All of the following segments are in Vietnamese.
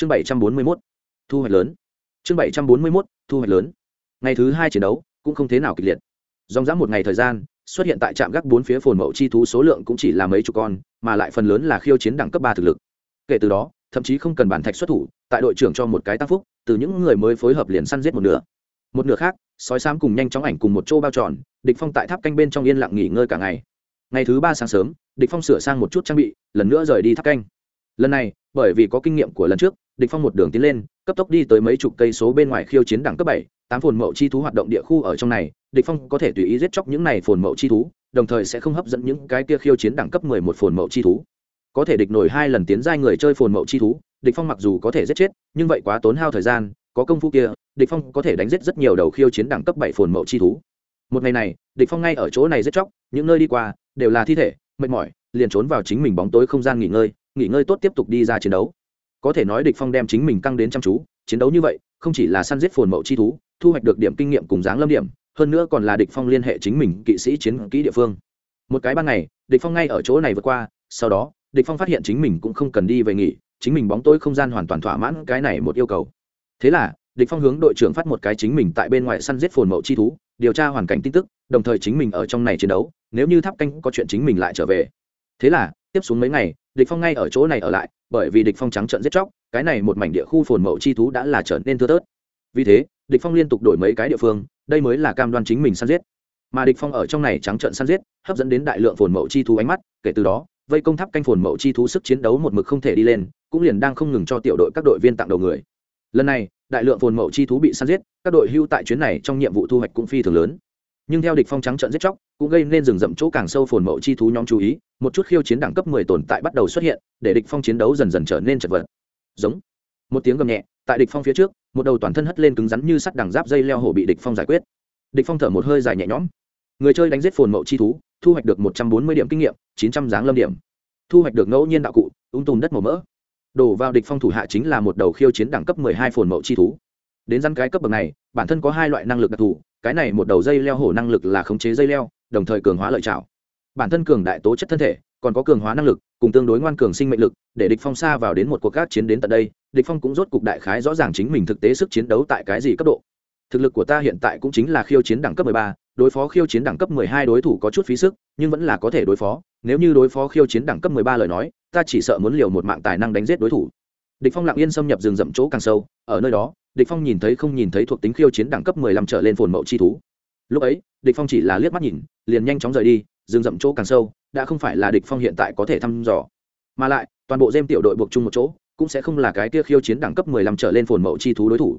chương bảy trăm bốn mươi mốt, thu hoạch lớn. Chương bảy trăm bốn mươi mốt, thu hoạch lớn. Ngày thứ hai chiến đấu cũng không thế nào kịch liệt. Dòng dã một ngày thời gian, xuất hiện tại trạm gác bốn phía phồn mậu chi thú số lượng cũng chỉ là mấy chục con, mà lại phần lớn là khiêu chiến đẳng cấp ba thực lực. Kể từ đó, thậm chí không cần bản thạch xuất thủ, tại đội trưởng cho một cái tác phúc, từ những người mới phối hợp liền săn giết một nửa. Một nửa khác, sói xám cùng nhanh chóng ảnh cùng một chỗ bao tròn, địch phong tại tháp canh bên trong yên lặng nghỉ ngơi cả ngày. Ngày thứ ba sáng sớm, địch phong sửa sang một chút trang bị, lần nữa rời đi tháp canh. Lần này, bởi vì có kinh nghiệm của lần trước địch phong một đường tiến lên, cấp tốc đi tới mấy chục cây số bên ngoài khiêu chiến đẳng cấp bảy, tám phồn mậu chi thú hoạt động địa khu ở trong này, địch phong có thể tùy ý giết chóc những này phồn mậu chi thú, đồng thời sẽ không hấp dẫn những cái kia khiêu chiến đẳng cấp mười một phồn mậu chi thú. Có thể địch nổi hai lần tiến giai người chơi phồn mậu chi thú, địch phong mặc dù có thể giết chết, nhưng vậy quá tốn hao thời gian, có công phu kia, địch phong có thể đánh giết rất nhiều đầu khiêu chiến đẳng cấp bảy phồn mậu chi thú. Một ngày này, địch phong ngay ở chỗ này giết chóc, những nơi đi qua đều là thi thể, mệt mỏi, liền trốn vào chính mình bóng tối không gian nghỉ ngơi nghỉ ngơi tốt tiếp tục đi ra chiến đấu có thể nói địch phong đem chính mình căng đến chăm chú, chiến đấu như vậy, không chỉ là săn giết phồn mậu chi thú, thu hoạch được điểm kinh nghiệm cùng dáng lâm điểm, hơn nữa còn là địch phong liên hệ chính mình kỵ sĩ chiến kỹ địa phương. Một cái ban ngày, địch phong ngay ở chỗ này vượt qua, sau đó, địch phong phát hiện chính mình cũng không cần đi về nghỉ, chính mình bóng tối không gian hoàn toàn thỏa mãn cái này một yêu cầu. Thế là, địch phong hướng đội trưởng phát một cái chính mình tại bên ngoài săn giết phồn mậu chi thú, điều tra hoàn cảnh tin tức, đồng thời chính mình ở trong này chiến đấu, nếu như tháp canh có chuyện chính mình lại trở về. Thế là, tiếp xuống mấy ngày địch phong ngay ở chỗ này ở lại, bởi vì địch phong trắng trợn giết chóc, cái này một mảnh địa khu phồn mậu chi thú đã là trở nên thưa thớt. Vì thế, địch phong liên tục đổi mấy cái địa phương, đây mới là cam đoan chính mình săn giết. Mà địch phong ở trong này trắng trợn săn giết, hấp dẫn đến đại lượng phồn mậu chi thú ánh mắt, kể từ đó, vây công tháp canh phồn mậu chi thú sức chiến đấu một mực không thể đi lên, cũng liền đang không ngừng cho tiểu đội các đội viên tặng đầu người. Lần này, đại lượng phồn mậu chi thú bị săn giết, các đội hưu tại chuyến này trong nhiệm vụ thu hoạch cũng phi thường lớn nhưng theo địch phong trắng trận giết chóc, cũng gây nên rừng rậm chỗ càng sâu phồn mậu chi thú nhóm chú ý, một chút khiêu chiến đẳng cấp 10 tồn tại bắt đầu xuất hiện, để địch phong chiến đấu dần dần trở nên chật vật. Giống. Một tiếng gầm nhẹ, tại địch phong phía trước, một đầu toàn thân hất lên cứng rắn như sắt đằng giáp dây leo hổ bị địch phong giải quyết. Địch phong thở một hơi dài nhẹ nhõm. Người chơi đánh giết phồn mậu chi thú, thu hoạch được 140 điểm kinh nghiệm 900 dáng lâm điểm. Thu hoạch được ngẫu nhiên đạo cụ, ung tùm đất màu mỡ. Đổ vào địch phong thủ hạ chính là một đầu khiêu chiến đẳng cấp 12 phồn mậu chi thú. Đến rắn cái cấp bậc này, bản thân có hai loại năng lực đặc thù cái này một đầu dây leo hổ năng lực là khống chế dây leo đồng thời cường hóa lợi trảo. Bản thân cường đại tố chất thân thể còn có cường hóa năng lực cùng tương đối ngoan cường sinh mệnh lực để địch phong xa vào đến một cuộc các chiến đến tận đây địch phong cũng rốt cục đại khái rõ ràng chính mình thực tế sức chiến đấu tại cái gì cấp độ. Thực lực của ta hiện tại cũng chính là khiêu chiến đẳng cấp 13, đối phó khiêu chiến đẳng cấp 12 đối thủ có chút phí sức nhưng vẫn là có thể đối phó. Nếu như đối phó khiêu chiến đẳng cấp 13 lời nói ta chỉ sợ muốn liều một mạng tài năng đánh giết đối thủ. Địch phong lặng yên xâm nhập rừng rậm chỗ càng sâu ở nơi đó địch phong nhìn thấy không nhìn thấy thuộc tính khiêu chiến đẳng cấp 15 trở lên phồn mậu chi thú. Lúc ấy, địch phong chỉ là liếc mắt nhìn, liền nhanh chóng rời đi, rừng rậm chỗ càng sâu, đã không phải là địch phong hiện tại có thể thăm dò. Mà lại, toàn bộ dêm tiểu đội buộc chung một chỗ, cũng sẽ không là cái kia khiêu chiến đẳng cấp 15 trở lên phồn mậu chi thú đối thủ.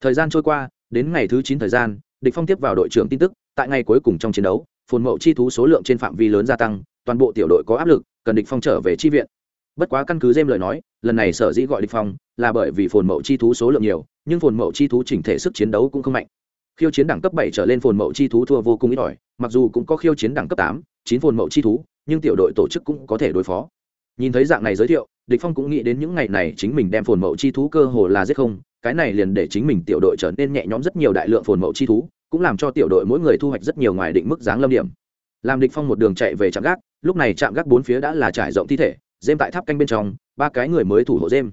Thời gian trôi qua, đến ngày thứ 9 thời gian, địch phong tiếp vào đội trưởng tin tức, tại ngày cuối cùng trong chiến đấu, phồn mậu chi thú số lượng trên phạm vi lớn gia tăng, toàn bộ tiểu đội có áp lực, cần địch phong trở về chi viện bất quá căn cứ dêm lời nói, lần này sở dĩ gọi địch phong là bởi vì phồn mậu chi thú số lượng nhiều, nhưng phồn mậu chi thú chỉnh thể sức chiến đấu cũng không mạnh. Khiêu chiến đẳng cấp bảy trở lên phồn mậu chi thú thua vô cùng ít ỏi, mặc dù cũng có khiêu chiến đẳng cấp tám, chín phồn mậu chi thú, nhưng tiểu đội tổ chức cũng có thể đối phó. Nhìn thấy dạng này giới thiệu, địch phong cũng nghĩ đến những ngày này chính mình đem phồn mậu chi thú cơ hồ là giết không, cái này liền để chính mình tiểu đội trở nên nhẹ nhõm rất nhiều đại lượng phồn mậu chi thú, cũng làm cho tiểu đội mỗi người thu hoạch rất nhiều ngoài định mức dáng lâm điểm. Làm địch phong một đường chạy về trạm gác, lúc này trạm gác bốn phía đã là trải rộng thi thể dêm tại tháp canh bên trong, ba cái người mới thủ hộ dêm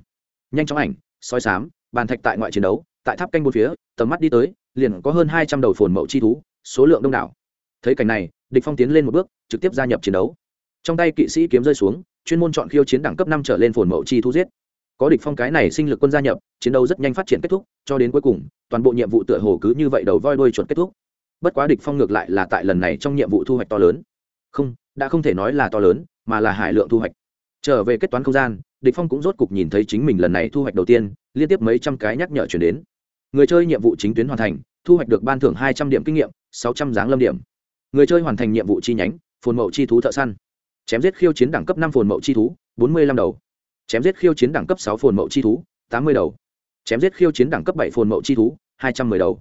nhanh chóng ảnh, soi sám, bàn thạch tại ngoại chiến đấu, tại tháp canh bốn phía, tầm mắt đi tới, liền có hơn hai trăm đầu phồn mậu chi thú, số lượng đông đảo. Thấy cảnh này, địch phong tiến lên một bước, trực tiếp gia nhập chiến đấu. Trong tay kỵ sĩ kiếm rơi xuống, chuyên môn chọn khiêu chiến đẳng cấp năm trở lên phồn mậu chi thú giết. Có địch phong cái này sinh lực quân gia nhập, chiến đấu rất nhanh phát triển kết thúc, cho đến cuối cùng, toàn bộ nhiệm vụ tựa hồ cứ như vậy đầu voi đuôi chuột kết thúc. Bất quá địch phong ngược lại là tại lần này trong nhiệm vụ thu hoạch to lớn. Không, đã không thể nói là to lớn, mà là hải lượng thu hoạch trở về kết toán không gian, địch phong cũng rốt cục nhìn thấy chính mình lần này thu hoạch đầu tiên, liên tiếp mấy trăm cái nhắc nhở chuyển đến. Người chơi nhiệm vụ chính tuyến hoàn thành, thu hoạch được ban thưởng hai trăm điểm kinh nghiệm, sáu trăm giáng lâm điểm. Người chơi hoàn thành nhiệm vụ chi nhánh, phồn mậu chi thú thợ săn. Chém giết khiêu chiến đẳng cấp năm phồn mậu chi thú, bốn mươi lăm đầu. Chém giết khiêu chiến đẳng cấp sáu phồn mậu chi thú, tám mươi đầu. Chém giết khiêu chiến đẳng cấp bảy phồn mậu chi thú, hai trăm mười đầu.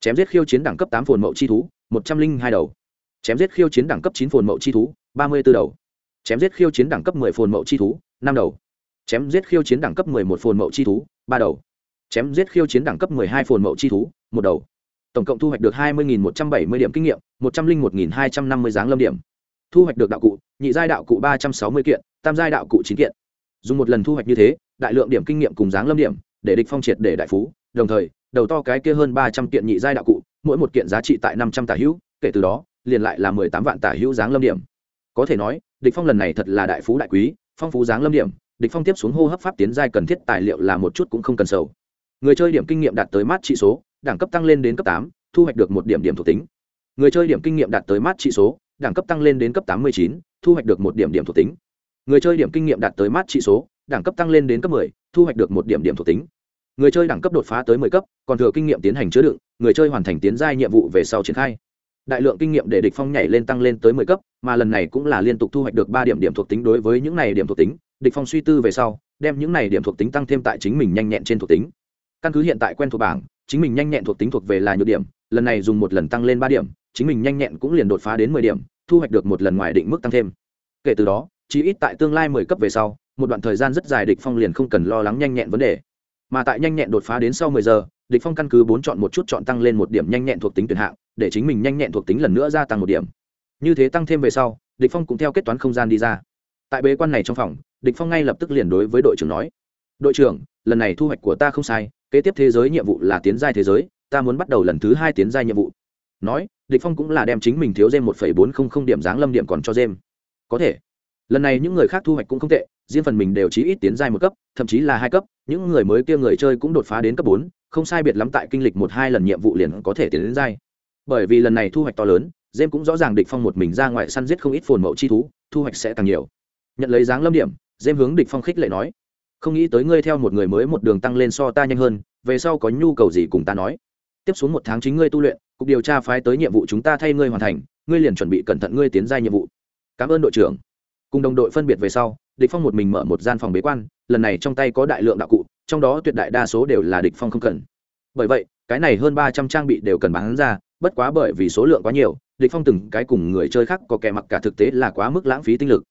Chém giết khiêu chiến đẳng cấp tám phồn mậu chi thú, một trăm linh hai đầu. Chém giết khiêu chiến đẳng cấp chín phồn mậu chi thú, ba mươi b ố đầu chém giết khiêu chiến đẳng cấp mười phồn mậu chi thú, năm đầu. Chém giết khiêu chiến đẳng cấp mười một phồn mậu chi thú, ba đầu. Chém giết khiêu chiến đẳng cấp mười hai phồn mậu chi thú, một đầu. Tổng cộng thu hoạch được hai mươi một trăm bảy mươi điểm kinh nghiệm, một trăm linh một hai trăm năm mươi giáng lâm điểm. Thu hoạch được đạo cụ, nhị giai đạo cụ ba trăm sáu mươi kiện, tam giai đạo cụ chín kiện. Dùng một lần thu hoạch như thế, đại lượng điểm kinh nghiệm cùng dáng lâm điểm, để địch phong triệt để đại phú, đồng thời, đầu to cái kia hơn ba trăm kiện nhị giai đạo cụ, mỗi một kiện giá trị tại năm trăm tả hữu, kể từ đó, liền lại là mười tám vạn tả hữu dáng lâm điểm có thể nói địch phong lần này thật là đại phú đại quý phong phú dáng lâm điểm địch phong tiếp xuống hô hấp pháp tiến giai cần thiết tài liệu là một chút cũng không cần sầu. Người chơi điểm kinh nghiệm đạt tới mát trị số đẳng cấp tăng lên đến cấp tám thu hoạch được một điểm điểm thuộc tính. Người chơi điểm kinh nghiệm đạt tới mát trị số đẳng cấp tăng lên đến cấp tám mươi chín thu hoạch được một điểm điểm thuộc tính. Người chơi điểm kinh nghiệm đạt tới mát trị số đẳng cấp tăng lên đến cấp 10, thu hoạch được một điểm điểm thuộc tính. Người chơi đẳng cấp đột phá tới 10 cấp còn thừa kinh nghiệm tiến hành chứa đựng người chơi hoàn thành tiến giai nhiệm vụ về sau triển khai đại lượng kinh nghiệm để địch phong nhảy lên tăng lên tới 10 cấp, mà lần này cũng là liên tục thu hoạch được ba điểm điểm thuộc tính đối với những này điểm thuộc tính. Địch phong suy tư về sau, đem những này điểm thuộc tính tăng thêm tại chính mình nhanh nhẹn trên thuộc tính. Căn cứ hiện tại quen thuộc bảng, chính mình nhanh nhẹn thuộc tính thuộc về là nhược điểm, lần này dùng một lần tăng lên ba điểm, chính mình nhanh nhẹn cũng liền đột phá đến mười điểm, thu hoạch được một lần ngoài định mức tăng thêm. Kể từ đó chỉ ít tại tương lai mười cấp về sau, một đoạn thời gian rất dài địch phong liền không cần lo lắng nhanh nhẹn vấn đề. Mà tại nhanh nhẹn đột phá đến sau mười giờ, địch phong căn cứ bốn chọn một chút chọn tăng lên một điểm nhanh nhẹn thuộc tính tuyển hạng để chính mình nhanh nhẹn thuộc tính lần nữa gia tăng một điểm. Như thế tăng thêm về sau, địch phong cũng theo kết toán không gian đi ra. Tại bế quan này trong phòng, địch phong ngay lập tức liền đối với đội trưởng nói, đội trưởng, lần này thu hoạch của ta không sai, kế tiếp thế giới nhiệm vụ là tiến giai thế giới, ta muốn bắt đầu lần thứ hai tiến giai nhiệm vụ. Nói, địch phong cũng là đem chính mình thiếu dêm một bốn không không điểm dáng lâm điểm còn cho dêm có thể, lần này những người khác thu hoạch cũng không tệ, riêng phần mình đều chí ít tiến giai một cấp, thậm chí là hai cấp, những người mới kia người chơi cũng đột phá đến cấp bốn, không sai biệt lắm tại kinh lịch một hai lần nhiệm vụ liền có thể tiến đến giai bởi vì lần này thu hoạch to lớn dêm cũng rõ ràng địch phong một mình ra ngoài săn giết không ít phồn mẫu chi thú, thu hoạch sẽ càng nhiều. Nhận lấy dáng lâm điểm dêm hướng địch phong khích lệ nói, không nghĩ tới ngươi theo một người mới một đường tăng lên so ta nhanh hơn, về sau có nhu cầu gì cùng ta nói. Tiếp xuống một tháng chính ngươi tu luyện, cục điều tra phái tới nhiệm vụ chúng ta thay ngươi hoàn thành, ngươi liền chuẩn bị cẩn thận ngươi tiến ra nhiệm vụ. Cảm ơn đội trưởng. Cùng đồng đội phân biệt về sau, địch phong một mình mở một gian phòng bế quan, lần này trong tay có đại lượng đạo cụ, trong đó tuyệt đại đa số đều là địch phong không cần. Bởi vậy, cái này hơn ba trăm trang bị đều cần bán ra bất quá bởi vì số lượng quá nhiều, địch phong từng cái cùng người chơi khác có kẻ mặc cả thực tế là quá mức lãng phí tinh lực.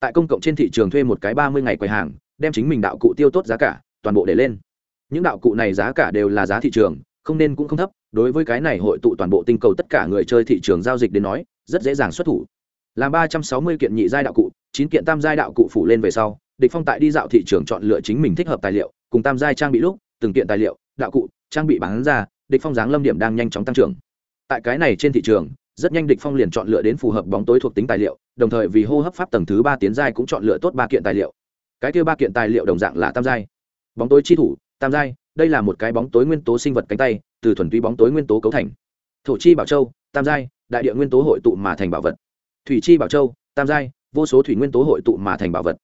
Tại công cộng trên thị trường thuê một cái ba mươi ngày quầy hàng, đem chính mình đạo cụ tiêu tốt giá cả, toàn bộ để lên. Những đạo cụ này giá cả đều là giá thị trường, không nên cũng không thấp, đối với cái này hội tụ toàn bộ tinh cầu tất cả người chơi thị trường giao dịch đến nói, rất dễ dàng xuất thủ. Làm ba trăm sáu mươi kiện nhị giai đạo cụ, chín kiện tam giai đạo cụ phủ lên về sau, địch phong tại đi dạo thị trường chọn lựa chính mình thích hợp tài liệu, cùng tam giai trang bị lúc, từng kiện tài liệu, đạo cụ, trang bị bán ra, địch phong dáng lâm điểm đang nhanh chóng tăng trưởng tại cái này trên thị trường, rất nhanh địch phong liền chọn lựa đến phù hợp bóng tối thuộc tính tài liệu, đồng thời vì hô hấp pháp tầng thứ ba tiến giai cũng chọn lựa tốt ba kiện tài liệu. Cái kia ba kiện tài liệu đồng dạng là tam giai. Bóng tối chi thủ, tam giai, đây là một cái bóng tối nguyên tố sinh vật cánh tay, từ thuần túy bóng tối nguyên tố cấu thành. Thổ chi bảo châu, tam giai, đại địa nguyên tố hội tụ mà thành bảo vật. Thủy chi bảo châu, tam giai, vô số thủy nguyên tố hội tụ mà thành bảo vật.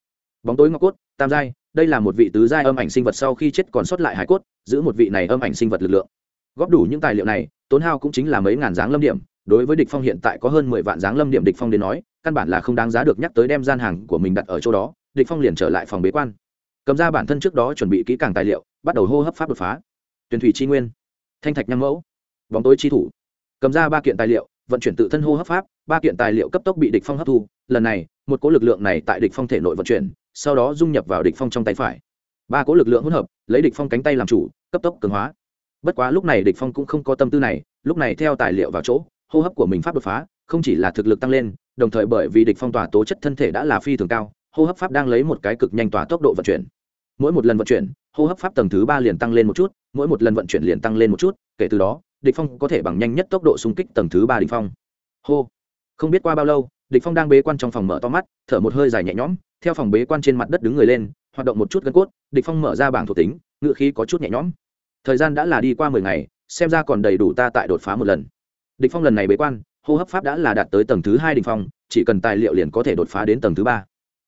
Bóng tối ngọc cốt, tam giai, đây là một vị tứ giai âm ảnh sinh vật sau khi chết còn sót lại hải cốt, giữ một vị này âm ảnh sinh vật lực lượng. Góp đủ những tài liệu này tốn hao cũng chính là mấy ngàn dáng lâm điểm, đối với địch phong hiện tại có hơn mười vạn dáng lâm điểm địch phong đến nói, căn bản là không đáng giá được nhắc tới đem gian hàng của mình đặt ở chỗ đó, địch phong liền trở lại phòng bế quan. Cầm ra bản thân trước đó chuẩn bị kỹ càng tài liệu, bắt đầu hô hấp pháp đột phá. Tuyển thủy chi nguyên, thanh thạch nhâm mẫu, bóng tối chi thủ. Cầm ra ba kiện tài liệu, vận chuyển tự thân hô hấp pháp, ba kiện tài liệu cấp tốc bị địch phong hấp thu. Lần này, một cỗ lực lượng này tại địch phong thể nội vận chuyển, sau đó dung nhập vào địch phong trong tay phải. Ba cỗ lực lượng hỗn hợp, lấy địch phong cánh tay làm chủ, cấp tốc cường hóa bất quá lúc này địch phong cũng không có tâm tư này, lúc này theo tài liệu vào chỗ, hô hấp của mình pháp đột phá, không chỉ là thực lực tăng lên, đồng thời bởi vì địch phong tỏa tố chất thân thể đã là phi thường cao, hô hấp pháp đang lấy một cái cực nhanh tỏa tốc độ vận chuyển. Mỗi một lần vận chuyển, hô hấp pháp tầng thứ ba liền tăng lên một chút, mỗi một lần vận chuyển liền tăng lên một chút, kể từ đó, địch phong có thể bằng nhanh nhất tốc độ xung kích tầng thứ ba địch phong. Hô. Không biết qua bao lâu, địch phong đang bế quan trong phòng mở to mắt, thở một hơi dài nhẹ nhõm, theo phòng bế quan trên mặt đất đứng người lên, hoạt động một chút gân cốt, địch phong mở ra bảng thuộc tính ngựa khí có chút nhẹ nhõm thời gian đã là đi qua mười ngày, xem ra còn đầy đủ ta tại đột phá một lần. Địch phong lần này bế quan, hô hấp pháp đã là đạt tới tầng thứ hai đỉnh phong, chỉ cần tài liệu liền có thể đột phá đến tầng thứ ba.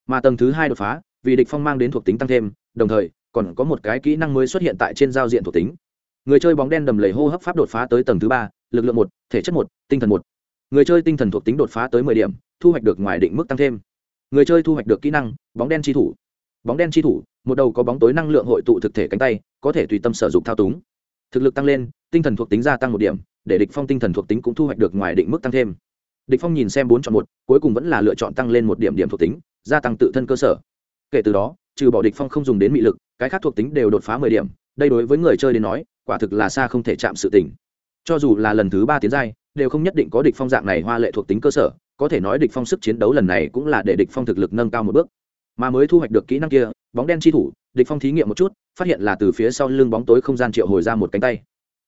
Mà tầng thứ hai đột phá, vì địch phong mang đến thuộc tính tăng thêm, đồng thời, còn có một cái kỹ năng mới xuất hiện tại trên giao diện thuộc tính. Người chơi bóng đen đầm lầy hô hấp pháp đột phá tới tầng thứ ba, lực lượng một, thể chất một, tinh thần một. Người chơi tinh thần thuộc tính đột phá tới mười điểm, thu hoạch được ngoài định mức tăng thêm. Người chơi thu hoạch được kỹ năng, bóng đen chi thủ. Bóng đen chi thủ một đầu có bóng tối năng lượng hội tụ thực thể cánh tay, có thể tùy tâm sử dụng thao túng. Thực lực tăng lên, tinh thần thuộc tính gia tăng một điểm, để địch phong tinh thần thuộc tính cũng thu hoạch được ngoài định mức tăng thêm. Địch phong nhìn xem bốn chọn một, cuối cùng vẫn là lựa chọn tăng lên một điểm điểm thuộc tính, gia tăng tự thân cơ sở. Kể từ đó, trừ bỏ địch phong không dùng đến mị lực, cái khác thuộc tính đều đột phá mười điểm, đây đối với người chơi đến nói, quả thực là xa không thể chạm sự tình. Cho dù là lần thứ ba tiến giai, đều không nhất định có địch phong dạng này hoa lệ thuộc tính cơ sở, có thể nói địch phong sức chiến đấu lần này cũng là để địch phong thực lực nâng cao một bước mà mới thu hoạch được kỹ năng kia, bóng đen chi thủ, địch phong thí nghiệm một chút, phát hiện là từ phía sau lưng bóng tối không gian triệu hồi ra một cánh tay.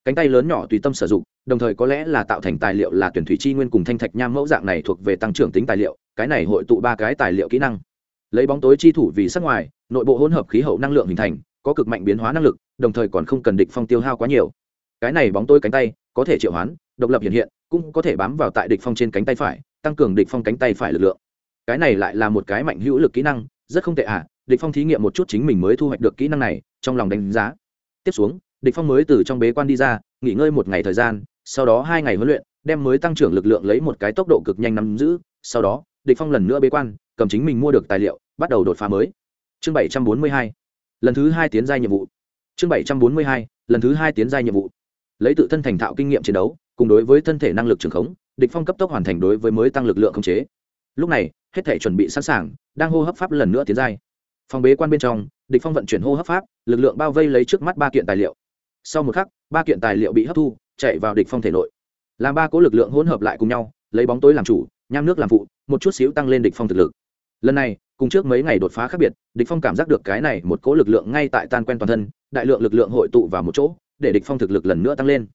Cánh tay lớn nhỏ tùy tâm sử dụng, đồng thời có lẽ là tạo thành tài liệu là tuyển thủy chi nguyên cùng thanh thạch nham mẫu dạng này thuộc về tăng trưởng tính tài liệu, cái này hội tụ ba cái tài liệu kỹ năng. Lấy bóng tối chi thủ vì sắc ngoài, nội bộ hỗn hợp khí hậu năng lượng hình thành, có cực mạnh biến hóa năng lực, đồng thời còn không cần địch phong tiêu hao quá nhiều. Cái này bóng tối cánh tay, có thể triệu hoán, độc lập hiện hiện, cũng có thể bám vào tại địch phong trên cánh tay phải, tăng cường địch phong cánh tay phải lực lượng. Cái này lại là một cái mạnh hữu lực kỹ năng rất không tệ à địch phong thí nghiệm một chút chính mình mới thu hoạch được kỹ năng này, trong lòng đánh giá. Tiếp xuống, địch phong mới từ trong bế quan đi ra, nghỉ ngơi một ngày thời gian, sau đó hai ngày huấn luyện, đem mới tăng trưởng lực lượng lấy một cái tốc độ cực nhanh nắm giữ. Sau đó, địch phong lần nữa bế quan, cầm chính mình mua được tài liệu, bắt đầu đột phá mới. Chương 742 lần thứ hai tiến giai nhiệm vụ. Chương 742 lần thứ hai tiến giai nhiệm vụ. Lấy tự thân thành thạo kinh nghiệm chiến đấu, cùng đối với thân thể năng lực trường khống, địch phong cấp tốc hoàn thành đối với mới tăng lực lượng khống chế. Lúc này hết thể chuẩn bị sẵn sàng, đang hô hấp pháp lần nữa tiến giai. Phòng bế quan bên trong, địch phong vận chuyển hô hấp pháp, lực lượng bao vây lấy trước mắt ba kiện tài liệu. Sau một khắc, ba kiện tài liệu bị hấp thu, chạy vào địch phong thể nội. Làm ba cố lực lượng hỗn hợp lại cùng nhau, lấy bóng tối làm chủ, nham nước làm phụ, một chút xíu tăng lên địch phong thực lực. Lần này, cùng trước mấy ngày đột phá khác biệt, địch phong cảm giác được cái này một cố lực lượng ngay tại tan quen toàn thân, đại lượng lực lượng hội tụ vào một chỗ, để địch phong thực lực lần nữa tăng lên.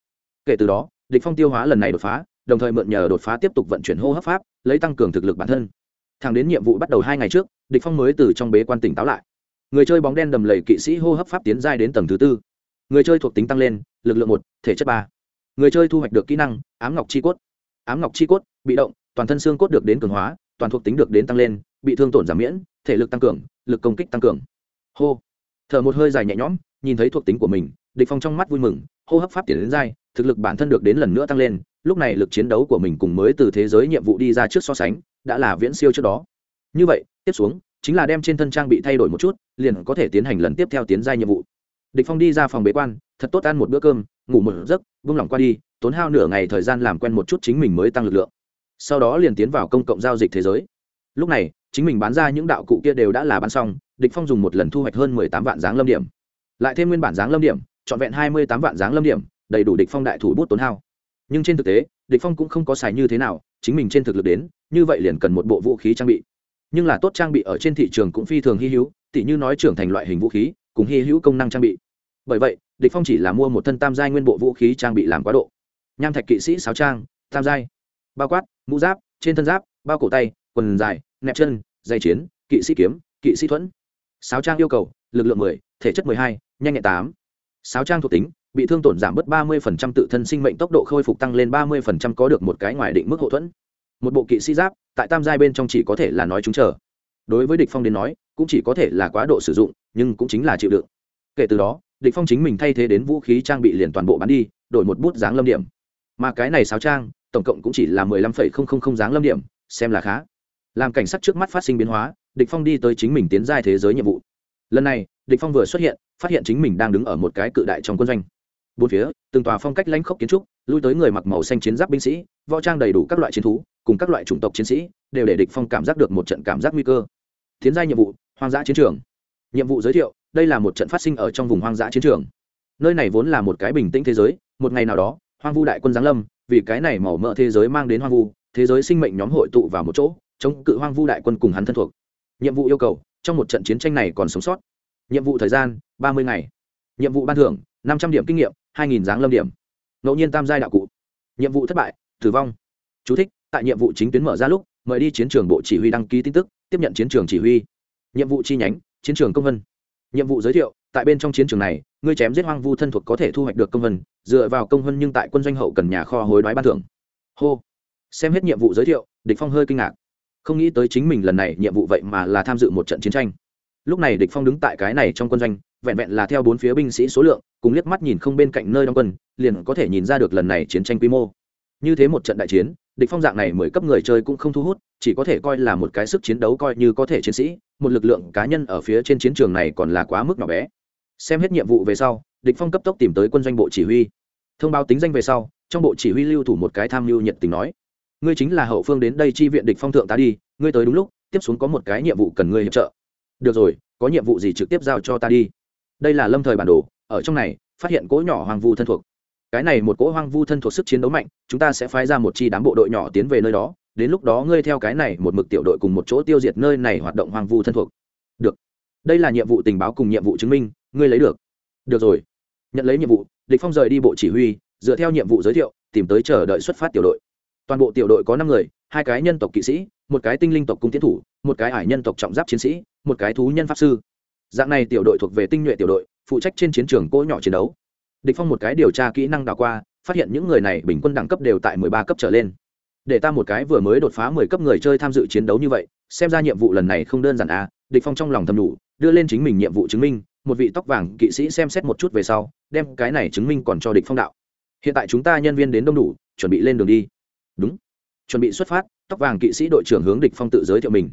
Kể từ đó, địch phong tiêu hóa lần này đột phá, đồng thời mượn nhờ đột phá tiếp tục vận chuyển hô hấp pháp, lấy tăng cường thực lực bản thân thẳng đến nhiệm vụ bắt đầu hai ngày trước, địch phong mới từ trong bế quan tỉnh táo lại. Người chơi bóng đen đầm lầy kỵ sĩ hô hấp pháp tiến giai đến tầng thứ tư. Người chơi thuộc tính tăng lên, lực lượng một, thể chất ba. Người chơi thu hoạch được kỹ năng, ám ngọc chi cốt. Ám ngọc chi cốt, bị động, toàn thân xương cốt được đến cường hóa, toàn thuộc tính được đến tăng lên, bị thương tổn giảm miễn, thể lực tăng cường, lực công kích tăng cường. Hô. Thở một hơi dài nhẹ nhõm, nhìn thấy thuộc tính của mình, địch phong trong mắt vui mừng, hô hấp pháp tiến đến giai, thực lực bản thân được đến lần nữa tăng lên, lúc này lực chiến đấu của mình cùng mới từ thế giới nhiệm vụ đi ra trước so sánh đã là viễn siêu trước đó. Như vậy, tiếp xuống, chính là đem trên thân trang bị thay đổi một chút, liền có thể tiến hành lần tiếp theo tiến giai nhiệm vụ. Địch phong đi ra phòng bế quan, thật tốt ăn một bữa cơm, ngủ một giấc vung lòng qua đi, tốn hao nửa ngày thời gian làm quen một chút chính mình mới tăng lực lượng. Sau đó liền tiến vào công cộng giao dịch thế giới. Lúc này, chính mình bán ra những đạo cụ kia đều đã là bán xong, địch phong dùng một lần thu hoạch hơn mười tám vạn dáng lâm điểm. Lại thêm nguyên bản dáng lâm điểm, trọn vẹn hai mươi tám vạn dáng lâm điểm, đầy đủ địch phong đại thủ bút tốn hao nhưng trên thực tế địch phong cũng không có xài như thế nào chính mình trên thực lực đến như vậy liền cần một bộ vũ khí trang bị. Nhưng là tốt trang bị ở trên thị trường cũng phi thường hy hữu tỉ như nói trưởng thành loại hình vũ khí cùng hy hữu công năng trang bị. Bởi vậy địch phong chỉ là mua một thân tam giai nguyên bộ vũ khí trang bị làm quá độ. Nham thạch kỵ sĩ sáo trang tam giai. Bao quát mũ giáp trên thân giáp bao cổ tay quần dài nẹp chân dây chiến kỵ sĩ kiếm kỵ sĩ thuẫn. Sáo trang yêu cầu lực lượng 10, thể chất 12, nhanh nhẹn 8. sáo trang thuộc tính bị thương tổn giảm bớt 30% tự thân sinh mệnh tốc độ khôi phục tăng lên 30% có được một cái ngoài định mức hộ thuẫn. Một bộ kỵ sĩ giáp, tại tam giai bên trong chỉ có thể là nói chúng chờ. Đối với địch phong đến nói, cũng chỉ có thể là quá độ sử dụng, nhưng cũng chính là chịu đựng. Kể từ đó, địch phong chính mình thay thế đến vũ khí trang bị liền toàn bộ bán đi, đổi một bút dáng lâm điểm. Mà cái này sáo trang, tổng cộng cũng chỉ là mười lăm phẩy không không không dáng lâm điểm, xem là khá. Làm cảnh sát trước mắt phát sinh biến hóa, địch phong đi tới chính mình tiến giai thế giới nhiệm vụ. Lần này, địch phong vừa xuất hiện, phát hiện chính mình đang đứng ở một cái cự đại trong quân doanh bốn phía, từng tòa phong cách lãnh khốc kiến trúc, lui tới người mặc màu xanh chiến giáp binh sĩ, võ trang đầy đủ các loại chiến thú, cùng các loại chủng tộc chiến sĩ, đều để địch phong cảm giác được một trận cảm giác nguy cơ. Tiến giai nhiệm vụ, hoang dã chiến trường. Nhiệm vụ giới thiệu, đây là một trận phát sinh ở trong vùng hoang dã chiến trường. Nơi này vốn là một cái bình tĩnh thế giới, một ngày nào đó, hoang vu đại quân giáng lâm, vì cái này màu mỡ thế giới mang đến hoang vu, thế giới sinh mệnh nhóm hội tụ vào một chỗ, chống cự hoang vu đại quân cùng hắn thân thuộc. Nhiệm vụ yêu cầu, trong một trận chiến tranh này còn sống sót. Nhiệm vụ thời gian, ba mươi ngày. Nhiệm vụ ban thưởng, năm trăm điểm kinh nghiệm hai nghìn giáng lâm điểm. Ngẫu nhiên tam giai đạo cụ. Nhiệm vụ thất bại tử vong. Chú thích, tại nhiệm vụ chính tuyến mở ra lúc mời đi chiến trường bộ chỉ huy đăng ký tin tức tiếp nhận chiến trường chỉ huy. Nhiệm vụ chi nhánh chiến trường công vân. Nhiệm vụ giới thiệu tại bên trong chiến trường này ngươi chém giết hoang vu thân thuộc có thể thu hoạch được công vân dựa vào công vân nhưng tại quân doanh hậu cần nhà kho hối đoái ban thưởng. Hô. Xem hết nhiệm vụ giới thiệu địch phong hơi kinh ngạc. Không nghĩ tới chính mình lần này nhiệm vụ vậy mà là tham dự một trận chiến tranh. Lúc này địch phong đứng tại cái này trong quân doanh vẹn vẹn là theo bốn phía binh sĩ số lượng, cùng liếc mắt nhìn không bên cạnh nơi đóng quân, liền có thể nhìn ra được lần này chiến tranh quy mô. Như thế một trận đại chiến, địch phong dạng này mười cấp người chơi cũng không thu hút, chỉ có thể coi là một cái sức chiến đấu coi như có thể chiến sĩ, một lực lượng cá nhân ở phía trên chiến trường này còn là quá mức nhỏ bé. Xem hết nhiệm vụ về sau, địch phong cấp tốc tìm tới quân doanh bộ chỉ huy. Thông báo tính danh về sau, trong bộ chỉ huy lưu thủ một cái tham lưu nhiệt tình nói, ngươi chính là hậu phương đến đây chi viện địch phong thượng tá đi, ngươi tới đúng lúc, tiếp xuống có một cái nhiệm vụ cần ngươi hiệp trợ. Được rồi, có nhiệm vụ gì trực tiếp giao cho ta đi đây là lâm thời bản đồ, ở trong này, phát hiện cỗ nhỏ hoàng vu thân thuộc. Cái này một cỗ hoang vu thân thuộc sức chiến đấu mạnh, chúng ta sẽ phái ra một chi đám bộ đội nhỏ tiến về nơi đó, đến lúc đó ngươi theo cái này một mực tiểu đội cùng một chỗ tiêu diệt nơi này hoạt động hoang vu thân thuộc. Được. Đây là nhiệm vụ tình báo cùng nhiệm vụ chứng minh, ngươi lấy được. Được rồi. Nhận lấy nhiệm vụ, địch phong rời đi bộ chỉ huy, dựa theo nhiệm vụ giới thiệu, tìm tới chờ đợi xuất phát tiểu đội. Toàn bộ tiểu đội có năm người, hai cái nhân tộc kỵ sĩ, một cái tinh linh tộc cung tiến thủ, một cái ải nhân tộc trọng giáp chiến sĩ, một cái thú nhân pháp sư dạng này tiểu đội thuộc về tinh nhuệ tiểu đội, phụ trách trên chiến trường cỗ nhỏ chiến đấu. Địch phong một cái điều tra kỹ năng đào qua, phát hiện những người này bình quân đẳng cấp đều tại 13 cấp trở lên. Để ta một cái vừa mới đột phá 10 cấp người chơi tham dự chiến đấu như vậy, xem ra nhiệm vụ lần này không đơn giản à địch phong trong lòng thầm đủ, đưa lên chính mình nhiệm vụ chứng minh, một vị tóc vàng kỵ sĩ xem xét một chút về sau, đem cái này chứng minh còn cho địch phong đạo. Hiện tại chúng ta nhân viên đến đông đủ, chuẩn bị lên đường đi. Đúng. Chuẩn bị xuất phát, tóc vàng kỵ sĩ đội trưởng hướng địch phong tự giới thiệu mình.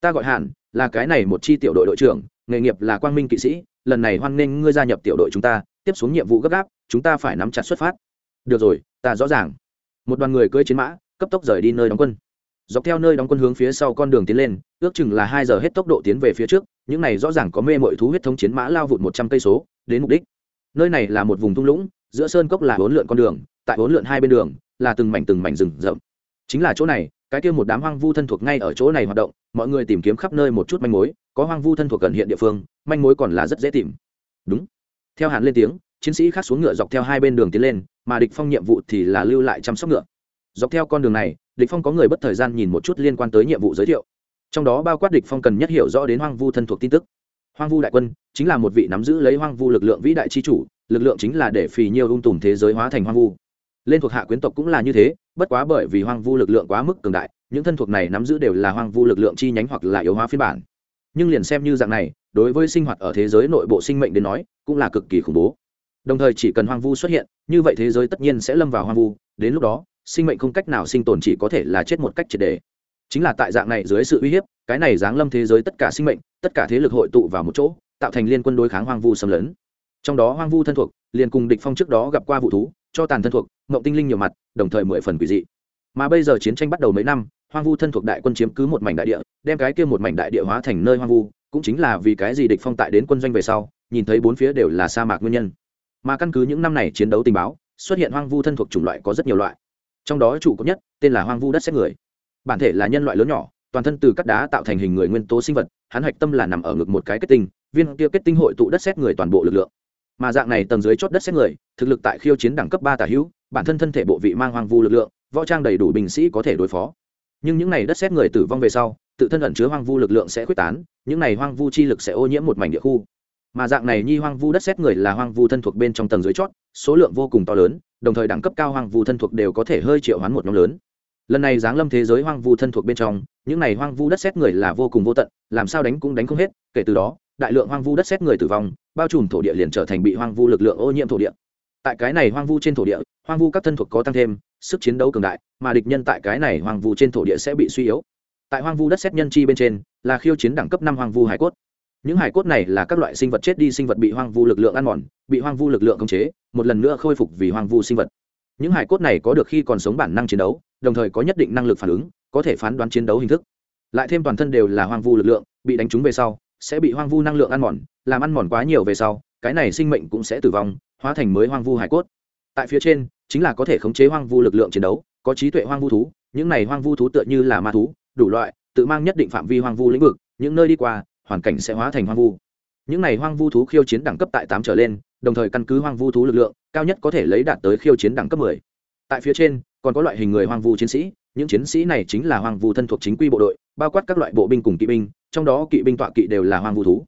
Ta gọi hạn là cái này một chi tiểu đội đội trưởng, nghề nghiệp là quang minh kỵ sĩ, lần này hoan nghênh ngươi gia nhập tiểu đội chúng ta, tiếp xuống nhiệm vụ gấp gáp, chúng ta phải nắm chặt xuất phát. Được rồi, ta rõ ràng. Một đoàn người cưỡi chiến mã, cấp tốc rời đi nơi đóng quân. Dọc theo nơi đóng quân hướng phía sau con đường tiến lên, ước chừng là hai giờ hết tốc độ tiến về phía trước, những này rõ ràng có mê mọi thú huyết thống chiến mã lao vụt một trăm cây số, đến mục đích. Nơi này là một vùng thung lũng, giữa sơn cốc là bốn lượn con đường, tại bốn lượn hai bên đường, là từng mảnh từng mảnh rừng rậm. Chính là chỗ này cái kia một đám hoang vu thân thuộc ngay ở chỗ này hoạt động, mọi người tìm kiếm khắp nơi một chút manh mối, có hoang vu thân thuộc gần hiện địa phương, manh mối còn là rất dễ tìm. Đúng. Theo hàn lên tiếng, chiến sĩ khác xuống ngựa dọc theo hai bên đường tiến lên, mà địch phong nhiệm vụ thì là lưu lại chăm sóc ngựa. Dọc theo con đường này, địch phong có người bất thời gian nhìn một chút liên quan tới nhiệm vụ giới thiệu. Trong đó bao quát địch phong cần nhất hiểu rõ đến hoang vu thân thuộc tin tức. Hoang vu đại quân chính là một vị nắm giữ lấy hoang vu lực lượng vĩ đại chi chủ, lực lượng chính là để phì nhiều ung tùm thế giới hóa thành hoang vu lên thuộc hạ quyến tộc cũng là như thế, bất quá bởi vì hoang vu lực lượng quá mức cường đại, những thân thuộc này nắm giữ đều là hoang vu lực lượng chi nhánh hoặc là yếu hóa phiên bản. Nhưng liền xem như dạng này, đối với sinh hoạt ở thế giới nội bộ sinh mệnh đến nói, cũng là cực kỳ khủng bố. Đồng thời chỉ cần hoang vu xuất hiện, như vậy thế giới tất nhiên sẽ lâm vào hoang vu, đến lúc đó, sinh mệnh không cách nào sinh tồn chỉ có thể là chết một cách triệt đề chính là tại dạng này dưới sự uy hiếp, cái này giáng lâm thế giới tất cả sinh mệnh, tất cả thế lực hội tụ vào một chỗ, tạo thành liên quân đối kháng hoang vu xâm lấn. Trong đó hoang vu thân thuộc, liền cùng địch phong trước đó gặp qua vụ thú, cho tàn thân thuộc mộng tinh linh nhiều mặt, đồng thời mười phần quỷ dị. Mà bây giờ chiến tranh bắt đầu mấy năm, hoang vu thân thuộc đại quân chiếm cứ một mảnh đại địa, đem cái kia một mảnh đại địa hóa thành nơi hoang vu, cũng chính là vì cái gì địch phong tại đến quân doanh về sau, nhìn thấy bốn phía đều là sa mạc nguyên nhân. Mà căn cứ những năm này chiến đấu tình báo, xuất hiện hoang vu thân thuộc chủng loại có rất nhiều loại. Trong đó chủ cấp nhất, tên là hoang vu đất xét người. Bản thể là nhân loại lớn nhỏ, toàn thân từ cắt đá tạo thành hình người nguyên tố sinh vật, hắn hạch tâm là nằm ở ngực một cái kết tinh, viên kia kết tinh hội tụ đất xét người toàn bộ lực lượng. Mà dạng này tầng dưới chót đất xét người, thực lực tại khiêu chiến đẳng cấp ba tả hữu bản thân thân thể bộ vị mang hoang vu lực lượng võ trang đầy đủ binh sĩ có thể đối phó nhưng những này đất xét người tử vong về sau tự thân ẩn chứa hoang vu lực lượng sẽ quyết tán những này hoang vu chi lực sẽ ô nhiễm một mảnh địa khu mà dạng này nhi hoang vu đất xét người là hoang vu thân thuộc bên trong tầng dưới chót số lượng vô cùng to lớn đồng thời đẳng cấp cao hoang vu thân thuộc đều có thể hơi triệu hoán một nhóm lớn lần này giáng lâm thế giới hoang vu thân thuộc bên trong những này hoang vu đất xét người là vô cùng vô tận làm sao đánh cũng đánh không hết kể từ đó đại lượng hoang vu đất xét người tử vong bao trùm thổ địa liền trở thành bị hoang vu lực lượng ô nhiễm thổ địa tại cái này hoang vu trên thổ địa hoang vu các thân thuộc có tăng thêm sức chiến đấu cường đại mà địch nhân tại cái này hoang vu trên thổ địa sẽ bị suy yếu tại hoang vu đất xét nhân chi bên trên là khiêu chiến đẳng cấp năm hoang vu hải cốt những hải cốt này là các loại sinh vật chết đi sinh vật bị hoang vu lực lượng ăn mòn bị hoang vu lực lượng khống chế một lần nữa khôi phục vì hoang vu sinh vật những hải cốt này có được khi còn sống bản năng chiến đấu đồng thời có nhất định năng lực phản ứng có thể phán đoán chiến đấu hình thức lại thêm toàn thân đều là hoang vu lực lượng bị đánh trúng về sau sẽ bị hoang vu năng lượng ăn mòn làm ăn mòn quá nhiều về sau cái này sinh mệnh cũng sẽ tử vong hóa thành mới hoang vu hải cốt tại phía trên chính là có thể khống chế hoang vu lực lượng chiến đấu có trí tuệ hoang vu thú những này hoang vu thú tựa như là ma thú đủ loại tự mang nhất định phạm vi hoang vu lĩnh vực những nơi đi qua hoàn cảnh sẽ hóa thành hoang vu những này hoang vu thú khiêu chiến đẳng cấp tại tám trở lên đồng thời căn cứ hoang vu thú lực lượng cao nhất có thể lấy đạt tới khiêu chiến đẳng cấp mười tại phía trên còn có loại hình người hoang vu chiến sĩ những chiến sĩ này chính là hoang vu thân thuộc chính quy bộ đội bao quát các loại bộ binh cùng kỵ binh trong đó kỵ binh tọa kỵ đều là hoang vu thú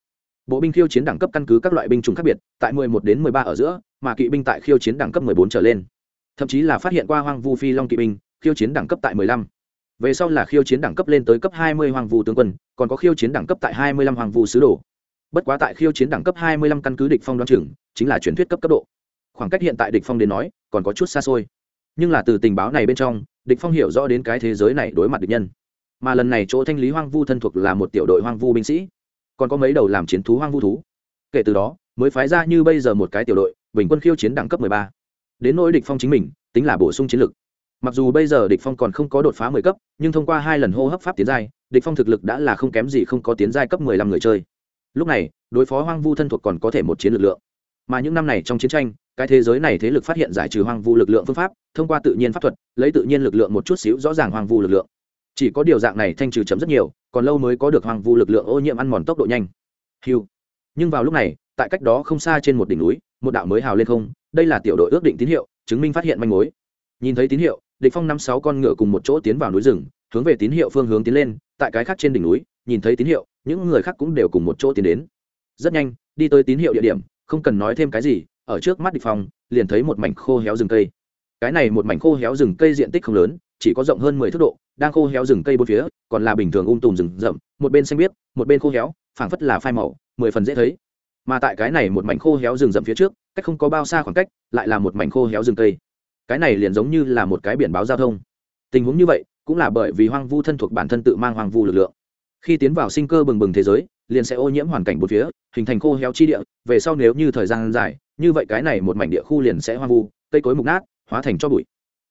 bộ binh khiêu chiến đẳng cấp căn cứ các loại binh chủng khác biệt, tại 11 đến 13 ở giữa, mà kỵ binh tại khiêu chiến đẳng cấp 14 trở lên. Thậm chí là phát hiện qua hoang vu phi long kỵ binh, khiêu chiến đẳng cấp tại 15. về sau là khiêu chiến đẳng cấp lên tới cấp 20 hoang vu tướng quân, còn có khiêu chiến đẳng cấp tại 25 hoang vu sứ đồ. Bất quá tại khiêu chiến đẳng cấp 25 căn cứ địch phong đoán chừng, chính là truyền thuyết cấp cấp độ. Khoảng cách hiện tại địch phong đến nói, còn có chút xa xôi. Nhưng là từ tình báo này bên trong, địch phong hiểu rõ đến cái thế giới này đối mặt địch nhân. Mà lần này chỗ thanh lý hoang vu thân thuộc là một tiểu đội hoang vu binh sĩ còn có mấy đầu làm chiến thú hoang vu thú. Kể từ đó, mới phái ra như bây giờ một cái tiểu đội, bình quân khiêu chiến đẳng cấp 13. đến nỗi địch phong chính mình, tính là bổ sung chiến lực. Mặc dù bây giờ địch phong còn không có đột phá 10 cấp, nhưng thông qua hai lần hô hấp pháp tiến giai, địch phong thực lực đã là không kém gì không có tiến giai cấp 15 người chơi. Lúc này, đối phó hoang vu thân thuộc còn có thể một chiến lực lượng. Mà những năm này trong chiến tranh, cái thế giới này thế lực phát hiện giải trừ hoang vu lực lượng phương pháp, thông qua tự nhiên pháp thuật, lấy tự nhiên lực lượng một chút xíu rõ ràng hoang vu lực lượng chỉ có điều dạng này thanh trừ chấm rất nhiều, còn lâu mới có được hoàng vu lực lượng ô nhiễm ăn mòn tốc độ nhanh. Hiu. Nhưng vào lúc này, tại cách đó không xa trên một đỉnh núi, một đạo mới hào lên không, đây là tiểu đội ước định tín hiệu, chứng minh phát hiện manh mối. Nhìn thấy tín hiệu, địch phong năm sáu con ngựa cùng một chỗ tiến vào núi rừng, hướng về tín hiệu phương hướng tiến lên, tại cái khác trên đỉnh núi, nhìn thấy tín hiệu, những người khác cũng đều cùng một chỗ tiến đến. Rất nhanh, đi tới tín hiệu địa điểm, không cần nói thêm cái gì, ở trước mắt địch phong, liền thấy một mảnh khô héo rừng cây. Cái này một mảnh khô héo rừng cây diện tích không lớn chỉ có rộng hơn mười thước độ, đang khô héo rừng cây bốn phía, còn là bình thường um tùm rừng rậm, một bên xanh biếc, một bên khô héo, phảng phất là phai màu, mười phần dễ thấy. Mà tại cái này một mảnh khô héo rừng rậm phía trước, cách không có bao xa khoảng cách, lại là một mảnh khô héo rừng cây. Cái này liền giống như là một cái biển báo giao thông. Tình huống như vậy, cũng là bởi vì hoang vu thân thuộc bản thân tự mang hoang vu lực lượng. Khi tiến vào sinh cơ bừng bừng thế giới, liền sẽ ô nhiễm hoàn cảnh bốn phía, hình thành khô héo chi địa, về sau nếu như thời gian dài, như vậy cái này một mảnh địa khu liền sẽ hoang vu, cây cối mục nát, hóa thành cho bụi.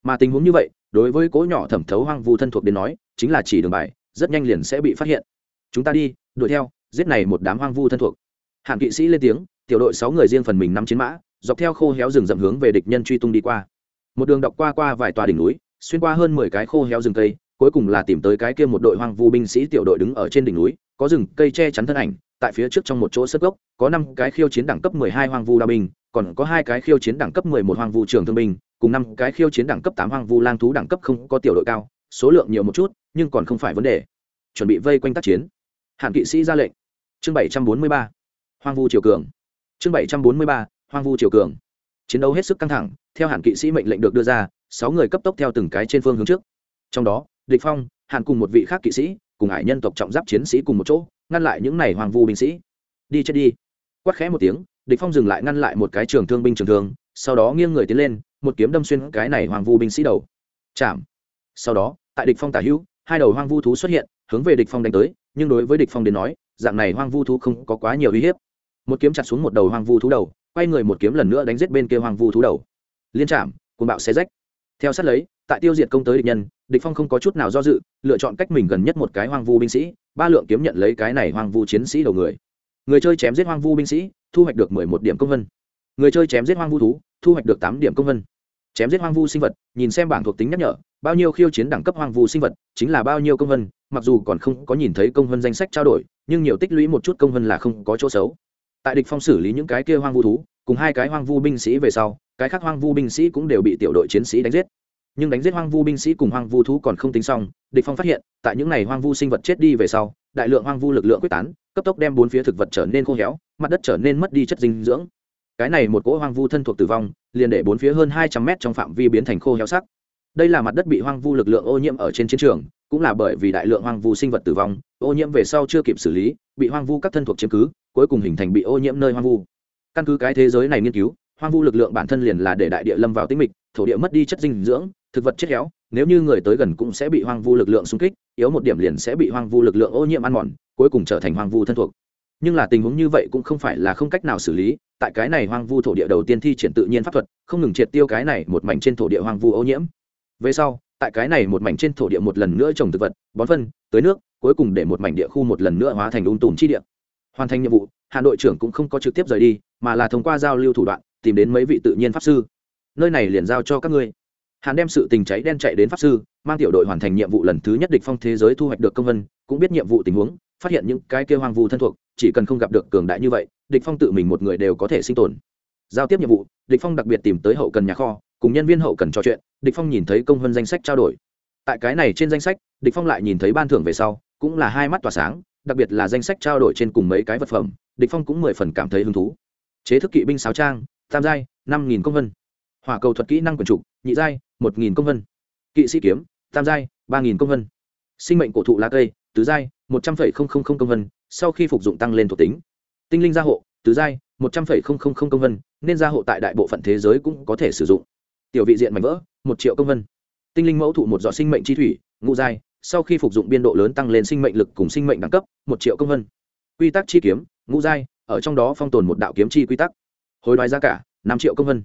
Mà tình huống như vậy đối với cỗ nhỏ thẩm thấu hoang vu thân thuộc đến nói, chính là chỉ đường bài, rất nhanh liền sẽ bị phát hiện. Chúng ta đi, đuổi theo, giết này một đám hoang vu thân thuộc. Hạn kỵ sĩ lên tiếng, tiểu đội sáu người riêng phần mình năm chiến mã, dọc theo khô héo rừng rậm hướng về địch nhân truy tung đi qua. Một đường đọc qua qua vài tòa đỉnh núi, xuyên qua hơn mười cái khô héo rừng cây, cuối cùng là tìm tới cái kia một đội hoang vu binh sĩ tiểu đội đứng ở trên đỉnh núi, có rừng cây che chắn thân ảnh, tại phía trước trong một chỗ sất gốc, có năm cái khiêu chiến đẳng cấp mười hai hoang vu đa binh còn có hai cái khiêu chiến đẳng cấp mười một hoang vu trường thương binh, cùng năm cái khiêu chiến đẳng cấp tám hoang vu lang thú đẳng cấp không có tiểu đội cao, số lượng nhiều một chút, nhưng còn không phải vấn đề. Chuẩn bị vây quanh tác chiến. Hạn kỵ sĩ ra lệnh. Chương bảy trăm bốn mươi ba. Hoang vu triều cường. Chương bảy trăm bốn mươi ba, hoang vu triều cường. Chiến đấu hết sức căng thẳng, theo hạn kỵ sĩ mệnh lệnh được đưa ra, sáu người cấp tốc theo từng cái trên phương hướng trước. Trong đó, địch phong hạn cùng một vị khác kỵ sĩ, cùng hải nhân tộc trọng giáp chiến sĩ cùng một chỗ, ngăn lại những này hoàng vu binh sĩ. Đi chết đi. Quát khẽ một tiếng địch phong dừng lại ngăn lại một cái trường thương binh trường thương, sau đó nghiêng người tiến lên, một kiếm đâm xuyên cái này hoàng vu binh sĩ đầu. Chạm. Sau đó, tại địch phong tả hữu, hai đầu hoang vu thú xuất hiện, hướng về địch phong đánh tới, nhưng đối với địch phong đến nói, dạng này hoang vu thú không có quá nhiều uy hiếp. Một kiếm chặt xuống một đầu hoang vu thú đầu, quay người một kiếm lần nữa đánh giết bên kia hoang vu thú đầu. Liên chạm, cuồng bạo xé rách. Theo sát lấy, tại tiêu diệt công tới địch nhân, địch phong không có chút nào do dự, lựa chọn cách mình gần nhất một cái hoang vu binh sĩ, ba lượng kiếm nhận lấy cái này hoang vu chiến sĩ đầu người. Người chơi chém giết hoang vu binh sĩ thu hoạch được mười một điểm công vân người chơi chém giết hoang vu thú thu hoạch được tám điểm công vân chém giết hoang vu sinh vật nhìn xem bảng thuộc tính nhắc nhở bao nhiêu khiêu chiến đẳng cấp hoang vu sinh vật chính là bao nhiêu công vân mặc dù còn không có nhìn thấy công vân danh sách trao đổi nhưng nhiều tích lũy một chút công vân là không có chỗ xấu tại địch phong xử lý những cái kia hoang vu thú cùng hai cái hoang vu binh sĩ về sau cái khác hoang vu binh sĩ cũng đều bị tiểu đội chiến sĩ đánh giết nhưng đánh giết hoang vu binh sĩ cùng hoang vu thú còn không tính xong địch phong phát hiện tại những này hoang vu sinh vật chết đi về sau đại lượng hoang vu lực lượng quyết tán cấp tốc đem bốn phía thực vật trở nên khô héo mặt đất trở nên mất đi chất dinh dưỡng. Cái này một cỗ hoang vu thân thuộc tử vong, liền để bốn phía hơn hai trăm mét trong phạm vi biến thành khô héo sắc. Đây là mặt đất bị hoang vu lực lượng ô nhiễm ở trên chiến trường, cũng là bởi vì đại lượng hoang vu sinh vật tử vong, ô nhiễm về sau chưa kịp xử lý, bị hoang vu các thân thuộc chiếm cứ, cuối cùng hình thành bị ô nhiễm nơi hoang vu. Căn cứ cái thế giới này nghiên cứu, hoang vu lực lượng bản thân liền là để đại địa lâm vào tĩnh mịch, thổ địa mất đi chất dinh dưỡng, thực vật chết héo, nếu như người tới gần cũng sẽ bị hoang vu lực lượng xung kích, yếu một điểm liền sẽ bị hoang vu lực lượng ô nhiễm ăn mòn, cuối cùng trở thành hoang vu thân thuộc nhưng là tình huống như vậy cũng không phải là không cách nào xử lý, tại cái này hoang vu thổ địa đầu tiên thi triển tự nhiên pháp thuật, không ngừng triệt tiêu cái này một mảnh trên thổ địa hoang vu ô nhiễm. Về sau, tại cái này một mảnh trên thổ địa một lần nữa trồng thực vật, bón phân, tưới nước, cuối cùng để một mảnh địa khu một lần nữa hóa thành ung tùm chi địa. Hoàn thành nhiệm vụ, hà nội trưởng cũng không có trực tiếp rời đi, mà là thông qua giao lưu thủ đoạn, tìm đến mấy vị tự nhiên pháp sư. Nơi này liền giao cho các ngươi. Hàn đem sự tình cháy đen chạy đến pháp sư, mang tiểu đội hoàn thành nhiệm vụ lần thứ nhất địch phong thế giới thu hoạch được công vân, cũng biết nhiệm vụ tình huống phát hiện những cái kia hoang vu thân thuộc, chỉ cần không gặp được cường đại như vậy, địch phong tự mình một người đều có thể sinh tồn. Giao tiếp nhiệm vụ, địch phong đặc biệt tìm tới hậu cần nhà kho, cùng nhân viên hậu cần trò chuyện, địch phong nhìn thấy công hơn danh sách trao đổi. Tại cái này trên danh sách, địch phong lại nhìn thấy ban thưởng về sau, cũng là hai mắt tỏa sáng, đặc biệt là danh sách trao đổi trên cùng mấy cái vật phẩm, địch phong cũng mười phần cảm thấy hứng thú. Chế thức kỵ binh sáo trang, tam giai, năm nghìn công vân. Hỏa cầu thuật kỹ năng quyền chủ nhị giai, một nghìn công vân. Kỵ sĩ kiếm, tam giai, ba nghìn công vân. Sinh mệnh cổ thụ lá cây, tứ giai một trăm linh công vân, sau khi phục dụng tăng lên thuộc tính. Tinh linh gia hộ, tứ giai, một trăm linh công vân, nên gia hộ tại đại bộ phận thế giới cũng có thể sử dụng. Tiểu vị diện mảnh vỡ, một triệu công vân. Tinh linh mẫu thụ một giọt sinh mệnh chi thủy, ngũ giai, sau khi phục dụng biên độ lớn tăng lên sinh mệnh lực cùng sinh mệnh đẳng cấp, một triệu công vân. Quy tắc chi kiếm, ngũ giai, ở trong đó phong tồn một đạo kiếm chi quy tắc. Hối đoái giá cả, năm triệu công vân.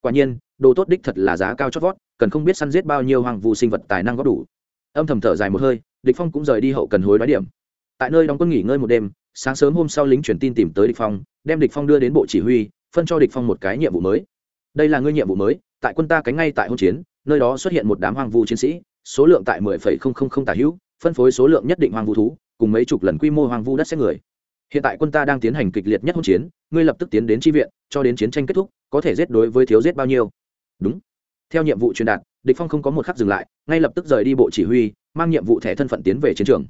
Quả nhiên, đồ tốt đích thật là giá cao chót vót, cần không biết săn giết bao nhiêu hoàng vụ sinh vật tài năng có đủ âm thầm thở dài một hơi, địch phong cũng rời đi hậu cần hối đoái điểm. Tại nơi đóng quân nghỉ ngơi một đêm, sáng sớm hôm sau lính truyền tin tìm tới địch phong, đem địch phong đưa đến bộ chỉ huy, phân cho địch phong một cái nhiệm vụ mới. Đây là ngươi nhiệm vụ mới, tại quân ta cánh ngay tại hôn chiến, nơi đó xuất hiện một đám hoàng vu chiến sĩ, số lượng tại mười phẩy không không không tả hữu, phân phối số lượng nhất định hoàng vu thú, cùng mấy chục lần quy mô hoàng vu đất xét người. Hiện tại quân ta đang tiến hành kịch liệt nhất hôn chiến, ngươi lập tức tiến đến tri viện, cho đến chiến tranh kết thúc, có thể giết đối với thiếu giết bao nhiêu? Đúng. Theo nhiệm vụ truyền đạt địch phong không có một khắc dừng lại, ngay lập tức rời đi bộ chỉ huy, mang nhiệm vụ thẻ thân phận tiến về chiến trường.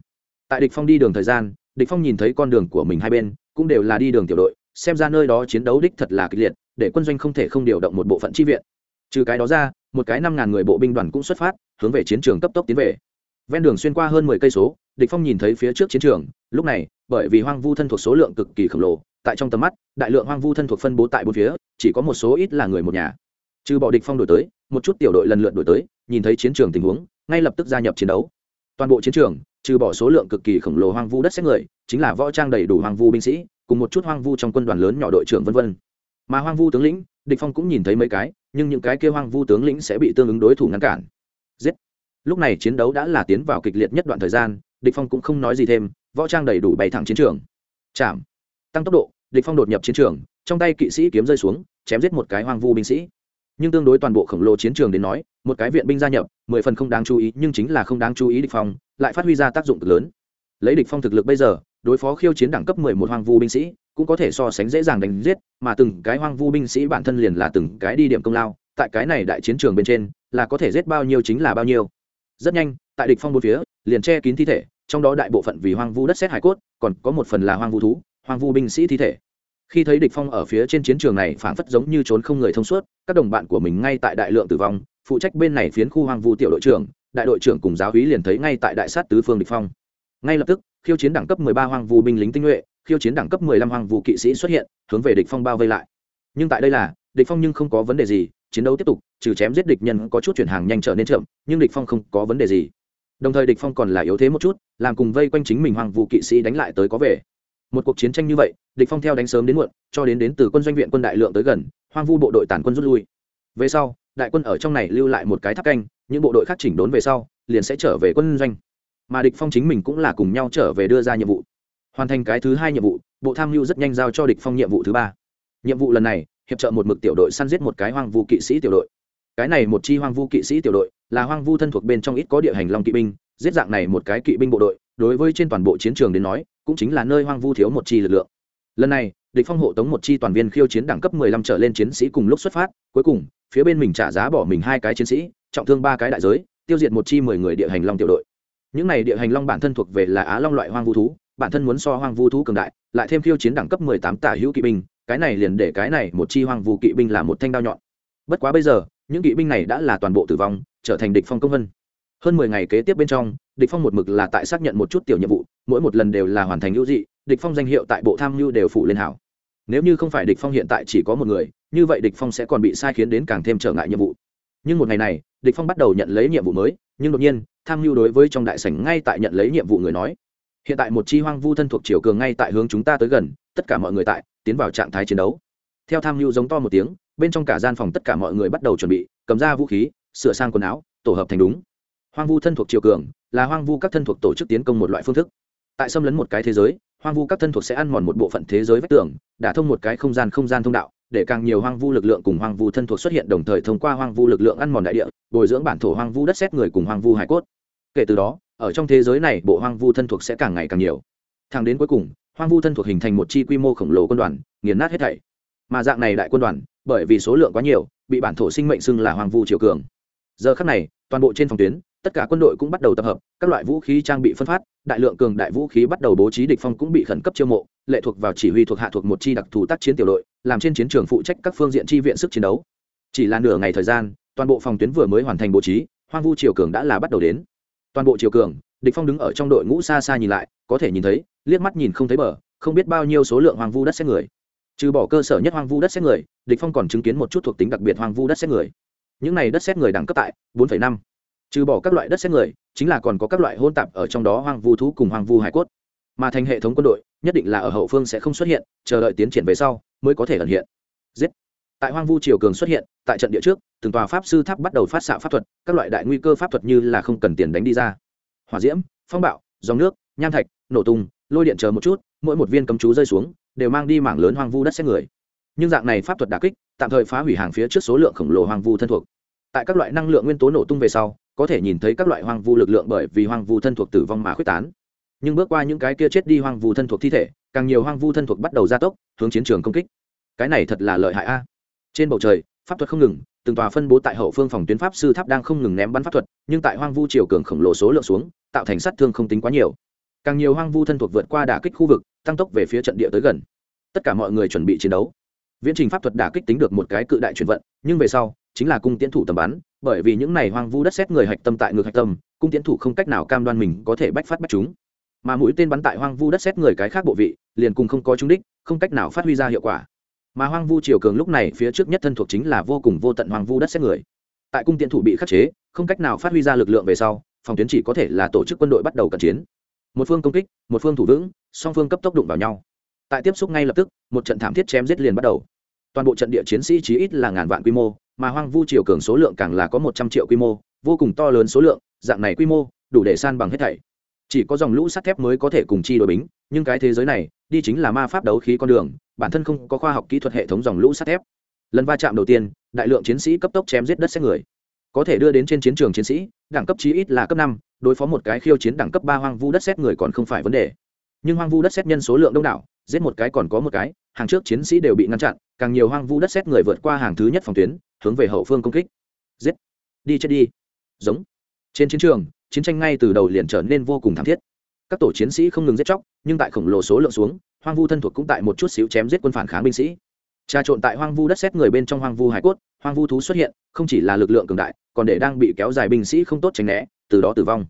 Tại địch phong đi đường thời gian, địch phong nhìn thấy con đường của mình hai bên, cũng đều là đi đường tiểu đội, xem ra nơi đó chiến đấu đích thật là kịch liệt, để quân doanh không thể không điều động một bộ phận chi viện. Trừ cái đó ra, một cái năm ngàn người bộ binh đoàn cũng xuất phát, hướng về chiến trường cấp tốc tiến về. Ven đường xuyên qua hơn mười cây số, địch phong nhìn thấy phía trước chiến trường, lúc này, bởi vì hoang vu thân thuộc số lượng cực kỳ khổng lồ, tại trong tầm mắt, đại lượng hoang vu thân thuộc phân bố tại bốn phía, chỉ có một số ít là người một nhà. Trừ bỏ địch phong đổi tới một chút tiểu đội lần lượt đổi tới, nhìn thấy chiến trường tình huống, ngay lập tức gia nhập chiến đấu. Toàn bộ chiến trường, trừ bỏ số lượng cực kỳ khổng lồ hoang vu đất xét người, chính là võ trang đầy đủ hoang vu binh sĩ, cùng một chút hoang vu trong quân đoàn lớn nhỏ đội trưởng vân vân. Mà hoang vu tướng lĩnh, địch phong cũng nhìn thấy mấy cái, nhưng những cái kia hoang vu tướng lĩnh sẽ bị tương ứng đối thủ ngăn cản. Giết! Lúc này chiến đấu đã là tiến vào kịch liệt nhất đoạn thời gian, địch phong cũng không nói gì thêm, võ trang đầy đủ bày thẳng chiến trường. Chạm! Tăng tốc độ, địch phong đột nhập chiến trường, trong tay kỵ sĩ kiếm rơi xuống, chém giết một cái hoang vu binh sĩ nhưng tương đối toàn bộ khổng lồ chiến trường đến nói, một cái viện binh gia nhập, mười phần không đáng chú ý, nhưng chính là không đáng chú ý địch phong, lại phát huy ra tác dụng cực lớn. Lấy địch phong thực lực bây giờ, đối phó khiêu chiến đẳng cấp mười một hoang vu binh sĩ, cũng có thể so sánh dễ dàng đánh giết, mà từng cái hoang vu binh sĩ bản thân liền là từng cái đi điểm công lao, tại cái này đại chiến trường bên trên, là có thể giết bao nhiêu chính là bao nhiêu. Rất nhanh, tại địch phong bốn phía, liền che kín thi thể, trong đó đại bộ phận vì hoang vu đất xét hải cốt, còn có một phần là hoang vu thú, hoang vu binh sĩ thi thể khi thấy địch phong ở phía trên chiến trường này phảng phất giống như trốn không người thông suốt, các đồng bạn của mình ngay tại đại lượng tử vong, phụ trách bên này phiến khu hoang vu tiểu đội trưởng, đại đội trưởng cùng giáo úy liền thấy ngay tại đại sát tứ phương địch phong. Ngay lập tức, khiêu chiến đẳng cấp 13 hoang vu binh lính tinh nhuệ, khiêu chiến đẳng cấp 15 hoang vu kỵ sĩ xuất hiện, hướng về địch phong bao vây lại. Nhưng tại đây là, địch phong nhưng không có vấn đề gì, chiến đấu tiếp tục, trừ chém giết địch nhân có chút chuyển hàng nhanh trở nên chậm, nhưng địch phong không có vấn đề gì. Đồng thời địch phong còn là yếu thế một chút, làm cùng vây quanh chính mình hoang vu kỵ sĩ đánh lại tới có về một cuộc chiến tranh như vậy, địch phong theo đánh sớm đến muộn, cho đến đến từ quân doanh viện quân đại lượng tới gần, hoang vu bộ đội tàn quân rút lui. Về sau, đại quân ở trong này lưu lại một cái tháp canh, những bộ đội khác chỉnh đốn về sau, liền sẽ trở về quân doanh. Mà địch phong chính mình cũng là cùng nhau trở về đưa ra nhiệm vụ. Hoàn thành cái thứ hai nhiệm vụ, bộ tham mưu rất nhanh giao cho địch phong nhiệm vụ thứ ba. Nhiệm vụ lần này, hiệp trợ một mực tiểu đội săn giết một cái hoang vu kỵ sĩ tiểu đội. Cái này một chi hoang vu kỵ sĩ tiểu đội, là hoang vu thân thuộc bên trong ít có địa hành long kỵ binh, giết dạng này một cái kỵ binh bộ đội, đối với trên toàn bộ chiến trường đến nói cũng chính là nơi hoang vu thiếu một chi lực lượng. Lần này, địch phong hộ tống một chi toàn viên khiêu chiến đẳng cấp 15 trở lên chiến sĩ cùng lúc xuất phát, cuối cùng, phía bên mình trả giá bỏ mình hai cái chiến sĩ, trọng thương ba cái đại giới, tiêu diệt một chi mười người địa hành long tiểu đội. Những này địa hành long bản thân thuộc về là á long loại hoang vu thú, bản thân muốn so hoang vu thú cường đại, lại thêm khiêu chiến đẳng cấp 18 tả hữu kỵ binh, cái này liền để cái này một chi hoang vu kỵ binh là một thanh đao nhọn. Bất quá bây giờ, những kỵ binh này đã là toàn bộ tử vong, trở thành địch phong công vân. Hơn mười ngày kế tiếp bên trong, địch phong một mực là tại xác nhận một chút tiểu nhiệm vụ mỗi một lần đều là hoàn thành hữu dị, địch phong danh hiệu tại bộ tham mưu đều phụ lên hảo nếu như không phải địch phong hiện tại chỉ có một người, như vậy địch phong sẽ còn bị sai khiến đến càng thêm trở ngại nhiệm vụ. Nhưng một ngày này, địch phong bắt đầu nhận lấy nhiệm vụ mới, nhưng đột nhiên, tham mưu đối với trong đại sảnh ngay tại nhận lấy nhiệm vụ người nói, hiện tại một chi hoang vu thân thuộc triều cường ngay tại hướng chúng ta tới gần, tất cả mọi người tại, tiến vào trạng thái chiến đấu. Theo tham mưu giống to một tiếng, bên trong cả gian phòng tất cả mọi người bắt đầu chuẩn bị, cầm ra vũ khí, sửa sang quần áo, tổ hợp thành đúng. Hoang vu thân thuộc triều cường, là hoang vu các thân thuộc tổ chức tiến công một loại phương thức tại xâm lấn một cái thế giới, hoang vu các thân thuộc sẽ ăn mòn một bộ phận thế giới vách tường, đả thông một cái không gian không gian thông đạo, để càng nhiều hoang vu lực lượng cùng hoang vu thân thuộc xuất hiện đồng thời thông qua hoang vu lực lượng ăn mòn đại địa, bồi dưỡng bản thổ hoang vu đất xét người cùng hoang vu hải cốt. Kể từ đó, ở trong thế giới này, bộ hoang vu thân thuộc sẽ càng ngày càng nhiều. Thẳng đến cuối cùng, hoang vu thân thuộc hình thành một chi quy mô khổng lồ quân đoàn, nghiền nát hết thảy. Mà dạng này đại quân đoàn, bởi vì số lượng quá nhiều, bị bản thổ sinh mệnh xưng là hoang vu triều cường. Giờ khắc này, toàn bộ trên phòng tuyến tất cả quân đội cũng bắt đầu tập hợp các loại vũ khí trang bị phân phát đại lượng cường đại vũ khí bắt đầu bố trí địch phong cũng bị khẩn cấp chiêu mộ lệ thuộc vào chỉ huy thuộc hạ thuộc một chi đặc thù tác chiến tiểu đội làm trên chiến trường phụ trách các phương diện chi viện sức chiến đấu. Chỉ là nửa ngày thời gian toàn bộ phòng tuyến vừa mới hoàn thành bố trí hoang vu triều cường đã là bắt đầu đến. Toàn bộ triều cường địch phong đứng ở trong đội ngũ xa xa nhìn lại có thể nhìn thấy liếc mắt nhìn không thấy bờ không biết bao nhiêu số lượng hoang vu đất xét người. Trừ bỏ cơ sở nhất hoang vu đất xét người địch phong còn chứng kiến một chút thuộc tính đặc biệt hoang vu đất xét người. Những này đất xét người đẳng cấp tại 4,5 trừ bỏ các loại đất xét người, chính là còn có các loại hôn tạp ở trong đó hoang vu thú cùng hoang vu hải cốt. Mà thành hệ thống quân đội, nhất định là ở hậu phương sẽ không xuất hiện, chờ đợi tiến triển về sau, mới có thể ẩn hiện. Giết. Tại hoang vu triều cường xuất hiện, tại trận địa trước, từng tòa pháp sư tháp bắt đầu phát xạ pháp thuật, các loại đại nguy cơ pháp thuật như là không cần tiền đánh đi ra. Hỏa diễm, phong bạo, dòng nước, nham thạch, nổ tung, lôi điện chờ một chút, mỗi một viên cấm chú rơi xuống, đều mang đi mảng lớn hoang vu đất xét người. Nhưng dạng này pháp thuật đà kích, tạm thời phá hủy hàng phía trước số lượng khổng lồ hoang vu thân thuộc. Tại các loại năng lượng nguyên tố nổ tung về sau có thể nhìn thấy các loại hoang vu lực lượng bởi vì hoang vu thân thuộc tử vong mà khuyết tán. Nhưng bước qua những cái kia chết đi hoang vu thân thuộc thi thể, càng nhiều hoang vu thân thuộc bắt đầu gia tốc, hướng chiến trường công kích. Cái này thật là lợi hại a. Trên bầu trời, pháp thuật không ngừng, từng tòa phân bố tại hậu phương phòng tuyến pháp sư tháp đang không ngừng ném bắn pháp thuật, nhưng tại hoang vu chiều cường khổng lồ số lượng xuống, tạo thành sát thương không tính quá nhiều. Càng nhiều hoang vu thân thuộc vượt qua đả kích khu vực, tăng tốc về phía trận địa tới gần. Tất cả mọi người chuẩn bị chiến đấu. Viễn trình pháp thuật đả kích tính được một cái cự đại chuyển vận, nhưng về sau, chính là cung tiến thủ tầm bắn bởi vì những này hoang vu đất xét người hạch tâm tại ngược hạch tâm, cung tiến thủ không cách nào cam đoan mình có thể bách phát bách chúng. Mà mũi tên bắn tại hoang vu đất xét người cái khác bộ vị, liền cùng không có trúng đích, không cách nào phát huy ra hiệu quả. Mà hoang vu triều cường lúc này phía trước nhất thân thuộc chính là vô cùng vô tận hoang vu đất xét người. Tại cung tiện thủ bị khắc chế, không cách nào phát huy ra lực lượng về sau, phòng tuyến chỉ có thể là tổ chức quân đội bắt đầu cận chiến. Một phương công kích, một phương thủ vững, song phương cấp tốc đụng vào nhau. Tại tiếp xúc ngay lập tức, một trận thảm thiết chém giết liền bắt đầu. Toàn bộ trận địa chiến sĩ chí ít là ngàn vạn quy mô mà hoang vu triều cường số lượng càng là có một trăm triệu quy mô, vô cùng to lớn số lượng, dạng này quy mô, đủ để san bằng hết thảy. Chỉ có dòng lũ sắt thép mới có thể cùng chi đổi bính, nhưng cái thế giới này, đi chính là ma pháp đấu khí con đường, bản thân không có khoa học kỹ thuật hệ thống dòng lũ sắt thép. Lần va chạm đầu tiên, đại lượng chiến sĩ cấp tốc chém giết đất xét người. Có thể đưa đến trên chiến trường chiến sĩ, đẳng cấp chí ít là cấp năm, đối phó một cái khiêu chiến đẳng cấp ba hoang vu đất xét người còn không phải vấn đề. Nhưng hoang vu đất xét nhân số lượng đông đảo, giết một cái còn có một cái hàng trước chiến sĩ đều bị ngăn chặn, càng nhiều hoang vu đất xét người vượt qua hàng thứ nhất phòng tuyến, hướng về hậu phương công kích. Giết. Đi chết đi. Giống. Trên chiến trường, chiến tranh ngay từ đầu liền trở nên vô cùng thảm thiết. Các tổ chiến sĩ không ngừng giết chóc, nhưng tại khổng lồ số lượng xuống, hoang vu thân thuộc cũng tại một chút xíu chém giết quân phản kháng binh sĩ. Trà trộn tại hoang vu đất xét người bên trong hoang vu hải cốt, hoang vu thú xuất hiện, không chỉ là lực lượng cường đại, còn để đang bị kéo dài binh sĩ không tốt tránh né, từ đó tử vong.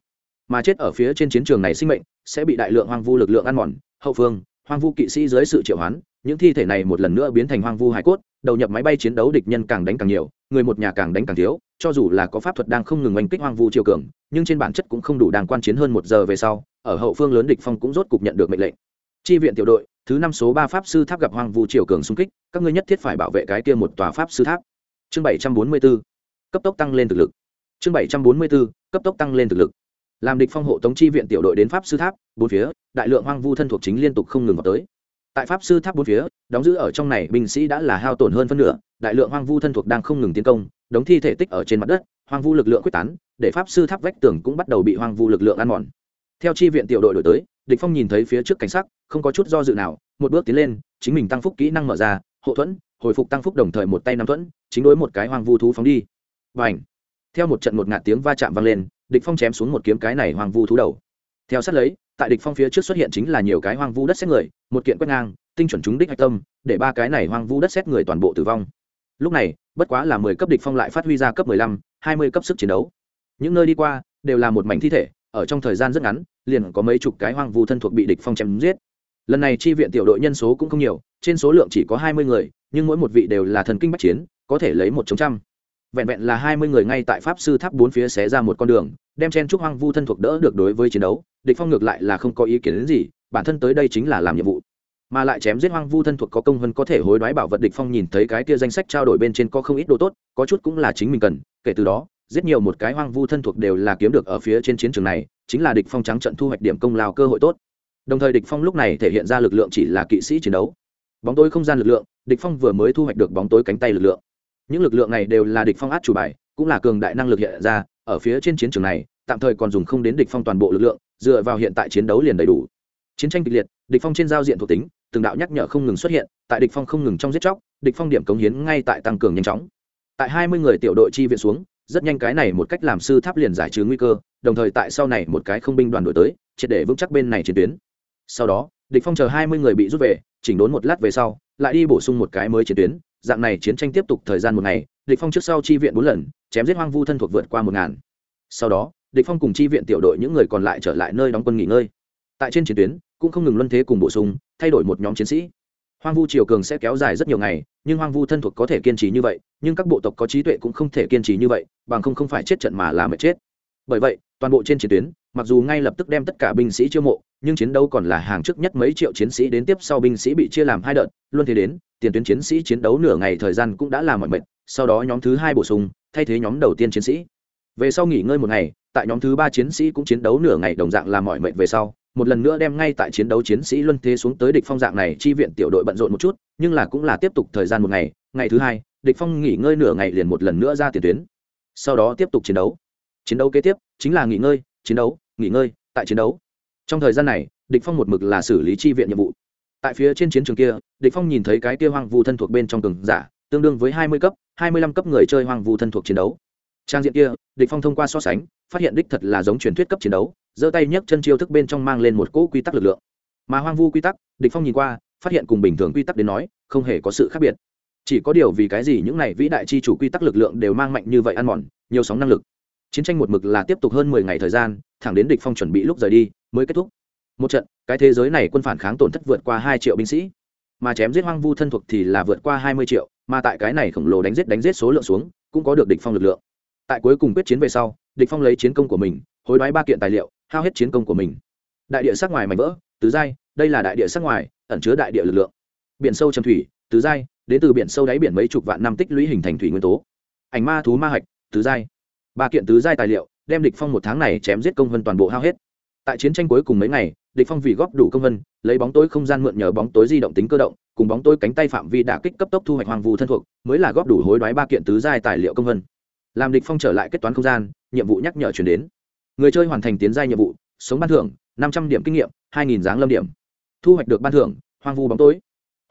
Mà chết ở phía trên chiến trường này sinh mệnh, sẽ bị đại lượng hoang vu lực lượng ăn mòn, hậu phương, hoang vu kỵ sĩ dưới sự triệu hoán những thi thể này một lần nữa biến thành hoang vu hải cốt, đầu nhập máy bay chiến đấu địch nhân càng đánh càng nhiều, người một nhà càng đánh càng thiếu, cho dù là có pháp thuật đang không ngừng oanh kích hoang vu triều cường, nhưng trên bản chất cũng không đủ đang quan chiến hơn một giờ về sau, ở hậu phương lớn địch phong cũng rốt cục nhận được mệnh lệnh. Chi viện tiểu đội, thứ năm số ba pháp sư tháp gặp hoang vu triều cường xung kích, các ngươi nhất thiết phải bảo vệ cái kia một tòa pháp sư tháp. Chương bảy trăm bốn mươi 744 cấp tốc tăng lên thực lực. Chương bảy trăm bốn mươi 744 cấp tốc tăng lên thực lực. Làm địch phong hộ tống chi viện tiểu đội đến pháp sư tháp, bốn phía, đại lượng hoang vu thân thuộc chính liên tục không ngừng vào tới tại pháp sư tháp bốn phía, đóng giữ ở trong này binh sĩ đã là hao tổn hơn phân nửa, đại lượng hoang vu thân thuộc đang không ngừng tiến công, đống thi thể tích ở trên mặt đất, hoang vu lực lượng quyết tán, để pháp sư tháp vách tường cũng bắt đầu bị hoang vu lực lượng ăn mòn. Theo chi viện tiểu đội đổi tới, địch phong nhìn thấy phía trước cảnh sắc, không có chút do dự nào, một bước tiến lên, chính mình tăng phúc kỹ năng mở ra, hộ thuẫn, hồi phục tăng phúc đồng thời một tay nắm thuẫn, chính đối một cái hoang vu thú phóng đi. Bảnh theo một trận một ngạt tiếng va chạm vang lên, địch phong chém xuống một kiếm cái này hoang vu thú đầu theo sát lấy tại địch phong phía trước xuất hiện chính là nhiều cái hoang vu đất xét người một kiện quét ngang tinh chuẩn chúng đích hạch tâm để ba cái này hoang vu đất xét người toàn bộ tử vong. Lúc này bất quá là mười cấp địch phong lại phát huy ra cấp mười lăm, hai mươi cấp sức chiến đấu. Những nơi đi qua đều là một mảnh thi thể ở trong thời gian rất ngắn liền có mấy chục cái hoang vu thân thuộc bị địch phong chém giết. Lần này chi viện tiểu đội nhân số cũng không nhiều trên số lượng chỉ có hai mươi người nhưng mỗi một vị đều là thần kinh bách chiến có thể lấy một chống trăm. Vẹn vẹn là hai mươi người ngay tại pháp sư tháp bốn phía xé ra một con đường đem chen trúc hoang vu thân thuộc đỡ được đối với chiến đấu, địch phong ngược lại là không có ý kiến đến gì, bản thân tới đây chính là làm nhiệm vụ. Mà lại chém giết hoang vu thân thuộc có công hơn có thể hối đoái bảo vật địch phong nhìn thấy cái kia danh sách trao đổi bên trên có không ít đồ tốt, có chút cũng là chính mình cần, kể từ đó, giết nhiều một cái hoang vu thân thuộc đều là kiếm được ở phía trên chiến trường này, chính là địch phong trắng trận thu hoạch điểm công lao cơ hội tốt. Đồng thời địch phong lúc này thể hiện ra lực lượng chỉ là kỵ sĩ chiến đấu. Bóng tối không gian lực lượng, địch phong vừa mới thu hoạch được bóng tối cánh tay lực lượng. Những lực lượng này đều là địch phong át chủ bài, cũng là cường đại năng lực hiện ra ở phía trên chiến trường này, tạm thời còn dùng không đến địch phong toàn bộ lực lượng, dựa vào hiện tại chiến đấu liền đầy đủ. Chiến tranh kịch liệt, địch phong trên giao diện thuộc tính, từng đạo nhắc nhở không ngừng xuất hiện, tại địch phong không ngừng trong giết chóc, địch phong điểm cống hiến ngay tại tăng cường nhanh chóng. Tại 20 người tiểu đội chi viện xuống, rất nhanh cái này một cách làm sư tháp liền giải trừ nguy cơ, đồng thời tại sau này một cái không binh đoàn đuổi tới, triệt để vững chắc bên này chiến tuyến. Sau đó, địch phong chờ 20 người bị rút về, chỉnh đốn một lát về sau, lại đi bổ sung một cái mới chiến tuyến. Dạng này chiến tranh tiếp tục thời gian một ngày, địch phong trước sau chi viện bốn lần chém giết hoang vu thân thuộc vượt qua một ngàn. Sau đó, địch phong cùng chi viện tiểu đội những người còn lại trở lại nơi đóng quân nghỉ ngơi. Tại trên chiến tuyến, cũng không ngừng luân thế cùng bổ sung, thay đổi một nhóm chiến sĩ. Hoang vu triều cường sẽ kéo dài rất nhiều ngày, nhưng hoang vu thân thuộc có thể kiên trì như vậy, nhưng các bộ tộc có trí tuệ cũng không thể kiên trì như vậy, bằng không không phải chết trận mà là mệt chết. Bởi vậy, toàn bộ trên chiến tuyến, mặc dù ngay lập tức đem tất cả binh sĩ chiêu mộ, nhưng chiến đấu còn là hàng trước nhất mấy triệu chiến sĩ đến tiếp sau binh sĩ bị chia làm hai đợt luôn thế đến, tiền tuyến chiến sĩ chiến đấu nửa ngày thời gian cũng đã làm mọi mệt, sau đó nhóm thứ hai bổ sung thay thế nhóm đầu tiên chiến sĩ. Về sau nghỉ ngơi một ngày, tại nhóm thứ ba chiến sĩ cũng chiến đấu nửa ngày đồng dạng làm mọi mệt về sau, một lần nữa đem ngay tại chiến đấu chiến sĩ luân thế xuống tới địch phong dạng này chi viện tiểu đội bận rộn một chút, nhưng là cũng là tiếp tục thời gian một ngày ngày thứ hai, địch phong nghỉ ngơi nửa ngày liền một lần nữa ra tiền tuyến. Sau đó tiếp tục chiến đấu. Chiến đấu kế tiếp chính là nghỉ ngơi, chiến đấu, nghỉ ngơi, tại chiến đấu. Trong thời gian này, địch phong một mực là xử lý chi viện nhiệm vụ. Tại phía trên chiến trường kia, địch phong nhìn thấy cái kia hoang vu thân thuộc bên trong cường giả tương đương với hai mươi cấp, hai mươi lăm cấp người chơi hoang vu thân thuộc chiến đấu. Trang diện kia, địch phong thông qua so sánh, phát hiện đích thật là giống truyền thuyết cấp chiến đấu, giơ tay nhấc chân chiêu thức bên trong mang lên một cỗ quy tắc lực lượng. Mà hoang vu quy tắc, địch phong nhìn qua, phát hiện cùng bình thường quy tắc đến nói, không hề có sự khác biệt. Chỉ có điều vì cái gì những này vĩ đại chi chủ quy tắc lực lượng đều mang mạnh như vậy ăn mòn, nhiều sóng năng lực. Chiến tranh một mực là tiếp tục hơn mười ngày thời gian, thẳng đến địch phong chuẩn bị lúc rời đi, mới kết thúc. Một trận, cái thế giới này quân phản kháng tổn thất vượt qua hai triệu binh sĩ mà chém giết hoang vu thân thuộc thì là vượt qua hai mươi triệu, mà tại cái này khổng lồ đánh giết đánh giết số lượng xuống, cũng có được địch phong lực lượng. Tại cuối cùng quyết chiến về sau, địch phong lấy chiến công của mình, hối đoái ba kiện tài liệu, hao hết chiến công của mình. Đại địa sắc ngoài mảnh vỡ, tứ giai, đây là đại địa sắc ngoài, ẩn chứa đại địa lực lượng. Biển sâu trầm thủy, tứ giai, đến từ biển sâu đáy biển mấy chục vạn năm tích lũy hình thành thủy nguyên tố. Ảnh ma thú ma hạch, tứ giai. Ba kiện tứ giai tài liệu, đem địch phong một tháng này chém giết công hơn toàn bộ hao hết tại chiến tranh cuối cùng mấy ngày, địch phong vì góp đủ công vân, lấy bóng tối không gian mượn nhờ bóng tối di động tính cơ động, cùng bóng tối cánh tay phạm vi đả kích cấp tốc thu hoạch hoàng vu thân thuộc, mới là góp đủ hối đoái ba kiện tứ giai tài liệu công vân. Làm địch phong trở lại kết toán không gian, nhiệm vụ nhắc nhở chuyển đến. Người chơi hoàn thành tiến giai nhiệm vụ, sống ban thưởng, năm trăm điểm kinh nghiệm, hai nghìn giáng lâm điểm. Thu hoạch được ban thưởng hoang vu bóng tối.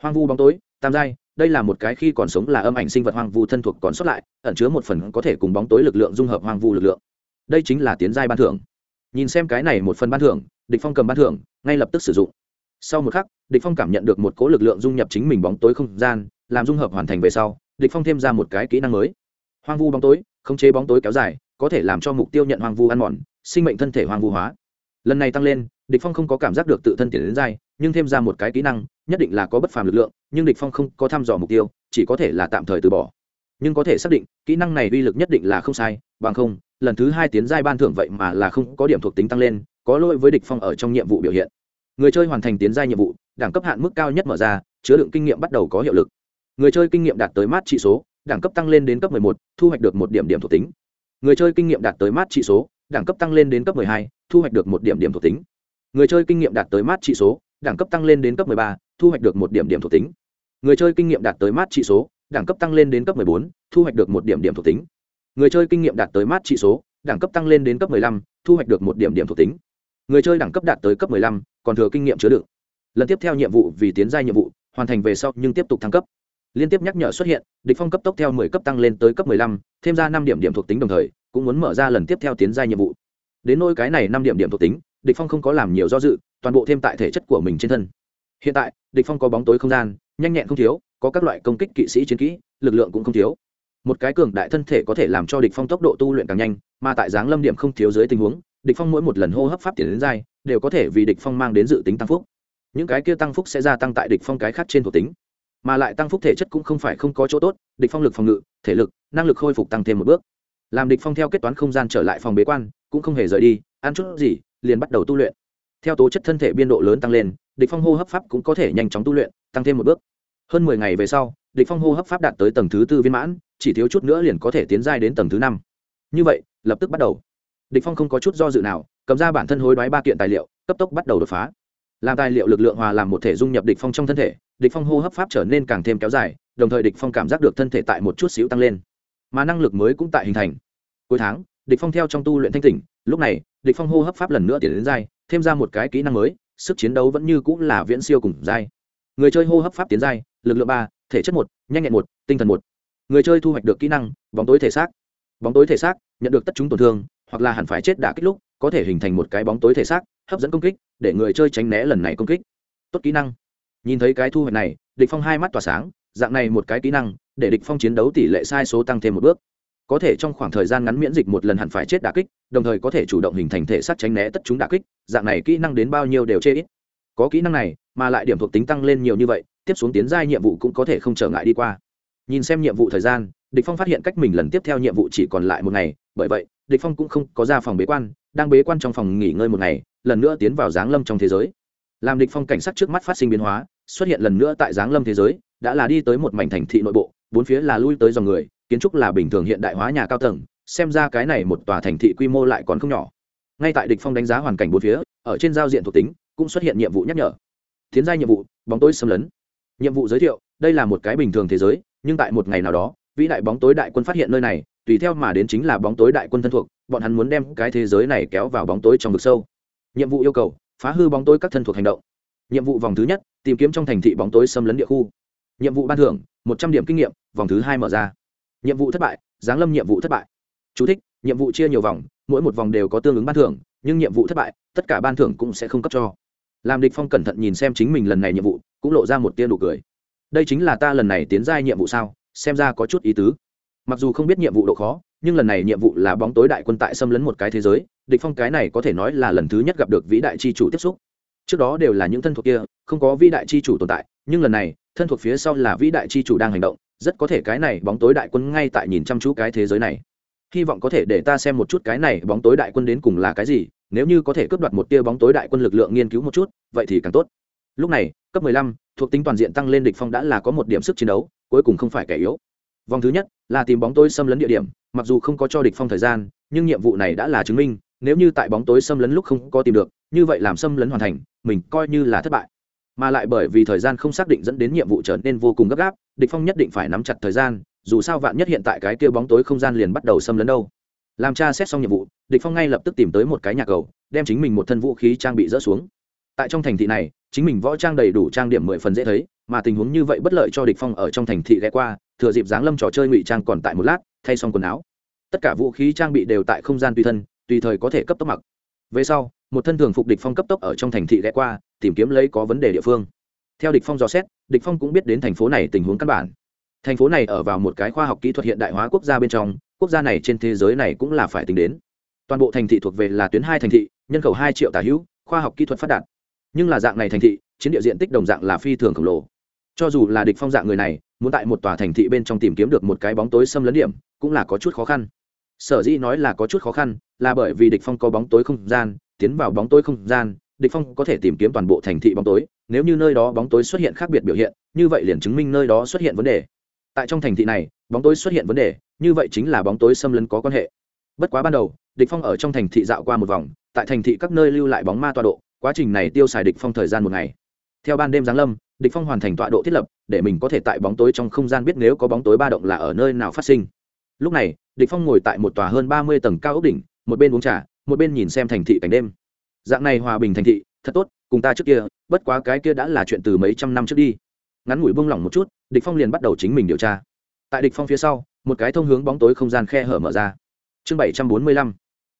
Hoang vu bóng tối, tam giai, đây là một cái khi còn sống là âm ảnh sinh vật hoang vu thân thuộc còn sót lại, ẩn chứa một phần có thể cùng bóng tối lực lượng dung hợp hoang vu lực lượng. Đây chính là tiến giai ban thưởng nhìn xem cái này một phần ban thưởng, địch phong cầm ban thưởng, ngay lập tức sử dụng. Sau một khắc, địch phong cảm nhận được một cỗ lực lượng dung nhập chính mình bóng tối không gian, làm dung hợp hoàn thành về sau, địch phong thêm ra một cái kỹ năng mới. Hoang vu bóng tối, khống chế bóng tối kéo dài, có thể làm cho mục tiêu nhận hoang vu ăn mòn, sinh mệnh thân thể hoang vu hóa. Lần này tăng lên, địch phong không có cảm giác được tự thân tiến đến dai, nhưng thêm ra một cái kỹ năng, nhất định là có bất phàm lực lượng, nhưng địch phong không có thăm dò mục tiêu, chỉ có thể là tạm thời từ bỏ. Nhưng có thể xác định, kỹ năng này uy lực nhất định là không sai, bằng không lần thứ hai tiến giai ban thưởng vậy mà là không có điểm thuộc tính tăng lên có lỗi với địch phong ở trong nhiệm vụ biểu hiện. Người chơi hoàn thành tiến giai nhiệm vụ đẳng cấp hạn mức cao nhất mở ra chứa đựng kinh nghiệm bắt đầu có hiệu lực. Người chơi kinh nghiệm đạt tới mát trị số đẳng cấp tăng lên đến cấp 11, thu hoạch được một điểm điểm thuộc tính. Người chơi kinh nghiệm đạt tới mát trị số đẳng cấp tăng lên đến cấp 12, thu hoạch được một điểm điểm thuộc tính. Người chơi kinh nghiệm đạt tới mát trị số đẳng cấp tăng lên đến cấp 13, thu hoạch được một điểm điểm thuộc tính. Người chơi kinh nghiệm đạt tới mát trị số đẳng cấp tăng lên đến cấp 14, thu hoạch được một điểm điểm thuộc tính người chơi kinh nghiệm đạt tới mát trị số đẳng cấp tăng lên đến cấp 15, thu hoạch được một điểm điểm thuộc tính. Người chơi đẳng cấp đạt tới cấp 15, còn thừa kinh nghiệm chứa đựng. Lần tiếp theo nhiệm vụ vì tiến giai nhiệm vụ hoàn thành về sau nhưng tiếp tục thăng cấp. Liên tiếp nhắc nhở xuất hiện địch phong cấp tốc theo 10 cấp tăng lên tới cấp 15, thêm ra 5 điểm điểm thuộc tính đồng thời cũng muốn mở ra lần tiếp theo tiến giai nhiệm vụ. Đến nỗi cái này 5 điểm điểm thuộc tính địch phong không có làm nhiều do dự toàn bộ thêm tại thể chất của mình trên thân. Hiện tại địch phong có bóng tối không gian nhanh nhẹn không thiếu có các loại công kích kỵ sĩ chiến kỹ lực lượng cũng không thiếu một cái cường đại thân thể có thể làm cho địch phong tốc độ tu luyện càng nhanh, mà tại dáng lâm điểm không thiếu dưới tình huống, địch phong mỗi một lần hô hấp pháp tiến đến dai, đều có thể vì địch phong mang đến dự tính tăng phúc. Những cái kia tăng phúc sẽ gia tăng tại địch phong cái khác trên thuộc tính. Mà lại tăng phúc thể chất cũng không phải không có chỗ tốt, địch phong lực phòng ngự, thể lực, năng lực khôi phục tăng thêm một bước. Làm địch phong theo kết toán không gian trở lại phòng bế quan, cũng không hề rời đi, ăn chút gì, liền bắt đầu tu luyện. Theo tố chất thân thể biên độ lớn tăng lên, địch phong hô hấp pháp cũng có thể nhanh chóng tu luyện, tăng thêm một bước. Hơn mười ngày về sau, địch phong hô hấp pháp đạt tới tầng thứ tư viên mãn chỉ thiếu chút nữa liền có thể tiến giai đến tầng thứ năm. Như vậy, lập tức bắt đầu. Địch phong không có chút do dự nào, cầm ra bản thân hối đoái ba kiện tài liệu, cấp tốc bắt đầu đột phá. Làm tài liệu lực lượng hòa làm một thể dung nhập địch phong trong thân thể, địch phong hô hấp pháp trở nên càng thêm kéo dài, đồng thời địch phong cảm giác được thân thể tại một chút xíu tăng lên. Mà năng lực mới cũng tại hình thành. Cuối tháng, địch phong theo trong tu luyện thanh tỉnh, lúc này, địch phong hô hấp pháp lần nữa tiến đến giai, thêm ra một cái kỹ năng mới, sức chiến đấu vẫn như cũng là viễn siêu cùng giai. Người chơi hô hấp pháp tiến giai, lực lượng ba, thể chất một, nhanh nhẹn một, tinh thần một người chơi thu hoạch được kỹ năng, bóng tối thể xác. Bóng tối thể xác, nhận được tất chúng tổn thương, hoặc là hẳn phải chết đả kích lúc, có thể hình thành một cái bóng tối thể xác, hấp dẫn công kích, để người chơi tránh né lần này công kích. Tốt kỹ năng. Nhìn thấy cái thu hoạch này, địch phong hai mắt tỏa sáng, dạng này một cái kỹ năng, để địch phong chiến đấu tỷ lệ sai số tăng thêm một bước. Có thể trong khoảng thời gian ngắn miễn dịch một lần hẳn phải chết đả kích, đồng thời có thể chủ động hình thành thể xác tránh né tất chúng đả kích, dạng này kỹ năng đến bao nhiêu đều chê ít. Có kỹ năng này, mà lại điểm thuộc tính tăng lên nhiều như vậy, tiếp xuống tiến giai nhiệm vụ cũng có thể không trở ngại đi qua nhìn xem nhiệm vụ thời gian, địch phong phát hiện cách mình lần tiếp theo nhiệm vụ chỉ còn lại một ngày, bởi vậy, địch phong cũng không có ra phòng bế quan, đang bế quan trong phòng nghỉ ngơi một ngày, lần nữa tiến vào giáng lâm trong thế giới. Làm địch phong cảnh sát trước mắt phát sinh biến hóa, xuất hiện lần nữa tại giáng lâm thế giới, đã là đi tới một mảnh thành thị nội bộ, bốn phía là lui tới dòng người, kiến trúc là bình thường hiện đại hóa nhà cao tầng, xem ra cái này một tòa thành thị quy mô lại còn không nhỏ. Ngay tại địch phong đánh giá hoàn cảnh bốn phía, ở trên giao diện thuộc tính, cũng xuất hiện nhiệm vụ nhắc nhở. Tiến giai nhiệm vụ, bóng tối xâm lấn. Nhiệm vụ giới thiệu, đây là một cái bình thường thế giới nhưng tại một ngày nào đó vĩ đại bóng tối đại quân phát hiện nơi này tùy theo mà đến chính là bóng tối đại quân thân thuộc bọn hắn muốn đem cái thế giới này kéo vào bóng tối trong vực sâu. Nhiệm vụ yêu cầu phá hư bóng tối các thân thuộc hành động. Nhiệm vụ vòng thứ nhất tìm kiếm trong thành thị bóng tối xâm lấn địa khu. Nhiệm vụ ban thưởng một trăm điểm kinh nghiệm vòng thứ hai mở ra. Nhiệm vụ thất bại giáng lâm nhiệm vụ thất bại. Chú thích, nhiệm vụ chia nhiều vòng mỗi một vòng đều có tương ứng ban thưởng nhưng nhiệm vụ thất bại tất cả ban thưởng cũng sẽ không cấp cho. Làm địch phong cẩn thận nhìn xem chính mình lần này nhiệm vụ cũng lộ ra một tia nụ cười đây chính là ta lần này tiến giai nhiệm vụ sao? Xem ra có chút ý tứ. Mặc dù không biết nhiệm vụ độ khó nhưng lần này nhiệm vụ là bóng tối đại quân tại xâm lấn một cái thế giới địch phong cái này có thể nói là lần thứ nhất gặp được vĩ đại chi chủ tiếp xúc. Trước đó đều là những thân thuộc kia không có vĩ đại chi chủ tồn tại nhưng lần này thân thuộc phía sau là vĩ đại chi chủ đang hành động rất có thể cái này bóng tối đại quân ngay tại nhìn chăm chú cái thế giới này. Hy vọng có thể để ta xem một chút cái này bóng tối đại quân đến cùng là cái gì nếu như có thể cướp đoạt một tia bóng tối đại quân lực lượng nghiên cứu một chút vậy thì càng tốt. Lúc này cấp 15, thuộc tính toàn diện tăng lên địch phong đã là có một điểm sức chiến đấu, cuối cùng không phải kẻ yếu. Vòng thứ nhất là tìm bóng tối xâm lấn địa điểm, mặc dù không có cho địch phong thời gian, nhưng nhiệm vụ này đã là chứng minh, nếu như tại bóng tối xâm lấn lúc không có tìm được, như vậy làm xâm lấn hoàn thành, mình coi như là thất bại. Mà lại bởi vì thời gian không xác định dẫn đến nhiệm vụ trở nên vô cùng gấp gáp, địch phong nhất định phải nắm chặt thời gian, dù sao vạn nhất hiện tại cái kia bóng tối không gian liền bắt đầu xâm lấn đâu. Làm tra xét xong nhiệm vụ, địch phong ngay lập tức tìm tới một cái nhà cầu, đem chính mình một thân vũ khí trang bị dỡ xuống. Tại trong thành thị này chính mình võ trang đầy đủ trang điểm mười phần dễ thấy, mà tình huống như vậy bất lợi cho địch phong ở trong thành thị ghé qua, thừa dịp giáng lâm trò chơi ngụy trang còn tại một lát, thay xong quần áo. Tất cả vũ khí trang bị đều tại không gian tùy thân, tùy thời có thể cấp tốc mặc. Về sau, một thân thường phục địch phong cấp tốc ở trong thành thị ghé qua, tìm kiếm lấy có vấn đề địa phương. Theo địch phong dò xét, địch phong cũng biết đến thành phố này tình huống căn bản. Thành phố này ở vào một cái khoa học kỹ thuật hiện đại hóa quốc gia bên trong, quốc gia này trên thế giới này cũng là phải tính đến. Toàn bộ thành thị thuộc về là tuyến hai thành thị, nhân khẩu hai triệu tả hữu, khoa học kỹ thuật phát đạt nhưng là dạng này thành thị, chiến địa diện tích đồng dạng là phi thường khổng lồ. Cho dù là địch phong dạng người này, muốn tại một tòa thành thị bên trong tìm kiếm được một cái bóng tối xâm lấn điểm, cũng là có chút khó khăn. Sở dĩ nói là có chút khó khăn, là bởi vì địch phong có bóng tối không gian, tiến vào bóng tối không gian, địch phong có thể tìm kiếm toàn bộ thành thị bóng tối, nếu như nơi đó bóng tối xuất hiện khác biệt biểu hiện, như vậy liền chứng minh nơi đó xuất hiện vấn đề. Tại trong thành thị này, bóng tối xuất hiện vấn đề, như vậy chính là bóng tối xâm lấn có quan hệ. Bất quá ban đầu, địch phong ở trong thành thị dạo qua một vòng, tại thành thị các nơi lưu lại bóng ma tọa độ quá trình này tiêu xài địch phong thời gian một ngày. Theo ban đêm giáng lâm, địch phong hoàn thành tọa độ thiết lập, để mình có thể tại bóng tối trong không gian biết nếu có bóng tối ba động là ở nơi nào phát sinh. Lúc này, địch phong ngồi tại một tòa hơn ba mươi tầng cao ốc đỉnh, một bên uống trà, một bên nhìn xem thành thị cảnh đêm. Dạng này hòa bình thành thị, thật tốt, cùng ta trước kia, bất quá cái kia đã là chuyện từ mấy trăm năm trước đi. Ngắn ngủi buông lỏng một chút, địch phong liền bắt đầu chính mình điều tra. Tại địch phong phía sau, một cái thông hướng bóng tối không gian khe hở mở ra. Chương bảy trăm bốn mươi lăm,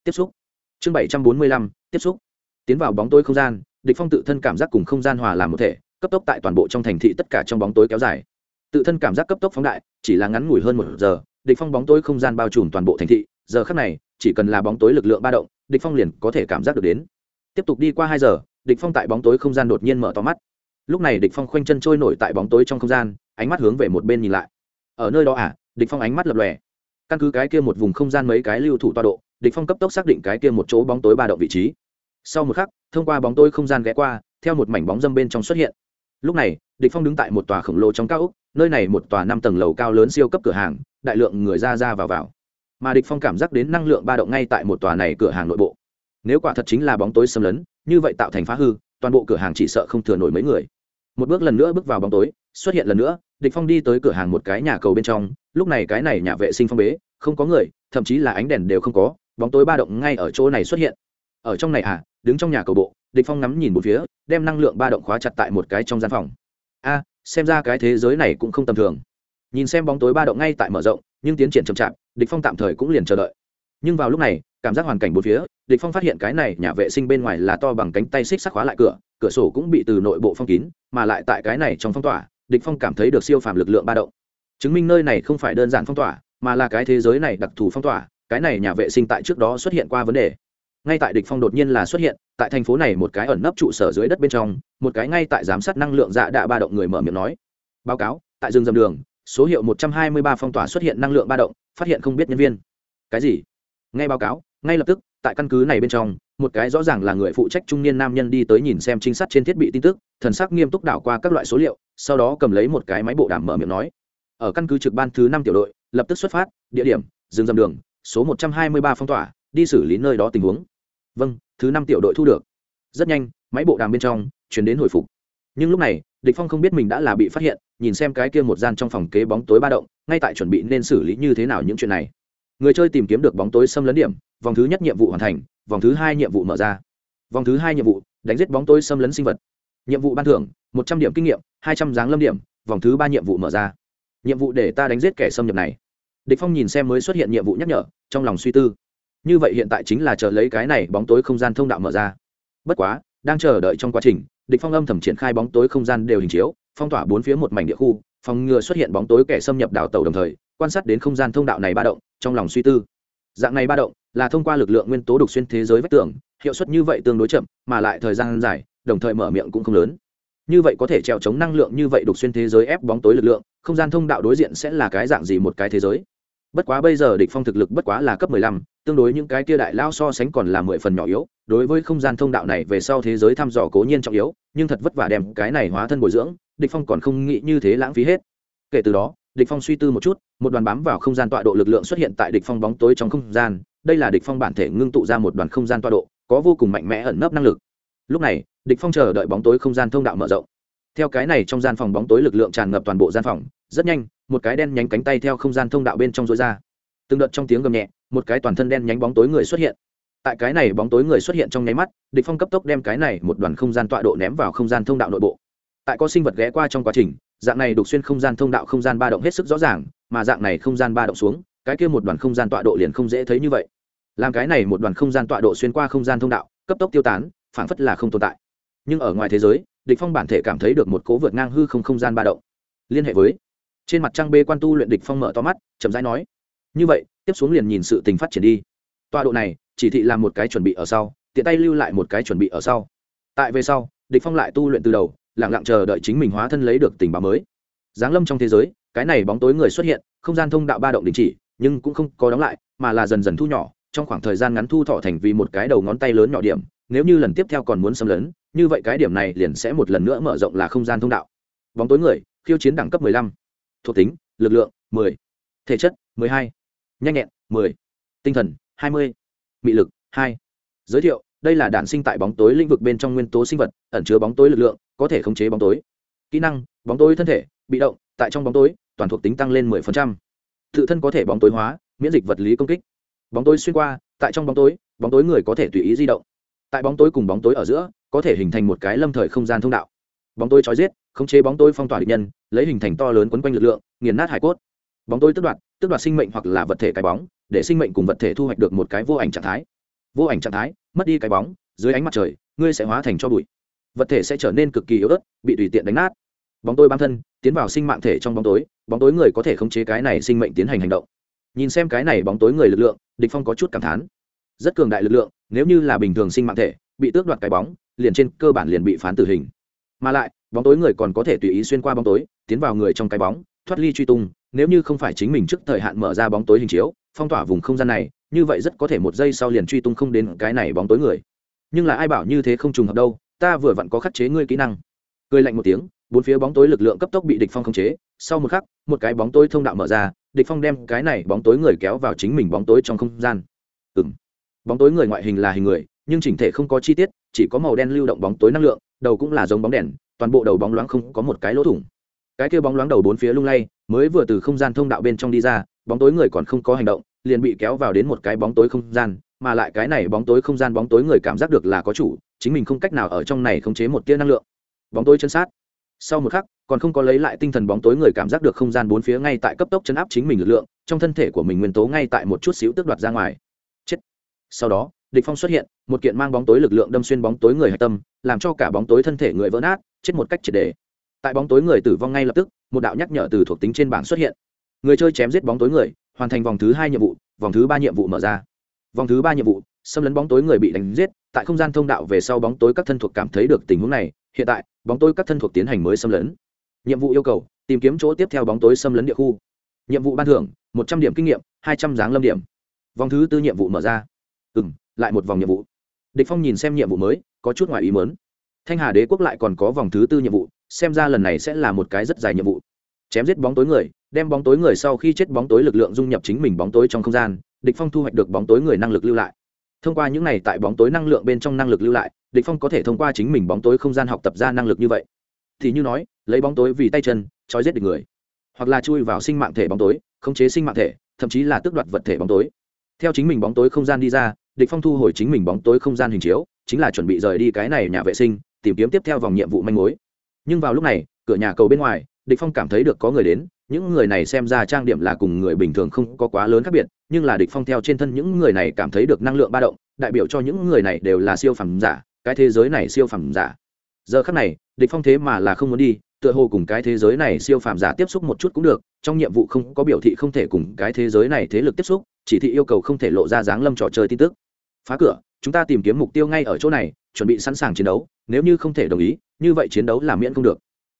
tiếp xúc. Chương bảy trăm bốn mươi lăm, tiếp xúc tiến vào bóng tối không gian, địch phong tự thân cảm giác cùng không gian hòa làm một thể, cấp tốc tại toàn bộ trong thành thị tất cả trong bóng tối kéo dài. Tự thân cảm giác cấp tốc phóng đại, chỉ là ngắn ngủi hơn một giờ, địch phong bóng tối không gian bao trùm toàn bộ thành thị, giờ khắc này, chỉ cần là bóng tối lực lượng ba động, địch phong liền có thể cảm giác được đến. Tiếp tục đi qua hai giờ, địch phong tại bóng tối không gian đột nhiên mở to mắt. Lúc này địch phong khoanh chân trôi nổi tại bóng tối trong không gian, ánh mắt hướng về một bên nhìn lại. Ở nơi đó à địch phong ánh mắt lập lòe. Căn cứ cái kia một vùng không gian mấy cái lưu thủ toa độ, địch phong cấp tốc xác định cái kia một chỗ bóng tối ba động vị trí sau một khắc, thông qua bóng tối không gian ghé qua, theo một mảnh bóng dâm bên trong xuất hiện. Lúc này, địch phong đứng tại một tòa khổng lồ trong cao ốc, nơi này một tòa năm tầng lầu cao lớn siêu cấp cửa hàng, đại lượng người ra ra vào vào. Mà địch phong cảm giác đến năng lượng ba động ngay tại một tòa này cửa hàng nội bộ. Nếu quả thật chính là bóng tối xâm lấn, như vậy tạo thành phá hư, toàn bộ cửa hàng chỉ sợ không thừa nổi mấy người. Một bước lần nữa bước vào bóng tối, xuất hiện lần nữa, địch phong đi tới cửa hàng một cái nhà cầu bên trong. Lúc này cái này nhà vệ sinh phong bế, không có người, thậm chí là ánh đèn đều không có, bóng tối ba động ngay ở chỗ này xuất hiện ở trong này à đứng trong nhà cầu bộ, địch phong ngắm nhìn một phía, đem năng lượng ba động khóa chặt tại một cái trong gian phòng. A, xem ra cái thế giới này cũng không tầm thường. Nhìn xem bóng tối ba động ngay tại mở rộng, nhưng tiến triển chậm chạp, địch phong tạm thời cũng liền chờ đợi. Nhưng vào lúc này, cảm giác hoàn cảnh bốn phía, địch phong phát hiện cái này nhà vệ sinh bên ngoài là to bằng cánh tay xích sắc khóa lại cửa cửa sổ cũng bị từ nội bộ phong kín, mà lại tại cái này trong phong tỏa, địch phong cảm thấy được siêu phàm lực lượng ba động. Chứng minh nơi này không phải đơn giản phong tỏa, mà là cái thế giới này đặc thù phong tỏa, cái này nhà vệ sinh tại trước đó xuất hiện qua vấn đề ngay tại địch phong đột nhiên là xuất hiện, tại thành phố này một cái ẩn nấp trụ sở dưới đất bên trong, một cái ngay tại giám sát năng lượng dạ đạ ba động người mở miệng nói. Báo cáo, tại rừng dầm đường, số hiệu 123 phong tỏa xuất hiện năng lượng ba động, phát hiện không biết nhân viên. Cái gì? Ngay báo cáo, ngay lập tức, tại căn cứ này bên trong, một cái rõ ràng là người phụ trách trung niên nam nhân đi tới nhìn xem trinh sát trên thiết bị tin tức, thần sắc nghiêm túc đảo qua các loại số liệu, sau đó cầm lấy một cái máy bộ đàm mở miệng nói. Ở căn cứ trực ban thứ năm tiểu đội, lập tức xuất phát, địa điểm, rừng dầm đường, số 123 phong tỏa, đi xử lý nơi đó tình huống vâng thứ năm tiểu đội thu được. Rất nhanh, máy bộ đàm bên trong chuyển đến hồi phục. Nhưng lúc này, địch phong không biết mình đã là bị phát hiện, nhìn xem cái kia một gian trong phòng kế bóng tối ba động, ngay tại chuẩn bị nên xử lý như thế nào những chuyện này. Người chơi tìm kiếm được bóng tối xâm lấn điểm, vòng thứ nhất nhiệm vụ hoàn thành, vòng thứ hai nhiệm vụ mở ra. Vòng thứ hai nhiệm vụ, đánh giết bóng tối xâm lấn sinh vật. Nhiệm vụ ban thưởng, một trăm điểm kinh nghiệm, hai trăm giáng lâm điểm, vòng thứ ba nhiệm vụ mở ra. Nhiệm vụ để ta đánh giết kẻ xâm nhập này. Địch phong nhìn xem mới xuất hiện nhiệm vụ nhắc nhở, trong lòng suy tư như vậy hiện tại chính là chờ lấy cái này bóng tối không gian thông đạo mở ra. Bất quá, đang chờ đợi trong quá trình, địch phong âm thầm triển khai bóng tối không gian đều hình chiếu, phong tỏa bốn phía một mảnh địa khu, phòng ngừa xuất hiện bóng tối kẻ xâm nhập đảo tàu đồng thời, quan sát đến không gian thông đạo này ba động, trong lòng suy tư. Dạng này ba động, là thông qua lực lượng nguyên tố đục xuyên thế giới vách tường, hiệu suất như vậy tương đối chậm, mà lại thời gian dài, đồng thời mở miệng cũng không lớn. Như vậy có thể trèo chống năng lượng như vậy đục xuyên thế giới ép bóng tối lực lượng, không gian thông đạo đối diện sẽ là cái dạng gì một cái thế giới? Bất quá bây giờ địch phong thực lực bất quá là cấp 15, tương đối những cái kia đại lao so sánh còn là mười phần nhỏ yếu đối với không gian thông đạo này về sau thế giới thăm dò cố nhiên trọng yếu nhưng thật vất vả đem cái này hóa thân bồi dưỡng địch phong còn không nghĩ như thế lãng phí hết. Kể từ đó địch phong suy tư một chút một đoàn bám vào không gian tọa độ lực lượng xuất hiện tại địch phong bóng tối trong không gian đây là địch phong bản thể ngưng tụ ra một đoàn không gian tọa độ có vô cùng mạnh mẽ ẩn nấp năng lực. Lúc này địch phong chờ đợi bóng tối không gian thông đạo mở rộng theo cái này trong gian phòng bóng tối lực lượng tràn ngập toàn bộ gian phòng, rất nhanh, một cái đen nhánh cánh tay theo không gian thông đạo bên trong rối ra. Từng đợt trong tiếng gầm nhẹ, một cái toàn thân đen nhánh bóng tối người xuất hiện. Tại cái này bóng tối người xuất hiện trong nháy mắt, địch phong cấp tốc đem cái này một đoàn không gian tọa độ ném vào không gian thông đạo nội bộ. Tại có sinh vật ghé qua trong quá trình, dạng này đục xuyên không gian thông đạo không gian ba động hết sức rõ ràng, mà dạng này không gian ba động xuống, cái kia một đoàn không gian tọa độ liền không dễ thấy như vậy. Làm cái này một đoàn không gian tọa độ xuyên qua không gian thông đạo, cấp tốc tiêu tán phản phất là không tồn tại. Nhưng ở ngoài thế giới địch phong bản thể cảm thấy được một cố vượt ngang hư không không gian ba động. Liên hệ với, trên mặt trăng bê quan tu luyện địch phong mở to mắt, chậm rãi nói, như vậy, tiếp xuống liền nhìn sự tình phát triển đi. Tọa độ này, chỉ thị làm một cái chuẩn bị ở sau, tiện tay lưu lại một cái chuẩn bị ở sau. Tại về sau, địch phong lại tu luyện từ đầu, lặng lặng chờ đợi chính mình hóa thân lấy được tình báo mới. Giáng lâm trong thế giới, cái này bóng tối người xuất hiện, không gian thông đạo ba động đình chỉ, nhưng cũng không có đóng lại, mà là dần dần thu nhỏ, trong khoảng thời gian ngắn thu thọ thành vì một cái đầu ngón tay lớn nhỏ điểm, nếu như lần tiếp theo còn muốn xâm lấn như vậy cái điểm này liền sẽ một lần nữa mở rộng là không gian thông đạo bóng tối người, khiêu chiến đẳng cấp 15. thuộc tính, lực lượng 10. thể chất 12. nhanh nhẹn 10. tinh thần 20. mị lực 2. giới thiệu, đây là đản sinh tại bóng tối lĩnh vực bên trong nguyên tố sinh vật, ẩn chứa bóng tối lực lượng, có thể khống chế bóng tối kỹ năng, bóng tối thân thể, bị động, tại trong bóng tối, toàn thuộc tính tăng lên 10%. tự thân có thể bóng tối hóa, miễn dịch vật lý công kích bóng tối xuyên qua, tại trong bóng tối bóng tối người có thể tùy ý di động tại bóng tối cùng bóng tối ở giữa có thể hình thành một cái lâm thời không gian thông đạo. Bóng tối trói giết, khống chế bóng tối phong tỏa địch nhân, lấy hình thành to lớn quấn quanh lực lượng, nghiền nát hải cốt. Bóng tối tức đoạt tức đoạt sinh mệnh hoặc là vật thể cái bóng, để sinh mệnh cùng vật thể thu hoạch được một cái vô ảnh trạng thái. Vô ảnh trạng thái, mất đi cái bóng, dưới ánh mặt trời, ngươi sẽ hóa thành cho bụi. Vật thể sẽ trở nên cực kỳ yếu ớt, bị tùy tiện đánh nát. Bóng tối bám thân, tiến vào sinh mạng thể trong bóng tối bóng tối người có thể khống chế cái này sinh mệnh tiến hành hành động. Nhìn xem cái này bóng tối người lực lượng, địch phong có chút cảm thán. Rất cường đại lực lượng, nếu như là bình thường sinh mạng thể, bị tước đoạt cái bóng liền trên cơ bản liền bị phán tử hình. Mà lại, bóng tối người còn có thể tùy ý xuyên qua bóng tối, tiến vào người trong cái bóng, thoát ly truy tung, nếu như không phải chính mình trước thời hạn mở ra bóng tối hình chiếu, phong tỏa vùng không gian này, như vậy rất có thể một giây sau liền truy tung không đến cái này bóng tối người. Nhưng là ai bảo như thế không trùng hợp đâu, ta vừa vặn có khắc chế ngươi kỹ năng. Cười lạnh một tiếng, bốn phía bóng tối lực lượng cấp tốc bị địch phong khống chế, sau một khắc, một cái bóng tối thông đạo mở ra, địch phong đem cái này bóng tối người kéo vào chính mình bóng tối trong không gian. Ừm. Bóng tối người ngoại hình là hình người, nhưng chỉnh thể không có chi tiết chỉ có màu đen lưu động bóng tối năng lượng, đầu cũng là giống bóng đèn, toàn bộ đầu bóng loáng không có một cái lỗ thủng. Cái kia bóng loáng đầu bốn phía lung lay, mới vừa từ không gian thông đạo bên trong đi ra, bóng tối người còn không có hành động, liền bị kéo vào đến một cái bóng tối không gian, mà lại cái này bóng tối không gian bóng tối người cảm giác được là có chủ, chính mình không cách nào ở trong này khống chế một tia năng lượng. Bóng tối chân sát. Sau một khắc, còn không có lấy lại tinh thần bóng tối người cảm giác được không gian bốn phía ngay tại cấp tốc chấn áp chính mình lực lượng, trong thân thể của mình nguyên tố ngay tại một chút xíu tước đoạt ra ngoài. Chết. Sau đó địch phong xuất hiện, một kiện mang bóng tối lực lượng đâm xuyên bóng tối người hạch tâm, làm cho cả bóng tối thân thể người vỡ nát, chết một cách triệt để. Tại bóng tối người tử vong ngay lập tức, một đạo nhắc nhở từ thuộc tính trên bảng xuất hiện. Người chơi chém giết bóng tối người, hoàn thành vòng thứ hai nhiệm vụ, vòng thứ ba nhiệm vụ mở ra. Vòng thứ ba nhiệm vụ, xâm lấn bóng tối người bị đánh giết, tại không gian thông đạo về sau bóng tối các thân thuộc cảm thấy được tình huống này, hiện tại, bóng tối các thân thuộc tiến hành mới xâm lấn. Nhiệm vụ yêu cầu, tìm kiếm chỗ tiếp theo bóng tối xâm lấn địa khu. Nhiệm vụ ban thưởng, một trăm điểm kinh nghiệm, hai trăm giáng lâm điểm. Vòng thứ tư nhiệm vụ mở ra. Ừ m lại một vòng nhiệm vụ. Địch phong nhìn xem nhiệm vụ mới, có chút ngoài ý mớn thanh hà đế quốc lại còn có vòng thứ tư nhiệm vụ, xem ra lần này sẽ là một cái rất dài nhiệm vụ. Chém giết bóng tối người, đem bóng tối người sau khi chết bóng tối lực lượng dung nhập chính mình bóng tối trong không gian, địch phong thu hoạch được bóng tối người năng lực lưu lại. Thông qua những này tại bóng tối năng lượng bên trong năng lực lưu lại, địch phong có thể thông qua chính mình bóng tối không gian học tập ra năng lực như vậy. Thì như nói, lấy bóng tối vì tay chân, trói giết địch người. Hoặc là chui vào sinh mạng thể bóng tối, khống chế sinh mạng thể, thậm chí là tước đoạt vật thể bóng tối. Theo chính mình bóng tối không gian đi ra địch phong thu hồi chính mình bóng tối không gian hình chiếu, chính là chuẩn bị rời đi cái này nhà vệ sinh, tìm kiếm tiếp theo vòng nhiệm vụ manh mối. Nhưng vào lúc này, cửa nhà cầu bên ngoài, địch phong cảm thấy được có người đến, những người này xem ra trang điểm là cùng người bình thường không có quá lớn khác biệt, nhưng là địch phong theo trên thân những người này cảm thấy được năng lượng ba động, đại biểu cho những người này đều là siêu phẩm giả, cái thế giới này siêu phẩm giả. Giờ khắc này, địch phong thế mà là không muốn đi, tựa hồ cùng cái thế giới này siêu phàm giả tiếp xúc một chút cũng được, trong nhiệm vụ không có biểu thị không thể cùng cái thế giới này thế lực tiếp xúc, chỉ thị yêu cầu không thể lộ ra dáng lâm trò chơi tin tức phá cửa, chúng ta tìm kiếm mục tiêu ngay ở chỗ này, chuẩn bị sẵn sàng chiến đấu, nếu như không thể đồng ý, như vậy chiến đấu là miễn không được.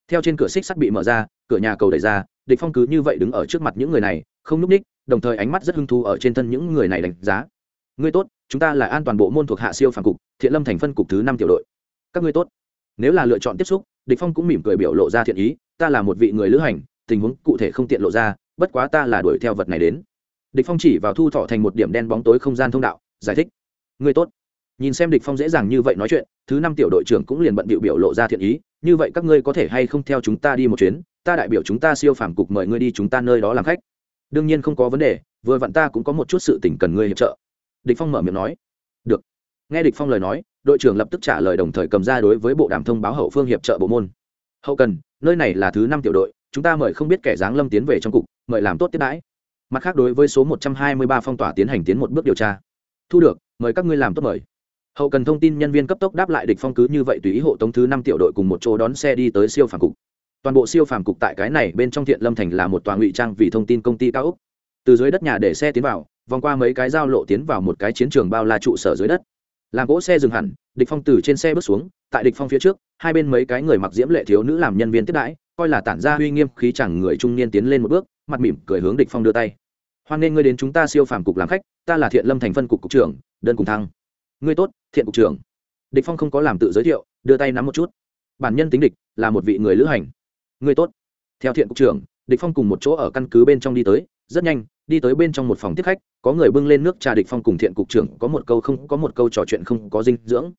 Theo trên cửa xích sắt bị mở ra, cửa nhà cầu đẩy ra, địch phong cứ như vậy đứng ở trước mặt những người này, không núp ních, đồng thời ánh mắt rất hưng thu ở trên thân những người này đánh giá. Ngươi tốt, chúng ta là an toàn bộ môn thuộc hạ siêu phàm cục, thiện lâm thành phân cục thứ năm tiểu đội. Các ngươi tốt. Nếu là lựa chọn tiếp xúc, địch phong cũng mỉm cười biểu lộ ra thiện ý, ta là một vị người lữ hành, tình huống cụ thể không tiện lộ ra, bất quá ta là đuổi theo vật này đến. Địch phong chỉ vào thu thọ thành một điểm đen bóng tối không gian thông đạo, giải thích. Người tốt. Nhìn xem địch phong dễ dàng như vậy nói chuyện, thứ năm tiểu đội trưởng cũng liền bận biểu biểu lộ ra thiện ý, như vậy các ngươi có thể hay không theo chúng ta đi một chuyến, ta đại biểu chúng ta siêu phàm cục mời ngươi đi chúng ta nơi đó làm khách. Đương nhiên không có vấn đề, vừa vặn ta cũng có một chút sự tình cần ngươi hiệp trợ. Địch phong mở miệng nói. Được. Nghe địch phong lời nói, đội trưởng lập tức trả lời đồng thời cầm ra đối với bộ đàm thông báo hậu phương hiệp trợ bộ môn. Hậu cần, nơi này là thứ năm tiểu đội, chúng ta mời không biết kẻ dáng lâm tiến về trong cục, mời làm tốt tiếp đãi. Mặt khác đối với số một trăm hai mươi ba phong tỏa tiến hành tiến một bước điều tra. Thu được mời các ngươi làm tốt mời. Hậu cần thông tin nhân viên cấp tốc đáp lại địch phong cứ như vậy tùy ý hộ tống thứ năm tiểu đội cùng một chỗ đón xe đi tới siêu phàm cục. Toàn bộ siêu phàm cục tại cái này bên trong thiện lâm thành là một tòa ngụy trang vì thông tin công ty cao ốc. Từ dưới đất nhà để xe tiến vào, vòng qua mấy cái giao lộ tiến vào một cái chiến trường bao la trụ sở dưới đất. Làm gỗ xe dừng hẳn, địch phong từ trên xe bước xuống, tại địch phong phía trước, hai bên mấy cái người mặc diễm lệ thiếu nữ làm nhân viên tiếp đãi, coi là tản ra uy nghiêm khí chẳng người trung niên tiến lên một bước, mặt mỉm cười hướng địch phong đưa tay. Hoan nghênh ngươi đến chúng ta siêu phàm cục làm khách, ta là thiện lâm thành phân cục cục trưởng đơn cùng thăng. Ngươi tốt, thiện cục trưởng. Địch phong không có làm tự giới thiệu, đưa tay nắm một chút. Bản nhân tính địch, là một vị người lữ hành. Ngươi tốt. Theo thiện cục trưởng, địch phong cùng một chỗ ở căn cứ bên trong đi tới. Rất nhanh, đi tới bên trong một phòng tiếp khách, có người bưng lên nước trà địch phong cùng thiện cục trưởng, có một câu không, có một câu trò chuyện không có dinh dưỡng.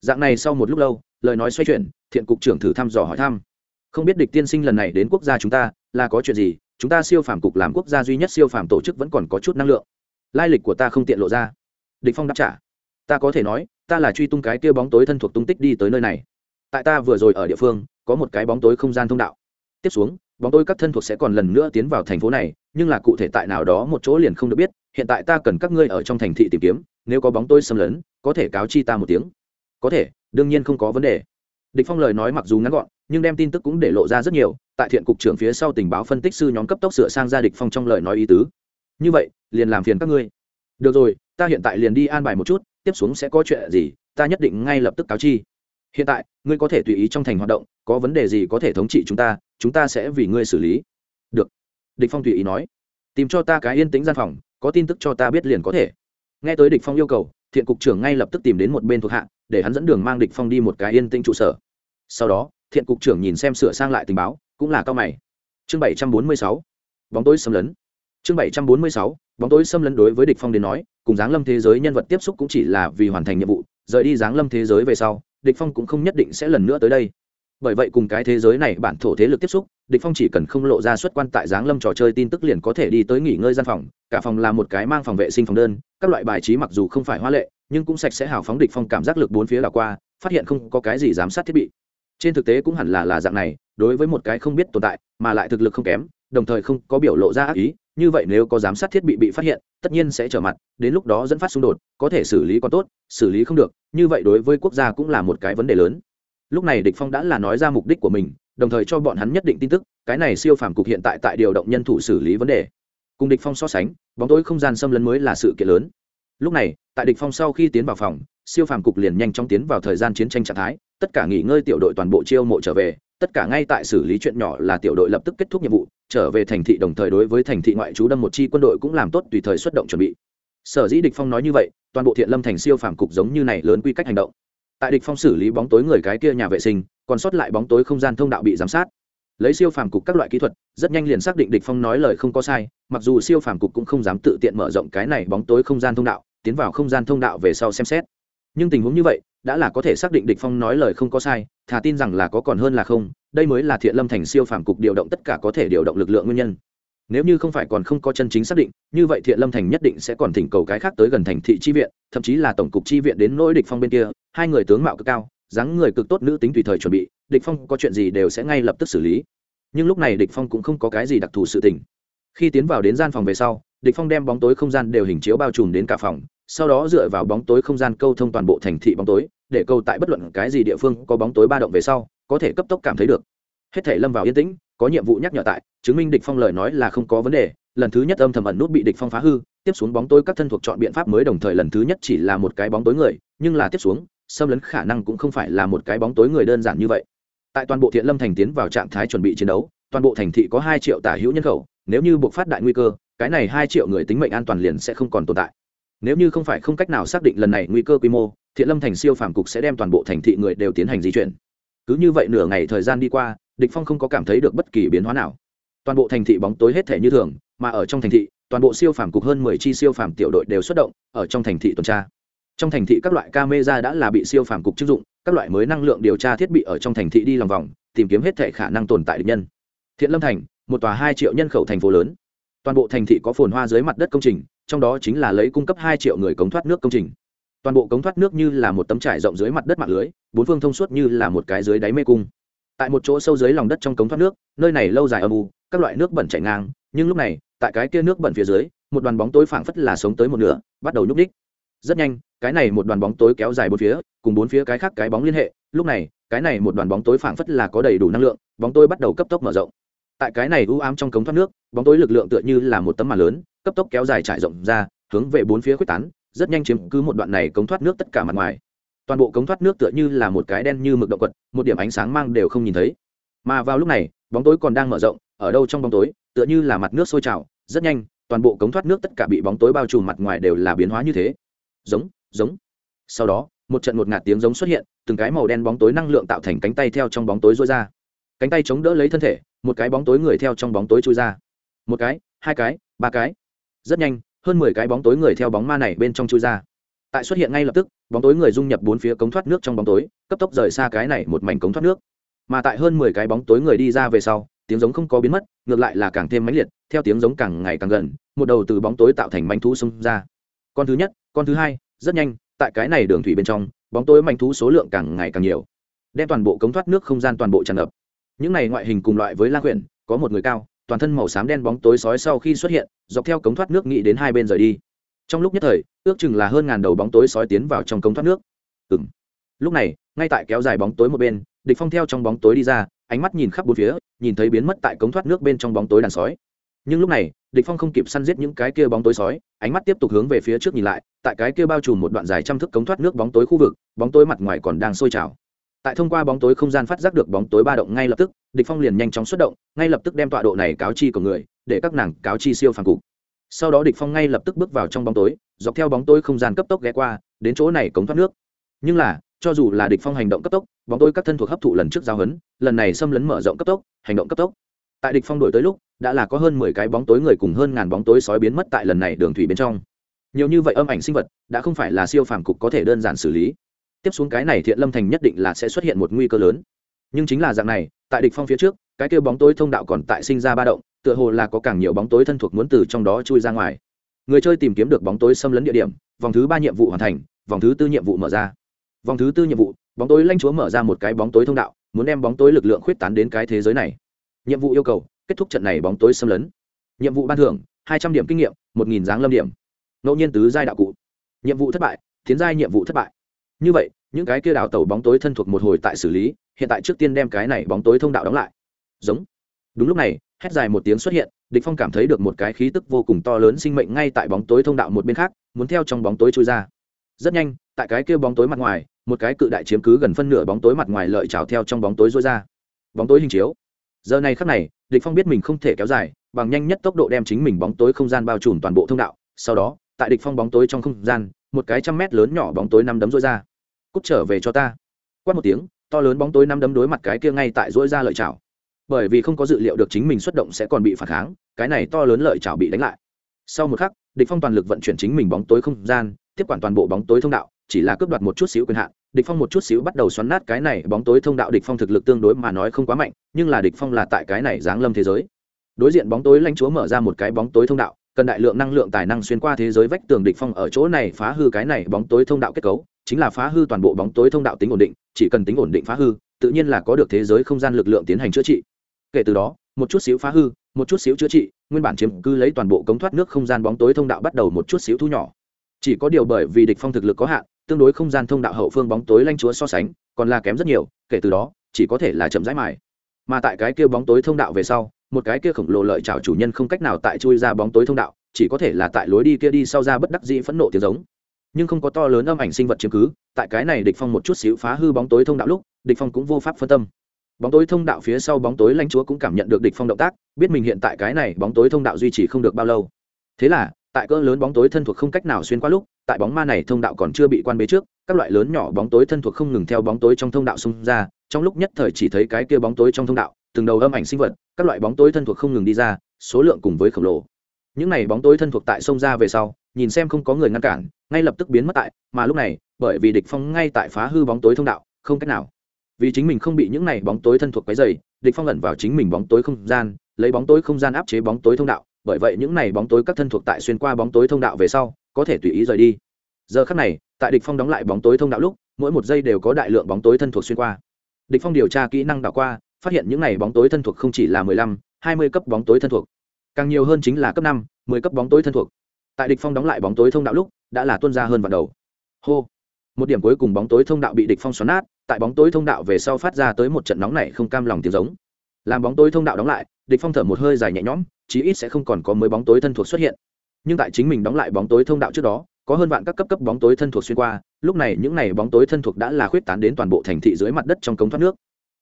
Dạng này sau một lúc lâu, lời nói xoay chuyển, thiện cục trưởng thử thăm dò hỏi thăm. Không biết địch tiên sinh lần này đến quốc gia chúng ta, là có chuyện gì? Chúng ta siêu phàm cục làm quốc gia duy nhất siêu phàm tổ chức vẫn còn có chút năng lượng. Lai lịch của ta không tiện lộ ra địch phong đáp trả. Ta có thể nói, ta là truy tung cái kia bóng tối thân thuộc tung tích đi tới nơi này. Tại ta vừa rồi ở địa phương, có một cái bóng tối không gian thông đạo. Tiếp xuống, bóng tối các thân thuộc sẽ còn lần nữa tiến vào thành phố này, nhưng là cụ thể tại nào đó một chỗ liền không được biết, hiện tại ta cần các ngươi ở trong thành thị tìm kiếm, nếu có bóng tối xâm lấn, có thể cáo chi ta một tiếng. Có thể, đương nhiên không có vấn đề. Địch phong lời nói mặc dù ngắn gọn, nhưng đem tin tức cũng để lộ ra rất nhiều, tại thiện cục trưởng phía sau tình báo phân tích sư nhóm cấp tốc sửa sang ra địch phong trong lời nói ý tứ. Như vậy, liền làm phiền các ngươi được rồi, ta hiện tại liền đi an bài một chút, tiếp xuống sẽ có chuyện gì, ta nhất định ngay lập tức cáo chi. Hiện tại, ngươi có thể tùy ý trong thành hoạt động, có vấn đề gì có thể thống trị chúng ta chúng ta sẽ vì ngươi xử lý. Được. Địch phong tùy ý nói. Tìm cho ta cái yên tĩnh gian phòng, có tin tức cho ta biết liền có thể. Nghe tới địch phong yêu cầu, thiện cục trưởng ngay lập tức tìm đến một bên thuộc hạ, để hắn dẫn đường mang địch phong đi một cái yên tĩnh trụ sở. Sau đó, thiện cục trưởng nhìn xem sửa sang lại tình báo, cũng là cao mày. Chương 746 bóng tối xâm lấn chương 746 bóng tối xâm lấn đối với địch phong đến nói, cùng giáng lâm thế giới nhân vật tiếp xúc cũng chỉ là vì hoàn thành nhiệm vụ, rời đi giáng lâm thế giới về sau, địch phong cũng không nhất định sẽ lần nữa tới đây. Bởi vậy cùng cái thế giới này bản thổ thế lực tiếp xúc, địch phong chỉ cần không lộ ra xuất quan tại giáng lâm trò chơi tin tức liền có thể đi tới nghỉ ngơi gian phòng, cả phòng là một cái mang phòng vệ sinh phòng đơn, các loại bài trí mặc dù không phải hoa lệ, nhưng cũng sạch sẽ hào phóng địch phong cảm giác lực bốn phía đảo qua, phát hiện không có cái gì giám sát thiết bị. Trên thực tế cũng hẳn là là dạng này, đối với một cái không biết tồn tại, mà lại thực lực không kém, đồng thời không có biểu lộ ra ác ý như vậy nếu có giám sát thiết bị bị phát hiện, tất nhiên sẽ trở mặt, đến lúc đó dẫn phát xung đột, có thể xử lý còn tốt, xử lý không được, như vậy đối với quốc gia cũng là một cái vấn đề lớn. Lúc này địch phong đã là nói ra mục đích của mình, đồng thời cho bọn hắn nhất định tin tức, cái này siêu phàm cục hiện tại tại điều động nhân thủ xử lý vấn đề. Cùng địch phong so sánh, bóng tối không gian xâm lấn mới là sự kiện lớn. Lúc này, tại địch phong sau khi tiến vào phòng, siêu phàm cục liền nhanh chóng tiến vào thời gian chiến tranh trạng thái, tất cả nghỉ ngơi tiểu đội toàn bộ chiêu mộ trở về tất cả ngay tại xử lý chuyện nhỏ là tiểu đội lập tức kết thúc nhiệm vụ, trở về thành thị đồng thời đối với thành thị ngoại trú đâm một chi quân đội cũng làm tốt tùy thời xuất động chuẩn bị. Sở dĩ địch phong nói như vậy, toàn bộ thiện lâm thành siêu phàm cục giống như này lớn quy cách hành động. Tại địch phong xử lý bóng tối người cái kia nhà vệ sinh, còn sót lại bóng tối không gian thông đạo bị giám sát. Lấy siêu phàm cục các loại kỹ thuật, rất nhanh liền xác định địch phong nói lời không có sai, mặc dù siêu phàm cục cũng không dám tự tiện mở rộng cái này bóng tối không gian thông đạo, tiến vào không gian thông đạo về sau xem xét. Nhưng tình huống như vậy đã là có thể xác định địch phong nói lời không có sai, thà tin rằng là có còn hơn là không, đây mới là thiện lâm thành siêu phàm cục điều động tất cả có thể điều động lực lượng nguyên nhân. Nếu như không phải còn không có chân chính xác định, như vậy thiện lâm thành nhất định sẽ còn thỉnh cầu cái khác tới gần thành thị chi viện, thậm chí là tổng cục chi viện đến nỗi địch phong bên kia, hai người tướng mạo cực cao, dáng người cực tốt nữ tính tùy thời chuẩn bị, địch phong có chuyện gì đều sẽ ngay lập tức xử lý. Nhưng lúc này địch phong cũng không có cái gì đặc thù sự tình. Khi tiến vào đến gian phòng về sau địch phong đem bóng tối không gian đều hình chiếu bao trùm đến cả phòng, sau đó dựa vào bóng tối không gian câu thông toàn bộ thành thị bóng tối, để câu tại bất luận cái gì địa phương có bóng tối ba động về sau, có thể cấp tốc cảm thấy được. Hết thể lâm vào yên tĩnh, có nhiệm vụ nhắc nhở tại, chứng minh địch phong lời nói là không có vấn đề. Lần thứ nhất âm thầm ẩn nút bị địch phong phá hư, tiếp xuống bóng tối các thân thuộc chọn biện pháp mới đồng thời lần thứ nhất chỉ là một cái bóng tối người, nhưng là tiếp xuống, xâm lấn khả năng cũng không phải là một cái bóng tối người đơn giản như vậy. Tại toàn bộ thiện lâm thành tiến vào trạng thái chuẩn bị chiến đấu, toàn bộ thành thị có hai triệu tả hữu nhân khẩu, nếu như buộc phát đại nguy cơ cái này hai triệu người tính mệnh an toàn liền sẽ không còn tồn tại. Nếu như không phải không cách nào xác định lần này nguy cơ quy mô, thiện lâm thành siêu phàm cục sẽ đem toàn bộ thành thị người đều tiến hành di chuyển. Cứ như vậy nửa ngày thời gian đi qua, địch phong không có cảm thấy được bất kỳ biến hóa nào. Toàn bộ thành thị bóng tối hết thể như thường, mà ở trong thành thị, toàn bộ siêu phàm cục hơn mười chi siêu phàm tiểu đội đều xuất động, ở trong thành thị tuần tra. Trong thành thị các loại camera đã là bị siêu phàm cục chức dụng, các loại mới năng lượng điều tra thiết bị ở trong thành thị đi lòng vòng, tìm kiếm hết thể khả năng tồn tại địch nhân. Thiện lâm thành, một tòa hai triệu nhân khẩu thành phố lớn toàn bộ thành thị có phồn hoa dưới mặt đất công trình, trong đó chính là lấy cung cấp hai triệu người cống thoát nước công trình. Toàn bộ cống thoát nước như là một tấm trải rộng dưới mặt đất mạng lưới, bốn phương thông suốt như là một cái dưới đáy mê cung. Tại một chỗ sâu dưới lòng đất trong cống thoát nước, nơi này lâu dài âm u, các loại nước bẩn chảy ngang, nhưng lúc này, tại cái kia nước bẩn phía dưới, một đoàn bóng tối phảng phất là sống tới một nửa, bắt đầu nhúc ních rất nhanh, cái này một đoàn bóng tối kéo dài bốn phía, cùng bốn phía cái khác cái bóng liên hệ, lúc này, cái này một đoàn bóng tối phảng phất là có đầy đủ năng lượng, bóng tối bắt đầu cấp tốc mở rộng tại cái này u ám trong cống thoát nước, bóng tối lực lượng tựa như là một tấm màn lớn, cấp tốc kéo dài trải rộng ra, hướng về bốn phía quyết tán, rất nhanh chiếm cứ một đoạn này cống thoát nước tất cả mặt ngoài. Toàn bộ cống thoát nước tựa như là một cái đen như mực động quật, một điểm ánh sáng mang đều không nhìn thấy. Mà vào lúc này, bóng tối còn đang mở rộng, ở đâu trong bóng tối, tựa như là mặt nước sôi trào, rất nhanh, toàn bộ cống thoát nước tất cả bị bóng tối bao trùm mặt ngoài đều là biến hóa như thế. Giống giống. Sau đó, một trận một ngạt tiếng giống xuất hiện, từng cái màu đen bóng tối năng lượng tạo thành cánh tay theo trong bóng tối rối ra cánh tay chống đỡ lấy thân thể, một cái bóng tối người theo trong bóng tối trôi ra. Một cái, hai cái, ba cái. Rất nhanh, hơn mười cái bóng tối người theo bóng ma này bên trong chui ra. Tại xuất hiện ngay lập tức, bóng tối người dung nhập bốn phía cống thoát nước trong bóng tối, cấp tốc rời xa cái này một mảnh cống thoát nước. Mà tại hơn mười cái bóng tối người đi ra về sau, tiếng giống không có biến mất, ngược lại là càng thêm mãnh liệt, theo tiếng giống càng ngày càng gần, một đầu từ bóng tối tạo thành manh thú xông ra. Con thứ nhất, con thứ hai, rất nhanh, tại cái này đường thủy bên trong, bóng tối manh thú số lượng càng ngày càng nhiều. Đem toàn bộ cống thoát nước không gian toàn bộ tràn ngập những này ngoại hình cùng loại với la quyển, có một người cao, toàn thân màu xám đen bóng tối sói sau khi xuất hiện, dọc theo cống thoát nước nghĩ đến hai bên rời đi. Trong lúc nhất thời, ước chừng là hơn ngàn đầu bóng tối sói tiến vào trong cống thoát nước. Ừ m lúc này, ngay tại kéo dài bóng tối một bên, địch phong theo trong bóng tối đi ra, ánh mắt nhìn khắp bốn phía, nhìn thấy biến mất tại cống thoát nước bên trong bóng tối đàn sói. Nhưng lúc này, địch phong không kịp săn giết những cái kia bóng tối sói, ánh mắt tiếp tục hướng về phía trước nhìn lại, tại cái kia bao trùm một đoạn dài trăm thước cống thoát nước bóng tối khu vực, bóng tối mặt ngoài còn đang sôi trào tại thông qua bóng tối không gian phát giác được bóng tối ba động ngay lập tức, địch phong liền nhanh chóng xuất động, ngay lập tức đem tọa độ này cáo chi của người, để các nàng cáo chi siêu phàm cục. Sau đó địch phong ngay lập tức bước vào trong bóng tối, dọc theo bóng tối không gian cấp tốc ghé qua, đến chỗ này cống thoát nước. Nhưng là, cho dù là địch phong hành động cấp tốc, bóng tối các thân thuộc hấp thụ lần trước giao hấn, lần này xâm lấn mở rộng cấp tốc, hành động cấp tốc. Tại địch phong đổi tới lúc, đã là có hơn mười cái bóng tối người cùng hơn ngàn bóng tối sói biến mất tại lần này đường thủy bên trong. Nhiều như vậy âm ảnh sinh vật, đã không phải là siêu phàm cục có thể đơn giản xử lý tiếp xuống cái này thiện lâm thành nhất định là sẽ xuất hiện một nguy cơ lớn. Nhưng chính là dạng này, tại địch phong phía trước, cái kia bóng tối thông đạo còn tại sinh ra ba động, tựa hồ là có càng nhiều bóng tối thân thuộc muốn từ trong đó chui ra ngoài. Người chơi tìm kiếm được bóng tối xâm lấn địa điểm, vòng thứ ba nhiệm vụ hoàn thành, vòng thứ tư nhiệm vụ mở ra. Vòng thứ tư nhiệm vụ, bóng tối lanh chúa mở ra một cái bóng tối thông đạo, muốn đem bóng tối lực lượng khuyết tán đến cái thế giới này. Nhiệm vụ yêu cầu, kết thúc trận này bóng tối xâm lấn. Nhiệm vụ ban thưởng, hai trăm điểm kinh nghiệm, một nghìn giáng lâm điểm. Ngẫu nhiên tứ giai đạo cụ. Nhiệm vụ thất bại, tiến giai nhiệm vụ thất bại như vậy những cái kia đào tẩu bóng tối thân thuộc một hồi tại xử lý hiện tại trước tiên đem cái này bóng tối thông đạo đóng lại giống đúng lúc này hét dài một tiếng xuất hiện địch phong cảm thấy được một cái khí tức vô cùng to lớn sinh mệnh ngay tại bóng tối thông đạo một bên khác muốn theo trong bóng tối trôi ra rất nhanh tại cái kia bóng tối mặt ngoài một cái cự đại chiếm cứ gần phân nửa bóng tối mặt ngoài lợi trào theo trong bóng tối rối ra bóng tối hình chiếu giờ này khắc này địch phong biết mình không thể kéo dài bằng nhanh nhất tốc độ đem chính mình bóng tối không gian bao trùm toàn bộ thông đạo sau đó tại địch phong bóng tối trong không gian một cái trăm mét lớn nhỏ bóng tối năm đấm rối ra cút trở về cho ta. Quát một tiếng, to lớn bóng tối năm đấm đối mặt cái kia ngay tại dỗi ra lợi chảo. Bởi vì không có dự liệu được chính mình xuất động sẽ còn bị phản kháng, cái này to lớn lợi chảo bị đánh lại. Sau một khắc, địch phong toàn lực vận chuyển chính mình bóng tối không gian, tiếp quản toàn bộ bóng tối thông đạo, chỉ là cướp đoạt một chút xíu quyền hạn, địch phong một chút xíu bắt đầu xoắn nát cái này bóng tối thông đạo địch phong thực lực tương đối mà nói không quá mạnh, nhưng là địch phong là tại cái này giáng lâm thế giới. Đối diện bóng tối lãnh chúa mở ra một cái bóng tối thông đạo, cần đại lượng năng lượng tài năng xuyên qua thế giới vách tường địch phong ở chỗ này phá hư cái này bóng tối thông đạo kết cấu chính là phá hư toàn bộ bóng tối thông đạo tính ổn định, chỉ cần tính ổn định phá hư, tự nhiên là có được thế giới không gian lực lượng tiến hành chữa trị. Kể từ đó, một chút xíu phá hư, một chút xíu chữa trị, nguyên bản chiếm cứ lấy toàn bộ cống thoát nước không gian bóng tối thông đạo bắt đầu một chút xíu thu nhỏ. Chỉ có điều bởi vì địch phong thực lực có hạn, tương đối không gian thông đạo hậu phương bóng tối lanh chúa so sánh, còn là kém rất nhiều, kể từ đó, chỉ có thể là chậm rãi mài. Mà tại cái kia bóng tối thông đạo về sau, một cái kia khổng lồ lợi chảo chủ nhân không cách nào tại chui ra bóng tối thông đạo, chỉ có thể là tại lối đi kia đi sau ra bất đắc dĩ phẫn nộ tiếng giống nhưng không có to lớn âm ảnh sinh vật chiếm cứ, tại cái này địch phong một chút xíu phá hư bóng tối thông đạo lúc, địch phong cũng vô pháp phân tâm. Bóng tối thông đạo phía sau bóng tối lãnh chúa cũng cảm nhận được địch phong động tác, biết mình hiện tại cái này bóng tối thông đạo duy trì không được bao lâu. Thế là, tại cỡ lớn bóng tối thân thuộc không cách nào xuyên qua lúc, tại bóng ma này thông đạo còn chưa bị quan bế trước, các loại lớn nhỏ bóng tối thân thuộc không ngừng theo bóng tối trong thông đạo xung ra, trong lúc nhất thời chỉ thấy cái kia bóng tối trong thông đạo, từng đầu âm ảnh sinh vật, các loại bóng tối thân thuộc không ngừng đi ra, số lượng cùng với khổng lồ. Những này bóng tối thân thuộc tại sông ra về sau, nhìn xem không có người ngăn cản ngay lập tức biến mất tại mà lúc này bởi vì địch phong ngay tại phá hư bóng tối thông đạo không cách nào vì chính mình không bị những này bóng tối thân thuộc quấy dày địch phong ẩn vào chính mình bóng tối không gian lấy bóng tối không gian áp chế bóng tối thông đạo bởi vậy những này bóng tối các thân thuộc tại xuyên qua bóng tối thông đạo về sau có thể tùy ý rời đi giờ khắc này tại địch phong đóng lại bóng tối thông đạo lúc mỗi một giây đều có đại lượng bóng tối thân thuộc xuyên qua địch phong điều tra kỹ năng đảo qua phát hiện những này bóng tối thân thuộc không chỉ là 15, 20 cấp bóng tối thân thuộc càng nhiều hơn chính là cấp 5, 10 cấp bóng tối thân thuộc tại địch phong đóng lại bóng tối thông đạo lúc đã là tuôn ra hơn vạn đầu. Hô. Một điểm cuối cùng bóng tối thông đạo bị địch phong xoắn nát, tại bóng tối thông đạo về sau phát ra tới một trận nóng này không cam lòng tiếng giống. Làm bóng tối thông đạo đóng lại, địch phong thở một hơi dài nhẹ nhõm, chí ít sẽ không còn có mới bóng tối thân thuộc xuất hiện. Nhưng tại chính mình đóng lại bóng tối thông đạo trước đó, có hơn vạn các cấp cấp bóng tối thân thuộc xuyên qua, lúc này những này bóng tối thân thuộc đã là khuyết tán đến toàn bộ thành thị dưới mặt đất trong cống thoát nước.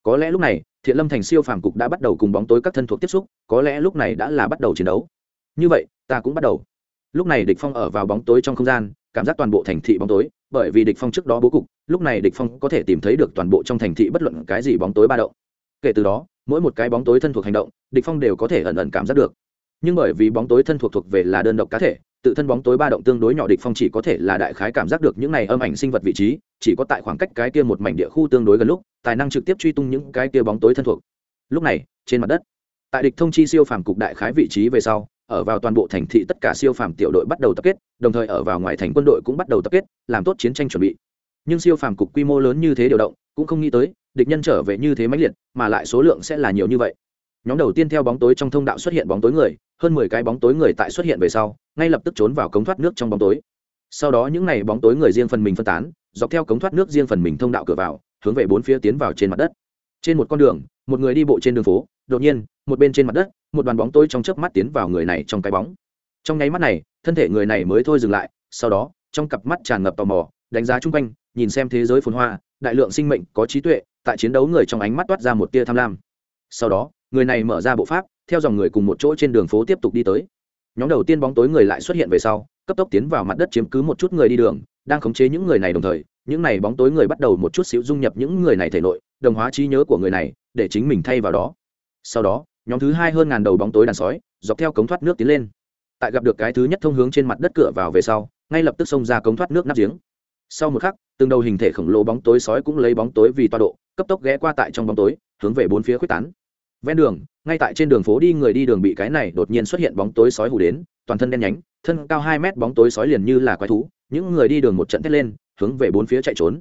Có lẽ lúc này, thiện lâm thành siêu phàm cục đã bắt đầu cùng bóng tối các thân thuộc tiếp xúc, có lẽ lúc này đã là bắt đầu chiến đấu. Như vậy, ta cũng bắt đầu lúc này địch phong ở vào bóng tối trong không gian, cảm giác toàn bộ thành thị bóng tối, bởi vì địch phong trước đó bố cục, lúc này địch phong có thể tìm thấy được toàn bộ trong thành thị bất luận cái gì bóng tối ba động. Kể từ đó, mỗi một cái bóng tối thân thuộc hành động, địch phong đều có thể ẩn ẩn cảm giác được. Nhưng bởi vì bóng tối thân thuộc thuộc về là đơn độc cá thể, tự thân bóng tối ba động tương đối nhỏ địch phong chỉ có thể là đại khái cảm giác được những này âm ảnh sinh vật vị trí, chỉ có tại khoảng cách cái kia một mảnh địa khu tương đối gần lúc, tài năng trực tiếp truy tung những cái kia bóng tối thân thuộc. Lúc này, trên mặt đất, tại địch thông chi siêu phàm cục đại khái vị trí về sau ở vào toàn bộ thành thị tất cả siêu phàm tiểu đội bắt đầu tập kết, đồng thời ở vào ngoài thành quân đội cũng bắt đầu tập kết, làm tốt chiến tranh chuẩn bị. Nhưng siêu phàm cục quy mô lớn như thế điều động, cũng không nghĩ tới, địch nhân trở về như thế mãnh liệt, mà lại số lượng sẽ là nhiều như vậy. Nhóm đầu tiên theo bóng tối trong thông đạo xuất hiện bóng tối người, hơn mười cái bóng tối người tại xuất hiện về sau, ngay lập tức trốn vào cống thoát nước trong bóng tối. Sau đó những n à y bóng tối người riêng phần mình phân tán, dọc theo cống thoát nước riêng phần mình thông đạo cửa vào, hướng về bốn phía tiến vào trên mặt đất. Trên một con đường, một người đi bộ trên đường phố, đột nhiên, một bên trên mặt đất một đoàn bóng tối trong chớp mắt tiến vào người này trong cái bóng. Trong nháy mắt này, thân thể người này mới thôi dừng lại, sau đó, trong cặp mắt tràn ngập tò mò, đánh giá chung quanh, nhìn xem thế giới phồn hoa, đại lượng sinh mệnh có trí tuệ, tại chiến đấu người trong ánh mắt toát ra một tia tham lam. Sau đó, người này mở ra bộ pháp, theo dòng người cùng một chỗ trên đường phố tiếp tục đi tới. Nhóm đầu tiên bóng tối người lại xuất hiện về sau, cấp tốc tiến vào mặt đất chiếm cứ một chút người đi đường, đang khống chế những người này đồng thời, những này bóng tối người bắt đầu một chút xíu dung nhập những người này thể nội, đồng hóa trí nhớ của người này, để chính mình thay vào đó. Sau đó nhóm thứ hai hơn ngàn đầu bóng tối đàn sói, dọc theo cống thoát nước tiến lên. Tại gặp được cái thứ nhất thông hướng trên mặt đất cửa vào về sau, ngay lập tức xông ra cống thoát nước nắp giếng. Sau một khắc, từng đầu hình thể khổng lồ bóng tối sói cũng lấy bóng tối vì toa độ, cấp tốc ghé qua tại trong bóng tối, hướng về bốn phía quyết tán. Ven đường, ngay tại trên đường phố đi người đi đường bị cái này đột nhiên xuất hiện bóng tối sói hù đến, toàn thân đen nhánh, thân cao hai mét bóng tối sói liền như là quái thú, những người đi đường một trận thét lên, hướng về bốn phía chạy trốn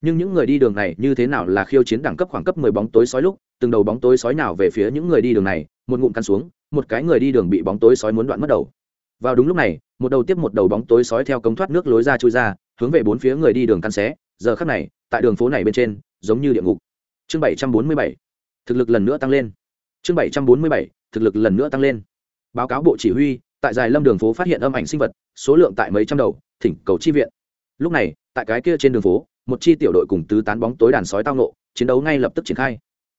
nhưng những người đi đường này như thế nào là khiêu chiến đẳng cấp khoảng cấp mười bóng tối sói lúc, từng đầu bóng tối sói nào về phía những người đi đường này, một ngụm căn xuống, một cái người đi đường bị bóng tối sói muốn đoạn mất đầu. Vào đúng lúc này, một đầu tiếp một đầu bóng tối sói theo cống thoát nước lối ra chui ra, hướng về bốn phía người đi đường căn xé. Giờ khắc này, tại đường phố này bên trên, giống như địa ngục. Chương bảy trăm bốn mươi bảy. Thực lực lần nữa tăng lên. Chương bảy trăm bốn mươi bảy. Thực lực lần nữa tăng lên. Báo cáo bộ chỉ huy, tại dài lâm đường phố phát hiện âm ảnh sinh vật, số lượng tại mấy trăm đầu, thỉnh cầu chi viện. Lúc này, tại cái kia trên đường phố một chi tiểu đội cùng tứ tán bóng tối đàn sói tao nộ chiến đấu ngay lập tức triển khai.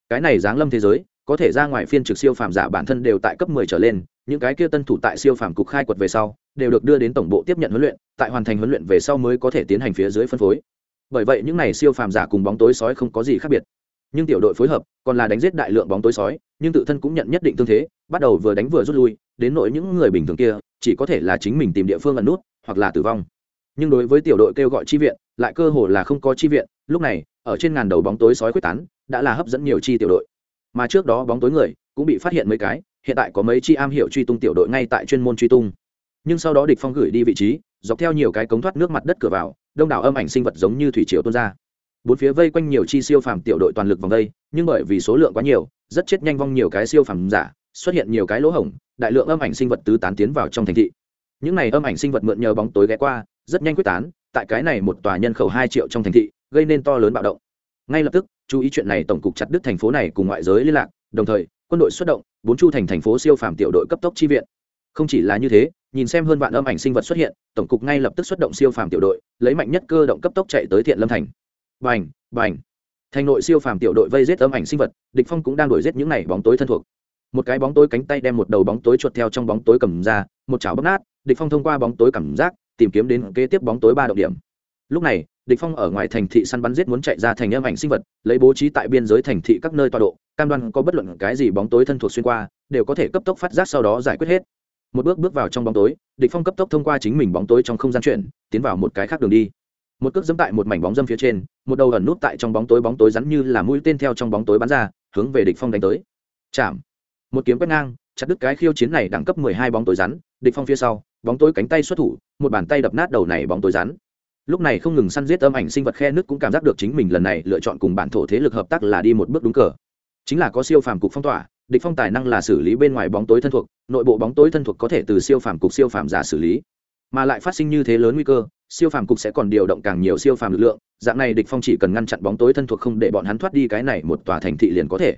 Cái này giáng lâm thế giới, có thể ra ngoài phiên trực siêu phàm giả bản thân đều tại cấp 10 trở lên, những cái kia tân thủ tại siêu phàm cục khai quật về sau, đều được đưa đến tổng bộ tiếp nhận huấn luyện, tại hoàn thành huấn luyện về sau mới có thể tiến hành phía dưới phân phối. Bởi vậy những này siêu phàm giả cùng bóng tối sói không có gì khác biệt. Nhưng tiểu đội phối hợp, còn là đánh giết đại lượng bóng tối sói, nhưng tự thân cũng nhận nhất định tương thế, bắt đầu vừa đánh vừa rút lui, đến nỗi những người bình thường kia, chỉ có thể là chính mình tìm địa phương ẩn nút, hoặc là tử vong nhưng đối với tiểu đội kêu gọi chi viện, lại cơ hồ là không có chi viện, lúc này, ở trên ngàn đầu bóng tối sói quyết tán, đã là hấp dẫn nhiều chi tiểu đội. Mà trước đó bóng tối người, cũng bị phát hiện mấy cái, hiện tại có mấy chi am hiểu truy tung tiểu đội ngay tại chuyên môn truy tung. Nhưng sau đó địch phong gửi đi vị trí, dọc theo nhiều cái cống thoát nước mặt đất cửa vào, đông đảo âm ảnh sinh vật giống như thủy triều tuôn ra. Bốn phía vây quanh nhiều chi siêu phàm tiểu đội toàn lực vòng vây nhưng bởi vì số lượng quá nhiều, rất chết nhanh vong nhiều cái siêu phàm giả, xuất hiện nhiều cái lỗ hổng, đại lượng âm ảnh sinh vật tứ tán tiến vào trong thành thị. Những này âm ảnh sinh vật mượn nhờ bóng tối ghé qua rất nhanh quyết tán, tại cái này một tòa nhân khẩu hai triệu trong thành thị, gây nên to lớn bạo động. Ngay lập tức, chú ý chuyện này tổng cục chặt đứt thành phố này cùng ngoại giới liên lạc, đồng thời, quân đội xuất động, bốn chu thành thành phố siêu phàm tiểu đội cấp tốc chi viện. Không chỉ là như thế, nhìn xem hơn vạn âm ảnh sinh vật xuất hiện, tổng cục ngay lập tức xuất động siêu phàm tiểu đội, lấy mạnh nhất cơ động cấp tốc chạy tới thiện lâm thành. Bành bành. Thành nội siêu phàm tiểu đội vây giết âm ảnh sinh vật, địch phong cũng đang đuổi giết những này bóng tối thân thuộc. Một cái bóng tối cánh tay đem một đầu bóng tối chuột theo trong bóng tối cầm ra, một chảo bóp nát, địch phong thông qua bóng tối cảm giác tìm kiếm đến kế tiếp bóng tối ba động điểm. Lúc này, địch phong ở ngoài thành thị săn bắn giết muốn chạy ra thành âm ảnh sinh vật, lấy bố trí tại biên giới thành thị các nơi tọa độ, cam đoan có bất luận cái gì bóng tối thân thuộc xuyên qua, đều có thể cấp tốc phát giác sau đó giải quyết hết. Một bước bước vào trong bóng tối, địch phong cấp tốc thông qua chính mình bóng tối trong không gian chuyển, tiến vào một cái khác đường đi. Một cước dẫm tại một mảnh bóng dâm phía trên, một đầu ẩn nút tại trong bóng tối bóng tối rắn như là mũi tên theo trong bóng tối bắn ra, hướng về địch phong đánh tới. Chạm. Một kiếm quét ngang, chặt đứt cái khiêu chiến này đẳng cấp mười hai bóng tối rắn, địch phong phía sau bóng tối cánh tay xuất thủ, một bàn tay đập nát đầu này bóng tối rắn. Lúc này không ngừng săn giết âm ảnh sinh vật khe nước cũng cảm giác được chính mình lần này lựa chọn cùng bản thổ thế lực hợp tác là đi một bước đúng cờ. Chính là có siêu phàm cục phong tỏa, địch phong tài năng là xử lý bên ngoài bóng tối thân thuộc, nội bộ bóng tối thân thuộc có thể từ siêu phàm cục siêu phàm giả xử lý. Mà lại phát sinh như thế lớn nguy cơ, siêu phàm cục sẽ còn điều động càng nhiều siêu phàm lực lượng, dạng này địch phong chỉ cần ngăn chặn bóng tối thân thuộc không để bọn hắn thoát đi cái này một tòa thành thị liền có thể.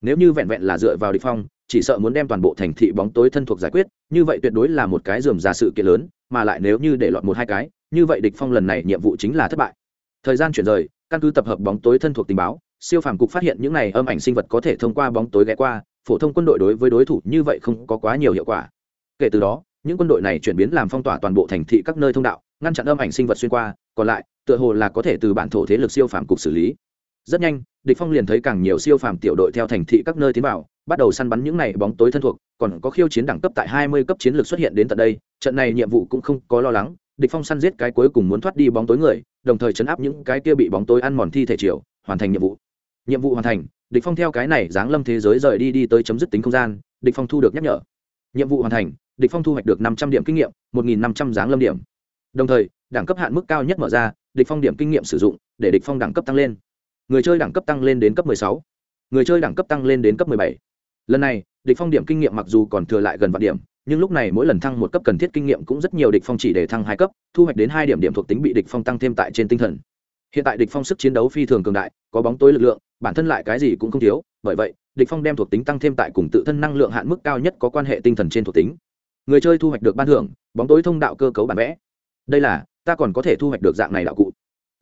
Nếu như vẹn vẹn là dựa vào địch phong chỉ sợ muốn đem toàn bộ thành thị bóng tối thân thuộc giải quyết, như vậy tuyệt đối là một cái dườm ra sự kiện lớn, mà lại nếu như để lọt một hai cái, như vậy địch phong lần này nhiệm vụ chính là thất bại. Thời gian chuyển rời, căn cứ tập hợp bóng tối thân thuộc tình báo, siêu phàm cục phát hiện những này âm ảnh sinh vật có thể thông qua bóng tối ghé qua, phổ thông quân đội đối với đối thủ như vậy không có quá nhiều hiệu quả. Kể từ đó, những quân đội này chuyển biến làm phong tỏa toàn bộ thành thị các nơi thông đạo, ngăn chặn âm ảnh sinh vật xuyên qua, còn lại, tựa hồ là có thể từ bản thổ thế lực siêu phàm cục xử lý rất nhanh, địch phong liền thấy càng nhiều siêu phàm tiểu đội theo thành thị các nơi tiến vào, bắt đầu săn bắn những này bóng tối thân thuộc, còn có khiêu chiến đẳng cấp tại 20 cấp chiến lược xuất hiện đến tận đây, trận này nhiệm vụ cũng không có lo lắng, địch phong săn giết cái cuối cùng muốn thoát đi bóng tối người, đồng thời chấn áp những cái kia bị bóng tối ăn mòn thi thể chiều hoàn thành nhiệm vụ. Nhiệm vụ hoàn thành, địch phong theo cái này giáng lâm thế giới rời đi đi tới chấm dứt tính không gian, địch phong thu được nhắc nhở. Nhiệm vụ hoàn thành, địch phong thu hoạch được 500 điểm kinh nghiệm 1.500 giáng lâm điểm. Đồng thời, đẳng cấp hạn mức cao nhất mở ra, địch phong điểm kinh nghiệm sử dụng, để địch phong đẳng cấp tăng lên người chơi đẳng cấp tăng lên đến cấp 16. người chơi đẳng cấp tăng lên đến cấp 17. lần này, địch phong điểm kinh nghiệm mặc dù còn thừa lại gần vạn điểm, nhưng lúc này mỗi lần thăng một cấp cần thiết kinh nghiệm cũng rất nhiều địch phong chỉ để thăng hai cấp, thu hoạch đến hai điểm điểm thuộc tính bị địch phong tăng thêm tại trên tinh thần hiện tại địch phong sức chiến đấu phi thường cường đại, có bóng tối lực lượng, bản thân lại cái gì cũng không thiếu, bởi vậy, địch phong đem thuộc tính tăng thêm tại cùng tự thân năng lượng hạn mức cao nhất có quan hệ tinh thần trên thuộc tính người chơi thu hoạch được ban thưởng, bóng tối thông đạo cơ cấu bản vẽ đây là, ta còn có thể thu hoạch được dạng này đạo cụ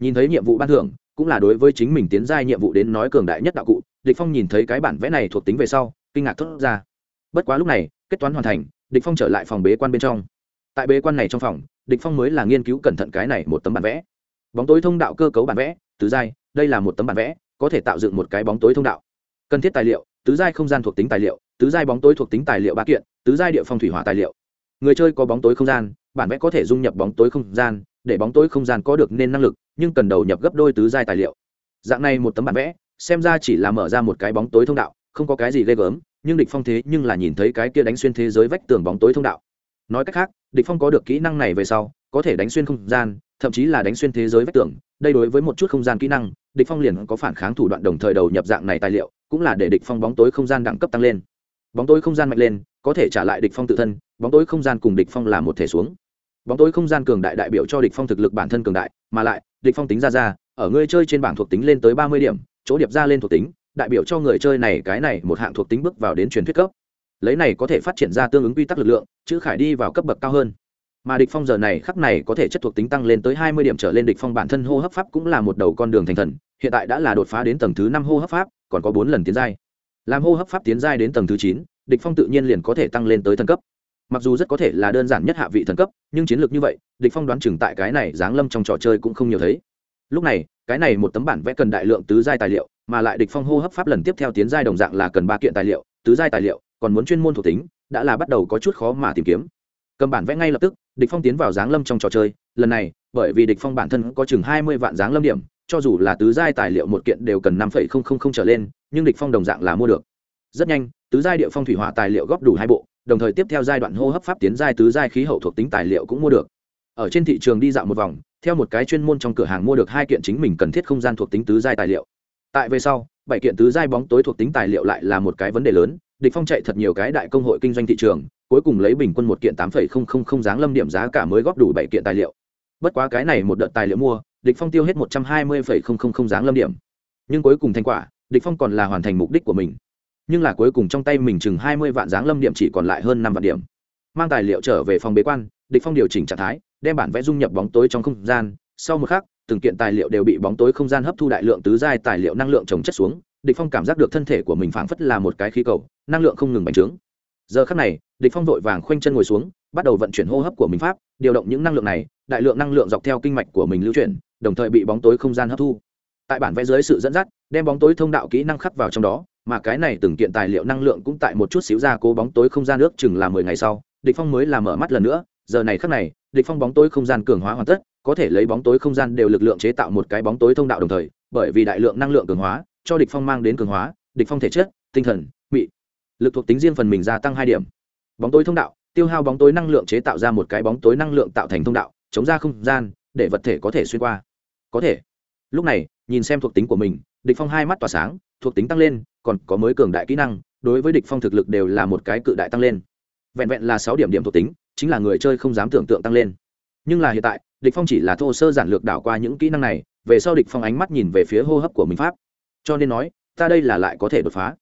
nhìn thấy nhiệm vụ ban thưởng cũng là đối với chính mình tiến giai nhiệm vụ đến nói cường đại nhất đạo cụ. Địch phong nhìn thấy cái bản vẽ này thuộc tính về sau, kinh ngạc thốt ra. Bất quá lúc này, kết toán hoàn thành, địch phong trở lại phòng bế quan bên trong. Tại bế quan này trong phòng, địch phong mới là nghiên cứu cẩn thận cái này một tấm bản vẽ. Bóng tối thông đạo cơ cấu bản vẽ, tứ giai, đây là một tấm bản vẽ, có thể tạo dựng một cái bóng tối thông đạo. Cần thiết tài liệu, tứ giai không gian thuộc tính tài liệu, tứ giai bóng tối thuộc tính tài liệu ba kiện, tứ giai địa phong thủy hỏa tài liệu. Người chơi có bóng tối không gian, bản vẽ có thể dung nhập bóng tối không gian để bóng tối không gian có được nên năng lực, nhưng cần đầu nhập gấp đôi tứ giai tài liệu. Dạng này một tấm bản vẽ, xem ra chỉ là mở ra một cái bóng tối thông đạo, không có cái gì ghê gớm, nhưng địch phong thế nhưng là nhìn thấy cái kia đánh xuyên thế giới vách tường bóng tối thông đạo. Nói cách khác, địch phong có được kỹ năng này về sau, có thể đánh xuyên không gian, thậm chí là đánh xuyên thế giới vách tường, đây đối với một chút không gian kỹ năng, địch phong liền có phản kháng thủ đoạn đồng thời đầu nhập dạng này tài liệu, cũng là để địch phong bóng tối không gian đẳng cấp tăng lên. Bóng tối không gian mạnh lên, có thể trả lại địch phong tự thân, bóng tối không gian cùng địch phong là một thể xuống bóng tối không gian cường đại đại biểu cho địch phong thực lực bản thân cường đại, mà lại, địch phong tính ra ra, ở ngươi chơi trên bảng thuộc tính lên tới ba mươi điểm, chỗ điệp ra lên thuộc tính, đại biểu cho người chơi này cái này một hạng thuộc tính bước vào đến truyền thuyết cấp. Lấy này có thể phát triển ra tương ứng quy tắc lực lượng, chữ khải đi vào cấp bậc cao hơn. Mà địch phong giờ này khắc này có thể chất thuộc tính tăng lên tới hai mươi điểm trở lên địch phong bản thân hô hấp pháp cũng là một đầu con đường thành thần, hiện tại đã là đột phá đến tầng thứ năm hô hấp pháp, còn có bốn lần tiến giai. Làm hô hấp pháp tiến giai đến tầng thứ chín, địch phong tự nhiên liền có thể tăng lên tới thần cấp mặc dù rất có thể là đơn giản nhất hạ vị thần cấp, nhưng chiến lược như vậy, địch phong đoán chừng tại cái này giáng lâm trong trò chơi cũng không nhiều thấy. Lúc này, cái này một tấm bản vẽ cần đại lượng tứ giai tài liệu, mà lại địch phong hô hấp pháp lần tiếp theo tiến giai đồng dạng là cần ba kiện tài liệu, tứ giai tài liệu, còn muốn chuyên môn thuộc tính, đã là bắt đầu có chút khó mà tìm kiếm. Cầm bản vẽ ngay lập tức, địch phong tiến vào giáng lâm trong trò chơi. Lần này, bởi vì địch phong bản thân có chừng hai mươi vạn giáng lâm điểm, cho dù là tứ giai tài liệu một kiện đều cần năm trở lên, nhưng địch phong đồng dạng là mua được. Rất nhanh, tứ giai địa phong thủy hỏa tài liệu góp đủ hai bộ đồng thời tiếp theo giai đoạn hô hấp pháp tiến giai tứ giai khí hậu thuộc tính tài liệu cũng mua được. Ở trên thị trường đi dạo một vòng, theo một cái chuyên môn trong cửa hàng mua được hai kiện chính mình cần thiết không gian thuộc tính tứ giai tài liệu. Tại về sau, bảy kiện tứ giai bóng tối thuộc tính tài liệu lại là một cái vấn đề lớn, địch phong chạy thật nhiều cái đại công hội kinh doanh thị trường, cuối cùng lấy bình quân một kiện tám phẩy không không không dáng lâm điểm giá cả mới góp đủ bảy kiện tài liệu. Bất quá cái này một đợt tài liệu mua, địch phong tiêu hết một trăm hai mươi phẩy không không không dáng lâm điểm. Nhưng cuối cùng thành quả, địch phong còn là hoàn thành mục đích của mình nhưng là cuối cùng trong tay mình chừng hai mươi vạn dáng lâm điểm chỉ còn lại hơn năm vạn điểm. Mang tài liệu trở về phòng bế quan, địch phong điều chỉnh trạng thái, đem bản vẽ dung nhập bóng tối trong không gian. Sau một khắc, từng kiện tài liệu đều bị bóng tối không gian hấp thu đại lượng tứ giai tài liệu năng lượng trồng chất xuống. Địch phong cảm giác được thân thể của mình phảng phất là một cái khí cầu, năng lượng không ngừng bành trướng. Giờ khắc này, địch phong vội vàng khoanh chân ngồi xuống, bắt đầu vận chuyển hô hấp của mình pháp, điều động những năng lượng này, đại lượng năng lượng dọc theo kinh mạch của mình lưu chuyển, đồng thời bị bóng tối không gian hấp thu. Tại bản vẽ dưới sự dẫn dắt, đem bóng tối thông đạo kỹ năng khắc vào trong đó mà cái này từng kiện tài liệu năng lượng cũng tại một chút xíu ra cố bóng tối không gian nước chừng là mười ngày sau, địch phong mới là mở mắt lần nữa, giờ này khắc này, địch phong bóng tối không gian cường hóa hoàn tất, có thể lấy bóng tối không gian đều lực lượng chế tạo một cái bóng tối thông đạo đồng thời, bởi vì đại lượng năng lượng cường hóa, cho địch phong mang đến cường hóa, địch phong thể chất, tinh thần bị lực thuộc tính riêng phần mình gia tăng hai điểm. Bóng tối thông đạo, tiêu hao bóng tối năng lượng chế tạo ra một cái bóng tối năng lượng tạo thành thông đạo, chống ra không gian, để vật thể có thể xuyên qua. Có thể. Lúc này, nhìn xem thuộc tính của mình, địch phong hai mắt tỏa sáng, thuộc tính tăng lên còn có mới cường đại kỹ năng, đối với địch phong thực lực đều là một cái cự đại tăng lên. Vẹn vẹn là sáu điểm điểm thuộc tính, chính là người chơi không dám tưởng tượng tăng lên. Nhưng là hiện tại, địch phong chỉ là thô sơ giản lược đảo qua những kỹ năng này, về sau địch phong ánh mắt nhìn về phía hô hấp của mình pháp. Cho nên nói, ta đây là lại có thể đột phá.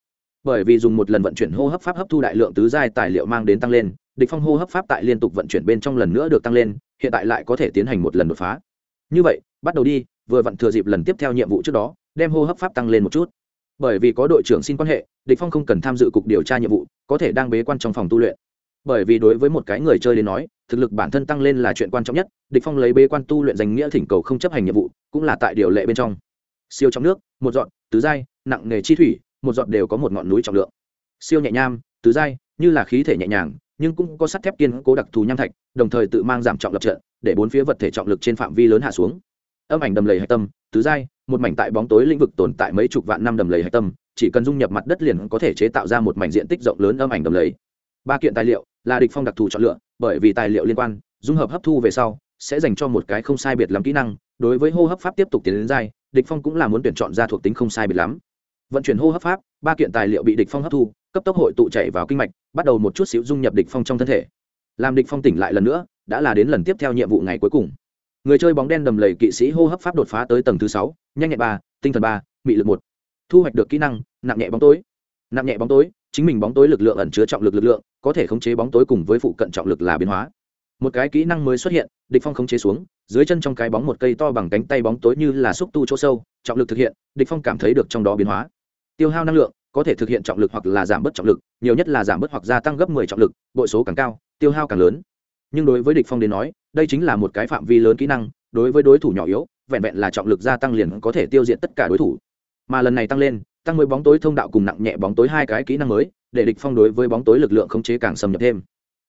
Bởi vì dùng một lần vận chuyển hô hấp pháp hấp thu đại lượng tứ giai tài liệu mang đến tăng lên, địch phong hô hấp pháp tại liên tục vận chuyển bên trong lần nữa được tăng lên, hiện tại lại có thể tiến hành một lần đột phá. Như vậy, bắt đầu đi, vừa vận thừa dịp lần tiếp theo nhiệm vụ trước đó, đem hô hấp pháp tăng lên một chút bởi vì có đội trưởng xin quan hệ, địch phong không cần tham dự cục điều tra nhiệm vụ, có thể đang bế quan trong phòng tu luyện. Bởi vì đối với một cái người chơi đến nói, thực lực bản thân tăng lên là chuyện quan trọng nhất, địch phong lấy bế quan tu luyện danh nghĩa thỉnh cầu không chấp hành nhiệm vụ, cũng là tại điều lệ bên trong. Siêu trong nước, một dọn tứ giai, nặng nghề chi thủy, một dọn đều có một ngọn núi trọng lượng. Siêu nhẹ nham, tứ giai, như là khí thể nhẹ nhàng, nhưng cũng có sắt thép kiên cố đặc thù nham thạch, đồng thời tự mang giảm trọng lập trận, để bốn phía vật thể trọng lực trên phạm vi lớn hạ xuống. Âm ảnh đầm lầy hạch tâm tứ giai, một mảnh tại bóng tối lĩnh vực tồn tại mấy chục vạn năm đầm lầy hạch tâm, chỉ cần dung nhập mặt đất liền có thể chế tạo ra một mảnh diện tích rộng lớn âm ảnh đầm lầy. Ba kiện tài liệu là địch phong đặc thù chọn lựa, bởi vì tài liệu liên quan, dung hợp hấp thu về sau, sẽ dành cho một cái không sai biệt lắm kỹ năng, đối với hô hấp pháp tiếp tục tiến đến giai, địch phong cũng là muốn tuyển chọn ra thuộc tính không sai biệt lắm. Vận chuyển hô hấp pháp, ba kiện tài liệu bị địch phong hấp thu, cấp tốc hội tụ chảy vào kinh mạch, bắt đầu một chút xíu dung nhập địch phong trong thân thể. Làm địch phong tỉnh lại lần nữa, đã là đến lần tiếp theo nhiệm vụ ngày cuối cùng người chơi bóng đen đầm lầy kỵ sĩ hô hấp pháp đột phá tới tầng thứ sáu, nhanh nhẹn ba, tinh thần ba, mị lực một. Thu hoạch được kỹ năng, nặng nhẹ bóng tối. Nặng nhẹ bóng tối, chính mình bóng tối lực lượng ẩn chứa trọng lực lực lượng, có thể khống chế bóng tối cùng với phụ cận trọng lực là biến hóa. Một cái kỹ năng mới xuất hiện, địch phong khống chế xuống, dưới chân trong cái bóng một cây to bằng cánh tay bóng tối như là xúc tu chỗ sâu, trọng lực thực hiện, địch phong cảm thấy được trong đó biến hóa. Tiêu hao năng lượng, có thể thực hiện trọng lực hoặc là giảm bớt trọng lực, nhiều nhất là giảm bớt hoặc gia tăng gấp 10 trọng lực, bội số càng cao, tiêu hao càng lớn nhưng đối với địch phong đến nói, đây chính là một cái phạm vi lớn kỹ năng, đối với đối thủ nhỏ yếu, vẹn vẹn là trọng lực gia tăng liền có thể tiêu diệt tất cả đối thủ. Mà lần này tăng lên, tăng mới bóng tối thông đạo cùng nặng nhẹ bóng tối hai cái kỹ năng mới, để địch phong đối với bóng tối lực lượng khống chế càng xâm nhập thêm.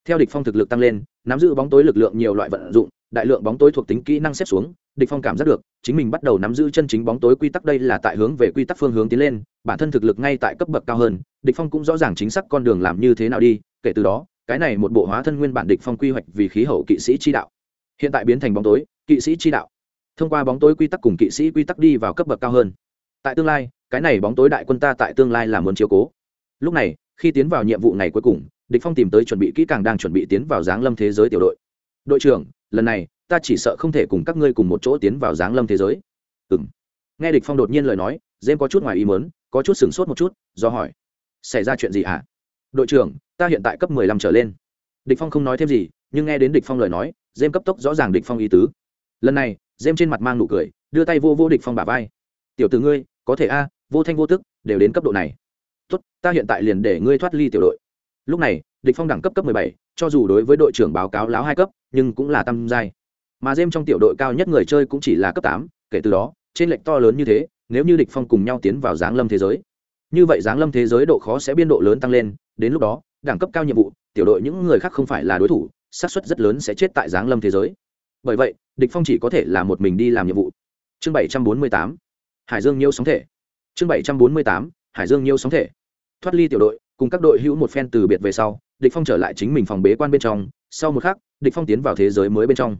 Theo địch phong thực lực tăng lên, nắm giữ bóng tối lực lượng nhiều loại vận dụng, đại lượng bóng tối thuộc tính kỹ năng xếp xuống, địch phong cảm giác được, chính mình bắt đầu nắm giữ chân chính bóng tối quy tắc đây là tại hướng về quy tắc phương hướng tiến lên, bản thân thực lực ngay tại cấp bậc cao hơn, địch phong cũng rõ ràng chính xác con đường làm như thế nào đi, kể từ đó cái này một bộ hóa thân nguyên bản địch phong quy hoạch vì khí hậu kỵ sĩ chi đạo. Hiện tại biến thành bóng tối, kỵ sĩ chi đạo. Thông qua bóng tối quy tắc cùng kỵ sĩ quy tắc đi vào cấp bậc cao hơn. Tại tương lai, cái này bóng tối đại quân ta tại tương lai là muốn chiếu cố. Lúc này, khi tiến vào nhiệm vụ ngày cuối cùng, địch phong tìm tới chuẩn bị kỹ càng đang chuẩn bị tiến vào giáng lâm thế giới tiểu đội. Đội trưởng, lần này, ta chỉ sợ không thể cùng các ngươi cùng một chỗ tiến vào giáng lâm thế giới. Ừm. Nghe địch phong đột nhiên lời nói dêm có chút ngoài ý muốn, có chút sửng sốt một chút, do hỏi, xảy ra chuyện gì hả? Đội trưởng ta hiện tại cấp 15 trở lên. Địch phong không nói thêm gì nhưng nghe đến địch phong lời nói dêm cấp tốc rõ ràng địch phong ý tứ. Lần này dêm trên mặt mang nụ cười đưa tay vô vô địch phong bả vai. Tiểu tử ngươi có thể a vô thanh vô tức đều đến cấp độ này. Tốt ta hiện tại liền để ngươi thoát ly tiểu đội. Lúc này địch phong đẳng cấp cấp 17, cho dù đối với đội trưởng báo cáo láo hai cấp nhưng cũng là tam giai. Mà dêm trong tiểu đội cao nhất người chơi cũng chỉ là cấp 8, kể từ đó trên lệnh to lớn như thế nếu như địch phong cùng nhau tiến vào giáng lâm thế giới như vậy giáng lâm thế giới độ khó sẽ biên độ lớn tăng lên, đến lúc đó, đẳng cấp cao nhiệm vụ, tiểu đội những người khác không phải là đối thủ, xác suất rất lớn sẽ chết tại giáng lâm thế giới. Bởi vậy, địch phong chỉ có thể là một mình đi làm nhiệm vụ. Chương 748 hải dương nhiêu sóng thể. Chương 748 hải dương nhiêu sóng thể. Thoát ly tiểu đội, cùng các đội hữu một phen từ biệt về sau, địch phong trở lại chính mình phòng bế quan bên trong. Sau một khắc, địch phong tiến vào thế giới mới bên trong.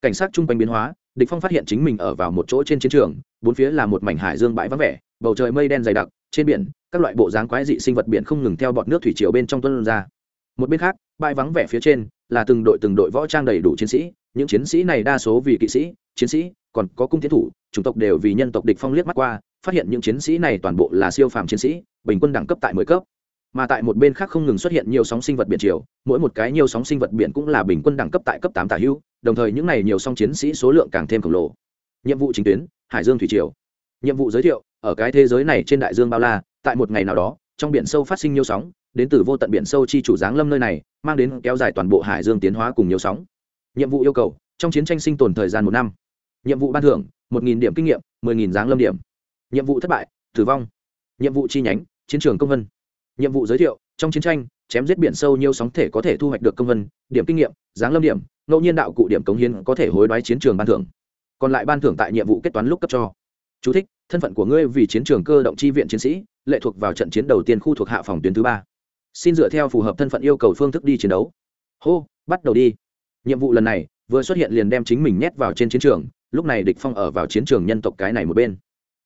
Cảnh sát trung quanh biến hóa, địch phong phát hiện chính mình ở vào một chỗ trên chiến trường, bốn phía là một mảnh hải dương bãi vắng vẻ, bầu trời mây đen dày đặc trên biển, các loại bộ dáng quái dị sinh vật biển không ngừng theo bọt nước thủy triều bên trong tuôn ra. Một bên khác, bãi vắng vẻ phía trên là từng đội từng đội võ trang đầy đủ chiến sĩ, những chiến sĩ này đa số vì kỵ sĩ, chiến sĩ, còn có cung tiến thủ, chủng tộc đều vì nhân tộc địch phong liếc mắt qua, phát hiện những chiến sĩ này toàn bộ là siêu phàm chiến sĩ, bình quân đẳng cấp tại mười cấp. Mà tại một bên khác không ngừng xuất hiện nhiều sóng sinh vật biển triều, mỗi một cái nhiều sóng sinh vật biển cũng là bình quân đẳng cấp tại cấp tám tả hữu đồng thời những này nhiều song chiến sĩ số lượng càng thêm khổng lồ. Nhiệm vụ chính tuyến, hải dương thủy triều. Nhiệm vụ giới thiệu ở cái thế giới này trên đại dương bao la tại một ngày nào đó trong biển sâu phát sinh nhiều sóng đến từ vô tận biển sâu chi chủ giáng lâm nơi này mang đến kéo dài toàn bộ hải dương tiến hóa cùng nhiều sóng. Nhiệm vụ yêu cầu trong chiến tranh sinh tồn thời gian một năm. Nhiệm vụ ban thưởng một nghìn điểm kinh nghiệm mười nghìn giáng lâm điểm. Nhiệm vụ thất bại tử vong. Nhiệm vụ chi nhánh chiến trường công vân. Nhiệm vụ giới thiệu trong chiến tranh chém giết biển sâu nhiều sóng thể có thể thu hoạch được công vân điểm kinh nghiệm giáng lâm điểm ngẫu nhiên đạo cụ điểm cống hiến có thể hối đoái chiến trường ban thưởng. Còn lại ban thưởng tại nhiệm vụ kết toán lúc cấp cho. Chú thích, thân phận của ngươi vì chiến trường cơ động chi viện chiến sĩ, lệ thuộc vào trận chiến đầu tiên khu thuộc hạ phòng tuyến thứ ba. Xin dựa theo phù hợp thân phận yêu cầu phương thức đi chiến đấu. Hô, bắt đầu đi. Nhiệm vụ lần này, vừa xuất hiện liền đem chính mình nhét vào trên chiến trường, lúc này địch phong ở vào chiến trường nhân tộc cái này một bên.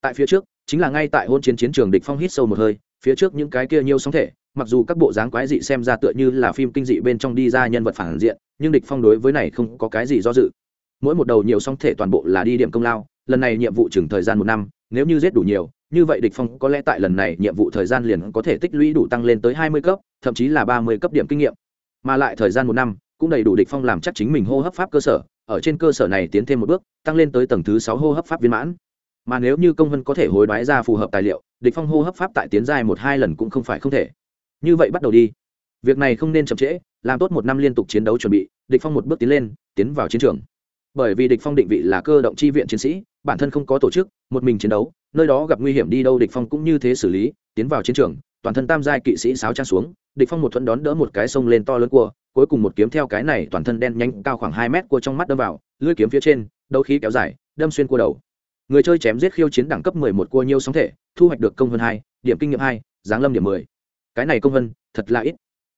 Tại phía trước, chính là ngay tại hôn chiến chiến trường địch phong hít sâu một hơi, phía trước những cái kia nhiều sóng thể, mặc dù các bộ dáng quái dị xem ra tựa như là phim kinh dị bên trong đi ra nhân vật phản diện, nhưng địch phong đối với này không có cái gì do dự. Mỗi một đầu nhiều sóng thể toàn bộ là đi điểm công lao, lần này nhiệm vụ chừng thời gian một năm nếu như giết đủ nhiều, như vậy địch phong có lẽ tại lần này nhiệm vụ thời gian liền có thể tích lũy đủ tăng lên tới 20 cấp, thậm chí là 30 cấp điểm kinh nghiệm. Mà lại thời gian một năm, cũng đầy đủ địch phong làm chắc chính mình hô hấp pháp cơ sở, ở trên cơ sở này tiến thêm một bước, tăng lên tới tầng thứ sáu hô hấp pháp viên mãn. Mà nếu như công vân có thể hối đoái ra phù hợp tài liệu, địch phong hô hấp pháp tại tiến giai một hai lần cũng không phải không thể. Như vậy bắt đầu đi. Việc này không nên chậm trễ, làm tốt một năm liên tục chiến đấu chuẩn bị, địch phong một bước tiến lên, tiến vào chiến trường bởi vì địch phong định vị là cơ động chi viện chiến sĩ, bản thân không có tổ chức, một mình chiến đấu, nơi đó gặp nguy hiểm đi đâu địch phong cũng như thế xử lý, tiến vào chiến trường, toàn thân tam giai kỵ sĩ sáo trang xuống, địch phong một thuận đón đỡ một cái sông lên to lớn cua, cuối cùng một kiếm theo cái này toàn thân đen nhanh cao khoảng hai mét cua trong mắt đâm vào, lưỡi kiếm phía trên, đấu khí kéo dài, đâm xuyên cua đầu. Người chơi chém giết khiêu chiến đẳng cấp 11 cua nhiêu sóng thể, thu hoạch được công hơn hai, điểm kinh nghiệm hai, giáng lâm điểm 10. cái này công hơn, thật là ít.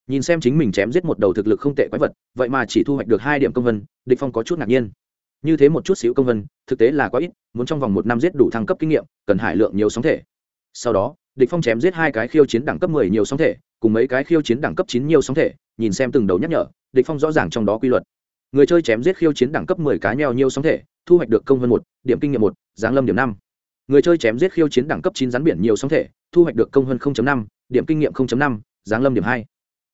Nhìn xem chính mình chém giết một đầu thực lực không tệ quái vật, vậy mà chỉ thu hoạch được hai điểm công vân địch phong có chút ngạc nhiên như thế một chút xíu công vân, thực tế là quá ít, muốn trong vòng một năm giết đủ thăng cấp kinh nghiệm, cần hải lượng nhiều sóng thể. Sau đó, địch phong chém giết hai cái khiêu chiến đẳng cấp 10 nhiều sóng thể, cùng mấy cái khiêu chiến đẳng cấp 9 nhiều sóng thể, nhìn xem từng đầu nhắc nhở, địch phong rõ ràng trong đó quy luật. Người chơi chém giết khiêu chiến đẳng cấp 10 cái nheo nhiều sóng thể, thu hoạch được công vân một, điểm kinh nghiệm một, giáng lâm điểm năm. Người chơi chém giết khiêu chiến đẳng cấp 9 rắn biển nhiều sóng thể, thu hoạch được công vân 0.5 điểm kinh nghiệm 0.5 giáng lâm điểm hai.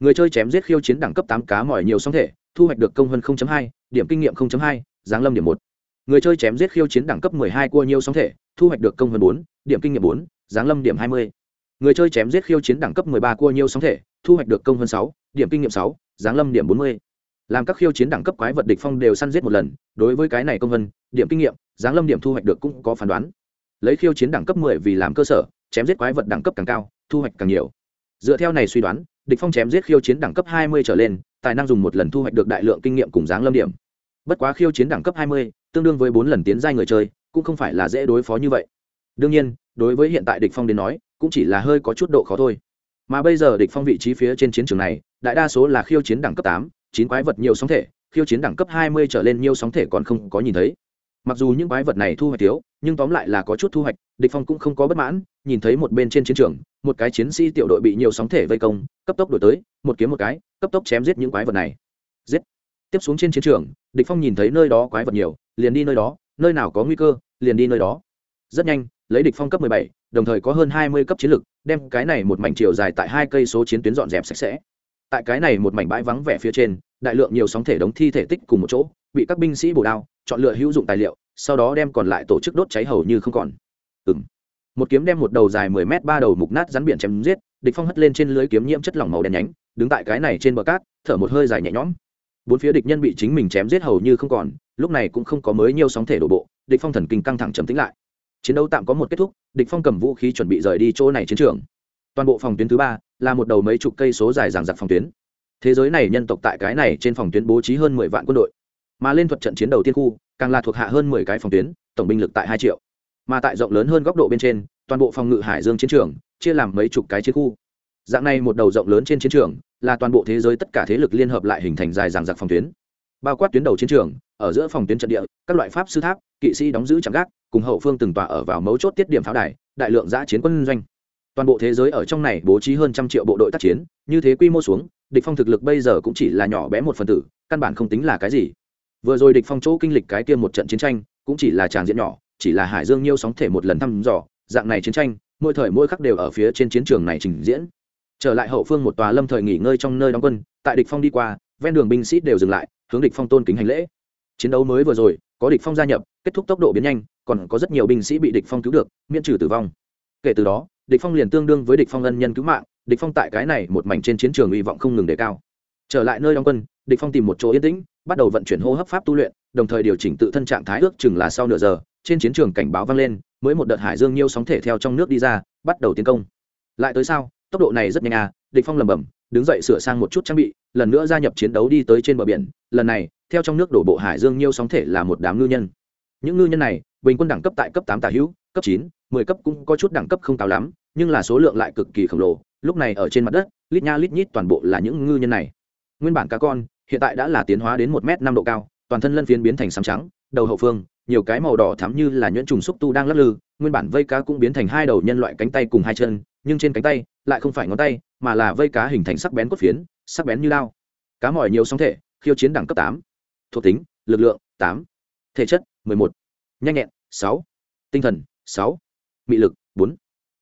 Người chơi chém giết khiêu chiến đẳng cấp 8 cá mỏi nhiều sóng thể, thu hoạch được công vân 0.2 điểm kinh nghiệm 0.2 giáng lâm điểm một. Người chơi chém giết khiêu chiến đẳng cấp 12 cua nhiều sóng thể, thu hoạch được công hơn bốn, điểm kinh nghiệm bốn, giáng lâm điểm 20 người chơi chém giết khiêu chiến đẳng cấp 13 cua nhiều sóng thể, thu hoạch được công hơn sáu, điểm kinh nghiệm sáu, giáng lâm điểm 40 làm các khiêu chiến đẳng cấp quái vật địch phong đều săn giết một lần, đối với cái này công hơn, điểm kinh nghiệm, giáng lâm điểm thu hoạch được cũng có phán đoán. Lấy khiêu chiến đẳng cấp 10 vì làm cơ sở, chém giết quái vật đẳng cấp càng cao, thu hoạch càng nhiều. Dựa theo này suy đoán, địch phong chém giết khiêu chiến đẳng cấp 20 trở lên, tài năng dùng một lần thu hoạch được đại lượng kinh nghiệm cùng giáng lâm điểm bất quá khiêu chiến đẳng cấp 20, tương đương với bốn lần tiến giai người chơi cũng không phải là dễ đối phó như vậy. Đương nhiên đối với hiện tại địch phong đến nói cũng chỉ là hơi có chút độ khó thôi. Mà bây giờ địch phong vị trí phía trên chiến trường này đại đa số là khiêu chiến đẳng cấp 8, chín quái vật nhiều sóng thể khiêu chiến đẳng cấp 20 trở lên nhiều sóng thể còn không có nhìn thấy. Mặc dù những quái vật này thu hoạch thiếu nhưng tóm lại là có chút thu hoạch địch phong cũng không có bất mãn nhìn thấy một bên trên chiến trường một cái chiến sĩ tiểu đội bị nhiều sóng thể vây công cấp tốc đuổi tới một kiếm một cái cấp tốc chém giết những quái vật này. Giết. Tiếp xuống trên chiến trường địch phong nhìn thấy nơi đó quái vật nhiều liền đi nơi đó nơi nào có nguy cơ liền đi nơi đó. Rất nhanh lấy địch phong cấp 17, đồng thời có hơn 20 cấp chiến lực đem cái này một mảnh chiều dài tại hai cây số chiến tuyến dọn dẹp sạch sẽ. Tại cái này một mảnh bãi vắng vẻ phía trên đại lượng nhiều sóng thể đống thi thể tích cùng một chỗ bị các binh sĩ bổ đao chọn lựa hữu dụng tài liệu sau đó đem còn lại tổ chức đốt cháy hầu như không còn. Ừm. một kiếm đem một đầu dài 10 mét ba đầu mục nát rắn biển chém giết địch phong hất lên trên lưới kiếm nhiễm chất lỏng màu đen nhánh đứng tại cái này trên bờ cát thở một hơi dài nhẹ nhõm bốn phía địch nhân bị chính mình chém giết hầu như không còn, lúc này cũng không có mới nhiều sóng thể đổ bộ, địch phong thần kinh căng thẳng trầm tĩnh lại. Chiến đấu tạm có một kết thúc, địch phong cầm vũ khí chuẩn bị rời đi chỗ này chiến trường. Toàn bộ phòng tuyến thứ ba là một đầu mấy chục cây số dài dằng dặc phòng tuyến. Thế giới này nhân tộc tại cái này trên phòng tuyến bố trí hơn mười vạn quân đội. Mà lên thuật trận chiến đầu tiên khu, càng là thuộc hạ hơn mười cái phòng tuyến, tổng binh lực tại hai triệu. Mà tại rộng lớn hơn góc độ bên trên, toàn bộ phòng ngự hải dương chiến trường, chia làm mấy chục cái chiến khu. Dạng này một đầu rộng lớn trên chiến trường là toàn bộ thế giới tất cả thế lực liên hợp lại hình thành dài dằng dặc phòng tuyến. Bao quát tuyến đầu chiến trường, ở giữa phòng tuyến trận địa, các loại pháp sư tháp, kỵ sĩ đóng giữ chạm gác, cùng hậu phương từng tòa ở vào mấu chốt tiết điểm pháo đài, đại lượng giã chiến quân doanh. Toàn bộ thế giới ở trong này bố trí hơn trăm triệu bộ đội tác chiến, như thế quy mô xuống, địch phong thực lực bây giờ cũng chỉ là nhỏ bé một phần tử, căn bản không tính là cái gì. Vừa rồi địch phong chỗ kinh lịch cái kia một trận chiến tranh, cũng chỉ là tràng diện nhỏ, chỉ là hải dương nhiêu sóng thể một lần thăm dò, dạng này chiến tranh, mỗi thời mỗi khắc đều ở phía trên chiến trường này trình diễn trở lại hậu phương một tòa lâm thời nghỉ ngơi trong nơi đóng quân, tại địch phong đi qua, ven đường binh sĩ đều dừng lại, hướng địch phong tôn kính hành lễ. Chiến đấu mới vừa rồi, có địch phong gia nhập, kết thúc tốc độ biến nhanh, còn có rất nhiều binh sĩ bị địch phong cứu được, miễn trừ tử vong. Kể từ đó, địch phong liền tương đương với địch phong ân nhân cứu mạng, địch phong tại cái này một mảnh trên chiến trường hy vọng không ngừng đề cao. Trở lại nơi đóng quân, địch phong tìm một chỗ yên tĩnh, bắt đầu vận chuyển hô hấp pháp tu luyện, đồng thời điều chỉnh tự thân trạng thái ước chừng là sau nửa giờ, trên chiến trường cảnh báo vang lên, mới một đợt hải dương nhiêu sóng thể theo trong nước đi ra, bắt đầu tiến công. Lại tới sao tốc độ này rất nhanh à địch phong lầm bầm đứng dậy sửa sang một chút trang bị, lần nữa gia nhập chiến đấu đi tới trên bờ biển. Lần này, theo trong nước đổ bộ hải dương nhiêu sóng thể là một đám ngư nhân. Những ngư nhân này, bình quân đẳng cấp tại cấp tám tả hữu, cấp chín, mười cấp cũng có chút đẳng cấp không cao lắm, nhưng là số lượng lại cực kỳ khổng lồ. Lúc này ở trên mặt đất, lít nha lít nhít toàn bộ là những ngư nhân này. Nguyên bản cá con, hiện tại đã là tiến hóa đến một m năm độ cao, toàn thân lân phiến biến thành sáng trắng, đầu hậu phương, nhiều cái màu đỏ thắm như là nhuyễn trùng xúc tu đang lắc lư, nguyên bản vây cá cũng biến thành hai đầu nhân loại cánh tay cùng hai chân nhưng trên cánh tay lại không phải ngón tay, mà là vây cá hình thành sắc bén cốt phiến, sắc bén như lao. Cá mỏi nhiều sóng thể, khiêu chiến đẳng cấp tám. Thuộc tính, lực lượng tám. Thể chất, mười một. Nhanh nhẹn, sáu. Tinh thần, sáu. Mị lực, bốn.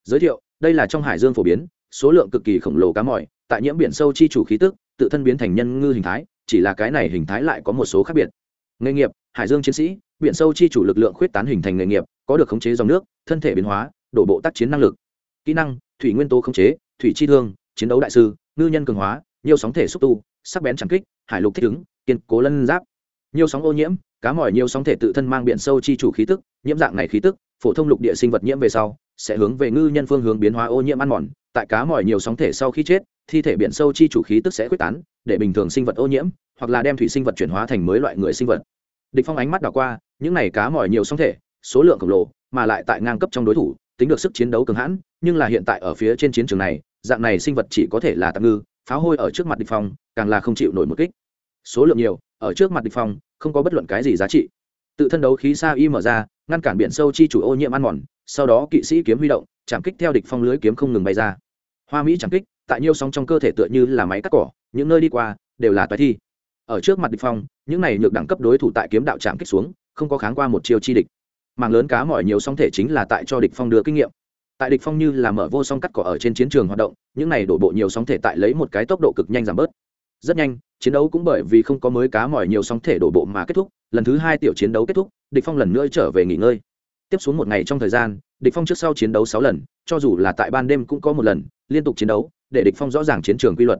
Giới thiệu, đây là trong hải dương phổ biến, số lượng cực kỳ khổng lồ cá mỏi, tại nhiễm biển sâu chi chủ khí tức, tự thân biến thành nhân ngư hình thái, chỉ là cái này hình thái lại có một số khác biệt. Nghề nghiệp, hải dương chiến sĩ, biển sâu chi chủ lực lượng khuyết tán hình thành nghề nghiệp, có được khống chế dòng nước, thân thể biến hóa, đổ bộ tác chiến năng lực. Kỹ năng thủy nguyên tố khống chế, thủy chi thương, chiến đấu đại sư, ngư nhân cường hóa, nhiều sóng thể xúc tu, sắc bén trắng kích, hải lục thích ứng, kiên cố lân giáp. Nhiều sóng ô nhiễm, cá mỏi nhiều sóng thể tự thân mang biển sâu chi chủ khí tức, nhiễm dạng này khí tức, phổ thông lục địa sinh vật nhiễm về sau, sẽ hướng về ngư nhân phương hướng biến hóa ô nhiễm ăn mòn. Tại cá mỏi nhiều sóng thể sau khi chết, thi thể biển sâu chi chủ khí tức sẽ quyết tán, để bình thường sinh vật ô nhiễm, hoặc là đem thủy sinh vật chuyển hóa thành mới loại người sinh vật. Địch phong ánh mắt đảo qua, những này cá mỏi nhiều sóng thể, số lượng khổng lồ, mà lại tại ngang cấp trong đối thủ, tính được sức chiến đấu cường hãn nhưng là hiện tại ở phía trên chiến trường này, dạng này sinh vật chỉ có thể là tạm ngư, pháo hôi ở trước mặt địch phong, càng là không chịu nổi một kích. Số lượng nhiều, ở trước mặt địch phong, không có bất luận cái gì giá trị. Tự thân đấu khí xa y mở ra, ngăn cản biển sâu chi chủ ô nhiễm ăn mòn, sau đó kỵ sĩ kiếm huy động, chạm kích theo địch phong lưới kiếm không ngừng bay ra. Hoa mỹ chạm kích, tại nhiều sóng trong cơ thể tựa như là máy cắt cỏ, những nơi đi qua, đều là toái thi. Ở trước mặt địch phong, những này nhược đẳng cấp đối thủ tại kiếm đạo chạm kích xuống, không có kháng qua một chiêu chi địch. Mạng lớn cá mỏi nhiều sóng thể chính là tại cho địch phong đưa kinh nghiệm tại địch phong như là mở vô song cắt cỏ ở trên chiến trường hoạt động, những này đổ bộ nhiều sóng thể tại lấy một cái tốc độ cực nhanh giảm bớt. Rất nhanh, chiến đấu cũng bởi vì không có mới cá mỏi nhiều sóng thể đổ bộ mà kết thúc, lần thứ hai tiểu chiến đấu kết thúc, địch phong lần nữa trở về nghỉ ngơi. Tiếp xuống một ngày trong thời gian, địch phong trước sau chiến đấu sáu lần, cho dù là tại ban đêm cũng có một lần, liên tục chiến đấu, để địch phong rõ ràng chiến trường quy luật.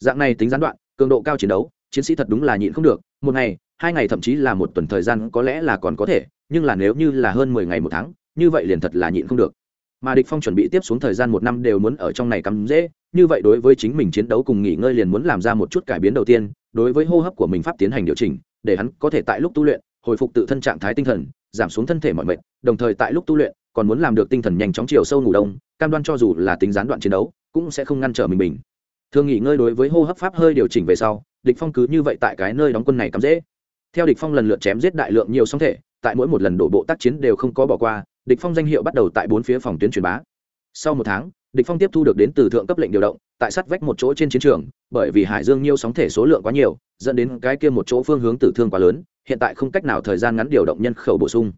Dạng này tính gián đoạn, cường độ cao chiến đấu, chiến sĩ thật đúng là nhịn không được, một ngày, hai ngày thậm chí là một tuần thời gian có lẽ là còn có thể, nhưng là nếu như là hơn mười ngày một tháng, như vậy liền thật là nhịn không được mà địch phong chuẩn bị tiếp xuống thời gian một năm đều muốn ở trong này cắm dễ, như vậy đối với chính mình chiến đấu cùng nghỉ ngơi liền muốn làm ra một chút cải biến đầu tiên, đối với hô hấp của mình pháp tiến hành điều chỉnh, để hắn có thể tại lúc tu luyện, hồi phục tự thân trạng thái tinh thần, giảm xuống thân thể mọi mệt, đồng thời tại lúc tu luyện, còn muốn làm được tinh thần nhanh chóng chiều sâu ngủ đông, cam đoan cho dù là tính gián đoạn chiến đấu, cũng sẽ không ngăn trở mình mình. Thường nghỉ ngơi đối với hô hấp pháp hơi điều chỉnh về sau, địch phong cứ như vậy tại cái nơi đóng quân này cắm dễ. Theo địch phong lần lượt chém giết đại lượng nhiều song thể, tại mỗi một lần đổ bộ tác chiến đều không có bỏ qua địch phong danh hiệu bắt đầu tại bốn phía phòng tuyến truyền bá. Sau một tháng, địch phong tiếp thu được đến từ thượng cấp lệnh điều động, tại sát vách một chỗ trên chiến trường, bởi vì hải dương nhiều sóng thể số lượng quá nhiều, dẫn đến cái kia một chỗ phương hướng tử thương quá lớn, hiện tại không cách nào thời gian ngắn điều động nhân khẩu bổ sung.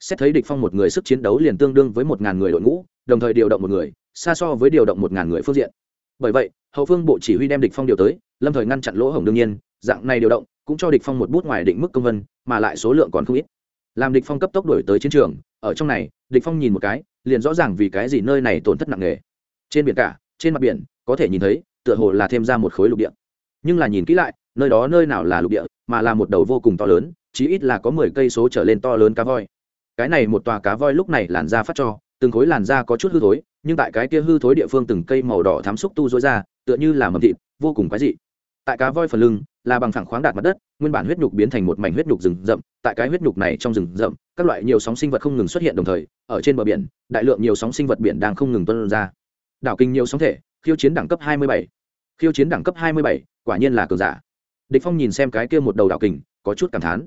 Xét thấy địch phong một người sức chiến đấu liền tương đương với một ngàn người đội ngũ, đồng thời điều động một người, xa so với điều động một ngàn người phương diện. Bởi vậy, hậu phương bộ chỉ huy đem địch phong điều tới, lâm thời ngăn chặn lỗ hổng đương nhiên, dạng này điều động cũng cho địch phong một bút ngoài định mức công vân, mà lại số lượng còn không ít làm địch phong cấp tốc đổi tới chiến trường, ở trong này, địch phong nhìn một cái, liền rõ ràng vì cái gì nơi này tổn thất nặng nề. Trên biển cả, trên mặt biển, có thể nhìn thấy, tựa hồ là thêm ra một khối lục địa. Nhưng là nhìn kỹ lại, nơi đó nơi nào là lục địa, mà là một đầu vô cùng to lớn, chí ít là có mười cây số trở lên to lớn cá voi. Cái này một tòa cá voi lúc này làn da phát cho, từng khối làn da có chút hư thối, nhưng tại cái kia hư thối địa phương từng cây màu đỏ thám xúc tu rối ra, tựa như là mầm thịt, vô cùng quái dị tại cá voi phần lưng là bằng phẳng khoáng đạt mặt đất nguyên bản huyết nhục biến thành một mảnh huyết nhục rừng rậm. Tại cái huyết nhục này trong rừng rậm các loại nhiều sóng sinh vật không ngừng xuất hiện đồng thời ở trên bờ biển đại lượng nhiều sóng sinh vật biển đang không ngừng tuân ra. Đảo kinh nhiều sóng thể khiêu chiến đẳng cấp 27. khiêu chiến đẳng cấp 27, quả nhiên là cường giả. Địch phong nhìn xem cái kia một đầu đảo kình có chút cảm thán.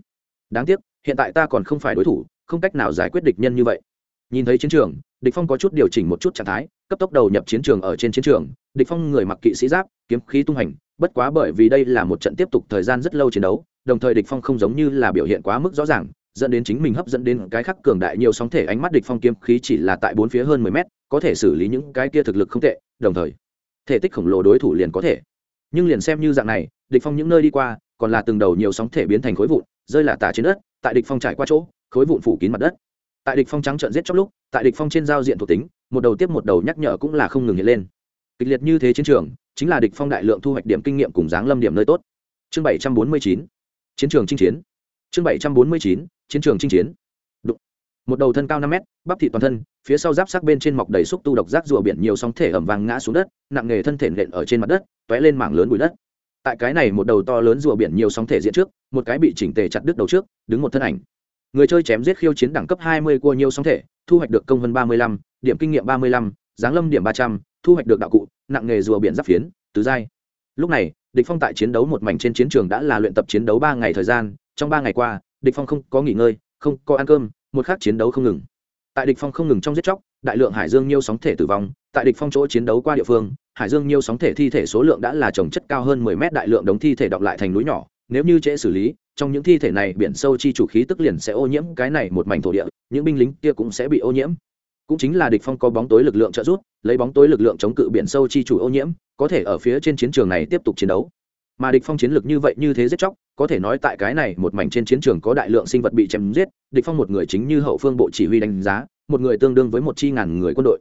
Đáng tiếc hiện tại ta còn không phải đối thủ không cách nào giải quyết địch nhân như vậy. Nhìn thấy chiến trường địch phong có chút điều chỉnh một chút trạng thái, cấp tốc đầu nhập chiến trường ở trên chiến trường. Địch phong người mặc kỵ sĩ giáp, kiếm khí tung hành, bất quá bởi vì đây là một trận tiếp tục thời gian rất lâu chiến đấu, đồng thời địch phong không giống như là biểu hiện quá mức rõ ràng, dẫn đến chính mình hấp dẫn đến cái khắc cường đại nhiều sóng thể ánh mắt địch phong kiếm khí chỉ là tại bốn phía hơn 10 mét, có thể xử lý những cái kia thực lực không tệ, đồng thời, thể tích khổng lồ đối thủ liền có thể. Nhưng liền xem như dạng này, địch phong những nơi đi qua, còn là từng đầu nhiều sóng thể biến thành khối vụn, rơi là tả trên đất, tại địch phong trải qua chỗ, khối vụn phủ kín mặt đất tại địch phong trắng trợn giết chóc lúc, tại địch phong trên giao diện thuộc tính, một đầu tiếp một đầu nhắc nhở cũng là không ngừng hiện lên. Kịch liệt như thế chiến trường, chính là địch phong đại lượng thu hoạch điểm kinh nghiệm cùng dáng lâm điểm nơi tốt. Chương 749 chiến trường chinh chiến. Chương 749 chiến trường chinh chiến. Đụng. một đầu thân cao năm mét, bắp thịt toàn thân, phía sau giáp sắc bên trên mọc đầy xúc tu độc giác rùa biển nhiều sóng thể ẩm vàng ngã xuống đất, nặng nghề thân thể nện ở trên mặt đất, tóe lên mảng lớn bụi đất. Tại cái này một đầu to lớn rùa biển nhiều sóng thể diện trước, một cái bị chỉnh tề chặt đứt đầu trước, đứng một thân ảnh người chơi chém giết khiêu chiến đẳng cấp 20 của nhiều sóng thể thu hoạch được công vân 35, điểm kinh nghiệm 35, giáng lâm điểm 300, thu hoạch được đạo cụ nặng nghề rùa biển giáp phiến tứ giai. Lúc này địch phong tại chiến đấu một mảnh trên chiến trường đã là luyện tập chiến đấu ba ngày thời gian trong ba ngày qua địch phong không có nghỉ ngơi không có ăn cơm một khắc chiến đấu không ngừng. Tại địch phong không ngừng trong giết chóc đại lượng hải dương nhiêu sóng thể tử vong tại địch phong chỗ chiến đấu qua địa phương hải dương nhiêu sóng thể thi thể số lượng đã là trồng chất cao hơn 10 mét đại lượng đống thi thể đọng lại thành núi nhỏ nếu như trễ xử lý, trong những thi thể này biển sâu chi chủ khí tức liền sẽ ô nhiễm cái này một mảnh thổ địa, những binh lính kia cũng sẽ bị ô nhiễm. Cũng chính là địch phong có bóng tối lực lượng trợ giúp, lấy bóng tối lực lượng chống cự biển sâu chi chủ ô nhiễm, có thể ở phía trên chiến trường này tiếp tục chiến đấu. Mà địch phong chiến lược như vậy như thế giết chóc, có thể nói tại cái này một mảnh trên chiến trường có đại lượng sinh vật bị chém giết, địch phong một người chính như hậu phương bộ chỉ huy đánh giá, một người tương đương với một chi ngàn người quân đội.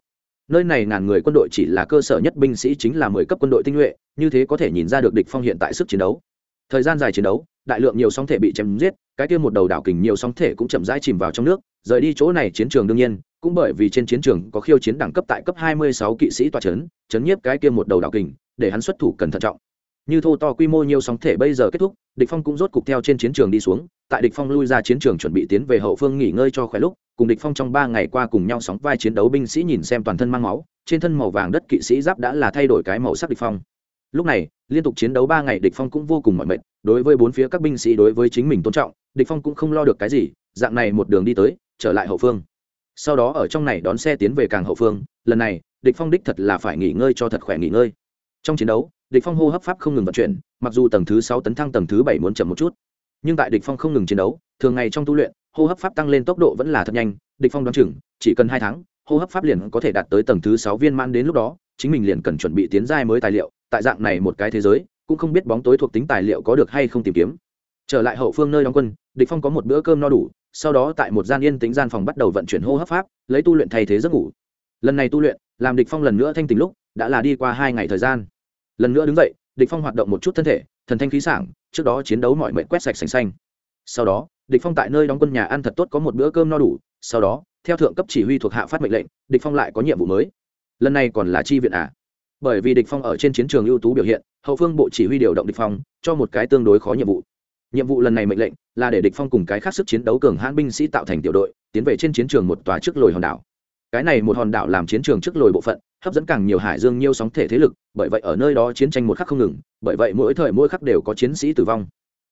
Nơi này ngàn người quân đội chỉ là cơ sở nhất binh sĩ chính là mười cấp quân đội tinh nhuệ, như thế có thể nhìn ra được địch phong hiện tại sức chiến đấu thời gian dài chiến đấu, đại lượng nhiều sóng thể bị chém giết, cái kia một đầu đảo kình nhiều sóng thể cũng chậm rãi chìm vào trong nước, rời đi chỗ này chiến trường đương nhiên, cũng bởi vì trên chiến trường có khiêu chiến đẳng cấp tại cấp 26 kỵ sĩ tọa chấn chấn nhiếp cái kia một đầu đảo kình, để hắn xuất thủ cần thận trọng. Như thô to quy mô nhiều sóng thể bây giờ kết thúc, địch phong cũng rốt cục theo trên chiến trường đi xuống, tại địch phong lui ra chiến trường chuẩn bị tiến về hậu phương nghỉ ngơi cho khỏe lúc, cùng địch phong trong ba ngày qua cùng nhau sóng vai chiến đấu binh sĩ nhìn xem toàn thân mang máu, trên thân màu vàng đất kỵ sĩ giáp đã là thay đổi cái màu sắc địch phong. Lúc này liên tục chiến đấu ba ngày địch phong cũng vô cùng mỏi mệt, đối với bốn phía các binh sĩ đối với chính mình tôn trọng, địch phong cũng không lo được cái gì, dạng này một đường đi tới, trở lại hậu phương. Sau đó ở trong này đón xe tiến về càng hậu phương, lần này, địch phong đích thật là phải nghỉ ngơi cho thật khỏe nghỉ ngơi. Trong chiến đấu, địch phong hô hấp pháp không ngừng vận chuyển, mặc dù tầng thứ sáu tấn thăng tầng thứ bảy muốn chậm một chút, nhưng tại địch phong không ngừng chiến đấu, thường ngày trong tu luyện, hô hấp pháp tăng lên tốc độ vẫn là thật nhanh, địch phong đoán chừng, chỉ cần hai tháng, hô hấp pháp liền có thể đạt tới tầng thứ sáu viên mãn đến lúc đó, chính mình liền cần chuẩn bị tiến giai mới tài liệu tại dạng này một cái thế giới, cũng không biết bóng tối thuộc tính tài liệu có được hay không tìm kiếm. Trở lại hậu phương nơi đóng quân, địch phong có một bữa cơm no đủ, sau đó tại một gian yên tĩnh gian phòng bắt đầu vận chuyển hô hấp pháp, lấy tu luyện thay thế giấc ngủ. Lần này tu luyện, làm địch phong lần nữa thanh tỉnh lúc, đã là đi qua hai ngày thời gian. Lần nữa đứng dậy, địch phong hoạt động một chút thân thể, thần thanh khí sảng, trước đó chiến đấu mọi mệt quét sạch sành xanh. Sau đó, địch phong tại nơi đóng quân nhà ăn thật tốt có một bữa cơm no đủ, sau đó, theo thượng cấp chỉ huy thuộc hạ phát mệnh lệnh, địch phong lại có nhiệm vụ mới. Lần này còn là chi viện à? Bởi vì địch phong ở trên chiến trường ưu tú biểu hiện, hậu phương bộ chỉ huy điều động địch phong, cho một cái tương đối khó nhiệm vụ. Nhiệm vụ lần này mệnh lệnh là để địch phong cùng cái khác sức chiến đấu cường hãn binh sĩ tạo thành tiểu đội, tiến về trên chiến trường một tòa trước lồi hòn đảo. Cái này một hòn đảo làm chiến trường trước lồi bộ phận, hấp dẫn càng nhiều hải dương nhiều sóng thể thế lực, bởi vậy ở nơi đó chiến tranh một khắc không ngừng, bởi vậy mỗi thời mỗi khắc đều có chiến sĩ tử vong.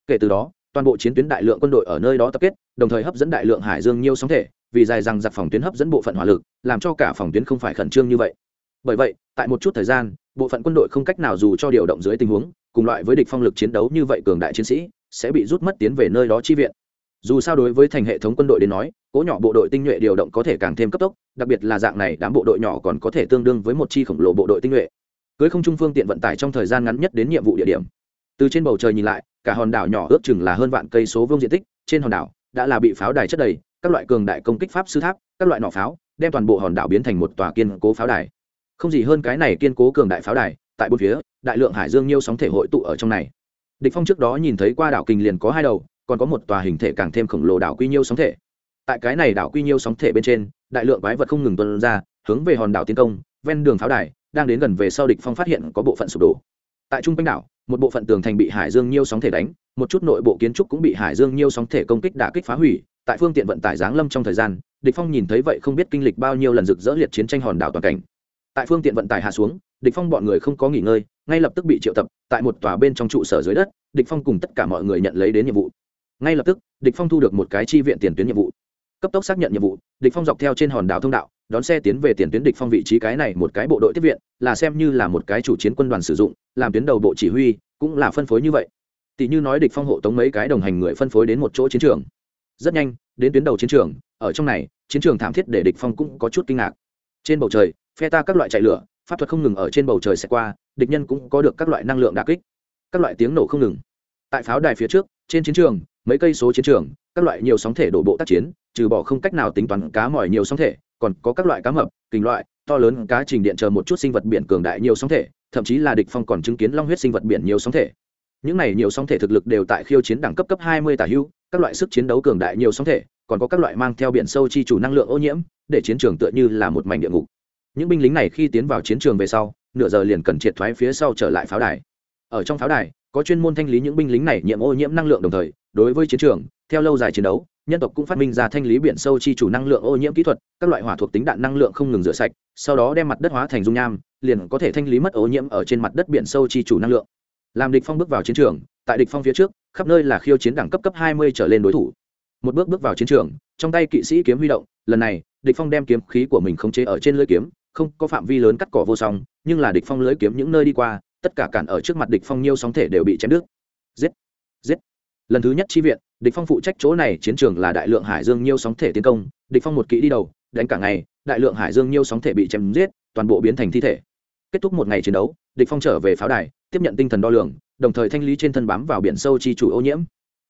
Kể từ đó, toàn bộ chiến tuyến đại lượng quân đội ở nơi đó tập kết, đồng thời hấp dẫn đại lượng hải dương nhiều sóng thể, vì dài rằng giặc phòng tuyến hấp dẫn bộ phận hỏa lực, làm cho cả phòng tuyến không phải khẩn trương như vậy bởi vậy, tại một chút thời gian, bộ phận quân đội không cách nào dù cho điều động dưới tình huống, cùng loại với địch phong lực chiến đấu như vậy cường đại chiến sĩ, sẽ bị rút mất tiến về nơi đó chi viện. Dù sao đối với thành hệ thống quân đội đến nói, cỗ nhỏ bộ đội tinh nhuệ điều động có thể càng thêm cấp tốc, đặc biệt là dạng này, đám bộ đội nhỏ còn có thể tương đương với một chi khổng lồ bộ đội tinh nhuệ. Cưới không trung phương tiện vận tải trong thời gian ngắn nhất đến nhiệm vụ địa điểm. Từ trên bầu trời nhìn lại, cả hòn đảo nhỏ ước chừng là hơn vạn cây số vương diện tích, trên hòn đảo đã là bị pháo đài chất đầy, các loại cường đại công kích pháp sư tháp, các loại nỏ pháo, đem toàn bộ hòn đảo biến thành một tòa kiên cố pháo đài không gì hơn cái này kiên cố cường đại pháo đài, tại bốn phía, đại lượng hải dương nhiêu sóng thể hội tụ ở trong này. Địch phong trước đó nhìn thấy qua đảo kình liền có hai đầu, còn có một tòa hình thể càng thêm khổng lồ đảo quy nhiêu sóng thể. Tại cái này đảo quy nhiêu sóng thể bên trên, đại lượng quái vật không ngừng tuôn ra, hướng về hòn đảo tiến công, ven đường pháo đài, đang đến gần về sau địch phong phát hiện có bộ phận sụp đổ. Tại trung quanh đảo, một bộ phận tường thành bị hải dương nhiêu sóng thể đánh, một chút nội bộ kiến trúc cũng bị hải dương nhiêu sóng thể công kích đả kích phá hủy, tại phương tiện vận tải giáng lâm trong thời gian, địch phong nhìn thấy vậy không biết kinh lịch bao nhiêu lần rực rỡ liệt chiến tranh hòn đảo toàn cảnh tại phương tiện vận tải hạ xuống, địch phong bọn người không có nghỉ ngơi, ngay lập tức bị triệu tập tại một tòa bên trong trụ sở dưới đất, địch phong cùng tất cả mọi người nhận lấy đến nhiệm vụ. Ngay lập tức, địch phong thu được một cái chi viện tiền tuyến nhiệm vụ. Cấp tốc xác nhận nhiệm vụ, địch phong dọc theo trên hòn đảo thông đạo, đón xe tiến về tiền tuyến địch phong vị trí cái này một cái bộ đội tiếp viện, là xem như là một cái chủ chiến quân đoàn sử dụng, làm tuyến đầu bộ chỉ huy, cũng là phân phối như vậy. Tỷ như nói địch phong hộ tống mấy cái đồng hành người phân phối đến một chỗ chiến trường. Rất nhanh, đến tuyến đầu chiến trường, ở trong này, chiến trường thảm thiết để địch phong cũng có chút kinh ngạc. Trên bầu trời phe ta các loại chạy lửa, pháp thuật không ngừng ở trên bầu trời sẽ qua, địch nhân cũng có được các loại năng lượng đả kích. Các loại tiếng nổ không ngừng. Tại pháo đài phía trước, trên chiến trường, mấy cây số chiến trường, các loại nhiều sóng thể đổ bộ tác chiến, trừ bỏ không cách nào tính toán cá mỏi nhiều sóng thể, còn có các loại cá mập, kình loại, to lớn cá trình điện chờ một chút sinh vật biển cường đại nhiều sóng thể, thậm chí là địch phong còn chứng kiến long huyết sinh vật biển nhiều sóng thể. Những này nhiều sóng thể thực lực đều tại khiêu chiến đẳng cấp cấp 20 tả hưu, các loại sức chiến đấu cường đại nhiều sóng thể, còn có các loại mang theo biển sâu chi chủ năng lượng ô nhiễm, để chiến trường tựa như là một mảnh địa ngục những binh lính này khi tiến vào chiến trường về sau, nửa giờ liền cần triệt thoái phía sau trở lại pháo đài. Ở trong pháo đài, có chuyên môn thanh lý những binh lính này nhiễm ô nhiễm năng lượng đồng thời, đối với chiến trường, theo lâu dài chiến đấu, nhân tộc cũng phát minh ra thanh lý biển sâu chi chủ năng lượng ô nhiễm kỹ thuật, các loại hỏa thuộc tính đạn năng lượng không ngừng rửa sạch, sau đó đem mặt đất hóa thành dung nham, liền có thể thanh lý mất ô nhiễm ở trên mặt đất biển sâu chi chủ năng lượng. Làm địch phong bước vào chiến trường, tại địch phong phía trước, khắp nơi là khiêu chiến đẳng cấp cấp 20 trở lên đối thủ. Một bước bước vào chiến trường, trong tay kỵ sĩ kiếm huy động, lần này, địch phong đem kiếm khí của mình khống chế ở trên lưỡi kiếm không có phạm vi lớn cắt cỏ vô song, nhưng là địch phong lưới kiếm những nơi đi qua, tất cả cản ở trước mặt địch phong nhiêu sóng thể đều bị chém đứt. Giết! Giết! Lần thứ nhất chi viện, địch phong phụ trách chỗ này chiến trường là đại lượng hải dương nhiêu sóng thể tiến công, địch phong một kỹ đi đầu, đánh cả ngày, đại lượng hải dương nhiêu sóng thể bị chém giết, toàn bộ biến thành thi thể. Kết thúc một ngày chiến đấu, địch phong trở về pháo đài, tiếp nhận tinh thần đo lường, đồng thời thanh lý trên thân bám vào biển sâu chi chủ ô nhiễm.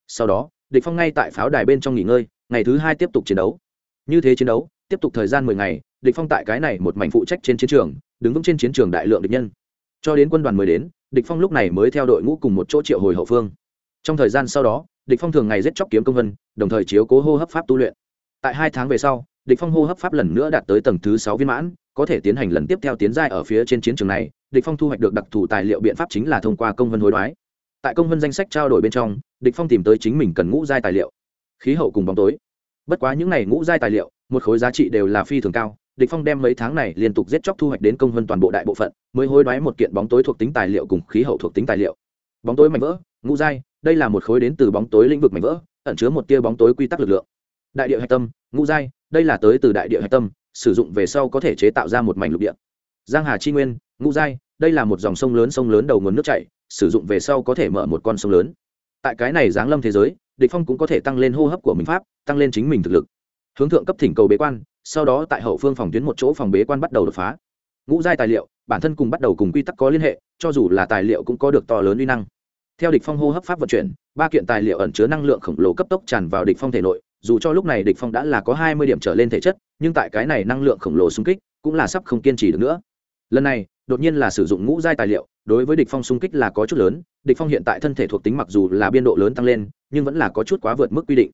Sau đó, địch phong ngay tại pháo đài bên trong nghỉ ngơi, ngày thứ hai tiếp tục chiến đấu. Như thế chiến đấu, tiếp tục thời gian mười ngày địch phong tại cái này một mảnh phụ trách trên chiến trường, đứng vững trên chiến trường đại lượng địch nhân. Cho đến quân đoàn mới đến, địch phong lúc này mới theo đội ngũ cùng một chỗ triệu hồi hậu phương. Trong thời gian sau đó, địch phong thường ngày giết chóc kiếm công vân, đồng thời chiếu cố hô hấp pháp tu luyện. Tại hai tháng về sau, địch phong hô hấp pháp lần nữa đạt tới tầng thứ sáu viên mãn, có thể tiến hành lần tiếp theo tiến giai ở phía trên chiến trường này, địch phong thu hoạch được đặc thù tài liệu biện pháp chính là thông qua công vân hối đoái. Tại công vân danh sách trao đổi bên trong, địch phong tìm tới chính mình cần ngũ giai tài liệu. Khí hậu cùng bóng tối. Bất quá những này ngũ giai tài liệu, một khối giá trị đều là phi thường cao địch phong đem mấy tháng này liên tục giết chóc thu hoạch đến công hơn toàn bộ đại bộ phận, mới hối đoái một kiện bóng tối thuộc tính tài liệu cùng khí hậu thuộc tính tài liệu. Bóng tối mảnh vỡ, ngũ giai, đây là một khối đến từ bóng tối lĩnh vực mảnh vỡ, ẩn chứa một tia bóng tối quy tắc lực lượng. Đại địa hạch tâm, ngũ giai, đây là tới từ đại địa hạch tâm, sử dụng về sau có thể chế tạo ra một mảnh lục địa. Giang hà chi nguyên, ngũ giai, đây là một dòng sông lớn sông lớn đầu nguồn nước chảy, sử dụng về sau có thể mở một con sông lớn. Tại cái này giáng lâm thế giới, địch phong cũng có thể tăng lên hô hấp của mình pháp, tăng lên chính mình thực lực. Hướng thượng cấp thỉnh cầu bế quan sau đó tại hậu phương phòng tuyến một chỗ phòng bế quan bắt đầu đột phá. Ngũ giai tài liệu, bản thân cùng bắt đầu cùng quy tắc có liên hệ, cho dù là tài liệu cũng có được to lớn uy năng. Theo địch phong hô hấp pháp vận chuyển, ba kiện tài liệu ẩn chứa năng lượng khổng lồ cấp tốc tràn vào địch phong thể nội, dù cho lúc này địch phong đã là có hai mươi điểm trở lên thể chất, nhưng tại cái này năng lượng khổng lồ xung kích cũng là sắp không kiên trì được nữa. Lần này, đột nhiên là sử dụng ngũ giai tài liệu, đối với địch phong xung kích là có chút lớn, địch phong hiện tại thân thể thuộc tính mặc dù là biên độ lớn tăng lên, nhưng vẫn là có chút quá vượt mức quy định.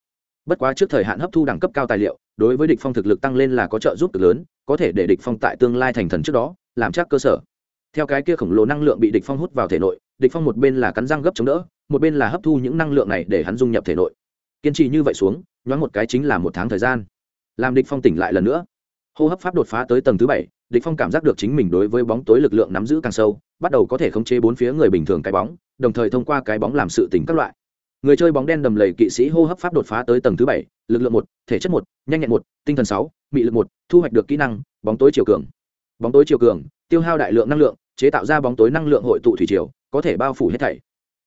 Bất quá trước thời hạn hấp thu đẳng cấp cao tài liệu đối với địch phong thực lực tăng lên là có trợ giúp cực lớn, có thể để địch phong tại tương lai thành thần trước đó, làm chắc cơ sở. Theo cái kia khổng lồ năng lượng bị địch phong hút vào thể nội, địch phong một bên là cắn răng gấp chống đỡ, một bên là hấp thu những năng lượng này để hắn dung nhập thể nội. Kiên trì như vậy xuống, nhoáng một cái chính là một tháng thời gian. Làm địch phong tỉnh lại lần nữa. Hô hấp pháp đột phá tới tầng thứ bảy, địch phong cảm giác được chính mình đối với bóng tối lực lượng nắm giữ càng sâu, bắt đầu có thể khống chế bốn phía người bình thường cái bóng, đồng thời thông qua cái bóng làm sự tình các loại người chơi bóng đen đầm lầy kỵ sĩ hô hấp pháp đột phá tới tầng thứ bảy, lực lượng một, thể chất một, nhanh nhẹn một, tinh thần sáu, mị lực một, thu hoạch được kỹ năng, bóng tối chiều cường. Bóng tối chiều cường, tiêu hao đại lượng năng lượng, chế tạo ra bóng tối năng lượng hội tụ thủy triều, có thể bao phủ hết thảy.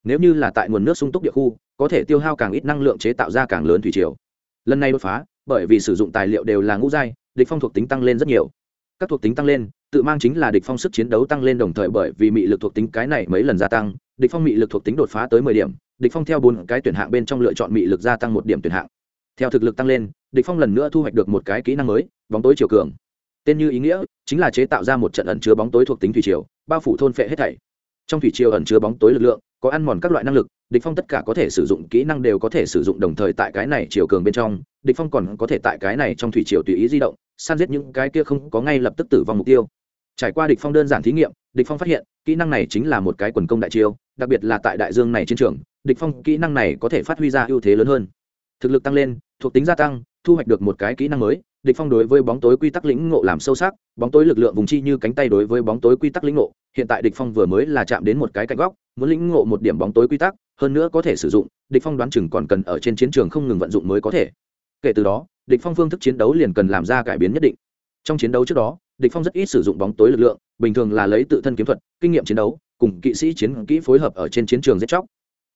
Nếu như là tại nguồn nước sung túc địa khu, có thể tiêu hao càng ít năng lượng chế tạo ra càng lớn thủy triều. Lần này đột phá, bởi vì sử dụng tài liệu đều là ngũ giai, địch phong thuộc tính tăng lên rất nhiều. Các thuộc tính tăng lên, tự mang chính là địch phong sức chiến đấu tăng lên đồng thời bởi vì mị lực thuộc tính cái này mấy lần gia tăng, địch phong mị lực thuộc tính đột phá tới mười điểm địch phong theo bốn cái tuyển hạng bên trong lựa chọn mị lực gia tăng một điểm tuyển hạng. Theo thực lực tăng lên, địch phong lần nữa thu hoạch được một cái kỹ năng mới, bóng tối chiều cường. Tên như ý nghĩa chính là chế tạo ra một trận ẩn chứa bóng tối thuộc tính thủy triều, bao phủ thôn phệ hết thảy. Trong thủy triều ẩn chứa bóng tối lực lượng, có ăn mòn các loại năng lực, địch phong tất cả có thể sử dụng kỹ năng đều có thể sử dụng đồng thời tại cái này chiều cường bên trong, địch phong còn có thể tại cái này trong thủy triều tùy ý di động, săn giết những cái kia không có ngay lập tức tử vong mục tiêu. Trải qua địch phong đơn giản thí nghiệm, địch phong phát hiện, kỹ năng này chính là một cái quần công đại chiêu, đặc biệt là tại đại dương này chiến trường địch phong kỹ năng này có thể phát huy ra ưu thế lớn hơn. Thực lực tăng lên, thuộc tính gia tăng, thu hoạch được một cái kỹ năng mới, địch phong đối với bóng tối quy tắc lĩnh ngộ làm sâu sắc, bóng tối lực lượng vùng chi như cánh tay đối với bóng tối quy tắc lĩnh ngộ, hiện tại địch phong vừa mới là chạm đến một cái cạnh góc, muốn lĩnh ngộ một điểm bóng tối quy tắc, hơn nữa có thể sử dụng, địch phong đoán chừng còn cần ở trên chiến trường không ngừng vận dụng mới có thể. Kể từ đó, địch phong phương thức chiến đấu liền cần làm ra cải biến nhất định. Trong chiến đấu trước đó, địch phong rất ít sử dụng bóng tối lực lượng, bình thường là lấy tự thân kiếm thuật, kinh nghiệm chiến đấu, cùng kỵ sĩ chiến kỹ phối hợp ở trên chiến trường giết chóc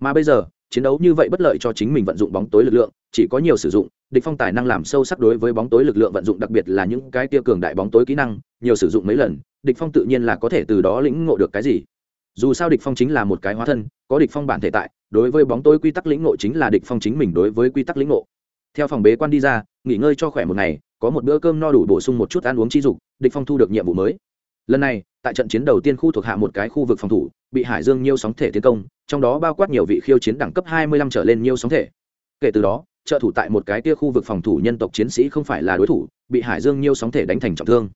mà bây giờ, chiến đấu như vậy bất lợi cho chính mình vận dụng bóng tối lực lượng, chỉ có nhiều sử dụng, địch phong tài năng làm sâu sắc đối với bóng tối lực lượng vận dụng, đặc biệt là những cái tiêu cường đại bóng tối kỹ năng, nhiều sử dụng mấy lần, địch phong tự nhiên là có thể từ đó lĩnh ngộ được cái gì. Dù sao địch phong chính là một cái hóa thân, có địch phong bản thể tại, đối với bóng tối quy tắc lĩnh ngộ chính là địch phong chính mình đối với quy tắc lĩnh ngộ. Theo phòng bế quan đi ra, nghỉ ngơi cho khỏe một ngày, có một bữa cơm no đủ bổ sung một chút ăn uống chi dục, địch phong thu được nhiệm vụ mới lần này, tại trận chiến đầu tiên khu thuộc hạ một cái khu vực phòng thủ, bị hải dương nhiều sóng thể tiến công, trong đó bao quát nhiều vị khiêu chiến đẳng cấp 25 trở lên nhiều sóng thể. Kể từ đó, trợ thủ tại một cái tia khu vực phòng thủ nhân tộc chiến sĩ không phải là đối thủ, bị hải dương nhiều sóng thể đánh thành trọng thương.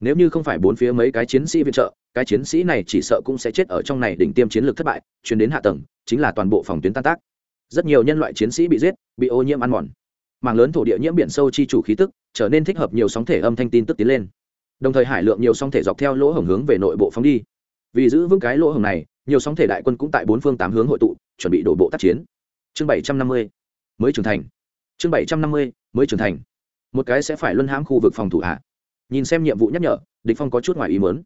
Nếu như không phải bốn phía mấy cái chiến sĩ viện trợ, cái chiến sĩ này chỉ sợ cũng sẽ chết ở trong này đỉnh tiêm chiến lược thất bại, chuyển đến hạ tầng, chính là toàn bộ phòng tuyến tan tác. Rất nhiều nhân loại chiến sĩ bị giết, bị ô nhiễm ăn mòn. Mảng lớn thổ địa nhiễm biển sâu chi chủ khí tức, trở nên thích hợp nhiều sóng thể âm thanh tin tức tiến lên đồng thời hải lượng nhiều sóng thể dọc theo lỗ hổng hướng về nội bộ phóng đi. Vì giữ vững cái lỗ hổng này, nhiều sóng thể đại quân cũng tại bốn phương tám hướng hội tụ, chuẩn bị đổ bộ tác chiến. Chương bảy trăm năm mươi, mới trưởng thành. Chương bảy trăm năm mươi, mới trưởng thành. Một cái sẽ phải luân hãm khu vực phòng thủ hạ nhìn xem nhiệm vụ nhắc nhở, địch phong có chút ngoài ý muốn.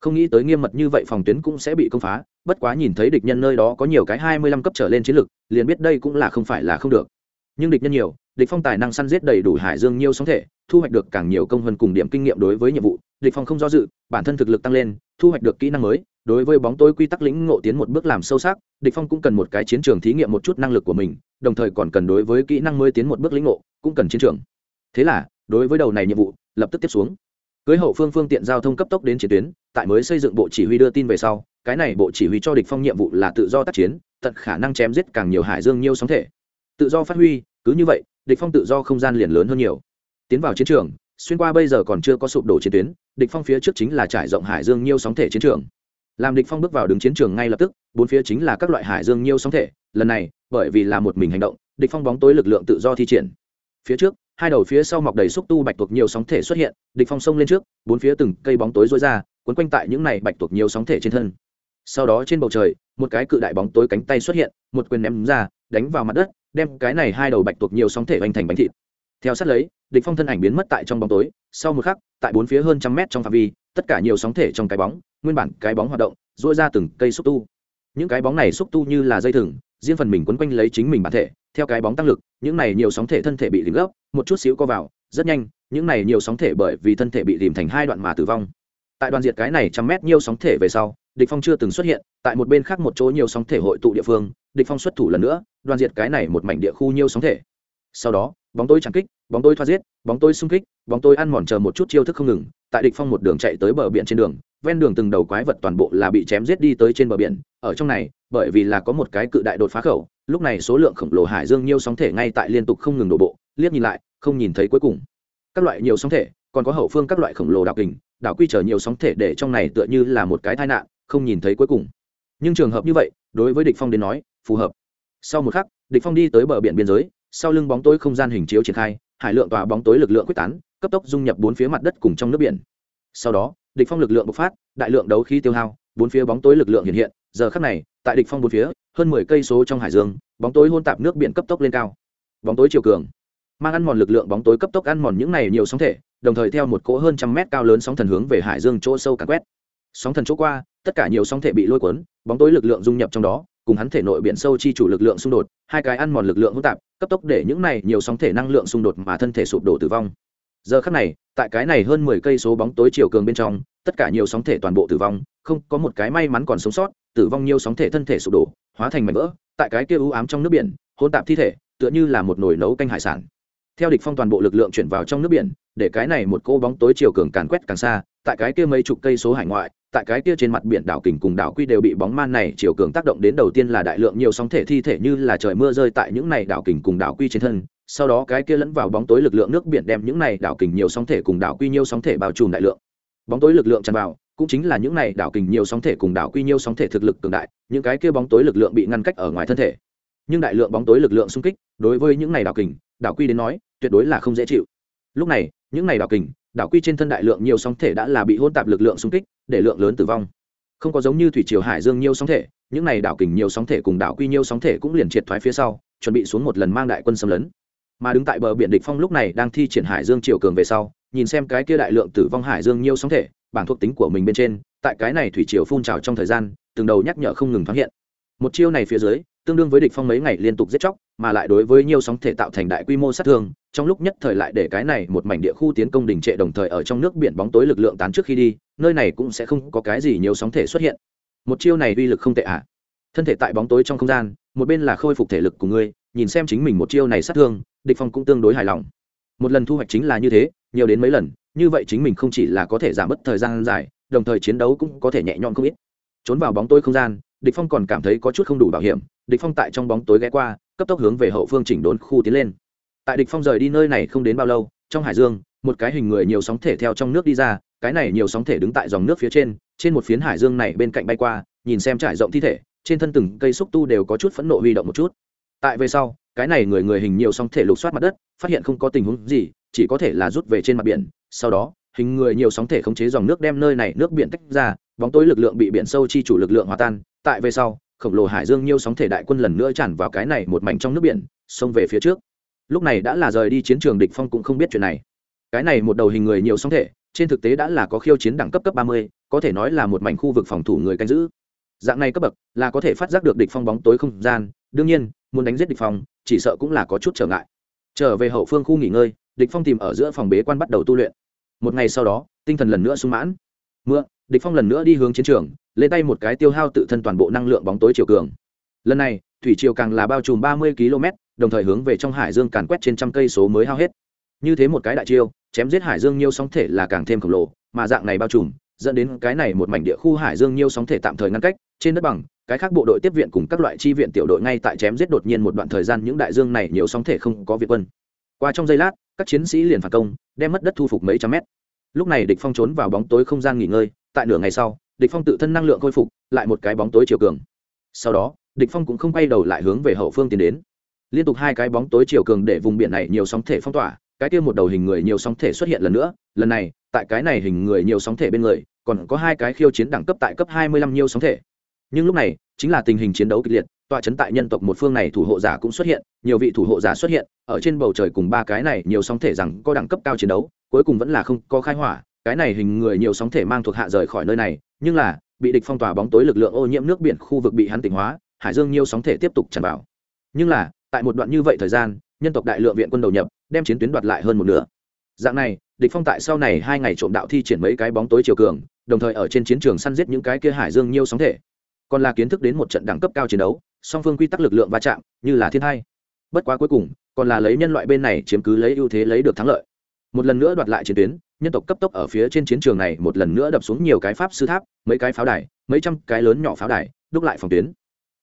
Không nghĩ tới nghiêm mật như vậy phòng tuyến cũng sẽ bị công phá, bất quá nhìn thấy địch nhân nơi đó có nhiều cái hai mươi lăm cấp trở lên chiến lực, liền biết đây cũng là không phải là không được. Nhưng địch nhân nhiều địch phong tài năng săn giết đầy đủ hải dương nhiều sóng thể, thu hoạch được càng nhiều công hơn cùng điểm kinh nghiệm đối với nhiệm vụ. Địch phong không do dự, bản thân thực lực tăng lên, thu hoạch được kỹ năng mới, đối với bóng tối quy tắc lĩnh ngộ tiến một bước làm sâu sắc, địch phong cũng cần một cái chiến trường thí nghiệm một chút năng lực của mình, đồng thời còn cần đối với kỹ năng mới tiến một bước lĩnh ngộ, cũng cần chiến trường. Thế là, đối với đầu này nhiệm vụ, lập tức tiếp xuống. Cưới hậu phương phương tiện giao thông cấp tốc đến chiến tuyến, tại mới xây dựng bộ chỉ huy đưa tin về sau, cái này bộ chỉ huy cho địch phong nhiệm vụ là tự do tác chiến, tận khả năng chém giết càng nhiều hải dương nhiều sóng thể. Tự do phát huy, cứ như vậy địch phong tự do không gian liền lớn hơn nhiều. Tiến vào chiến trường, xuyên qua bây giờ còn chưa có sụp đổ chiến tuyến, địch phong phía trước chính là trải rộng hải dương nhiêu sóng thể chiến trường. Làm địch phong bước vào đứng chiến trường ngay lập tức, bốn phía chính là các loại hải dương nhiêu sóng thể, lần này, bởi vì là một mình hành động, địch phong bóng tối lực lượng tự do thi triển. Phía trước, hai đầu phía sau mọc đầy xúc tu bạch tuộc nhiều sóng thể xuất hiện, địch phong xông lên trước, bốn phía từng cây bóng tối rối ra, cuốn quanh tại những này bạch tuộc nhiều sóng thể trên thân sau đó trên bầu trời, một cái cự đại bóng tối cánh tay xuất hiện, một quyền ném ra, đánh vào mặt đất, đem cái này hai đầu bạch tuộc nhiều sóng thể hoành thành bánh thịt. Theo sát lấy, địch phong thân ảnh biến mất tại trong bóng tối, sau một khắc, tại bốn phía hơn trăm mét trong phạm vi, tất cả nhiều sóng thể trong cái bóng, nguyên bản cái bóng hoạt động duỗi ra từng cây xúc tu. Những cái bóng này xúc tu như là dây thừng, riêng phần mình quấn quanh lấy chính mình bản thể, theo cái bóng tăng lực, những này nhiều sóng thể thân thể bị lìm gấp, một chút xíu co vào, rất nhanh, những này nhiều sóng thể bởi vì thân thể bị lìm thành hai đoạn mà tử vong. Tại đoàn diệt cái này trăm mét nhiều sóng thể về sau địch phong chưa từng xuất hiện, tại một bên khác một chỗ nhiều sóng thể hội tụ địa phương, địch phong xuất thủ lần nữa, đoàn diệt cái này một mảnh địa khu nhiều sóng thể. Sau đó, bóng tối chẳng kích, bóng tối thoa giết, bóng tối xung kích, bóng tối ăn mòn chờ một chút chiêu thức không ngừng, tại địch phong một đường chạy tới bờ biển trên đường, ven đường từng đầu quái vật toàn bộ là bị chém giết đi tới trên bờ biển. Ở trong này, bởi vì là có một cái cự đại đột phá khẩu, lúc này số lượng khổng lồ hải dương nhiều sóng thể ngay tại liên tục không ngừng đổ bộ, liếc nhìn lại, không nhìn thấy cuối cùng. Các loại nhiều sóng thể, còn có hậu phương các loại khổng lồ đảo kình, đảo quy trở nhiều sóng thể để trong này tựa như là một cái tai nạn không nhìn thấy cuối cùng. Nhưng trường hợp như vậy, đối với địch phong đến nói, phù hợp. Sau một khắc, địch phong đi tới bờ biển biên giới, sau lưng bóng tối không gian hình chiếu triển khai, hải lượng tỏa bóng tối lực lượng quyết tán, cấp tốc dung nhập bốn phía mặt đất cùng trong nước biển. Sau đó, địch phong lực lượng bộc phát, đại lượng đấu khí tiêu hao, bốn phía bóng tối lực lượng hiện hiện, giờ khắc này, tại địch phong bốn phía, hơn mười cây số trong hải dương, bóng tối hôn tạp nước biển cấp tốc lên cao. Bóng tối chiều cường, mang ăn mòn lực lượng bóng tối cấp tốc ăn mòn những này nhiều sóng thể, đồng thời theo một cỗ hơn trăm mét cao lớn sóng thần hướng về hải dương chỗ sâu càn quét sóng thần chỗ qua, tất cả nhiều sóng thể bị lôi cuốn, bóng tối lực lượng dung nhập trong đó, cùng hắn thể nội biển sâu chi chủ lực lượng xung đột, hai cái ăn mòn lực lượng hỗn tạp, cấp tốc để những này nhiều sóng thể năng lượng xung đột mà thân thể sụp đổ tử vong. Giờ khắc này, tại cái này hơn mười cây số bóng tối chiều cường bên trong, tất cả nhiều sóng thể toàn bộ tử vong, không có một cái may mắn còn sống sót, tử vong nhiều sóng thể thân thể sụp đổ, hóa thành mảnh vỡ, tại cái kia u ám trong nước biển, hỗn tạp thi thể, tựa như là một nồi nấu canh hải sản. Theo địch phong toàn bộ lực lượng chuyển vào trong nước biển, để cái này một cô bóng tối chiều cường càn quét càng xa, tại cái kia mấy chục cây số hải ngoại tại cái kia trên mặt biển đảo kình cùng đảo quy đều bị bóng man này chiều cường tác động đến đầu tiên là đại lượng nhiều sóng thể thi thể như là trời mưa rơi tại những này đảo kình cùng đảo quy trên thân. Sau đó cái kia lẫn vào bóng tối lực lượng nước biển đem những này đảo kình nhiều sóng thể cùng đảo quy nhiều sóng thể bao trùm đại lượng. Bóng tối lực lượng tràn vào, cũng chính là những này đảo kình nhiều sóng thể cùng đảo quy nhiều sóng thể thực lực cường đại, những cái kia bóng tối lực lượng bị ngăn cách ở ngoài thân thể. Nhưng đại lượng bóng tối lực lượng xung kích, đối với những này đảo kình, đảo quy đến nói, tuyệt đối là không dễ chịu. Lúc này, những này đảo kình đảo quy trên thân đại lượng nhiều sóng thể đã là bị hôn tạp lực lượng xung kích, để lượng lớn tử vong. Không có giống như thủy triều hải dương nhiều sóng thể, những này đảo kình nhiều sóng thể cùng đảo quy nhiều sóng thể cũng liền triệt thoái phía sau, chuẩn bị xuống một lần mang đại quân xâm lấn. Mà đứng tại bờ biển địch phong lúc này đang thi triển hải dương triều cường về sau, nhìn xem cái kia đại lượng tử vong hải dương nhiều sóng thể, bảng thuộc tính của mình bên trên, tại cái này thủy triều phun trào trong thời gian, từng đầu nhắc nhở không ngừng thoáng hiện. Một chiêu này phía dưới tương đương với địch phong mấy ngày liên tục giết chóc, mà lại đối với nhiều sóng thể tạo thành đại quy mô sát thương, trong lúc nhất thời lại để cái này một mảnh địa khu tiến công đình trệ đồng thời ở trong nước biển bóng tối lực lượng tán trước khi đi, nơi này cũng sẽ không có cái gì nhiều sóng thể xuất hiện. Một chiêu này uy lực không tệ ạ. À. thân thể tại bóng tối trong không gian, một bên là khôi phục thể lực của ngươi, nhìn xem chính mình một chiêu này sát thương, địch phong cũng tương đối hài lòng. Một lần thu hoạch chính là như thế, nhiều đến mấy lần, như vậy chính mình không chỉ là có thể giảm bớt thời gian dài, đồng thời chiến đấu cũng có thể nhẹ nhõm không ít. Trốn vào bóng tối không gian địch phong còn cảm thấy có chút không đủ bảo hiểm, địch phong tại trong bóng tối ghé qua, cấp tốc hướng về hậu phương chỉnh đốn khu tiến lên. Tại địch phong rời đi nơi này không đến bao lâu, trong hải dương, một cái hình người nhiều sóng thể theo trong nước đi ra, cái này nhiều sóng thể đứng tại dòng nước phía trên trên một phiến hải dương này bên cạnh bay qua, nhìn xem trải rộng thi thể, trên thân từng cây xúc tu đều có chút phẫn nộ huy động một chút. Tại về sau, cái này người người hình nhiều sóng thể lục soát mặt đất, phát hiện không có tình huống gì, chỉ có thể là rút về trên mặt biển, sau đó, hình người nhiều sóng thể khống chế dòng nước đem nơi này nước biển tách ra bóng tối lực lượng bị biển sâu chi chủ lực lượng hòa tan tại về sau khổng lồ hải dương nhiều sóng thể đại quân lần nữa tràn vào cái này một mảnh trong nước biển xông về phía trước. Lúc này đã là rời đi chiến trường địch phong cũng không biết chuyện này. Cái này một đầu hình người nhiều sóng thể trên thực tế đã là có khiêu chiến đẳng cấp cấp ba mươi, có thể nói là một mảnh khu vực phòng thủ người canh giữ. Dạng này cấp bậc là có thể phát giác được địch phong bóng tối không gian đương nhiên muốn đánh giết địch phong chỉ sợ cũng là có chút trở ngại. Trở về hậu phương khu nghỉ ngơi địch phong tìm ở giữa phòng bế quan bắt đầu tu luyện. Một ngày sau đó tinh thần lần nữa sung mãn. Mưa địch phong lần nữa đi hướng chiến trường, lên tay một cái tiêu hao tự thân toàn bộ năng lượng bóng tối chiều cường. Lần này, thủy chiều càng là bao trùm ba mươi km, đồng thời hướng về trong hải dương càn quét trên trăm cây số mới hao hết. Như thế một cái đại chiêu, chém giết hải dương nhiều sóng thể là càng thêm khổng lồ, mà dạng này bao trùm, dẫn đến cái này một mảnh địa khu hải dương nhiều sóng thể tạm thời ngăn cách, trên đất bằng, cái khác bộ đội tiếp viện cùng các loại chi viện tiểu đội ngay tại chém giết đột nhiên một đoạn thời gian những đại dương này nhiều sóng thể không có việt quân. Qua trong giây lát, các chiến sĩ liền phản công, đem mất đất thu phục mấy trăm mét. Lúc này địch phong trốn vào bóng tối không gian nghỉ ngơi tại nửa ngày sau, địch phong tự thân năng lượng khôi phục, lại một cái bóng tối chiều cường. Sau đó, địch phong cũng không quay đầu lại hướng về hậu phương tiến đến. Liên tục hai cái bóng tối chiều cường để vùng biển này nhiều sóng thể phong tỏa, cái kia một đầu hình người nhiều sóng thể xuất hiện lần nữa, lần này, tại cái này hình người nhiều sóng thể bên người, còn có hai cái khiêu chiến đẳng cấp tại cấp 25 nhiều sóng thể. Nhưng lúc này, chính là tình hình chiến đấu kịch liệt, tọa chấn tại nhân tộc một phương này thủ hộ giả cũng xuất hiện, nhiều vị thủ hộ giả xuất hiện, ở trên bầu trời cùng ba cái này nhiều sóng thể rằng có đẳng cấp cao chiến đấu, cuối cùng vẫn là không có khai hỏa cái này hình người nhiều sóng thể mang thuộc hạ rời khỏi nơi này, nhưng là, bị địch phong tỏa bóng tối lực lượng ô nhiễm nước biển khu vực bị hắn tỉnh hóa, hải dương nhiều sóng thể tiếp tục tràn vào. Nhưng là, tại một đoạn như vậy thời gian, nhân tộc đại lượng viện quân đầu nhập, đem chiến tuyến đoạt lại hơn một nửa. Dạng này, địch phong tại sau này hai ngày trộm đạo thi triển mấy cái bóng tối chiều cường, đồng thời ở trên chiến trường săn giết những cái kia hải dương nhiều sóng thể. Còn là kiến thức đến một trận đẳng cấp cao chiến đấu, song phương quy tắc lực lượng va chạm, như là thiên hai bất quá cuối cùng, còn là lấy nhân loại bên này chiếm cứ lấy ưu thế lấy được thắng lợi. Một lần nữa đoạt lại chiến tuyến nhân tộc cấp tốc ở phía trên chiến trường này một lần nữa đập xuống nhiều cái pháp sư tháp, mấy cái pháo đài, mấy trăm cái lớn nhỏ pháo đài, đúc lại phòng tuyến.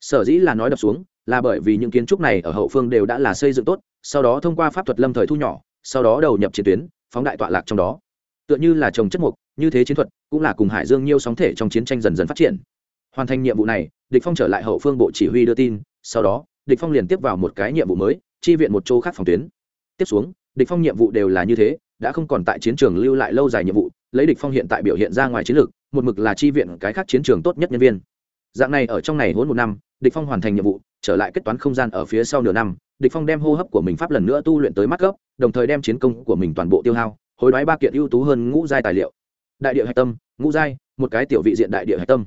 Sở dĩ là nói đập xuống, là bởi vì những kiến trúc này ở hậu phương đều đã là xây dựng tốt, sau đó thông qua pháp thuật lâm thời thu nhỏ, sau đó đầu nhập chiến tuyến, phóng đại tọa lạc trong đó. Tựa như là trồng chất mục, như thế chiến thuật, cũng là cùng hải dương nhiều sóng thể trong chiến tranh dần dần phát triển. Hoàn thành nhiệm vụ này, địch phong trở lại hậu phương bộ chỉ huy đưa tin, sau đó, địch phong liền tiếp vào một cái nhiệm vụ mới, chi viện một chỗ khác phòng tuyến. Tiếp xuống, địch phong nhiệm vụ đều là như thế đã không còn tại chiến trường lưu lại lâu dài nhiệm vụ, lấy địch phong hiện tại biểu hiện ra ngoài chiến lược, một mực là chi viện cái khác chiến trường tốt nhất nhân viên. Dạng này ở trong này hỗn một năm, địch phong hoàn thành nhiệm vụ, trở lại kết toán không gian ở phía sau nửa năm, địch phong đem hô hấp của mình pháp lần nữa tu luyện tới mắt cấp đồng thời đem chiến công của mình toàn bộ tiêu hao, hối đoái ba kiện ưu tú hơn ngũ giai tài liệu. Đại địa hạch tâm, ngũ giai, một cái tiểu vị diện đại địa hạch tâm.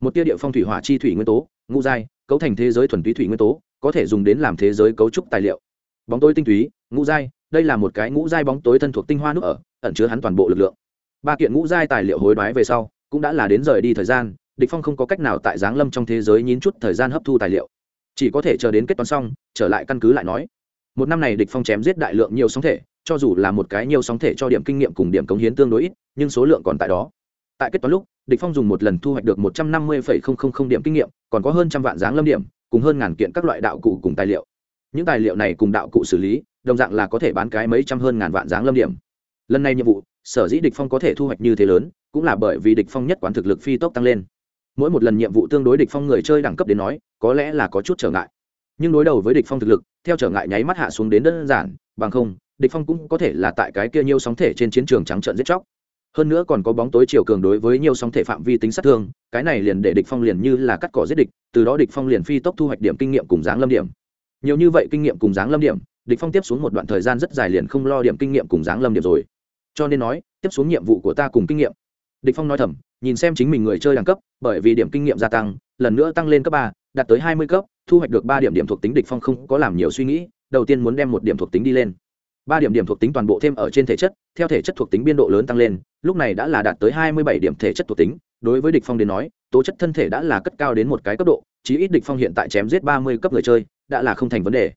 Một tia địa phong thủy hỏa chi thủy nguyên tố, ngũ giai, cấu thành thế giới thuần túy thủy nguyên tố, có thể dùng đến làm thế giới cấu trúc tài liệu. Bóng tối tinh túy, ngũ giai đây là một cái ngũ giai bóng tối thân thuộc tinh hoa nước ở, ẩn chứa hắn toàn bộ lực lượng. Ba kiện ngũ giai tài liệu hối đoái về sau, cũng đã là đến rời đi thời gian, địch phong không có cách nào tại giáng lâm trong thế giới nhín chút thời gian hấp thu tài liệu. Chỉ có thể chờ đến kết toán xong, trở lại căn cứ lại nói. Một năm này địch phong chém giết đại lượng nhiều sóng thể, cho dù là một cái nhiều sóng thể cho điểm kinh nghiệm cùng điểm cống hiến tương đối ít, nhưng số lượng còn tại đó. Tại kết toán lúc, địch phong dùng một lần thu hoạch được một trăm năm mươi điểm kinh nghiệm, còn có hơn trăm vạn dáng lâm điểm, cùng hơn ngàn kiện các loại đạo cụ cùng tài liệu. Những tài liệu này cùng đạo cụ xử lý đồng dạng là có thể bán cái mấy trăm hơn ngàn vạn dáng lâm điểm. Lần này nhiệm vụ, sở dĩ địch phong có thể thu hoạch như thế lớn, cũng là bởi vì địch phong nhất quán thực lực phi tốc tăng lên. Mỗi một lần nhiệm vụ tương đối địch phong người chơi đẳng cấp đến nói, có lẽ là có chút trở ngại. Nhưng đối đầu với địch phong thực lực, theo trở ngại nháy mắt hạ xuống đến đơn giản, bằng không, địch phong cũng có thể là tại cái kia nhiều sóng thể trên chiến trường trắng trợn giết chóc. Hơn nữa còn có bóng tối chiều cường đối với nhiều sóng thể phạm vi tính sát thương, cái này liền để địch phong liền như là cắt cỏ giết địch, từ đó địch phong liền phi tốc thu hoạch điểm kinh nghiệm cùng dáng lâm điểm. Nhiều như vậy kinh nghiệm cùng dáng lâm điểm địch phong tiếp xuống một đoạn thời gian rất dài liền không lo điểm kinh nghiệm cùng dáng lâm điểm rồi. Cho nên nói, tiếp xuống nhiệm vụ của ta cùng kinh nghiệm. Địch phong nói thầm, nhìn xem chính mình người chơi đẳng cấp, bởi vì điểm kinh nghiệm gia tăng, lần nữa tăng lên cấp ba, đạt tới hai mươi cấp, thu hoạch được ba điểm điểm thuộc tính địch phong không có làm nhiều suy nghĩ, đầu tiên muốn đem một điểm thuộc tính đi lên. Ba điểm điểm thuộc tính toàn bộ thêm ở trên thể chất, theo thể chất thuộc tính biên độ lớn tăng lên, lúc này đã là đạt tới hai mươi bảy điểm thể chất thuộc tính. Đối với địch phong đến nói, tố chất thân thể đã là cất cao đến một cái cấp độ, chí ít địch phong hiện tại chém giết ba mươi cấp người chơi, đã là không thành vấn đề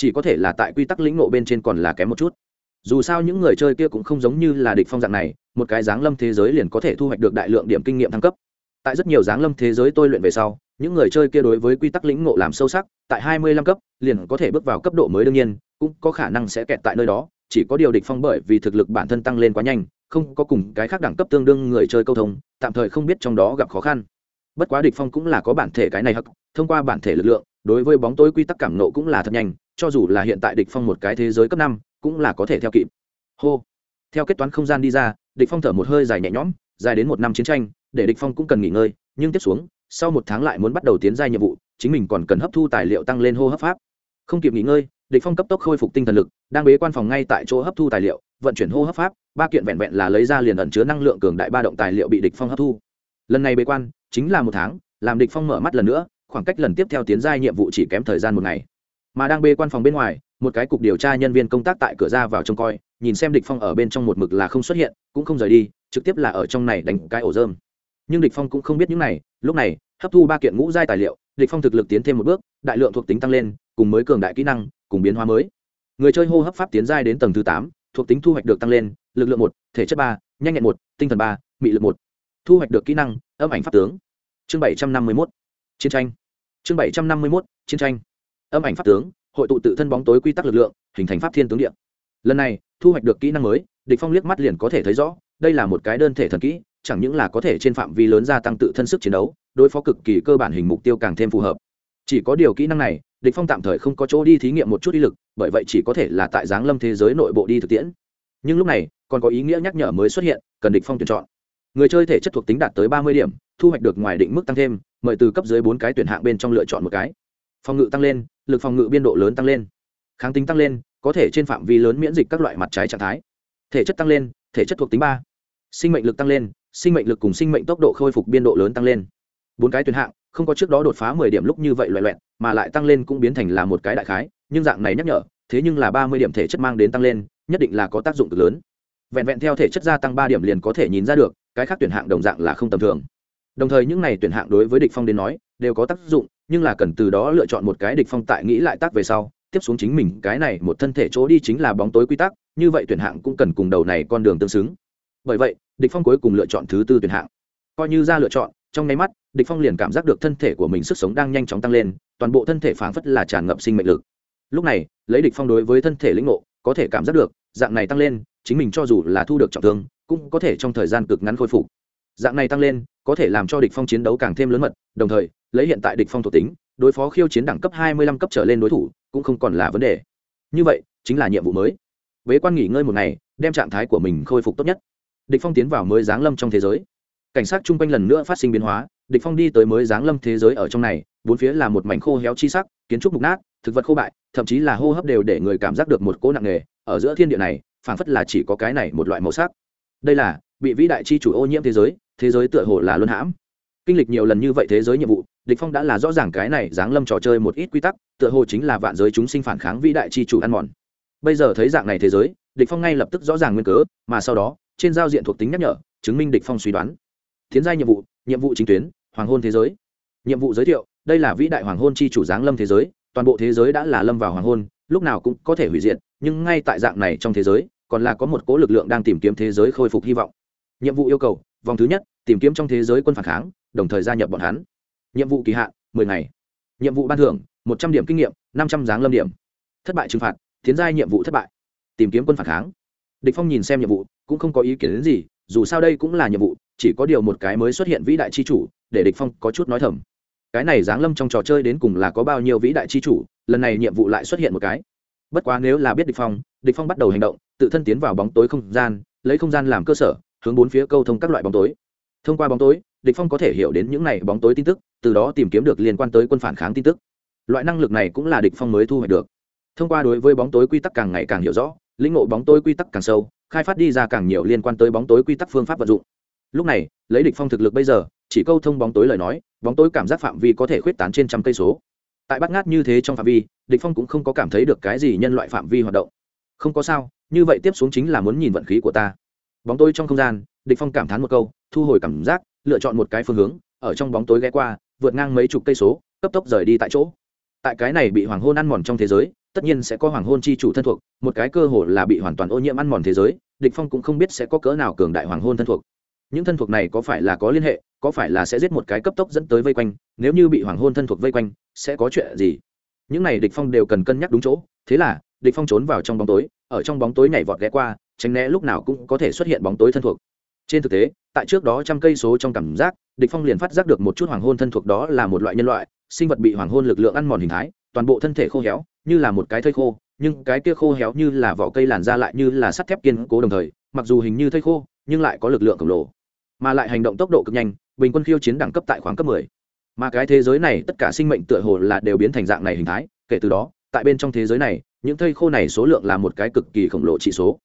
chỉ có thể là tại quy tắc lĩnh ngộ bên trên còn là kém một chút. Dù sao những người chơi kia cũng không giống như là địch phong dạng này, một cái dáng lâm thế giới liền có thể thu hoạch được đại lượng điểm kinh nghiệm thăng cấp. Tại rất nhiều dáng lâm thế giới tôi luyện về sau, những người chơi kia đối với quy tắc lĩnh ngộ làm sâu sắc, tại hai mươi lăm cấp, liền có thể bước vào cấp độ mới đương nhiên, cũng có khả năng sẽ kẹt tại nơi đó, chỉ có điều địch phong bởi vì thực lực bản thân tăng lên quá nhanh, không có cùng cái khác đẳng cấp tương đương người chơi câu thông, tạm thời không biết trong đó gặp khó khăn. Bất quá địch phong cũng là có bản thể cái này hắc, thông qua bản thể lực lượng đối với bóng tối quy tắc cảm nộ cũng là thật nhanh, cho dù là hiện tại địch phong một cái thế giới cấp năm, cũng là có thể theo kịp. Hô. Theo kết toán không gian đi ra, địch phong thở một hơi dài nhẹ nhõm, dài đến một năm chiến tranh, để địch phong cũng cần nghỉ ngơi, nhưng tiếp xuống, sau một tháng lại muốn bắt đầu tiến giai nhiệm vụ, chính mình còn cần hấp thu tài liệu tăng lên hô hấp pháp. Không kịp nghỉ ngơi, địch phong cấp tốc khôi phục tinh thần lực, đang bế quan phòng ngay tại chỗ hấp thu tài liệu, vận chuyển hô hấp pháp, ba kiện vẹn vẹn là lấy ra liền ẩn chứa năng lượng cường đại ba động tài liệu bị địch phong hấp thu. Lần này bế quan, chính là một tháng, làm địch phong mở mắt lần nữa khoảng cách lần tiếp theo tiến giai nhiệm vụ chỉ kém thời gian một ngày. Mà đang bê quan phòng bên ngoài, một cái cục điều tra nhân viên công tác tại cửa ra vào trông coi, nhìn xem địch phong ở bên trong một mực là không xuất hiện, cũng không rời đi, trực tiếp là ở trong này đánh cái ổ dơm nhưng địch phong cũng không biết những này, lúc này, hấp thu ba kiện ngũ giai tài liệu, địch phong thực lực tiến thêm một bước, đại lượng thuộc tính tăng lên, cùng mới cường đại kỹ năng, cùng biến hóa mới. Người chơi hô hấp pháp tiến giai đến tầng thứ tám, thuộc tính thu hoạch được tăng lên, lực lượng một, thể chất ba, nhanh nhẹn một, tinh thần ba, mị lực một. Thu hoạch được kỹ năng, âm ảnh pháp tướng. Chương bảy trăm năm mươi 751 chiến tranh chương bảy trăm năm mươi 751 chiến tranh. Âm ảnh pháp tướng, hội tụ tự thân bóng tối quy tắc lực lượng, hình thành pháp thiên tướng điện lần này, thu hoạch được kỹ năng mới, địch phong liếc mắt liền có thể thấy rõ, đây là một cái đơn thể thần kỹ, chẳng những là có thể trên phạm vi lớn gia tăng tự thân sức chiến đấu, đối phó cực kỳ cơ bản hình mục tiêu càng thêm phù hợp. Chỉ có điều kỹ năng này, địch phong tạm thời không có chỗ đi thí nghiệm một chút ý lực, bởi vậy chỉ có thể là tại giáng lâm thế giới nội bộ đi thực tiễn. Nhưng lúc này, còn có ý nghĩa nhắc nhở mới xuất hiện, cần địch phong tuyển chọn người chơi thể chất thuộc tính đạt tới ba mươi điểm, thu hoạch được ngoài định mức tăng thêm, mời từ cấp dưới bốn cái tuyển hạng bên trong lựa chọn một cái. Phòng ngự tăng lên, lực phòng ngự biên độ lớn tăng lên. Kháng tính tăng lên, có thể trên phạm vi lớn miễn dịch các loại mặt trái trạng thái. Thể chất tăng lên, thể chất thuộc tính ba. Sinh mệnh lực tăng lên, sinh mệnh lực cùng sinh mệnh tốc độ khôi phục biên độ lớn tăng lên. Bốn cái tuyển hạng, không có trước đó đột phá mười điểm lúc như vậy loại loẹn mà lại tăng lên cũng biến thành là một cái đại khái, nhưng dạng này nhắc nhở, thế nhưng là ba mươi điểm thể chất mang đến tăng lên, nhất định là có tác dụng cực lớn. Vẹn vẹn theo thể chất gia tăng ba điểm liền có thể nhìn ra được cái khác tuyển hạng đồng dạng là không tầm thường. Đồng thời những này tuyển hạng đối với địch phong đến nói, đều có tác dụng, nhưng là cần từ đó lựa chọn một cái địch phong tại nghĩ lại tác về sau, tiếp xuống chính mình cái này một thân thể chỗ đi chính là bóng tối quy tắc, như vậy tuyển hạng cũng cần cùng đầu này con đường tương xứng. Bởi vậy, địch phong cuối cùng lựa chọn thứ tư tuyển hạng. Coi như ra lựa chọn, trong nháy mắt, địch phong liền cảm giác được thân thể của mình sức sống đang nhanh chóng tăng lên, toàn bộ thân thể phảng phất là tràn ngập sinh mệnh lực. Lúc này, lấy địch phong đối với thân thể lĩnh ngộ, có thể cảm giác được, dạng này tăng lên, chính mình cho dù là thu được trọng thương cũng có thể trong thời gian cực ngắn khôi phục. Dạng này tăng lên, có thể làm cho địch phong chiến đấu càng thêm lớn mật, đồng thời, lấy hiện tại địch phong thuộc tính, đối phó khiêu chiến đẳng cấp 25 cấp trở lên đối thủ, cũng không còn là vấn đề. Như vậy, chính là nhiệm vụ mới. Bế quan nghỉ ngơi một ngày, đem trạng thái của mình khôi phục tốt nhất. Địch phong tiến vào mới giáng lâm trong thế giới. Cảnh sát chung quanh lần nữa phát sinh biến hóa, địch phong đi tới mới giáng lâm thế giới ở trong này, bốn phía là một mảnh khô héo chi sắc, kiến trúc mục nát, thực vật khô bại, thậm chí là hô hấp đều để người cảm giác được một cỗ nặng nề. Ở giữa thiên địa này, phảng phất là chỉ có cái này một loại màu sắc đây là, bị vĩ đại chi chủ ô nhiễm thế giới thế giới tựa hồ là luân hãm. Kinh lịch nhiều lần như vậy thế giới nhiệm vụ, địch phong đã là rõ ràng cái này giáng lâm trò chơi một ít quy tắc, tựa hồ chính là vạn giới chúng sinh phản kháng vĩ đại chi chủ ăn mòn. Bây giờ thấy dạng này thế giới, địch phong ngay lập tức rõ ràng nguyên cớ, mà sau đó, trên giao diện thuộc tính nhắc nhở, chứng minh địch phong suy đoán. Tiến giai nhiệm vụ nhiệm vụ chính tuyến, hoàng hôn thế giới. Nhiệm vụ giới thiệu, đây là vĩ đại hoàng hôn chi chủ giáng lâm thế giới, toàn bộ thế giới đã là lâm vào hoàng hôn, lúc nào cũng có thể hủy diệt, nhưng ngay tại dạng này trong thế giới còn là có một cố lực lượng đang tìm kiếm thế giới khôi phục hy vọng. Nhiệm vụ yêu cầu, vòng thứ nhất, tìm kiếm trong thế giới quân phản kháng, đồng thời gia nhập bọn hắn. Nhiệm vụ kỳ hạn, mười ngày. Nhiệm vụ ban thưởng, một trăm điểm kinh nghiệm, năm trăm giáng lâm điểm. Thất bại trừng phạt, tiến giai nhiệm vụ thất bại. Tìm kiếm quân phản kháng. Địch phong nhìn xem nhiệm vụ, cũng không có ý kiến đến gì, dù sao đây cũng là nhiệm vụ, chỉ có điều một cái mới xuất hiện vĩ đại chi chủ, để địch phong có chút nói thầm. Cái này giáng lâm trong trò chơi đến cùng là có bao nhiêu vĩ đại chi chủ, lần này nhiệm vụ lại xuất hiện một cái bất quá nếu là biết địch phong địch phong bắt đầu hành động, tự thân tiến vào bóng tối không gian, lấy không gian làm cơ sở, hướng bốn phía câu thông các loại bóng tối. Thông qua bóng tối, địch phong có thể hiểu đến những này bóng tối tin tức, từ đó tìm kiếm được liên quan tới quân phản kháng tin tức. Loại năng lực này cũng là địch phong mới thu hoạch được. Thông qua đối với bóng tối quy tắc càng ngày càng hiểu rõ, lĩnh ngộ bóng tối quy tắc càng sâu, khai phát đi ra càng nhiều liên quan tới bóng tối quy tắc phương pháp vận dụng. Lúc này, lấy địch phong thực lực bây giờ, chỉ câu thông bóng tối lời nói, bóng tối cảm giác phạm vi có thể khuyết tán trên trăm cây số. Tại bắt ngát như thế trong phạm vi địch phong cũng không có cảm thấy được cái gì nhân loại phạm vi hoạt động. Không có sao, như vậy tiếp xuống chính là muốn nhìn vận khí của ta. Bóng tối trong không gian, địch phong cảm thán một câu, thu hồi cảm giác, lựa chọn một cái phương hướng, ở trong bóng tối ghé qua, vượt ngang mấy chục cây số, cấp tốc rời đi tại chỗ. Tại cái này bị hoàng hôn ăn mòn trong thế giới, tất nhiên sẽ có hoàng hôn chi chủ thân thuộc, một cái cơ hội là bị hoàn toàn ô nhiễm ăn mòn thế giới, địch phong cũng không biết sẽ có cỡ nào cường đại hoàng hôn thân thuộc. Những thân thuộc này có phải là có liên hệ, có phải là sẽ giết một cái cấp tốc dẫn tới vây quanh, nếu như bị hoàng hôn thân thuộc vây quanh, sẽ có chuyện gì? Những này địch phong đều cần cân nhắc đúng chỗ, thế là, địch phong trốn vào trong bóng tối, ở trong bóng tối nhảy vọt ghé qua, tránh né lúc nào cũng có thể xuất hiện bóng tối thân thuộc trên thực tế, tại trước đó trăm cây số trong cảm giác, địch phong liền phát giác được một chút hoàng hôn thân thuộc đó là một loại nhân loại, sinh vật bị hoàng hôn lực lượng ăn mòn hình thái, toàn bộ thân thể khô héo, như là một cái thây khô, nhưng cái kia khô héo như là vỏ cây làn ra lại như là sắt thép kiên cố đồng thời, mặc dù hình như thây khô, nhưng lại có lực lượng khổng lồ, mà lại hành động tốc độ cực nhanh, bình quân khiêu chiến đẳng cấp tại khoảng cấp 10 mà cái thế giới này tất cả sinh mệnh tựa hồ là đều biến thành dạng này hình thái, kể từ đó, tại bên trong thế giới này, những thây khô này số lượng là một cái cực kỳ khổng lồ trị số.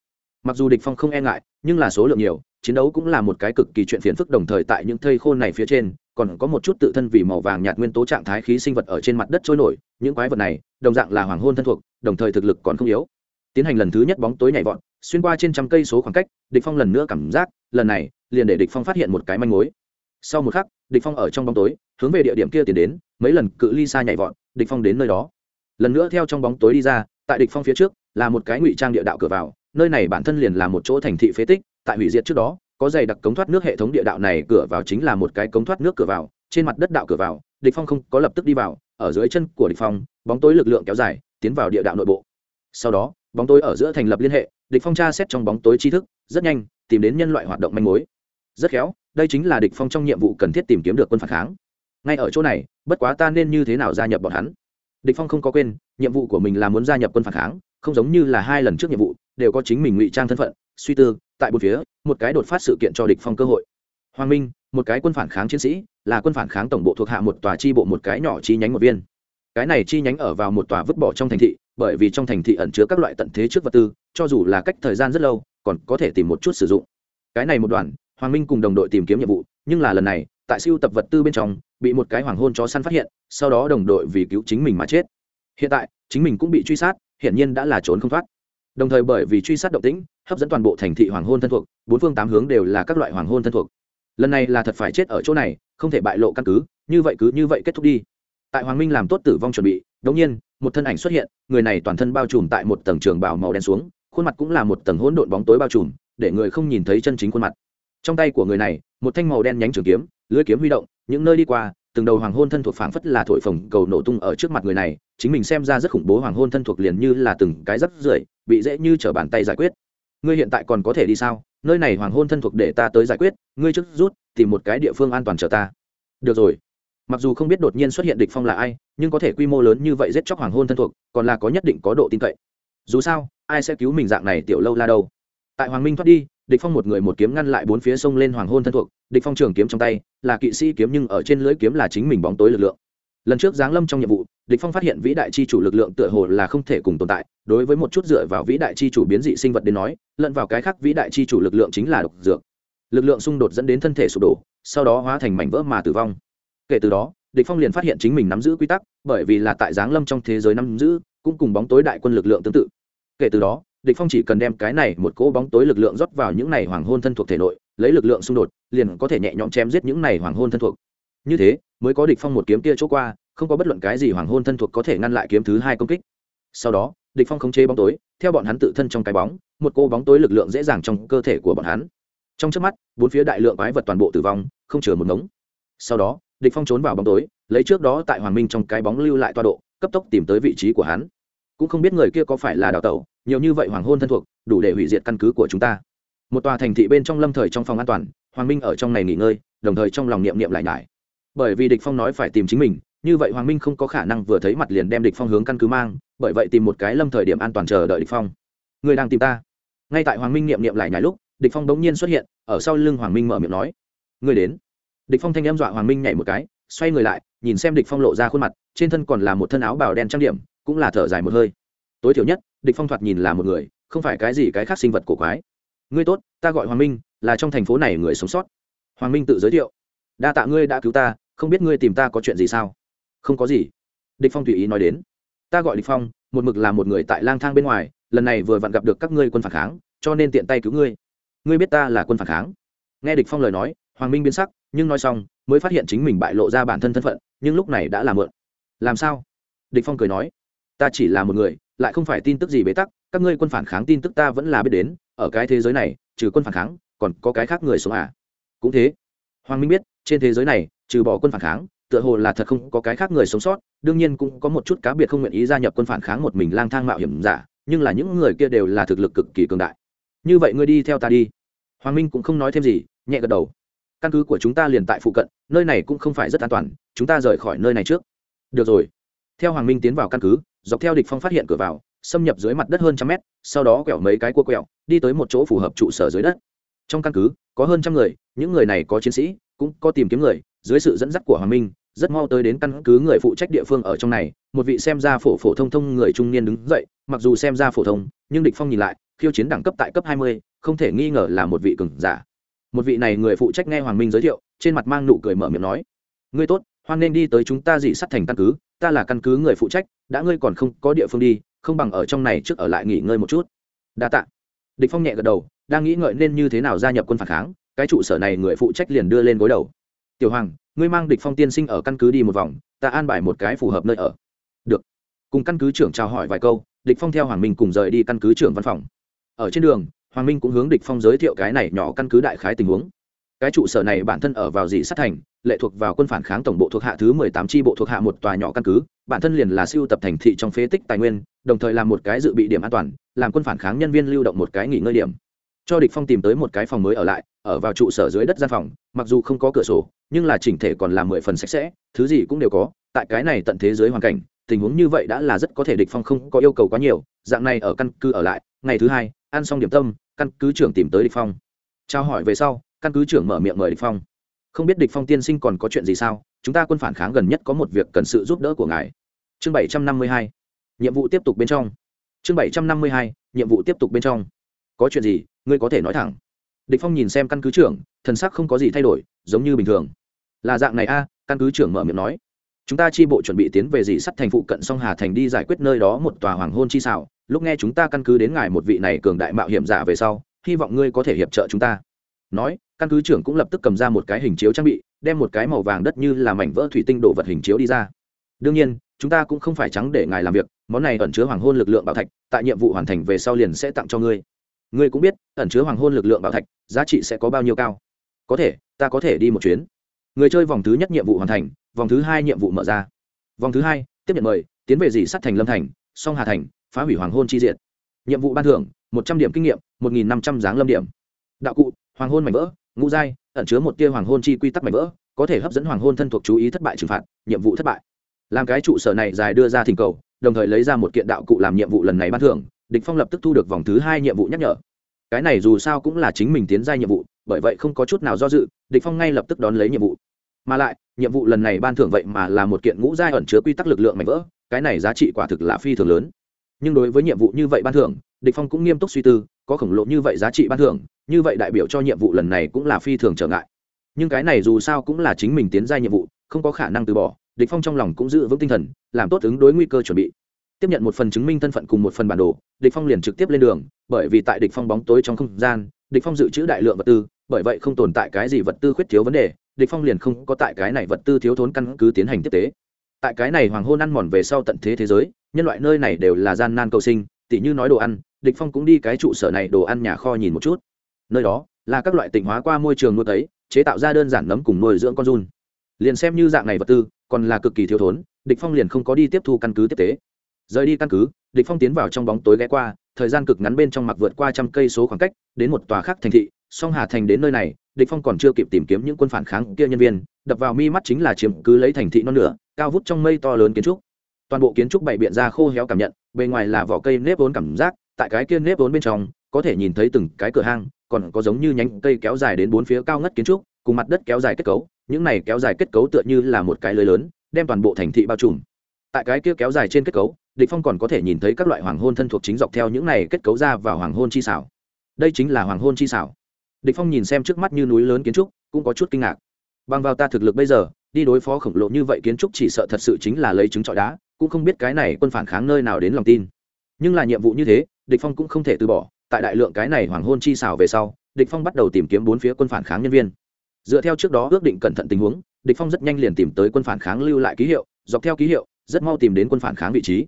Mặc dù địch phong không e ngại, nhưng là số lượng nhiều, chiến đấu cũng là một cái cực kỳ chuyện phiền phức đồng thời tại những thây khô này phía trên, còn có một chút tự thân vì màu vàng nhạt nguyên tố trạng thái khí sinh vật ở trên mặt đất trôi nổi, những quái vật này, đồng dạng là hoàng hôn thân thuộc, đồng thời thực lực còn không yếu. Tiến hành lần thứ nhất bóng tối nhảy vọt, xuyên qua trên trăm cây số khoảng cách, địch phong lần nữa cảm giác, lần này, liền để địch phong phát hiện một cái manh mối. Sau một khắc, địch phong ở trong bóng tối hướng về địa điểm kia tiến đến, mấy lần cự ly xa nhảy vọt, địch phong đến nơi đó. Lần nữa theo trong bóng tối đi ra, tại địch phong phía trước, là một cái ngụy trang địa đạo cửa vào, nơi này bản thân liền là một chỗ thành thị phế tích, tại hủy diệt trước đó, có dày đặc cống thoát nước hệ thống địa đạo này cửa vào chính là một cái cống thoát nước cửa vào, trên mặt đất đạo cửa vào, địch phong không có lập tức đi vào, ở dưới chân của địch phong, bóng tối lực lượng kéo dài, tiến vào địa đạo nội bộ. Sau đó, bóng tối ở giữa thành lập liên hệ, địch phong tra xét trong bóng tối tri thức, rất nhanh, tìm đến nhân loại hoạt động manh mối. Rất khéo, đây chính là địch phong trong nhiệm vụ cần thiết tìm kiếm được quân phản kháng ngay ở chỗ này, bất quá ta nên như thế nào gia nhập bọn hắn? Địch phong không có quên, nhiệm vụ của mình là muốn gia nhập quân phản kháng, không giống như là hai lần trước nhiệm vụ, đều có chính mình ngụy trang thân phận, suy tư, tại một phía, một cái đột phát sự kiện cho địch phong cơ hội. Hoàng minh, một cái quân phản kháng chiến sĩ, là quân phản kháng tổng bộ thuộc hạ một tòa chi bộ một cái nhỏ chi nhánh một viên. Cái này chi nhánh ở vào một tòa vứt bỏ trong thành thị, bởi vì trong thành thị ẩn chứa các loại tận thế trước vật tư, cho dù là cách thời gian rất lâu, còn có thể tìm một chút sử dụng. Cái này một đoàn hoàng minh cùng đồng đội tìm kiếm nhiệm vụ, nhưng là lần này tại siêu tập vật tư bên trong, bị một cái hoàng hôn chó săn phát hiện, sau đó đồng đội vì cứu chính mình mà chết. Hiện tại, chính mình cũng bị truy sát, hiển nhiên đã là trốn không thoát. Đồng thời bởi vì truy sát động tĩnh, hấp dẫn toàn bộ thành thị hoàng hôn thân thuộc, bốn phương tám hướng đều là các loại hoàng hôn thân thuộc. Lần này là thật phải chết ở chỗ này, không thể bại lộ căn cứ, như vậy cứ như vậy kết thúc đi. Tại hoàng minh làm tốt tử vong chuẩn bị đ ỗ n g nhiên, một thân ảnh xuất hiện, người này toàn thân bao trùm tại một tầng trường bảo màu đen xuống, khuôn mặt cũng là một tầng hỗn độn bóng tối bao trùm, để người không nhìn thấy chân chính khuôn mặt trong tay của người này, một thanh màu đen nhánh trường kiếm, lưỡi kiếm huy động, những nơi đi qua, từng đầu hoàng hôn thân thuộc phảng phất là thổi phồng cầu nổ tung ở trước mặt người này, chính mình xem ra rất khủng bố hoàng hôn thân thuộc liền như là từng cái rất rưởi, bị dễ như trở bàn tay giải quyết. Ngươi hiện tại còn có thể đi sao? Nơi này hoàng hôn thân thuộc để ta tới giải quyết, ngươi trước rút, tìm một cái địa phương an toàn chờ ta. Được rồi. Mặc dù không biết đột nhiên xuất hiện địch phong là ai, nhưng có thể quy mô lớn như vậy giết chóc hoàng hôn thân thuộc, còn là có nhất định có độ tin cậy. Dù sao, ai sẽ cứu mình dạng này tiểu lâu la đâu? Tại hoàng minh thoát đi địch phong một người một kiếm ngăn lại bốn phía sông lên hoàng hôn thân thuộc, địch phong trường kiếm trong tay, là kỵ sĩ kiếm nhưng ở trên lưỡi kiếm là chính mình bóng tối lực lượng. Lần trước giáng lâm trong nhiệm vụ, địch phong phát hiện vĩ đại chi chủ lực lượng tựa hồ là không thể cùng tồn tại, đối với một chút dựa vào vĩ đại chi chủ biến dị sinh vật đến nói, lẫn vào cái khác vĩ đại chi chủ lực lượng chính là độc dược. Lực lượng xung đột dẫn đến thân thể sụp đổ, sau đó hóa thành mảnh vỡ mà tử vong. Kể từ đó, địch phong liền phát hiện chính mình nắm giữ quy tắc, bởi vì là tại giáng lâm trong thế giới nắm giữ, cũng cùng bóng tối đại quân lực lượng tương tự. Kể từ đó địch phong chỉ cần đem cái này một cỗ bóng tối lực lượng rót vào những này hoàng hôn thân thuộc thể nội, lấy lực lượng xung đột, liền có thể nhẹ nhõm chém giết những này hoàng hôn thân thuộc. Như thế, mới có địch phong một kiếm kia chỗ qua, không có bất luận cái gì hoàng hôn thân thuộc có thể ngăn lại kiếm thứ hai công kích. Sau đó, địch phong khống chế bóng tối, theo bọn hắn tự thân trong cái bóng, một cô bóng tối lực lượng dễ dàng trong cơ thể của bọn hắn. Trong chớp mắt, bốn phía đại lượng quái vật toàn bộ tử vong, không chừa một ngống. Sau đó, địch phong trốn vào bóng tối, lấy trước đó tại hoàng minh trong cái bóng lưu lại toa độ, cấp tốc tìm tới vị trí của hắn cũng không biết người kia có phải là đào tẩu, nhiều như vậy hoàng hôn thân thuộc, đủ để hủy diệt căn cứ của chúng ta. Một tòa thành thị bên trong lâm thời trong phòng an toàn, hoàng minh ở trong này nghỉ ngơi, đồng thời trong lòng niệm niệm lại nhải. Bởi vì địch phong nói phải tìm chính mình, như vậy hoàng minh không có khả năng vừa thấy mặt liền đem địch phong hướng căn cứ mang, bởi vậy tìm một cái lâm thời điểm an toàn chờ đợi địch phong. Người đang tìm ta. Ngay tại hoàng minh niệm niệm lại nhải lúc, địch phong đống nhiên xuất hiện, ở sau lưng hoàng minh mở miệng nói, người đến. Địch phong thanh em dọa hoàng minh nhảy một cái, xoay người lại, nhìn xem địch phong lộ ra khuôn mặt, trên thân còn là một thân áo bào đen trang điểm cũng là thở dài một hơi. Tối thiểu nhất, địch phong thoạt nhìn là một người, không phải cái gì cái khác sinh vật cổ quái. Ngươi tốt, ta gọi hoàng minh, là trong thành phố này người sống sót. Hoàng minh tự giới thiệu. Đa tạ ngươi đã cứu ta, không biết ngươi tìm ta có chuyện gì sao? Không có gì. Địch phong tùy ý nói đến. Ta gọi địch phong, một mực là một người tại lang thang bên ngoài, lần này vừa vặn gặp được các ngươi quân phản kháng, cho nên tiện tay cứu ngươi. Ngươi biết ta là quân phản kháng? Nghe địch phong lời nói, hoàng minh biến sắc, nhưng nói xong, mới phát hiện chính mình bại lộ ra bản thân thân phận, nhưng lúc này đã làm mượn làm sao? Địch phong cười nói ta chỉ là một người, lại không phải tin tức gì bế tắc, các ngươi quân phản kháng tin tức ta vẫn là biết đến, ở cái thế giới này, trừ quân phản kháng, còn có cái khác người sống à? Cũng thế. Hoàng minh biết, trên thế giới này, trừ bỏ quân phản kháng, tựa hồ là thật không có cái khác người sống sót, đương nhiên cũng có một chút cá biệt không nguyện ý gia nhập quân phản kháng một mình lang thang mạo hiểm giả, nhưng là những người kia đều là thực lực cực kỳ cường đại. Như vậy ngươi đi theo ta đi. Hoàng minh cũng không nói thêm gì, nhẹ gật đầu. Căn cứ của chúng ta liền tại phụ cận, nơi này cũng không phải rất an toàn, chúng ta rời khỏi nơi này trước. Được rồi. Theo hoàng minh tiến vào căn cứ dọc theo địch phong phát hiện cửa vào xâm nhập dưới mặt đất hơn trăm mét sau đó quẹo mấy cái cua quẹo đi tới một chỗ phù hợp trụ sở dưới đất. Trong căn cứ có hơn trăm người những người này có chiến sĩ cũng có tìm kiếm người dưới sự dẫn dắt của hoàng minh rất mau tới đến căn cứ người phụ trách địa phương ở trong này một vị xem ra phổ phổ thông thông người trung niên đứng dậy mặc dù xem ra phổ thông nhưng địch phong nhìn lại khiêu chiến đẳng cấp tại cấp hai mươi, không thể nghi ngờ là một vị cường giả. Một vị này người phụ trách nghe hoàng minh giới thiệu trên mặt mang nụ cười mở miệng nói ngươi tốt hoan nên đi tới chúng ta dị sắt thành căn cứ ta là căn cứ người phụ trách, đã ngươi còn không có địa phương đi, không bằng ở trong này trước ở lại nghỉ ngơi một chút. Đa tạ. Địch phong nhẹ gật đầu, đang nghĩ ngợi nên như thế nào gia nhập quân phản kháng, cái trụ sở này người phụ trách liền đưa lên gối đầu. Tiểu hoàng, ngươi mang địch phong tiên sinh ở căn cứ đi một vòng, ta an bài một cái phù hợp nơi ở. Được. Cùng căn cứ trưởng chào hỏi vài câu, địch phong theo hoàng minh cùng rời đi căn cứ trưởng văn phòng. Ở trên đường, hoàng minh cũng hướng địch phong giới thiệu cái này nhỏ căn cứ đại khái tình huống. Cái trụ sở này bản thân ở vào dị sát thành lệ thuộc vào quân phản kháng tổng bộ thuộc hạ thứ mười tám tri bộ thuộc hạ một tòa nhỏ căn cứ, bản thân liền là siêu tập thành thị trong phế tích tài nguyên, đồng thời làm một cái dự bị điểm an toàn, làm quân phản kháng nhân viên lưu động một cái nghỉ ngơi điểm. Cho địch phong tìm tới một cái phòng mới ở lại, ở vào trụ sở dưới đất gian phòng, mặc dù không có cửa sổ, nhưng là chỉnh thể còn là mười phần sạch sẽ, thứ gì cũng đều có, tại cái này tận thế giới hoàn cảnh, tình huống như vậy đã là rất có thể địch phong không có yêu cầu quá nhiều, dạng này ở căn cứ ở lại, ngày thứ hai, ăn xong điểm tâm, căn cứ trưởng tìm tới địch phong. Trao hỏi về sau, căn cứ trưởng mở miệng mời địch phong không biết địch phong tiên sinh còn có chuyện gì sao? Chúng ta quân phản kháng gần nhất có một việc cần sự giúp đỡ của ngài. Chương bảy trăm năm mươi hai, nhiệm vụ tiếp tục bên trong. Chương bảy trăm năm mươi hai, nhiệm vụ tiếp tục bên trong. Có chuyện gì, ngươi có thể nói thẳng. Địch phong nhìn xem căn cứ trưởng, thần sắc không có gì thay đổi, giống như bình thường. Là dạng này a, căn cứ trưởng mở miệng nói. Chúng ta chi bộ chuẩn bị tiến về gì sắt thành phụ cận song hà thành đi giải quyết nơi đó một tòa hoàng hôn chi xảo. Lúc nghe chúng ta căn cứ đến ngài một vị này cường đại mạo hiểm giả về sau, hy vọng ngươi có thể hiệp trợ chúng ta nói, căn cứ trưởng cũng lập tức cầm ra một cái hình chiếu trang bị, đem một cái màu vàng đất như là mảnh vỡ thủy tinh đồ vật hình chiếu đi ra. Đương nhiên, chúng ta cũng không phải trắng để ngài làm việc, món này ẩn chứa hoàng hôn lực lượng bảo thạch, tại nhiệm vụ hoàn thành về sau liền sẽ tặng cho ngươi. Ngươi cũng biết, ẩn chứa hoàng hôn lực lượng bảo thạch, giá trị sẽ có bao nhiêu cao. Có thể, ta có thể đi một chuyến. Người chơi vòng thứ nhất nhiệm vụ hoàn thành, vòng thứ hai nhiệm vụ mở ra. Vòng thứ hai, tiếp nhận mời, tiến về dì sắt thành lâm thành, song hà thành, phá hủy hoàng hôn chi diện nhiệm vụ ban thưởng, một trăm điểm kinh nghiệm, một nghìn năm trăm giáng lâm điểm. Đạo cụ hoàng hôn mảnh vỡ, ngũ giai, ẩn chứa một tia hoàng hôn chi quy tắc mảnh vỡ, có thể hấp dẫn hoàng hôn thân thuộc chú ý thất bại trừng phạt, nhiệm vụ thất bại. Làm cái trụ sở này dài đưa ra thỉnh cầu, đồng thời lấy ra một kiện đạo cụ làm nhiệm vụ lần này ban thưởng, địch phong lập tức thu được vòng thứ hai nhiệm vụ nhắc nhở. Cái này dù sao cũng là chính mình tiến ra nhiệm vụ, bởi vậy không có chút nào do dự, địch phong ngay lập tức đón lấy nhiệm vụ. Mà lại, nhiệm vụ lần này ban thưởng vậy mà là một kiện ngũ giai ẩn chứa quy tắc lực lượng mạnh vỡ, cái này giá trị quả thực là phi thường lớn. Nhưng đối với nhiệm vụ như vậy ban thưởng, địch phong cũng nghiêm túc suy tư, có khổng lồ như vậy giá trị ban thưởng như vậy đại biểu cho nhiệm vụ lần này cũng là phi thường trở ngại. Nhưng cái này dù sao cũng là chính mình tiến ra nhiệm vụ, không có khả năng từ bỏ, địch phong trong lòng cũng giữ vững tinh thần, làm tốt ứng đối nguy cơ chuẩn bị. Tiếp nhận một phần chứng minh thân phận cùng một phần bản đồ, địch phong liền trực tiếp lên đường, bởi vì tại địch phong bóng tối trong không gian, địch phong dự trữ đại lượng vật tư, bởi vậy không tồn tại cái gì vật tư khuyết thiếu vấn đề, địch phong liền không có tại cái này vật tư thiếu thốn căn cứ tiến hành tiếp tế. Tại cái này hoàng hôn ăn mòn về sau tận thế thế giới, nhân loại nơi này đều là gian nan cầu sinh, tỉ như nói đồ ăn, địch phong cũng đi cái trụ sở này đồ ăn nhà kho nhìn một chút nơi đó là các loại tịnh hóa qua môi trường nuôi thấy chế tạo ra đơn giản nấm cùng nuôi dưỡng con run. Liền xem như dạng này vật tư, còn là cực kỳ thiếu thốn, địch phong liền không có đi tiếp thu căn cứ tiếp tế. Rời đi căn cứ, địch phong tiến vào trong bóng tối ghé qua, thời gian cực ngắn bên trong mặc vượt qua trăm cây số khoảng cách, đến một tòa khác thành thị, song hà thành đến nơi này, địch phong còn chưa kịp tìm kiếm những quân phản kháng kia nhân viên, đập vào mi mắt chính là chiếm cứ lấy thành thị non nửa, cao vút trong mây to lớn kiến trúc. Toàn bộ kiến trúc bảy biện ra khô héo cảm nhận, bề ngoài là vỏ cây nếp vốn cảm giác, tại cái kia nếp vốn bên trong có thể nhìn thấy từng cái cửa hang, còn có giống như nhánh cây kéo dài đến bốn phía cao ngất kiến trúc, cùng mặt đất kéo dài kết cấu, những này kéo dài kết cấu tựa như là một cái lưới lớn, đem toàn bộ thành thị bao trùm. Tại cái kia kéo dài trên kết cấu, địch phong còn có thể nhìn thấy các loại hoàng hôn thân thuộc chính dọc theo những này kết cấu ra vào hoàng hôn chi xảo. Đây chính là hoàng hôn chi xảo. Địch phong nhìn xem trước mắt như núi lớn kiến trúc, cũng có chút kinh ngạc. Bằng vào ta thực lực bây giờ, đi đối phó khổng lồ như vậy kiến trúc chỉ sợ thật sự chính là lấy trứng trọi đá, cũng không biết cái này quân phản kháng nơi nào đến lòng tin. Nhưng là nhiệm vụ như thế, địch phong cũng không thể từ bỏ tại đại lượng cái này hoàng hôn chi xào về sau, địch phong bắt đầu tìm kiếm bốn phía quân phản kháng nhân viên. Dựa theo trước đó ước định cẩn thận tình huống, địch phong rất nhanh liền tìm tới quân phản kháng lưu lại ký hiệu, dọc theo ký hiệu, rất mau tìm đến quân phản kháng vị trí.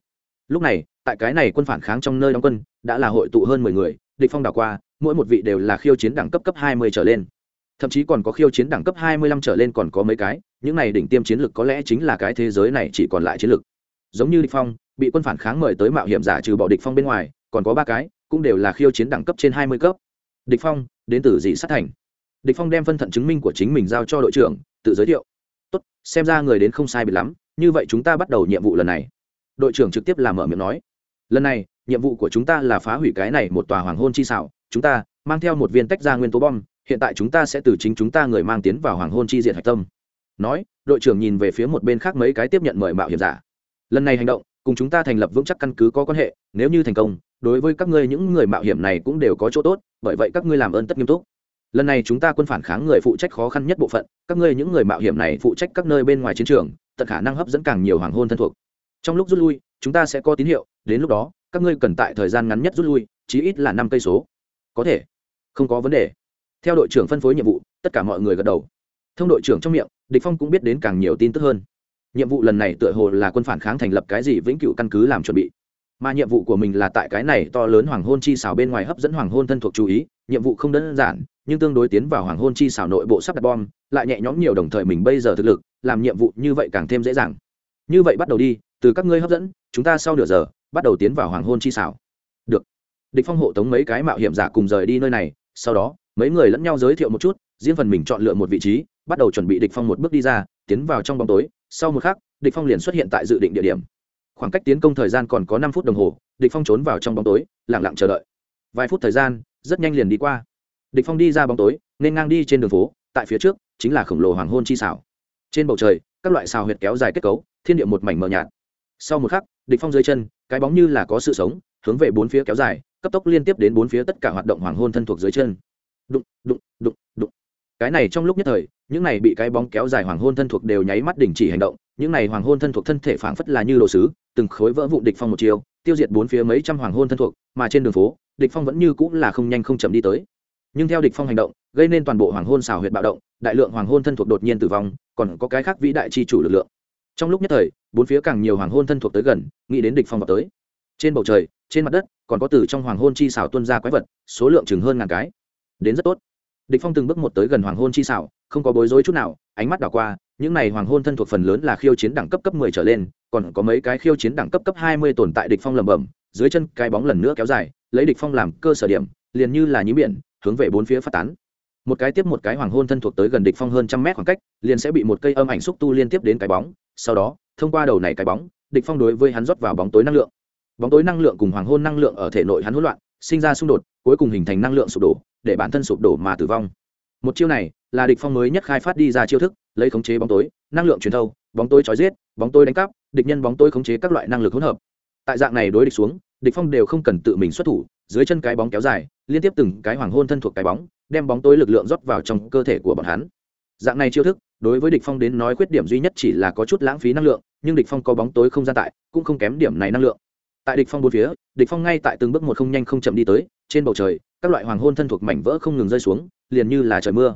Lúc này, tại cái này quân phản kháng trong nơi đóng quân, đã là hội tụ hơn mười người, địch phong đảo qua, mỗi một vị đều là khiêu chiến đẳng cấp cấp hai mươi trở lên. Thậm chí còn có khiêu chiến đẳng cấp hai mươi lăm trở lên còn có mấy cái, những này đỉnh tiêm chiến lược có lẽ chính là cái thế giới này chỉ còn lại chiến lược giống như địch phong, bị quân phản kháng mời tới mạo hiểm giả trừ bỏ địch phong bên ngoài, còn có ba cái cũng đều là khiêu chiến đẳng cấp trên hai mươi cấp. Địch phong, đến từ dị sát thành. Địch phong đem phân thận chứng minh của chính mình giao cho đội trưởng, tự giới thiệu. Tốt, xem ra người đến không sai biệt lắm, như vậy chúng ta bắt đầu nhiệm vụ lần này. Đội trưởng trực tiếp làm mở miệng nói. Lần này, nhiệm vụ của chúng ta là phá hủy cái này một tòa hoàng hôn chi xảo. Chúng ta mang theo một viên tách ra nguyên tố bom, hiện tại chúng ta sẽ từ chính chúng ta người mang tiến vào hoàng hôn chi diện hạch tâm. Nói, đội trưởng nhìn về phía một bên khác mấy cái tiếp nhận mời mạo hiểm giả. Lần này hành động, cùng chúng ta thành lập vững chắc căn cứ có quan hệ, nếu như thành công đối với các ngươi những người mạo hiểm này cũng đều có chỗ tốt, bởi vậy các ngươi làm ơn tất nghiêm túc. Lần này chúng ta quân phản kháng người phụ trách khó khăn nhất bộ phận, các ngươi những người mạo hiểm này phụ trách các nơi bên ngoài chiến trường, tận khả năng hấp dẫn càng nhiều hoàng hôn thân thuộc. Trong lúc rút lui, chúng ta sẽ có tín hiệu, đến lúc đó, các ngươi cần tại thời gian ngắn nhất rút lui, chí ít là năm cây số. Có thể. Không có vấn đề. Theo đội trưởng phân phối nhiệm vụ, tất cả mọi người gật đầu. Thông đội trưởng trong miệng, địch phong cũng biết đến càng nhiều tin tức hơn. Nhiệm vụ lần này tựa hồ là quân phản kháng thành lập cái gì vĩnh cửu căn cứ làm chuẩn bị mà nhiệm vụ của mình là tại cái này to lớn hoàng hôn chi xảo bên ngoài hấp dẫn hoàng hôn thân thuộc chú ý, nhiệm vụ không đơn giản, nhưng tương đối tiến vào hoàng hôn chi xảo nội bộ sắp đặt bom, lại nhẹ nhõm nhiều đồng thời mình bây giờ thực lực, làm nhiệm vụ như vậy càng thêm dễ dàng. Như vậy bắt đầu đi, từ các ngươi hấp dẫn, chúng ta sau nửa giờ, bắt đầu tiến vào hoàng hôn chi xảo. Được. Địch phong hộ tống mấy cái mạo hiểm giả cùng rời đi nơi này, sau đó, mấy người lẫn nhau giới thiệu một chút, riêng phần mình chọn lựa một vị trí, bắt đầu chuẩn bị địch phong một bước đi ra, tiến vào trong bóng tối. Sau một khắc, địch phong liền xuất hiện tại dự định địa điểm khoảng cách tiến công thời gian còn có năm phút đồng hồ, địch phong trốn vào trong bóng tối, lặng lặng chờ đợi. Vài phút thời gian, rất nhanh liền đi qua. Địch phong đi ra bóng tối, nên ngang đi trên đường phố, tại phía trước, chính là khổng lồ hoàng hôn chi xảo. Trên bầu trời, các loại xào huyệt kéo dài kết cấu, thiên địa một mảnh mờ nhạt. Sau một khắc, địch phong dưới chân, cái bóng như là có sự sống, hướng về bốn phía kéo dài, cấp tốc liên tiếp đến bốn phía tất cả hoạt động hoàng hôn thân thuộc dưới chân. Đụng đụng đụng đụng. Cái này trong lúc nhất thời, những này bị cái bóng kéo dài hoàng hôn thân thuộc đều nháy mắt đình chỉ hành động những này hoàng hôn thân thuộc thân thể phảng phất là như đồ sứ, từng khối vỡ vụn địch phong một chiều tiêu diệt bốn phía mấy trăm hoàng hôn thân thuộc, mà trên đường phố, địch phong vẫn như cũng là không nhanh không chậm đi tới. Nhưng theo địch phong hành động, gây nên toàn bộ hoàng hôn xào huyệt bạo động, đại lượng hoàng hôn thân thuộc đột nhiên tử vong, còn có cái khác vĩ đại chi chủ lực lượng. Trong lúc nhất thời, bốn phía càng nhiều hoàng hôn thân thuộc tới gần, nghĩ đến địch phong vào tới. Trên bầu trời, trên mặt đất, còn có từ trong hoàng hôn chi xảo tuôn ra quái vật, số lượng chừng hơn ngàn cái. Đến rất tốt. Địch phong từng bước một tới gần hoàng hôn chi xảo không có bối rối chút nào, ánh mắt đảo qua những này hoàng hôn thân thuộc phần lớn là khiêu chiến đẳng cấp cấp 10 trở lên, còn có mấy cái khiêu chiến đẳng cấp cấp 20 tồn tại địch phong lẩm bẩm, dưới chân cái bóng lần nữa kéo dài, lấy địch phong làm cơ sở điểm, liền như là nhí biển, hướng về bốn phía phát tán. Một cái tiếp một cái hoàng hôn thân thuộc tới gần địch phong hơn trăm mét khoảng cách, liền sẽ bị một cây âm ảnh xúc tu liên tiếp đến cái bóng, sau đó, thông qua đầu này cái bóng, địch phong đối với hắn rót vào bóng tối năng lượng. Bóng tối năng lượng cùng hoàng hôn năng lượng ở thể nội hắn hỗn loạn, sinh ra xung đột, cuối cùng hình thành năng lượng sụp đổ, để bản thân sụp đổ mà tử vong. Một chiêu này, là địch phong mới nhất khai phát đi ra chiêu thức lấy khống chế bóng tối, năng lượng truyền thâu, bóng tối trói giết, bóng tối đánh cắp, địch nhân bóng tối khống chế các loại năng lực hỗn hợp. Tại dạng này đối địch xuống, địch phong đều không cần tự mình xuất thủ, dưới chân cái bóng kéo dài, liên tiếp từng cái hoàng hôn thân thuộc cái bóng, đem bóng tối lực lượng rót vào trong cơ thể của bọn hắn. Dạng này chiêu thức, đối với địch phong đến nói khuyết điểm duy nhất chỉ là có chút lãng phí năng lượng, nhưng địch phong có bóng tối không gian tại, cũng không kém điểm này năng lượng. Tại địch phong bốn phía, địch phong ngay tại từng bước một không nhanh không chậm đi tới, trên bầu trời, các loại hoàng hôn thân thuộc mảnh vỡ không ngừng rơi xuống, liền như là trời mưa.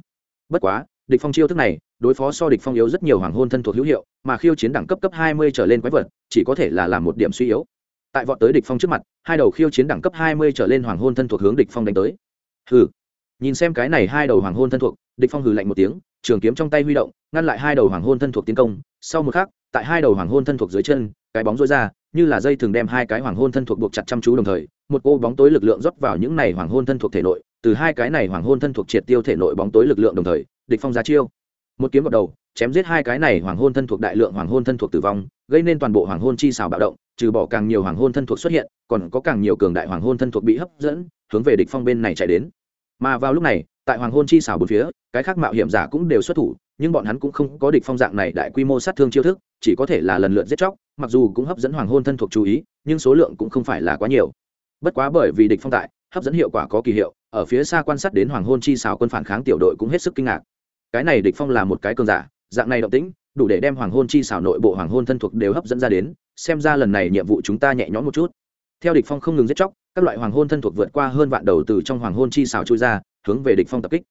Bất quá, địch phong chiêu thức này đối phó so địch phong yếu rất nhiều hoàng hôn thân thuộc hữu hiệu, mà khiêu chiến đẳng cấp cấp 20 trở lên quái vật, chỉ có thể là làm một điểm suy yếu. Tại vọt tới địch phong trước mặt, hai đầu khiêu chiến đẳng cấp 20 trở lên hoàng hôn thân thuộc hướng địch phong đánh tới. Hừ. Nhìn xem cái này hai đầu hoàng hôn thân thuộc, địch phong hừ lạnh một tiếng, trường kiếm trong tay huy động, ngăn lại hai đầu hoàng hôn thân thuộc tiến công. Sau một khắc, tại hai đầu hoàng hôn thân thuộc dưới chân, cái bóng rối ra, như là dây thường đem hai cái hoàng hôn thân thuộc buộc chặt chăm chú đồng thời, một cô bóng tối lực lượng rót vào những này hoàng hôn thân thuộc thể nội, từ hai cái này hoàng hôn thân thuộc triệt tiêu thể nội bóng tối lực lượng đồng thời, địch phong ra chiêu một kiếm vào đầu, chém giết hai cái này hoàng hôn thân thuộc đại lượng hoàng hôn thân thuộc tử vong, gây nên toàn bộ hoàng hôn chi xào bạo động, trừ bỏ càng nhiều hoàng hôn thân thuộc xuất hiện, còn có càng nhiều cường đại hoàng hôn thân thuộc bị hấp dẫn, hướng về địch phong bên này chạy đến. Mà vào lúc này, tại hoàng hôn chi xào bốn phía, cái khác mạo hiểm giả cũng đều xuất thủ, nhưng bọn hắn cũng không có địch phong dạng này đại quy mô sát thương chiêu thức, chỉ có thể là lần lượt giết chóc, mặc dù cũng hấp dẫn hoàng hôn thân thuộc chú ý, nhưng số lượng cũng không phải là quá nhiều. Bất quá bởi vì địch phong tại, hấp dẫn hiệu quả có kỳ hiệu, ở phía xa quan sát đến hoàng hôn chi xào quân phản kháng tiểu đội cũng hết sức kinh ngạc cái này địch phong là một cái cường giả, dạng này động tĩnh, đủ để đem hoàng hôn chi xảo nội bộ hoàng hôn thân thuộc đều hấp dẫn ra đến, xem ra lần này nhiệm vụ chúng ta nhẹ nhõm một chút. Theo địch phong không ngừng giết chóc, các loại hoàng hôn thân thuộc vượt qua hơn vạn đầu từ trong hoàng hôn chi xảo chui ra, hướng về địch phong tập kích.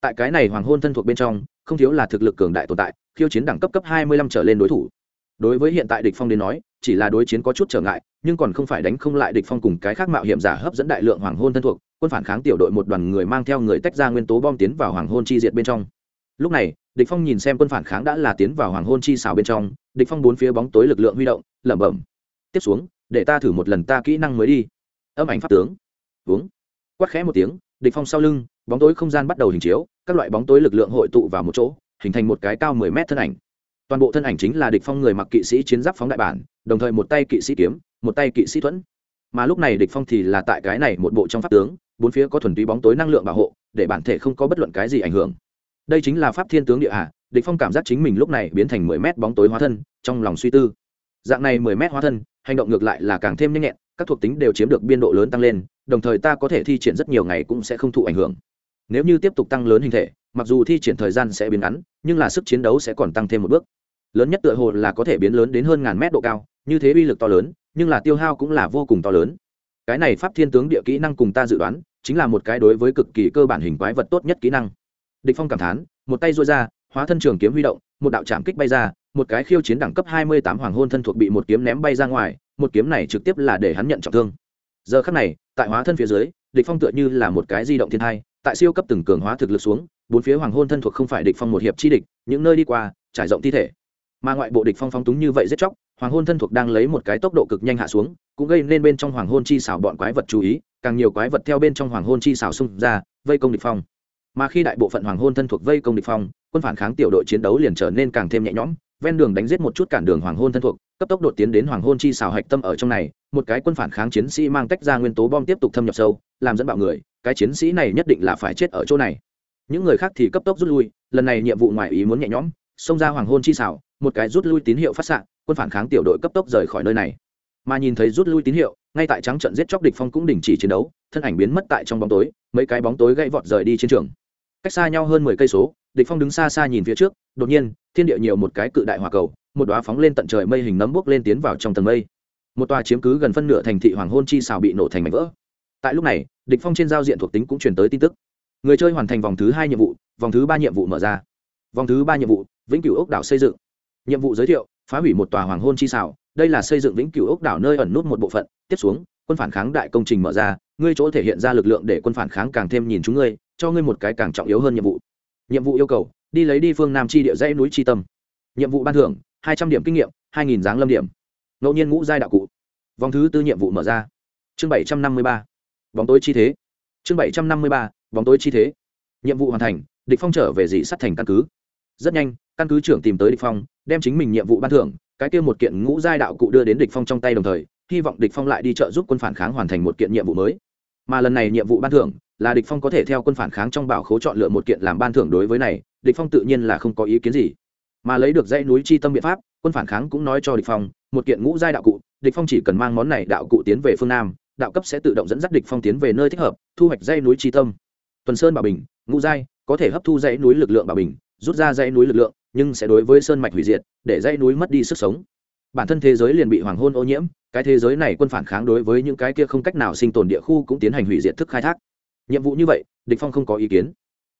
Tại cái này hoàng hôn thân thuộc bên trong, không thiếu là thực lực cường đại tồn tại, khiêu chiến đẳng cấp cấp 25 trở lên đối thủ. Đối với hiện tại địch phong đến nói, chỉ là đối chiến có chút trở ngại, nhưng còn không phải đánh không lại địch phong cùng cái khác mạo hiểm giả hấp dẫn đại lượng hoàng hôn thân thuộc, quân phản kháng tiểu đội một đoàn người mang theo người tách ra nguyên tố bom tiến vào hoàng hôn chi diệt bên trong lúc này, địch phong nhìn xem quân phản kháng đã là tiến vào hoàng hôn chi xào bên trong, địch phong bốn phía bóng tối lực lượng huy động, lẩm bẩm. Tiếp xuống, để ta thử một lần ta kỹ năng mới đi. Âm ảnh pháp tướng. Uống. Quát khẽ một tiếng, địch phong sau lưng, bóng tối không gian bắt đầu hình chiếu, các loại bóng tối lực lượng hội tụ vào một chỗ, hình thành một cái cao 10 mét thân ảnh. Toàn bộ thân ảnh chính là địch phong người mặc kỵ sĩ chiến giáp phóng đại bản, đồng thời một tay kỵ sĩ kiếm, một tay kỵ sĩ thuẫn. Mà lúc này địch phong thì là tại cái này một bộ trong pháp tướng, bốn phía có thuần túy bóng tối năng lượng bảo hộ, để bản thể không có bất luận cái gì ảnh hưởng đây chính là pháp thiên tướng địa hạ, địch phong cảm giác chính mình lúc này biến thành 10 mét bóng tối hóa thân, trong lòng suy tư. Dạng này 10 mét hóa thân, hành động ngược lại là càng thêm nhanh nhẹn, các thuộc tính đều chiếm được biên độ lớn tăng lên, đồng thời ta có thể thi triển rất nhiều ngày cũng sẽ không thụ ảnh hưởng. Nếu như tiếp tục tăng lớn hình thể, mặc dù thi triển thời gian sẽ biến ngắn, nhưng là sức chiến đấu sẽ còn tăng thêm một bước. Lớn nhất tựa hồ là có thể biến lớn đến hơn ngàn mét độ cao, như thế uy lực to lớn, nhưng là tiêu hao cũng là vô cùng to lớn. Cái này pháp thiên tướng địa kỹ năng cùng ta dự đoán, chính là một cái đối với cực kỳ cơ bản hình quái vật tốt nhất kỹ năng địch phong cảm thán, một tay duỗi ra, hóa thân trường kiếm huy động, một đạo chạm kích bay ra, một cái khiêu chiến đẳng cấp 28 hoàng hôn thân thuộc bị một kiếm ném bay ra ngoài, một kiếm này trực tiếp là để hắn nhận trọng thương. Giờ khắc này, tại hóa thân phía dưới, địch phong tựa như là một cái di động thiên hai tại siêu cấp từng cường hóa thực lực xuống, bốn phía hoàng hôn thân thuộc không phải địch phong một hiệp chi địch, những nơi đi qua, trải rộng thi thể. Mà ngoại bộ địch phong phóng túng như vậy giết chóc, hoàng hôn thân thuộc đang lấy một cái tốc độ cực nhanh hạ xuống, cũng gây nên bên trong hoàng hôn chi xảo bọn quái vật chú ý, càng nhiều quái vật theo bên trong hoàng hôn chi xảo xung ra, vây công địch phong mà khi đại bộ phận hoàng hôn thân thuộc vây công địch phong, quân phản kháng tiểu đội chiến đấu liền trở nên càng thêm nhẹ nhõm, ven đường đánh giết một chút cản đường hoàng hôn thân thuộc, cấp tốc đột tiến đến hoàng hôn chi xào hạch tâm ở trong này, một cái quân phản kháng chiến sĩ mang tách ra nguyên tố bom tiếp tục thâm nhập sâu, làm dẫn bạo người, cái chiến sĩ này nhất định là phải chết ở chỗ này. Những người khác thì cấp tốc rút lui, lần này nhiệm vụ ngoài ý muốn nhẹ nhõm, xông ra hoàng hôn chi xào, một cái rút lui tín hiệu phát xạ, quân phản kháng tiểu đội cấp tốc rời khỏi nơi này mà nhìn thấy rút lui tín hiệu, ngay tại trắng trận giết chóc địch phong cũng đình chỉ chiến đấu, thân ảnh biến mất tại trong bóng tối, mấy cái bóng tối gãy vọt rời đi chiến trường. Cách xa nhau hơn mười cây số, địch phong đứng xa xa nhìn phía trước, đột nhiên, thiên địa nhiều một cái cự đại hỏa cầu, một đóa phóng lên tận trời mây hình nấm bước lên tiến vào trong tầng mây. Một tòa chiếm cứ gần phân nửa thành thị hoàng hôn chi xào bị nổ thành mảnh vỡ. Tại lúc này, địch phong trên giao diện thuộc tính cũng truyền tới tin tức. Người chơi hoàn thành vòng thứ hai nhiệm vụ, vòng thứ ba nhiệm vụ mở ra. Vòng thứ ba nhiệm vụ, vĩnh cửu ốc đảo xây dựng. Nhiệm vụ giới thiệu, phá hủy một tòa hoàng hôn chi xào đây là xây dựng vĩnh cửu ốc đảo nơi ẩn nút một bộ phận. Tiếp xuống, quân phản kháng đại công trình mở ra, ngươi chỗ thể hiện ra lực lượng để quân phản kháng càng thêm nhìn chúng ngươi, cho ngươi một cái càng trọng yếu hơn nhiệm vụ. Nhiệm vụ yêu cầu, đi lấy đi phương nam chi địa dãy núi chi tâm. Nhiệm vụ ban thưởng, hai trăm điểm kinh nghiệm, hai nghìn dáng lâm điểm. Ngẫu nhiên ngũ giai đạo cụ. Vòng thứ tư nhiệm vụ mở ra. Chương bảy trăm năm mươi ba. Bóng tối chi thế. Chương bảy trăm năm mươi ba, bóng tối chi thế. Nhiệm vụ hoàn thành, địch phong trở về dị sắt thành căn cứ. Rất nhanh, căn cứ trưởng tìm tới địch phong, đem chính mình nhiệm vụ ban thưởng cái kia một kiện ngũ giai đạo cụ đưa đến địch phong trong tay đồng thời, hy vọng địch phong lại đi trợ giúp quân phản kháng hoàn thành một kiện nhiệm vụ mới. Mà lần này nhiệm vụ ban thưởng, là địch phong có thể theo quân phản kháng trong bảo khố chọn lựa một kiện làm ban thưởng đối với này, địch phong tự nhiên là không có ý kiến gì. Mà lấy được dãy núi chi tâm biện pháp, quân phản kháng cũng nói cho địch phong, một kiện ngũ giai đạo cụ, địch phong chỉ cần mang món này đạo cụ tiến về phương nam, đạo cấp sẽ tự động dẫn dắt địch phong tiến về nơi thích hợp, thu hoạch dãy núi chi tâm. Tuần sơn bảo bình, ngũ giai, có thể hấp thu dãy núi lực lượng bảo bình, rút ra dãy núi lực lượng nhưng sẽ đối với sơn mạch hủy diệt, để dãy núi mất đi sức sống. Bản thân thế giới liền bị hoàng hôn ô nhiễm, cái thế giới này quân phản kháng đối với những cái kia không cách nào sinh tồn địa khu cũng tiến hành hủy diệt thức khai thác. Nhiệm vụ như vậy, địch phong không có ý kiến.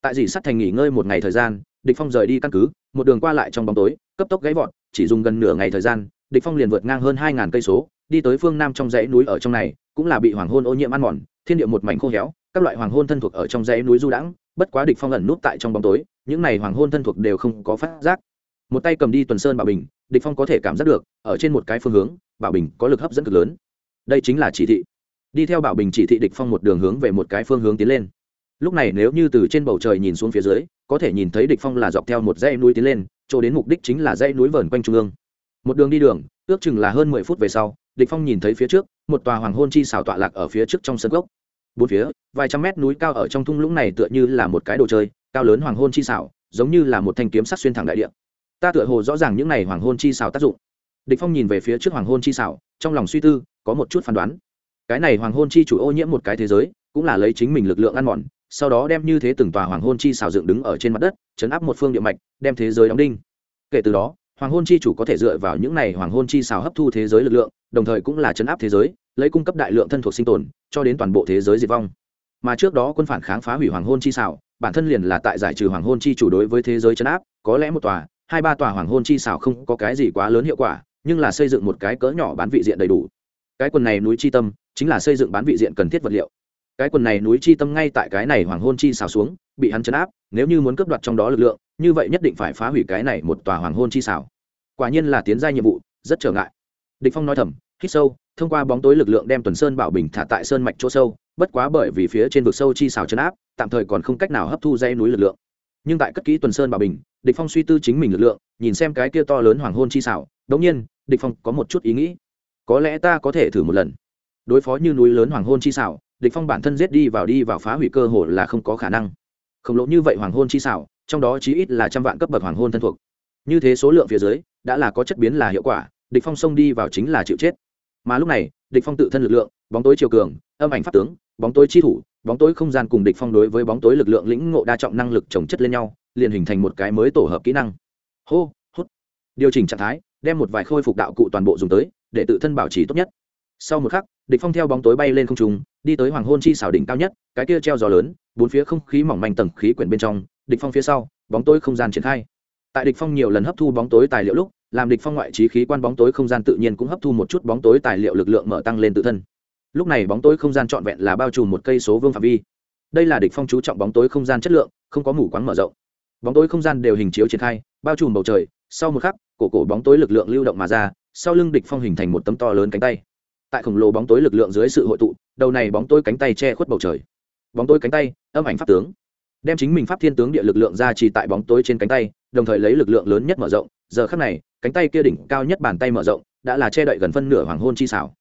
Tại dì sắt thành nghỉ ngơi một ngày thời gian, địch phong rời đi căn cứ, một đường qua lại trong bóng tối, cấp tốc gãy vọt, chỉ dùng gần nửa ngày thời gian, địch phong liền vượt ngang hơn hai ngàn cây số, đi tới phương nam trong dãy núi ở trong này, cũng là bị hoàng hôn ô nhiễm ăn mòn, thiên địa một mảnh khô héo, các loại hoàng hôn thân thuộc ở trong dãy núi du đãng bất quá địch phong ẩn nút tại trong bóng tối, những này hoàng hôn thân thuộc đều không có phát giác. Một tay cầm đi tuần sơn bảo bình, địch phong có thể cảm giác được, ở trên một cái phương hướng, bảo bình có lực hấp dẫn cực lớn. Đây chính là chỉ thị. Đi theo bảo bình chỉ thị địch phong một đường hướng về một cái phương hướng tiến lên. Lúc này nếu như từ trên bầu trời nhìn xuống phía dưới, có thể nhìn thấy địch phong là dọc theo một dãy núi tiến lên, chỗ đến mục đích chính là dãy núi vờn quanh trung ương. Một đường đi đường, ước chừng là hơn mười phút về sau, địch phong nhìn thấy phía trước, một tòa hoàng hôn chi xảo tọa lạc ở phía trước trong sân gốc bốn phía, vài trăm mét núi cao ở trong thung lũng này tựa như là một cái đồ chơi, cao lớn hoàng hôn chi xảo, giống như là một thanh kiếm sắc xuyên thẳng đại địa. Ta tựa hồ rõ ràng những này hoàng hôn chi xảo tác dụng. Địch phong nhìn về phía trước hoàng hôn chi xảo, trong lòng suy tư, có một chút phán đoán. Cái này hoàng hôn chi chủ ô nhiễm một cái thế giới, cũng là lấy chính mình lực lượng ăn mòn, sau đó đem như thế từng tòa hoàng hôn chi xảo dựng đứng ở trên mặt đất, chấn áp một phương địa mạch, đem thế giới đóng đinh. Kể từ đó, hoàng hôn chi chủ có thể dựa vào những này hoàng hôn chi xảo hấp thu thế giới lực lượng, đồng thời cũng là chấn áp thế giới lấy cung cấp đại lượng thân thuộc sinh tồn, cho đến toàn bộ thế giới diệt vong. Mà trước đó quân phản kháng phá hủy hoàng hôn chi xảo, bản thân liền là tại giải trừ hoàng hôn chi chủ đối với thế giới chấn áp, có lẽ một tòa, hai ba tòa hoàng hôn chi xảo không có cái gì quá lớn hiệu quả, nhưng là xây dựng một cái cỡ nhỏ bán vị diện đầy đủ. Cái quần này núi chi tâm, chính là xây dựng bán vị diện cần thiết vật liệu. Cái quần này núi chi tâm ngay tại cái này hoàng hôn chi xảo xuống, bị hắn chấn áp, nếu như muốn cướp đoạt trong đó lực lượng, như vậy nhất định phải phá hủy cái này một tòa hoàng hôn chi xảo. Quả nhiên là tiến gia nhiệm vụ, rất trở ngại. Địch phong nói thầm hít sâu, thông qua bóng tối lực lượng đem tuần sơn bảo bình thả tại sơn mạch chỗ sâu, bất quá bởi vì phía trên vực sâu chi xào chấn áp, tạm thời còn không cách nào hấp thu dây núi lực lượng. Nhưng tại cất kỹ tuần sơn bảo bình, địch phong suy tư chính mình lực lượng, nhìn xem cái kia to lớn hoàng hôn chi xào đống nhiên, địch phong có một chút ý nghĩ. Có lẽ ta có thể thử một lần. Đối phó như núi lớn hoàng hôn chi xào địch phong bản thân giết đi vào đi vào phá hủy cơ hội là không có khả năng. Khổng lồ như vậy hoàng hôn chi xảo, trong đó chí ít là trăm vạn cấp bậc hoàng hôn thân thuộc. Như thế số lượng phía dưới, đã là có chất biến là hiệu quả, địch phong xông đi vào chính là chịu chết mà lúc này, địch phong tự thân lực lượng, bóng tối chiều cường, âm ảnh pháp tướng, bóng tối chi thủ, bóng tối không gian cùng địch phong đối với bóng tối lực lượng lĩnh ngộ đa trọng năng lực chồng chất lên nhau, liền hình thành một cái mới tổ hợp kỹ năng. Hô, hút. Điều chỉnh trạng thái, đem một vài khôi phục đạo cụ toàn bộ dùng tới, để tự thân bảo trì tốt nhất. Sau một khắc, địch phong theo bóng tối bay lên không trung, đi tới hoàng hôn chi xảo đỉnh cao nhất, cái kia treo gió lớn, bốn phía không khí mỏng manh tầng khí quyển bên trong, địch phong phía sau, bóng tối không gian triển khai. Tại địch phong nhiều lần hấp thu bóng tối tài liệu lúc làm địch phong ngoại trí khí quan bóng tối không gian tự nhiên cũng hấp thu một chút bóng tối tài liệu lực lượng mở tăng lên tự thân. Lúc này bóng tối không gian trọn vẹn là bao trùm một cây số vương phạm vi. Đây là địch phong chú trọng bóng tối không gian chất lượng, không có mù quáng mở rộng. Bóng tối không gian đều hình chiếu triển khai, bao trùm bầu trời, sau một khắc, cổ cổ bóng tối lực lượng lưu động mà ra, sau lưng địch phong hình thành một tấm to lớn cánh tay. Tại khổng lồ bóng tối lực lượng dưới sự hội tụ, đầu này bóng tối cánh tay che khuất bầu trời. Bóng tối cánh tay, âm ảnh pháp tướng. Đem chính mình pháp thiên tướng địa lực lượng ra chỉ tại bóng tối trên cánh tay, đồng thời lấy lực lượng lớn nhất mở rộng. Giờ khắc này cánh tay kia đỉnh cao nhất bàn tay mở rộng, đã là che đậy gần phân nửa hoàng hôn chi xảo.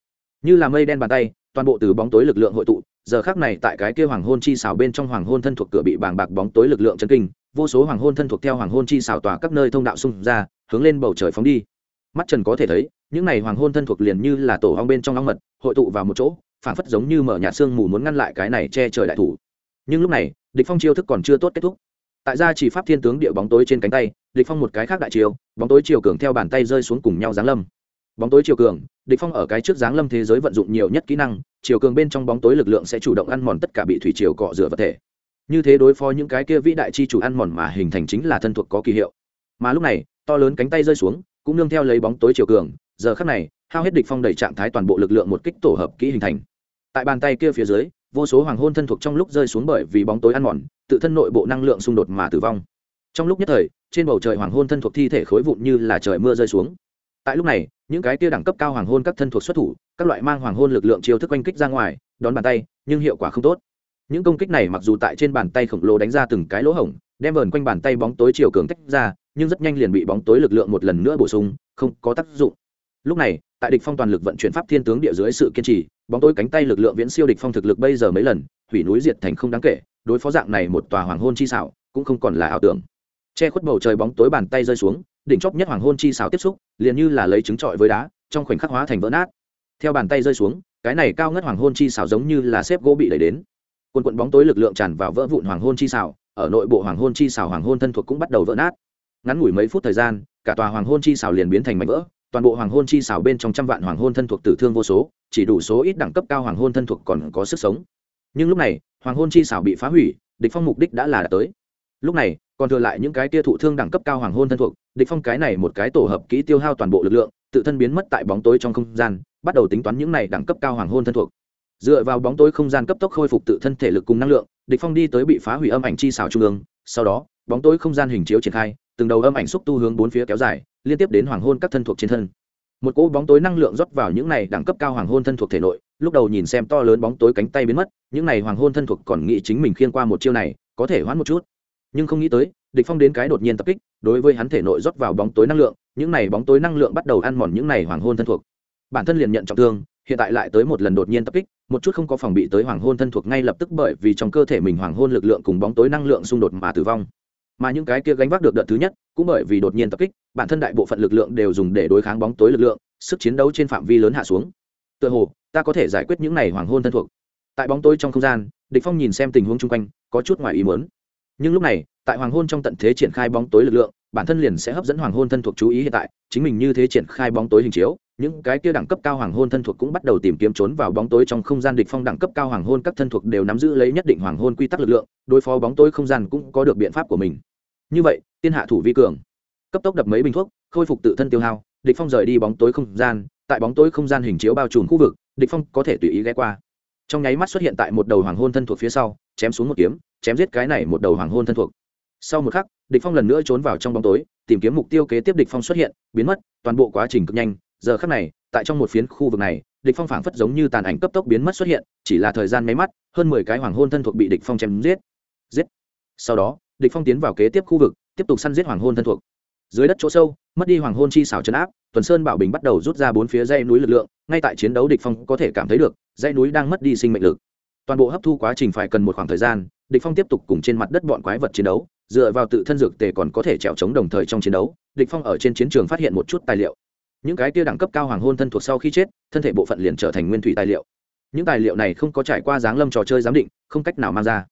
Như là mây đen bàn tay, toàn bộ từ bóng tối lực lượng hội tụ, giờ khắc này tại cái kia hoàng hôn chi xảo bên trong hoàng hôn thân thuộc cửa bị bàng bạc bóng tối lực lượng chân kinh, vô số hoàng hôn thân thuộc theo hoàng hôn chi xảo tỏa các nơi thông đạo xung ra, hướng lên bầu trời phóng đi. Mắt trần có thể thấy, những này hoàng hôn thân thuộc liền như là tổ hong bên trong ong mật, hội tụ vào một chỗ phản phất giống như mở nhà xương mù muốn ngăn lại cái này che trời đại thủ. Nhưng lúc này, địch phong chiêu thức còn chưa tốt kết thúc tại gia chỉ pháp thiên tướng địa bóng tối trên cánh tay, địch phong một cái khác đại chiều bóng tối chiều cường theo bàn tay rơi xuống cùng nhau giáng lâm. Bóng tối chiều cường, địch phong ở cái trước giáng lâm thế giới vận dụng nhiều nhất kỹ năng, chiều cường bên trong bóng tối lực lượng sẽ chủ động ăn mòn tất cả bị thủy chiều cọ rửa vật thể. Như thế đối phó những cái kia vĩ đại chi chủ ăn mòn mà hình thành chính là thân thuộc có kỳ hiệu. Mà lúc này, to lớn cánh tay rơi xuống, cũng nương theo lấy bóng tối chiều cường, giờ khắc này, hao hết địch phong đẩy trạng thái toàn bộ lực lượng một kích tổ hợp kỹ hình thành. Tại bàn tay kia phía dưới, vô số hoàng hôn thân thuộc trong lúc rơi xuống bởi vì bóng tối ăn mòn tự thân nội bộ năng lượng xung đột mà tử vong. Trong lúc nhất thời, trên bầu trời hoàng hôn thân thuộc thi thể khối vụn như là trời mưa rơi xuống. Tại lúc này, những cái kia đẳng cấp cao hoàng hôn các thân thuộc xuất thủ, các loại mang hoàng hôn lực lượng chiêu thức oanh kích ra ngoài, đón bàn tay, nhưng hiệu quả không tốt. Những công kích này mặc dù tại trên bàn tay khổng lồ đánh ra từng cái lỗ hổng, đem vờn quanh bàn tay bóng tối chiều cường tách ra, nhưng rất nhanh liền bị bóng tối lực lượng một lần nữa bổ sung, không có tác dụng. Lúc này, tại địch phong toàn lực vận chuyển pháp thiên tướng địa dưới sự kiên trì, bóng tối cánh tay lực lượng viễn siêu địch phong thực lực bây giờ mấy lần, hủy núi diệt thành không đáng kể đối phó dạng này một tòa hoàng hôn chi xảo cũng không còn là ảo tưởng che khuất bầu trời bóng tối bàn tay rơi xuống đỉnh chóp nhất hoàng hôn chi xảo tiếp xúc liền như là lấy trứng trọi với đá trong khoảnh khắc hóa thành vỡ nát theo bàn tay rơi xuống cái này cao ngất hoàng hôn chi xảo giống như là xếp gỗ bị đẩy đến quần quận bóng tối lực lượng tràn vào vỡ vụn hoàng hôn chi xảo ở nội bộ hoàng hôn chi xảo hoàng hôn thân thuộc cũng bắt đầu vỡ nát ngắn ngủi mấy phút thời gian cả tòa hoàng hôn chi xảo liền biến thành mảnh vỡ toàn bộ hoàng hôn chi xảo bên trong trăm vạn hoàng hôn thân thuộc tử thương vô số chỉ đủ số ít đẳng cấp cao hoàng hôn thân thuộc còn có sức sống nhưng lúc này hoàng hôn chi xảo bị phá hủy, địch phong mục đích đã là đã tới. Lúc này, còn thừa lại những cái tia thụ thương đẳng cấp cao hoàng hôn thân thuộc, địch phong cái này một cái tổ hợp kỹ tiêu hao toàn bộ lực lượng, tự thân biến mất tại bóng tối trong không gian, bắt đầu tính toán những này đẳng cấp cao hoàng hôn thân thuộc. Dựa vào bóng tối không gian cấp tốc khôi phục tự thân thể lực cùng năng lượng, địch phong đi tới bị phá hủy âm ảnh chi xảo trung ương, sau đó, bóng tối không gian hình chiếu triển khai, từng đầu âm ảnh xúc tu hướng bốn phía kéo dài, liên tiếp đến hoàng hôn các thân thuộc trên thân. Một cỗ bóng tối năng lượng rót vào những này đẳng cấp cao hoàng hôn thân thuộc thể nội lúc đầu nhìn xem to lớn bóng tối cánh tay biến mất, những này hoàng hôn thân thuộc còn nghĩ chính mình khiên qua một chiêu này, có thể hoãn một chút. Nhưng không nghĩ tới, địch phong đến cái đột nhiên tập kích, đối với hắn thể nội rót vào bóng tối năng lượng, những này bóng tối năng lượng bắt đầu ăn mòn những này hoàng hôn thân thuộc. Bản thân liền nhận trọng thương, hiện tại lại tới một lần đột nhiên tập kích, một chút không có phòng bị tới hoàng hôn thân thuộc ngay lập tức bởi vì trong cơ thể mình hoàng hôn lực lượng cùng bóng tối năng lượng xung đột mà tử vong. Mà những cái kia gánh vác được đợt thứ nhất, cũng bởi vì đột nhiên tập kích, bản thân đại bộ phận lực lượng đều dùng để đối kháng bóng tối lực lượng, sức chiến đấu trên phạm vi lớn hạ xuống tựa hồ, ta có thể giải quyết những này hoàng hôn thân thuộc. Tại bóng tối trong không gian, địch phong nhìn xem tình huống chung quanh, có chút ngoài ý muốn. Nhưng lúc này, tại hoàng hôn trong tận thế triển khai bóng tối lực lượng, bản thân liền sẽ hấp dẫn hoàng hôn thân thuộc chú ý hiện tại, chính mình như thế triển khai bóng tối hình chiếu, những cái kia đẳng cấp cao hoàng hôn thân thuộc cũng bắt đầu tìm kiếm trốn vào bóng tối trong không gian, địch phong đẳng cấp cao hoàng hôn các thân thuộc đều nắm giữ lấy nhất định hoàng hôn quy tắc lực lượng, đối phó bóng tối không gian cũng có được biện pháp của mình. Như vậy, tiên hạ thủ vi cường. Cấp tốc đập mấy bình thuốc, khôi phục tự thân tiêu hao, địch phong rời đi bóng tối không gian tại bóng tối không gian hình chiếu bao trùm khu vực, địch phong có thể tùy ý ghé qua. Trong nháy mắt xuất hiện tại một đầu hoàng hôn thân thuộc phía sau, chém xuống một kiếm, chém giết cái này một đầu hoàng hôn thân thuộc. Sau một khắc, địch phong lần nữa trốn vào trong bóng tối, tìm kiếm mục tiêu kế tiếp địch phong xuất hiện, biến mất, toàn bộ quá trình cực nhanh. Giờ khắc này, tại trong một phiến khu vực này, địch phong phảng phất giống như tàn ảnh cấp tốc biến mất xuất hiện, chỉ là thời gian mấy mắt, hơn mười cái hoàng hôn thân thuộc bị địch phong chém giết. Giết. Sau đó, địch phong tiến vào kế tiếp khu vực, tiếp tục săn giết hoàng hôn thân thuộc dưới đất chỗ sâu, mất đi hoàng hôn chi xảo chấn áp, tuần sơn bảo bình bắt đầu rút ra bốn phía dây núi lực lượng, ngay tại chiến đấu địch phong có thể cảm thấy được dây núi đang mất đi sinh mệnh lực. Toàn bộ hấp thu quá trình phải cần một khoảng thời gian, địch phong tiếp tục cùng trên mặt đất bọn quái vật chiến đấu, dựa vào tự thân dược tề còn có thể trèo chống đồng thời trong chiến đấu, địch phong ở trên chiến trường phát hiện một chút tài liệu. Những cái tia đẳng cấp cao hoàng hôn thân thuộc sau khi chết, thân thể bộ phận liền trở thành nguyên thủy tài liệu. Những tài liệu này không có trải qua dáng lâm trò chơi giám định, không cách nào mang ra.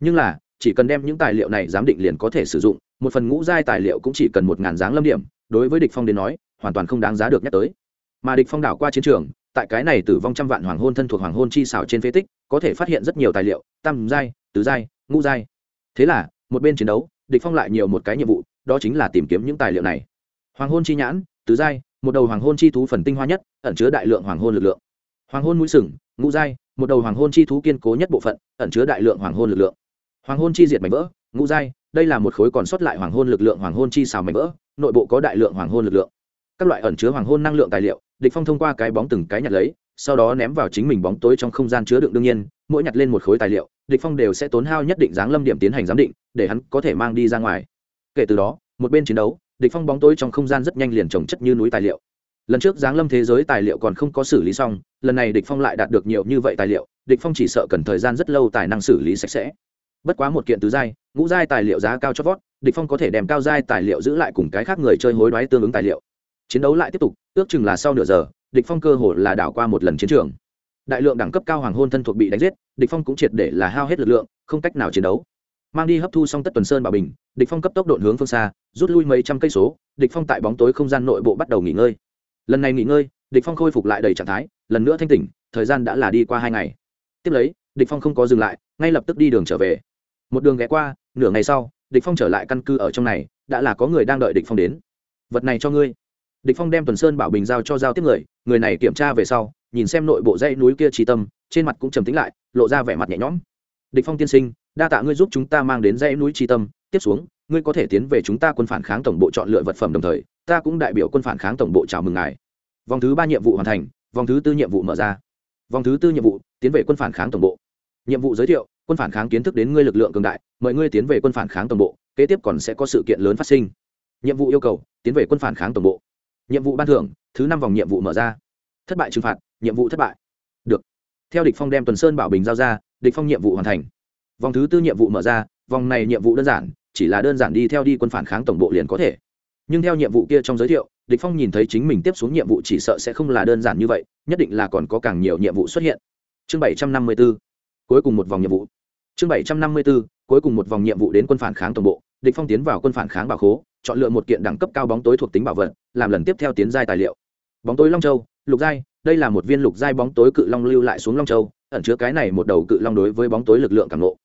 Nhưng là chỉ cần đem những tài liệu này giám định liền có thể sử dụng, một phần ngũ giai tài liệu cũng chỉ cần một ngàn dáng lâm điểm, đối với địch phong đến nói, hoàn toàn không đáng giá được nhắc tới. Mà địch phong đảo qua chiến trường, tại cái này tử vong trăm vạn hoàng hôn thân thuộc hoàng hôn chi xảo trên phế tích, có thể phát hiện rất nhiều tài liệu, tam giai, tứ giai, ngũ giai. Thế là, một bên chiến đấu, địch phong lại nhiều một cái nhiệm vụ, đó chính là tìm kiếm những tài liệu này. Hoàng hôn chi nhãn, tứ giai, một đầu hoàng hôn chi thú phần tinh hoa nhất, ẩn chứa đại lượng hoàng hôn lực lượng. Hoàng hôn mũi sừng, ngũ giai, một đầu hoàng hôn chi thú kiên cố nhất bộ phận, ẩn chứa đại lượng hoàng hôn lực lượng hoàng hôn chi diệt mảnh vỡ, ngũ giai, đây là một khối còn sót lại hoàng hôn lực lượng hoàng hôn chi xào mảnh vỡ, nội bộ có đại lượng hoàng hôn lực lượng. Các loại ẩn chứa hoàng hôn năng lượng tài liệu, địch phong thông qua cái bóng từng cái nhặt lấy, sau đó ném vào chính mình bóng tối trong không gian chứa đựng đương nhiên, mỗi nhặt lên một khối tài liệu, địch phong đều sẽ tốn hao nhất định dáng lâm điểm tiến hành giám định, để hắn có thể mang đi ra ngoài. Kể từ đó, một bên chiến đấu, địch phong bóng tối trong không gian rất nhanh liền trồng chất như núi tài liệu. Lần trước giáng lâm thế giới tài liệu còn không có xử lý xong, lần này địch phong lại đạt được nhiều như vậy tài liệu, địch phong chỉ sợ cần thời gian rất lâu tài năng xử lý sạch sẽ bất quá một kiện tứ giai, ngũ giai tài liệu giá cao cho vót, địch phong có thể đem cao giai tài liệu giữ lại cùng cái khác người chơi hối đoái tương ứng tài liệu. Chiến đấu lại tiếp tục, ước chừng là sau nửa giờ, địch phong cơ hồ là đảo qua một lần chiến trường. Đại lượng đẳng cấp cao hoàng hôn thân thuộc bị đánh giết, địch phong cũng triệt để là hao hết lực lượng, không cách nào chiến đấu. Mang đi hấp thu xong tất tuần sơn bảo bình, địch phong cấp tốc độn hướng phương xa, rút lui mấy trăm cây số, địch phong tại bóng tối không gian nội bộ bắt đầu nghỉ ngơi. Lần này nghỉ ngơi, địch phong khôi phục lại đầy trạng thái, lần nữa thanh tỉnh, thời gian đã là đi qua hai ngày. Tiếp lấy, địch phong không có dừng lại, ngay lập tức đi đường trở về một đường ghé qua, nửa ngày sau, địch phong trở lại căn cứ ở trong này, đã là có người đang đợi địch phong đến. Vật này cho ngươi. Địch phong đem tuần sơn bảo bình giao cho giao tiếp người người này kiểm tra về sau, nhìn xem nội bộ dãy núi kia trí tâm, trên mặt cũng trầm tĩnh lại, lộ ra vẻ mặt nhẹ nhõm. Địch phong tiên sinh, đa tạ ngươi giúp chúng ta mang đến dãy núi trí tâm, tiếp xuống, ngươi có thể tiến về chúng ta quân phản kháng tổng bộ chọn lựa vật phẩm đồng thời, ta cũng đại biểu quân phản kháng tổng bộ chào mừng ngài. Vòng thứ ba nhiệm vụ hoàn thành, vòng thứ tư nhiệm vụ mở ra. Vòng thứ tư nhiệm vụ, tiến về quân phản kháng tổng bộ nhiệm vụ giới thiệu, quân phản kháng kiến thức đến ngươi lực lượng cường đại, mời ngươi tiến về quân phản kháng tổng bộ, kế tiếp còn sẽ có sự kiện lớn phát sinh. Nhiệm vụ yêu cầu, tiến về quân phản kháng tổng bộ. Nhiệm vụ ban thưởng, thứ năm vòng nhiệm vụ mở ra. Thất bại trừng phạt, nhiệm vụ thất bại. Được. Theo địch phong đem tuần sơn bảo bình giao ra, địch phong nhiệm vụ hoàn thành. Vòng thứ tư nhiệm vụ mở ra, vòng này nhiệm vụ đơn giản, chỉ là đơn giản đi theo đi quân phản kháng tổng bộ liền có thể. Nhưng theo nhiệm vụ kia trong giới thiệu, địch phong nhìn thấy chính mình tiếp xuống nhiệm vụ chỉ sợ sẽ không là đơn giản như vậy, nhất định là còn có càng nhiều nhiệm vụ xuất hiện. Chương 754 cuối cùng một vòng nhiệm vụ. Chương 754 cuối cùng một vòng nhiệm vụ đến quân phản kháng tổng bộ, địch phong tiến vào quân phản kháng bảo khố, chọn lựa một kiện đẳng cấp cao bóng tối thuộc tính bảo vật, làm lần tiếp theo tiến giai tài liệu. Bóng tối long châu, lục giai, đây là một viên lục giai bóng tối cự long lưu lại xuống long châu, ẩn chứa cái này một đầu cự long đối với bóng tối lực lượng cảm nộ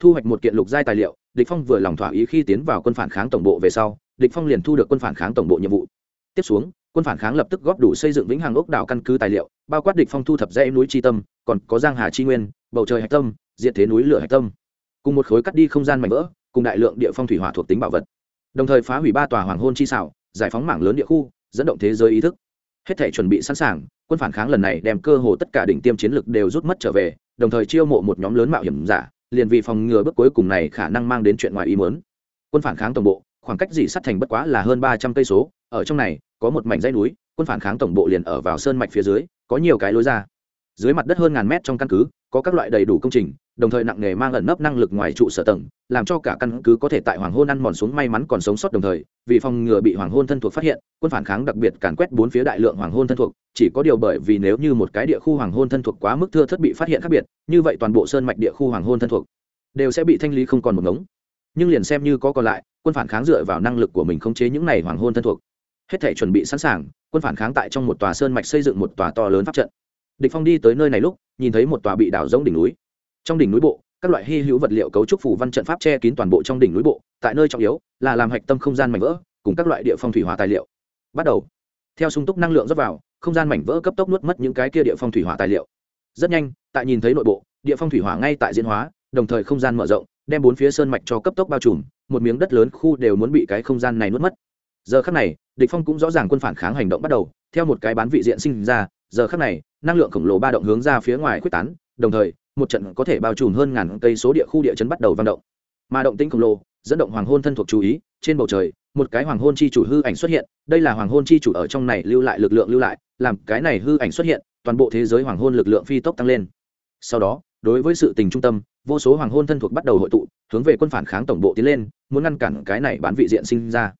thu hoạch một kiện lục giai tài liệu, địch phong vừa lòng thỏa ý khi tiến vào quân phản kháng tổng bộ về sau, địch phong liền thu được quân phản kháng tổng bộ nhiệm vụ. Tiếp xuống, quân phản kháng lập tức góp đủ xây dựng vĩnh hằng ốc đảo căn cứ tài liệu, bao quát địch phong thu thập dãy núi chi tâm, còn có giang hà chi nguyên bầu trời hạch tâm diện thế núi lửa hạch tâm. Cùng một khối cắt đi không gian mảnh vỡ, cùng đại lượng địa phong thủy hỏa thuộc tính bảo vật. Đồng thời phá hủy ba tòa hoàng hôn chi xảo, giải phóng mảng lớn địa khu, dẫn động thế giới ý thức. Hết thể chuẩn bị sẵn sàng, quân phản kháng lần này đem cơ hồ tất cả đỉnh tiêm chiến lực đều rút mất trở về, đồng thời chiêu mộ một nhóm lớn mạo hiểm giả, liền vì phòng ngừa bước cuối cùng này khả năng mang đến chuyện ngoài ý muốn. Quân phản kháng tổng bộ, khoảng cách dị sắt thành bất quá là hơn ba trăm cây số, ở trong này, có một mảnh dãy núi, quân phản kháng tổng bộ liền ở vào sơn mạch phía dưới, có nhiều cái lối ra dưới mặt đất hơn ngàn mét trong căn cứ, có các loại đầy đủ công trình, đồng thời nặng nghề mang ẩn nấp năng lực ngoài trụ sở tầng, làm cho cả căn cứ có thể tại hoàng hôn ăn mòn xuống may mắn còn sống sót đồng thời, vì phòng ngừa bị hoàng hôn thân thuộc phát hiện, quân phản kháng đặc biệt càn quét bốn phía đại lượng hoàng hôn thân thuộc, chỉ có điều bởi vì nếu như một cái địa khu hoàng hôn thân thuộc quá mức thưa thất bị phát hiện khác biệt, như vậy toàn bộ sơn mạch địa khu hoàng hôn thân thuộc đều sẽ bị thanh lý không còn một ngống. Nhưng liền xem như có còn lại, quân phản kháng dựa vào năng lực của mình khống chế những này hoàng hôn thân thuộc. Hết thể chuẩn bị sẵn sàng, quân phản kháng tại trong một tòa sơn mạch xây dựng một tòa to lớn pháp trận địch phong đi tới nơi này lúc, nhìn thấy một tòa bị đảo rỗng đỉnh núi. Trong đỉnh núi bộ, các loại hy hữu vật liệu cấu trúc phủ văn trận pháp che kín toàn bộ trong đỉnh núi bộ, tại nơi trọng yếu là làm hạch tâm không gian mảnh vỡ, cùng các loại địa phong thủy hỏa tài liệu. Bắt đầu. Theo sung túc năng lượng rót vào, không gian mảnh vỡ cấp tốc nuốt mất những cái kia địa phong thủy hỏa tài liệu. Rất nhanh, tại nhìn thấy nội bộ, địa phong thủy hỏa ngay tại diễn hóa, đồng thời không gian mở rộng, đem bốn phía sơn mạch cho cấp tốc bao trùm, một miếng đất lớn khu đều muốn bị cái không gian này nuốt mất. Giờ khắc này, địch phong cũng rõ ràng quân phản kháng hành động bắt đầu, theo một cái bán vị diện sinh ra, giờ khắc này năng lượng khổng lồ ba động hướng ra phía ngoài quyết tán, đồng thời, một trận có thể bao trùm hơn ngàn cây số địa khu địa chấn bắt đầu vang động. Mà động tĩnh khổng lồ dẫn động hoàng hôn thân thuộc chú ý, trên bầu trời, một cái hoàng hôn chi chủ hư ảnh xuất hiện, đây là hoàng hôn chi chủ ở trong này lưu lại lực lượng lưu lại, làm cái này hư ảnh xuất hiện, toàn bộ thế giới hoàng hôn lực lượng phi tốc tăng lên. Sau đó, đối với sự tình trung tâm, vô số hoàng hôn thân thuộc bắt đầu hội tụ, hướng về quân phản kháng tổng bộ tiến lên, muốn ngăn cản cái này bán vị diện sinh ra.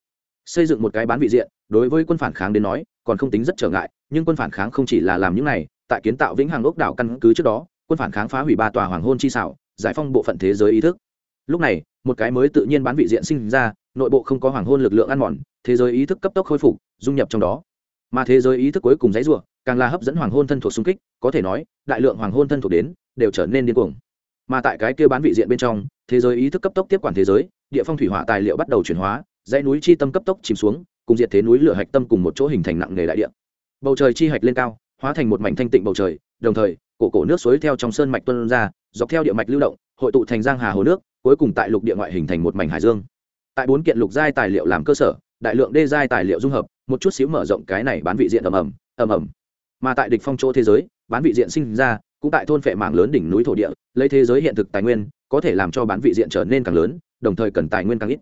Xây dựng một cái bán vị diện, đối với quân phản kháng đến nói còn không tính rất trở ngại, nhưng quân phản kháng không chỉ là làm những này, tại kiến tạo vĩnh hằng ốc đảo căn cứ trước đó, quân phản kháng phá hủy ba tòa hoàng hôn chi xảo, giải phong bộ phận thế giới ý thức. Lúc này, một cái mới tự nhiên bán vị diện sinh ra, nội bộ không có hoàng hôn lực lượng ăn mòn, thế giới ý thức cấp tốc khôi phục, dung nhập trong đó. Mà thế giới ý thức cuối cùng dãy ruộng càng là hấp dẫn hoàng hôn thân thuộc xung kích, có thể nói, đại lượng hoàng hôn thân thuộc đến, đều trở nên điên cuồng. Mà tại cái kia bán vị diện bên trong, thế giới ý thức cấp tốc tiếp quản thế giới, địa phong thủy hỏa tài liệu bắt đầu chuyển hóa, dãy núi chi tâm cấp tốc chìm xuống cùng diệt thế núi lửa hạch tâm cùng một chỗ hình thành nặng nề đại địa. Bầu trời chi hạch lên cao, hóa thành một mảnh thanh tịnh bầu trời, đồng thời, cổ cổ nước suối theo trong sơn mạch tuân ra, dọc theo địa mạch lưu động, hội tụ thành giang hà hồ nước, cuối cùng tại lục địa ngoại hình thành một mảnh hải dương. Tại bốn kiện lục giai tài liệu làm cơ sở, đại lượng đê giai tài liệu dung hợp, một chút xíu mở rộng cái này bán vị diện ầm ầm ầm ầm. Mà tại địch phong chỗ thế giới, bán vị diện sinh ra, cũng tại thôn phệ mảng lớn đỉnh núi thổ địa, lấy thế giới hiện thực tài nguyên, có thể làm cho bán vị diện trở nên càng lớn, đồng thời cần tài nguyên càng ít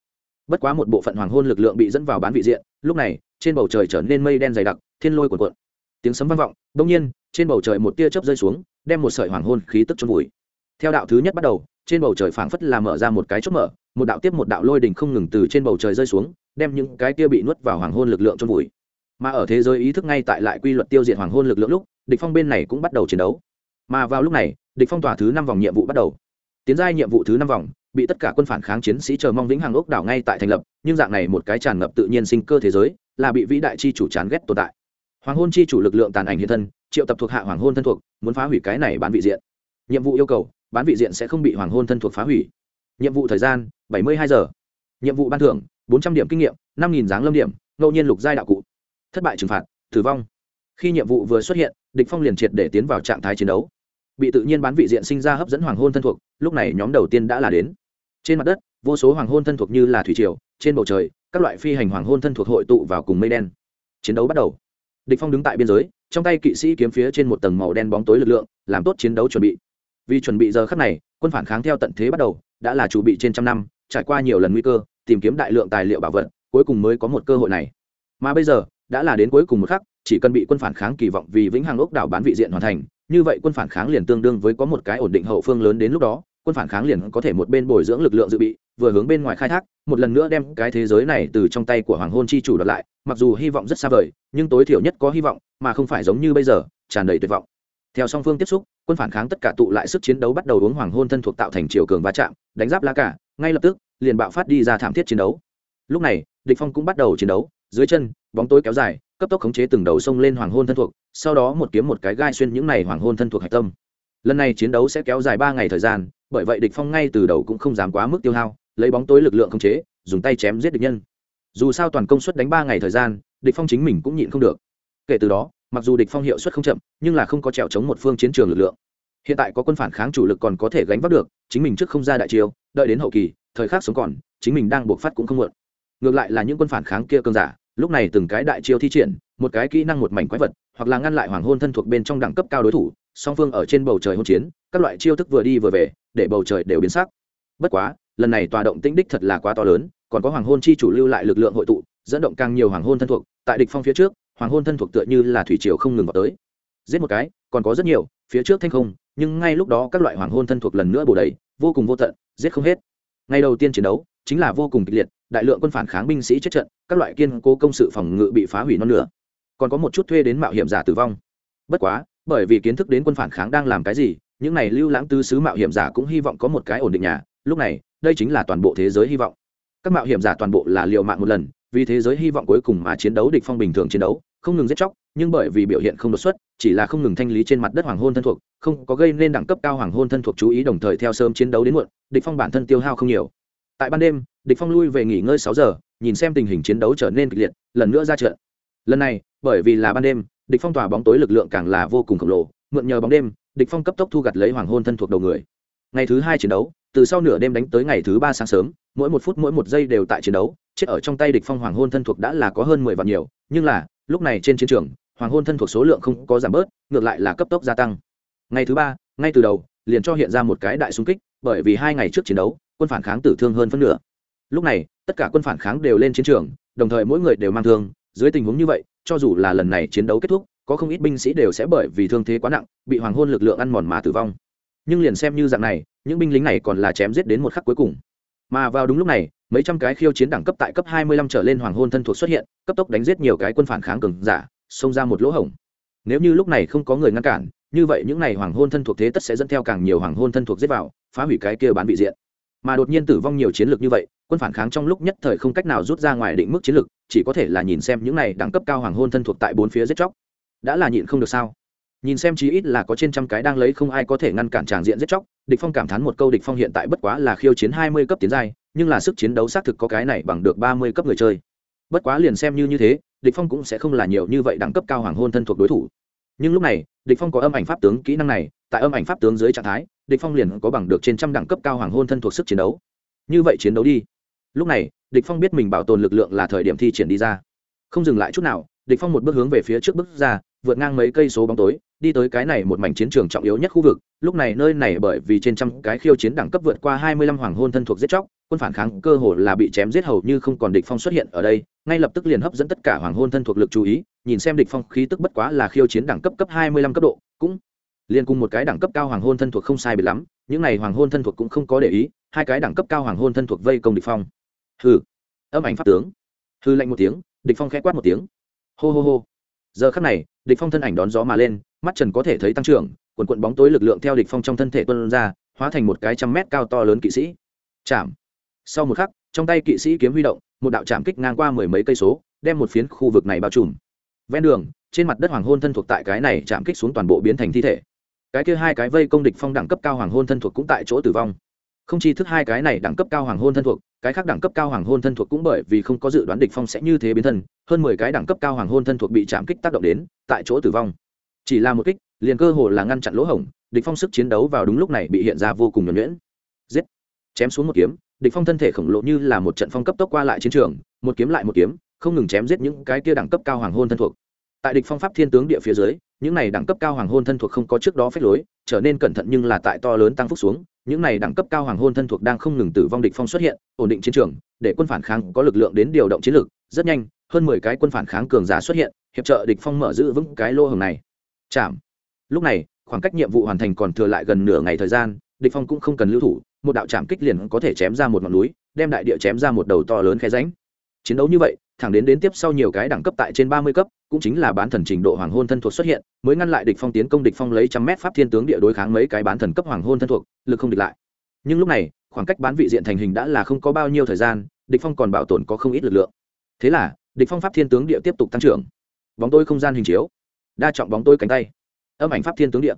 bất quá một bộ phận hoàng hôn lực lượng bị dẫn vào bán vị diện, lúc này, trên bầu trời trở nên mây đen dày đặc, thiên lôi cuộn cuộn. Tiếng sấm vang vọng đông nhiên, trên bầu trời một tia chớp rơi xuống, đem một sợi hoàng hôn khí tức chôn vùi. Theo đạo thứ nhất bắt đầu, trên bầu trời phảng phất là mở ra một cái chốt mở, một đạo tiếp một đạo lôi đỉnh không ngừng từ trên bầu trời rơi xuống, đem những cái tia bị nuốt vào hoàng hôn lực lượng chôn vùi. Mà ở thế giới ý thức ngay tại lại quy luật tiêu diệt hoàng hôn lực lượng lúc, địch phong bên này cũng bắt đầu chiến đấu. Mà vào lúc này, địch phong tỏa thứ năm vòng nhiệm vụ bắt đầu tiến giai nhiệm vụ thứ năm vòng, bị tất cả quân phản kháng chiến sĩ chờ mong vĩnh hằng ốc đảo ngay tại thành lập, nhưng dạng này một cái tràn ngập tự nhiên sinh cơ thế giới, là bị vĩ đại chi chủ chán ghét tồn tại. Hoàng hôn chi chủ lực lượng tàn ảnh hiện thân, triệu tập thuộc hạ hoàng hôn thân thuộc, muốn phá hủy cái này bán vị diện. Nhiệm vụ yêu cầu, bán vị diện sẽ không bị hoàng hôn thân thuộc phá hủy. Nhiệm vụ thời gian, bảy mươi hai giờ. Nhiệm vụ ban thưởng, bốn trăm điểm kinh nghiệm, năm nghìn dáng lâm điểm, ngẫu nhiên lục giai đạo cụ. Thất bại trừng phạt, tử vong. Khi nhiệm vụ vừa xuất hiện, địch phong liền triệt để tiến vào trạng thái chiến đấu bị tự nhiên bán vị diện sinh ra hấp dẫn hoàng hôn thân thuộc, lúc này nhóm đầu tiên đã là đến. Trên mặt đất, vô số hoàng hôn thân thuộc như là thủy triều, trên bầu trời, các loại phi hành hoàng hôn thân thuộc hội tụ vào cùng mây đen. Chiến đấu bắt đầu. Địch phong đứng tại biên giới, trong tay kỵ sĩ kiếm phía trên một tầng màu đen bóng tối lực lượng, làm tốt chiến đấu chuẩn bị. Vì chuẩn bị giờ khắc này, quân phản kháng theo tận thế bắt đầu, đã là chủ bị trên trăm năm, trải qua nhiều lần nguy cơ, tìm kiếm đại lượng tài liệu bảo vật, cuối cùng mới có một cơ hội này. Mà bây giờ, đã là đến cuối cùng một khắc, chỉ cần bị quân phản kháng kỳ vọng vì vĩnh hằng ốc đảo bán vị diện hoàn thành như vậy quân phản kháng liền tương đương với có một cái ổn định hậu phương lớn đến lúc đó, quân phản kháng liền có thể một bên bồi dưỡng lực lượng dự bị, vừa hướng bên ngoài khai thác, một lần nữa đem cái thế giới này từ trong tay của hoàng hôn chi chủ đoạt lại, mặc dù hy vọng rất xa vời, nhưng tối thiểu nhất có hy vọng, mà không phải giống như bây giờ, tràn đầy tuyệt vọng. Theo song phương tiếp xúc, quân phản kháng tất cả tụ lại sức chiến đấu bắt đầu uống hoàng hôn thân thuộc tạo thành chiều cường va chạm, đánh giáp la cả, ngay lập tức, liền bạo phát đi ra thảm thiết chiến đấu. Lúc này, địch phong cũng bắt đầu chiến đấu, dưới chân, bóng tối kéo dài cấp tốc khống chế từng đầu sông lên hoàng hôn thân thuộc, sau đó một kiếm một cái gai xuyên những này hoàng hôn thân thuộc hạch tâm. Lần này chiến đấu sẽ kéo dài ba ngày thời gian, bởi vậy địch phong ngay từ đầu cũng không dám quá mức tiêu hao, lấy bóng tối lực lượng khống chế, dùng tay chém giết địch nhân. Dù sao toàn công suất đánh ba ngày thời gian, địch phong chính mình cũng nhịn không được. Kể từ đó, mặc dù địch phong hiệu suất không chậm, nhưng là không có trèo chống một phương chiến trường lực lượng. Hiện tại có quân phản kháng chủ lực còn có thể gánh vác được, chính mình trước không ra đại chiêu, đợi đến hậu kỳ, thời khắc sống còn, chính mình đang buộc phát cũng không muộn. Ngược lại là những quân phản kháng kia cơn giả lúc này từng cái đại chiêu thi triển, một cái kỹ năng một mảnh quái vật, hoặc là ngăn lại hoàng hôn thân thuộc bên trong đẳng cấp cao đối thủ, song phương ở trên bầu trời hôn chiến, các loại chiêu thức vừa đi vừa về, để bầu trời đều biến sắc. Bất quá, lần này tòa động tĩnh đích thật là quá to lớn, còn có hoàng hôn chi chủ lưu lại lực lượng hội tụ, dẫn động càng nhiều hoàng hôn thân thuộc, tại địch phong phía trước, hoàng hôn thân thuộc tựa như là thủy triều không ngừng vào tới. Giết một cái, còn có rất nhiều, phía trước thanh không, nhưng ngay lúc đó các loại hoàng hôn thân thuộc lần nữa bổ đầy, vô cùng vô tận, giết không hết. Ngày đầu tiên chiến đấu chính là vô cùng kịch liệt, đại lượng quân phản kháng binh sĩ chết trận, các loại kiên cố công sự phòng ngự bị phá hủy non nửa. Còn có một chút thuê đến mạo hiểm giả tử vong. Bất quá, bởi vì kiến thức đến quân phản kháng đang làm cái gì, những này lưu lãng tư sứ mạo hiểm giả cũng hy vọng có một cái ổn định nhà, lúc này, đây chính là toàn bộ thế giới hy vọng. Các mạo hiểm giả toàn bộ là liều mạng một lần, vì thế giới hy vọng cuối cùng mà chiến đấu địch phong bình thường chiến đấu, không ngừng giết chóc, nhưng bởi vì biểu hiện không đột xuất, chỉ là không ngừng thanh lý trên mặt đất hoàng hôn thân thuộc, không có gây nên đẳng cấp cao hoàng hôn thân thuộc chú ý đồng thời theo sớm chiến đấu đến muộn, địch phong bản thân tiêu hao không nhiều tại ban đêm, địch phong lui về nghỉ ngơi sáu giờ, nhìn xem tình hình chiến đấu trở nên kịch liệt, lần nữa ra trận. Lần này, bởi vì là ban đêm, địch phong tỏa bóng tối lực lượng càng là vô cùng khổng lồ, mượn nhờ bóng đêm, địch phong cấp tốc thu gặt lấy hoàng hôn thân thuộc đầu người. Ngày thứ hai chiến đấu, từ sau nửa đêm đánh tới ngày thứ ba sáng sớm, mỗi một phút mỗi một giây đều tại chiến đấu, chết ở trong tay địch phong hoàng hôn thân thuộc đã là có hơn mười vạn nhiều, nhưng là, lúc này trên chiến trường, hoàng hôn thân thuộc số lượng không có giảm bớt, ngược lại là cấp tốc gia tăng. Ngày thứ ba, ngay từ đầu, liền cho hiện ra một cái đại xung kích bởi vì hai ngày trước chiến đấu, quân phản kháng tử thương hơn phân nửa. Lúc này, tất cả quân phản kháng đều lên chiến trường, đồng thời mỗi người đều mang thương. Dưới tình huống như vậy, cho dù là lần này chiến đấu kết thúc, có không ít binh sĩ đều sẽ bởi vì thương thế quá nặng, bị hoàng hôn lực lượng ăn mòn mà tử vong. Nhưng liền xem như dạng này, những binh lính này còn là chém giết đến một khắc cuối cùng. Mà vào đúng lúc này, mấy trăm cái khiêu chiến đẳng cấp tại cấp 25 trở lên hoàng hôn thân thuộc xuất hiện, cấp tốc đánh giết nhiều cái quân phản kháng cường giả, xông ra một lỗ hổng. Nếu như lúc này không có người ngăn cản như vậy những này hoàng hôn thân thuộc thế tất sẽ dẫn theo càng nhiều hoàng hôn thân thuộc giết vào, phá hủy cái kia bán vị diện. Mà đột nhiên tử vong nhiều chiến lược như vậy, quân phản kháng trong lúc nhất thời không cách nào rút ra ngoài định mức chiến lược, chỉ có thể là nhìn xem những này đẳng cấp cao hoàng hôn thân thuộc tại bốn phía giết chóc. Đã là nhịn không được sao? Nhìn xem chí ít là có trên trăm cái đang lấy không ai có thể ngăn cản tràng diện giết chóc, địch phong cảm thán một câu địch phong hiện tại bất quá là khiêu chiến hai mươi cấp tiến giai, nhưng là sức chiến đấu xác thực có cái này bằng được ba mươi cấp người chơi. Bất quá liền xem như như thế, địch phong cũng sẽ không là nhiều như vậy đẳng cấp cao hoàng hôn thân thuộc đối thủ nhưng lúc này, địch phong có âm ảnh pháp tướng kỹ năng này, tại âm ảnh pháp tướng dưới trạng thái, địch phong liền có bằng được trên trăm đẳng cấp cao hoàng hôn thân thuộc sức chiến đấu. Như vậy chiến đấu đi. Lúc này, địch phong biết mình bảo tồn lực lượng là thời điểm thi triển đi ra. Không dừng lại chút nào địch phong một bước hướng về phía trước bước ra, vượt ngang mấy cây số bóng tối, đi tới cái này một mảnh chiến trường trọng yếu nhất khu vực. Lúc này nơi này bởi vì trên trăm cái khiêu chiến đẳng cấp vượt qua hai mươi lăm hoàng hôn thân thuộc giết chóc, quân phản kháng cơ hồ là bị chém giết hầu như không còn địch phong xuất hiện ở đây, ngay lập tức liền hấp dẫn tất cả hoàng hôn thân thuộc lực chú ý, nhìn xem địch phong khí tức bất quá là khiêu chiến đẳng cấp cấp hai mươi lăm cấp độ, cũng liên cùng một cái đẳng cấp cao hoàng hôn thân thuộc không sai biệt lắm, những này hoàng hôn thân thuộc cũng không có để ý, hai cái đẳng cấp cao hoàng hôn thân thuộc vây công địch phong. Hừ, âm ảnh pháp tướng. Hư lạnh một tiếng, địch phong khẽ quát một tiếng hô hô hô. Giờ khắc này, địch phong thân ảnh đón gió mà lên, mắt trần có thể thấy tăng trưởng, quần quận bóng tối lực lượng theo địch phong trong thân thể tuôn ra, hóa thành một cái trăm mét cao to lớn kỵ sĩ. Chạm. Sau một khắc, trong tay kỵ sĩ kiếm huy động, một đạo chạm kích ngang qua mười mấy cây số, đem một phiến khu vực này bao trùm. Ven đường, trên mặt đất hoàng hôn thân thuộc tại cái này chạm kích xuống toàn bộ biến thành thi thể. Cái kia hai cái vây công địch phong đẳng cấp cao hoàng hôn thân thuộc cũng tại chỗ tử vong không chỉ thức hai cái này đẳng cấp cao hoàng hôn thân thuộc, cái khác đẳng cấp cao hoàng hôn thân thuộc cũng bởi vì không có dự đoán địch phong sẽ như thế biến thân, hơn mười cái đẳng cấp cao hoàng hôn thân thuộc bị chạm kích tác động đến, tại chỗ tử vong. Chỉ là một kích, liền cơ hồ là ngăn chặn lỗ hổng, địch phong sức chiến đấu vào đúng lúc này bị hiện ra vô cùng nhuần nhuyễn. Giết! Chém xuống một kiếm, địch phong thân thể khổng lồ như là một trận phong cấp tốc qua lại chiến trường, một kiếm lại một kiếm, không ngừng chém giết những cái kia đẳng cấp cao hoàng hôn thân thuộc. Tại địch phong pháp thiên tướng địa phía dưới, những này đẳng cấp cao hoàng hôn thân thuộc không có trước đó phép lối, trở nên cẩn thận nhưng là tại to lớn tăng phúc xuống những này đẳng cấp cao hoàng hôn thân thuộc đang không ngừng tử vong địch phong xuất hiện, ổn định chiến trường, để quân phản kháng có lực lượng đến điều động chiến lược rất nhanh, hơn mười cái quân phản kháng cường giả xuất hiện, hiệp trợ địch phong mở giữ vững cái lô hồng này. Chạm. Lúc này, khoảng cách nhiệm vụ hoàn thành còn thừa lại gần nửa ngày thời gian, địch phong cũng không cần lưu thủ, một đạo chạm kích liền có thể chém ra một ngọn núi, đem đại địa chém ra một đầu to lớn khe rãnh. Chiến đấu như vậy thẳng đến đến tiếp sau nhiều cái đẳng cấp tại trên ba mươi cấp, cũng chính là bán thần trình độ hoàng hôn thân thuộc xuất hiện, mới ngăn lại địch phong tiến công địch phong lấy trăm mét pháp thiên tướng địa đối kháng mấy cái bán thần cấp hoàng hôn thân thuộc, lực không địch lại. Nhưng lúc này, khoảng cách bán vị diện thành hình đã là không có bao nhiêu thời gian, địch phong còn bảo tồn có không ít lực lượng. Thế là, địch phong pháp thiên tướng địa tiếp tục tăng trưởng. Bóng tối không gian hình chiếu. Đa trọng bóng tối cánh tay. Âm ảnh pháp thiên tướng địa.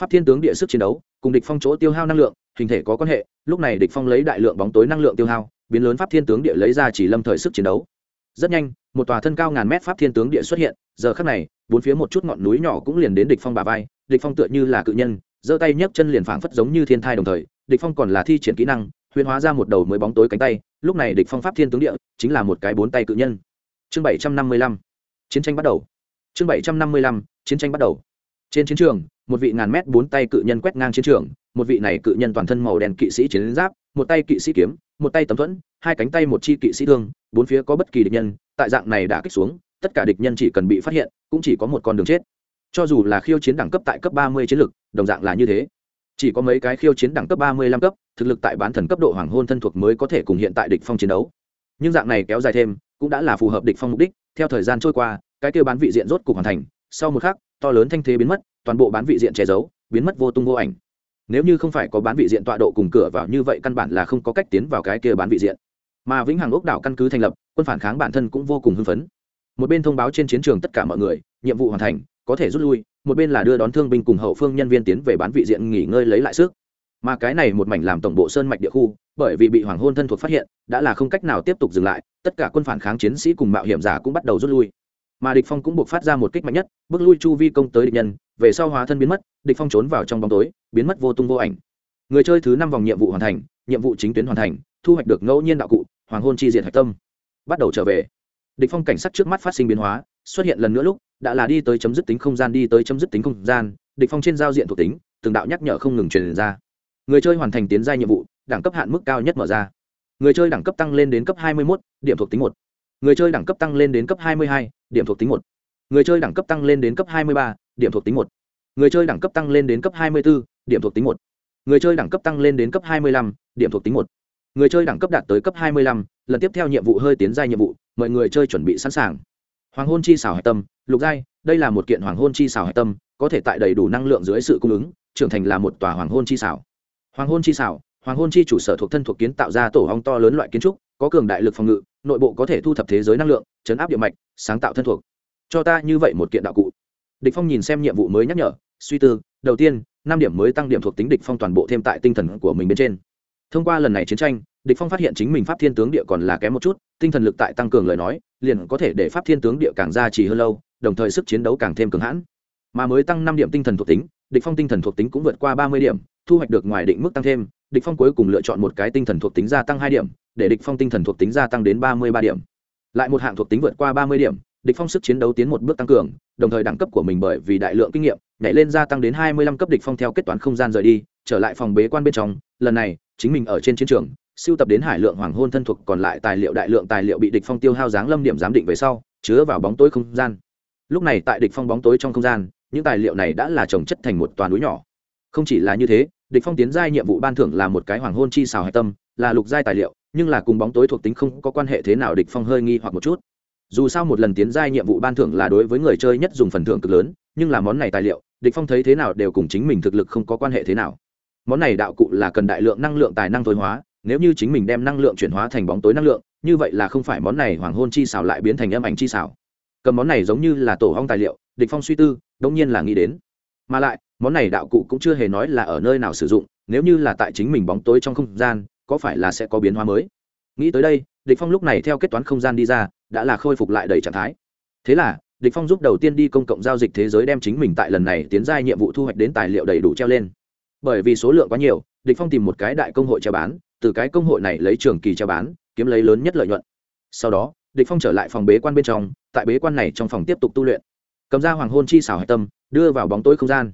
Pháp thiên tướng địa sức chiến đấu, cùng địch phong chỗ tiêu hao năng lượng, hình thể có quan hệ, lúc này địch phong lấy đại lượng bóng tối năng lượng tiêu hao, biến lớn pháp thiên tướng địa lấy ra chỉ lâm thời sức chiến đấu rất nhanh, một tòa thân cao ngàn mét pháp thiên tướng địa xuất hiện, giờ khắc này, bốn phía một chút ngọn núi nhỏ cũng liền đến địch phong bà vai, địch phong tựa như là cự nhân, giơ tay nhấc chân liền phảng phất giống như thiên thai đồng thời, địch phong còn là thi triển kỹ năng, huyền hóa ra một đầu mới bóng tối cánh tay, lúc này địch phong pháp thiên tướng địa chính là một cái bốn tay cự nhân. Chương 755 chiến tranh bắt đầu. Chương 755 chiến tranh bắt đầu. Trên chiến trường, một vị ngàn mét bốn tay cự nhân quét ngang chiến trường, một vị này cự nhân toàn thân màu đen kỵ sĩ chiến giáp một tay kỵ sĩ kiếm, một tay tấm thuẫn, hai cánh tay một chi kỵ sĩ thương, bốn phía có bất kỳ địch nhân, tại dạng này đã kích xuống, tất cả địch nhân chỉ cần bị phát hiện, cũng chỉ có một con đường chết. Cho dù là khiêu chiến đẳng cấp tại cấp ba mươi chiến lực, đồng dạng là như thế. Chỉ có mấy cái khiêu chiến đẳng cấp ba mươi lăm cấp, thực lực tại bán thần cấp độ hoàng hôn thân thuộc mới có thể cùng hiện tại địch phong chiến đấu. Nhưng dạng này kéo dài thêm, cũng đã là phù hợp địch phong mục đích, theo thời gian trôi qua, cái kêu bán vị diện rốt cục hoàn thành, sau một khắc, to lớn thanh thế biến mất, toàn bộ bán vị diện che giấu, biến mất vô tung vô ảnh nếu như không phải có bán vị diện tọa độ cùng cửa vào như vậy căn bản là không có cách tiến vào cái kia bán vị diện. Mà vĩnh hằng ốc đảo căn cứ thành lập, quân phản kháng bản thân cũng vô cùng hưng phấn. Một bên thông báo trên chiến trường tất cả mọi người, nhiệm vụ hoàn thành, có thể rút lui, một bên là đưa đón thương binh cùng hậu phương nhân viên tiến về bán vị diện nghỉ ngơi lấy lại sức. Mà cái này một mảnh làm tổng bộ sơn mạch địa khu, bởi vì bị hoàng hôn thân thuộc phát hiện, đã là không cách nào tiếp tục dừng lại, tất cả quân phản kháng chiến sĩ cùng mạo hiểm giả cũng bắt đầu rút lui mà địch phong cũng buộc phát ra một kích mạnh nhất bước lui chu vi công tới địch nhân về sau hóa thân biến mất địch phong trốn vào trong bóng tối biến mất vô tung vô ảnh. Người chơi thứ năm vòng nhiệm vụ hoàn thành nhiệm vụ chính tuyến hoàn thành thu hoạch được ngẫu nhiên đạo cụ hoàng hôn chi diệt hạch tâm. Bắt đầu trở về. Địch phong cảnh sát trước mắt phát sinh biến hóa xuất hiện lần nữa lúc đã là đi tới chấm dứt tính không gian đi tới chấm dứt tính không gian địch phong trên giao diện thuộc tính từng đạo nhắc nhở không ngừng truyền ra. Người chơi hoàn thành tiến giai nhiệm vụ đẳng cấp hạn mức cao nhất mở ra. Người chơi đẳng cấp tăng lên đến cấp 21, điểm thuộc tính một. Người chơi đẳng cấp tăng lên đến cấp 22, điểm thuộc tính một. Người chơi đẳng cấp tăng lên đến cấp 23, điểm thuộc tính một. Người chơi đẳng cấp tăng lên đến cấp 24, điểm thuộc tính một. Người chơi đẳng cấp tăng lên đến cấp 25, điểm thuộc tính một. Người chơi đẳng cấp đạt tới cấp 25, lần tiếp theo nhiệm vụ hơi tiến giai nhiệm vụ mọi người chơi chuẩn bị sẵn sàng. Hoàng hôn chi xảo hạch tâm lục giai đây là một kiện hoàng hôn chi xảo hạch tâm có thể tại đầy đủ năng lượng dưới sự cung ứng trưởng thành là một tòa hoàng hôn chi xảo. Hoàng hôn chi xảo hoàng hôn chi chủ sở thuộc thân thuộc kiến tạo ra tổ hong to lớn loại kiến trúc có cường đại lực phòng ngự nội bộ có thể thu thập thế giới năng lượng chấn áp địa mạch sáng tạo thân thuộc. Cho ta như vậy một kiện đạo cụ. Địch phong nhìn xem nhiệm vụ mới nhắc nhở, suy tư, đầu tiên, năm điểm mới tăng điểm thuộc tính địch phong toàn bộ thêm tại tinh thần của mình bên trên. Thông qua lần này chiến tranh, địch phong phát hiện chính mình pháp thiên tướng địa còn là kém một chút, tinh thần lực tại tăng cường lời nói, liền có thể để pháp thiên tướng địa càng gia trì hơn lâu, đồng thời sức chiến đấu càng thêm cường hãn. Mà mới tăng năm điểm tinh thần thuộc tính, địch phong tinh thần thuộc tính cũng vượt qua ba mươi điểm, thu hoạch được ngoài định mức tăng thêm, địch phong cuối cùng lựa chọn một cái tinh thần thuộc tính gia tăng hai điểm, để địch phong tinh thần thuộc tính gia tăng đến ba mươi ba điểm lại một hạng thuộc tính vượt qua ba mươi điểm, địch phong sức chiến đấu tiến một bước tăng cường, đồng thời đẳng cấp của mình bởi vì đại lượng kinh nghiệm, nhảy lên gia tăng đến hai mươi lăm cấp địch phong theo kết toán không gian rời đi, trở lại phòng bế quan bên trong. Lần này, chính mình ở trên chiến trường siêu tập đến hải lượng hoàng hôn thân thuộc, còn lại tài liệu đại lượng tài liệu bị địch phong tiêu hao dáng lâm điểm giám định về sau, chứa vào bóng tối không gian. Lúc này tại địch phong bóng tối trong không gian, những tài liệu này đã là trồng chất thành một toàn núi nhỏ. Không chỉ là như thế, địch phong tiến giai nhiệm vụ ban thưởng là một cái hoàng hôn chi xào hải tâm, là lục giai tài liệu nhưng là cùng bóng tối thuộc tính không có quan hệ thế nào địch phong hơi nghi hoặc một chút. Dù sao một lần tiến giai nhiệm vụ ban thưởng là đối với người chơi nhất dùng phần thưởng cực lớn, nhưng là món này tài liệu, địch phong thấy thế nào đều cùng chính mình thực lực không có quan hệ thế nào. Món này đạo cụ là cần đại lượng năng lượng tài năng tối hóa, nếu như chính mình đem năng lượng chuyển hóa thành bóng tối năng lượng, như vậy là không phải món này hoàng hôn chi xảo lại biến thành âm ảnh chi xảo. Cầm món này giống như là tổ hong tài liệu, địch phong suy tư, đống nhiên là nghĩ đến. Mà lại, món này đạo cụ cũng chưa hề nói là ở nơi nào sử dụng, nếu như là tại chính mình bóng tối trong không gian có phải là sẽ có biến hóa mới? Nghĩ tới đây, địch phong lúc này theo kết toán không gian đi ra, đã là khôi phục lại đầy trạng thái. Thế là, địch phong giúp đầu tiên đi công cộng giao dịch thế giới đem chính mình tại lần này tiến giai nhiệm vụ thu hoạch đến tài liệu đầy đủ treo lên. Bởi vì số lượng quá nhiều, địch phong tìm một cái đại công hội treo bán, từ cái công hội này lấy trường kỳ treo bán, kiếm lấy lớn nhất lợi nhuận. Sau đó, địch phong trở lại phòng bế quan bên trong, tại bế quan này trong phòng tiếp tục tu luyện. Cầm ra hoàng hôn chi xảo hạch tâm, đưa vào bóng tối không gian.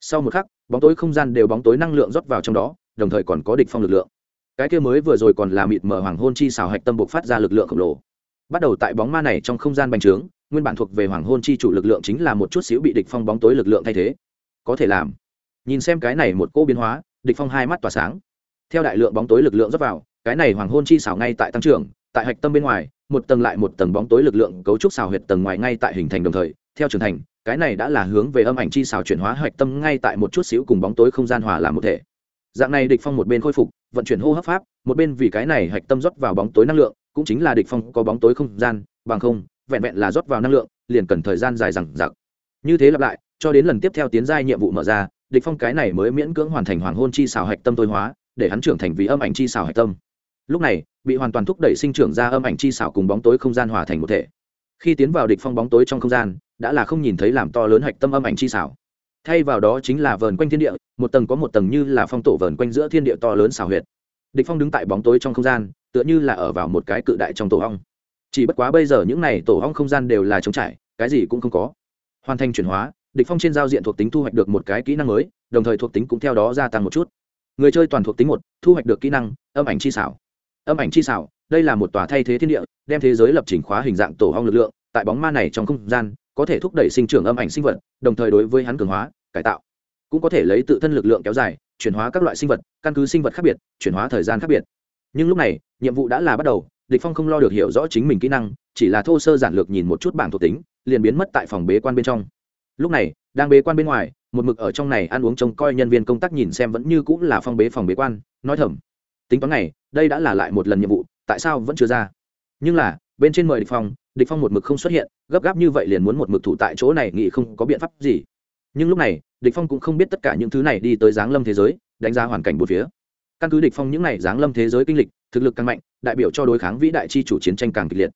Sau một khắc, bóng tối không gian đều bóng tối năng lượng rót vào trong đó, đồng thời còn có địch phong lực lượng cái kia mới vừa rồi còn là mịt mờ hoàng hôn chi xào hạch tâm buộc phát ra lực lượng khổng lồ. Bắt đầu tại bóng ma này trong không gian bành trướng, nguyên bản thuộc về hoàng hôn chi chủ lực lượng chính là một chút xíu bị địch phong bóng tối lực lượng thay thế. Có thể làm. Nhìn xem cái này một cô biến hóa, địch phong hai mắt tỏa sáng. Theo đại lượng bóng tối lực lượng rót vào, cái này hoàng hôn chi xào ngay tại tăng trưởng, tại hạch tâm bên ngoài, một tầng lại một tầng bóng tối lực lượng cấu trúc xào huyệt tầng ngoài ngay tại hình thành đồng thời. Theo trưởng thành, cái này đã là hướng về âm ảnh chi xào chuyển hóa hạch tâm ngay tại một chút xíu cùng bóng tối không gian hòa làm một thể. Dạng này địch phong một bên khôi phục vận chuyển hô hấp pháp, một bên vì cái này hạch tâm rót vào bóng tối năng lượng, cũng chính là địch phong có bóng tối không gian, bằng không, vẹn vẹn là rót vào năng lượng, liền cần thời gian dài dằng dặc. Như thế lặp lại, cho đến lần tiếp theo tiến giai nhiệm vụ mở ra, địch phong cái này mới miễn cưỡng hoàn thành hoàng hôn chi xào hạch tâm tối hóa, để hắn trưởng thành vì âm ảnh chi xào hạch tâm. Lúc này, bị hoàn toàn thúc đẩy sinh trưởng ra âm ảnh chi xảo cùng bóng tối không gian hòa thành một thể. Khi tiến vào địch phong bóng tối trong không gian, đã là không nhìn thấy làm to lớn hạch tâm âm ảnh chi xảo. Thay vào đó chính là vờn quanh thiên địa một tầng có một tầng như là phong tổ vờn quanh giữa thiên địa to lớn xảo huyệt. Địch phong đứng tại bóng tối trong không gian, tựa như là ở vào một cái cự đại trong tổ ong. Chỉ bất quá bây giờ những này tổ ong không gian đều là trống trải, cái gì cũng không có. Hoàn thành chuyển hóa, địch phong trên giao diện thuộc tính thu hoạch được một cái kỹ năng mới, đồng thời thuộc tính cũng theo đó gia tăng một chút. Người chơi toàn thuộc tính một, thu hoạch được kỹ năng, âm ảnh chi xảo. Âm ảnh chi xảo, đây là một tòa thay thế thiên địa, đem thế giới lập trình khóa hình dạng tổ hong lực lượng, tại bóng ma này trong không gian, có thể thúc đẩy sinh trưởng âm ảnh sinh vật, đồng thời đối với hắn cường hóa, cải tạo cũng có thể lấy tự thân lực lượng kéo dài, chuyển hóa các loại sinh vật, căn cứ sinh vật khác biệt, chuyển hóa thời gian khác biệt. Nhưng lúc này, nhiệm vụ đã là bắt đầu, địch phong không lo được hiểu rõ chính mình kỹ năng, chỉ là thô sơ giản lược nhìn một chút bảng thuộc tính, liền biến mất tại phòng bế quan bên trong. Lúc này, đang bế quan bên ngoài, một mực ở trong này ăn uống trông coi nhân viên công tác nhìn xem vẫn như cũng là phong bế phòng bế quan, nói thầm. Tính toán này, đây đã là lại một lần nhiệm vụ, tại sao vẫn chưa ra? Nhưng là, bên trên mời địch phong địch phong một mực không xuất hiện, gấp gáp như vậy liền muốn một mực thủ tại chỗ này, nghĩ không có biện pháp gì nhưng lúc này, địch phong cũng không biết tất cả những thứ này đi tới giáng lâm thế giới, đánh giá hoàn cảnh bốn phía. Căn cứ địch phong những này giáng lâm thế giới kinh lịch, thực lực càng mạnh, đại biểu cho đối kháng vĩ đại chi chủ chiến tranh càng kịch liệt.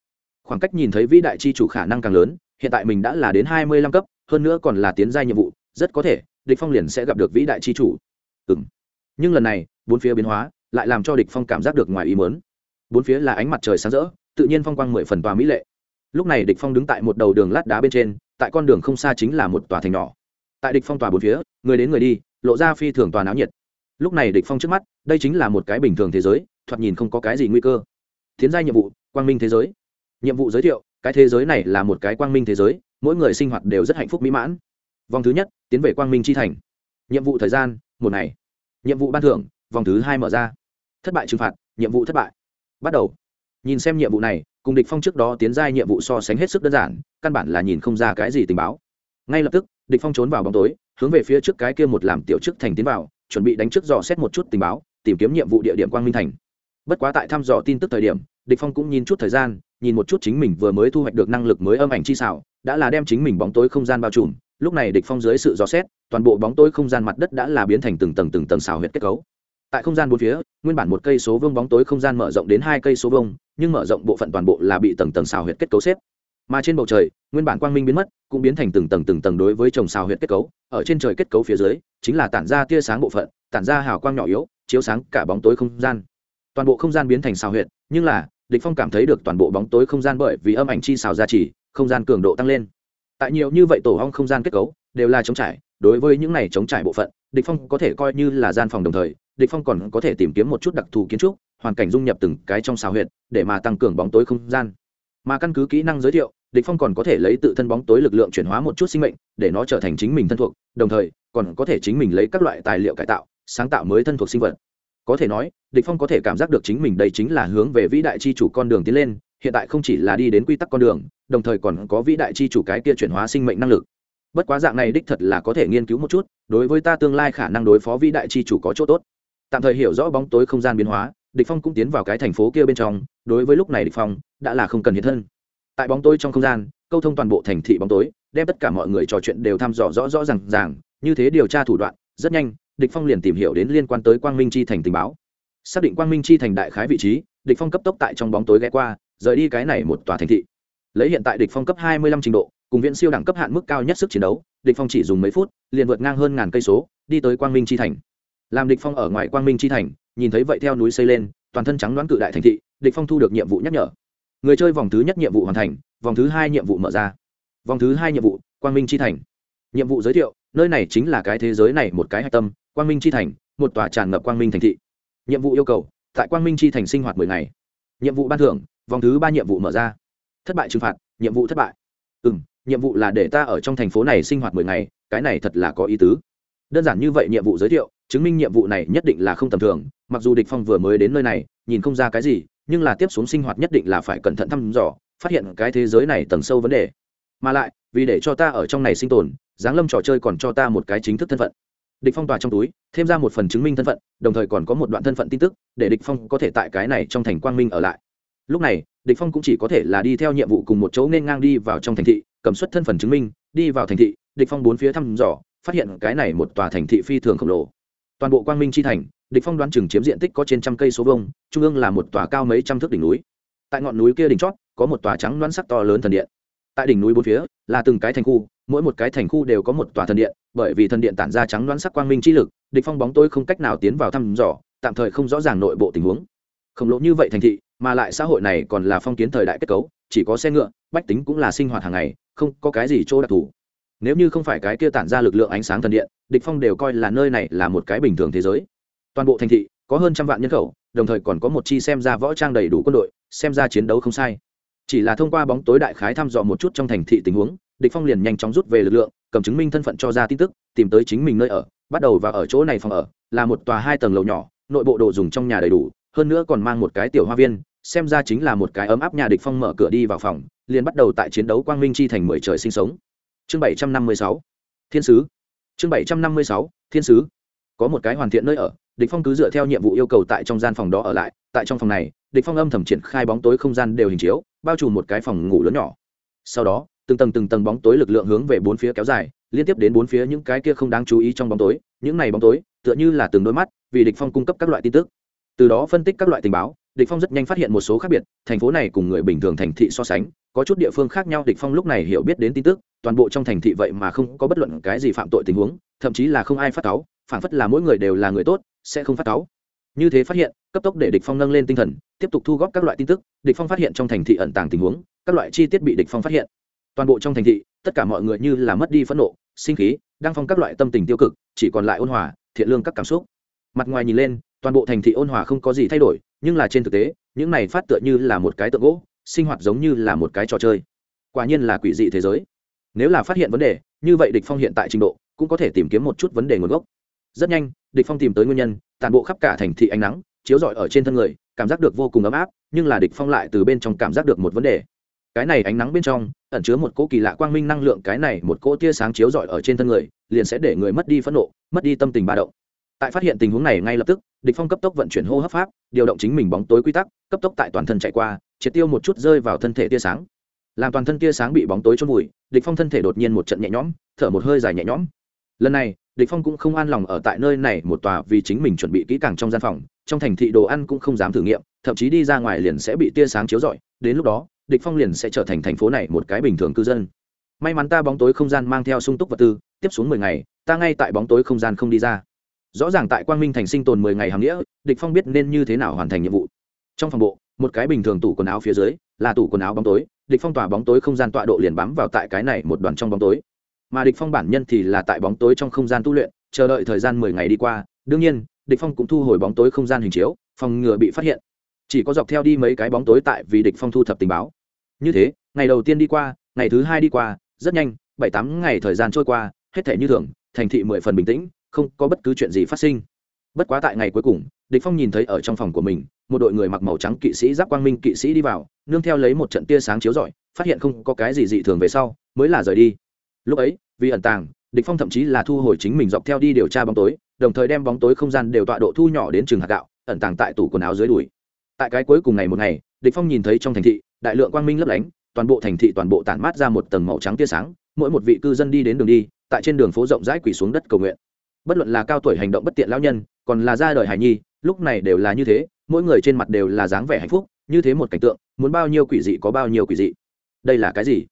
Khoảng cách nhìn thấy vĩ đại chi chủ khả năng càng lớn, hiện tại mình đã là đến hai mươi lăm cấp, hơn nữa còn là tiến giai nhiệm vụ, rất có thể, địch phong liền sẽ gặp được vĩ đại chi chủ. Ừm. Nhưng lần này, bốn phía biến hóa, lại làm cho địch phong cảm giác được ngoài ý muốn. Bốn phía là ánh mặt trời sáng rỡ, tự nhiên phong quang mười phần tòa mỹ lệ. Lúc này địch phong đứng tại một đầu đường lát đá bên trên, tại con đường không xa chính là một tòa thành nhỏ tại địch phong tòa bốn phía, người đến người đi, lộ ra phi thường tòa náo nhiệt. Lúc này địch phong trước mắt, đây chính là một cái bình thường thế giới, thoạt nhìn không có cái gì nguy cơ. Tiến giai nhiệm vụ, quang minh thế giới. Nhiệm vụ giới thiệu, cái thế giới này là một cái quang minh thế giới, mỗi người sinh hoạt đều rất hạnh phúc mỹ mãn. Vòng thứ nhất, tiến về quang minh chi thành. Nhiệm vụ thời gian, một ngày. Nhiệm vụ ban thưởng, vòng thứ hai mở ra. Thất bại trừng phạt, nhiệm vụ thất bại. Bắt đầu. Nhìn xem nhiệm vụ này, cùng địch phong trước đó tiến giai nhiệm vụ so sánh hết sức đơn giản, căn bản là nhìn không ra cái gì tình báo. Ngay lập tức địch phong trốn vào bóng tối, hướng về phía trước cái kia một làm tiểu chức thành tiến vào, chuẩn bị đánh trước dò xét một chút tình báo, tìm kiếm nhiệm vụ địa điểm quang minh thành. Bất quá tại thăm dò tin tức thời điểm, địch phong cũng nhìn chút thời gian, nhìn một chút chính mình vừa mới thu hoạch được năng lực mới âm ảnh chi xảo, đã là đem chính mình bóng tối không gian bao trùm, lúc này địch phong dưới sự dò xét, toàn bộ bóng tối không gian mặt đất đã là biến thành từng tầng từng tầng xào huyệt kết cấu. Tại không gian bốn phía, nguyên bản một cây số vương bóng tối không gian mở rộng đến hai cây số vương nhưng mở rộng bộ phận toàn bộ là bị tầng tầng xào huyệt kết cấu xếp mà trên bầu trời, nguyên bản quang minh biến mất, cũng biến thành từng tầng từng tầng đối với trồng xào huyệt kết cấu. Ở trên trời kết cấu phía dưới, chính là tản ra tia sáng bộ phận, tản ra hào quang nhỏ yếu, chiếu sáng cả bóng tối không gian. Toàn bộ không gian biến thành xào huyệt, nhưng là, địch phong cảm thấy được toàn bộ bóng tối không gian bởi vì âm ảnh chi xào ra chỉ không gian cường độ tăng lên. Tại nhiều như vậy tổ hong không gian kết cấu, đều là chống trải. Đối với những này chống trải bộ phận, địch phong có thể coi như là gian phòng đồng thời, địch phong còn có thể tìm kiếm một chút đặc thù kiến trúc, hoàn cảnh dung nhập từng cái trong xào huyệt, để mà tăng cường bóng tối không gian mà căn cứ kỹ năng giới thiệu, địch phong còn có thể lấy tự thân bóng tối lực lượng chuyển hóa một chút sinh mệnh, để nó trở thành chính mình thân thuộc, đồng thời, còn có thể chính mình lấy các loại tài liệu cải tạo, sáng tạo mới thân thuộc sinh vật. Có thể nói, địch phong có thể cảm giác được chính mình đây chính là hướng về vĩ đại chi chủ con đường tiến lên, hiện tại không chỉ là đi đến quy tắc con đường, đồng thời còn có vĩ đại chi chủ cái kia chuyển hóa sinh mệnh năng lực. Bất quá dạng này đích thật là có thể nghiên cứu một chút, đối với ta tương lai khả năng đối phó vĩ đại chi chủ có chỗ tốt. Tạm thời hiểu rõ bóng tối không gian biến hóa địch phong cũng tiến vào cái thành phố kia bên trong, đối với lúc này địch phong đã là không cần hiện thân. Tại bóng tối trong không gian, câu thông toàn bộ thành thị bóng tối, đem tất cả mọi người trò chuyện đều thăm dò rõ rõ ràng ràng, như thế điều tra thủ đoạn, rất nhanh, địch phong liền tìm hiểu đến liên quan tới quang minh chi thành tình báo. Xác định quang minh chi thành đại khái vị trí, địch phong cấp tốc tại trong bóng tối ghé qua, rời đi cái này một tòa thành thị. Lấy hiện tại địch phong cấp 25 trình độ, cùng viện siêu đẳng cấp hạn mức cao nhất sức chiến đấu, địch phong chỉ dùng mấy phút, liền vượt ngang hơn ngàn cây số, đi tới quang minh chi thành. Làm địch phong ở ngoài quang minh chi thành nhìn thấy vậy theo núi xây lên, toàn thân trắng đoán cự đại thành thị, địch phong thu được nhiệm vụ nhắc nhở. Người chơi vòng thứ nhất nhiệm vụ hoàn thành, vòng thứ hai nhiệm vụ mở ra. Vòng thứ hai nhiệm vụ, quang minh chi thành. Nhiệm vụ giới thiệu, nơi này chính là cái thế giới này một cái hạch tâm, quang minh chi thành, một tòa tràn ngập quang minh thành thị. Nhiệm vụ yêu cầu, tại quang minh chi thành sinh hoạt mười ngày. Nhiệm vụ ban thưởng, vòng thứ ba nhiệm vụ mở ra. Thất bại trừng phạt, nhiệm vụ thất bại. Ừ m nhiệm vụ là để ta ở trong thành phố này sinh hoạt mười ngày, cái này thật là có ý tứ. Đơn giản như vậy nhiệm vụ giới thiệu chứng minh nhiệm vụ này nhất định là không tầm thường, mặc dù địch phong vừa mới đến nơi này, nhìn không ra cái gì, nhưng là tiếp xuống sinh hoạt nhất định là phải cẩn thận thăm dò, phát hiện cái thế giới này tầng sâu vấn đề. Mà lại, vì để cho ta ở trong này sinh tồn, giáng lâm trò chơi còn cho ta một cái chính thức thân phận. Địch phong tòa trong túi, thêm ra một phần chứng minh thân phận, đồng thời còn có một đoạn thân phận tin tức, để địch phong có thể tại cái này trong thành quang minh ở lại. Lúc này, địch phong cũng chỉ có thể là đi theo nhiệm vụ cùng một chỗ nên ngang đi vào trong thành thị, cầm xuất thân phận chứng minh, đi vào thành thị, địch phong bốn phía thăm dò, phát hiện cái này một tòa thành thị phi thường khổng lồ toàn bộ quang minh chi thành, địch phong đoán chừng chiếm diện tích có trên trăm cây số vuông, trung ương là một tòa cao mấy trăm thước đỉnh núi. Tại ngọn núi kia đỉnh chót, có một tòa trắng đoán sắc to lớn thần điện. Tại đỉnh núi bốn phía, là từng cái thành khu, mỗi một cái thành khu đều có một tòa thần điện, bởi vì thần điện tản ra trắng đoán sắc quang minh chi lực, địch phong bóng tôi không cách nào tiến vào thăm dò, tạm thời không rõ ràng nội bộ tình huống. Khổng lồ như vậy thành thị, mà lại xã hội này còn là phong kiến thời đại kết cấu, chỉ có xe ngựa, bách tính cũng là sinh hoạt hàng ngày, không có cái gì chỗ đặc thù nếu như không phải cái kia tản ra lực lượng ánh sáng thần điện, địch phong đều coi là nơi này là một cái bình thường thế giới. Toàn bộ thành thị, có hơn trăm vạn nhân khẩu, đồng thời còn có một chi xem ra võ trang đầy đủ quân đội, xem ra chiến đấu không sai. Chỉ là thông qua bóng tối đại khái thăm dò một chút trong thành thị tình huống, địch phong liền nhanh chóng rút về lực lượng, cầm chứng minh thân phận cho ra tin tức, tìm tới chính mình nơi ở, bắt đầu và ở chỗ này phòng ở, là một tòa hai tầng lầu nhỏ, nội bộ đồ dùng trong nhà đầy đủ, hơn nữa còn mang một cái tiểu hoa viên, xem ra chính là một cái ấm áp nhà địch phong mở cửa đi vào phòng, liền bắt đầu tại chiến đấu quang minh chi thành mười trời sinh sống chương bảy trăm năm mươi sáu. Thiên sứ. Chương bảy trăm năm mươi sáu, thiên sứ. Có một cái hoàn thiện nơi ở, địch phong cứ dựa theo nhiệm vụ yêu cầu tại trong gian phòng đó ở lại, tại trong phòng này, địch phong âm thầm triển khai bóng tối không gian đều hình chiếu, bao trùm một cái phòng ngủ lớn nhỏ. Sau đó, từng tầng từng tầng bóng tối lực lượng hướng về bốn phía kéo dài, liên tiếp đến bốn phía những cái kia không đáng chú ý trong bóng tối, những này bóng tối, tựa như là từng đôi mắt, vì địch phong cung cấp các loại tin tức. Từ đó phân tích các loại tình báo, địch phong rất nhanh phát hiện một số khác biệt, thành phố này cùng người bình thường thành thị so sánh có chút địa phương khác nhau, địch phong lúc này hiểu biết đến tin tức, toàn bộ trong thành thị vậy mà không có bất luận cái gì phạm tội tình huống, thậm chí là không ai phát cáo phản phất là mỗi người đều là người tốt, sẽ không phát cáo như thế phát hiện, cấp tốc để địch phong nâng lên tinh thần, tiếp tục thu góp các loại tin tức, địch phong phát hiện trong thành thị ẩn tàng tình huống, các loại chi tiết bị địch phong phát hiện. Toàn bộ trong thành thị, tất cả mọi người như là mất đi phẫn nộ, sinh khí, đang phong các loại tâm tình tiêu cực, chỉ còn lại ôn hòa, thiện lương các cảm xúc. Mặt ngoài nhìn lên, toàn bộ thành thị ôn hòa không có gì thay đổi, nhưng là trên thực tế, những này phát tựa như là một cái tượng gỗ sinh hoạt giống như là một cái trò chơi. Quả nhiên là quỷ dị thế giới. Nếu là phát hiện vấn đề, như vậy địch phong hiện tại trình độ cũng có thể tìm kiếm một chút vấn đề nguồn gốc. Rất nhanh, địch phong tìm tới nguyên nhân toàn bộ khắp cả thành thị ánh nắng, chiếu rọi ở trên thân người, cảm giác được vô cùng ấm áp, nhưng là địch phong lại từ bên trong cảm giác được một vấn đề. Cái này ánh nắng bên trong, ẩn chứa một cỗ kỳ lạ quang minh năng lượng, cái này một cỗ tia sáng chiếu rọi ở trên thân người, liền sẽ để người mất đi phẫn nộ, mất đi tâm tình ba động. Tại phát hiện tình huống này ngay lập tức địch phong cấp tốc vận chuyển hô hấp pháp, điều động chính mình bóng tối quy tắc, cấp tốc tại toàn thân chạy qua, triệt tiêu một chút rơi vào thân thể tia sáng. Làm toàn thân tia sáng bị bóng tối trôn vùi, địch phong thân thể đột nhiên một trận nhẹ nhõm, thở một hơi dài nhẹ nhõm. Lần này, địch phong cũng không an lòng ở tại nơi này một tòa vì chính mình chuẩn bị kỹ càng trong gian phòng, trong thành thị đồ ăn cũng không dám thử nghiệm, thậm chí đi ra ngoài liền sẽ bị tia sáng chiếu rọi, đến lúc đó, địch phong liền sẽ trở thành thành phố này một cái bình thường cư dân. May mắn ta bóng tối không gian mang theo sung túc vật tư, tiếp xuống mười ngày, ta ngay tại bóng tối không gian không đi ra rõ ràng tại quang minh thành sinh tồn mười ngày hàng nghĩa, địch phong biết nên như thế nào hoàn thành nhiệm vụ. Trong phòng bộ, một cái bình thường tủ quần áo phía dưới, là tủ quần áo bóng tối, địch phong tỏa bóng tối không gian tọa độ liền bám vào tại cái này một đoàn trong bóng tối. Mà địch phong bản nhân thì là tại bóng tối trong không gian tu luyện, chờ đợi thời gian mười ngày đi qua, đương nhiên, địch phong cũng thu hồi bóng tối không gian hình chiếu, phòng ngừa bị phát hiện. Chỉ có dọc theo đi mấy cái bóng tối tại vì địch phong thu thập tình báo. Như thế, ngày đầu tiên đi qua, ngày thứ hai đi qua, rất nhanh, bảy tám ngày thời gian trôi qua, hết thể như thường, thành thị mười phần bình tĩnh không có bất cứ chuyện gì phát sinh. Bất quá tại ngày cuối cùng, địch phong nhìn thấy ở trong phòng của mình, một đội người mặc màu trắng kỵ sĩ giáp quang minh kỵ sĩ đi vào, nương theo lấy một trận tia sáng chiếu rọi, phát hiện không có cái gì dị thường về sau, mới là rời đi. Lúc ấy, vì ẩn tàng, địch phong thậm chí là thu hồi chính mình dọc theo đi điều tra bóng tối, đồng thời đem bóng tối không gian đều tọa độ thu nhỏ đến trường hạt gạo, ẩn tàng tại tủ quần áo dưới đùi. Tại cái cuối cùng ngày một ngày, địch phong nhìn thấy trong thành thị, đại lượng quang minh lấp lánh, toàn bộ thành thị toàn bộ tản mát ra một tầng màu trắng tia sáng, mỗi một vị cư dân đi đến đường đi, tại trên đường phố rộng rãi quỳ xuống đất cầu nguyện bất luận là cao tuổi hành động bất tiện lão nhân, còn là ra đời hải nhi, lúc này đều là như thế, mỗi người trên mặt đều là dáng vẻ hạnh phúc, như thế một cảnh tượng, muốn bao nhiêu quỷ dị có bao nhiêu quỷ dị. Đây là cái gì?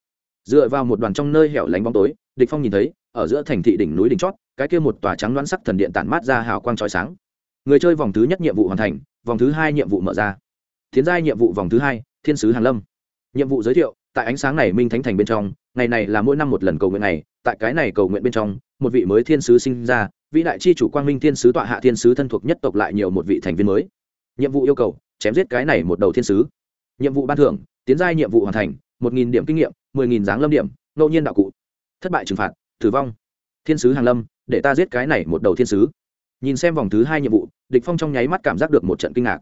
Dựa vào một đoàn trong nơi hẻo lánh bóng tối, địch phong nhìn thấy, ở giữa thành thị đỉnh núi đỉnh chót, cái kia một tòa trắng đoán sắc thần điện tản mát ra hào quang chói sáng. Người chơi vòng thứ nhất nhiệm vụ hoàn thành, vòng thứ hai nhiệm vụ mở ra. Tiến giai nhiệm vụ vòng thứ hai, thiên sứ hàn lâm. Nhiệm vụ giới thiệu, tại ánh sáng này minh thánh thành bên trong ngày này là mỗi năm một lần cầu nguyện này tại cái này cầu nguyện bên trong, một vị mới thiên sứ sinh ra vị đại chi chủ quang minh thiên sứ tọa hạ thiên sứ thân thuộc nhất tộc lại nhiều một vị thành viên mới. Nhiệm vụ yêu cầu, chém giết cái này một đầu thiên sứ. Nhiệm vụ ban thưởng, tiến giai nhiệm vụ hoàn thành, một nghìn điểm kinh nghiệm, mười nghìn dáng lâm điểm, ngẫu nhiên đạo cụ. Thất bại trừng phạt, tử vong. Thiên sứ hàng lâm, để ta giết cái này một đầu thiên sứ. Nhìn xem vòng thứ hai nhiệm vụ, địch phong trong nháy mắt cảm giác được một trận kinh ngạc.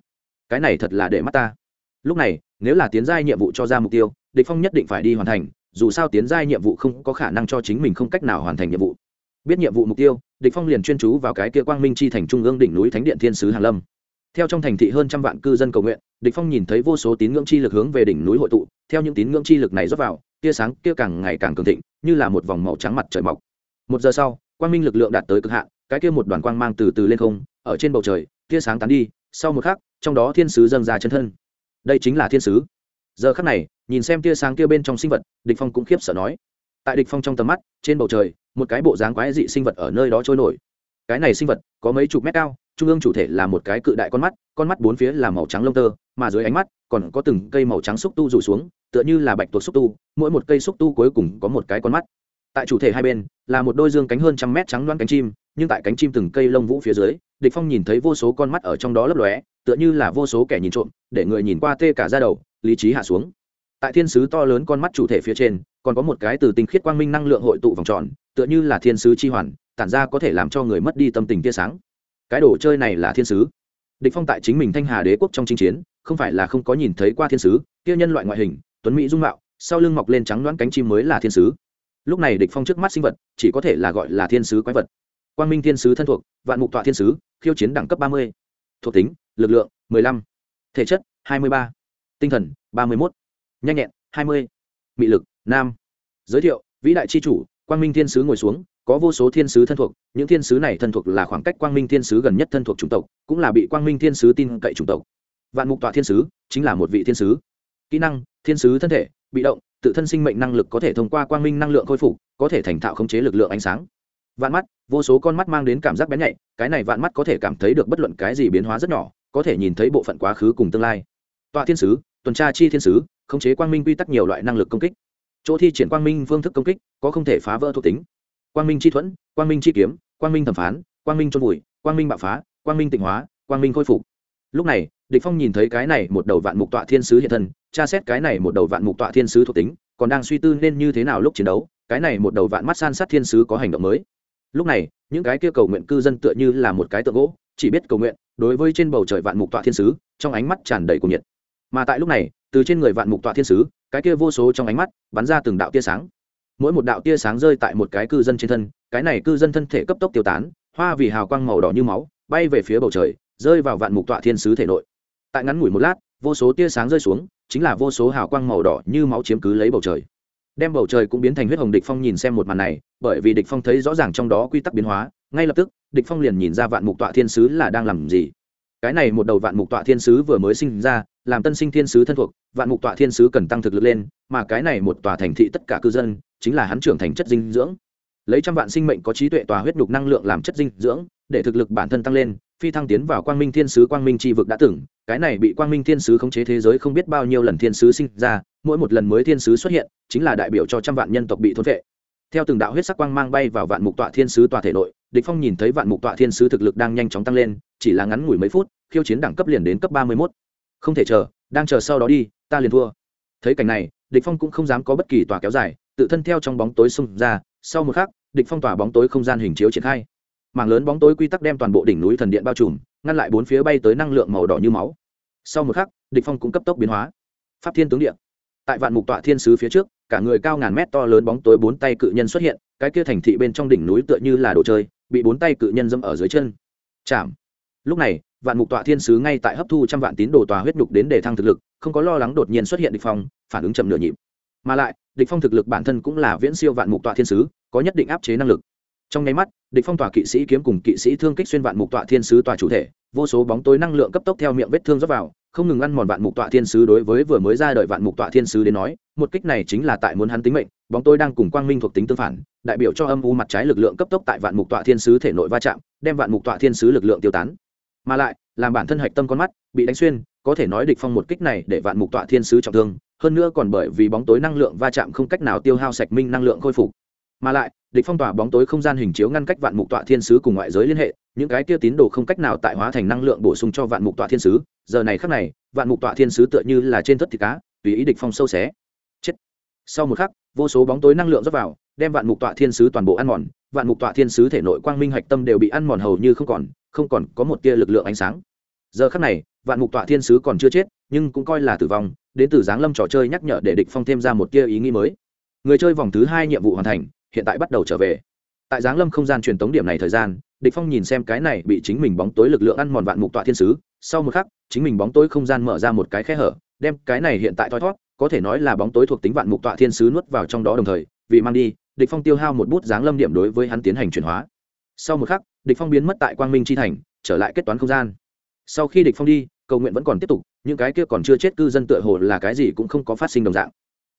Cái này thật là để mắt ta. Lúc này, nếu là tiến giai nhiệm vụ cho ra mục tiêu, địch phong nhất định phải đi hoàn thành dù sao tiến giai nhiệm vụ không có khả năng cho chính mình không cách nào hoàn thành nhiệm vụ. Biết nhiệm vụ mục tiêu, địch phong liền chuyên chú vào cái kia quang minh chi thành trung ương đỉnh núi thánh điện thiên sứ hàn lâm. Theo trong thành thị hơn trăm vạn cư dân cầu nguyện, địch phong nhìn thấy vô số tín ngưỡng chi lực hướng về đỉnh núi hội tụ, theo những tín ngưỡng chi lực này rót vào, tia sáng kia càng ngày càng cường thịnh, như là một vòng màu trắng mặt trời mọc. Một giờ sau, quang minh lực lượng đạt tới cực hạn, cái kia một đoàn quang mang từ từ lên không, ở trên bầu trời, tia sáng tán đi, sau một khắc, trong đó thiên sứ dâng ra chân thân. Đây chính là thiên sứ giờ khắc này, nhìn xem tia sáng kia bên trong sinh vật, địch phong cũng khiếp sợ nói. Tại địch phong trong tầm mắt, trên bầu trời, một cái bộ dáng quái dị sinh vật ở nơi đó trôi nổi. Cái này sinh vật, có mấy chục mét cao, trung ương chủ thể là một cái cự đại con mắt con mắt bốn phía là màu trắng lông tơ, mà dưới ánh mắt, còn có từng cây màu trắng xúc tu rủ xuống, tựa như là bạch tuộc xúc tu, mỗi một cây xúc tu cuối cùng có một cái con mắt. Tại chủ thể hai bên, là một đôi dương cánh hơn trăm mét trắng loan cánh chim, nhưng tại cánh chim từng cây lông vũ phía dưới, địch phong nhìn thấy vô số con mắt ở trong đó lấp lóe, tựa như là vô số kẻ nhìn trộm, để người nhìn qua tê cả ra đầu lý trí hạ xuống. Tại thiên sứ to lớn con mắt chủ thể phía trên, còn có một cái từ tinh khiết quang minh năng lượng hội tụ vòng tròn, tựa như là thiên sứ chi hoàn, tản ra có thể làm cho người mất đi tâm tình tia sáng. Cái đồ chơi này là thiên sứ. Địch phong tại chính mình thanh hà đế quốc trong chinh chiến, không phải là không có nhìn thấy qua thiên sứ, kia nhân loại ngoại hình, tuấn mỹ dung mạo, sau lưng mọc lên trắng đoán cánh chim mới là thiên sứ. Lúc này địch phong trước mắt sinh vật, chỉ có thể là gọi là thiên sứ quái vật. Quang minh thiên sứ thân thuộc, vạn mục tọa thiên sứ, khiêu chiến đẳng cấp ba mươi. Thuộc tính, lực lượng 15. thể chất 23 tinh thần 31. nhanh nhẹn 20. mị lực, nam. Giới thiệu, vĩ đại chi chủ, quang minh thiên sứ ngồi xuống, có vô số thiên sứ thân thuộc, những thiên sứ này thân thuộc là khoảng cách quang minh thiên sứ gần nhất thân thuộc chủng tộc, cũng là bị quang minh thiên sứ tin cậy chủng tộc. Vạn mục tọa thiên sứ, chính là một vị thiên sứ. Kỹ năng, thiên sứ thân thể, bị động, tự thân sinh mệnh năng lực có thể thông qua quang minh năng lượng khôi phục, có thể thành thạo khống chế lực lượng ánh sáng. Vạn mắt, vô số con mắt mang đến cảm giác bén nhạy, cái này vạn mắt có thể cảm thấy được bất luận cái gì biến hóa rất nhỏ, có thể nhìn thấy bộ phận quá khứ cùng tương lai. Tọa thiên sứ tuần tra chi thiên sứ, khống chế quang minh quy tắc nhiều loại năng lực công kích. Chỗ thi triển quang minh phương thức công kích có không thể phá vỡ thuộc tính. Quang minh chi thuẫn, quang minh chi kiếm, quang minh thẩm phán, quang minh trôn vùi, quang minh bạo phá, quang minh tịnh hóa, quang minh khôi phục. Lúc này, địch phong nhìn thấy cái này một đầu vạn mục tọa thiên sứ hiện thân, tra xét cái này một đầu vạn mục tọa thiên sứ thuộc tính, còn đang suy tư nên như thế nào lúc chiến đấu, cái này một đầu vạn mắt san sát thiên sứ có hành động mới. Lúc này, những cái kia cầu nguyện cư dân tựa như là một cái tượng gỗ, chỉ biết cầu nguyện, đối với trên bầu trời vạn mục tọa thiên sứ, trong ánh mắt tràn đầy cuồng nhiệt mà tại lúc này, từ trên người vạn mục tọa thiên sứ, cái kia vô số trong ánh mắt bắn ra từng đạo tia sáng. Mỗi một đạo tia sáng rơi tại một cái cư dân trên thân, cái này cư dân thân thể cấp tốc tiêu tán, hoa vì hào quang màu đỏ như máu, bay về phía bầu trời, rơi vào vạn mục tọa thiên sứ thể nội. Tại ngắn ngủi một lát, vô số tia sáng rơi xuống, chính là vô số hào quang màu đỏ như máu chiếm cứ lấy bầu trời. Đem bầu trời cũng biến thành huyết hồng địch phong nhìn xem một màn này, bởi vì địch phong thấy rõ ràng trong đó quy tắc biến hóa, ngay lập tức, địch phong liền nhìn ra vạn mục tọa thiên sứ là đang làm gì. Cái này một đầu vạn mục tọa thiên sứ vừa mới sinh ra làm tân sinh thiên sứ thân thuộc, vạn mục tọa thiên sứ cần tăng thực lực lên, mà cái này một tòa thành thị tất cả cư dân, chính là hắn trưởng thành chất dinh dưỡng lấy trăm vạn sinh mệnh có trí tuệ tòa huyết nhục năng lượng làm chất dinh dưỡng, để thực lực bản thân tăng lên, phi thăng tiến vào quang minh thiên sứ quang minh tri vực đã từng, cái này bị quang minh thiên sứ khống chế thế giới không biết bao nhiêu lần thiên sứ sinh ra, mỗi một lần mới thiên sứ xuất hiện, chính là đại biểu cho trăm vạn nhân tộc bị thôn vệ theo từng đạo huyết sắc quang mang bay vào vạn mục tọa thiên sứ tòa thể nội, địch phong nhìn thấy vạn mục tọa thiên sứ thực lực đang nhanh chóng tăng lên, chỉ là ngắn ngủi mấy phút, khiêu chiến đẳng cấp liền đến cấp ba mươi 31 không thể chờ, đang chờ sau đó đi, ta liền thua. Thấy cảnh này, địch phong cũng không dám có bất kỳ tòa kéo dài, tự thân theo trong bóng tối xông ra, sau một khắc, địch phong tỏa bóng tối không gian hình chiếu triển khai. Mảng lớn bóng tối quy tắc đem toàn bộ đỉnh núi thần điện bao trùm, ngăn lại bốn phía bay tới năng lượng màu đỏ như máu. Sau một khắc, địch phong cũng cấp tốc biến hóa. Pháp thiên tướng điện tại vạn mục tọa thiên sứ phía trước, cả người cao ngàn mét to lớn bóng tối bốn tay cự nhân xuất hiện, cái kia thành thị bên trong đỉnh núi tựa như là đồ chơi, bị bốn tay cự nhân dâm ở dưới chân. Chạm. Lúc này vạn mục tọa thiên sứ ngay tại hấp thu trăm vạn tín đồ tòa huyết nhục đến để thăng thực lực, không có lo lắng đột nhiên xuất hiện địch phong, phản ứng chậm nửa nhịp. Mà lại, địch phong thực lực bản thân cũng là viễn siêu vạn mục tọa thiên sứ, có nhất định áp chế năng lực. Trong nháy mắt, địch phong tòa kỵ sĩ kiếm cùng kỵ sĩ thương kích xuyên vạn mục tọa thiên sứ tòa chủ thể, vô số bóng tối năng lượng cấp tốc theo miệng vết thương rót vào, không ngừng ăn mòn vạn mục tọa thiên sứ đối với vừa mới ra đời vạn mục tọa thiên sứ đến nói, một kích này chính là tại muốn hắn tính mệnh, bóng tối đang cùng quang minh thuộc tính tương phản, đại biểu cho âm u mặt trái lực lượng cấp tốc tại vạn mục tọa thiên sứ thể nội va chạm, đem vạn mục tọa thiên sứ lực lượng tiêu tán mà lại, làm bản thân hạch tâm con mắt, bị đánh xuyên, có thể nói địch phong một kích này để vạn mục tọa thiên sứ trọng thương, hơn nữa còn bởi vì bóng tối năng lượng va chạm không cách nào tiêu hao sạch minh năng lượng khôi phục. Mà lại, địch phong tỏa bóng tối không gian hình chiếu ngăn cách vạn mục tọa thiên sứ cùng ngoại giới liên hệ, những cái kia tín đồ không cách nào tại hóa thành năng lượng bổ sung cho vạn mục tọa thiên sứ. Giờ này khắc này, vạn mục tọa thiên sứ tựa như là trên thất thịt cá, tùy ý địch phong sâu xé. Chết. Sau một khắc, vô số bóng tối năng lượng rót vào, đem vạn mục tọa thiên sứ toàn bộ ăn mòn, vạn mục tọa thiên sứ thể nội quang minh hạch tâm đều bị ăn mòn hầu như không còn không còn có một tia lực lượng ánh sáng. Giờ khắc này, vạn mục tọa thiên sứ còn chưa chết, nhưng cũng coi là tử vong, đến từ giáng lâm trò chơi nhắc nhở để địch phong thêm ra một tia ý nghĩ mới. Người chơi vòng thứ hai nhiệm vụ hoàn thành, hiện tại bắt đầu trở về. Tại giáng lâm không gian truyền tống điểm này thời gian, địch phong nhìn xem cái này bị chính mình bóng tối lực lượng ăn mòn vạn mục tọa thiên sứ, sau một khắc, chính mình bóng tối không gian mở ra một cái khe hở, đem cái này hiện tại thoi thoát có thể nói là bóng tối thuộc tính vạn mục tọa thiên sứ nuốt vào trong đó đồng thời, vì mang đi, địch phong tiêu hao một bút giáng lâm điểm đối với hắn tiến hành chuyển hóa. Sau một khắc địch phong biến mất tại quang minh chi thành, trở lại kết toán không gian. Sau khi địch phong đi, cầu nguyện vẫn còn tiếp tục, những cái kia còn chưa chết cư dân tựa hồ là cái gì cũng không có phát sinh đồng dạng.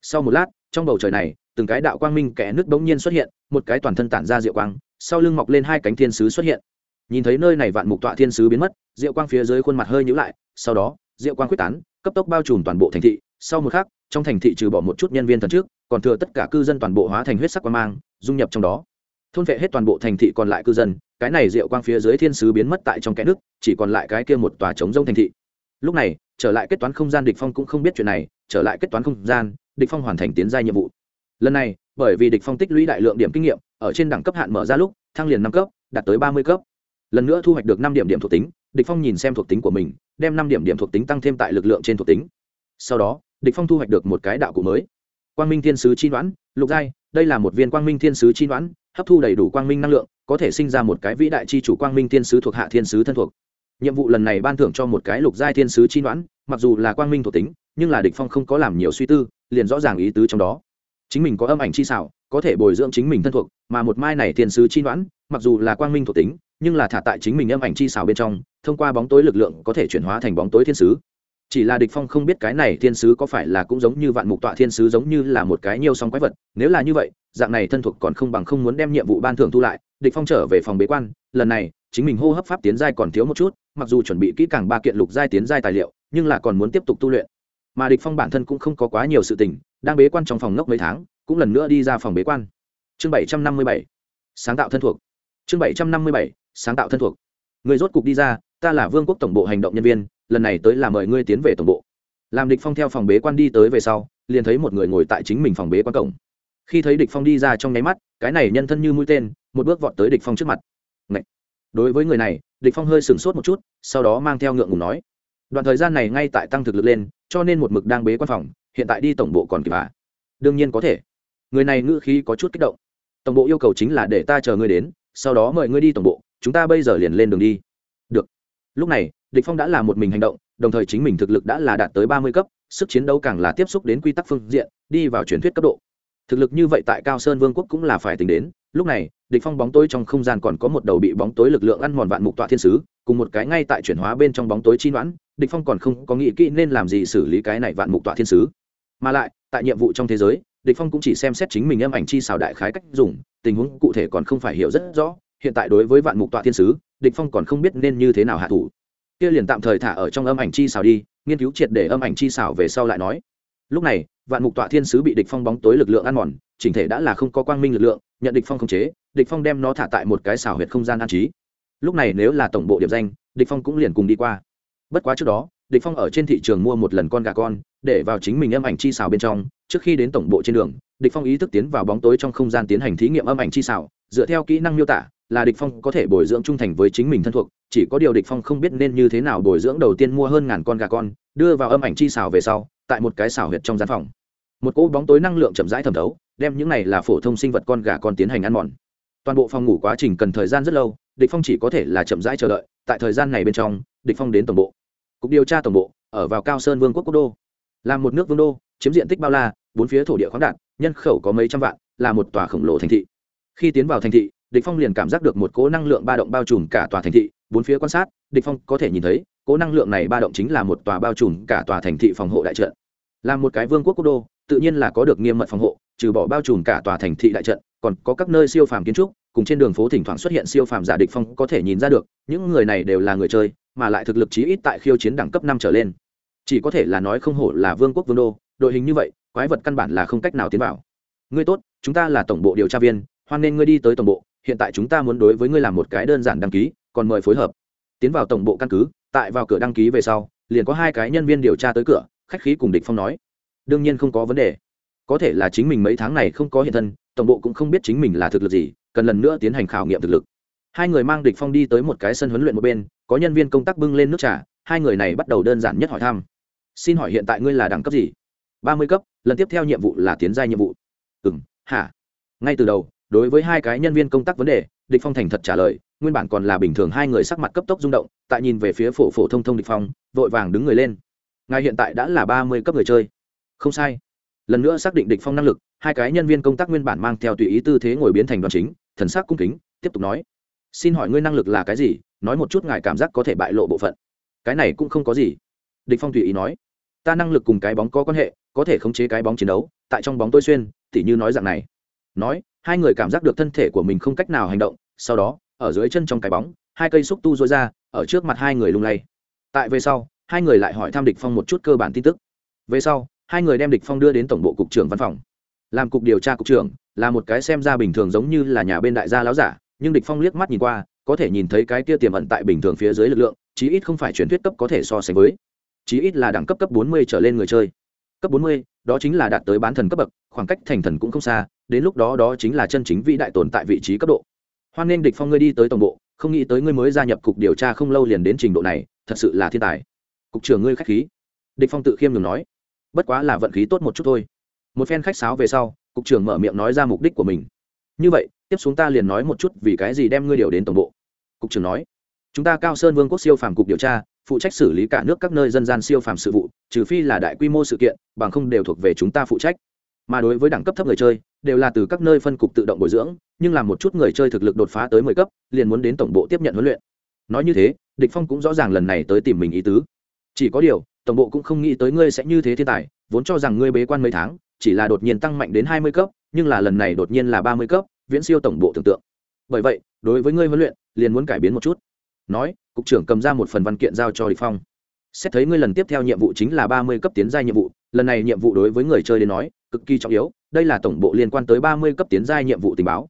Sau một lát, trong bầu trời này, từng cái đạo quang minh kẽ nước bỗng nhiên xuất hiện, một cái toàn thân tản ra diệu quang, sau lưng mọc lên hai cánh thiên sứ xuất hiện. Nhìn thấy nơi này vạn mục tọa thiên sứ biến mất, diệu quang phía dưới khuôn mặt hơi nhíu lại, sau đó, diệu quang quyết tán, cấp tốc bao trùm toàn bộ thành thị. Sau một khắc, trong thành thị trừ bỏ một chút nhân viên thần trước, còn thừa tất cả cư dân toàn bộ hóa thành huyết sắc quang mang, dung nhập trong đó thôn vệ hết toàn bộ thành thị còn lại cư dân, cái này diệu quang phía dưới thiên sứ biến mất tại trong kẽ nước, chỉ còn lại cái kia một tòa trống rông thành thị. Lúc này, trở lại kết toán không gian địch phong cũng không biết chuyện này, trở lại kết toán không gian, địch phong hoàn thành tiến giai nhiệm vụ. Lần này, bởi vì địch phong tích lũy đại lượng điểm kinh nghiệm, ở trên đẳng cấp hạn mở ra lúc, thăng liền năm cấp, đạt tới ba mươi cấp. Lần nữa thu hoạch được năm điểm điểm thuộc tính, địch phong nhìn xem thuộc tính của mình, đem năm điểm điểm thuộc tính tăng thêm tại lực lượng trên thuộc tính. Sau đó, địch phong thu hoạch được một cái đạo cụ mới. Quang minh thiên sứ chi đoán lục giai, đây là một viên quang minh thiên sứ chi đoán hấp thu đầy đủ quang minh năng lượng, có thể sinh ra một cái vĩ đại chi chủ quang minh thiên sứ thuộc hạ thiên sứ thân thuộc. Nhiệm vụ lần này ban thưởng cho một cái lục giai thiên sứ chi đoán mặc dù là quang minh thuộc tính, nhưng là địch phong không có làm nhiều suy tư, liền rõ ràng ý tứ trong đó. Chính mình có âm ảnh chi xảo, có thể bồi dưỡng chính mình thân thuộc, mà một mai này thiên sứ chi đoán mặc dù là quang minh thuộc tính, nhưng là thả tại chính mình âm ảnh chi xảo bên trong, thông qua bóng tối lực lượng có thể chuyển hóa thành bóng tối thiên sứ. Chỉ là địch phong không biết cái này thiên sứ có phải là cũng giống như vạn mục tọa thiên sứ giống như là một cái nhiều song quái vật, nếu là như vậy dạng này thân thuộc còn không bằng không muốn đem nhiệm vụ ban thưởng thu lại, địch phong trở về phòng bế quan, lần này, chính mình hô hấp pháp tiến giai còn thiếu một chút, mặc dù chuẩn bị kỹ càng ba kiện lục giai tiến giai tài liệu, nhưng là còn muốn tiếp tục tu luyện. Mà địch phong bản thân cũng không có quá nhiều sự tình, đang bế quan trong phòng ngốc mấy tháng, cũng lần nữa đi ra phòng bế quan. Chương 757 sáng tạo thân thuộc. Chương 757 sáng tạo thân thuộc. Người rốt cục đi ra, ta là vương quốc tổng bộ hành động nhân viên, lần này tới là mời ngươi tiến về tổng bộ. Làm địch phong theo phòng bế quan đi tới về sau, liền thấy một người ngồi tại chính mình phòng bế quan cổng khi thấy địch phong đi ra trong nháy mắt, cái này nhân thân như mũi tên, một bước vọt tới địch phong trước mặt. Ngậy. đối với người này, địch phong hơi sừng sốt một chút, sau đó mang theo ngượng ngùng nói, đoạn thời gian này ngay tại tăng thực lực lên, cho nên một mực đang bế quan phòng, hiện tại đi tổng bộ còn kịp à? Đương nhiên có thể. Người này ngữ khí có chút kích động. Tổng bộ yêu cầu chính là để ta chờ ngươi đến, sau đó mời ngươi đi tổng bộ, chúng ta bây giờ liền lên đường đi. Được. Lúc này, địch phong đã là một mình hành động, đồng thời chính mình thực lực đã là đạt tới ba mươi cấp, sức chiến đấu càng là tiếp xúc đến quy tắc phương diện, đi vào truyền thuyết cấp độ thực lực như vậy tại cao sơn vương quốc cũng là phải tính đến. Lúc này, địch phong bóng tối trong không gian còn có một đầu bị bóng tối lực lượng ăn mòn vạn mục tọa thiên sứ, cùng một cái ngay tại chuyển hóa bên trong bóng tối chi noãn, địch phong còn không có nghĩ kỹ nên làm gì xử lý cái này vạn mục tọa thiên sứ. Mà lại, tại nhiệm vụ trong thế giới, địch phong cũng chỉ xem xét chính mình âm ảnh chi xảo đại khái cách dùng, tình huống cụ thể còn không phải hiểu rất rõ, hiện tại đối với vạn mục tọa thiên sứ, địch phong còn không biết nên như thế nào hạ thủ. Kia liền tạm thời thả ở trong âm ảnh chi xảo đi, nghiên cứu triệt để âm ảnh chi xảo về sau lại nói lúc này, vạn mục tọa thiên sứ bị địch phong bóng tối lực lượng ăn mòn, chỉnh thể đã là không có quang minh lực lượng, nhận địch phong không chế, địch phong đem nó thả tại một cái xảo huyệt không gian an trí. Lúc này nếu là tổng bộ điểm danh, địch phong cũng liền cùng đi qua. Bất quá trước đó, địch phong ở trên thị trường mua một lần con gà con, để vào chính mình âm ảnh chi xảo bên trong, trước khi đến tổng bộ trên đường, địch phong ý thức tiến vào bóng tối trong không gian tiến hành thí nghiệm âm ảnh chi xảo, dựa theo kỹ năng miêu tả, là địch phong có thể bồi dưỡng trung thành với chính mình thân thuộc, chỉ có điều địch phong không biết nên như thế nào bồi dưỡng đầu tiên mua hơn ngàn con gà con, đưa vào âm ảnh chi xảo về sau tại một cái xảo huyệt trong gian phòng. Một cỗ bóng tối năng lượng chậm rãi thẩm thấu, đem những này là phổ thông sinh vật con gà con tiến hành ăn mòn. Toàn bộ phòng ngủ quá trình cần thời gian rất lâu, địch phong chỉ có thể là chậm rãi chờ đợi, tại thời gian này bên trong, địch phong đến tổng bộ. Cục điều tra tổng bộ, ở vào cao sơn vương quốc quốc đô. Làm một nước vương đô, chiếm diện tích bao la, bốn phía thổ địa khoáng đạt, nhân khẩu có mấy trăm vạn, là một tòa khổng lồ thành thị. Khi tiến vào thành thị, địch phong liền cảm giác được một cỗ năng lượng ba động bao trùm cả tòa thành thị, bốn phía quan sát, địch phong có thể nhìn thấy, cỗ năng lượng này ba động chính là một tòa bao trùm cả tòa thành thị phòng hộ đại trận là một cái vương quốc quốc đô, tự nhiên là có được nghiêm mật phòng hộ, trừ bỏ bao trùm cả tòa thành thị đại trận, còn có các nơi siêu phàm kiến trúc, cùng trên đường phố thỉnh thoảng xuất hiện siêu phàm giả địch phong có thể nhìn ra được, những người này đều là người chơi, mà lại thực lực chí ít tại khiêu chiến đẳng cấp năm trở lên. Chỉ có thể là nói không hổ là vương quốc vương đô, đội hình như vậy, quái vật căn bản là không cách nào tiến vào. Ngươi tốt, chúng ta là tổng bộ điều tra viên, hoan nên ngươi đi tới tổng bộ, hiện tại chúng ta muốn đối với ngươi làm một cái đơn giản đăng ký, còn mời phối hợp. Tiến vào tổng bộ căn cứ, tại vào cửa đăng ký về sau, liền có hai cái nhân viên điều tra tới cửa khách khí cùng địch phong nói. Đương nhiên không có vấn đề. Có thể là chính mình mấy tháng này không có hiện thân, tổng bộ cũng không biết chính mình là thực lực gì, cần lần nữa tiến hành khảo nghiệm thực lực. Hai người mang địch phong đi tới một cái sân huấn luyện một bên, có nhân viên công tác bưng lên nước trà, hai người này bắt đầu đơn giản nhất hỏi thăm. Xin hỏi hiện tại ngươi là đẳng cấp gì? Ba mươi cấp, lần tiếp theo nhiệm vụ là tiến gia nhiệm vụ. Ừm, hả? Ngay từ đầu, đối với hai cái nhân viên công tác vấn đề, địch phong thành thật trả lời, nguyên bản còn là bình thường hai người sắc mặt cấp tốc rung động, tại nhìn về phía phổ phổ thông thông địch phong, vội vàng đứng người lên ngài hiện tại đã là ba mươi cấp người chơi. Không sai. Lần nữa xác định địch phong năng lực, hai cái nhân viên công tác nguyên bản mang theo tùy ý tư thế ngồi biến thành đoàn chính, thần sắc cung kính, tiếp tục nói. Xin hỏi ngươi năng lực là cái gì? Nói một chút ngài cảm giác có thể bại lộ bộ phận. Cái này cũng không có gì. Địch phong tùy ý nói. Ta năng lực cùng cái bóng có quan hệ, có thể khống chế cái bóng chiến đấu, tại trong bóng tôi xuyên, tỉ như nói dạng này. Nói, hai người cảm giác được thân thể của mình không cách nào hành động, sau đó, ở dưới chân trong cái bóng, hai cây xúc tu rối ra, ở trước mặt hai người lung lay. Tại về sau hai người lại hỏi thăm địch phong một chút cơ bản tin tức. Về sau hai người đem địch phong đưa đến tổng bộ cục trưởng văn phòng. Làm cục điều tra cục trưởng là một cái xem ra bình thường giống như là nhà bên đại gia láo giả nhưng địch phong liếc mắt nhìn qua có thể nhìn thấy cái kia tiềm ẩn tại bình thường phía dưới lực lượng chí ít không phải truyền thuyết cấp có thể so sánh với. Chí ít là đẳng cấp cấp 40 trở lên người chơi. Cấp 40, đó chính là đạt tới bán thần cấp bậc khoảng cách thành thần cũng không xa đến lúc đó đó chính là chân chính vĩ đại tồn tại vị trí cấp độ. Hoan nên địch phong ngươi đi tới tổng bộ không nghĩ tới ngươi mới gia nhập cục điều tra không lâu liền đến trình độ này thật sự là thiên tài cục trưởng ngươi khách khí. Địch phong tự khiêm nhường nói. Bất quá là vận khí tốt một chút thôi. Một phen khách sáo về sau, cục trưởng mở miệng nói ra mục đích của mình. Như vậy, tiếp xuống ta liền nói một chút vì cái gì đem ngươi điều đến tổng bộ. Cục trưởng nói. Chúng ta cao sơn vương quốc siêu phàm cục điều tra, phụ trách xử lý cả nước các nơi dân gian siêu phàm sự vụ, trừ phi là đại quy mô sự kiện, bằng không đều thuộc về chúng ta phụ trách. Mà đối với đẳng cấp thấp người chơi, đều là từ các nơi phân cục tự động bồi dưỡng, nhưng làm một chút người chơi thực lực đột phá tới mười cấp, liền muốn đến tổng bộ tiếp nhận huấn luyện. Nói như thế, địch phong cũng rõ ràng lần này tới tìm mình ý tứ chỉ có điều, tổng bộ cũng không nghĩ tới ngươi sẽ như thế thiên tài, vốn cho rằng ngươi bế quan mấy tháng, chỉ là đột nhiên tăng mạnh đến hai mươi cấp, nhưng là lần này đột nhiên là ba mươi cấp, viễn siêu tổng bộ tưởng tượng. Bởi vậy, đối với ngươi huấn luyện, liền muốn cải biến một chút. Nói, cục trưởng cầm ra một phần văn kiện giao cho địch phong. Xét thấy ngươi lần tiếp theo nhiệm vụ chính là ba mươi cấp tiến giai nhiệm vụ, lần này nhiệm vụ đối với người chơi đến nói, cực kỳ trọng yếu, đây là tổng bộ liên quan tới ba mươi cấp tiến giai nhiệm vụ tình báo.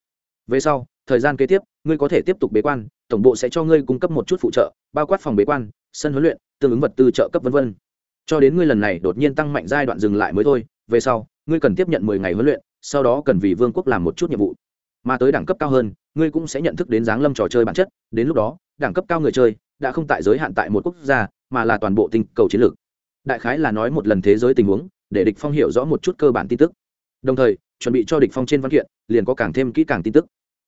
Về sau, thời gian kế tiếp, ngươi có thể tiếp tục bế quan, tổng bộ sẽ cho ngươi cung cấp một chút phụ trợ, bao quát phòng bế quan, sân huấn luyện tương ứng vật tư trợ cấp v v cho đến ngươi lần này đột nhiên tăng mạnh giai đoạn dừng lại mới thôi, về sau, ngươi cần tiếp nhận mười ngày huấn luyện, sau đó cần vì vương quốc làm một chút nhiệm vụ. Mà tới đẳng cấp cao hơn, ngươi cũng sẽ nhận thức đến dáng lâm trò chơi bản chất, đến lúc đó, đẳng cấp cao người chơi đã không tại giới hạn tại một quốc gia, mà là toàn bộ tinh cầu chiến lược. Đại khái là nói một lần thế giới tình huống, để địch phong hiểu rõ một chút cơ bản tin tức. Đồng thời, chuẩn bị cho địch phong trên văn kiện, liền có càng thêm kỹ càng tin tức.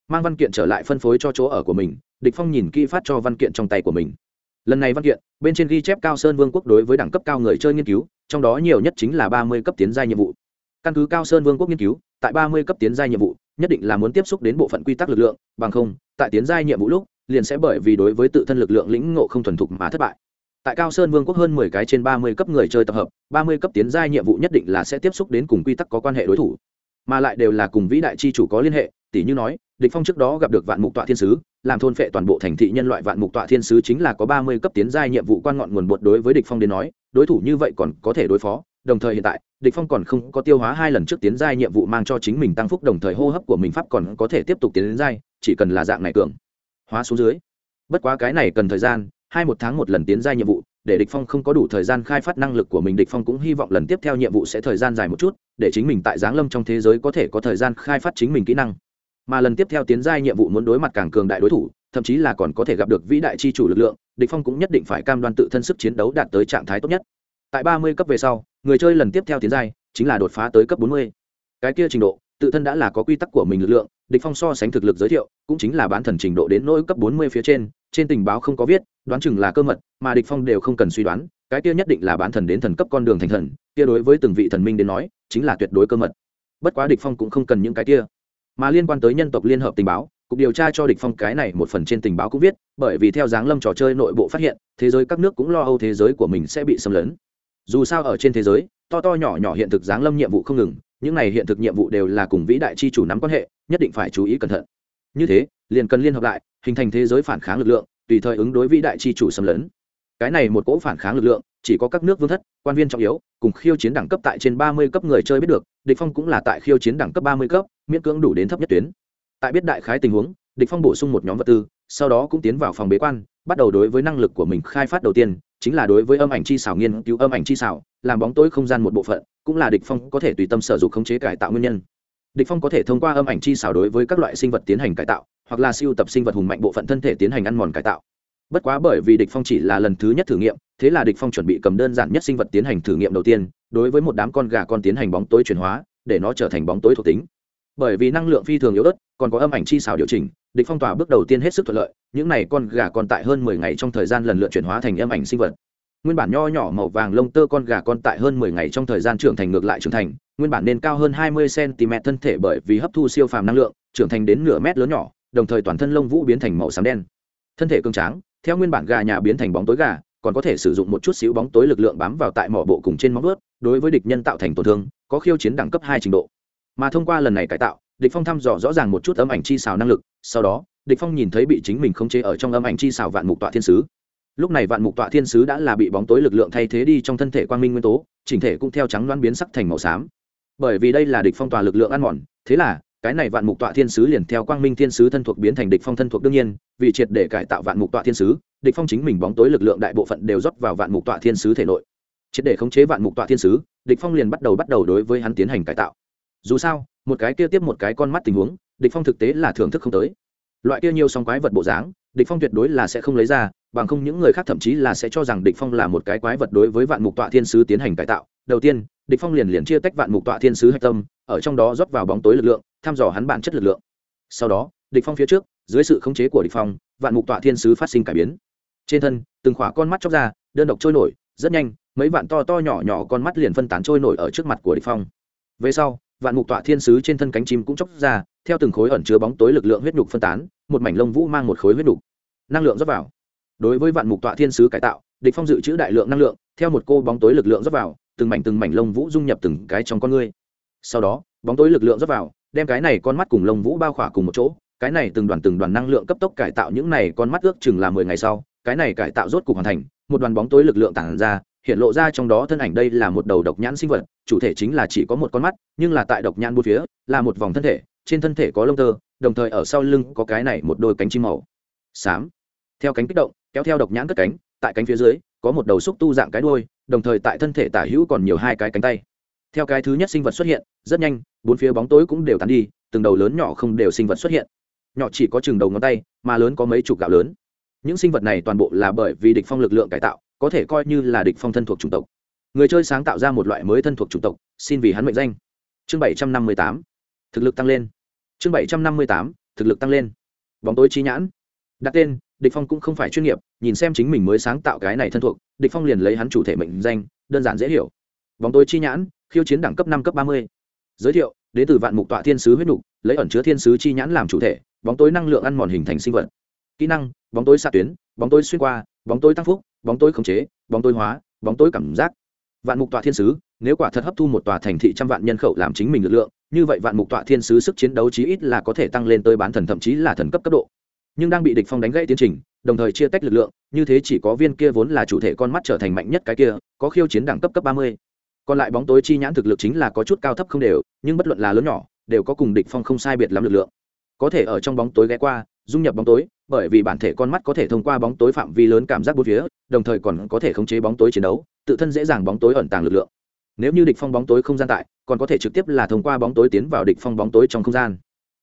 Mang văn kiện trở lại phân phối cho chỗ ở của mình, địch phong nhìn kỹ phát cho văn kiện trong tay của mình lần này văn kiện, bên trên ghi chép cao sơn vương quốc đối với đẳng cấp cao người chơi nghiên cứu, trong đó nhiều nhất chính là ba mươi cấp tiến gia nhiệm vụ. Căn cứ cao sơn vương quốc nghiên cứu, tại ba mươi cấp tiến gia nhiệm vụ, nhất định là muốn tiếp xúc đến bộ phận quy tắc lực lượng, bằng không, tại tiến gia nhiệm vụ lúc, liền sẽ bởi vì đối với tự thân lực lượng lĩnh ngộ không thuần thục mà thất bại. Tại cao sơn vương quốc hơn mười cái trên ba mươi cấp người chơi tập hợp, ba mươi cấp tiến gia nhiệm vụ nhất định là sẽ tiếp xúc đến cùng quy tắc có quan hệ đối thủ. Mà lại đều là cùng vĩ đại chi chủ có liên hệ tỷ như nói, địch phong trước đó gặp được vạn mục tọa thiên sứ làm thôn phệ toàn bộ thành thị nhân loại vạn mục tọa thiên sứ chính là có ba mươi cấp tiến giai nhiệm vụ quan ngọn nguồn bột đối với địch phong đến nói, đối thủ như vậy còn có thể đối phó. Đồng thời hiện tại, địch phong còn không có tiêu hóa hai lần trước tiến giai nhiệm vụ mang cho chính mình tăng phúc, đồng thời hô hấp của mình pháp còn có thể tiếp tục tiến đến giai, chỉ cần là dạng này cường hóa xuống dưới. Bất quá cái này cần thời gian, hai một tháng một lần tiến giai nhiệm vụ, để địch phong không có đủ thời gian khai phát năng lực của mình, địch phong cũng hy vọng lần tiếp theo nhiệm vụ sẽ thời gian dài một chút, để chính mình tại giáng lâm trong thế giới có thể có thời gian khai phát chính mình kỹ năng mà lần tiếp theo tiến giai nhiệm vụ muốn đối mặt càng cường đại đối thủ, thậm chí là còn có thể gặp được vĩ đại chi chủ lực lượng, địch phong cũng nhất định phải cam đoan tự thân sức chiến đấu đạt tới trạng thái tốt nhất. Tại 30 cấp về sau, người chơi lần tiếp theo tiến giai chính là đột phá tới cấp 40. cái kia trình độ, tự thân đã là có quy tắc của mình lực lượng, địch phong so sánh thực lực giới thiệu cũng chính là bán thần trình độ đến nỗi cấp 40 phía trên trên tình báo không có viết, đoán chừng là cơ mật, mà địch phong đều không cần suy đoán, cái kia nhất định là bán thần đến thần cấp con đường thành thần, kia đối với từng vị thần minh đến nói, chính là tuyệt đối cơ mật. Bất quá địch phong cũng không cần những cái kia mà liên quan tới nhân tộc liên hợp tình báo, cục điều tra cho địch phong cái này một phần trên tình báo cũng viết, bởi vì theo dáng lâm trò chơi nội bộ phát hiện, thế giới các nước cũng lo âu thế giới của mình sẽ bị xâm lấn. Dù sao ở trên thế giới, to to nhỏ nhỏ hiện thực dáng lâm nhiệm vụ không ngừng, những này hiện thực nhiệm vụ đều là cùng vĩ đại chi chủ nắm quan hệ, nhất định phải chú ý cẩn thận. Như thế, liền cần liên hợp lại, hình thành thế giới phản kháng lực lượng, tùy thời ứng đối vĩ đại chi chủ xâm lấn. Cái này một cỗ phản kháng lực lượng, chỉ có các nước vương thất, quan viên trọng yếu, cùng khiêu chiến đẳng cấp tại trên ba mươi cấp người chơi biết được, địch phong cũng là tại khiêu chiến đẳng cấp ba mươi cấp miễn cưỡng đủ đến thấp nhất tuyến. Tại biết đại khái tình huống, địch phong bổ sung một nhóm vật tư, sau đó cũng tiến vào phòng bế quan, bắt đầu đối với năng lực của mình khai phát đầu tiên, chính là đối với âm ảnh chi xảo nghiên cứu âm ảnh chi xảo, làm bóng tối không gian một bộ phận, cũng là địch phong có thể tùy tâm sở dụng khống chế cải tạo nguyên nhân. Địch phong có thể thông qua âm ảnh chi xảo đối với các loại sinh vật tiến hành cải tạo, hoặc là siêu tập sinh vật hùng mạnh bộ phận thân thể tiến hành ăn mòn cải tạo. Bất quá bởi vì địch phong chỉ là lần thứ nhất thử nghiệm, thế là địch phong chuẩn bị cầm đơn giản nhất sinh vật tiến hành thử nghiệm đầu tiên, đối với một đám con gà con tiến hành bóng tối chuyển hóa, để nó trở thành bóng tối thuộc tính bởi vì năng lượng phi thường yếu ớt, còn có âm ảnh chi xảo điều chỉnh, địch phong tỏa bước đầu tiên hết sức thuận lợi, những này con gà còn tại hơn 10 ngày trong thời gian lần lượt chuyển hóa thành âm ảnh sinh vật. Nguyên bản nho nhỏ màu vàng lông tơ con gà con tại hơn 10 ngày trong thời gian trưởng thành ngược lại trưởng thành, nguyên bản nên cao hơn 20 cm thân thể bởi vì hấp thu siêu phàm năng lượng, trưởng thành đến nửa mét lớn nhỏ, đồng thời toàn thân lông vũ biến thành màu xám đen. Thân thể cường tráng, theo nguyên bản gà nhà biến thành bóng tối gà, còn có thể sử dụng một chút xíu bóng tối lực lượng bám vào tại mỏ bộ cùng trên móng vuốt, đối với địch nhân tạo thành tổn thương, có khiêu chiến đẳng cấp hai trình độ mà thông qua lần này cải tạo, địch phong thăm dò rõ ràng một chút âm ảnh chi xào năng lực, sau đó, địch phong nhìn thấy bị chính mình khống chế ở trong âm ảnh chi xào vạn mục tọa thiên sứ. Lúc này vạn mục tọa thiên sứ đã là bị bóng tối lực lượng thay thế đi trong thân thể quang minh nguyên tố, chỉnh thể cũng theo trắng loan biến sắc thành màu xám. Bởi vì đây là địch phong tòa lực lượng ăn mòn, thế là, cái này vạn mục tọa thiên sứ liền theo quang minh thiên sứ thân thuộc biến thành địch phong thân thuộc đương nhiên, vì triệt để cải tạo vạn mục tọa thiên sứ, địch phong chính mình bóng tối lực lượng đại bộ phận đều rót vào vạn mục tọa thiên sứ thể nội. Triệt để khống chế vạn mục tọa thiên sứ, địch phong liền bắt đầu bắt đầu đối với hắn tiến hành cải tạo dù sao, một cái kia tiếp một cái con mắt tình huống, địch phong thực tế là thưởng thức không tới. Loại kia nhiều song quái vật bộ dáng, địch phong tuyệt đối là sẽ không lấy ra, bằng không những người khác thậm chí là sẽ cho rằng địch phong là một cái quái vật đối với vạn mục tọa thiên sứ tiến hành cải tạo. Đầu tiên, địch phong liền liền chia tách vạn mục tọa thiên sứ hạch tâm, ở trong đó rót vào bóng tối lực lượng, thăm dò hắn bản chất lực lượng. Sau đó, địch phong phía trước, dưới sự khống chế của địch phong, vạn mục tọa thiên sứ phát sinh cải biến. Trên thân, từng khỏa con mắt chóc ra, đơn độc trôi nổi, rất nhanh, mấy vạn to to nhỏ nhỏ con mắt liền phân tán trôi nổi ở trước mặt của địch phong. Về sau vạn mục tọa thiên sứ trên thân cánh chim cũng chóc ra, theo từng khối ẩn chứa bóng tối lực lượng huyết nhục phân tán, một mảnh lông vũ mang một khối huyết nhục. Năng lượng rót vào. Đối với vạn mục tọa thiên sứ cải tạo, địch phong dự trữ đại lượng năng lượng, theo một cô bóng tối lực lượng rót vào, từng mảnh từng mảnh lông vũ dung nhập từng cái trong con ngươi sau đó, bóng tối lực lượng rót vào, đem cái này con mắt cùng lông vũ bao khỏa cùng một chỗ, cái này từng đoàn từng đoàn năng lượng cấp tốc cải tạo những này con mắt ước chừng là mười ngày sau, cái này cải tạo rốt cục hoàn thành, một đoàn bóng tối lực lượng tản ra hiện lộ ra trong đó thân ảnh đây là một đầu độc nhãn sinh vật, chủ thể chính là chỉ có một con mắt, nhưng là tại độc nhãn bốn phía, là một vòng thân thể, trên thân thể có lông tơ, đồng thời ở sau lưng có cái này một đôi cánh chim màu. Xám. Theo cánh kích động, kéo theo độc nhãn cất cánh, tại cánh phía dưới, có một đầu xúc tu dạng cái đuôi, đồng thời tại thân thể tả hữu còn nhiều hai cái cánh tay. Theo cái thứ nhất sinh vật xuất hiện, rất nhanh, bốn phía bóng tối cũng đều tán đi, từng đầu lớn nhỏ không đều sinh vật xuất hiện. Nhỏ chỉ có chừng đầu ngón tay, mà lớn có mấy chục gạo lớn. Những sinh vật này toàn bộ là bởi vì địch phong lực lượng cải tạo có thể coi như là địch phong thân thuộc chủng tộc. Người chơi sáng tạo ra một loại mới thân thuộc chủng tộc, xin vì hắn mệnh danh. Chương bảy trăm năm mươi tám. Thực lực tăng lên. Chương bảy trăm năm mươi tám. Thực lực tăng lên. Bóng tối chi nhãn. Đặt tên, địch phong cũng không phải chuyên nghiệp, nhìn xem chính mình mới sáng tạo cái này thân thuộc, địch phong liền lấy hắn chủ thể mệnh danh, đơn giản dễ hiểu. Bóng tối chi nhãn, khiêu chiến đẳng cấp năm cấp ba mươi. Giới thiệu, đến từ vạn mục tọa thiên sứ huyết nục, lấy ẩn chứa thiên sứ chi nhãn làm chủ thể, bóng tối năng lượng ăn mòn hình thành sinh vật. Kỹ năng, bóng tối xạ tuyến, bóng tối xuyên qua, bóng tối tăng phúc bóng tối khống chế, bóng tối hóa, bóng tối cảm giác. Vạn mục tọa thiên sứ, nếu quả thật hấp thu một tòa thành thị trăm vạn nhân khẩu làm chính mình lực lượng, như vậy vạn mục tọa thiên sứ sức chiến đấu chí ít là có thể tăng lên tới bán thần thậm chí là thần cấp cấp độ. Nhưng đang bị địch phong đánh gãy tiến trình, đồng thời chia tách lực lượng, như thế chỉ có viên kia vốn là chủ thể con mắt trở thành mạnh nhất cái kia, có khiêu chiến đẳng cấp cấp ba mươi. Còn lại bóng tối chi nhãn thực lực chính là có chút cao thấp không đều, nhưng bất luận là lớn nhỏ, đều có cùng địch phong không sai biệt lắm lực lượng. Có thể ở trong bóng tối ghé qua, dung nhập bóng tối bởi vì bản thể con mắt có thể thông qua bóng tối phạm vi lớn cảm giác bốn phía, đồng thời còn có thể khống chế bóng tối chiến đấu, tự thân dễ dàng bóng tối ẩn tàng lực lượng. Nếu như địch phong bóng tối không gian tại, còn có thể trực tiếp là thông qua bóng tối tiến vào địch phong bóng tối trong không gian.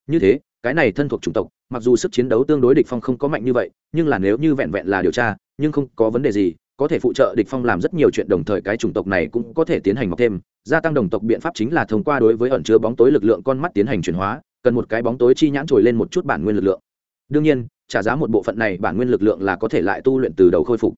Như thế, cái này thân thuộc chủng tộc, mặc dù sức chiến đấu tương đối địch phong không có mạnh như vậy, nhưng là nếu như vẹn vẹn là điều tra, nhưng không có vấn đề gì, có thể phụ trợ địch phong làm rất nhiều chuyện đồng thời cái chủng tộc này cũng có thể tiến hành mọc thêm. Gia tăng đồng tộc biện pháp chính là thông qua đối với ẩn chứa bóng tối lực lượng con mắt tiến hành chuyển hóa, cần một cái bóng tối chi nhãn trồi lên một chút bản nguyên lực lượng. Đương nhiên trả giá một bộ phận này bản nguyên lực lượng là có thể lại tu luyện từ đầu khôi phục.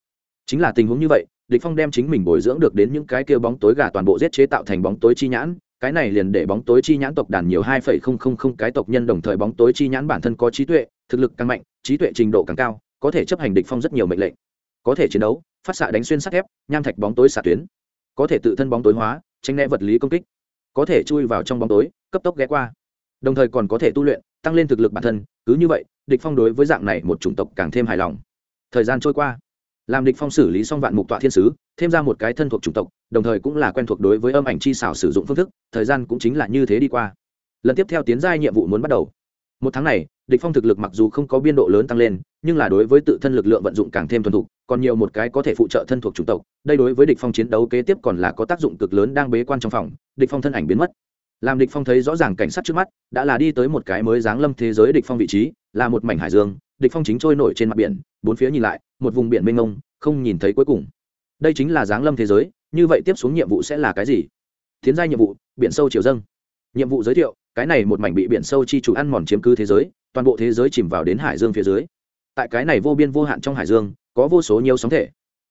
Chính là tình huống như vậy, địch phong đem chính mình bồi dưỡng được đến những cái kia bóng tối gà toàn bộ giết chế tạo thành bóng tối chi nhãn, cái này liền để bóng tối chi nhãn tộc đàn nhiều hai phẩy không không không cái tộc nhân đồng thời bóng tối chi nhãn bản thân có trí tuệ, thực lực càng mạnh, trí tuệ trình độ càng cao, có thể chấp hành địch phong rất nhiều mệnh lệnh. Có thể chiến đấu, phát xạ đánh xuyên sắt thép, nham thạch bóng tối xạ tuyến. Có thể tự thân bóng tối hóa, tránh né vật lý công kích. Có thể chui vào trong bóng tối, cấp tốc ghé qua. Đồng thời còn có thể tu luyện tăng lên thực lực bản thân, cứ như vậy, địch phong đối với dạng này một chủng tộc càng thêm hài lòng. Thời gian trôi qua, làm địch phong xử lý xong vạn mục tọa thiên sứ, thêm ra một cái thân thuộc chủng tộc, đồng thời cũng là quen thuộc đối với âm ảnh chi xảo sử dụng phương thức, thời gian cũng chính là như thế đi qua. Lần tiếp theo tiến giai nhiệm vụ muốn bắt đầu. Một tháng này, địch phong thực lực mặc dù không có biên độ lớn tăng lên, nhưng là đối với tự thân lực lượng vận dụng càng thêm thuần thục, còn nhiều một cái có thể phụ trợ thân thuộc chủng tộc, đây đối với địch phong chiến đấu kế tiếp còn là có tác dụng cực lớn đang bế quan trong phòng, địch phong thân ảnh biến mất làm địch phong thấy rõ ràng cảnh sát trước mắt, đã là đi tới một cái mới dáng lâm thế giới địch phong vị trí, là một mảnh hải dương, địch phong chính trôi nổi trên mặt biển, bốn phía nhìn lại, một vùng biển mênh mông, không nhìn thấy cuối cùng. Đây chính là dáng lâm thế giới, như vậy tiếp xuống nhiệm vụ sẽ là cái gì? Tiến giai nhiệm vụ, biển sâu chiều dâng. Nhiệm vụ giới thiệu, cái này một mảnh bị biển sâu chi chủ ăn mòn chiếm cứ thế giới, toàn bộ thế giới chìm vào đến hải dương phía dưới. Tại cái này vô biên vô hạn trong hải dương, có vô số nhiều sóng thể.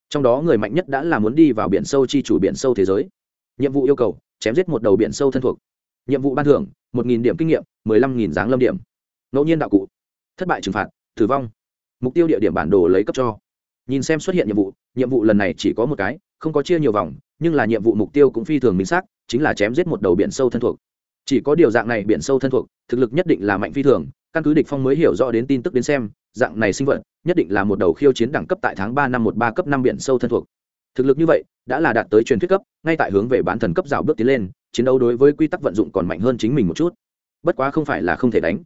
Trong đó người mạnh nhất đã là muốn đi vào biển sâu chi chủ biển sâu thế giới. Nhiệm vụ yêu cầu, chém giết một đầu biển sâu thân thuộc nhiệm vụ ban thưởng, một nghìn điểm kinh nghiệm, mười lăm nghìn dáng lâm điểm. Ngẫu nhiên đạo cụ. Thất bại trừng phạt, tử vong. Mục tiêu địa điểm bản đồ lấy cấp cho. Nhìn xem xuất hiện nhiệm vụ nhiệm vụ lần này chỉ có một cái, không có chia nhiều vòng, nhưng là nhiệm vụ mục tiêu cũng phi thường minh xác, chính là chém giết một đầu biển sâu thân thuộc. Chỉ có điều dạng này biển sâu thân thuộc, thực lực nhất định là mạnh phi thường, căn cứ địch phong mới hiểu rõ đến tin tức đến xem, dạng này sinh vật, nhất định là một đầu khiêu chiến đẳng cấp tại tháng ba năm một ba cấp năm biển sâu thân thuộc. Thực lực như vậy, đã là đạt tới truyền thuyết cấp, ngay tại hướng về bán thần cấp rào bước tiến lên chiến đấu đối với quy tắc vận dụng còn mạnh hơn chính mình một chút. Bất quá không phải là không thể đánh.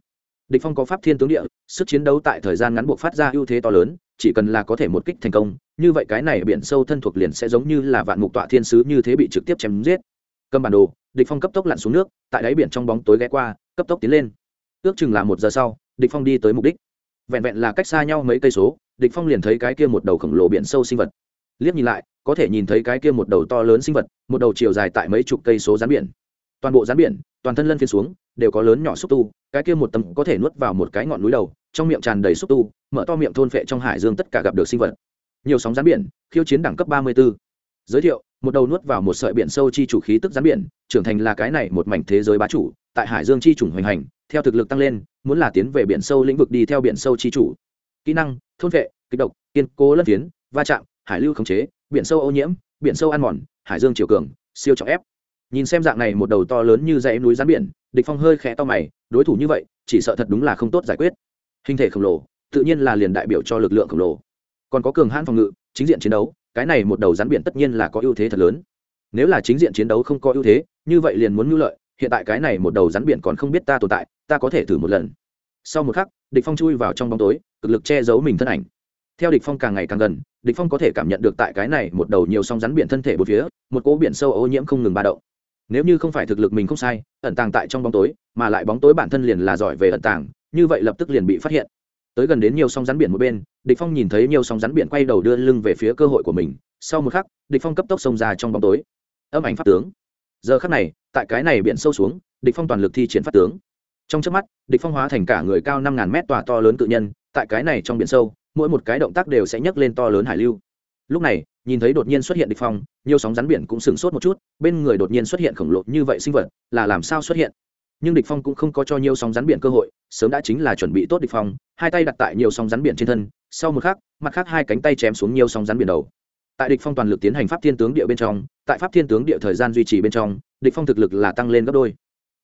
Địch phong có pháp thiên tướng địa, sức chiến đấu tại thời gian ngắn buộc phát ra ưu thế to lớn, chỉ cần là có thể một kích thành công, như vậy cái này biển sâu thân thuộc liền sẽ giống như là vạn mục tọa thiên sứ như thế bị trực tiếp chém giết. Cầm bản đồ, địch phong cấp tốc lặn xuống nước, tại đáy biển trong bóng tối ghé qua, cấp tốc tiến lên. Ước chừng là một giờ sau, địch phong đi tới mục đích. Vẹn vẹn là cách xa nhau mấy cây số, địch phong liền thấy cái kia một đầu khổng lồ biển sâu sinh vật liếc nhìn lại, có thể nhìn thấy cái kia một đầu to lớn sinh vật, một đầu chiều dài tại mấy chục cây số rán biển. Toàn bộ rán biển, toàn thân lân phiên xuống, đều có lớn nhỏ xúc tu, cái kia một tầm có thể nuốt vào một cái ngọn núi đầu, trong miệng tràn đầy xúc tu, mở to miệng thôn phệ trong hải dương tất cả gặp được sinh vật. Nhiều sóng rán biển, khiêu chiến đẳng cấp ba mươi 34. giới thiệu, một đầu nuốt vào một sợi biển sâu chi chủ khí tức rán biển, trưởng thành là cái này một mảnh thế giới bá chủ, tại hải dương chi chủng hoành hành, theo thực lực tăng lên, muốn là tiến về biển sâu lĩnh vực đi theo biển sâu chi chủ. Kỹ năng, thôn vệ kích độc, kiên cố lân phiến, va chạm hải lưu khống chế, biển sâu ô nhiễm, biển sâu ăn mòn, hải dương chiều cường, siêu trọng ép. Nhìn xem dạng này một đầu to lớn như dãy núi rắn biển, địch phong hơi khẽ to mày, đối thủ như vậy, chỉ sợ thật đúng là không tốt giải quyết. Hình thể khổng lồ, tự nhiên là liền đại biểu cho lực lượng khổng lồ. Còn có cường hãn phòng ngự, chính diện chiến đấu, cái này một đầu rắn biển tất nhiên là có ưu thế thật lớn. Nếu là chính diện chiến đấu không có ưu thế, như vậy liền muốn nhu lợi, hiện tại cái này một đầu rắn biển còn không biết ta tồn tại, ta có thể thử một lần. Sau một khắc, địch phong chui vào trong bóng tối, cực lực che giấu mình thân ảnh. Theo địch phong càng ngày càng gần địch phong có thể cảm nhận được tại cái này một đầu nhiều song rắn biển thân thể bốn phía, một cỗ biển sâu ô nhiễm không ngừng ba động. Nếu như không phải thực lực mình không sai, ẩn tàng tại trong bóng tối, mà lại bóng tối bản thân liền là giỏi về ẩn tàng, như vậy lập tức liền bị phát hiện. Tới gần đến nhiều song rắn biển một bên, địch phong nhìn thấy nhiều song rắn biển quay đầu đưa lưng về phía cơ hội của mình. Sau một khắc, địch phong cấp tốc xông ra trong bóng tối. Âm ảnh pháp tướng. Giờ khắc này, tại cái này biển sâu xuống, địch phong toàn lực thi triển pháp tướng. Trong chớp mắt, địch phong hóa thành cả người cao năm ngàn mét tòa to lớn tự nhân, tại cái này trong biển sâu mỗi một cái động tác đều sẽ nhấc lên to lớn hải lưu. Lúc này, nhìn thấy đột nhiên xuất hiện địch phong, nhiều sóng rắn biển cũng sừng sốt một chút, bên người đột nhiên xuất hiện khổng lồ như vậy sinh vật, là làm sao xuất hiện? Nhưng địch phong cũng không có cho nhiều sóng rắn biển cơ hội, sớm đã chính là chuẩn bị tốt địch phong, hai tay đặt tại nhiều sóng rắn biển trên thân, sau một khắc, mặt khác hai cánh tay chém xuống nhiều sóng rắn biển đầu. Tại địch phong toàn lực tiến hành pháp thiên tướng địa bên trong, tại pháp thiên tướng địa thời gian duy trì bên trong, địch phong thực lực là tăng lên gấp đôi.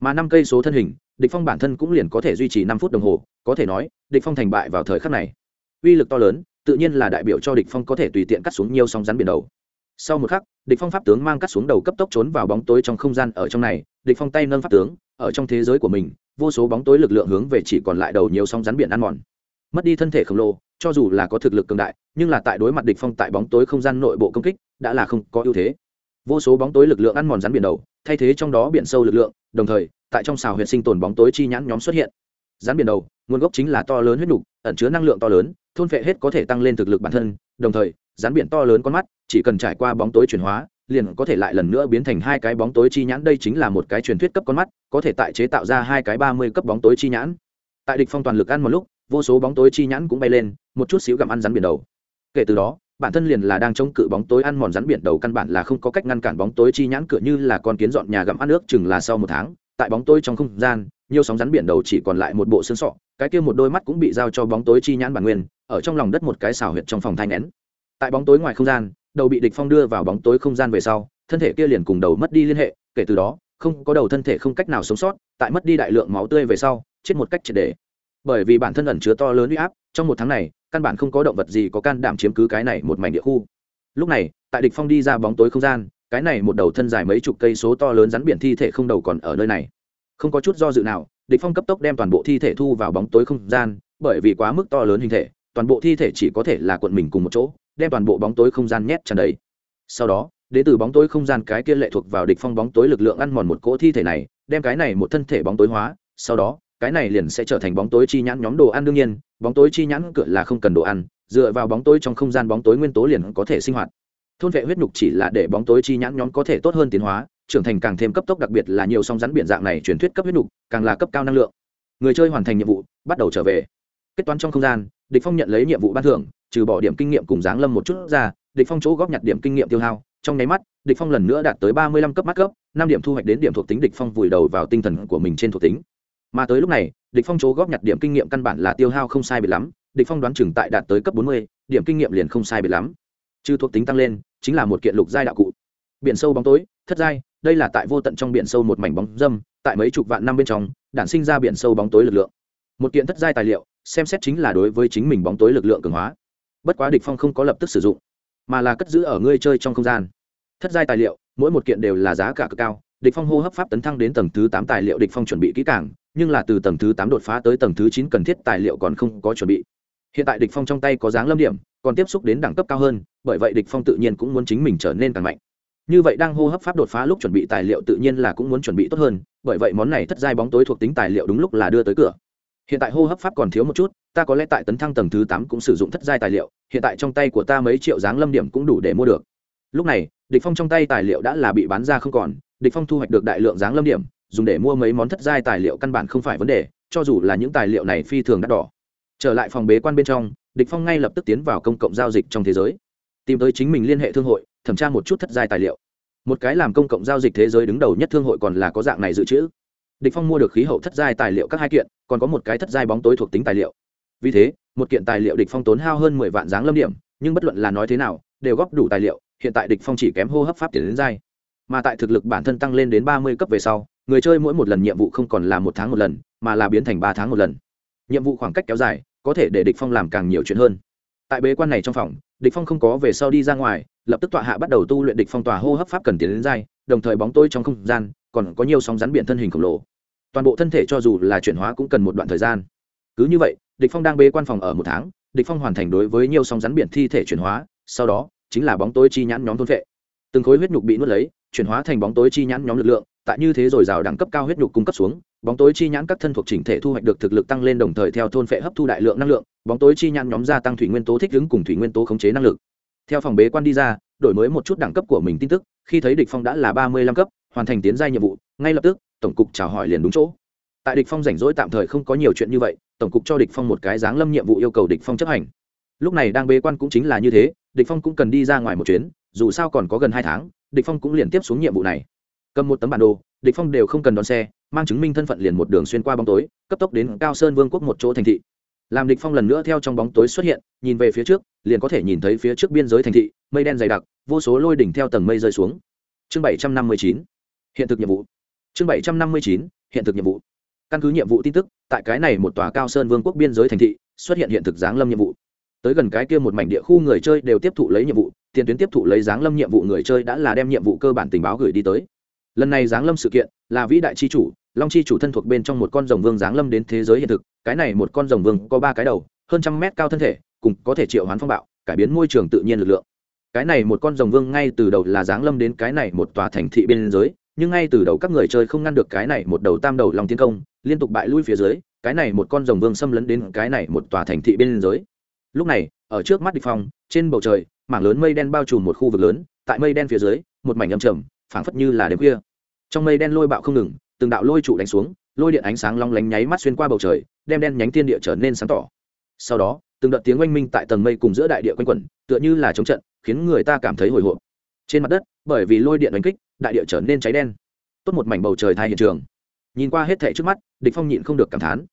Mà năm cây số thân hình, địch phong bản thân cũng liền có thể duy trì năm phút đồng hồ, có thể nói, địch phong thành bại vào thời khắc này uy lực to lớn, tự nhiên là đại biểu cho địch phong có thể tùy tiện cắt xuống nhiều sóng rắn biển đầu. Sau một khắc, địch phong pháp tướng mang cắt xuống đầu cấp tốc trốn vào bóng tối trong không gian ở trong này, địch phong tay nâng pháp tướng, ở trong thế giới của mình, vô số bóng tối lực lượng hướng về chỉ còn lại đầu nhiều sóng rắn biển ăn mòn. Mất đi thân thể khổng lồ, cho dù là có thực lực cường đại, nhưng là tại đối mặt địch phong tại bóng tối không gian nội bộ công kích, đã là không có ưu thế. Vô số bóng tối lực lượng ăn mòn rắn biển đầu, thay thế trong đó biển sâu lực lượng, đồng thời, tại trong xào huyệt sinh tồn bóng tối chi nhãn nhóm xuất hiện. Rắn biển đầu nguồn gốc chính là to lớn huyết nục ẩn chứa năng lượng to lớn, thôn phệ hết có thể tăng lên thực lực bản thân, đồng thời, rắn biển to lớn con mắt, chỉ cần trải qua bóng tối chuyển hóa, liền có thể lại lần nữa biến thành hai cái bóng tối chi nhãn. Đây chính là một cái truyền thuyết cấp con mắt, có thể tại chế tạo ra hai cái ba mươi cấp bóng tối chi nhãn. Tại địch phong toàn lực ăn một lúc, vô số bóng tối chi nhãn cũng bay lên, một chút xíu gặm ăn rắn biển đầu. Kể từ đó, bản thân liền là đang chống cự bóng tối ăn mòn rắn biển đầu, căn bản là không có cách ngăn cản bóng tối chi nhãn, cửa như là con kiến dọn nhà gặm ăn nước chừng là sau một tháng. Tại bóng tối trong không gian nhiều sóng rắn biển đầu chỉ còn lại một bộ xương sọ, cái kia một đôi mắt cũng bị giao cho bóng tối chi nhãn bản nguyên, ở trong lòng đất một cái xào huyệt trong phòng thai nén. Tại bóng tối ngoài không gian, đầu bị địch phong đưa vào bóng tối không gian về sau, thân thể kia liền cùng đầu mất đi liên hệ, kể từ đó, không có đầu thân thể không cách nào sống sót, tại mất đi đại lượng máu tươi về sau, chết một cách triệt để. Bởi vì bản thân ẩn chứa to lớn uy áp, trong một tháng này, căn bản không có động vật gì có can đảm chiếm cứ cái này một mảnh địa khu. Lúc này, tại địch phong đi ra bóng tối không gian, cái này một đầu thân dài mấy chục cây số to lớn rắn biển thi thể không đầu còn ở nơi này không có chút do dự nào địch phong cấp tốc đem toàn bộ thi thể thu vào bóng tối không gian bởi vì quá mức to lớn hình thể toàn bộ thi thể chỉ có thể là cuộn mình cùng một chỗ đem toàn bộ bóng tối không gian nhét tràn đầy sau đó đến từ bóng tối không gian cái kia lệ thuộc vào địch phong bóng tối lực lượng ăn mòn một cỗ thi thể này đem cái này một thân thể bóng tối hóa sau đó cái này liền sẽ trở thành bóng tối chi nhãn nhóm đồ ăn đương nhiên bóng tối chi nhãn cửa là không cần đồ ăn dựa vào bóng tối trong không gian bóng tối nguyên tố liền có thể sinh hoạt thôn vệ huyết nhục chỉ là để bóng tối chi nhãn nhóm có thể tốt hơn tiến hóa trưởng thành càng thêm cấp tốc, đặc biệt là nhiều song rắn biển dạng này truyền thuyết cấp huyết đủ càng là cấp cao năng lượng. Người chơi hoàn thành nhiệm vụ, bắt đầu trở về. Kết toán trong không gian, địch phong nhận lấy nhiệm vụ ban thưởng, trừ bỏ điểm kinh nghiệm cùng dáng lâm một chút ra, địch phong chỗ góp nhặt điểm kinh nghiệm tiêu hao. Trong nháy mắt, địch phong lần nữa đạt tới ba mươi lăm cấp mắt cấp, năm điểm thu hoạch đến điểm thuộc tính địch phong vùi đầu vào tinh thần của mình trên thuộc tính. Mà tới lúc này, địch phong chỗ góp nhặt điểm kinh nghiệm căn bản là tiêu hao không sai biệt lắm, địch phong đoán chừng tại đạt tới cấp bốn mươi, điểm kinh nghiệm liền không sai biệt lắm. Trừ thuộc tính tăng lên, chính là một kiện lục giai đạo cụ. Biển sâu bóng tối, thất giai đây là tại vô tận trong biển sâu một mảnh bóng dâm, tại mấy chục vạn năm bên trong, đản sinh ra biển sâu bóng tối lực lượng. Một kiện thất giai tài liệu, xem xét chính là đối với chính mình bóng tối lực lượng cường hóa. Bất quá địch phong không có lập tức sử dụng, mà là cất giữ ở ngươi chơi trong không gian. Thất giai tài liệu, mỗi một kiện đều là giá cả cực cao. Địch phong hô hấp pháp tấn thăng đến tầng thứ tám tài liệu địch phong chuẩn bị kỹ càng, nhưng là từ tầng thứ tám đột phá tới tầng thứ chín cần thiết tài liệu còn không có chuẩn bị. Hiện tại địch phong trong tay có dáng lâm điểm, còn tiếp xúc đến đẳng cấp cao hơn, bởi vậy địch phong tự nhiên cũng muốn chính mình trở nên càng mạnh như vậy đang hô hấp pháp đột phá lúc chuẩn bị tài liệu tự nhiên là cũng muốn chuẩn bị tốt hơn, bởi vậy món này thất giai bóng tối thuộc tính tài liệu đúng lúc là đưa tới cửa. Hiện tại hô hấp pháp còn thiếu một chút, ta có lẽ tại tấn thăng tầng thứ tám cũng sử dụng thất giai tài liệu, hiện tại trong tay của ta mấy triệu dáng lâm điểm cũng đủ để mua được. Lúc này, địch phong trong tay tài liệu đã là bị bán ra không còn, địch phong thu hoạch được đại lượng dáng lâm điểm, dùng để mua mấy món thất giai tài liệu căn bản không phải vấn đề, cho dù là những tài liệu này phi thường đắt đỏ. Trở lại phòng bế quan bên trong, địch phong ngay lập tức tiến vào công cộng giao dịch trong thế giới. Tìm tới chính mình liên hệ thương hội thẩm tra một chút thất giai tài liệu. Một cái làm công cộng giao dịch thế giới đứng đầu nhất thương hội còn là có dạng này dự trữ. Địch phong mua được khí hậu thất giai tài liệu các hai kiện, còn có một cái thất giai bóng tối thuộc tính tài liệu. Vì thế, một kiện tài liệu địch phong tốn hao hơn mười vạn dáng lâm điểm, nhưng bất luận là nói thế nào, đều góp đủ tài liệu, hiện tại địch phong chỉ kém hô hấp pháp tiến đến giai. Mà tại thực lực bản thân tăng lên đến ba mươi cấp về sau, người chơi mỗi một lần nhiệm vụ không còn là một tháng một lần, mà là biến thành ba tháng một lần. Nhiệm vụ khoảng cách kéo dài, có thể để địch phong làm càng nhiều chuyện hơn tại bế quan này trong phòng, địch phong không có về sau đi ra ngoài, lập tức tọa hạ bắt đầu tu luyện địch phong tòa hô hấp pháp cần tiến đến dai đồng thời bóng tối trong không gian, còn có nhiều sóng rắn biển thân hình khổng lồ. Toàn bộ thân thể cho dù là chuyển hóa cũng cần một đoạn thời gian. Cứ như vậy, địch phong đang bế quan phòng ở một tháng, địch phong hoàn thành đối với nhiều sóng rắn biển thi thể chuyển hóa, sau đó chính là bóng tối chi nhãn nhóm thôn vệ. Từng khối huyết nhục bị nuốt lấy, chuyển hóa thành bóng tối chi nhãn nhóm lực lượng, tại như thế rồi rào đẳng cấp cao huyết nhục cung cấp xuống bóng tối chi nhãn các thân thuộc chỉnh thể thu hoạch được thực lực tăng lên đồng thời theo thôn phệ hấp thu đại lượng năng lượng, bóng tối chi nhãn nhóm gia tăng thủy nguyên tố thích ứng cùng thủy nguyên tố khống chế năng lực. Theo phòng bế quan đi ra, đổi mới một chút đẳng cấp của mình tin tức, khi thấy địch phong đã là ba mươi lăm cấp, hoàn thành tiến giai nhiệm vụ, ngay lập tức, tổng cục chào hỏi liền đúng chỗ. Tại địch phong rảnh rỗi tạm thời không có nhiều chuyện như vậy, tổng cục cho địch phong một cái dáng lâm nhiệm vụ yêu cầu địch phong chấp hành. Lúc này đang bế quan cũng chính là như thế, địch phong cũng cần đi ra ngoài một chuyến, dù sao còn có gần hai tháng, địch phong cũng liền tiếp xuống nhiệm vụ này. Cầm một tấm bản đồ, địch phong đều không cần đón xe mang chứng minh thân phận liền một đường xuyên qua bóng tối, cấp tốc đến cao sơn vương quốc một chỗ thành thị. Làm địch phong lần nữa theo trong bóng tối xuất hiện, nhìn về phía trước, liền có thể nhìn thấy phía trước biên giới thành thị, mây đen dày đặc, vô số lôi đỉnh theo tầng mây rơi xuống. Chương 759 hiện thực nhiệm vụ. Chương 759 hiện thực nhiệm vụ. Căn cứ nhiệm vụ tin tức, tại cái này một tòa cao sơn vương quốc biên giới thành thị, xuất hiện hiện thực giáng lâm nhiệm vụ. Tới gần cái kia một mảnh địa khu người chơi đều tiếp thụ lấy nhiệm vụ, tiền tuyến tiếp thụ lấy giáng lâm nhiệm vụ người chơi đã là đem nhiệm vụ cơ bản tình báo gửi đi tới. Lần này giáng lâm sự kiện là vĩ đại chi chủ long chi chủ thân thuộc bên trong một con rồng vương giáng lâm đến thế giới hiện thực, cái này một con rồng vương có ba cái đầu, hơn trăm mét cao thân thể, cùng có thể triệu hoán phong bạo, cải biến môi trường tự nhiên lực lượng. Cái này một con rồng vương ngay từ đầu là giáng lâm đến cái này một tòa thành thị biên giới nhưng ngay từ đầu các người chơi không ngăn được cái này một đầu tam đầu lòng tiến công, liên tục bại lui phía dưới, cái này một con rồng vương xâm lấn đến cái này một tòa thành thị biên giới lúc này, ở trước mắt địch phong, trên bầu trời, mảng lớn mây đen bao trùm một khu vực lớn, tại mây đen phía dưới, một mảnh âm trầm, phảng phất như là đêm khuya. Trong mây đen lôi bạo không ngừng từng đạo lôi trụ đánh xuống, lôi điện ánh sáng long lánh nháy mắt xuyên qua bầu trời, đem đen nhánh thiên địa trở nên sáng tỏ. Sau đó, từng đợt tiếng oanh minh tại tầng mây cùng giữa đại địa quanh quẩn, tựa như là chống trận, khiến người ta cảm thấy hồi hộp. Trên mặt đất, bởi vì lôi điện đánh kích, đại địa trở nên cháy đen. Tốt một mảnh bầu trời thay hiện trường. Nhìn qua hết thảy trước mắt, địch phong nhịn không được cảm thán.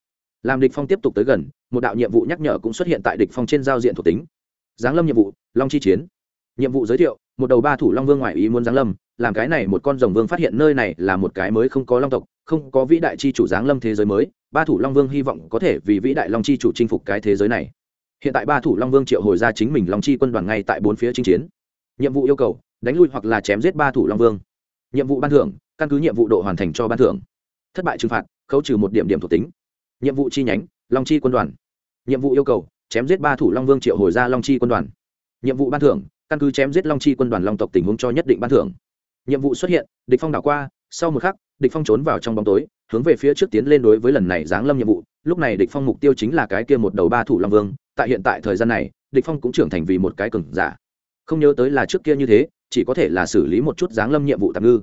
Làm địch phong tiếp tục tới gần, một đạo nhiệm vụ nhắc nhở cũng xuất hiện tại địch phong trên giao diện thuộc tính. Giáng lâm nhiệm vụ, long chi chiến. Nhiệm vụ giới thiệu, một đầu ba thủ long vương ngoại ý muốn giáng lâm làm cái này một con rồng vương phát hiện nơi này là một cái mới không có long tộc, không có vĩ đại chi chủ giáng lâm thế giới mới, ba thủ long vương hy vọng có thể vì vĩ đại long chi chủ chinh phục cái thế giới này. Hiện tại ba thủ long vương triệu hồi ra chính mình long chi quân đoàn ngay tại bốn phía chinh chiến. Nhiệm vụ yêu cầu, đánh lui hoặc là chém giết ba thủ long vương. Nhiệm vụ ban thưởng, căn cứ nhiệm vụ độ hoàn thành cho ban thưởng. Thất bại trừng phạt, khấu trừ một điểm điểm thuộc tính. Nhiệm vụ chi nhánh, long chi quân đoàn. Nhiệm vụ yêu cầu, chém giết ba thủ long vương triệu hồi ra long chi quân đoàn. Nhiệm vụ ban thưởng, căn cứ chém giết long chi quân đoàn long tộc tình huống cho nhất định ban thưởng nhiệm vụ xuất hiện, địch phong đảo qua, sau một khắc, địch phong trốn vào trong bóng tối, hướng về phía trước tiến lên đối với lần này giáng lâm nhiệm vụ. Lúc này địch phong mục tiêu chính là cái kia một đầu ba thủ long vương, tại hiện tại thời gian này, địch phong cũng trưởng thành vì một cái cường giả. Không nhớ tới là trước kia như thế, chỉ có thể là xử lý một chút giáng lâm nhiệm vụ tạm ngư.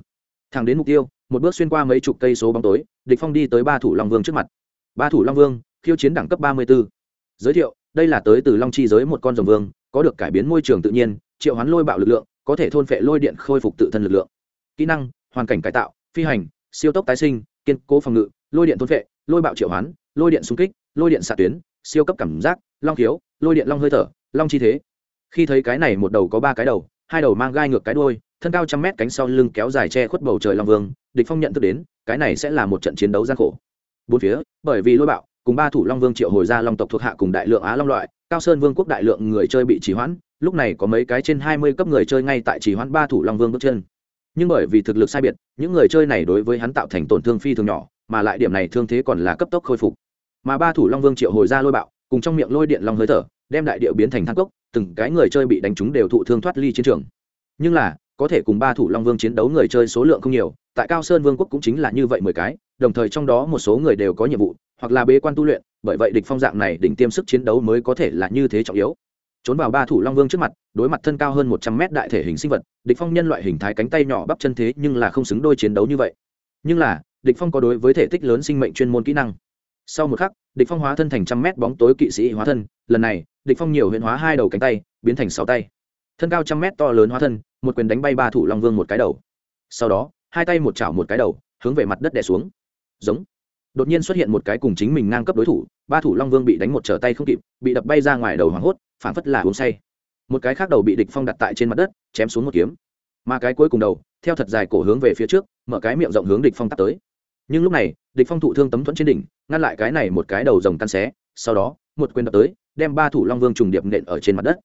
Thẳng đến mục tiêu, một bước xuyên qua mấy chục cây số bóng tối, địch phong đi tới ba thủ long vương trước mặt. Ba thủ long vương, khiêu chiến đẳng cấp ba mươi 34. giới thiệu, đây là tới từ long chi giới một con rồng vương, có được cải biến môi trường tự nhiên, triệu hoán lôi bạo lực lượng có thể thôn phệ lôi điện khôi phục tự thân lực lượng. Kỹ năng hoàn cảnh cải tạo phi hành siêu tốc tái sinh kiên cố phòng ngự lôi điện thôn phệ lôi bạo triệu hoán lôi điện xung kích lôi điện xạ tuyến siêu cấp cảm giác long khiếu lôi điện long hơi thở long chi thế. Khi thấy cái này một đầu có ba cái đầu hai đầu mang gai ngược cái đuôi, thân cao trăm mét cánh sau lưng kéo dài che khuất bầu trời long vương địch phong nhận thức đến cái này sẽ là một trận chiến đấu gian khổ. Bốn phía bởi vì lôi bạo cùng ba thủ long vương triệu hồi ra long tộc thuộc hạ cùng đại lượng á long loại cao sơn vương quốc đại lượng người chơi bị trì hoãn lúc này có mấy cái trên hai mươi cấp người chơi ngay tại chỉ hoãn ba thủ long vương bước chân. Nhưng bởi vì thực lực sai biệt, những người chơi này đối với hắn tạo thành tổn thương phi thường nhỏ, mà lại điểm này thương thế còn là cấp tốc khôi phục. Mà ba thủ long vương triệu hồi ra lôi bạo, cùng trong miệng lôi điện long hơi thở, đem đại điệu biến thành thang cốc, từng cái người chơi bị đánh trúng đều thụ thương thoát ly chiến trường. Nhưng là, có thể cùng ba thủ long vương chiến đấu người chơi số lượng không nhiều, tại cao sơn vương quốc cũng chính là như vậy mười cái, đồng thời trong đó một số người đều có nhiệm vụ, hoặc là bế quan tu luyện, bởi vậy địch phong dạng này đỉnh tiêm sức chiến đấu mới có thể là như thế trọng yếu trốn vào ba thủ long vương trước mặt, đối mặt thân cao hơn một trăm mét đại thể hình sinh vật, địch phong nhân loại hình thái cánh tay nhỏ bắp chân thế nhưng là không xứng đôi chiến đấu như vậy. Nhưng là, địch phong có đối với thể tích lớn sinh mệnh chuyên môn kỹ năng. Sau một khắc, địch phong hóa thân thành trăm mét bóng tối kỵ sĩ hóa thân, lần này, địch phong nhiều huyện hóa hai đầu cánh tay, biến thành sáu tay. Thân cao trăm mét to lớn hóa thân, một quyền đánh bay ba thủ long vương một cái đầu. Sau đó, hai tay một chảo một cái đầu, hướng về mặt đất đè xuống. Giống đột nhiên xuất hiện một cái cùng chính mình ngang cấp đối thủ, ba thủ long vương bị đánh một trở tay không kịp, bị đập bay ra ngoài đầu hoảng hốt phản phất là uống say. Một cái khác đầu bị địch phong đặt tại trên mặt đất, chém xuống một kiếm. Mà cái cuối cùng đầu, theo thật dài cổ hướng về phía trước, mở cái miệng rộng hướng địch phong tắt tới. Nhưng lúc này, địch phong thụ thương tấm thuẫn trên đỉnh, ngăn lại cái này một cái đầu rồng tan xé, sau đó, một quyền đập tới, đem ba thủ long vương trùng điệp nện ở trên mặt đất.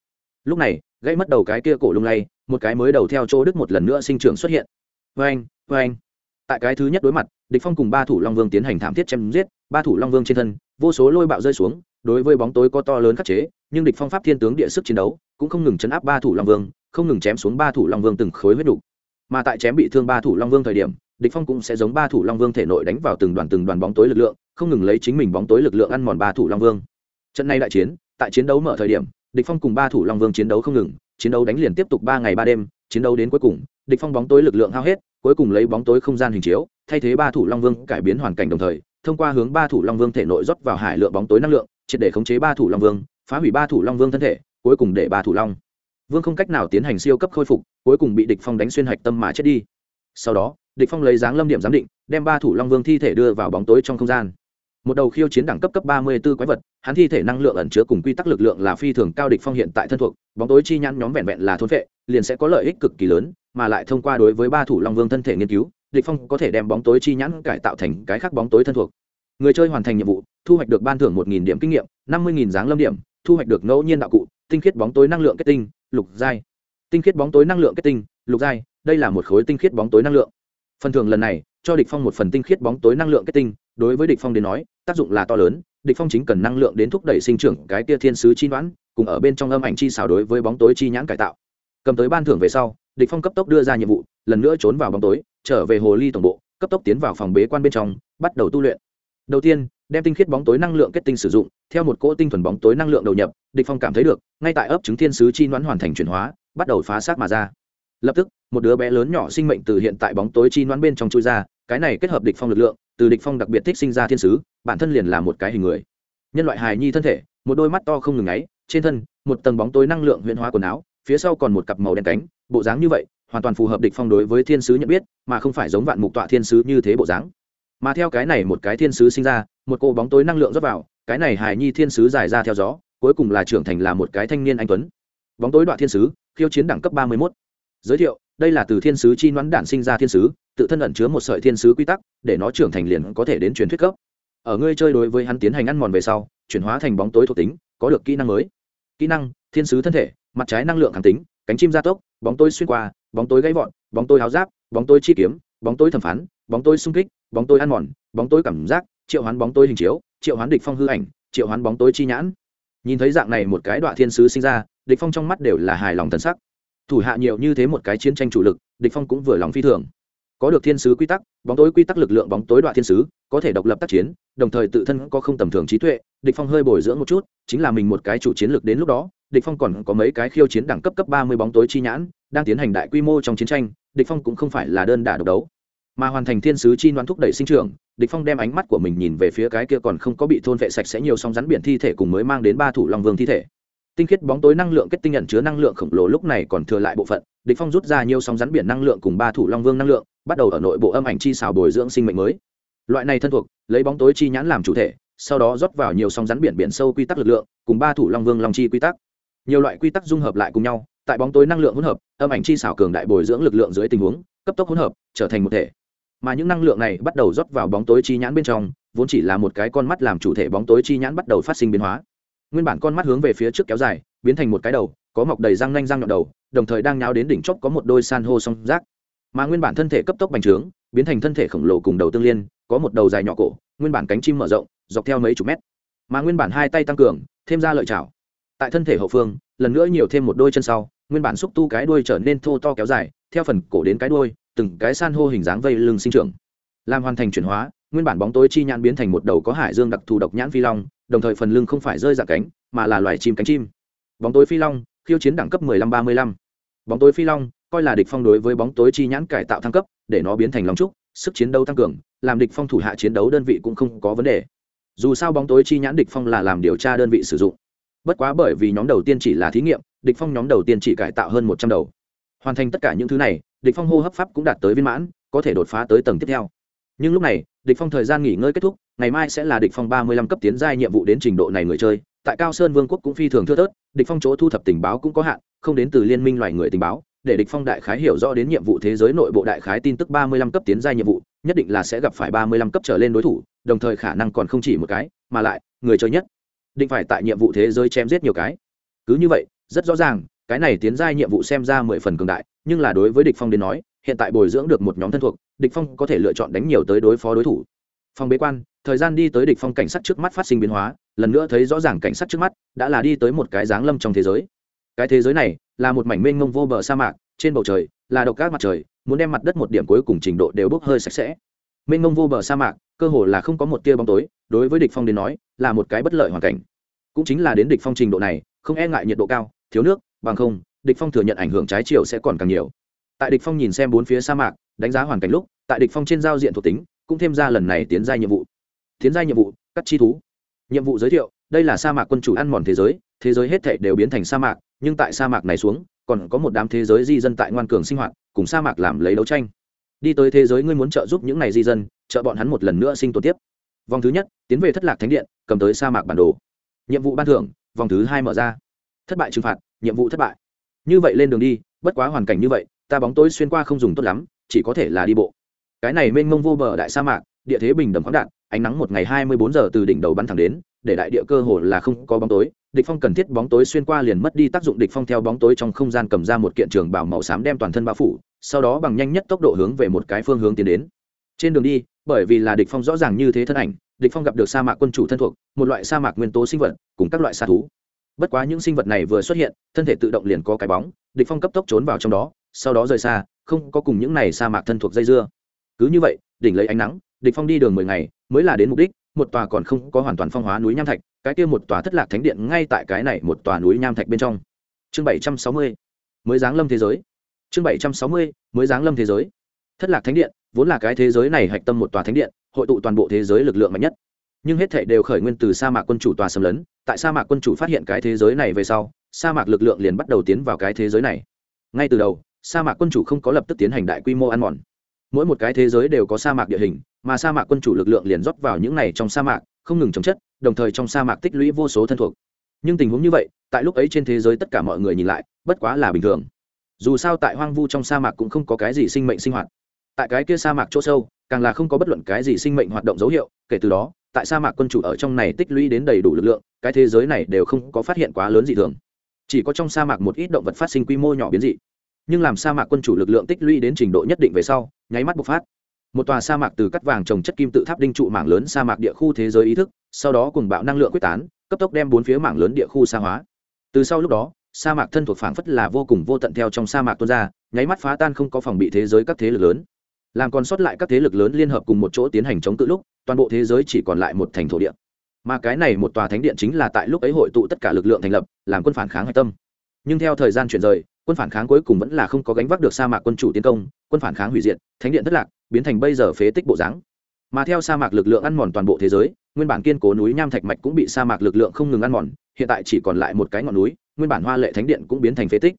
Lúc này, gãy mất đầu cái kia cổ lung lay, một cái mới đầu theo chỗ đứt một lần nữa sinh trưởng xuất hiện. Vang vang tại cái thứ nhất đối mặt, địch phong cùng ba thủ long vương tiến hành thảm thiết chém giết, ba thủ long vương trên thân, vô số lôi bạo rơi xuống, đối với bóng tối có to lớn khắc chế, nhưng địch phong pháp thiên tướng địa sức chiến đấu cũng không ngừng chấn áp ba thủ long vương, không ngừng chém xuống ba thủ long vương từng khối huyết đủ mà tại chém bị thương ba thủ long vương thời điểm, địch phong cũng sẽ giống ba thủ long vương thể nội đánh vào từng đoàn từng đoàn bóng tối lực lượng, không ngừng lấy chính mình bóng tối lực lượng ăn mòn ba thủ long vương. Trận này đại chiến, tại chiến đấu mở thời điểm, địch phong cùng ba thủ long vương chiến đấu không ngừng, chiến đấu đánh liền tiếp tục ba ngày ba đêm, chiến đấu đến cuối cùng, địch phong bóng tối lực lượng hao hết cuối cùng lấy bóng tối không gian hình chiếu, thay thế ba thủ long vương cải biến hoàn cảnh đồng thời, thông qua hướng ba thủ long vương thể nội rót vào hải lượng bóng tối năng lượng, triệt để khống chế ba thủ long vương, phá hủy ba thủ long vương thân thể, cuối cùng để ba thủ long vương không cách nào tiến hành siêu cấp khôi phục, cuối cùng bị địch phong đánh xuyên hạch tâm mà chết đi. Sau đó, địch phong lấy dáng lâm điểm giám định, đem ba thủ long vương thi thể đưa vào bóng tối trong không gian. Một đầu khiêu chiến đẳng cấp cấp 34 quái vật, hắn thi thể năng lượng ẩn chứa cùng quy tắc lực lượng là phi thường cao địch phong hiện tại thân thuộc, bóng tối chi nhãn nhóm vẹn vẹn là thôn vệ, liền sẽ có lợi ích cực kỳ lớn mà lại thông qua đối với ba thủ long vương thân thể nghiên cứu, địch phong có thể đem bóng tối chi nhãn cải tạo thành cái khác bóng tối thân thuộc. Người chơi hoàn thành nhiệm vụ, thu hoạch được ban thưởng một nghìn điểm kinh nghiệm, năm mươi nghìn dáng lâm điểm, thu hoạch được ngẫu nhiên đạo cụ, tinh khiết bóng tối năng lượng kết tinh, lục giai. Tinh khiết bóng tối năng lượng kết tinh, lục giai, đây là một khối tinh khiết bóng tối năng lượng. Phần thưởng lần này, cho địch phong một phần tinh khiết bóng tối năng lượng kết tinh, đối với địch phong đến nói, tác dụng là to lớn, địch phong chính cần năng lượng đến thúc đẩy sinh trưởng cái tia thiên sứ chi đoán cùng ở bên trong âm ảnh chi xảo đối với bóng tối chi nhãn cải tạo cầm tới ban thưởng về sau, địch phong cấp tốc đưa ra nhiệm vụ, lần nữa trốn vào bóng tối, trở về hồ ly tổng bộ, cấp tốc tiến vào phòng bế quan bên trong, bắt đầu tu luyện. Đầu tiên, đem tinh khiết bóng tối năng lượng kết tinh sử dụng, theo một cỗ tinh thuần bóng tối năng lượng đầu nhập, địch phong cảm thấy được, ngay tại ấp chứng thiên sứ chi đoán hoàn thành chuyển hóa, bắt đầu phá xác mà ra. Lập tức, một đứa bé lớn nhỏ sinh mệnh từ hiện tại bóng tối chi đoán bên trong chui ra, cái này kết hợp địch phong lực lượng, từ địch phong đặc biệt thích sinh ra thiên sứ, bản thân liền là một cái hình người. Nhân loại hài nhi thân thể, một đôi mắt to không ngừng ngáy trên thân, một tầng bóng tối năng lượng huyễn hóa quần áo phía sau còn một cặp màu đen cánh, bộ dáng như vậy, hoàn toàn phù hợp địch phong đối với thiên sứ nhận biết, mà không phải giống vạn mục tọa thiên sứ như thế bộ dáng. Mà theo cái này một cái thiên sứ sinh ra, một cô bóng tối năng lượng rót vào, cái này hài nhi thiên sứ dài ra theo gió, cuối cùng là trưởng thành là một cái thanh niên anh tuấn. Bóng tối đoạn thiên sứ, khiêu chiến đẳng cấp ba mươi 31. giới thiệu, đây là từ thiên sứ chi nón đản sinh ra thiên sứ, tự thân ẩn chứa một sợi thiên sứ quy tắc, để nó trưởng thành liền có thể đến truyền thuyết cấp. Ở ngươi chơi đối với hắn tiến hành ăn mòn về sau, chuyển hóa thành bóng tối thuộc tính, có được kỹ năng mới. Kỹ năng, thiên sứ thân thể mặt trái năng lượng kháng tính cánh chim gia tốc bóng tối xuyên qua bóng tối gãy vọn bóng tối háo giáp bóng tối chi kiếm bóng tối thẩm phán bóng tối xung kích bóng tối ăn mòn bóng tối cảm giác triệu hoán bóng tối hình chiếu triệu hoán địch phong hư ảnh triệu hoán bóng tối chi nhãn nhìn thấy dạng này một cái đoạn thiên sứ sinh ra địch phong trong mắt đều là hài lòng thần sắc thủ hạ nhiều như thế một cái chiến tranh chủ lực địch phong cũng vừa lòng phi thường có được thiên sứ quy tắc bóng tối quy tắc lực lượng bóng tối đoạn thiên sứ có thể độc lập tác chiến đồng thời tự thân có không tầm thường trí tuệ địch phong hơi bồi dưỡng một chút chính là mình một cái chủ chiến lược đến lúc đó địch phong còn có mấy cái khiêu chiến đẳng cấp cấp ba mươi bóng tối chi nhãn, đang tiến hành đại quy mô trong chiến tranh, địch phong cũng không phải là đơn đả độc đấu. Mà hoàn thành thiên sứ chi đoán thúc đẩy sinh trưởng, địch phong đem ánh mắt của mình nhìn về phía cái kia còn không có bị thôn vệ sạch sẽ nhiều sóng rắn biển thi thể cùng mới mang đến ba thủ long vương thi thể. Tinh khiết bóng tối năng lượng kết tinh nhận chứa năng lượng khổng lồ lúc này còn thừa lại bộ phận, địch phong rút ra nhiều sóng rắn biển năng lượng cùng ba thủ long vương năng lượng, bắt đầu ở nội bộ âm ảnh chi xào bồi dưỡng sinh mệnh mới. Loại này thân thuộc, lấy bóng tối chi nhãn làm chủ thể, sau đó rót vào nhiều sóng rắn biển biển sâu quy tắc lực lượng, cùng ba thủ long vương long chi quy tắc nhiều loại quy tắc dung hợp lại cùng nhau, tại bóng tối năng lượng hỗn hợp, âm ảnh chi xảo cường đại bồi dưỡng lực lượng dưới tình huống, cấp tốc hỗn hợp, trở thành một thể. Mà những năng lượng này bắt đầu rót vào bóng tối chi nhãn bên trong, vốn chỉ là một cái con mắt làm chủ thể bóng tối chi nhãn bắt đầu phát sinh biến hóa. Nguyên bản con mắt hướng về phía trước kéo dài, biến thành một cái đầu, có mọc đầy răng nanh răng nhọn đầu, đồng thời đang nháo đến đỉnh chóp có một đôi san hô song rác mà nguyên bản thân thể cấp tốc bành trướng, biến thành thân thể khổng lồ cùng đầu tương liên, có một đầu dài nhỏ cổ, nguyên bản cánh chim mở rộng, dọc theo mấy chục mét. Mà nguyên bản hai tay tăng cường, thêm ra lợi chảo tại thân thể hậu phương, lần nữa nhiều thêm một đôi chân sau, nguyên bản xúc tu cái đuôi trở nên thô to kéo dài, theo phần cổ đến cái đuôi, từng cái san hô hình dáng vây lưng sinh trưởng. Làm hoàn thành chuyển hóa, nguyên bản bóng tối chi nhãn biến thành một đầu có hải dương đặc thù độc nhãn phi long, đồng thời phần lưng không phải rơi dạng cánh, mà là loài chim cánh chim. Bóng tối phi long, khiêu chiến đẳng cấp 15-35. bóng tối phi long, coi là địch phong đối với bóng tối chi nhãn cải tạo thăng cấp, để nó biến thành long trúc, sức chiến đấu tăng cường, làm địch phong thủ hạ chiến đấu đơn vị cũng không có vấn đề. Dù sao bóng tối chi nhãn địch phong là làm điều tra đơn vị sử dụng bất quá bởi vì nhóm đầu tiên chỉ là thí nghiệm, địch phong nhóm đầu tiên chỉ cải tạo hơn một trăm đầu. Hoàn thành tất cả những thứ này, địch phong hô hấp pháp cũng đạt tới viên mãn, có thể đột phá tới tầng tiếp theo. Nhưng lúc này, địch phong thời gian nghỉ ngơi kết thúc, ngày mai sẽ là địch phong ba mươi lăm cấp tiến giai nhiệm vụ đến trình độ này người chơi. Tại cao sơn vương quốc cũng phi thường thưa thớt, địch phong chỗ thu thập tình báo cũng có hạn, không đến từ liên minh loài người tình báo, để địch phong đại khái hiểu rõ đến nhiệm vụ thế giới nội bộ đại khái tin tức ba mươi lăm cấp tiến giai nhiệm vụ, nhất định là sẽ gặp phải ba mươi lăm cấp trở lên đối thủ, đồng thời khả năng còn không chỉ một cái, mà lại, người chơi nhất định phải tại nhiệm vụ thế giới chém giết nhiều cái. Cứ như vậy, rất rõ ràng, cái này tiến giai nhiệm vụ xem ra mười phần cường đại, nhưng là đối với địch phong đến nói, hiện tại bồi dưỡng được một nhóm thân thuộc, địch phong có thể lựa chọn đánh nhiều tới đối phó đối thủ. Phong bế quan, thời gian đi tới địch phong cảnh sát trước mắt phát sinh biến hóa, lần nữa thấy rõ ràng cảnh sát trước mắt đã là đi tới một cái dáng lâm trong thế giới. Cái thế giới này là một mảnh mênh mông vô bờ sa mạc, trên bầu trời là độc các mặt trời, muốn đem mặt đất một điểm cuối cùng trình độ đều bốc hơi sạch sẽ. Mênh mông vô bờ sa mạc, cơ hồ là không có một tia bóng tối, đối với địch phong đến nói là một cái bất lợi hoàn cảnh. Cũng chính là đến địch phong trình độ này, không e ngại nhiệt độ cao, thiếu nước, bằng không, địch phong thừa nhận ảnh hưởng trái chiều sẽ còn càng nhiều. Tại địch phong nhìn xem bốn phía sa mạc, đánh giá hoàn cảnh lúc, tại địch phong trên giao diện thuộc tính, cũng thêm ra lần này tiến giai nhiệm vụ. Tiến giai nhiệm vụ, cắt chi thú. Nhiệm vụ giới thiệu, đây là sa mạc quân chủ ăn mòn thế giới thế giới hết thảy đều biến thành sa mạc, nhưng tại sa mạc này xuống, còn có một đám thế giới di dân tại ngoan cường sinh hoạt, cùng sa mạc làm lấy đấu tranh. Đi tới thế giới ngươi muốn trợ giúp những này di dân, trợ bọn hắn một lần nữa sinh tồn tiếp vòng thứ nhất, tiến về thất lạc thánh điện, cầm tới sa mạc bản đồ. Nhiệm vụ ban thưởng, vòng thứ hai mở ra. Thất bại trừng phạt, nhiệm vụ thất bại. Như vậy lên đường đi, bất quá hoàn cảnh như vậy, ta bóng tối xuyên qua không dùng tốt lắm, chỉ có thể là đi bộ. Cái này mênh mông vô bờ đại sa mạc, địa thế bình đầm khoáng đạn ánh nắng một ngày hai mươi bốn giờ từ đỉnh đầu bắn thẳng đến, để đại địa cơ hồ là không có bóng tối. Địch phong cần thiết bóng tối xuyên qua liền mất đi tác dụng, địch phong theo bóng tối trong không gian cầm ra một kiện trường bảo màu xám đem toàn thân bao phủ, sau đó bằng nhanh nhất tốc độ hướng về một cái phương hướng tiến đến trên đường đi, bởi vì là địch phong rõ ràng như thế thân ảnh, địch phong gặp được sa mạc quân chủ thân thuộc, một loại sa mạc nguyên tố sinh vật, cùng các loại sa thú. Bất quá những sinh vật này vừa xuất hiện, thân thể tự động liền có cái bóng, địch phong cấp tốc trốn vào trong đó, sau đó rời xa, không có cùng những này sa mạc thân thuộc dây dưa. Cứ như vậy, đỉnh lấy ánh nắng, địch phong đi đường mười ngày, mới là đến mục đích, một tòa còn không có hoàn toàn phong hóa núi nham thạch, cái kia một tòa thất lạc thánh điện ngay tại cái này một tòa núi nham thạch bên trong. Chương bảy trăm sáu mươi, mới giáng lâm thế giới. Chương bảy trăm sáu mươi, mới giáng lâm thế giới thất lạc thánh điện vốn là cái thế giới này hạch tâm một tòa thánh điện, hội tụ toàn bộ thế giới lực lượng mạnh nhất. Nhưng hết thảy đều khởi nguyên từ sa mạc quân chủ tòa xâm lấn, tại sa mạc quân chủ phát hiện cái thế giới này về sau, sa mạc lực lượng liền bắt đầu tiến vào cái thế giới này. Ngay từ đầu, sa mạc quân chủ không có lập tức tiến hành đại quy mô ăn mòn. Mỗi một cái thế giới đều có sa mạc địa hình, mà sa mạc quân chủ lực lượng liền rót vào những này trong sa mạc, không ngừng chống chất, đồng thời trong sa mạc tích lũy vô số thân thuộc. Nhưng tình huống như vậy, tại lúc ấy trên thế giới tất cả mọi người nhìn lại, bất quá là bình thường. Dù sao tại hoang vu trong sa mạc cũng không có cái gì sinh mệnh sinh hoạt tại cái kia sa mạc chỗ sâu, càng là không có bất luận cái gì sinh mệnh hoạt động dấu hiệu, kể từ đó, tại sa mạc quân chủ ở trong này tích lũy đến đầy đủ lực lượng, cái thế giới này đều không có phát hiện quá lớn dị thường. Chỉ có trong sa mạc một ít động vật phát sinh quy mô nhỏ biến dị. Nhưng làm sa mạc quân chủ lực lượng tích lũy đến trình độ nhất định về sau, nháy mắt bộc phát. Một tòa sa mạc từ cắt vàng trồng chất kim tự tháp đinh trụ mảng lớn sa mạc địa khu thế giới ý thức, sau đó cùng bạo năng lượng quyết tán, cấp tốc đem bốn phía mảng lớn địa khu sa hóa. Từ sau lúc đó, sa mạc thân thuộc phảng phất là vô cùng vô tận theo trong sa mạc tuôn ra, nháy mắt phá tan không có phòng bị thế giới các thế lực lớn làm còn sót lại các thế lực lớn liên hợp cùng một chỗ tiến hành chống cự lúc, toàn bộ thế giới chỉ còn lại một thành thổ địa. Mà cái này một tòa thánh điện chính là tại lúc ấy hội tụ tất cả lực lượng thành lập, làm quân phản kháng hạch tâm. Nhưng theo thời gian chuyển rời, quân phản kháng cuối cùng vẫn là không có gánh vác được sa mạc quân chủ tiến công, quân phản kháng hủy diệt, thánh điện thất lạc, biến thành bây giờ phế tích bộ dáng. Mà theo sa mạc lực lượng ăn mòn toàn bộ thế giới, nguyên bản kiên cố núi nham thạch mạch cũng bị sa mạc lực lượng không ngừng ăn mòn, hiện tại chỉ còn lại một cái ngọn núi, nguyên bản hoa lệ thánh điện cũng biến thành phế tích.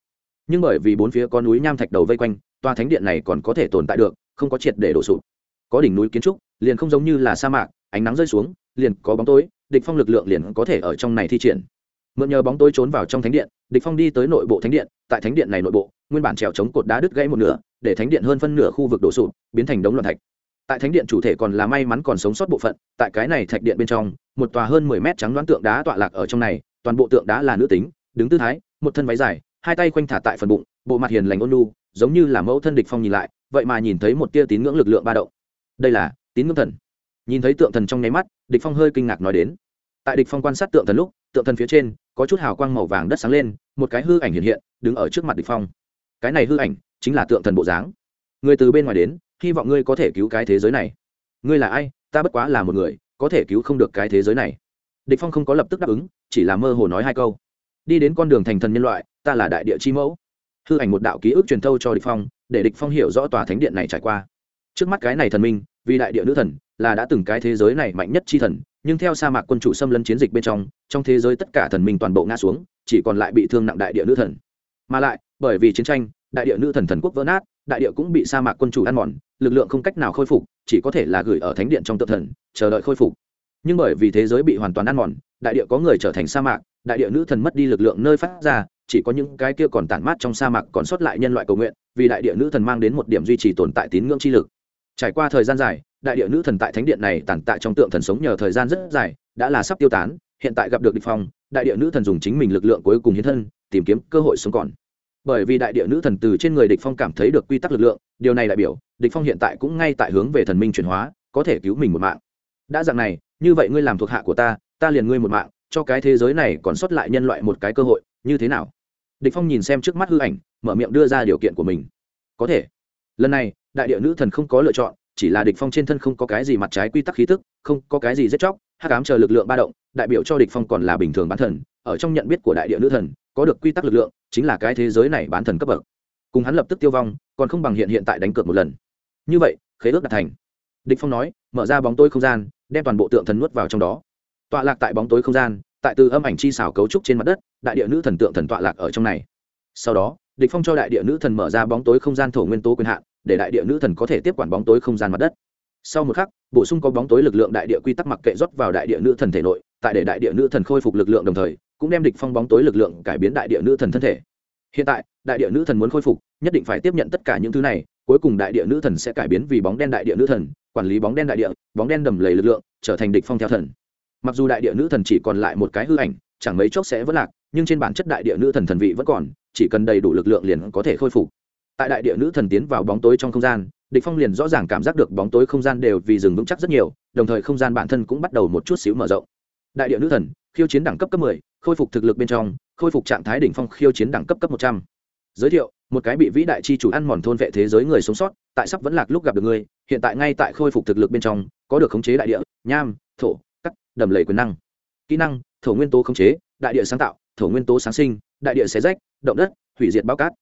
Nhưng bởi vì bốn phía có núi nham thạch đầu vây quanh, tòa thánh điện này còn có thể tồn tại được không có triệt để đổ sụp. Có đỉnh núi kiến trúc liền không giống như là sa mạc ánh nắng rơi xuống liền có bóng tối địch phong lực lượng liền có thể ở trong này thi triển. Mượn nhờ bóng tối trốn vào trong thánh điện địch phong đi tới nội bộ thánh điện tại thánh điện này nội bộ nguyên bản trèo chống cột đá đứt gãy một nửa để thánh điện hơn phân nửa khu vực đổ sụp biến thành đống loạn thạch. Tại thánh điện chủ thể còn là may mắn còn sống sót bộ phận tại cái này thạch điện bên trong một tòa hơn mười mét trắng đoán tượng đá tọa lạc ở trong này toàn bộ tượng đá là nữ tính đứng tư thái một thân váy dài hai tay quanh thả tại phần bụng bộ mặt hiền lành ôn nhu, giống như là mẫu thân địch phong nhìn lại vậy mà nhìn thấy một tia tín ngưỡng lực lượng ba động. Đây là tín ngưỡng thần. Nhìn thấy tượng thần trong nháy mắt, địch phong hơi kinh ngạc nói đến. Tại địch phong quan sát tượng thần lúc, tượng thần phía trên có chút hào quang màu vàng đất sáng lên, một cái hư ảnh hiện hiện, đứng ở trước mặt địch phong. Cái này hư ảnh chính là tượng thần bộ dáng. Người từ bên ngoài đến, hy vọng ngươi có thể cứu cái thế giới này. Ngươi là ai? Ta bất quá là một người, có thể cứu không được cái thế giới này. Địch phong không có lập tức đáp ứng, chỉ là mơ hồ nói hai câu. Đi đến con đường thành thần nhân loại, ta là đại địa chi mẫu hư ảnh một đạo ký ức truyền thâu cho địch phong, để địch phong hiểu rõ tòa thánh điện này trải qua. Trước mắt cái này thần minh, vì đại địa nữ thần, là đã từng cái thế giới này mạnh nhất chi thần, nhưng theo sa mạc quân chủ xâm lấn chiến dịch bên trong trong thế giới tất cả thần minh toàn bộ ngã xuống, chỉ còn lại bị thương nặng đại địa nữ thần. Mà lại, bởi vì chiến tranh, đại địa nữ thần thần quốc vỡ nát, đại địa cũng bị sa mạc quân chủ ăn mòn, lực lượng không cách nào khôi phục, chỉ có thể là gửi ở thánh điện trong tự thần, chờ đợi khôi phục. Nhưng bởi vì thế giới bị hoàn toàn ăn mòn, đại địa có người trở thành sa mạc, đại địa nữ thần mất đi lực lượng nơi phát ra chỉ có những cái kia còn tản mát trong sa mạc còn sót lại nhân loại cầu nguyện, vì đại địa nữ thần mang đến một điểm duy trì tồn tại tín ngưỡng chi lực. Trải qua thời gian dài, đại địa nữ thần tại thánh điện này tàn tại trong tượng thần sống nhờ thời gian rất dài, đã là sắp tiêu tán, hiện tại gặp được địch phong, đại địa nữ thần dùng chính mình lực lượng cuối cùng hiến thân, tìm kiếm cơ hội sống còn. Bởi vì đại địa nữ thần từ trên người địch phong cảm thấy được quy tắc lực lượng, điều này đại biểu, địch phong hiện tại cũng ngay tại hướng về thần minh chuyển hóa, có thể cứu mình một mạng. Đã dạng này, như vậy ngươi làm thuộc hạ của ta ta liền ngươi một mạng, cho cái thế giới này còn sót lại nhân loại một cái cơ hội như thế nào? Địch phong nhìn xem trước mắt hư ảnh, mở miệng đưa ra điều kiện của mình. Có thể. Lần này, đại địa nữ thần không có lựa chọn, chỉ là địch phong trên thân không có cái gì mặt trái quy tắc khí tức, không có cái gì giết chóc, hắc ám chờ lực lượng ba động, đại biểu cho địch phong còn là bình thường bán thần, ở trong nhận biết của đại địa nữ thần, có được quy tắc lực lượng, chính là cái thế giới này bán thần cấp bậc. Cùng hắn lập tức tiêu vong, còn không bằng hiện hiện tại đánh cược một lần. Như vậy, khế ước đạt thành. Địch phong nói, mở ra bóng tối không gian, đem toàn bộ tượng thần nuốt vào trong đó. Tọa lạc tại bóng tối không gian tại từ âm ảnh chi xảo cấu trúc trên mặt đất đại địa nữ thần tượng thần tọa lạc ở trong này sau đó địch phong cho đại địa nữ thần mở ra bóng tối không gian thổ nguyên tố quyền hạn để đại địa nữ thần có thể tiếp quản bóng tối không gian mặt đất sau một khắc bổ sung có bóng tối lực lượng đại địa quy tắc mặc kệ rót vào đại địa nữ thần thể nội tại để đại địa nữ thần khôi phục lực lượng đồng thời cũng đem địch phong bóng tối lực lượng cải biến đại địa nữ thần thân thể hiện tại đại địa nữ thần muốn khôi phục nhất định phải tiếp nhận tất cả những thứ này cuối cùng đại địa nữ thần sẽ cải biến vì bóng đen đại địa nữ thần quản lý bóng đen đại địa bóng đen đầm lầy lực lượng trở thành địch phong theo thần mặc dù đại địa nữ thần chỉ còn lại một cái hư ảnh chẳng mấy chốc sẽ vỡ lạc nhưng trên bản chất đại địa nữ thần thần vị vẫn còn chỉ cần đầy đủ lực lượng liền có thể khôi phục tại đại địa nữ thần tiến vào bóng tối trong không gian địch phong liền rõ ràng cảm giác được bóng tối không gian đều vì dừng vững chắc rất nhiều đồng thời không gian bản thân cũng bắt đầu một chút xíu mở rộng đại địa nữ thần khiêu chiến đẳng cấp cấp 10, khôi phục thực lực bên trong khôi phục trạng thái đỉnh phong khiêu chiến đẳng cấp cấp 100. giới thiệu một cái bị vĩ đại chi chủ ăn mòn thôn vệ thế giới người sống sót tại sắp vẫn lạc lúc gặp được ngươi hiện tại ngay tại khôi phục thực lực bên trong có được khống chế đại địa nham thổ đầm lầy quyền năng. Kỹ năng, thổ nguyên tố khống chế, đại địa sáng tạo, thổ nguyên tố sáng sinh, đại địa xé rách, động đất, hủy diệt bao cát.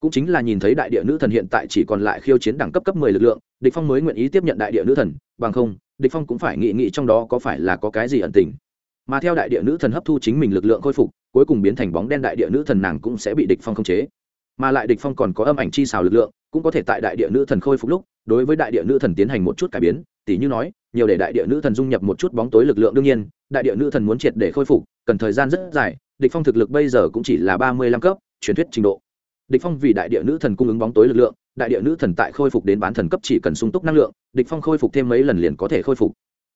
Cũng chính là nhìn thấy đại địa nữ thần hiện tại chỉ còn lại khiêu chiến đẳng cấp cấp mười lực lượng, địch phong mới nguyện ý tiếp nhận đại địa nữ thần, bằng không, địch phong cũng phải nghĩ nghĩ trong đó có phải là có cái gì ẩn tình. Mà theo đại địa nữ thần hấp thu chính mình lực lượng khôi phục, cuối cùng biến thành bóng đen đại địa nữ thần nàng cũng sẽ bị địch phong khống chế. Mà lại địch phong còn có âm ảnh chi xào lực lượng, cũng có thể tại đại địa nữ thần khôi phục lúc, đối với đại địa nữ thần tiến hành một chút cải biến, tỉ như nói nhiều để đại địa nữ thần dung nhập một chút bóng tối lực lượng đương nhiên, đại địa nữ thần muốn triệt để khôi phục, cần thời gian rất dài, địch phong thực lực bây giờ cũng chỉ là ba mươi lăm cấp, truyền thuyết trình độ. Địch phong vì đại địa nữ thần cung ứng bóng tối lực lượng, đại địa nữ thần tại khôi phục đến bán thần cấp chỉ cần sung túc năng lượng, địch phong khôi phục thêm mấy lần liền có thể khôi phục.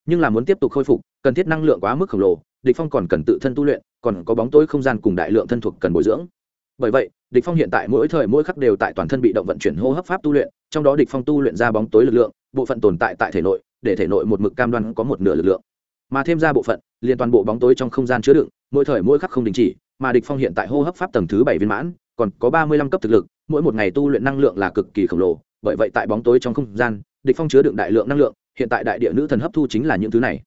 Nhưng là muốn tiếp tục khôi phục, cần thiết năng lượng quá mức khổng lồ, địch phong còn cần tự thân tu luyện, còn có bóng tối không gian cùng đại lượng thân thuộc cần bồi dưỡng. Bởi vậy, địch phong hiện tại mỗi thời mỗi khắc đều tại toàn thân bị động vận chuyển hô hấp pháp tu luyện, trong đó địch phong tu luyện ra bóng tối lực lượng, bộ phận tồn tại tại thể nội để thể nội một mực cam đoan có một nửa lực lượng. Mà thêm ra bộ phận, liền toàn bộ bóng tối trong không gian chứa đựng, mỗi thời mỗi khắc không đình chỉ, mà địch phong hiện tại hô hấp pháp tầng thứ bảy viên mãn, còn có ba mươi lăm cấp thực lực, mỗi một ngày tu luyện năng lượng là cực kỳ khổng lồ, bởi vậy tại bóng tối trong không gian, địch phong chứa đựng đại lượng năng lượng, hiện tại đại địa nữ thần hấp thu chính là những thứ này.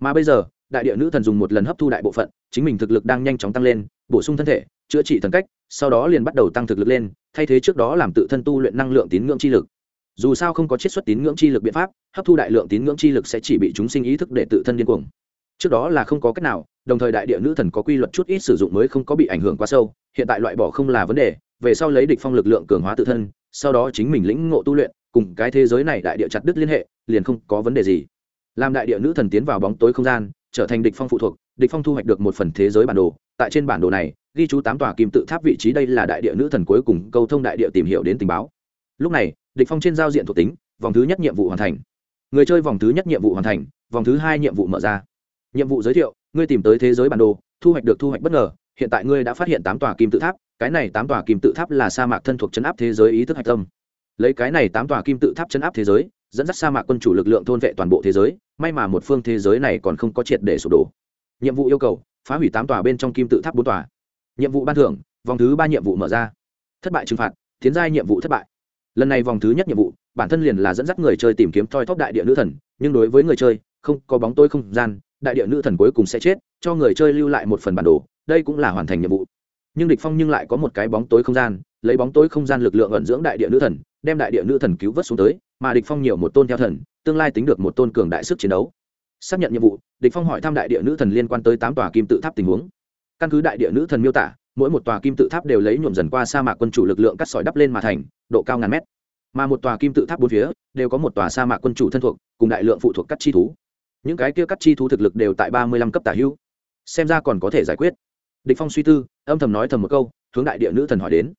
Mà bây giờ, đại địa nữ thần dùng một lần hấp thu đại bộ phận, chính mình thực lực đang nhanh chóng tăng lên, bổ sung thân thể, chữa trị thần cách, sau đó liền bắt đầu tăng thực lực lên, thay thế trước đó làm tự thân tu luyện năng lượng tín ngưỡng chi lực dù sao không có chiết xuất tín ngưỡng chi lực biện pháp, hấp thu đại lượng tín ngưỡng chi lực sẽ chỉ bị chúng sinh ý thức để tự thân điên cuồng. Trước đó là không có cách nào, đồng thời đại địa nữ thần có quy luật chút ít sử dụng mới không có bị ảnh hưởng quá sâu, hiện tại loại bỏ không là vấn đề, về sau lấy địch phong lực lượng cường hóa tự thân, sau đó chính mình lĩnh ngộ tu luyện, cùng cái thế giới này đại địa chặt đứt liên hệ, liền không có vấn đề gì. Làm đại địa nữ thần tiến vào bóng tối không gian, trở thành địch phong phụ thuộc, địch phong thu hoạch được một phần thế giới bản đồ, tại trên bản đồ này, ghi chú tám tòa kim tự tháp vị trí đây là đại địa nữ thần cuối cùng câu thông đại địa tìm hiểu đến tình báo. Lúc này địch phong trên giao diện thuộc tính, vòng thứ nhất nhiệm vụ hoàn thành. Người chơi vòng thứ nhất nhiệm vụ hoàn thành, vòng thứ hai nhiệm vụ mở ra. Nhiệm vụ giới thiệu, ngươi tìm tới thế giới bản đồ, thu hoạch được thu hoạch bất ngờ, hiện tại ngươi đã phát hiện tám tòa kim tự tháp, cái này tám tòa kim tự tháp là sa mạc thân thuộc chấn áp thế giới ý thức hạch tâm. Lấy cái này tám tòa kim tự tháp chấn áp thế giới, dẫn dắt sa mạc quân chủ lực lượng thôn vệ toàn bộ thế giới, may mà một phương thế giới này còn không có triệt để sụp đổ. Nhiệm vụ yêu cầu, phá hủy tám tòa bên trong kim tự tháp bốn tòa. Nhiệm vụ ban thưởng, vòng thứ ba nhiệm vụ mở ra. Thất bại trừng phạt, tiến giai nhiệm vụ thất bại lần này vòng thứ nhất nhiệm vụ, bản thân liền là dẫn dắt người chơi tìm kiếm thoi thóp đại địa nữ thần, nhưng đối với người chơi, không, có bóng tôi không gian, đại địa nữ thần cuối cùng sẽ chết, cho người chơi lưu lại một phần bản đồ, đây cũng là hoàn thành nhiệm vụ. Nhưng địch phong nhưng lại có một cái bóng tối không gian, lấy bóng tối không gian lực lượng ẩn dưỡng đại địa nữ thần, đem đại địa nữ thần cứu vớt xuống tới, mà địch phong nhiều một tôn theo thần, tương lai tính được một tôn cường đại sức chiến đấu. Xác nhận nhiệm vụ, địch phong hỏi thăm đại địa nữ thần liên quan tới tám tòa kim tự tháp tình huống. Căn cứ đại địa nữ thần miêu tả mỗi một tòa kim tự tháp đều lấy nhuộm dần qua sa mạc quân chủ lực lượng cắt sỏi đắp lên mà thành, độ cao ngàn mét. Mà một tòa kim tự tháp bốn phía đều có một tòa sa mạc quân chủ thân thuộc, cùng đại lượng phụ thuộc cắt chi thú. Những cái kia cắt chi thú thực lực đều tại ba mươi lăm cấp tả hữu. Xem ra còn có thể giải quyết. Địch phong suy tư, âm thầm nói thầm một câu, hướng đại địa nữ thần hỏi đến.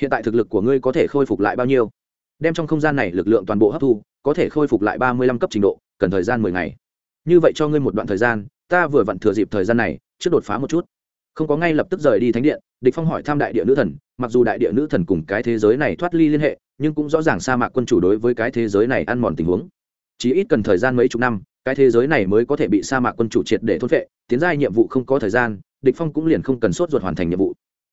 Hiện tại thực lực của ngươi có thể khôi phục lại bao nhiêu? Đem trong không gian này lực lượng toàn bộ hấp thu, có thể khôi phục lại ba mươi lăm cấp trình độ, cần thời gian mười ngày. Như vậy cho ngươi một đoạn thời gian, ta vừa vặn thừa dịp thời gian này, trước đột phá một chút không có ngay lập tức rời đi thánh điện, địch phong hỏi thăm đại địa nữ thần, mặc dù đại địa nữ thần cùng cái thế giới này thoát ly liên hệ, nhưng cũng rõ ràng sa mạc quân chủ đối với cái thế giới này ăn mòn tình huống. Chỉ ít cần thời gian mấy chục năm, cái thế giới này mới có thể bị sa mạc quân chủ triệt để thôn phệ, tiến giai nhiệm vụ không có thời gian, địch phong cũng liền không cần sốt ruột hoàn thành nhiệm vụ.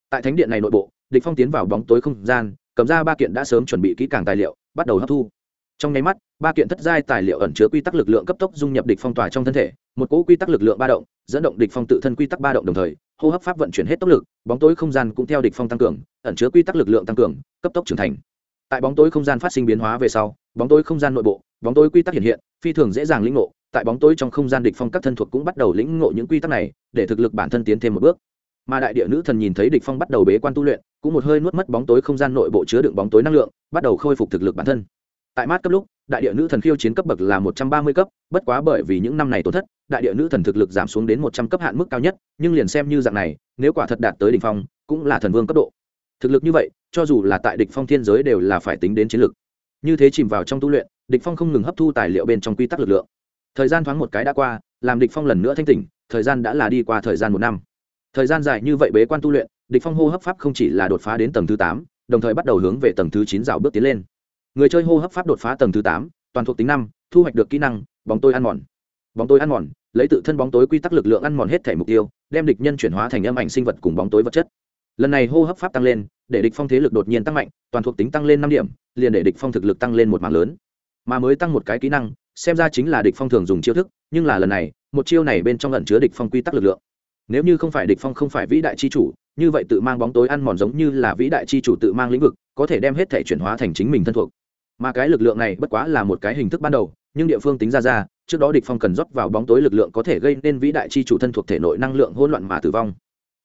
Tại thánh điện này nội bộ, địch phong tiến vào bóng tối không gian, cầm ra ba kiện đã sớm chuẩn bị kỹ càng tài liệu, bắt đầu hấp thu. Trong nháy mắt, ba kiện thất giai tài liệu ẩn chứa quy tắc lực lượng cấp tốc dung nhập địch phong tỏa trong thân thể, một cỗ quy tắc lực lượng ba động, dẫn động địch phong tự thân quy tắc ba động đồng thời hô hấp pháp vận chuyển hết tốc lực, bóng tối không gian cũng theo địch phong tăng cường, ẩn chứa quy tắc lực lượng tăng cường, cấp tốc trưởng thành. Tại bóng tối không gian phát sinh biến hóa về sau, bóng tối không gian nội bộ, bóng tối quy tắc hiện hiện, phi thường dễ dàng lĩnh ngộ, tại bóng tối trong không gian địch phong các thân thuộc cũng bắt đầu lĩnh ngộ những quy tắc này, để thực lực bản thân tiến thêm một bước. Mà đại địa nữ thần nhìn thấy địch phong bắt đầu bế quan tu luyện, cũng một hơi nuốt mất bóng tối không gian nội bộ chứa đựng bóng tối năng lượng, bắt đầu khôi phục thực lực bản thân tại mát cấp lúc, đại địa nữ thần khiêu chiến cấp bậc là một trăm ba mươi cấp, bất quá bởi vì những năm này tổn thất, đại địa nữ thần thực lực giảm xuống đến một trăm cấp hạn mức cao nhất, nhưng liền xem như dạng này, nếu quả thật đạt tới đỉnh phong, cũng là thần vương cấp độ. Thực lực như vậy, cho dù là tại địch phong thiên giới đều là phải tính đến chiến lực như thế chìm vào trong tu luyện, địch phong không ngừng hấp thu tài liệu bên trong quy tắc lực lượng. Thời gian thoáng một cái đã qua, làm địch phong lần nữa thanh tỉnh, thời gian đã là đi qua thời gian một năm. Thời gian dài như vậy bế quan tu luyện, địch phong hô hấp pháp không chỉ là đột phá đến tầng thứ tám, đồng thời bắt đầu hướng về tầng thứ chín dạo bước tiến lên người chơi hô hấp pháp đột phá tầng thứ tám, toàn thuộc tính năm, thu hoạch được kỹ năng, bóng tôi ăn mòn. Bóng tối ăn mòn, lấy tự thân bóng tối quy tắc lực lượng ăn mòn hết thể mục tiêu, đem địch nhân chuyển hóa thành âm ảnh sinh vật cùng bóng tối vật chất. Lần này hô hấp pháp tăng lên, để địch phong thế lực đột nhiên tăng mạnh, toàn thuộc tính tăng lên năm điểm, liền để địch phong thực lực tăng lên một mảng lớn. Mà mới tăng một cái kỹ năng, xem ra chính là địch phong thường dùng chiêu thức, nhưng là lần này, một chiêu này bên trong ẩn chứa địch phong quy tắc lực lượng. Nếu như không phải địch phong không phải vĩ đại chi chủ, như vậy tự mang bóng tối ăn mòn giống như là vĩ đại chi chủ tự mang lĩnh vực, có thể đem hết thể chuyển hóa thành chính mình thân thuộc mà cái lực lượng này bất quá là một cái hình thức ban đầu, nhưng địa phương tính ra ra, trước đó địch phong cần rót vào bóng tối lực lượng có thể gây nên vĩ đại chi chủ thân thuộc thể nội năng lượng hỗn loạn mà tử vong.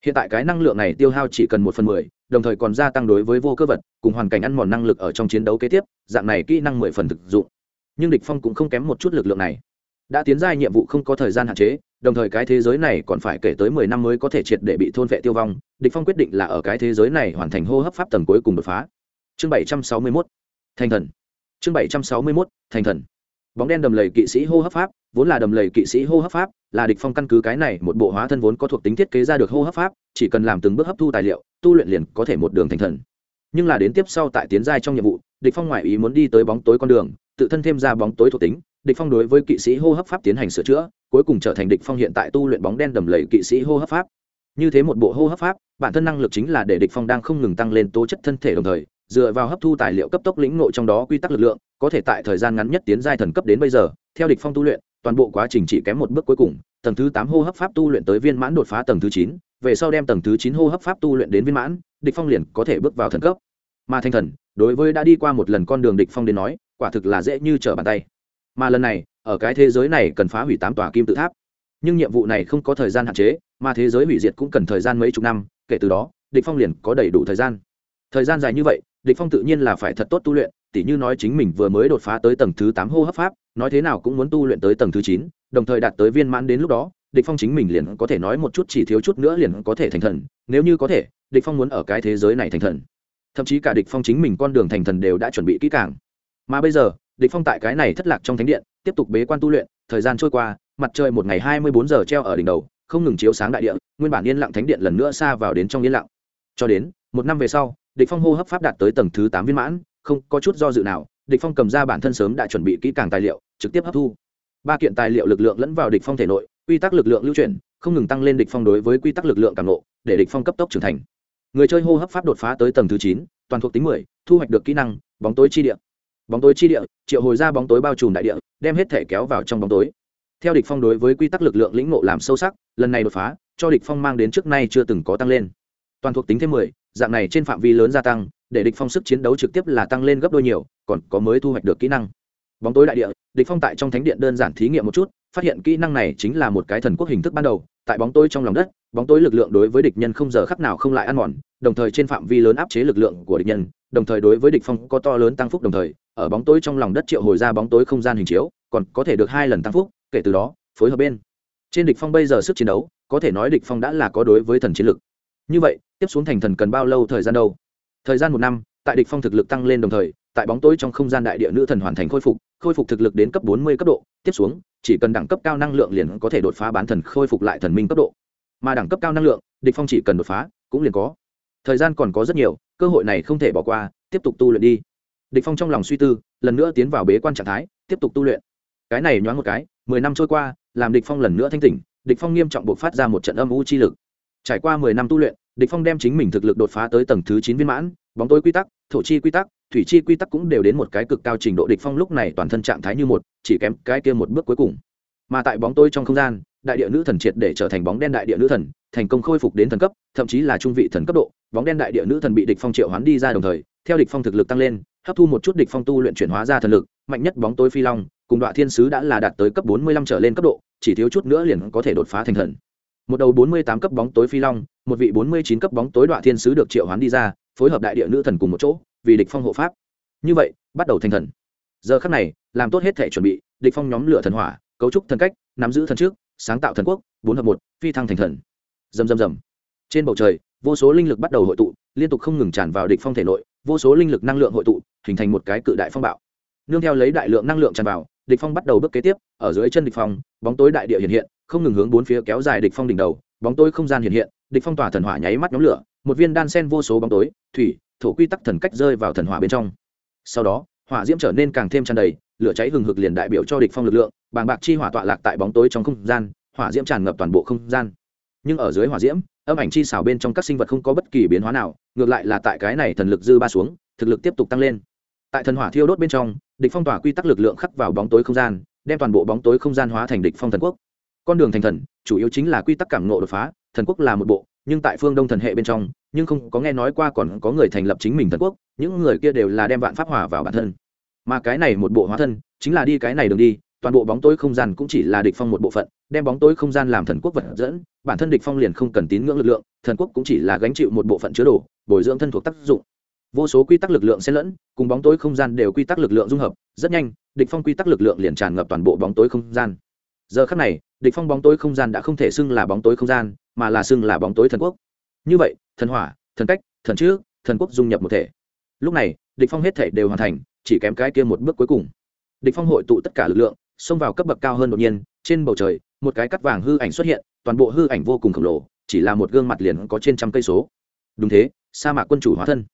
Hiện tại cái năng lượng này tiêu hao chỉ cần một phần mười, đồng thời còn gia tăng đối với vô cơ vật, cùng hoàn cảnh ăn mòn năng lực ở trong chiến đấu kế tiếp, dạng này kỹ năng mười phần thực dụng. Nhưng địch phong cũng không kém một chút lực lượng này. Đã tiến giai nhiệm vụ không có thời gian hạn chế, đồng thời cái thế giới này còn phải kể tới mười năm mới có thể triệt để bị thôn vệ tiêu vong, địch phong quyết định là ở cái thế giới này hoàn thành hô hấp pháp tầng cuối cùng đột phá. Chương bảy trăm sáu mươi 761 thành thần. Chương bảy trăm sáu mươi mốt, thành thần. Bóng đen đầm lầy kỵ sĩ hô hấp pháp, vốn là đầm lầy kỵ sĩ hô hấp pháp, là địch phong căn cứ cái này, một bộ hóa thân vốn có thuộc tính thiết kế ra được hô hấp pháp, chỉ cần làm từng bước hấp thu tài liệu, tu luyện liền có thể một đường thành thần. Nhưng là đến tiếp sau tại tiến giai trong nhiệm vụ, địch phong ngoại ý muốn đi tới bóng tối con đường, tự thân thêm ra bóng tối thuộc tính, địch phong đối với kỵ sĩ hô hấp pháp tiến hành sửa chữa, cuối cùng trở thành địch phong hiện tại tu luyện bóng đen đầm lầy kỵ sĩ hô hấp pháp. Như thế một bộ hô hấp pháp, bản thân năng lực chính là để địch phong đang không ngừng tăng lên tố chất thân thể đồng thời dựa vào hấp thu tài liệu cấp tốc lĩnh ngộ trong đó quy tắc lực lượng, có thể tại thời gian ngắn nhất tiến giai thần cấp đến bây giờ, theo địch phong tu luyện, toàn bộ quá trình chỉ kém một bước cuối cùng, tầng thứ tám hô hấp pháp tu luyện tới viên mãn đột phá tầng thứ chín, về sau đem tầng thứ chín hô hấp pháp tu luyện đến viên mãn, địch phong liền có thể bước vào thần cấp. Mà thanh thần, đối với đã đi qua một lần con đường địch phong đến nói, quả thực là dễ như trở bàn tay. Mà lần này, ở cái thế giới này cần phá hủy tám tòa kim tự tháp. Nhưng nhiệm vụ này không có thời gian hạn chế, mà thế giới hủy diệt cũng cần thời gian mấy chục năm, kể từ đó, địch phong liền có đầy đủ thời gian. Thời gian dài như vậy địch phong tự nhiên là phải thật tốt tu luyện, tỉ như nói chính mình vừa mới đột phá tới tầng thứ tám hô hấp pháp, nói thế nào cũng muốn tu luyện tới tầng thứ chín, đồng thời đạt tới viên mãn đến lúc đó, địch phong chính mình liền có thể nói một chút chỉ thiếu chút nữa liền có thể thành thần, nếu như có thể, địch phong muốn ở cái thế giới này thành thần. Thậm chí cả địch phong chính mình con đường thành thần đều đã chuẩn bị kỹ càng. Mà bây giờ, địch phong tại cái này thất lạc trong thánh điện, tiếp tục bế quan tu luyện, thời gian trôi qua, mặt trời một ngày hai mươi bốn giờ treo ở đỉnh đầu, không ngừng chiếu sáng đại địa, nguyên bản yên lặng thánh điện lần nữa xa vào đến trong yên lặng. Cho đến một năm về sau, địch phong hô hấp pháp đạt tới tầng thứ tám viên mãn, không có chút do dự nào, địch phong cầm ra bản thân sớm đã chuẩn bị kỹ càng tài liệu, trực tiếp hấp thu. Ba kiện tài liệu lực lượng lẫn vào địch phong thể nội, quy tắc lực lượng lưu chuyển, không ngừng tăng lên địch phong đối với quy tắc lực lượng cảm nộ để địch phong cấp tốc trưởng thành. Người chơi hô hấp pháp đột phá tới tầng thứ chín, toàn thuộc tính mười, thu hoạch được kỹ năng, bóng tối chi địa. Bóng tối chi địa, triệu hồi ra bóng tối bao trùm đại địa, đem hết thể kéo vào trong bóng tối. Theo địch phong đối với quy tắc lực lượng lĩnh ngộ làm sâu sắc, lần này đột phá, cho địch phong mang đến trước nay chưa từng có tăng lên. Toàn thuộc tính thêm mười dạng này trên phạm vi lớn gia tăng, để địch phong sức chiến đấu trực tiếp là tăng lên gấp đôi nhiều, còn có mới thu hoạch được kỹ năng. Bóng tối đại địa, địch phong tại trong thánh điện đơn giản thí nghiệm một chút, phát hiện kỹ năng này chính là một cái thần quốc hình thức ban đầu, tại bóng tối trong lòng đất, bóng tối lực lượng đối với địch nhân không giờ khắc nào không lại ăn mòn, đồng thời trên phạm vi lớn áp chế lực lượng của địch nhân, đồng thời đối với địch phong có to lớn tăng phúc đồng thời, ở bóng tối trong lòng đất triệu hồi ra bóng tối không gian hình chiếu, còn có thể được hai lần tăng phúc, kể từ đó, phối hợp bên. Trên địch phong bây giờ sức chiến đấu, có thể nói địch phong đã là có đối với thần chiến lực như vậy, tiếp xuống thành thần cần bao lâu thời gian đâu? Thời gian một năm, tại địch phong thực lực tăng lên đồng thời, tại bóng tối trong không gian đại địa nữ thần hoàn thành khôi phục khôi phục thực lực đến cấp 40 cấp độ, tiếp xuống, chỉ cần đẳng cấp cao năng lượng liền có thể đột phá bán thần khôi phục lại thần minh cấp độ. Mà đẳng cấp cao năng lượng, địch phong chỉ cần đột phá, cũng liền có. Thời gian còn có rất nhiều, cơ hội này không thể bỏ qua, tiếp tục tu luyện đi. Địch phong trong lòng suy tư, lần nữa tiến vào bế quan trạng thái, tiếp tục tu luyện. Cái này nhoáng một cái, mười năm trôi qua, làm địch phong lần nữa thanh tỉnh, địch phong nghiêm trọng buộc phát ra một trận âm u chi lực trải qua mười năm tu luyện, địch phong đem chính mình thực lực đột phá tới tầng thứ chín viên mãn, bóng tối quy tắc, thổ chi quy tắc, thủy chi quy tắc cũng đều đến một cái cực cao trình độ địch phong lúc này toàn thân trạng thái như một, chỉ kém cái kia một bước cuối cùng. Mà tại bóng tối trong không gian, đại địa nữ thần triệt để trở thành bóng đen đại địa nữ thần, thành công khôi phục đến thần cấp, thậm chí là trung vị thần cấp độ, bóng đen đại địa nữ thần bị địch phong triệu hoán đi ra đồng thời, theo địch phong thực lực tăng lên, hấp thu một chút địch phong tu luyện chuyển hóa ra thần lực, mạnh nhất bóng tối phi long, cùng đoạn thiên sứ đã là đạt tới cấp 45 trở lên cấp độ, chỉ thiếu chút nữa liền có thể đột phá thành thần một đầu 48 cấp bóng tối phi long, một vị 49 cấp bóng tối đoạn thiên sứ được triệu hoán đi ra, phối hợp đại địa nữ thần cùng một chỗ, vì địch phong hộ pháp. Như vậy, bắt đầu thành thần. Giờ khắc này, làm tốt hết thể chuẩn bị, địch phong nhóm lửa thần hỏa, cấu trúc thần cách, nắm giữ thần trước, sáng tạo thần quốc, bốn hợp một, phi thăng thành thần. Rầm rầm rầm. Trên bầu trời, vô số linh lực bắt đầu hội tụ, liên tục không ngừng tràn vào địch phong thể nội, vô số linh lực năng lượng hội tụ, hình thành một cái cự đại phong bạo. Nương theo lấy đại lượng năng lượng tràn vào, địch phong bắt đầu bước kế tiếp, ở dưới chân địch phong, bóng tối đại địa hiện hiện không ngừng hướng bốn phía kéo dài địch phong đỉnh đầu, bóng tối không gian hiện hiện, địch phong tỏa thần hỏa nháy mắt nhóm lửa, một viên đan sen vô số bóng tối, thủy, thổ quy tắc thần cách rơi vào thần hỏa bên trong. Sau đó, hỏa diễm trở nên càng thêm tràn đầy, lửa cháy hừng hực liền đại biểu cho địch phong lực lượng, bàng bạc chi hỏa tọa lạc tại bóng tối trong không gian, hỏa diễm tràn ngập toàn bộ không gian. Nhưng ở dưới hỏa diễm, âm ảnh chi xảo bên trong các sinh vật không có bất kỳ biến hóa nào, ngược lại là tại cái này thần lực dư ba xuống, thực lực tiếp tục tăng lên. Tại thần hỏa thiêu đốt bên trong, địch phong tỏa quy tắc lực lượng khắc vào bóng tối không gian, đem toàn bộ bóng tối không gian hóa thành địch phong thần quốc con đường thành thần, chủ yếu chính là quy tắc cảm ngộ đột phá, thần quốc là một bộ, nhưng tại phương đông thần hệ bên trong, nhưng không có nghe nói qua còn có người thành lập chính mình thần quốc, những người kia đều là đem vạn pháp hòa vào bản thân. Mà cái này một bộ hóa thân, chính là đi cái này đường đi, toàn bộ bóng tối không gian cũng chỉ là địch phong một bộ phận, đem bóng tối không gian làm thần quốc vật dẫn, bản thân địch phong liền không cần tín ngưỡng lực lượng, thần quốc cũng chỉ là gánh chịu một bộ phận chứa đồ, bồi dưỡng thân thuộc tác dụng. Vô số quy tắc lực lượng xen lẫn, cùng bóng tối không gian đều quy tắc lực lượng dung hợp, rất nhanh, địch phong quy tắc lực lượng liền tràn ngập toàn bộ bóng tối không gian. Giờ khắc này địch phong bóng tối không gian đã không thể xưng là bóng tối không gian, mà là xưng là bóng tối thần quốc. Như vậy, thần hỏa, thần cách, thần trước thần quốc dung nhập một thể. Lúc này, địch phong hết thể đều hoàn thành, chỉ kém cái kia một bước cuối cùng. Địch phong hội tụ tất cả lực lượng, xông vào cấp bậc cao hơn đột nhiên, trên bầu trời, một cái cắt vàng hư ảnh xuất hiện, toàn bộ hư ảnh vô cùng khổng lồ, chỉ là một gương mặt liền có trên trăm cây số. Đúng thế, sa mạc quân chủ hóa thân.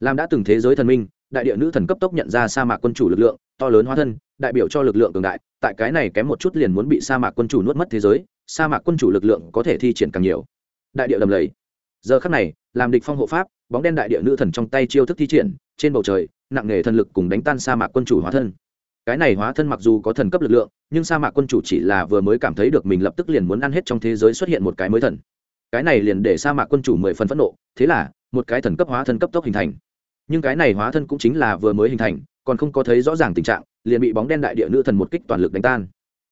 Làm đã từng thế giới thần minh, đại địa nữ thần cấp tốc nhận ra sa mạc quân chủ lực lượng to lớn hóa thân, đại biểu cho lực lượng cường đại, tại cái này kém một chút liền muốn bị sa mạc quân chủ nuốt mất thế giới, sa mạc quân chủ lực lượng có thể thi triển càng nhiều. Đại địa lầm lầy. Giờ khắc này, làm địch phong hộ pháp, bóng đen đại địa nữ thần trong tay chiêu thức thi triển, trên bầu trời, nặng nghề thần lực cùng đánh tan sa mạc quân chủ hóa thân. Cái này hóa thân mặc dù có thần cấp lực lượng, nhưng sa mạc quân chủ chỉ là vừa mới cảm thấy được mình lập tức liền muốn ăn hết trong thế giới xuất hiện một cái mới thần. Cái này liền để sa mạc quân chủ mười phần phẫn nộ, thế là, một cái thần cấp hóa thân cấp tốc hình thành. Nhưng cái này hóa thân cũng chính là vừa mới hình thành còn không có thấy rõ ràng tình trạng, liền bị bóng đen đại địa nữ thần một kích toàn lực đánh tan.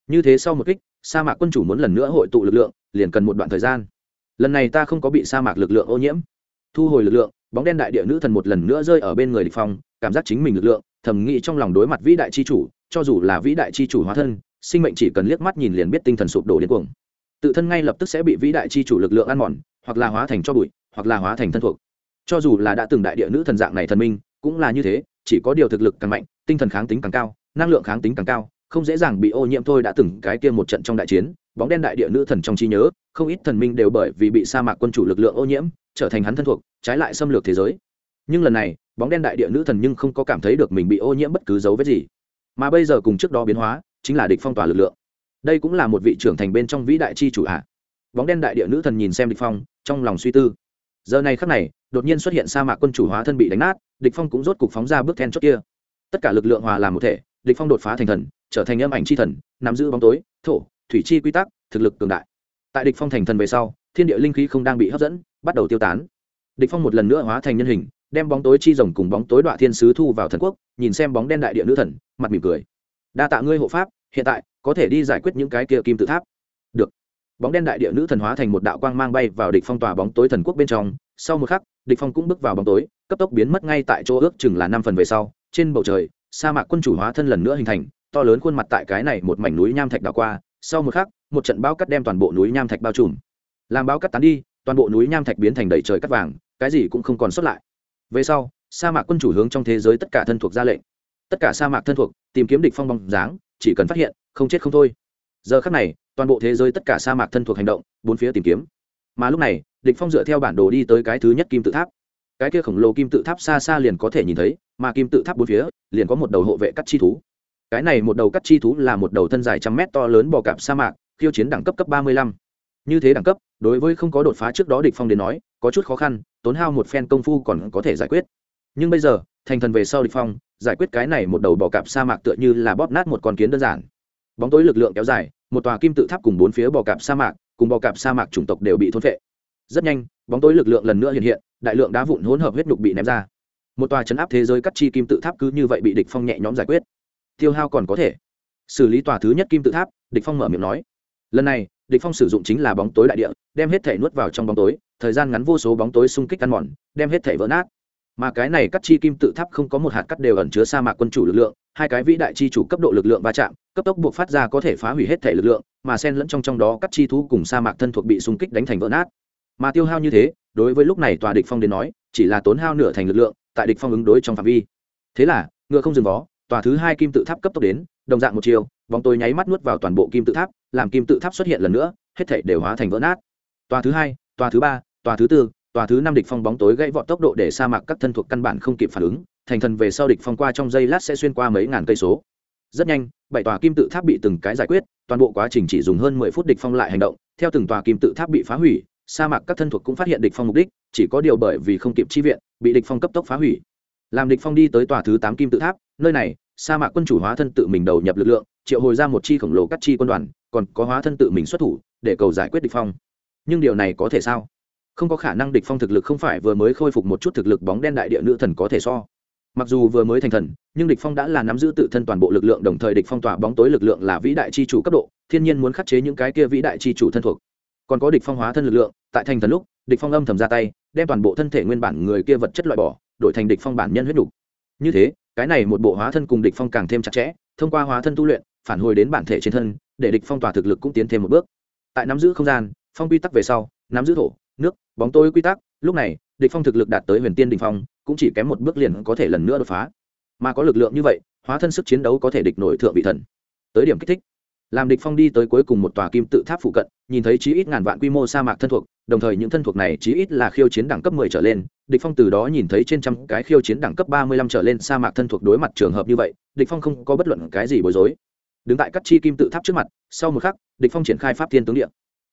Như thế sau một kích, sa mạc quân chủ muốn lần nữa hội tụ lực lượng, liền cần một đoạn thời gian. Lần này ta không có bị sa mạc lực lượng ô nhiễm. Thu hồi lực lượng, bóng đen đại địa nữ thần một lần nữa rơi ở bên người địch phong, cảm giác chính mình lực lượng, thầm nghĩ trong lòng đối mặt vĩ đại chi chủ, cho dù là vĩ đại chi chủ hóa thân, sinh mệnh chỉ cần liếc mắt nhìn liền biết tinh thần sụp đổ điên cuồng. Tự thân ngay lập tức sẽ bị vĩ đại chi chủ lực lượng ăn mòn, hoặc là hóa thành cho bụi, hoặc là hóa thành thân thuộc. Cho dù là đã từng đại địa nữ thần dạng này thần minh, cũng là như thế chỉ có điều thực lực càng mạnh, tinh thần kháng tính càng cao, năng lượng kháng tính càng cao, không dễ dàng bị ô nhiễm thôi đã từng cái kia một trận trong đại chiến, bóng đen đại địa nữ thần trong trí nhớ, không ít thần minh đều bởi vì bị sa mạc quân chủ lực lượng ô nhiễm, trở thành hắn thân thuộc, trái lại xâm lược thế giới. Nhưng lần này, bóng đen đại địa nữ thần nhưng không có cảm thấy được mình bị ô nhiễm bất cứ dấu vết gì. Mà bây giờ cùng trước đó biến hóa, chính là địch phong tỏa lực lượng. Đây cũng là một vị trưởng thành bên trong vĩ đại chi chủ à. bóng đen đại địa nữ thần nhìn xem địch phong, trong lòng suy tư giờ này khắc này, đột nhiên xuất hiện sa mạc quân chủ hóa thân bị đánh nát, địch phong cũng rốt cục phóng ra bước then chốt kia. Tất cả lực lượng hòa làm một thể, địch phong đột phá thành thần, trở thành âm ảnh chi thần, nắm giữ bóng tối, thổ, thủy chi quy tắc, thực lực cường đại. Tại địch phong thành thần về sau, thiên địa linh khí không đang bị hấp dẫn, bắt đầu tiêu tán. Địch phong một lần nữa hóa thành nhân hình, đem bóng tối chi rồng cùng bóng tối đoạn thiên sứ thu vào thần quốc, nhìn xem bóng đen đại địa nữ thần, mặt mỉm cười. Đa tạ ngươi hộ pháp, hiện tại có thể đi giải quyết những cái kia kim tự tháp. Được bóng đen đại địa nữ thần hóa thành một đạo quang mang bay vào địch phong tòa bóng tối thần quốc bên trong. Sau một khắc, địch phong cũng bước vào bóng tối, cấp tốc biến mất ngay tại chỗ ước chừng là năm phần về sau. Trên bầu trời, sa mạc quân chủ hóa thân lần nữa hình thành, to lớn khuôn mặt tại cái này một mảnh núi nham thạch đảo qua. Sau một khắc, một trận bão cắt đem toàn bộ núi nham thạch bao trùm. Làm bão cắt tán đi, toàn bộ núi nham thạch biến thành đầy trời cắt vàng, cái gì cũng không còn sót lại. Về sau, sa mạc quân chủ hướng trong thế giới tất cả thân thuộc ra lệnh. Tất cả sa mạc thân thuộc, tìm kiếm địch phong bóng dáng, chỉ cần phát hiện, không chết không thôi. Giờ khắc này toàn bộ thế giới tất cả sa mạc thân thuộc hành động, bốn phía tìm kiếm. Mà lúc này, địch phong dựa theo bản đồ đi tới cái thứ nhất kim tự tháp. Cái kia khổng lồ kim tự tháp xa xa liền có thể nhìn thấy, mà kim tự tháp bốn phía, liền có một đầu hộ vệ cắt chi thú. Cái này một đầu cắt chi thú là một đầu thân dài trăm mét to lớn bò cạp sa mạc, khiêu chiến đẳng cấp cấp ba mươi lăm. Như thế đẳng cấp, đối với không có đột phá trước đó địch phong đến nói, có chút khó khăn, tốn hao một phen công phu còn có thể giải quyết. Nhưng bây giờ, thành thần về sau địch phong, giải quyết cái này một đầu bò cạp sa mạc tựa như là bóp nát một con kiến đơn giản. Bóng tối lực lượng kéo dài một tòa kim tự tháp cùng bốn phía bò cạp sa mạc, cùng bò cạp sa mạc chủng tộc đều bị thôn phệ. Rất nhanh, bóng tối lực lượng lần nữa hiện hiện, đại lượng đá vụn hỗn hợp huyết nhục bị ném ra. Một tòa chấn áp thế giới cắt chi kim tự tháp cứ như vậy bị địch phong nhẹ nhõm giải quyết. Tiêu hao còn có thể. Xử lý tòa thứ nhất kim tự tháp, địch phong mở miệng nói. Lần này, địch phong sử dụng chính là bóng tối đại địa, đem hết thể nuốt vào trong bóng tối, thời gian ngắn vô số bóng tối xung kích ăn mòn, đem hết thể vỡ nát. Mà cái này cắt chi kim tự tháp không có một hạt cắt đều ẩn chứa sa mạc quân chủ lực lượng hai cái vĩ đại chi chủ cấp độ lực lượng va chạm, cấp tốc buộc phát ra có thể phá hủy hết thể lực lượng, mà xen lẫn trong trong đó các chi thú cùng sa mạc thân thuộc bị xung kích đánh thành vỡ nát. Mà tiêu hao như thế, đối với lúc này tòa địch phong đến nói, chỉ là tốn hao nửa thành lực lượng, tại địch phong ứng đối trong phạm vi. Thế là, ngựa không dừng vó, tòa thứ hai kim tự tháp cấp tốc đến, đồng dạng một chiều, bóng tối nháy mắt nuốt vào toàn bộ kim tự tháp, làm kim tự tháp xuất hiện lần nữa, hết thảy đều hóa thành vỡ nát. Tòa thứ hai, tòa thứ ba, tòa thứ tư, tòa thứ năm địch phong bóng tối gãy vọt tốc độ để sa mạc các thân thuộc căn bản không kịp phản ứng thành thần về sau địch phong qua trong giây lát sẽ xuyên qua mấy ngàn cây số. Rất nhanh, bảy tòa kim tự tháp bị từng cái giải quyết, toàn bộ quá trình chỉ dùng hơn mười phút địch phong lại hành động. Theo từng tòa kim tự tháp bị phá hủy, sa mạc các thân thuộc cũng phát hiện địch phong mục đích, chỉ có điều bởi vì không kịp chi viện, bị địch phong cấp tốc phá hủy. Làm địch phong đi tới tòa thứ tám kim tự tháp, nơi này, sa mạc quân chủ hóa thân tự mình đầu nhập lực lượng, triệu hồi ra một chi khổng lồ cắt chi quân đoàn, còn có hóa thân tự mình xuất thủ, để cầu giải quyết địch phong. Nhưng điều này có thể sao? Không có khả năng địch phong thực lực không phải vừa mới khôi phục một chút thực lực bóng đen đại địa nữ thần có thể so mặc dù vừa mới thành thần, nhưng địch phong đã là nắm giữ tự thân toàn bộ lực lượng, đồng thời địch phong tỏa bóng tối lực lượng là vĩ đại chi chủ cấp độ, thiên nhiên muốn khắc chế những cái kia vĩ đại chi chủ thân thuộc. Còn có địch phong hóa thân lực lượng, tại thành thần lúc, địch phong âm thầm ra tay, đem toàn bộ thân thể nguyên bản người kia vật chất loại bỏ, đổi thành địch phong bản nhân huyết đủ như thế, cái này một bộ hóa thân cùng địch phong càng thêm chặt chẽ, thông qua hóa thân tu luyện, phản hồi đến bản thể trên thân, để địch phong tỏa thực lực cũng tiến thêm một bước. Tại nắm giữ không gian, phong quy tắc về sau, nắm giữ thổ, nước, bóng tối quy tắc, lúc này, địch phong thực lực đạt tới huyền tiên đỉnh phong cũng chỉ kém một bước liền có thể lần nữa đột phá. Mà có lực lượng như vậy, hóa thân sức chiến đấu có thể địch nổi thượng vị thần. Tới điểm kích thích. Làm địch phong đi tới cuối cùng một tòa kim tự tháp phụ cận, nhìn thấy chí ít ngàn vạn quy mô sa mạc thân thuộc, đồng thời những thân thuộc này chí ít là khiêu chiến đẳng cấp 10 trở lên, địch phong từ đó nhìn thấy trên trăm cái khiêu chiến đẳng cấp 35 trở lên sa mạc thân thuộc đối mặt trường hợp như vậy, địch phong không có bất luận cái gì bối rối. Đứng tại các chi kim tự tháp trước mặt, sau một khắc, địch phong triển khai pháp thiên tướng địa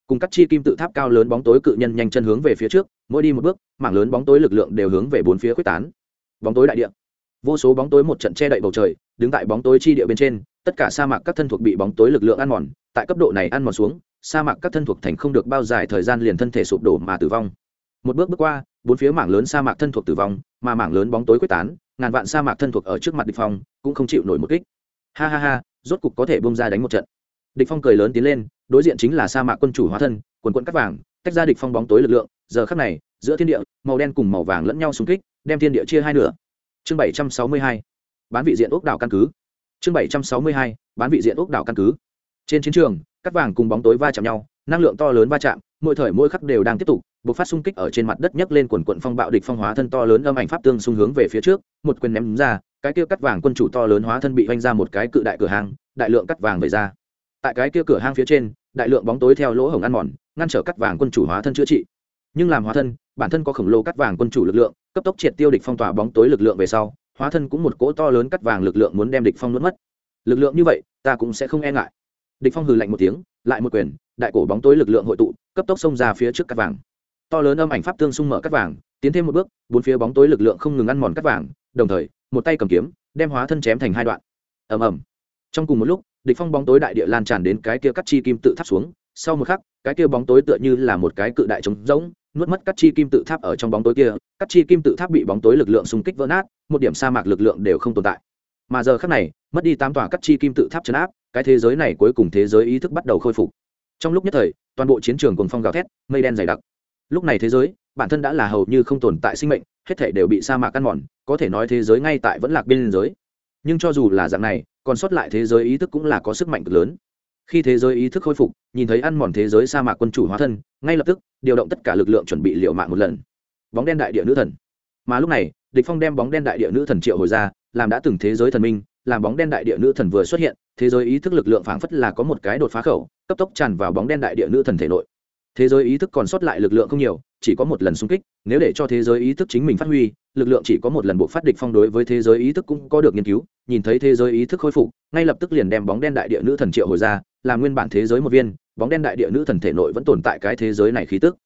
cùng các chi kim tự tháp cao lớn bóng tối cự nhân nhanh chân hướng về phía trước, mỗi đi một bước, mảng lớn bóng tối lực lượng đều hướng về bốn phía quyết tán. Bóng tối đại địa. Vô số bóng tối một trận che đậy bầu trời, đứng tại bóng tối chi địa bên trên, tất cả sa mạc các thân thuộc bị bóng tối lực lượng ăn mòn, tại cấp độ này ăn mòn xuống, sa mạc các thân thuộc thành không được bao dài thời gian liền thân thể sụp đổ mà tử vong. Một bước bước qua, bốn phía mảng lớn sa mạc thân thuộc tử vong, mà mảng lớn bóng tối quyết tán, ngàn vạn sa mạc thân thuộc ở trước mặt địch phong, cũng không chịu nổi một kích. Ha ha ha, rốt cục có thể bung ra đánh một trận. Địch phong cười lớn tiến lên đối diện chính là sa mạc quân chủ hóa thân, quần quận cắt vàng, tách ra địch phong bóng tối lực lượng, giờ khắc này, giữa thiên địa, màu đen cùng màu vàng lẫn nhau xung kích, đem thiên địa chia hai nửa. Chương 762 bán vị diện ốc đảo căn cứ. Chương 762 bán vị diện ốc đảo căn cứ. Trên chiến trường, cắt vàng cùng bóng tối va chạm nhau, năng lượng to lớn va chạm, mỗi thời mỗi khắc đều đang tiếp tục bộc phát xung kích ở trên mặt đất nhấc lên quần quận phong bạo địch phong hóa thân to lớn âm ảnh pháp tương xung hướng về phía trước, một quyền ném ra, cái kia cắt vàng quân chủ to lớn hóa thân bị vanh ra một cái cự đại cửa hàng, đại lượng cắt vàng về ra tại cái kia cửa hang phía trên, đại lượng bóng tối theo lỗ hổng ăn mòn, ngăn trở cắt vàng quân chủ hóa thân chữa trị. Nhưng làm hóa thân, bản thân có khổng lồ cắt vàng quân chủ lực lượng, cấp tốc triệt tiêu địch phong tỏa bóng tối lực lượng về sau, hóa thân cũng một cỗ to lớn cắt vàng lực lượng muốn đem địch phong nuốt mất. Lực lượng như vậy, ta cũng sẽ không e ngại. Địch phong hừ lạnh một tiếng, lại một quyền, đại cổ bóng tối lực lượng hội tụ, cấp tốc xông ra phía trước cắt vàng. To lớn âm ảnh pháp tương xung mở cắt vàng, tiến thêm một bước, bốn phía bóng tối lực lượng không ngừng ăn mòn cắt vàng, đồng thời, một tay cầm kiếm, đem hóa thân chém thành hai đoạn. Ầm ầm. Trong cùng một lúc địch phong bóng tối đại địa lan tràn đến cái kia cắt chi kim tự tháp xuống. Sau một khắc, cái kia bóng tối tựa như là một cái cự đại trống rỗng, nuốt mất cắt chi kim tự tháp ở trong bóng tối kia. Cắt chi kim tự tháp bị bóng tối lực lượng xung kích vỡ nát, một điểm sa mạc lực lượng đều không tồn tại. Mà giờ khắc này, mất đi tám tòa cắt chi kim tự tháp chấn áp, cái thế giới này cuối cùng thế giới ý thức bắt đầu khôi phục. Trong lúc nhất thời, toàn bộ chiến trường cùng phong gào thét, mây đen dày đặc. Lúc này thế giới, bản thân đã là hầu như không tồn tại sinh mệnh, hết thể đều bị sa mạc ăn mòn, có thể nói thế giới ngay tại vẫn lạc biên giới nhưng cho dù là dạng này, còn sót lại thế giới ý thức cũng là có sức mạnh cực lớn. Khi thế giới ý thức khôi phục, nhìn thấy ăn mòn thế giới sa mạc quân chủ hóa thân, ngay lập tức, điều động tất cả lực lượng chuẩn bị liệu mạng một lần. Bóng đen đại địa nữ thần. Mà lúc này, địch phong đem bóng đen đại địa nữ thần triệu hồi ra, làm đã từng thế giới thần minh, làm bóng đen đại địa nữ thần vừa xuất hiện, thế giới ý thức lực lượng phảng phất là có một cái đột phá khẩu, cấp tốc tràn vào bóng đen đại địa nữ thần thể nội. Thế giới ý thức còn sót lại lực lượng không nhiều chỉ có một lần xung kích, nếu để cho thế giới ý thức chính mình phát huy, lực lượng chỉ có một lần buộc phát địch phong đối với thế giới ý thức cũng có được nghiên cứu, nhìn thấy thế giới ý thức khôi phục, ngay lập tức liền đem bóng đen đại địa nữ thần triệu hồi ra, làm nguyên bản thế giới một viên, bóng đen đại địa nữ thần thể nội vẫn tồn tại cái thế giới này khí tức.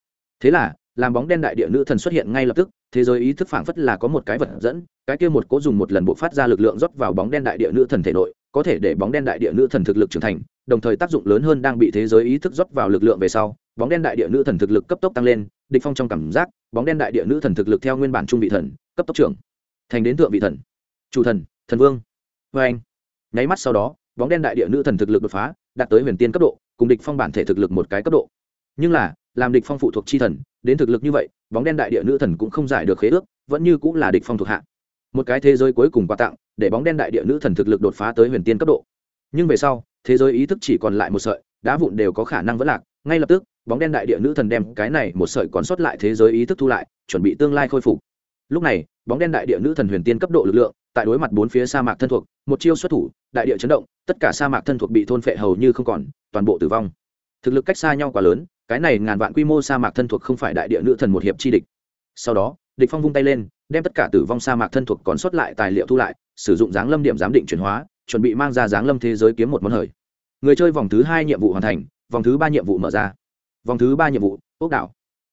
Thế là, làm bóng đen đại địa nữ thần xuất hiện ngay lập tức, thế giới ý thức phảng phất là có một cái vật dẫn, cái kia một cố dùng một lần bộ phát ra lực lượng rót vào bóng đen đại địa nữ thần thể nội, có thể để bóng đen đại địa nữ thần thực lực trưởng thành, đồng thời tác dụng lớn hơn đang bị thế giới ý thức rót vào lực lượng về sau bóng đen đại địa nữ thần thực lực cấp tốc tăng lên, địch phong trong cảm giác, bóng đen đại địa nữ thần thực lực theo nguyên bản trung vị thần, cấp tốc trưởng, thành đến thượng vị thần. Chủ thần thần vương. Với anh, nháy mắt sau đó, bóng đen đại địa nữ thần thực lực đột phá, đạt tới huyền tiên cấp độ, cùng địch phong bản thể thực lực một cái cấp độ. Nhưng là, làm địch phong phụ thuộc chi thần, đến thực lực như vậy, bóng đen đại địa nữ thần cũng không giải được khế ước, vẫn như cũng là địch phong thuộc hạ. Một cái thế giới cuối cùng quà tặng, để bóng đen đại địa nữ thần thực lực đột phá tới huyền tiên cấp độ. Nhưng về sau, thế giới ý thức chỉ còn lại một sợi, đá vụn đều có khả năng vẫn lạc, ngay lập tức bóng đen đại địa nữ thần đem cái này một sợi còn sót lại thế giới ý thức thu lại, chuẩn bị tương lai khôi phục. Lúc này, bóng đen đại địa nữ thần huyền tiên cấp độ lực lượng, tại đối mặt bốn phía sa mạc thân thuộc, một chiêu xuất thủ, đại địa chấn động, tất cả sa mạc thân thuộc bị thôn phệ hầu như không còn, toàn bộ tử vong. Thực lực cách xa nhau quá lớn, cái này ngàn vạn quy mô sa mạc thân thuộc không phải đại địa nữ thần một hiệp chi địch. Sau đó, địch phong vung tay lên, đem tất cả tử vong sa mạc thân thuộc còn sót lại tài liệu thu lại, sử dụng dáng lâm điểm giám định chuyển hóa, chuẩn bị mang ra dáng lâm thế giới kiếm một món hời. Người chơi vòng thứ hai nhiệm vụ hoàn thành, vòng thứ ba nhiệm vụ mở ra vòng thứ ba nhiệm vụ, ốc đảo.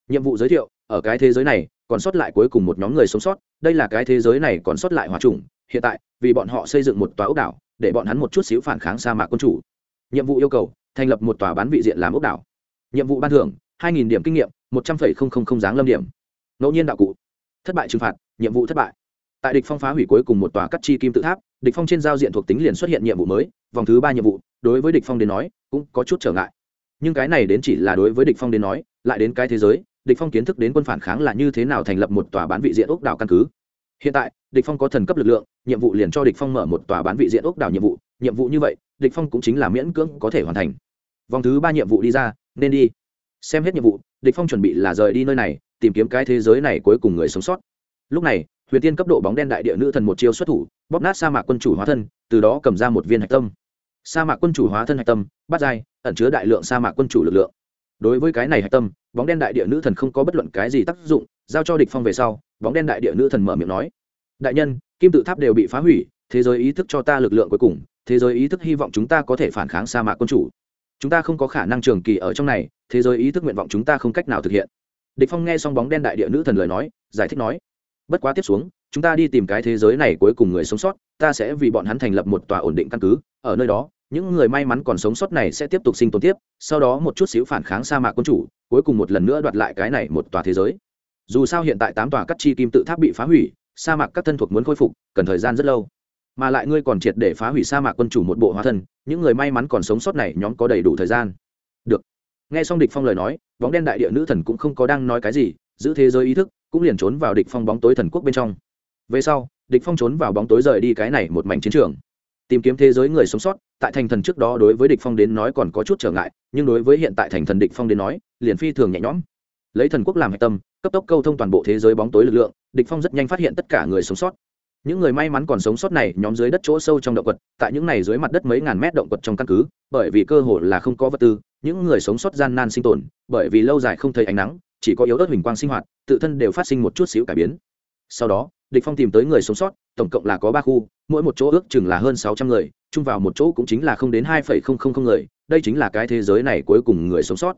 Nhiệm vụ giới thiệu, ở cái thế giới này, còn sót lại cuối cùng một nhóm người sống sót, đây là cái thế giới này còn sót lại hòa trùng hiện tại, vì bọn họ xây dựng một tòa ốc đảo, để bọn hắn một chút xíu phản kháng sa mạc quân chủ. Nhiệm vụ yêu cầu, thành lập một tòa bán vị diện làm ốc đảo. Nhiệm vụ ban thưởng, hai nghìn điểm kinh nghiệm, một trăm linh giáng lâm điểm. Ngẫu nhiên đạo cụ. Thất bại trừng phạt, nhiệm vụ thất bại. Tại địch phong phá hủy cuối cùng một tòa cắt chi kim tự tháp, địch phong trên giao diện thuộc tính liền xuất hiện nhiệm vụ mới, vòng thứ ba nhiệm vụ, đối với địch phong đến nói, cũng có chút trở ngại nhưng cái này đến chỉ là đối với địch phong đến nói, lại đến cái thế giới, địch phong kiến thức đến quân phản kháng là như thế nào thành lập một tòa bán vị diện ốc đảo căn cứ. Hiện tại, địch phong có thần cấp lực lượng, nhiệm vụ liền cho địch phong mở một tòa bán vị diện ốc đảo nhiệm vụ nhiệm vụ như vậy, địch phong cũng chính là miễn cưỡng có thể hoàn thành. Vòng thứ ba nhiệm vụ đi ra, nên đi. Xem hết nhiệm vụ, địch phong chuẩn bị là rời đi nơi này, tìm kiếm cái thế giới này cuối cùng người sống sót. Lúc này, huyền tiên cấp độ bóng đen đại địa nữ thần một chiêu xuất thủ, bóp nát sa mạc quân chủ hóa thân, từ đó cầm ra một viên hạch tâm. Sa mạc quân chủ hóa thân hạch tâm, bắt dai ẩn chứa đại lượng sa mạc quân chủ lực lượng. Đối với cái này hạch tâm, bóng đen đại địa nữ thần không có bất luận cái gì tác dụng, giao cho địch phong về sau, bóng đen đại địa nữ thần mở miệng nói, đại nhân, kim tự tháp đều bị phá hủy, thế giới ý thức cho ta lực lượng cuối cùng, thế giới ý thức hy vọng chúng ta có thể phản kháng sa mạc quân chủ. Chúng ta không có khả năng trường kỳ ở trong này, thế giới ý thức nguyện vọng chúng ta không cách nào thực hiện. Địch phong nghe xong bóng đen đại địa nữ thần lời nói, giải thích nói, bất quá tiếp xuống, chúng ta đi tìm cái thế giới này cuối cùng người sống sót, ta sẽ vì bọn hắn thành lập một tòa ổn định căn cứ, ở nơi đó những người may mắn còn sống sót này sẽ tiếp tục sinh tồn tiếp, sau đó một chút xíu phản kháng sa mạc quân chủ, cuối cùng một lần nữa đoạt lại cái này một tòa thế giới. Dù sao hiện tại tám tòa cắt chi kim tự tháp bị phá hủy, sa mạc các thân thuộc muốn khôi phục, cần thời gian rất lâu. Mà lại ngươi còn triệt để phá hủy sa mạc quân chủ một bộ hóa thân, những người may mắn còn sống sót này nhóm có đầy đủ thời gian. Được. Nghe xong địch phong lời nói, bóng đen đại địa nữ thần cũng không có đang nói cái gì, giữ thế giới ý thức, cũng liền trốn vào địch phong bóng tối thần quốc bên trong. Về sau, địch phong trốn vào bóng tối rời đi cái này một mảnh chiến trường. Tìm kiếm thế giới người sống sót tại thành thần trước đó đối với địch phong đến nói còn có chút trở ngại, nhưng đối với hiện tại thành thần địch phong đến nói, liền phi thường nhẹ nhõm. Lấy thần quốc làm hệ tâm, cấp tốc câu thông toàn bộ thế giới bóng tối lực lượng, địch phong rất nhanh phát hiện tất cả người sống sót. Những người may mắn còn sống sót này nhóm dưới đất chỗ sâu trong động quật, tại những này dưới mặt đất mấy ngàn mét động quật trong căn cứ, bởi vì cơ hồ là không có vật tư, những người sống sót gian nan sinh tồn, bởi vì lâu dài không thấy ánh nắng, chỉ có yếu ớt huỳnh quang sinh hoạt, tự thân đều phát sinh một chút xíu cải biến. Sau đó, địch phong tìm tới người sống sót, tổng cộng là có ba khu, mỗi một chỗ ước chừng là hơn sáu trăm người chung vào một chỗ cũng chính là không đến hai phẩy không không không người, đây chính là cái thế giới này cuối cùng người sống sót.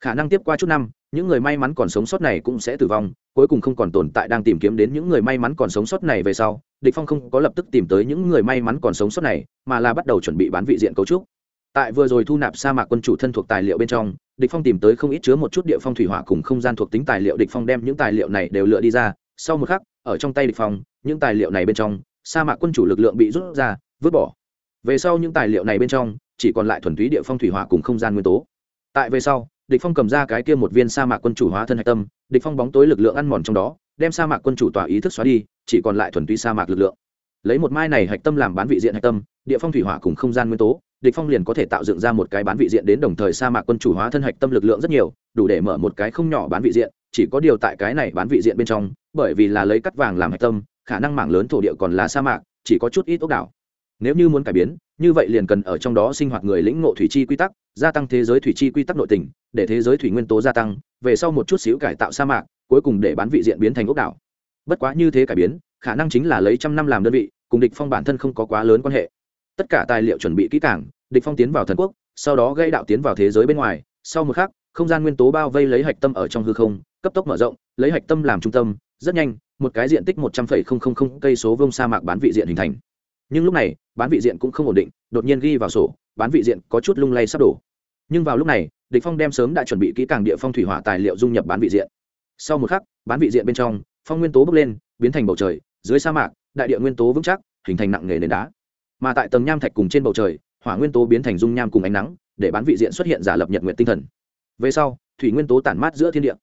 Khả năng tiếp qua chút năm, những người may mắn còn sống sót này cũng sẽ tử vong, cuối cùng không còn tồn tại đang tìm kiếm đến những người may mắn còn sống sót này về sau, địch phong không có lập tức tìm tới những người may mắn còn sống sót này, mà là bắt đầu chuẩn bị bán vị diện cấu trúc. Tại vừa rồi thu nạp sa mạc quân chủ thân thuộc tài liệu bên trong, địch phong tìm tới không ít chứa một chút địa phong thủy hỏa cùng không gian thuộc tính tài liệu, địch phong đem những tài liệu này đều lựa đi ra. Sau một khắc, ở trong tay địch phong, những tài liệu này bên trong, sa mạc quân chủ lực lượng bị rút ra, vứt bỏ về sau những tài liệu này bên trong, chỉ còn lại thuần túy địa phong thủy hỏa cùng không gian nguyên tố. Tại về sau, địch phong cầm ra cái kia một viên sa mạc quân chủ hóa thân hạch tâm, địch phong bóng tối lực lượng ăn mòn trong đó, đem sa mạc quân chủ tỏa ý thức xóa đi, chỉ còn lại thuần túy sa mạc lực lượng. Lấy một mai này hạch tâm làm bán vị diện hạch tâm, địa phong thủy hỏa cùng không gian nguyên tố, địch phong liền có thể tạo dựng ra một cái bán vị diện đến đồng thời sa mạc quân chủ hóa thân hạch tâm lực lượng rất nhiều, đủ để mở một cái không nhỏ bán vị diện, chỉ có điều tại cái này bán vị diện bên trong, bởi vì là lấy cắt vàng làm hạch tâm, khả năng mảng lớn thổ địa còn là sa mạc, chỉ có chút ít ốc đảo nếu như muốn cải biến, như vậy liền cần ở trong đó sinh hoạt người lĩnh ngộ thủy chi quy tắc, gia tăng thế giới thủy chi quy tắc nội tình, để thế giới thủy nguyên tố gia tăng, về sau một chút xíu cải tạo sa mạc, cuối cùng để bán vị diện biến thành ốc đảo. Bất quá như thế cải biến, khả năng chính là lấy trăm năm làm đơn vị, cùng địch phong bản thân không có quá lớn quan hệ. Tất cả tài liệu chuẩn bị kỹ càng, địch phong tiến vào thần quốc, sau đó gây đạo tiến vào thế giới bên ngoài, sau một khắc, không gian nguyên tố bao vây lấy hạch tâm ở trong hư không, cấp tốc mở rộng, lấy hạch tâm làm trung tâm, rất nhanh, một cái diện tích một trăm phẩy không không không cây số vuông sa mạc bán vị diện hình thành nhưng lúc này, bán vị diện cũng không ổn định, đột nhiên ghi vào sổ, bán vị diện có chút lung lay sắp đổ. Nhưng vào lúc này, địch phong đem sớm đã chuẩn bị kỹ càng địa phong thủy hỏa tài liệu dung nhập bán vị diện. Sau một khắc, bán vị diện bên trong, phong nguyên tố bốc lên, biến thành bầu trời, dưới sa mạc, đại địa nguyên tố vững chắc, hình thành nặng nghề nền đá. Mà tại tầng nham thạch cùng trên bầu trời, hỏa nguyên tố biến thành dung nham cùng ánh nắng, để bán vị diện xuất hiện giả lập nhật nguyện tinh thần. Về sau, thủy nguyên tố tản mát giữa thiên địa.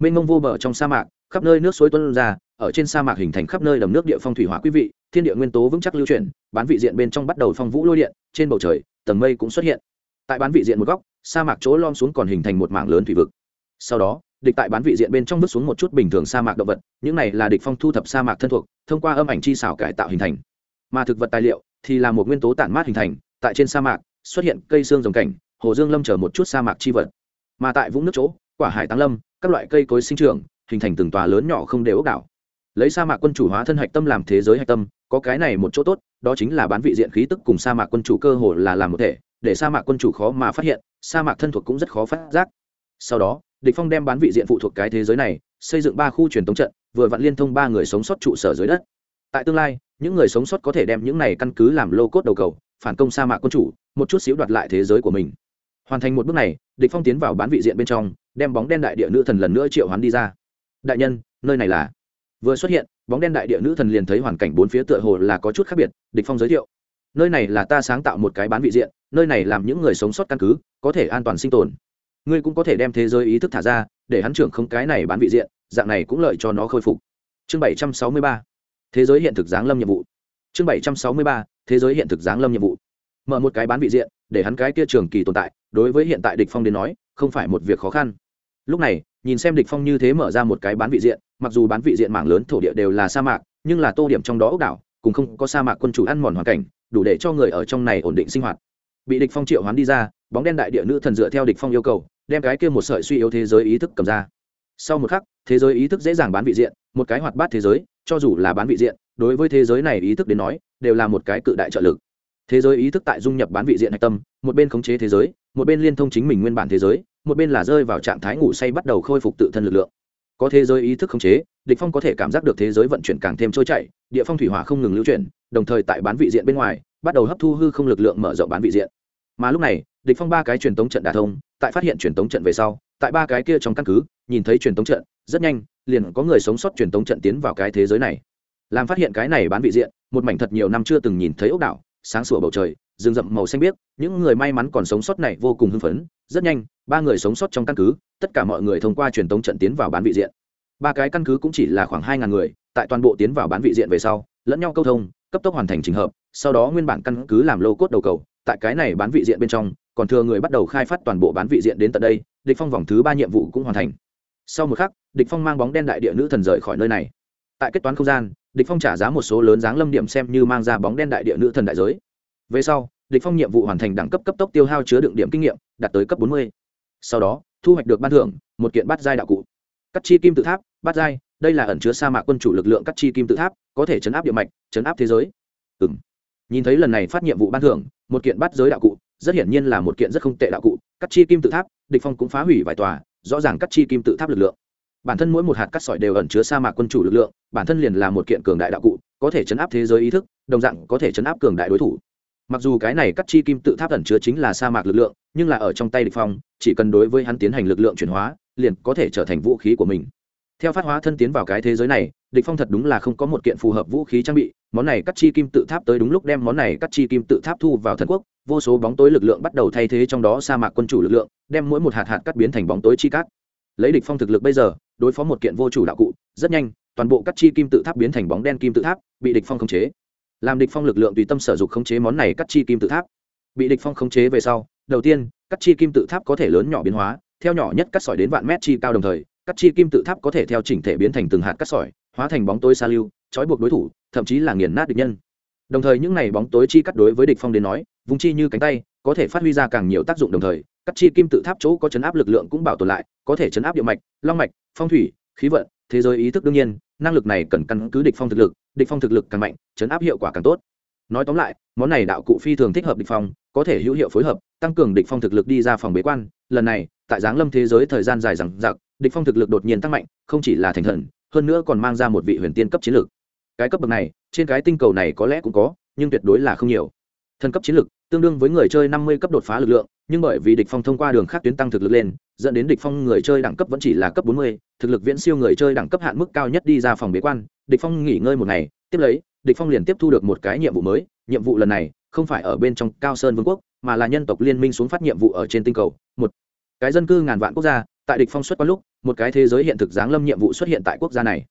Mênh mông vô bờ trong sa mạc khắp nơi nước suối tuôn ra, ở trên sa mạc hình thành khắp nơi đầm nước địa phong thủy hỏa quý vị, thiên địa nguyên tố vững chắc lưu chuyển, bán vị diện bên trong bắt đầu phong vũ lôi điện, trên bầu trời, tầng mây cũng xuất hiện. Tại bán vị diện một góc, sa mạc chỗ lom xuống còn hình thành một mảng lớn thủy vực. Sau đó, địch tại bán vị diện bên trong bước xuống một chút bình thường sa mạc động vật, những này là địch phong thu thập sa mạc thân thuộc, thông qua âm ảnh chi xảo cải tạo hình thành. Mà thực vật tài liệu thì là một nguyên tố tản mát hình thành, tại trên sa mạc xuất hiện cây xương rồng cảnh, hồ dương lâm chở một chút sa mạc chi vật. Mà tại vũng nước chỗ, quả hải tăng lâm, các loại cây cối sinh trưởng hình thành từng tòa lớn nhỏ không đều ốc đảo. Lấy sa mạc quân chủ hóa thân hạch tâm làm thế giới hạch tâm, có cái này một chỗ tốt, đó chính là bán vị diện khí tức cùng sa mạc quân chủ cơ hồ là làm một thể, để sa mạc quân chủ khó mà phát hiện, sa mạc thân thuộc cũng rất khó phát giác. Sau đó, địch phong đem bán vị diện phụ thuộc cái thế giới này, xây dựng ba khu truyền tống trận, vừa vặn liên thông ba người sống sót trụ sở dưới đất. Tại tương lai, những người sống sót có thể đem những này căn cứ làm lô cốt đầu cầu, phản công sa mạc quân chủ, một chút xíu đoạt lại thế giới của mình. Hoàn thành một bước này, địch phong tiến vào bán vị diện bên trong, đem bóng đen đại địa nữ thần lần nữa triệu hoán đi ra đại nhân, nơi này là. Vừa xuất hiện, bóng đen đại địa nữ thần liền thấy hoàn cảnh bốn phía tựa hồ là có chút khác biệt, địch phong giới thiệu. Nơi này là ta sáng tạo một cái bán vị diện, nơi này làm những người sống sót căn cứ, có thể an toàn sinh tồn. Ngươi cũng có thể đem thế giới ý thức thả ra, để hắn trưởng không cái này bán vị diện, dạng này cũng lợi cho nó khôi phục. Chương bảy trăm sáu mươi ba. Thế giới hiện thực giáng lâm nhiệm vụ. Chương bảy trăm sáu mươi ba. Thế giới hiện thực giáng lâm nhiệm vụ. Mở một cái bán vị diện, để hắn cái kia trường kỳ tồn tại, đối với hiện tại địch phong đến nói, không phải một việc khó khăn. Lúc này nhìn xem địch phong như thế mở ra một cái bán vị diện, mặc dù bán vị diện mảng lớn thổ địa đều là sa mạc, nhưng là tô điểm trong đó ốc đảo cũng không có sa mạc quân chủ ăn mòn hoàn cảnh, đủ để cho người ở trong này ổn định sinh hoạt. Bị địch phong triệu hoán đi ra, bóng đen đại địa nữ thần dựa theo địch phong yêu cầu, đem cái kia một sợi suy yếu thế giới ý thức cầm ra. Sau một khắc, thế giới ý thức dễ dàng bán vị diện, một cái hoạt bát thế giới, cho dù là bán vị diện, đối với thế giới này ý thức đến nói, đều là một cái cự đại trợ lực. Thế giới ý thức tại dung nhập bán vị diện hạch tâm, một bên khống chế thế giới một bên liên thông chính mình nguyên bản thế giới, một bên là rơi vào trạng thái ngủ say bắt đầu khôi phục tự thân lực lượng. Có thế giới ý thức khống chế, địch phong có thể cảm giác được thế giới vận chuyển càng thêm trôi chảy, địa phong thủy hỏa không ngừng lưu chuyển, đồng thời tại bán vị diện bên ngoài, bắt đầu hấp thu hư không lực lượng mở rộng bán vị diện. Mà lúc này, địch phong ba cái truyền tống trận đả thông, tại phát hiện truyền tống trận về sau, tại ba cái kia trong căn cứ, nhìn thấy truyền tống trận, rất nhanh, liền có người sống sót truyền tống trận tiến vào cái thế giới này. Làm phát hiện cái này bán vị diện, một mảnh thật nhiều năm chưa từng nhìn thấy ốc đảo, sáng sủa bầu trời rừng rậm màu xanh biếc, những người may mắn còn sống sót này vô cùng hưng phấn. Rất nhanh, ba người sống sót trong căn cứ, tất cả mọi người thông qua truyền tống trận tiến vào bán vị diện. Ba cái căn cứ cũng chỉ là khoảng hai ngàn người, tại toàn bộ tiến vào bán vị diện về sau, lẫn nhau câu thông, cấp tốc hoàn thành trình hợp, sau đó nguyên bản căn cứ làm lô cốt đầu cầu, tại cái này bán vị diện bên trong, còn thừa người bắt đầu khai phát toàn bộ bán vị diện đến tận đây, địch phong vòng thứ ba nhiệm vụ cũng hoàn thành. Sau một khắc, địch phong mang bóng đen đại địa nữ thần rời khỏi nơi này. Tại kết toán không gian, địch phong trả giá một số lớn dáng lâm điểm xem như mang ra bóng đen đại địa nữ thần đại giới về sau, địch phong nhiệm vụ hoàn thành đẳng cấp cấp tốc tiêu hao chứa đựng điểm kinh nghiệm, đạt tới cấp 40. sau đó, thu hoạch được ban thưởng, một kiện bát giai đạo cụ. Cắt chi kim tự tháp, bát giai, đây là ẩn chứa sa mạc quân chủ lực lượng cắt chi kim tự tháp, có thể chấn áp địa mạch, chấn áp thế giới. Ừ nhìn thấy lần này phát nhiệm vụ ban thưởng, một kiện bát giới đạo cụ, rất hiển nhiên là một kiện rất không tệ đạo cụ, cắt chi kim tự tháp, địch phong cũng phá hủy vài tòa, rõ ràng cắt chi kim tự tháp lực lượng. Bản thân mỗi một hạt cắt sỏi đều ẩn chứa sa mạc quân chủ lực lượng, bản thân liền là một kiện cường đại đạo cụ, có thể chấn áp thế giới ý thức, đồng dạng có thể chấn áp cường đại đối thủ mặc dù cái này cắt chi kim tự tháp ẩn chứa chính là sa mạc lực lượng, nhưng là ở trong tay địch phong, chỉ cần đối với hắn tiến hành lực lượng chuyển hóa, liền có thể trở thành vũ khí của mình. Theo phát hóa thân tiến vào cái thế giới này, địch phong thật đúng là không có một kiện phù hợp vũ khí trang bị, món này cắt chi kim tự tháp tới đúng lúc đem món này cắt chi kim tự tháp thu vào thần quốc, vô số bóng tối lực lượng bắt đầu thay thế trong đó sa mạc quân chủ lực lượng, đem mỗi một hạt hạt cắt biến thành bóng tối chi cát. Lấy địch phong thực lực bây giờ, đối phó một kiện vô chủ đạo cụ, rất nhanh, toàn bộ cắt chi kim tự tháp biến thành bóng đen kim tự tháp, bị địch phong khống chế làm địch phong lực lượng tùy tâm sở dụng khống chế món này cắt chi kim tự tháp. Bị địch phong khống chế về sau, đầu tiên, cắt chi kim tự tháp có thể lớn nhỏ biến hóa, theo nhỏ nhất cắt sỏi đến vạn mét chi cao đồng thời, cắt chi kim tự tháp có thể theo chỉnh thể biến thành từng hạt cắt sỏi, hóa thành bóng tối xa lưu, trói buộc đối thủ, thậm chí là nghiền nát địch nhân. Đồng thời những này bóng tối chi cắt đối với địch phong đến nói, vùng chi như cánh tay, có thể phát huy ra càng nhiều tác dụng đồng thời, cắt chi kim tự tháp chỗ có chấn áp lực lượng cũng bảo tồn lại, có thể chấn áp địa mạch, long mạch, phong thủy, khí vận thế giới ý thức đương nhiên, năng lực này cần căn cứ địch phong thực lực, địch phong thực lực càng mạnh, chấn áp hiệu quả càng tốt. Nói tóm lại, món này đạo cụ phi thường thích hợp địch phong, có thể hữu hiệu phối hợp, tăng cường địch phong thực lực đi ra phòng bế quan. Lần này, tại giáng lâm thế giới thời gian dài rằng giặc địch phong thực lực đột nhiên tăng mạnh, không chỉ là thành thần, hơn nữa còn mang ra một vị huyền tiên cấp chiến lược cái cấp bậc này, trên cái tinh cầu này có lẽ cũng có, nhưng tuyệt đối là không nhiều. Thần cấp chiến lược tương đương với người chơi năm mươi cấp đột phá lực lượng, nhưng bởi vì địch phong thông qua đường khác tuyến tăng thực lực lên dẫn đến địch phong người chơi đẳng cấp vẫn chỉ là cấp bốn mươi, thực lực viễn siêu người chơi đẳng cấp hạn mức cao nhất đi ra phòng bế quan, địch phong nghỉ ngơi một ngày, tiếp lấy, địch phong liền tiếp thu được một cái nhiệm vụ mới, nhiệm vụ lần này không phải ở bên trong cao sơn vương quốc, mà là nhân tộc liên minh xuống phát nhiệm vụ ở trên tinh cầu. Một, cái dân cư ngàn vạn quốc gia, tại địch phong xuất qua lúc, một cái thế giới hiện thực giáng lâm nhiệm vụ xuất hiện tại quốc gia này.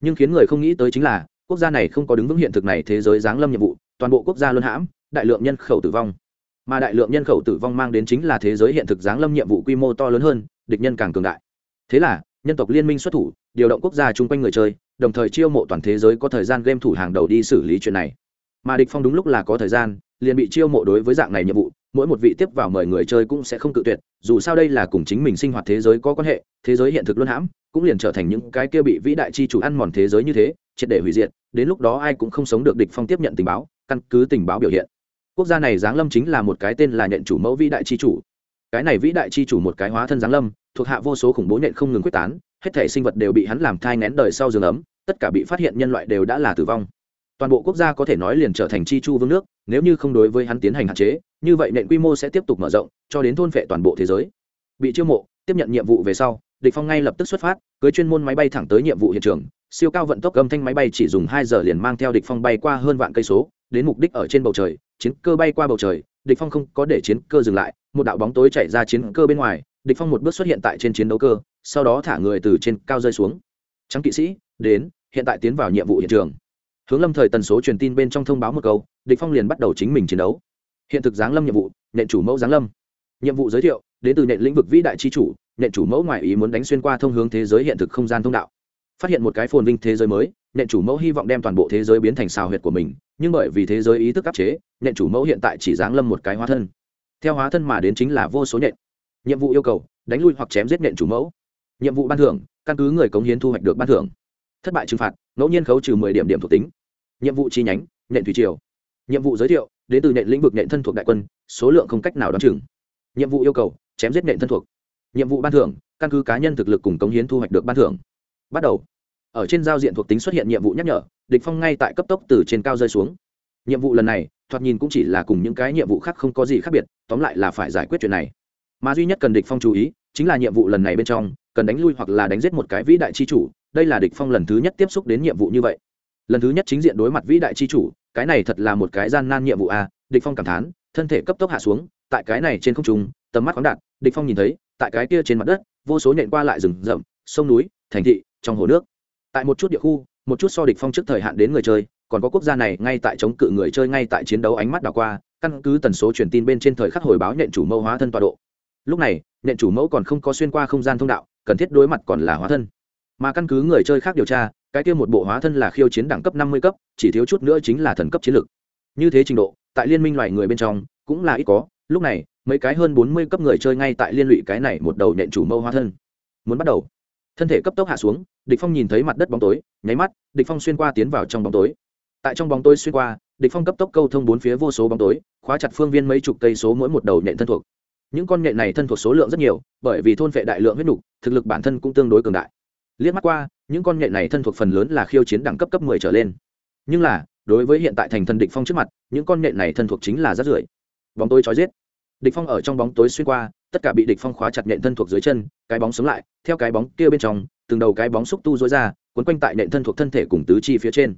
Nhưng khiến người không nghĩ tới chính là, quốc gia này không có đứng vững hiện thực này thế giới giáng lâm nhiệm vụ, toàn bộ quốc gia luân hãm, đại lượng nhân khẩu tử vong mà đại lượng nhân khẩu tử vong mang đến chính là thế giới hiện thực giáng lâm nhiệm vụ quy mô to lớn hơn, địch nhân càng cường đại. Thế là, nhân tộc liên minh xuất thủ, điều động quốc gia chung quanh người chơi, đồng thời chiêu mộ toàn thế giới có thời gian game thủ hàng đầu đi xử lý chuyện này. Mà địch phong đúng lúc là có thời gian, liền bị chiêu mộ đối với dạng này nhiệm vụ, mỗi một vị tiếp vào mời người chơi cũng sẽ không cự tuyệt, dù sao đây là cùng chính mình sinh hoạt thế giới có quan hệ, thế giới hiện thực luôn hãm, cũng liền trở thành những cái kia bị vĩ đại chi chủ ăn mòn thế giới như thế, triệt để hủy diệt, đến lúc đó ai cũng không sống được địch phong tiếp nhận tình báo, căn cứ tình báo biểu hiện quốc gia này giáng lâm chính là một cái tên là nhận chủ mẫu vĩ đại chi chủ. Cái này vĩ đại chi chủ một cái hóa thân giáng lâm, thuộc hạ vô số khủng bố nhện không ngừng quyết tán, hết thể sinh vật đều bị hắn làm thai ngén đời sau giường ấm, tất cả bị phát hiện nhân loại đều đã là tử vong. Toàn bộ quốc gia có thể nói liền trở thành chi chu vương nước, nếu như không đối với hắn tiến hành hạn chế, như vậy nện quy mô sẽ tiếp tục mở rộng, cho đến thôn vệ toàn bộ thế giới. Bị chiêu mộ, tiếp nhận nhiệm vụ về sau, địch phong ngay lập tức xuất phát, cưới chuyên môn máy bay thẳng tới nhiệm vụ hiện trường, siêu cao vận tốc âm thanh máy bay chỉ dùng hai giờ liền mang theo địch phong bay qua hơn vạn cây số đến mục đích ở trên bầu trời, chiến cơ bay qua bầu trời, địch phong không có để chiến cơ dừng lại, một đạo bóng tối chạy ra chiến cơ bên ngoài, địch phong một bước xuất hiện tại trên chiến đấu cơ, sau đó thả người từ trên cao rơi xuống. Trắng kỵ sĩ, đến, hiện tại tiến vào nhiệm vụ hiện trường. Hướng lâm thời tần số truyền tin bên trong thông báo một câu, địch phong liền bắt đầu chính mình chiến đấu. Hiện thực giáng lâm nhiệm vụ, nện chủ mẫu giáng lâm. Nhiệm vụ giới thiệu, đến từ nện lĩnh vực vĩ đại chi chủ, nện chủ mẫu ngoại ý muốn đánh xuyên qua thông hướng thế giới hiện thực không gian thông đạo. Phát hiện một cái phồn vinh thế giới mới, nện chủ mẫu hy vọng đem toàn bộ thế giới biến thành xào huyệt của mình nhưng bởi vì thế giới ý thức áp chế nện chủ mẫu hiện tại chỉ giáng lâm một cái hóa thân. Theo hóa thân mà đến chính là vô số nện nhiệm vụ yêu cầu, đánh lui hoặc chém giết nện chủ mẫu. Nhiệm vụ ban thưởng, căn cứ người cống hiến thu hoạch được ban thưởng. Thất bại trừng phạt, ngẫu nhiên khấu trừ mười điểm điểm thuộc tính. Nhiệm vụ chi nhánh nện thủy triều. Nhiệm vụ giới thiệu, đến từ nện lĩnh vực nện thân thuộc đại quân, số lượng không cách nào đón chừng. Nhiệm vụ yêu cầu, chém giết nện thân thuộc. Nhiệm vụ ban thưởng, căn cứ cá nhân thực lực cùng cống hiến thu hoạch được ban thưởng. Bắt đầu ở trên giao diện thuộc tính xuất hiện nhiệm vụ nhắc nhở, địch phong ngay tại cấp tốc từ trên cao rơi xuống. Nhiệm vụ lần này, thoạt nhìn cũng chỉ là cùng những cái nhiệm vụ khác không có gì khác biệt, tóm lại là phải giải quyết chuyện này. Mà duy nhất cần địch phong chú ý, chính là nhiệm vụ lần này bên trong, cần đánh lui hoặc là đánh giết một cái vĩ đại chi chủ, đây là địch phong lần thứ nhất tiếp xúc đến nhiệm vụ như vậy. Lần thứ nhất chính diện đối mặt vĩ đại chi chủ, cái này thật là một cái gian nan nhiệm vụ a, địch phong cảm thán, thân thể cấp tốc hạ xuống, tại cái này trên không trung, tầm mắt khoáng đạt, địch phong nhìn thấy, tại cái kia trên mặt đất, vô số nhện qua lại rừng rậm, sông núi, thành thị, trong hồ nước tại một chút địa khu, một chút so địch phong trước thời hạn đến người chơi, còn có quốc gia này ngay tại chống cự người chơi ngay tại chiến đấu ánh mắt đảo qua, căn cứ tần số truyền tin bên trên thời khắc hồi báo nện chủ mẫu hóa thân tọa độ. Lúc này nện chủ mẫu còn không có xuyên qua không gian thông đạo, cần thiết đối mặt còn là hóa thân. Mà căn cứ người chơi khác điều tra, cái kia một bộ hóa thân là khiêu chiến đẳng cấp năm mươi cấp, chỉ thiếu chút nữa chính là thần cấp chiến lực. Như thế trình độ, tại liên minh loài người bên trong, cũng là ít có. Lúc này, mấy cái hơn bốn mươi cấp người chơi ngay tại liên lụy cái này một đầu nện chủ mẫu hóa thân. Muốn bắt đầu. Thân thể cấp tốc hạ xuống địch phong nhìn thấy mặt đất bóng tối, nháy mắt, địch phong xuyên qua tiến vào trong bóng tối. Tại trong bóng tối xuyên qua, địch phong cấp tốc câu thông bốn phía vô số bóng tối, khóa chặt phương viên mấy chục cây số mỗi một đầu nhện thân thuộc. Những con nhện này thân thuộc số lượng rất nhiều, bởi vì thôn vệ đại lượng huyết nục, thực lực bản thân cũng tương đối cường đại. Liếc mắt qua, những con nhện này thân thuộc phần lớn là khiêu chiến đẳng cấp cấp 10 trở lên. Nhưng là, đối với hiện tại thành thần địch phong trước mặt, những con nhện này thân thuộc chính là rất rưởi. Bóng tối chói giết địch phong ở trong bóng tối xuyên qua, tất cả bị địch phong khóa chặt nện thân thuộc dưới chân, cái bóng sống lại, theo cái bóng kia bên trong, từng đầu cái bóng xúc tu dối ra cuốn quanh tại nện thân thuộc thân thể cùng tứ chi phía trên.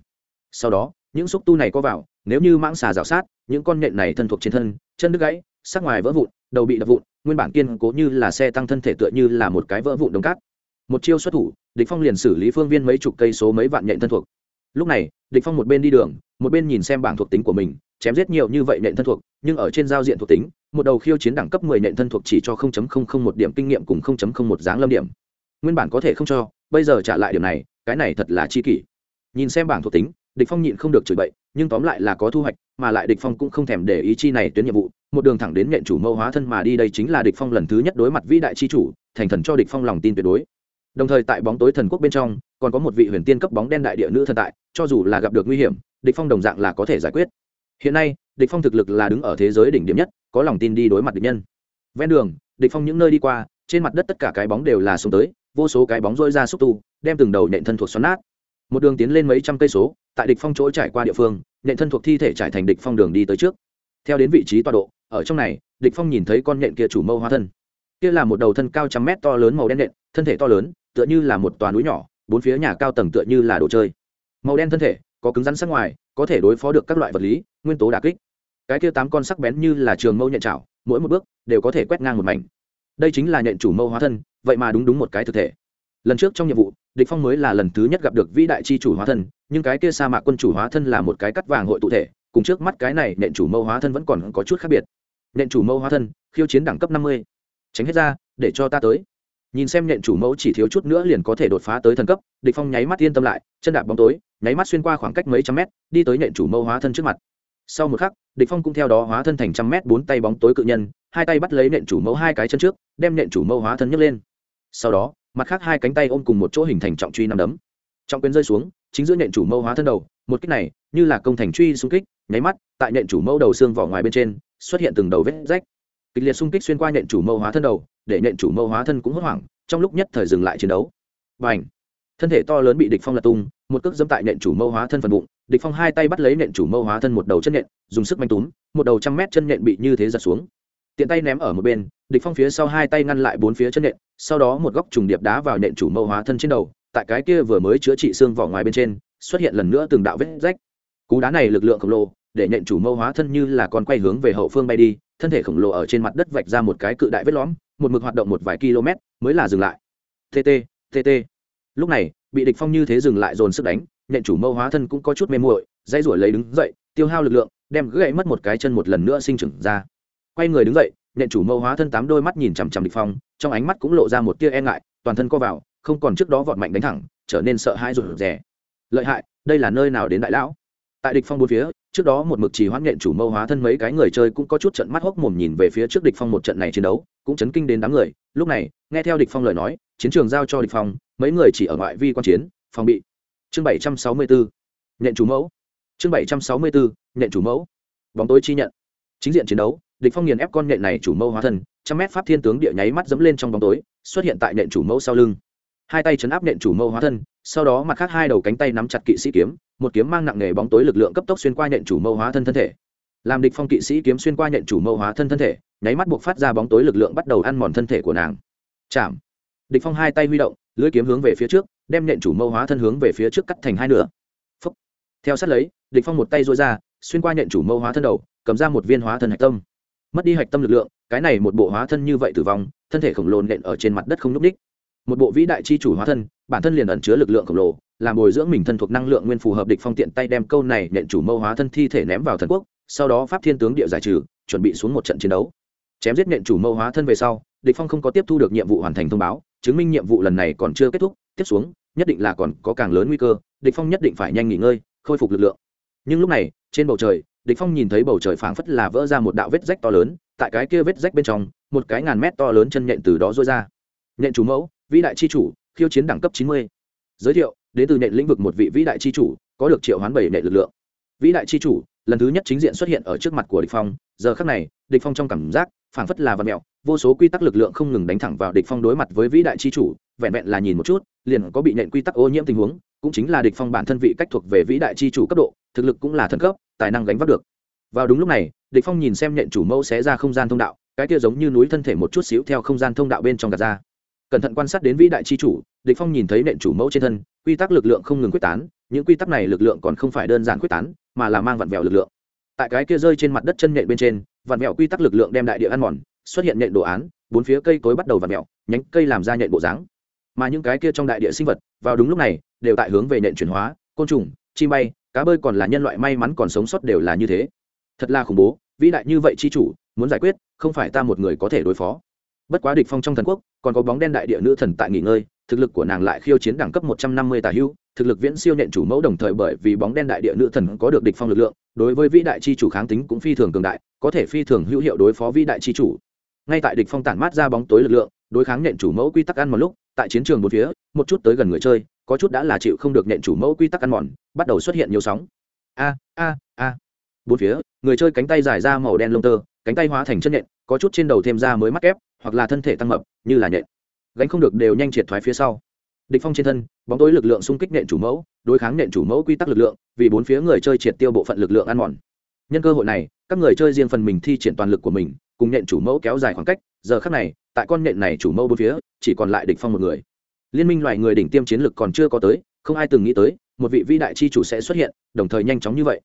Sau đó, những xúc tu này có vào, nếu như mãng xà rào sát, những con nện này thân thuộc trên thân, chân đứt gãy, sắc ngoài vỡ vụn, đầu bị đập vụn, nguyên bản kiên cố như là xe tăng thân thể tựa như là một cái vỡ vụn đống cát. Một chiêu xuất thủ, địch phong liền xử lý phương viên mấy chục cây số mấy vạn nhện thân thuộc. Lúc này, địch phong một bên đi đường, một bên nhìn xem bảng thuộc tính của mình, chém giết nhiều như vậy nhện thân thuộc, nhưng ở trên giao diện thuộc tính một đầu khiêu chiến đẳng cấp 10 nện thân thuộc chỉ cho 0.001 điểm kinh nghiệm cùng 0.01 dáng lâm điểm. Nguyên bản có thể không cho, bây giờ trả lại điểm này, cái này thật là chi kỷ. Nhìn xem bảng thuộc tính, địch phong nhịn không được chửi bậy, nhưng tóm lại là có thu hoạch, mà lại địch phong cũng không thèm để ý chi này tuyến nhiệm vụ, một đường thẳng đến nện chủ mâu hóa thân mà đi đây chính là địch phong lần thứ nhất đối mặt vĩ đại chi chủ, thành thần cho địch phong lòng tin tuyệt đối. Đồng thời tại bóng tối thần quốc bên trong, còn có một vị huyền tiên cấp bóng đen đại địa nữ thần tại, cho dù là gặp được nguy hiểm, địch phong đồng dạng là có thể giải quyết. Hiện nay địch phong thực lực là đứng ở thế giới đỉnh điểm nhất, có lòng tin đi đối mặt địch nhân. Ven đường, địch phong những nơi đi qua, trên mặt đất tất cả cái bóng đều là xuống tới, vô số cái bóng rơi ra xúc tu, đem từng đầu nện thân thuộc xoắn nát. Một đường tiến lên mấy trăm cây số, tại địch phong chỗ trải qua địa phương nện thân thuộc thi thể trải thành địch phong đường đi tới trước. Theo đến vị trí tọa độ, ở trong này, địch phong nhìn thấy con nện kia chủ mâu hóa thân. Kia là một đầu thân cao trăm mét to lớn màu đen nện thân thể to lớn, tựa như là một tòa núi nhỏ, bốn phía nhà cao tầng tựa như là đồ chơi. Màu đen thân thể, có cứng rắn sắc ngoài, có thể đối phó được các loại vật lý, nguyên tố đả kích cái kia tám con sắc bén như là trường mâu nhện chảo, mỗi một bước đều có thể quét ngang một mảnh. Đây chính là nhện chủ mâu hóa thân, vậy mà đúng đúng một cái thực thể. Lần trước trong nhiệm vụ, địch phong mới là lần thứ nhất gặp được vĩ đại chi chủ hóa thân, nhưng cái kia sa mạc quân chủ hóa thân là một cái cắt vàng hội tụ thể, cùng trước mắt cái này nhện chủ mâu hóa thân vẫn còn có chút khác biệt. Nhện chủ mâu hóa thân, khiêu chiến đẳng cấp năm mươi. Tránh hết ra, để cho ta tới. Nhìn xem nhện chủ mẫu chỉ thiếu chút nữa liền có thể đột phá tới thần cấp, địch phong nháy mắt yên tâm lại, chân đạp bóng tối, nháy mắt xuyên qua khoảng cách mấy trăm mét, đi tới nhện chủ mâu hóa thân trước mặt sau một khắc địch phong cũng theo đó hóa thân thành trăm mét bốn tay bóng tối cự nhân hai tay bắt lấy nện chủ mẫu hai cái chân trước đem nện chủ mẫu hóa thân nhấc lên. Sau đó mặt khác hai cánh tay ôm cùng một chỗ hình thành trọng truy năm đấm. Trọng quyền rơi xuống chính giữa nện chủ mẫu hóa thân đầu một kích này như là công thành truy xung kích nháy mắt tại nện chủ mẫu đầu xương vỏ ngoài bên trên xuất hiện từng đầu vết rách. Kịch liệt xung kích xuyên qua nện chủ mẫu hóa thân đầu để nện chủ mẫu hóa thân cũng hốt hoảng trong lúc nhất thời dừng lại chiến đấu. Bành, thân thể to lớn bị địch phong lật tung một cước dẫm tại nện chủ mâu hóa thân phần bụng địch phong hai tay bắt lấy nện chủ mâu hóa thân một đầu chân nện, dùng sức manh túm, một đầu trăm mét chân nện bị như thế giật xuống. Tiện tay ném ở một bên, địch phong phía sau hai tay ngăn lại bốn phía chân nện, sau đó một góc trùng điệp đá vào nện chủ mâu hóa thân trên đầu, tại cái kia vừa mới chữa trị xương vỏ ngoài bên trên, xuất hiện lần nữa từng đạo vết rách. Cú đá này lực lượng khổng lồ, để nện chủ mâu hóa thân như là con quay hướng về hậu phương bay đi, thân thể khổng lồ ở trên mặt đất vạch ra một cái cự đại vết lõm, một mực hoạt động một vài km, mới là dừng lại. Tt tt lúc này, bị địch phong như thế dừng lại dồn sức đánh nhện chủ mâu hóa thân cũng có chút mê muội dây rủi lấy đứng dậy, tiêu hao lực lượng, đem gãy mất một cái chân một lần nữa sinh trưởng ra. Quay người đứng dậy, nhện chủ mâu hóa thân tám đôi mắt nhìn chằm chằm địch phong, trong ánh mắt cũng lộ ra một tia e ngại, toàn thân co vào, không còn trước đó vọt mạnh đánh thẳng, trở nên sợ hãi rụt rè. Lợi hại, đây là nơi nào đến đại lão? Tại địch phong bốn phía, trước đó một mực chỉ hoãn nhện chủ mâu hóa thân mấy cái người chơi cũng có chút trận mắt hốc mồm nhìn về phía trước địch phong một trận này chiến đấu, cũng chấn kinh đến đám người. Lúc này, nghe theo địch phong lời nói, chiến trường giao cho địch phong, mấy người chỉ ở ngoại vi quan chiến, phòng bị chương 764 nhận chủ mẫu. Chương 764 nhận chủ mẫu. Bóng tối chi nhận. Chính diện chiến đấu, địch phong nghiền ép con nhện này chủ mẫu hóa thân, trăm mét pháp thiên tướng địa nháy mắt dẫm lên trong bóng tối, xuất hiện tại nhện chủ mẫu sau lưng. Hai tay chấn áp nhện chủ mẫu hóa thân, sau đó mặt khác hai đầu cánh tay nắm chặt kỵ sĩ kiếm, một kiếm mang nặng nghề bóng tối lực lượng cấp tốc xuyên qua nhện chủ mẫu hóa thân thân thể. Làm địch phong kỵ sĩ kiếm xuyên qua nhện chủ mẫu hóa thân thân thể, nháy mắt buộc phát ra bóng tối lực lượng bắt đầu ăn mòn thân thể của nàng. Chạm. Địch phong hai tay huy động, lưỡi kiếm hướng về phía trước đem nện chủ mâu hóa thân hướng về phía trước cắt thành hai nửa. Phúc. theo sát lấy, địch phong một tay duỗi ra, xuyên qua nện chủ mâu hóa thân đầu, cầm ra một viên hóa thân hạch tâm. Mất đi hạch tâm lực lượng, cái này một bộ hóa thân như vậy tử vong, thân thể khổng lồ nện ở trên mặt đất không núc đích một bộ vĩ đại chi chủ hóa thân, bản thân liền ẩn chứa lực lượng khổng lồ, làm bồi dưỡng mình thân thuộc năng lượng nguyên phù hợp địch phong tiện tay đem câu này nện chủ mâu hóa thân thi thể ném vào thần quốc, sau đó pháp thiên tướng địa giải trừ, chuẩn bị xuống một trận chiến đấu. Chém giết nện chủ mâu hóa thân về sau, địch phong không có tiếp thu được nhiệm vụ hoàn thành thông báo, chứng minh nhiệm vụ lần này còn chưa kết thúc tiếp xuống, nhất định là còn có càng lớn nguy cơ, địch phong nhất định phải nhanh nghỉ ngơi, khôi phục lực lượng nhưng lúc này, trên bầu trời, địch phong nhìn thấy bầu trời phảng phất là vỡ ra một đạo vết rách to lớn, tại cái kia vết rách bên trong, một cái ngàn mét to lớn chân nhện từ đó rơi ra nhện chủ mẫu, vĩ đại chi chủ, khiêu chiến đẳng cấp 90. giới thiệu, đến từ nện lĩnh vực một vị vĩ đại chi chủ, có được triệu hoán bảy nhện lực lượng vĩ đại chi chủ, lần thứ nhất chính diện xuất hiện ở trước mặt của địch phong, giờ khắc này, địch phong trong cảm giác, phảng phất là vật mèo vô số quy tắc lực lượng không ngừng đánh thẳng vào địch phong đối mặt với vĩ đại chi chủ, vẹn vẹn là nhìn một chút, liền có bị nện quy tắc ô nhiễm tình huống, cũng chính là địch phong bản thân vị cách thuộc về vĩ đại chi chủ cấp độ, thực lực cũng là thần cấp, tài năng gánh vác được. Vào đúng lúc này, địch phong nhìn xem nện chủ mẫu xé ra không gian thông đạo, cái kia giống như núi thân thể một chút xíu theo không gian thông đạo bên trong gạt ra. Cẩn thận quan sát đến vĩ đại chi chủ, địch phong nhìn thấy nện chủ mẫu trên thân, quy tắc lực lượng không ngừng quyết tán, những quy tắc này lực lượng còn không phải đơn giản quyết tán, mà là mang vặn vẹo lực lượng. Tại cái kia rơi trên mặt đất chân nện bên trên, vặn vẹo quy tắc lực lượng đem đại địa ăn mòn xuất hiện nện đồ án, bốn phía cây cối bắt đầu vặn mẹo nhánh cây làm ra nện bộ dáng. Mà những cái kia trong đại địa sinh vật, vào đúng lúc này, đều tại hướng về nện chuyển hóa, côn trùng, chim bay, cá bơi còn là nhân loại may mắn còn sống sót đều là như thế. Thật là khủng bố, vĩ đại như vậy chi chủ, muốn giải quyết, không phải ta một người có thể đối phó. Bất quá địch phong trong thần quốc, còn có bóng đen đại địa nữ thần tại nghỉ ngơi, thực lực của nàng lại khiêu chiến đẳng cấp một trăm năm mươi tà hưu, thực lực viễn siêu nện chủ mẫu đồng thời bởi vì bóng đen đại địa nữ thần có được địch phong lực lượng, đối với vĩ đại chi chủ kháng tính cũng phi thường cường đại, có thể phi thường hữu hiệu đối phó vĩ đại chi chủ ngay tại địch phong tản mát ra bóng tối lực lượng, đối kháng nện chủ mẫu quy tắc ăn một lúc, tại chiến trường một phía, một chút tới gần người chơi, có chút đã là chịu không được nện chủ mẫu quy tắc ăn mòn, bắt đầu xuất hiện nhiều sóng. A a a. Bốn phía, người chơi cánh tay dài ra màu đen lông tơ, cánh tay hóa thành chân nện, có chút trên đầu thêm ra mới mắc ép hoặc là thân thể tăng mập, như là nện. Gánh không được đều nhanh triệt thoái phía sau. Địch phong trên thân, bóng tối lực lượng xung kích nện chủ mẫu, đối kháng nện chủ mẫu quy tắc lực lượng, vì bốn phía người chơi triệt tiêu bộ phận lực lượng ăn mòn. Nhân cơ hội này, các người chơi riêng phần mình thi triển toàn lực của mình cùng nện chủ mẫu kéo dài khoảng cách, giờ khắc này, tại con nện này chủ mẫu bốn phía, chỉ còn lại địch phong một người. Liên minh loài người đỉnh tiêm chiến lực còn chưa có tới, không ai từng nghĩ tới, một vị vĩ đại chi chủ sẽ xuất hiện, đồng thời nhanh chóng như vậy.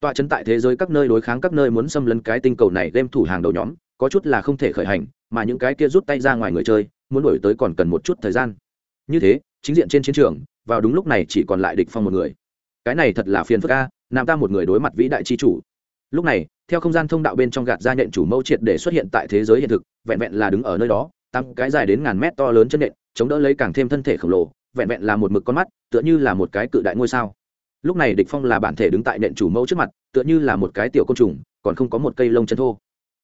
Tọa chấn tại thế giới các nơi đối kháng các nơi muốn xâm lấn cái tinh cầu này đem thủ hàng đầu nhóm, có chút là không thể khởi hành, mà những cái kia rút tay ra ngoài người chơi, muốn đổi tới còn cần một chút thời gian. Như thế, chính diện trên chiến trường, vào đúng lúc này chỉ còn lại địch phong một người. Cái này thật là phiền phức a, nam ta một người đối mặt vĩ đại chi chủ lúc này, theo không gian thông đạo bên trong gạt ra nhện chủ mâu triệt để xuất hiện tại thế giới hiện thực, vẹn vẹn là đứng ở nơi đó tăng cái dài đến ngàn mét to lớn chân nện chống đỡ lấy càng thêm thân thể khổng lồ, vẹn vẹn là một mực con mắt, tựa như là một cái cự đại ngôi sao. Lúc này địch phong là bản thể đứng tại nện chủ mẫu trước mặt, tựa như là một cái tiểu côn trùng, còn không có một cây lông chân thô.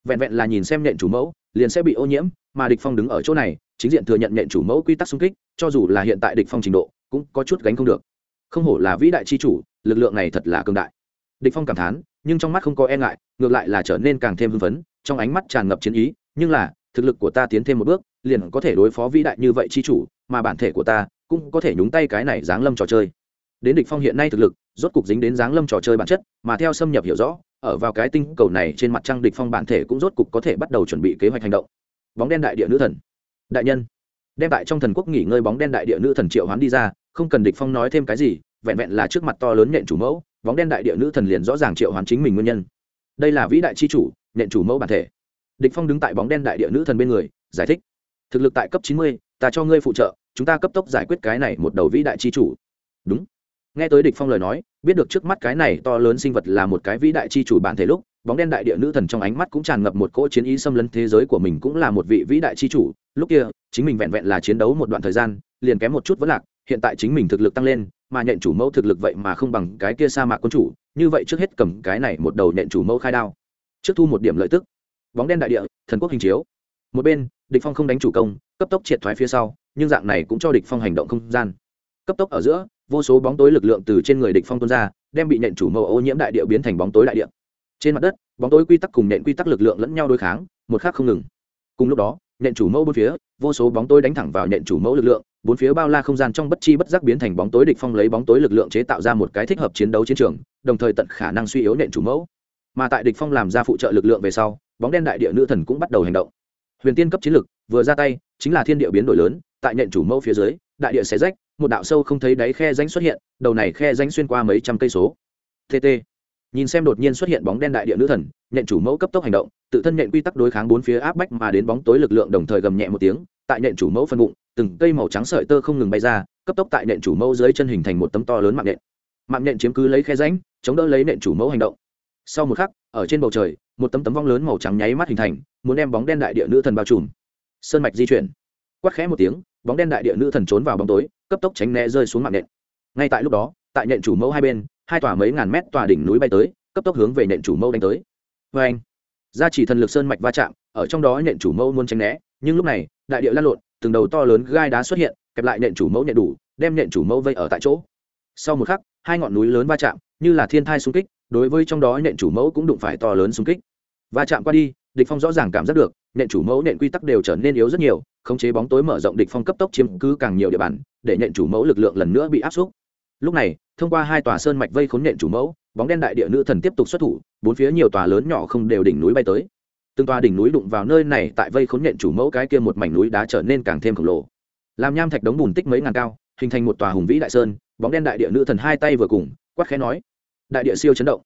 Vẹn vẹn là nhìn xem nện chủ mẫu, liền sẽ bị ô nhiễm, mà địch phong đứng ở chỗ này, chính diện thừa nhận nện chủ mẫu quy tắc xung kích, cho dù là hiện tại địch phong trình độ, cũng có chút gánh không được. Không hổ là vĩ đại chi chủ, lực lượng này thật là cường đại địch phong cảm thán, nhưng trong mắt không có e ngại, ngược lại là trở nên càng thêm hưng phấn, trong ánh mắt tràn ngập chiến ý, nhưng là, thực lực của ta tiến thêm một bước, liền có thể đối phó vĩ đại như vậy chi chủ, mà bản thể của ta cũng có thể nhúng tay cái này giáng lâm trò chơi. Đến địch phong hiện nay thực lực, rốt cục dính đến giáng lâm trò chơi bản chất, mà theo xâm nhập hiểu rõ, ở vào cái tinh cầu này trên mặt trăng địch phong bản thể cũng rốt cục có thể bắt đầu chuẩn bị kế hoạch hành động. Bóng đen đại địa nữ thần. Đại nhân. Đem tại trong thần quốc nghỉ ngơi bóng đen đại địa nữ thần triệu hoán đi ra, không cần địch phong nói thêm cái gì, vẹn vẹn là trước mặt to lớn nện chủ mẫu bóng đen đại địa nữ thần liền rõ ràng triệu hoàn chính mình nguyên nhân. Đây là vĩ đại chi chủ nện chủ mẫu bản thể. Địch phong đứng tại bóng đen đại địa nữ thần bên người giải thích. Thực lực tại cấp 90, ta cho ngươi phụ trợ chúng ta cấp tốc giải quyết cái này một đầu vĩ đại chi chủ. Đúng. Nghe tới địch phong lời nói biết được trước mắt cái này to lớn sinh vật là một cái vĩ đại chi chủ bản thể lúc bóng đen đại địa nữ thần trong ánh mắt cũng tràn ngập một cỗ chiến ý xâm lấn thế giới của mình cũng là một vị vĩ đại chi chủ. Lúc kia chính mình vẹn vẹn là chiến đấu một đoạn thời gian liền kém một chút vẫn lạc hiện tại chính mình thực lực tăng lên mà nhện chủ mẫu thực lực vậy mà không bằng cái kia sa mạc quân chủ, như vậy trước hết cầm cái này một đầu nhện chủ mẫu khai đao. Trước thu một điểm lợi tức. Bóng đen đại địa, thần quốc hình chiếu. Một bên, địch phong không đánh chủ công, cấp tốc triệt thoái phía sau, nhưng dạng này cũng cho địch phong hành động không gian. Cấp tốc ở giữa, vô số bóng tối lực lượng từ trên người địch phong tuôn ra, đem bị nện chủ mẫu ô nhiễm đại địa biến thành bóng tối đại địa. Trên mặt đất, bóng tối quy tắc cùng nện quy tắc lực lượng lẫn nhau đối kháng, một khác không ngừng. Cùng lúc đó nện chủ mẫu bốn phía, vô số bóng tối đánh thẳng vào nện chủ mẫu lực lượng bốn phía bao la không gian trong bất chi bất giác biến thành bóng tối địch phong lấy bóng tối lực lượng chế tạo ra một cái thích hợp chiến đấu chiến trường, đồng thời tận khả năng suy yếu nện chủ mẫu. Mà tại địch phong làm ra phụ trợ lực lượng về sau, bóng đen đại địa nữ thần cũng bắt đầu hành động. Huyền tiên cấp chiến lực, vừa ra tay, chính là thiên địa biến đổi lớn, tại nện chủ mẫu phía dưới, đại địa xé rách, một đạo sâu không thấy đáy khe rãnh xuất hiện, đầu này khe rãnh xuyên qua mấy trăm cây số. Tt nhìn xem đột nhiên xuất hiện bóng đen đại địa nữ thần nhện chủ mẫu cấp tốc hành động, tự thân nhện quy tắc đối kháng bốn phía áp bách mà đến bóng tối lực lượng đồng thời gầm nhẹ một tiếng, tại nhện chủ mẫu phân bụng từng cây màu trắng sợi tơ không ngừng bay ra cấp tốc tại nện chủ mẫu dưới chân hình thành một tấm to lớn mạng nện. mạng nện chiếm cứ lấy khe ránh, chống đỡ lấy nện chủ mẫu hành động. Sau một khắc ở trên bầu trời một tấm tấm vong lớn màu trắng nháy mắt hình thành muốn đem bóng đen đại địa nữ thần bao trùm. Sơn mạch di chuyển. Quát khẽ một tiếng bóng đen đại địa nữ thần trốn vào bóng tối cấp tốc tránh né rơi xuống mạng nện. ngay tại lúc đó tại nện chủ mẫu hai bên hai tòa mấy ngàn mét tòa đỉnh núi bay tới cấp tốc hướng về nện chủ mẫu đánh tới. Vê anh gia chỉ thần lực sơn mạch va chạm ở trong đó nện chủ mẫu muốn tránh né nhưng lúc này đại địa lan lộn từng đầu to lớn gai đá xuất hiện, kẹp lại nện chủ mẫu nhện đủ, đem nện chủ mẫu vây ở tại chỗ. Sau một khắc, hai ngọn núi lớn va chạm, như là thiên thai xung kích, đối với trong đó nện chủ mẫu cũng đụng phải to lớn xung kích. Va chạm qua đi, địch phong rõ ràng cảm giác được, nện chủ mẫu nện quy tắc đều trở nên yếu rất nhiều, khống chế bóng tối mở rộng địch phong cấp tốc chiếm cứ càng nhiều địa bàn, để nện chủ mẫu lực lượng lần nữa bị áp suất lúc này, thông qua hai tòa sơn mạch vây khốn nện chủ mẫu, bóng đen đại địa nữ thần tiếp tục xuất thủ, bốn phía nhiều tòa lớn nhỏ không đều đỉnh núi bay tới từng tòa đỉnh núi đụng vào nơi này tại vây khốn nhện chủ mẫu cái kia một mảnh núi đá trở nên càng thêm khổng lồ. Làm nham thạch đống bùn tích mấy ngàn cao, hình thành một tòa hùng vĩ đại sơn, bóng đen đại địa nữ thần hai tay vừa cùng, quát khẽ nói. Đại địa siêu chấn động.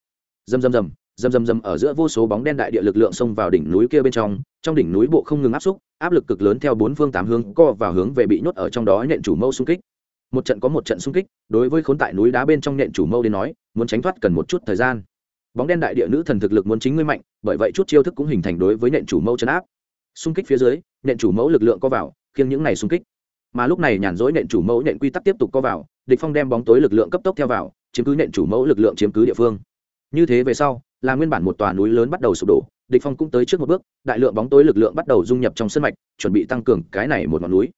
Rầm rầm rầm rầm rầm rầm ở giữa vô số bóng đen đại địa lực lượng xông vào đỉnh núi kia bên trong trong đỉnh núi bộ không ngừng áp xúc, áp lực cực lớn theo bốn phương tám hướng co vào hướng về bị nhốt ở trong đó nhện chủ mâu xung kích. Một trận có một trận xung kích, đối với khốn tại núi đá bên trong nhện chủ mâu đến nói, muốn tránh thoát cần một chút thời gian bóng đen đại địa nữ thần thực lực muốn chính ngươi mạnh, bởi vậy chút chiêu thức cũng hình thành đối với nện chủ mẫu chấn áp. Xung kích phía dưới, nện chủ mẫu lực lượng co vào, khiêng những này xung kích. Mà lúc này nhàn rỗi nện chủ mẫu nện quy tắc tiếp tục co vào, địch phong đem bóng tối lực lượng cấp tốc theo vào, chiếm cứ nện chủ mẫu lực lượng chiếm cứ địa phương. Như thế về sau, là nguyên bản một tòa núi lớn bắt đầu sụp đổ, địch phong cũng tới trước một bước, đại lượng bóng tối lực lượng bắt đầu dung nhập trong sân mạch, chuẩn bị tăng cường cái này một ngọn núi.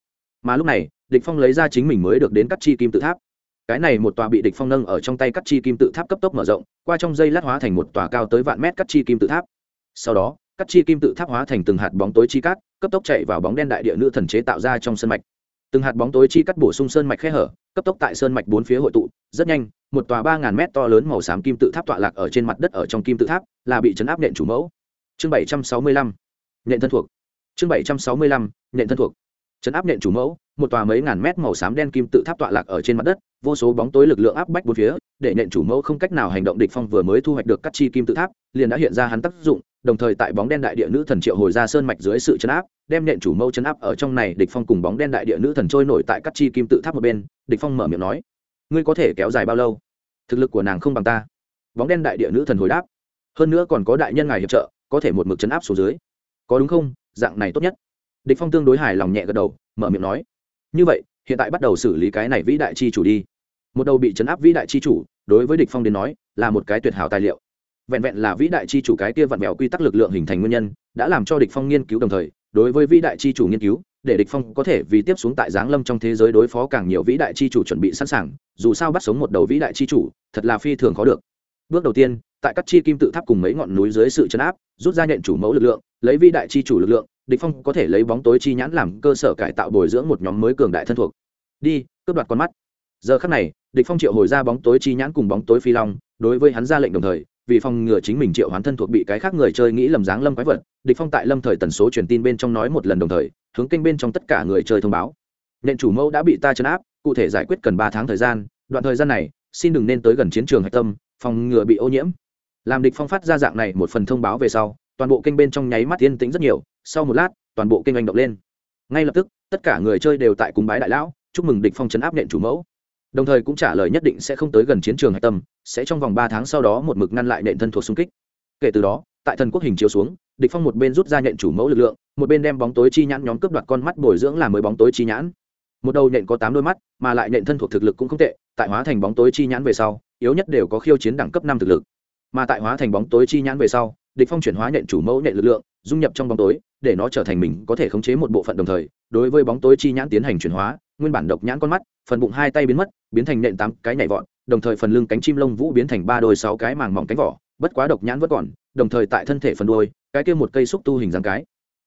Mà lúc này, địch phong lấy ra chính mình mới được đến cắt chi kim tự tháp cái này một tòa bị địch phong nâng ở trong tay cắt chi kim tự tháp cấp tốc mở rộng, qua trong dây lát hóa thành một tòa cao tới vạn mét cắt chi kim tự tháp. Sau đó, cắt chi kim tự tháp hóa thành từng hạt bóng tối chi cát, cấp tốc chạy vào bóng đen đại địa nữ thần chế tạo ra trong sân mạch. Từng hạt bóng tối chi cắt bổ sung sơn mạch khe hở, cấp tốc tại sơn mạch bốn phía hội tụ, rất nhanh, một tòa ba ngàn mét to lớn màu xám kim tự tháp tọa lạc ở trên mặt đất ở trong kim tự tháp, là bị chấn áp nện chủ mẫu. Chương bảy trăm sáu mươi lăm, nện thân thuộc. Chương bảy trăm sáu mươi lăm, nện thân thuộc. Chấn áp nện chủ mẫu, một tòa mấy ngàn mét màu xám đen kim tự tháp tọa lạc ở trên mặt đất vô số bóng tối lực lượng áp bách bốn phía, để nện chủ mẫu không cách nào hành động địch phong vừa mới thu hoạch được cắt chi kim tự tháp, liền đã hiện ra hắn tác dụng, đồng thời tại bóng đen đại địa nữ thần triệu hồi ra sơn mạch dưới sự chấn áp, đem nện chủ mẫu chấn áp ở trong này địch phong cùng bóng đen đại địa nữ thần trôi nổi tại cắt chi kim tự tháp một bên, địch phong mở miệng nói, ngươi có thể kéo dài bao lâu? Thực lực của nàng không bằng ta. Bóng đen đại địa nữ thần hồi đáp, hơn nữa còn có đại nhân ngài hiệp trợ, có thể một mực chấn áp xuống dưới. Có đúng không? Dạng này tốt nhất. Địch phong tương đối hài lòng nhẹ gật đầu, mở miệng nói, như vậy, hiện tại bắt đầu xử lý cái này vĩ đại chi chủ đi một đầu bị chấn áp vĩ đại chi chủ, đối với địch phong đến nói, là một cái tuyệt hảo tài liệu. Vẹn vẹn là vĩ đại chi chủ cái kia vặn vẹo quy tắc lực lượng hình thành nguyên nhân, đã làm cho địch phong nghiên cứu đồng thời, đối với vĩ đại chi chủ nghiên cứu, để địch phong có thể vì tiếp xuống tại giáng lâm trong thế giới đối phó càng nhiều vĩ đại chi chủ chuẩn bị sẵn sàng, dù sao bắt sống một đầu vĩ đại chi chủ, thật là phi thường khó được. Bước đầu tiên, tại các chi kim tự tháp cùng mấy ngọn núi dưới sự chấn áp, rút ra nhận chủ mẫu lực lượng, lấy vĩ đại chi chủ lực lượng, địch phong có thể lấy bóng tối chi nhãn làm cơ sở cải tạo bồi dưỡng một nhóm mới cường đại thân thuộc. Đi, cướp đoạt con mắt giờ khắc này, địch phong triệu hồi ra bóng tối chi nhãn cùng bóng tối phi long, đối với hắn ra lệnh đồng thời, vì phòng ngừa chính mình triệu hoán thân thuộc bị cái khác người chơi nghĩ lầm dáng lâm quái vật, địch phong tại lâm thời tần số truyền tin bên trong nói một lần đồng thời, hướng kênh bên trong tất cả người chơi thông báo. Nện chủ mẫu đã bị ta chấn áp, cụ thể giải quyết cần ba tháng thời gian, đoạn thời gian này, xin đừng nên tới gần chiến trường hạch tâm, phòng ngừa bị ô nhiễm. Làm địch phong phát ra dạng này một phần thông báo về sau, toàn bộ kênh bên trong nháy mắt yên tĩnh rất nhiều, sau một lát, toàn bộ kênh anh động lên. Ngay lập tức, tất cả người chơi đều tại cung bái đại lão, chúc mừng địch phong chấn áp nện chủ mẫu đồng thời cũng trả lời nhất định sẽ không tới gần chiến trường hạch tâm, sẽ trong vòng ba tháng sau đó một mực ngăn lại nện thân thuộc xung kích. Kể từ đó, tại thần quốc hình chiếu xuống, địch phong một bên rút ra nhận chủ mẫu lực lượng, một bên đem bóng tối chi nhãn nhóm cướp đoạt con mắt bồi dưỡng làm mới bóng tối chi nhãn. Một đầu nện có tám đôi mắt, mà lại nện thân thuộc thực lực cũng không tệ, tại hóa thành bóng tối chi nhãn về sau, yếu nhất đều có khiêu chiến đẳng cấp năm thực lực. Mà tại hóa thành bóng tối chi nhãn về sau, địch phong chuyển hóa nện chủ mẫu nện lực lượng, dung nhập trong bóng tối, để nó trở thành mình có thể khống chế một bộ phận đồng thời, đối với bóng tối chi nhãn tiến hành chuyển hóa nguyên bản độc nhãn con mắt, phần bụng hai tay biến mất, biến thành nện tám cái nhảy vọt, đồng thời phần lưng cánh chim lông vũ biến thành ba đôi sáu cái màng mỏng cánh vỏ, bất quá độc nhãn vẫn còn, đồng thời tại thân thể phần đuôi, cái kia một cây xúc tu hình dáng cái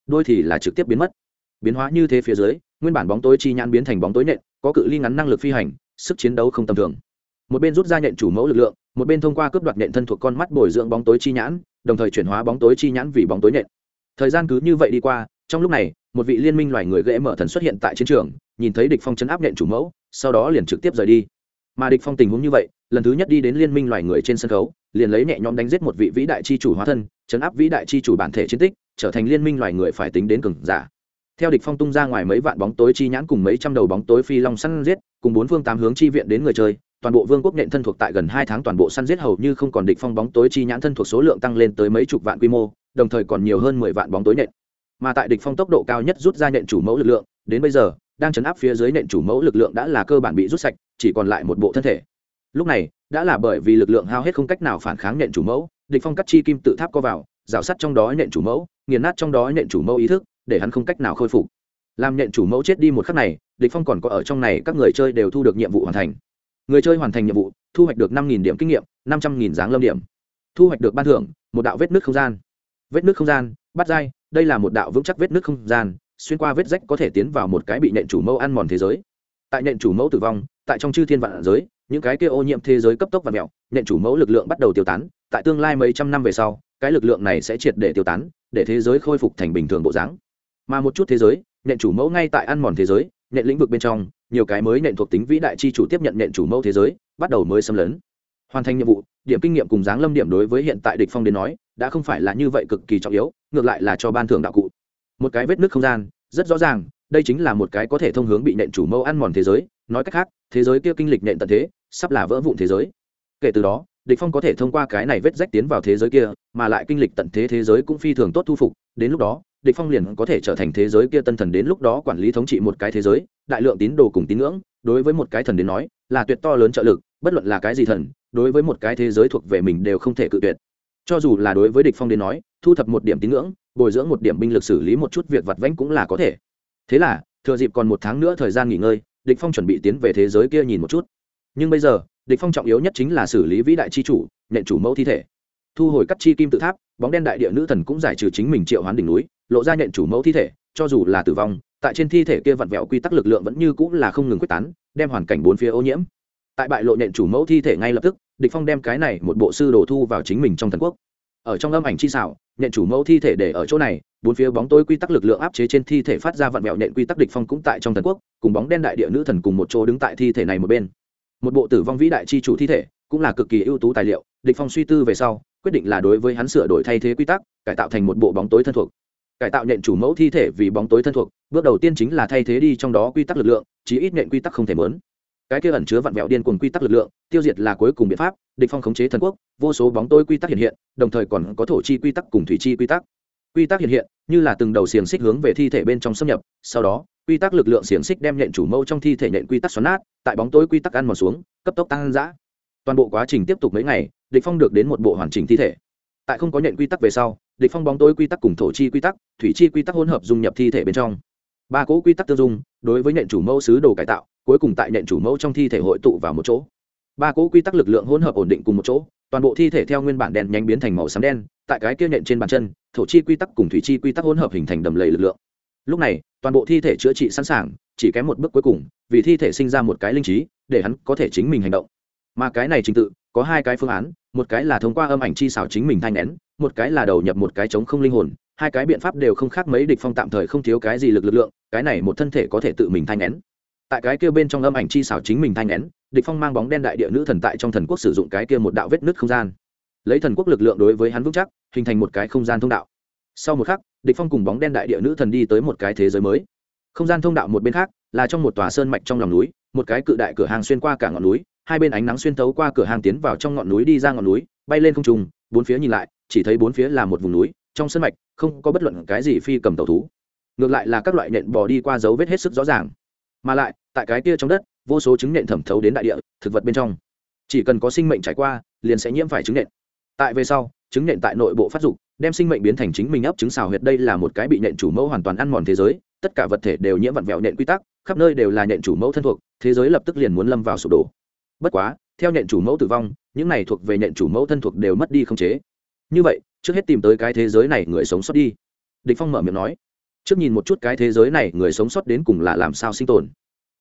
đôi thì là trực tiếp biến mất. Biến hóa như thế phía dưới, nguyên bản bóng tối chi nhãn biến thành bóng tối nện, có cự ly ngắn năng lực phi hành, sức chiến đấu không tầm thường. Một bên rút ra nhện chủ mẫu lực lượng, một bên thông qua cướp đoạt nện thân thuộc con mắt bồi dưỡng bóng tối chi nhãn, đồng thời chuyển hóa bóng tối chi nhãn vì bóng tối nện. Thời gian cứ như vậy đi qua, trong lúc này một vị liên minh loài người ghệ mở thần xuất hiện tại chiến trường, nhìn thấy địch phong chấn áp nện chủ mẫu, sau đó liền trực tiếp rời đi. Mà địch phong tình huống như vậy, lần thứ nhất đi đến liên minh loài người trên sân khấu, liền lấy nhẹ nhõm đánh giết một vị vĩ đại chi chủ hóa thân, chấn áp vĩ đại chi chủ bản thể chiến tích, trở thành liên minh loài người phải tính đến cường giả. Theo địch phong tung ra ngoài mấy vạn bóng tối chi nhãn cùng mấy trăm đầu bóng tối phi long săn giết, cùng bốn phương tám hướng chi viện đến người chơi, toàn bộ vương quốc nện thân thuộc tại gần hai tháng toàn bộ săn giết hầu như không còn địch phong bóng tối chi nhãn thân thuộc số lượng tăng lên tới mấy chục vạn quy mô, đồng thời còn nhiều hơn mười vạn bóng tối nện mà tại địch phong tốc độ cao nhất rút ra nện chủ mẫu lực lượng, đến bây giờ, đang chấn áp phía dưới nện chủ mẫu lực lượng đã là cơ bản bị rút sạch, chỉ còn lại một bộ thân thể. Lúc này, đã là bởi vì lực lượng hao hết không cách nào phản kháng nện chủ mẫu, địch phong cắt chi kim tự tháp co vào, rào sắt trong đó nện chủ mẫu, nghiền nát trong đó nện chủ mẫu ý thức, để hắn không cách nào khôi phục. Làm nện chủ mẫu chết đi một khắc này, địch phong còn có ở trong này, các người chơi đều thu được nhiệm vụ hoàn thành. Người chơi hoàn thành nhiệm vụ, thu hoạch được năm điểm kinh nghiệm, năm trăm nghìn dáng lâm điểm. Thu hoạch được ban thưởng, một đạo vết nước không gian vết nước không gian, bắt dai, đây là một đạo vững chắc vết nước không gian, xuyên qua vết rách có thể tiến vào một cái bị nện chủ mẫu ăn mòn thế giới. Tại nện chủ mẫu tử vong, tại trong chư thiên vạn giới, những cái kia ô nhiễm thế giới cấp tốc và mẹo, nện chủ mẫu lực lượng bắt đầu tiêu tán, tại tương lai mấy trăm năm về sau, cái lực lượng này sẽ triệt để tiêu tán, để thế giới khôi phục thành bình thường bộ dáng. Mà một chút thế giới, nện chủ mẫu ngay tại ăn mòn thế giới, nện lĩnh vực bên trong, nhiều cái mới nện thuộc tính vĩ đại chi chủ tiếp nhận nện chủ mẫu thế giới, bắt đầu mới xâm lấn hoàn thành nhiệm vụ, điểm kinh nghiệm cùng giáng lâm điểm đối với hiện tại địch phong đến nói, đã không phải là như vậy cực kỳ trọng yếu, ngược lại là cho ban thưởng đạo cụ. Một cái vết nứt không gian, rất rõ ràng, đây chính là một cái có thể thông hướng bị nện chủ mâu ăn mòn thế giới. Nói cách khác, thế giới kia kinh lịch nện tận thế, sắp là vỡ vụn thế giới. Kể từ đó, địch phong có thể thông qua cái này vết rách tiến vào thế giới kia, mà lại kinh lịch tận thế thế giới cũng phi thường tốt thu phục. Đến lúc đó, địch phong liền có thể trở thành thế giới kia tân thần đến lúc đó quản lý thống trị một cái thế giới, đại lượng tín đồ cùng tín ngưỡng. Đối với một cái thần đến nói, là tuyệt to lớn trợ lực, bất luận là cái gì thần đối với một cái thế giới thuộc về mình đều không thể cự tuyệt. Cho dù là đối với địch phong đến nói, thu thập một điểm tín ngưỡng, bồi dưỡng một điểm binh lực xử lý một chút việc vặt vãnh cũng là có thể. Thế là, thừa dịp còn một tháng nữa thời gian nghỉ ngơi, địch phong chuẩn bị tiến về thế giới kia nhìn một chút. Nhưng bây giờ, địch phong trọng yếu nhất chính là xử lý vĩ đại chi chủ nhận chủ mẫu thi thể. Thu hồi cắt chi kim tự tháp, bóng đen đại địa nữ thần cũng giải trừ chính mình triệu hoán đỉnh núi, lộ ra nhận chủ mẫu thi thể, cho dù là tử vong, tại trên thi thể kia vặn vẹo quy tắc lực lượng vẫn như cũ là không ngừng quyết tán, đem hoàn cảnh bốn phía ô nhiễm tại bại lộ nhận chủ mẫu thi thể ngay lập tức, địch phong đem cái này một bộ sư đồ thu vào chính mình trong thần quốc. Ở trong âm ảnh chi xảo nhận chủ mẫu thi thể để ở chỗ này, bốn phía bóng tối quy tắc lực lượng áp chế trên thi thể phát ra vặn vẹo nện quy tắc địch phong cũng tại trong thần quốc, cùng bóng đen đại địa nữ thần cùng một chỗ đứng tại thi thể này một bên. Một bộ tử vong vĩ đại chi chủ thi thể, cũng là cực kỳ ưu tú tài liệu, địch phong suy tư về sau, quyết định là đối với hắn sửa đổi thay thế quy tắc, cải tạo thành một bộ bóng tối thân thuộc. Cải tạo nện chủ mẫu thi thể vì bóng tối thân thuộc, bước đầu tiên chính là thay thế đi trong đó quy tắc lực lượng, chí ít nện quy tắc không thể mớn cái kia ẩn chứa vặn vẹo điên cuồng quy tắc lực lượng tiêu diệt là cuối cùng biện pháp địch phong khống chế thần quốc vô số bóng tối quy tắc hiện hiện đồng thời còn có thổ chi quy tắc cùng thủy chi quy tắc quy tắc hiện hiện như là từng đầu xiềng xích hướng về thi thể bên trong xâm nhập sau đó quy tắc lực lượng xiềng xích đem nhện chủ mâu trong thi thể nhện quy tắc xoắn nát tại bóng tối quy tắc ăn mòn xuống cấp tốc tăng dã toàn bộ quá trình tiếp tục mấy ngày địch phong được đến một bộ hoàn chỉnh thi thể tại không có nhện quy tắc về sau địch phong bóng tối quy tắc cùng thổ chi quy tắc thủy chi quy tắc hỗn hợp dung nhập thi thể bên trong ba cỗ quy tắc tương dung đối với nhện chủ mâu sứ đồ cải tạo cuối cùng tại nện chủ mẫu trong thi thể hội tụ vào một chỗ. Ba cỗ quy tắc lực lượng hỗn hợp ổn định cùng một chỗ, toàn bộ thi thể theo nguyên bản đen nhanh biến thành màu xám đen, tại cái kia nện trên bàn chân, thổ chi quy tắc cùng thủy chi quy tắc hỗn hợp hình thành đầm lầy lực lượng. Lúc này, toàn bộ thi thể chữa trị sẵn sàng, chỉ kém một bước cuối cùng, vì thi thể sinh ra một cái linh trí, để hắn có thể chính mình hành động. Mà cái này trình tự, có hai cái phương án, một cái là thông qua âm ảnh chi xảo chính mình thanh nén, một cái là đầu nhập một cái chống không linh hồn, hai cái biện pháp đều không khác mấy địch phong tạm thời không thiếu cái gì lực lực lượng, cái này một thân thể có thể tự mình thanh nén tại cái kia bên trong âm ảnh chi xảo chính mình thanh nén, địch phong mang bóng đen đại địa nữ thần tại trong thần quốc sử dụng cái kia một đạo vết nứt không gian. Lấy thần quốc lực lượng đối với hắn vững chắc, hình thành một cái không gian thông đạo. Sau một khắc, địch phong cùng bóng đen đại địa nữ thần đi tới một cái thế giới mới. Không gian thông đạo một bên khác, là trong một tòa sơn mạch trong lòng núi, một cái cự đại cửa hàng xuyên qua cả ngọn núi, hai bên ánh nắng xuyên thấu qua cửa hàng tiến vào trong ngọn núi đi ra ngọn núi, bay lên không trung, bốn phía nhìn lại, chỉ thấy bốn phía là một vùng núi, trong sơn mạch không có bất luận cái gì phi cầm tàu thú. Ngược lại là các loại nện bò đi qua dấu vết hết sức rõ ràng mà lại, tại cái kia trong đất, vô số trứng nện thẩm thấu đến đại địa, thực vật bên trong. Chỉ cần có sinh mệnh trải qua, liền sẽ nhiễm phải trứng nện. Tại về sau trứng nện tại nội bộ phát dục, đem sinh mệnh biến thành chính mình ấp trứng xào huyệt đây là một cái bị nện chủ mẫu hoàn toàn ăn mòn thế giới, tất cả vật thể đều nhiễm vặn vẹo nện quy tắc, khắp nơi đều là nện chủ mẫu thân thuộc, thế giới lập tức liền muốn lâm vào sụp đổ. Bất quá, theo nện chủ mẫu tử vong, những này thuộc về nện chủ mẫu thân thuộc đều mất đi không chế. Như vậy, trước hết tìm tới cái thế giới này người sống sót đi. Địch phong mở miệng nói trước nhìn một chút cái thế giới này người sống sót đến cùng là làm sao sinh tồn.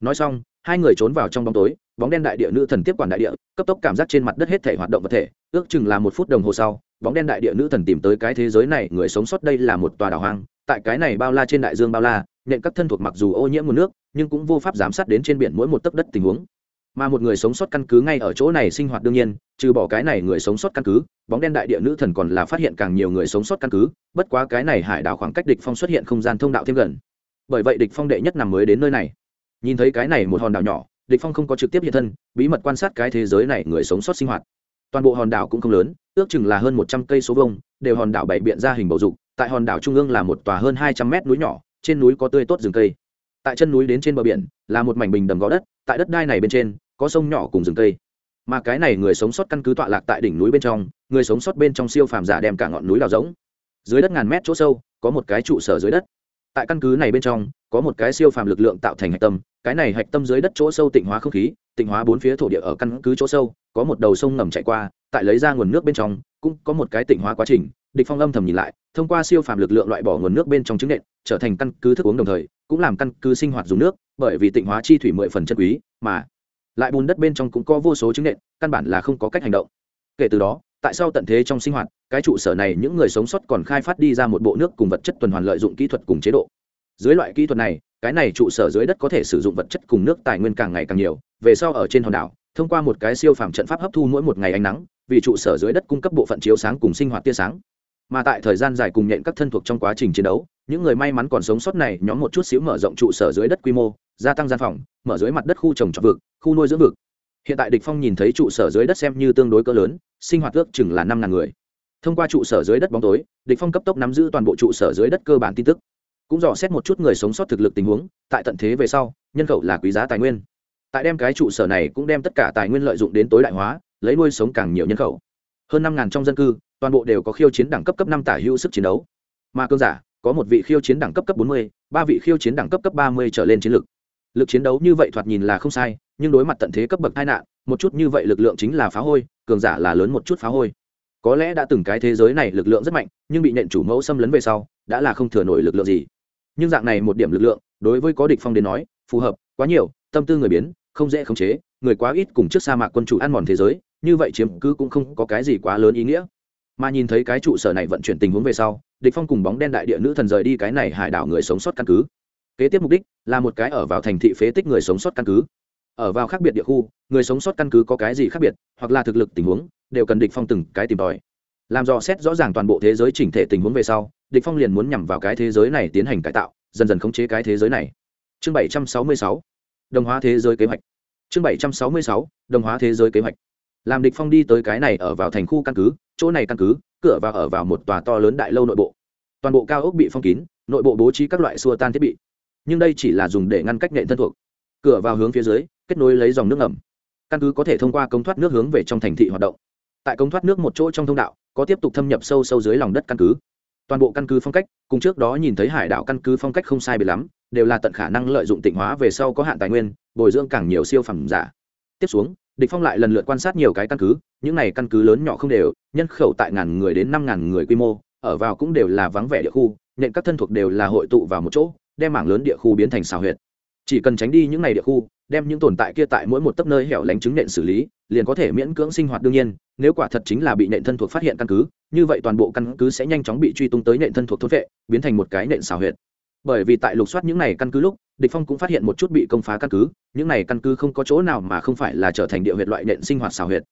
Nói xong, hai người trốn vào trong bóng tối, bóng đen đại địa nữ thần tiếp quản đại địa, cấp tốc cảm giác trên mặt đất hết thể hoạt động vật thể, ước chừng là một phút đồng hồ sau, bóng đen đại địa nữ thần tìm tới cái thế giới này người sống sót đây là một tòa đảo hoang, tại cái này bao la trên đại dương bao la nện các thân thuộc mặc dù ô nhiễm nguồn nước, nhưng cũng vô pháp giám sát đến trên biển mỗi một tấc đất tình huống mà một người sống sót căn cứ ngay ở chỗ này sinh hoạt đương nhiên, trừ bỏ cái này người sống sót căn cứ, bóng đen đại địa nữ thần còn là phát hiện càng nhiều người sống sót căn cứ, bất quá cái này hải đảo khoảng cách địch phong xuất hiện không gian thông đạo thêm gần. Bởi vậy địch phong đệ nhất nằm mới đến nơi này. Nhìn thấy cái này một hòn đảo nhỏ, địch phong không có trực tiếp hiện thân, bí mật quan sát cái thế giới này người sống sót sinh hoạt. Toàn bộ hòn đảo cũng không lớn, ước chừng là hơn một trăm cây số vuông, đều hòn đảo bảy biện ra hình bầu dục, tại hòn đảo trung ương là một tòa hơn hai trăm mét núi nhỏ, trên núi có tươi tốt rừng cây. Tại chân núi đến trên bờ biển, là một mảnh bình đầm gò đất, tại đất đai này bên trên có sông nhỏ cùng rừng cây. Mà cái này người sống sót căn cứ tọa lạc tại đỉnh núi bên trong, người sống sót bên trong siêu phàm giả đem cả ngọn núi đào rỗng. Dưới đất ngàn mét chỗ sâu, có một cái trụ sở dưới đất. Tại căn cứ này bên trong, có một cái siêu phàm lực lượng tạo thành hạch tâm. Cái này hạch tâm dưới đất chỗ sâu tịnh hóa không khí, tịnh hóa bốn phía thổ địa ở căn cứ chỗ sâu, có một đầu sông ngầm chạy qua, tại lấy ra nguồn nước bên trong, cũng có một cái tịnh hóa quá trình. Địch phong âm thầm nhìn lại, thông qua siêu phàm lực lượng loại bỏ nguồn nước bên trong trứng nện, trở thành căn cứ thức uống đồng thời, cũng làm căn cứ sinh hoạt dùng nước, bởi vì tịnh hóa chi thủy mười phần chân quý, mà lại bùn đất bên trong cũng có vô số chứng nện, căn bản là không có cách hành động. Kể từ đó, tại sao tận thế trong sinh hoạt, cái trụ sở này những người sống sót còn khai phát đi ra một bộ nước cùng vật chất tuần hoàn lợi dụng kỹ thuật cùng chế độ. Dưới loại kỹ thuật này, cái này trụ sở dưới đất có thể sử dụng vật chất cùng nước tài nguyên càng ngày càng nhiều, về sau ở trên hòn đảo, thông qua một cái siêu phàm trận pháp hấp thu mỗi một ngày ánh nắng, vì trụ sở dưới đất cung cấp bộ phận chiếu sáng cùng sinh hoạt tia sáng. Mà tại thời gian dài cùng nhện các thân thuộc trong quá trình chiến đấu những người may mắn còn sống sót này nhóm một chút xíu mở rộng trụ sở dưới đất quy mô, gia tăng gian phòng, mở dưới mặt đất khu trồng trọt vực, khu nuôi dưỡng vực. Hiện tại địch phong nhìn thấy trụ sở dưới đất xem như tương đối cỡ lớn, sinh hoạt ước chừng là năm ngàn người. Thông qua trụ sở dưới đất bóng tối, địch phong cấp tốc nắm giữ toàn bộ trụ sở dưới đất cơ bản tin tức. Cũng dò xét một chút người sống sót thực lực tình huống, tại tận thế về sau, nhân khẩu là quý giá tài nguyên. Tại đem cái trụ sở này cũng đem tất cả tài nguyên lợi dụng đến tối đại hóa, lấy nuôi sống càng nhiều nhân khẩu. Hơn năm ngàn trong dân cư, toàn bộ đều có khiêu chiến đẳng cấp cấp năm tả hữu sức chiến đấu. Mà cương giả có một vị khiêu chiến đẳng cấp cấp bốn mươi, ba vị khiêu chiến đẳng cấp cấp ba mươi trở lên chiến lực. Lực chiến đấu như vậy thoạt nhìn là không sai, nhưng đối mặt tận thế cấp bậc tai nạn, một chút như vậy lực lượng chính là phá hôi, cường giả là lớn một chút phá hôi. Có lẽ đã từng cái thế giới này lực lượng rất mạnh, nhưng bị nện chủ mẫu xâm lấn về sau, đã là không thừa nổi lực lượng gì. Nhưng dạng này một điểm lực lượng, đối với có địch phong đến nói, phù hợp, quá nhiều, tâm tư người biến, không dễ khống chế, người quá ít cùng trước sa mạc quân chủ ăn mòn thế giới, như vậy chiếm cứ cũng không có cái gì quá lớn ý nghĩa. Mà nhìn thấy cái trụ sở này vận chuyển tình huống về sau địch phong cùng bóng đen đại địa nữ thần rời đi cái này hải đảo người sống sót căn cứ. Kế tiếp mục đích là một cái ở vào thành thị phế tích người sống sót căn cứ. Ở vào khác biệt địa khu, người sống sót căn cứ có cái gì khác biệt, hoặc là thực lực tình huống, đều cần địch phong từng cái tìm tòi. Làm dò xét rõ ràng toàn bộ thế giới chỉnh thể tình huống về sau, địch phong liền muốn nhằm vào cái thế giới này tiến hành cải tạo, dần dần khống chế cái thế giới này. Chương 766 đồng hóa thế giới kế hoạch. Chương 766 đồng hóa thế giới kế hoạch. Làm địch phong đi tới cái này ở vào thành khu căn cứ chỗ này căn cứ cửa vào ở vào một tòa to lớn đại lâu nội bộ. Toàn bộ cao ốc bị phong kín nội bộ bố trí các loại xua tan thiết bị. Nhưng đây chỉ là dùng để ngăn cách nện thân thuộc. Cửa vào hướng phía dưới kết nối lấy dòng nước ngầm, căn cứ có thể thông qua cống thoát nước hướng về trong thành thị hoạt động. Tại cống thoát nước một chỗ trong thông đạo có tiếp tục thâm nhập sâu sâu dưới lòng đất căn cứ. Toàn bộ căn cứ phong cách cùng trước đó nhìn thấy hải đảo căn cứ phong cách không sai biệt lắm đều là tận khả năng lợi dụng tịnh hóa về sau có hạn tài nguyên bồi dưỡng càng nhiều siêu phẩm giả. Tiếp xuống địch phong lại lần lượt quan sát nhiều cái căn cứ, những này căn cứ lớn nhỏ không đều, nhân khẩu tại ngàn người đến năm ngàn người quy mô, ở vào cũng đều là vắng vẻ địa khu nện các thân thuộc đều là hội tụ vào một chỗ, đem mảng lớn địa khu biến thành xào huyệt. Chỉ cần tránh đi những này địa khu, đem những tồn tại kia tại mỗi một tấc nơi hẻo lánh chứng nện xử lý, liền có thể miễn cưỡng sinh hoạt đương nhiên, nếu quả thật chính là bị nện thân thuộc phát hiện căn cứ, như vậy toàn bộ căn cứ sẽ nhanh chóng bị truy tung tới nện thân thuộc thôn vệ, biến thành một cái nện xào huyệt bởi vì tại lục soát những này căn cứ lúc, địch phong cũng phát hiện một chút bị công phá căn cứ, những này căn cứ không có chỗ nào mà không phải là trở thành địa huyệt loại nện sinh hoạt xào huyệt.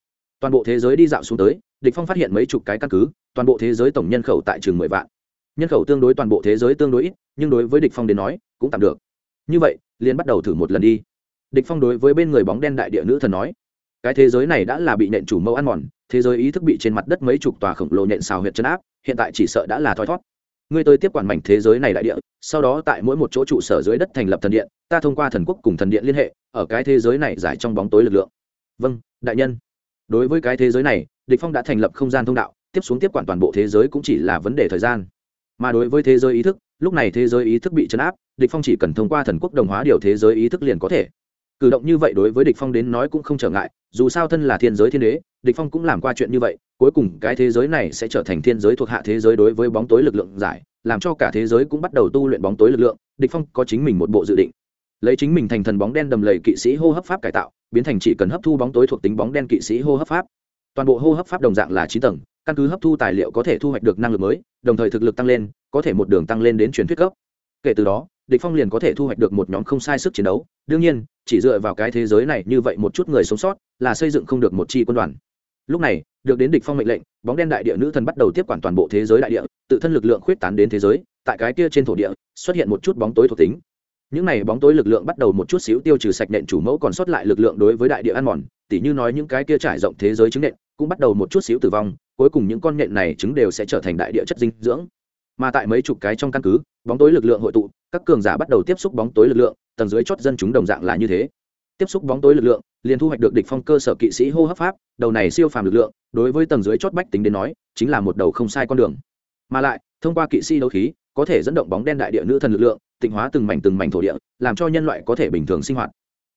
Toàn bộ thế giới đi dạo xuống tới, địch phong phát hiện mấy chục cái căn cứ, toàn bộ thế giới tổng nhân khẩu tại trường mười vạn. Nhân khẩu tương đối toàn bộ thế giới tương đối ít, nhưng đối với địch phong đến nói, cũng tạm được. Như vậy, liền bắt đầu thử một lần đi. Địch phong đối với bên người bóng đen đại địa nữ thần nói, cái thế giới này đã là bị nện chủ mâu ăn mòn, thế giới ý thức bị trên mặt đất mấy chục tòa khổng lồ nện xào huyệt chân áp, hiện tại chỉ sợ đã là thoi thoát ngươi tới tiếp quản mảnh thế giới này đại địa, sau đó tại mỗi một chỗ trụ sở dưới đất thành lập thần điện, ta thông qua thần quốc cùng thần điện liên hệ, ở cái thế giới này giải trong bóng tối lực lượng. Vâng đại nhân. Đối với cái thế giới này, địch phong đã thành lập không gian thông đạo, tiếp xuống tiếp quản toàn bộ thế giới cũng chỉ là vấn đề thời gian. Mà đối với thế giới ý thức, lúc này thế giới ý thức bị chấn áp, địch phong chỉ cần thông qua thần quốc đồng hóa điều thế giới ý thức liền có thể cử động như vậy đối với địch phong đến nói cũng không trở ngại, dù sao thân là thiên giới thiên đế, địch phong cũng làm qua chuyện như vậy, cuối cùng cái thế giới này sẽ trở thành thiên giới thuộc hạ thế giới đối với bóng tối lực lượng giải, làm cho cả thế giới cũng bắt đầu tu luyện bóng tối lực lượng, địch phong có chính mình một bộ dự định. Lấy chính mình thành thần bóng đen đầm lầy kỵ sĩ hô hấp pháp cải tạo, biến thành chỉ cần hấp thu bóng tối thuộc tính bóng đen kỵ sĩ hô hấp pháp. Toàn bộ hô hấp pháp đồng dạng là chín tầng, căn cứ hấp thu tài liệu có thể thu hoạch được năng lực mới, đồng thời thực lực tăng lên, có thể một đường tăng lên đến truyền thuyết cấp. Kể từ đó địch phong liền có thể thu hoạch được một nhóm không sai sức chiến đấu. Đương nhiên, chỉ dựa vào cái thế giới này như vậy một chút người sống sót là xây dựng không được một chi quân đoàn. Lúc này, được đến địch phong mệnh lệnh, bóng đen đại địa nữ thần bắt đầu tiếp quản toàn bộ thế giới đại địa, tự thân lực lượng khuyết tán đến thế giới, tại cái kia trên thổ địa, xuất hiện một chút bóng tối thuộc tính. Những này bóng tối lực lượng bắt đầu một chút xíu tiêu trừ sạch nện chủ mẫu còn sót lại lực lượng đối với đại địa ăn mòn, tỉ như nói những cái kia trải rộng thế giới chứng nện, cũng bắt đầu một chút xíu tử vong, cuối cùng những con nện này trứng đều sẽ trở thành đại địa chất dinh dưỡng mà tại mấy chục cái trong căn cứ, bóng tối lực lượng hội tụ, các cường giả bắt đầu tiếp xúc bóng tối lực lượng, tầng dưới chót dân chúng đồng dạng là như thế. Tiếp xúc bóng tối lực lượng, liền thu hoạch được địch phong cơ sở kỵ sĩ hô hấp pháp, đầu này siêu phàm lực lượng, đối với tầng dưới chót bách tính đến nói, chính là một đầu không sai con đường. Mà lại, thông qua kỵ sĩ đấu khí, có thể dẫn động bóng đen đại địa nữ thần lực lượng, tịnh hóa từng mảnh từng mảnh thổ địa, làm cho nhân loại có thể bình thường sinh hoạt.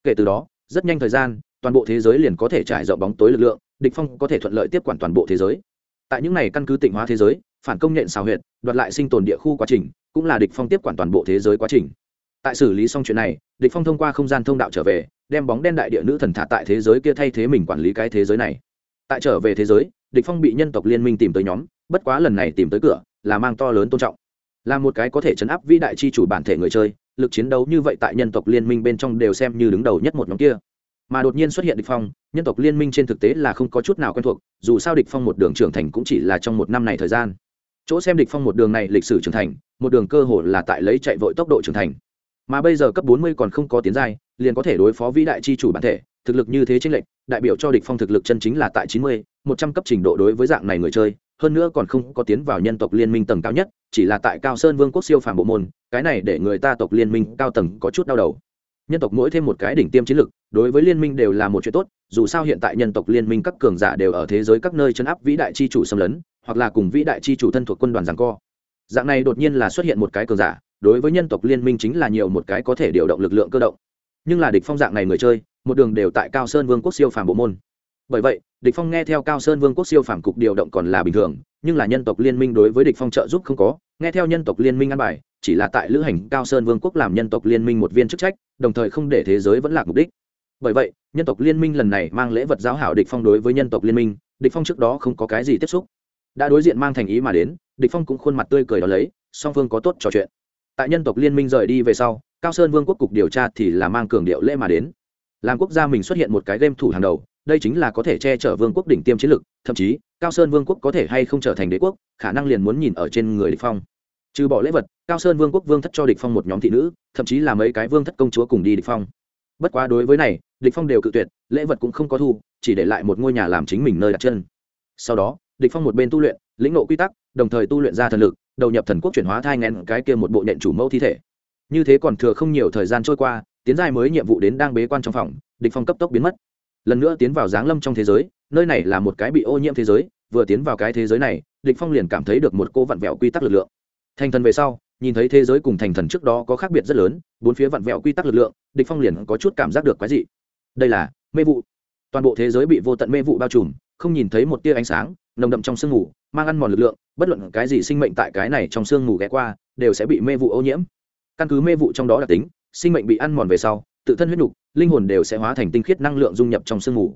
Kể từ đó, rất nhanh thời gian, toàn bộ thế giới liền có thể trải rộng bóng tối lực lượng, địch phong có thể thuận lợi tiếp quản toàn bộ thế giới. Tại những này căn cứ tịnh hóa thế giới phản công nhện xào huyệt, đoạt lại sinh tồn địa khu quá trình, cũng là địch phong tiếp quản toàn bộ thế giới quá trình. Tại xử lý xong chuyện này, địch phong thông qua không gian thông đạo trở về, đem bóng đen đại địa nữ thần thả tại thế giới kia thay thế mình quản lý cái thế giới này. Tại trở về thế giới, địch phong bị nhân tộc liên minh tìm tới nhóm, bất quá lần này tìm tới cửa, là mang to lớn tôn trọng. Là một cái có thể chấn áp vĩ đại chi chủ bản thể người chơi, lực chiến đấu như vậy tại nhân tộc liên minh bên trong đều xem như đứng đầu nhất một nhóm kia. Mà đột nhiên xuất hiện địch phong, nhân tộc liên minh trên thực tế là không có chút nào quen thuộc, dù sao địch phong một đường trưởng thành cũng chỉ là trong một năm này thời gian chỗ xem địch phong một đường này lịch sử trưởng thành một đường cơ hội là tại lấy chạy vội tốc độ trưởng thành. Mà bây giờ cấp 40 còn không có tiến giai liền có thể đối phó vĩ đại chi chủ bản thể thực lực như thế trên lệnh đại biểu cho địch phong thực lực chân chính là tại 90, 100 cấp trình độ đối với dạng này người chơi hơn nữa còn không có tiến vào nhân tộc liên minh tầng cao nhất chỉ là tại cao sơn vương quốc siêu phàm bộ môn cái này để người ta tộc liên minh cao tầng có chút đau đầu. Nhân tộc mỗi thêm một cái đỉnh tiêm chiến lực đối với liên minh đều là một chuyện tốt dù sao hiện tại nhân tộc liên minh các cường giả đều ở thế giới các nơi chấn áp vĩ đại chi chủ xâm lấn hoặc là cùng vĩ đại chi chủ thân thuộc quân đoàn giằng co. Dạng này đột nhiên là xuất hiện một cái cường giả, đối với nhân tộc liên minh chính là nhiều một cái có thể điều động lực lượng cơ động. Nhưng là địch phong dạng này người chơi, một đường đều tại cao sơn vương quốc siêu phàm bộ môn. Bởi vậy, địch phong nghe theo cao sơn vương quốc siêu phàm cục điều động còn là bình thường, nhưng là nhân tộc liên minh đối với địch phong trợ giúp không có, nghe theo nhân tộc liên minh ăn bài, chỉ là tại lữ hành cao sơn vương quốc làm nhân tộc liên minh một viên chức trách, đồng thời không để thế giới vẫn lạc mục đích. Bởi vậy, nhân tộc liên minh lần này mang lễ vật giáo hảo địch phong đối với nhân tộc liên minh, địch phong trước đó không có cái gì tiếp xúc đã đối diện mang thành ý mà đến, địch phong cũng khuôn mặt tươi cười đó lấy, song phương có tốt trò chuyện. Tại nhân tộc liên minh rời đi về sau, cao sơn vương quốc cục điều tra thì là mang cường điệu lễ mà đến. Làm quốc gia mình xuất hiện một cái game thủ hàng đầu, đây chính là có thể che chở vương quốc đỉnh tiêm chiến lực, thậm chí, cao sơn vương quốc có thể hay không trở thành đế quốc, khả năng liền muốn nhìn ở trên người địch phong. Trừ bỏ lễ vật, cao sơn vương quốc vương thất cho địch phong một nhóm thị nữ, thậm chí là mấy cái vương thất công chúa cùng đi địch phong. Bất quá đối với này, địch phong đều cự tuyệt, lễ vật cũng không có thu, chỉ để lại một ngôi nhà làm chính mình nơi đặt chân. Sau đó địch phong một bên tu luyện, lĩnh ngộ quy tắc, đồng thời tu luyện ra thần lực, đầu nhập thần quốc chuyển hóa thai nghén cái kia một bộ nhện chủ mẫu thi thể. Như thế còn thừa không nhiều thời gian trôi qua, tiến giai mới nhiệm vụ đến đang bế quan trong phòng, địch phong cấp tốc biến mất. Lần nữa tiến vào giáng lâm trong thế giới, nơi này là một cái bị ô nhiễm thế giới, vừa tiến vào cái thế giới này, địch phong liền cảm thấy được một cô vặn vẹo quy tắc lực lượng. Thành thần về sau, nhìn thấy thế giới cùng thành thần trước đó có khác biệt rất lớn, bốn phía vặn vẹo quy tắc lực lượng, địch phong liền có chút cảm giác được quái dị. Đây là mê vụ. Toàn bộ thế giới bị vô tận mê vụ bao trùm, không nhìn thấy một tia ánh sáng nồng đậm trong sương mù, mang ăn mòn lực lượng, bất luận cái gì sinh mệnh tại cái này trong sương mù ghé qua, đều sẽ bị mê vụ ô nhiễm. Căn cứ mê vụ trong đó đặc tính, sinh mệnh bị ăn mòn về sau, tự thân huyết nhục, linh hồn đều sẽ hóa thành tinh khiết năng lượng dung nhập trong sương mù.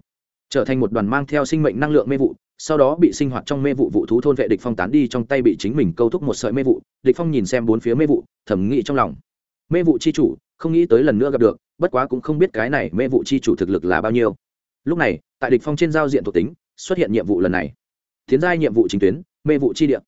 Trở thành một đoàn mang theo sinh mệnh năng lượng mê vụ, sau đó bị sinh hoạt trong mê vụ vụ thú thôn vệ địch phong tán đi trong tay bị chính mình câu thúc một sợi mê vụ, địch phong nhìn xem bốn phía mê vụ thẩm nghĩ trong lòng. Mê vụ chi chủ, không nghĩ tới lần nữa gặp được, bất quá cũng không biết cái này mê vụ chi chủ thực lực là bao nhiêu. Lúc này, tại địch phong trên giao diện thuộc tính, xuất hiện nhiệm vụ lần này tiến giai nhiệm vụ chính tuyến, mê vụ chi địa.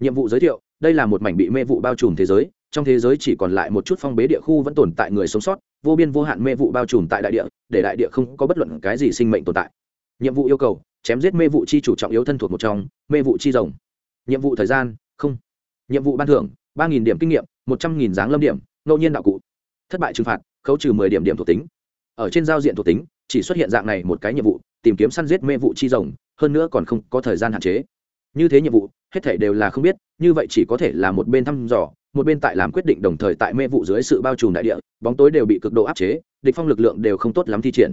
Nhiệm vụ giới thiệu, đây là một mảnh bị mê vụ bao trùm thế giới, trong thế giới chỉ còn lại một chút phong bế địa khu vẫn tồn tại người sống sót, vô biên vô hạn mê vụ bao trùm tại đại địa, để đại địa không có bất luận cái gì sinh mệnh tồn tại. Nhiệm vụ yêu cầu, chém giết mê vụ chi chủ trọng yếu thân thuộc một trong, mê vụ chi rồng. Nhiệm vụ thời gian, không. Nhiệm vụ ban thưởng, ba nghìn điểm kinh nghiệm, một trăm nghìn dáng lâm điểm, ngẫu nhiên đạo cụ. Thất bại trừng phạt, khấu trừ mười điểm điểm thuộc tính. Ở trên giao diện thuộc tính, chỉ xuất hiện dạng này một cái nhiệm vụ, tìm kiếm săn giết mê vụ chi rồng hơn nữa còn không có thời gian hạn chế. Như thế nhiệm vụ, hết thể đều là không biết, như vậy chỉ có thể là một bên thăm dò, một bên tại làm quyết định đồng thời tại mê vụ dưới sự bao trùm đại địa, bóng tối đều bị cực độ áp chế, địch phong lực lượng đều không tốt lắm thi triển.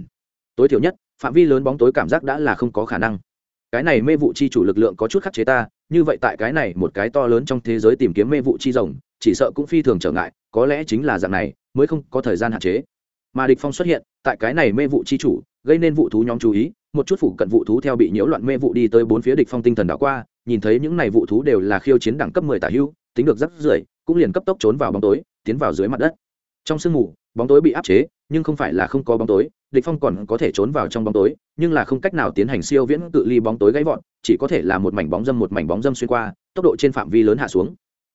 Tối thiểu nhất, phạm vi lớn bóng tối cảm giác đã là không có khả năng. Cái này mê vụ chi chủ lực lượng có chút khắc chế ta, như vậy tại cái này một cái to lớn trong thế giới tìm kiếm mê vụ chi rồng, chỉ sợ cũng phi thường trở ngại, có lẽ chính là dạng này, mới không có thời gian hạn chế. Mà địch phong xuất hiện, tại cái này mê vụ chi chủ, gây nên vụ thú nhóm chú ý một chút phụ cận vụ thú theo bị nhiễu loạn mê vụ đi tới bốn phía địch phong tinh thần đảo qua, nhìn thấy những này vụ thú đều là khiêu chiến đẳng cấp 10 tả hưu, tính được rất rưỡi, cũng liền cấp tốc trốn vào bóng tối, tiến vào dưới mặt đất. Trong sương mù, bóng tối bị áp chế, nhưng không phải là không có bóng tối, địch phong còn có thể trốn vào trong bóng tối, nhưng là không cách nào tiến hành siêu viễn tự ly bóng tối gãy vọt, chỉ có thể là một mảnh bóng dâm một mảnh bóng dâm xuyên qua, tốc độ trên phạm vi lớn hạ xuống.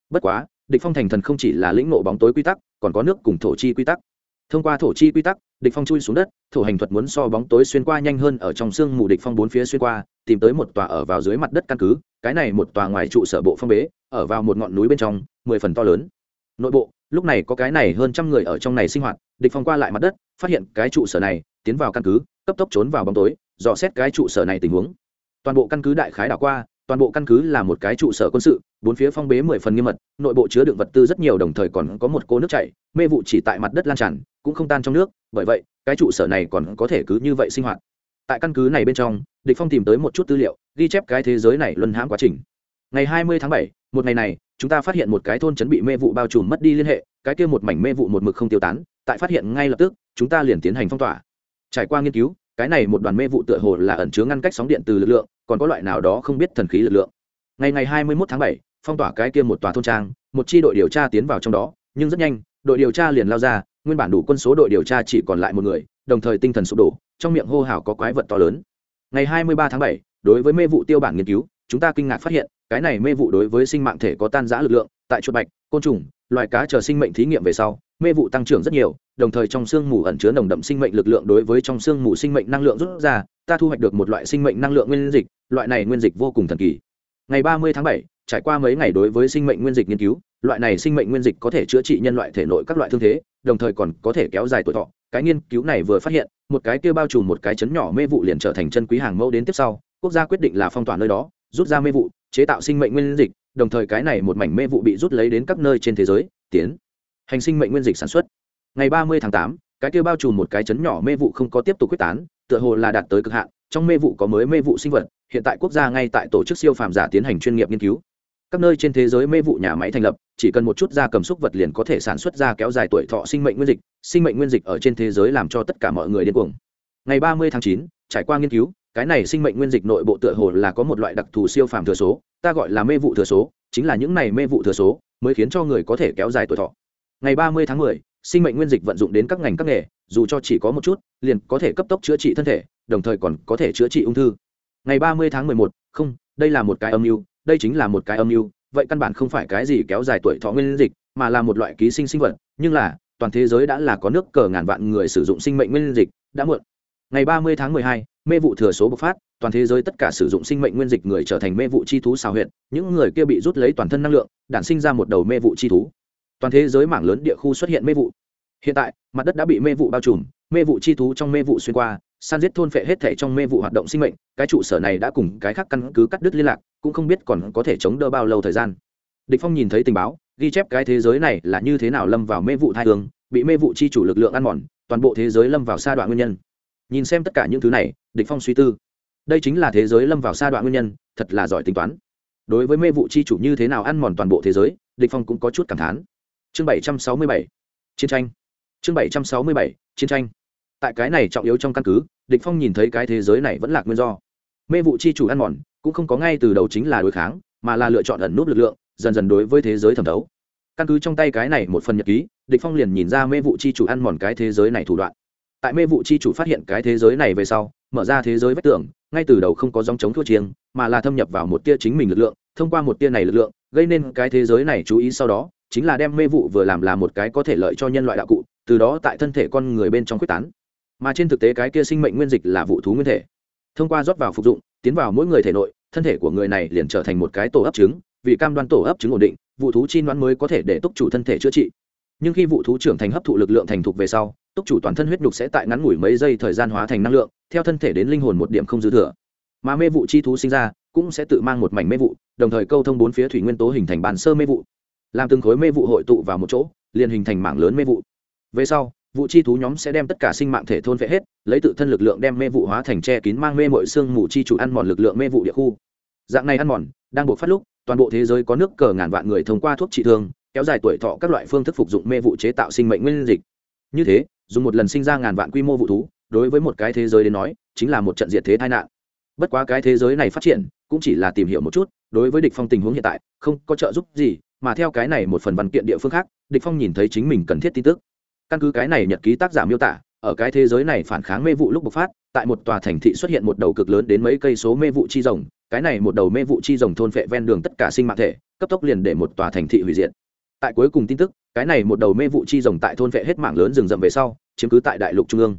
Bất quá, địch phong thành thần không chỉ là lĩnh ngộ bóng tối quy tắc, còn có nước cùng thổ chi quy tắc thông qua thổ chi quy tắc, địch phong chui xuống đất, thổ hành thuật muốn so bóng tối xuyên qua nhanh hơn ở trong sương mù địch phong bốn phía xuyên qua, tìm tới một tòa ở vào dưới mặt đất căn cứ, cái này một tòa ngoài trụ sở bộ phong bế, ở vào một ngọn núi bên trong, mười phần to lớn. Nội bộ, lúc này có cái này hơn trăm người ở trong này sinh hoạt, địch phong qua lại mặt đất, phát hiện cái trụ sở này, tiến vào căn cứ, cấp tốc trốn vào bóng tối, dò xét cái trụ sở này tình huống. Toàn bộ căn cứ đại khái đảo qua, toàn bộ căn cứ là một cái trụ sở quân sự bốn phía phong bế mười phần nghiêm mật nội bộ chứa đựng vật tư rất nhiều đồng thời còn có một cô nước chảy mê vụ chỉ tại mặt đất lan tràn cũng không tan trong nước bởi vậy cái trụ sở này còn có thể cứ như vậy sinh hoạt. Tại căn cứ này bên trong địch phong tìm tới một chút tư liệu ghi chép cái thế giới này luân hãm quá trình. Ngày 20 tháng 7, một ngày này chúng ta phát hiện một cái thôn chấn bị mê vụ bao trùm mất đi liên hệ cái kia một mảnh mê vụ một mực không tiêu tán tại phát hiện ngay lập tức chúng ta liền tiến hành phong tỏa. Trải qua nghiên cứu cái này một đoàn mê vụ tựa hồ là ẩn chứa ngăn cách sóng điện từ lực lượng còn có loại nào đó không biết thần khí lực lượng. Ngày ngày 21 tháng 7, phong tỏa cái kia một tòa thôn trang một chi đội điều tra tiến vào trong đó nhưng rất nhanh đội điều tra liền lao ra nguyên bản đủ quân số đội điều tra chỉ còn lại một người đồng thời tinh thần sụp đổ trong miệng hô hào có quái vật to lớn. Ngày 23 tháng 7, đối với mê vụ tiêu bản nghiên cứu chúng ta kinh ngạc phát hiện cái này mê vụ đối với sinh mạng thể có tan giã lực lượng tại chuột bạch côn trùng loài cá chờ sinh mệnh thí nghiệm về sau mê vụ tăng trưởng rất nhiều đồng thời trong xương mù ẩn chứa nồng đậm sinh mệnh lực lượng đối với trong xương mù sinh mệnh năng lượng rút ra ta thu hoạch được một loại sinh mệnh năng lượng nguyên dịch loại này nguyên dịch vô cùng thần kỳ. Ngày 30 tháng 7, trải qua mấy ngày đối với sinh mệnh nguyên dịch nghiên cứu, loại này sinh mệnh nguyên dịch có thể chữa trị nhân loại thể nội các loại thương thế, đồng thời còn có thể kéo dài tuổi thọ. Cái nghiên cứu này vừa phát hiện, một cái kia bao trùm một cái chấn nhỏ mê vụ liền trở thành chân quý hàng mẫu đến tiếp sau, quốc gia quyết định là phong tỏa nơi đó, rút ra mê vụ, chế tạo sinh mệnh nguyên dịch, đồng thời cái này một mảnh mê vụ bị rút lấy đến các nơi trên thế giới, tiến hành sinh mệnh nguyên dịch sản xuất. Ngày ba mươi tháng tám, cái kia bao trùm một cái chấn nhỏ mê vụ không có tiếp tục quyết tán, tựa hồ là đạt tới cực hạn, trong mê vụ có mới mê vụ sinh vật, hiện tại quốc gia ngay tại tổ chức siêu phàm giả tiến hành chuyên nghiệp nghiên cứu các nơi trên thế giới mê vụ nhà máy thành lập, chỉ cần một chút da cầm xúc vật liền có thể sản xuất ra kéo dài tuổi thọ sinh mệnh nguyên dịch, sinh mệnh nguyên dịch ở trên thế giới làm cho tất cả mọi người điên cuồng. Ngày ba mươi tháng chín, trải qua nghiên cứu, cái này sinh mệnh nguyên dịch nội bộ tựa hồ là có một loại đặc thù siêu phàm thừa số, ta gọi là mê vụ thừa số, chính là những này mê vụ thừa số mới khiến cho người có thể kéo dài tuổi thọ. Ngày ba mươi tháng mười, sinh mệnh nguyên dịch vận dụng đến các ngành các nghề, dù cho chỉ có một chút, liền có thể cấp tốc chữa trị thân thể, đồng thời còn có thể chữa trị ung thư. Ngày ba mươi tháng mười một, không, đây là một cái âm mưu đây chính là một cái âm mưu, vậy căn bản không phải cái gì kéo dài tuổi thọ nguyên dịch, mà là một loại ký sinh sinh vật, nhưng là, toàn thế giới đã là có nước cờ ngàn vạn người sử dụng sinh mệnh nguyên dịch, đã muộn. Ngày ba mươi tháng mười hai, mê vụ thừa số bộc phát, toàn thế giới tất cả sử dụng sinh mệnh nguyên dịch người trở thành mê vụ chi thú xào huyệt, những người kia bị rút lấy toàn thân năng lượng, đản sinh ra một đầu mê vụ chi thú. Toàn thế giới mảng lớn địa khu xuất hiện mê vụ. Hiện tại, mặt đất đã bị mê vụ bao trùm, mê vụ chi thú trong mê vụ xuyên qua san giết thôn phệ hết thể trong mê vụ hoạt động sinh mệnh, cái trụ sở này đã cùng cái khác căn cứ cắt đứt liên lạc, cũng không biết còn có thể chống đỡ bao lâu thời gian. Địch phong nhìn thấy tình báo, ghi chép cái thế giới này là như thế nào lâm vào mê vụ thai hương, bị mê vụ chi chủ lực lượng ăn mòn, toàn bộ thế giới lâm vào sa đoạn nguyên nhân. Nhìn xem tất cả những thứ này, địch phong suy tư. Đây chính là thế giới lâm vào sa đoạn nguyên nhân, thật là giỏi tính toán. Đối với mê vụ chi chủ như thế nào ăn mòn toàn bộ thế giới, địch phong cũng có chút cảm thán. Chương 767 chiến tranh. Chương 767 chiến tranh tại cái này trọng yếu trong căn cứ, địch phong nhìn thấy cái thế giới này vẫn là nguyên do. Mê vụ chi chủ ăn mòn, cũng không có ngay từ đầu chính là đối kháng, mà là lựa chọn ẩn nút lực lượng, dần dần đối với thế giới thẩm thấu. Căn cứ trong tay cái này một phần nhật ký, địch phong liền nhìn ra mê vụ chi chủ ăn mòn cái thế giới này thủ đoạn. Tại mê vụ chi chủ phát hiện cái thế giới này về sau, mở ra thế giới vách tường, ngay từ đầu không có dòng chống thua chiêng, mà là thâm nhập vào một tia chính mình lực lượng, thông qua một tia này lực lượng, gây nên cái thế giới này chú ý sau đó, chính là đem mê vụ vừa làm là một cái có thể lợi cho nhân loại đạo cụ, từ đó tại thân thể con người bên trong quyết tán mà trên thực tế cái kia sinh mệnh nguyên dịch là vụ thú nguyên thể. Thông qua rót vào phục dụng, tiến vào mỗi người thể nội, thân thể của người này liền trở thành một cái tổ ấp trứng, vì cam đoan tổ ấp trứng ổn định, vụ thú chi đoán mới có thể để túc chủ thân thể chữa trị. Nhưng khi vụ thú trưởng thành hấp thụ lực lượng thành thục về sau, túc chủ toàn thân huyết nhục sẽ tại ngắn ngủi mấy giây thời gian hóa thành năng lượng, theo thân thể đến linh hồn một điểm không dư thừa. Mà mê vụ chi thú sinh ra, cũng sẽ tự mang một mảnh mê vụ, đồng thời câu thông bốn phía thủy nguyên tố hình thành bàn sơ mê vụ. Làm từng khối mê vụ hội tụ vào một chỗ, liền hình thành mảng lớn mê vụ. Về sau vụ chi thú nhóm sẽ đem tất cả sinh mạng thể thôn vệ hết, lấy tự thân lực lượng đem mê vụ hóa thành tre kín mang mê mội xương mù chi chủ ăn mòn lực lượng mê vụ địa khu. Dạng này ăn mòn, đang buộc phát lúc, toàn bộ thế giới có nước cờ ngàn vạn người thông qua thuốc trị thương, kéo dài tuổi thọ các loại phương thức phục dụng mê vụ chế tạo sinh mệnh nguyên dịch. Như thế, dùng một lần sinh ra ngàn vạn quy mô vụ thú, đối với một cái thế giới đến nói, chính là một trận diệt thế tai nạn. Bất quá cái thế giới này phát triển, cũng chỉ là tìm hiểu một chút, đối với địch phong tình huống hiện tại, không có trợ giúp gì, mà theo cái này một phần văn kiện địa phương khác, địch phong nhìn thấy chính mình cần thiết tin tức căn cứ cái này nhật ký tác giả miêu tả, ở cái thế giới này phản kháng mê vụ lúc bộc phát, tại một tòa thành thị xuất hiện một đầu cực lớn đến mấy cây số mê vụ chi rồng, cái này một đầu mê vụ chi rồng thôn vệ ven đường tất cả sinh mạng thể, cấp tốc liền để một tòa thành thị hủy diệt. Tại cuối cùng tin tức, cái này một đầu mê vụ chi rồng tại thôn vệ hết mạng lớn rừng rậm về sau, chiếm cứ tại đại lục trung ương.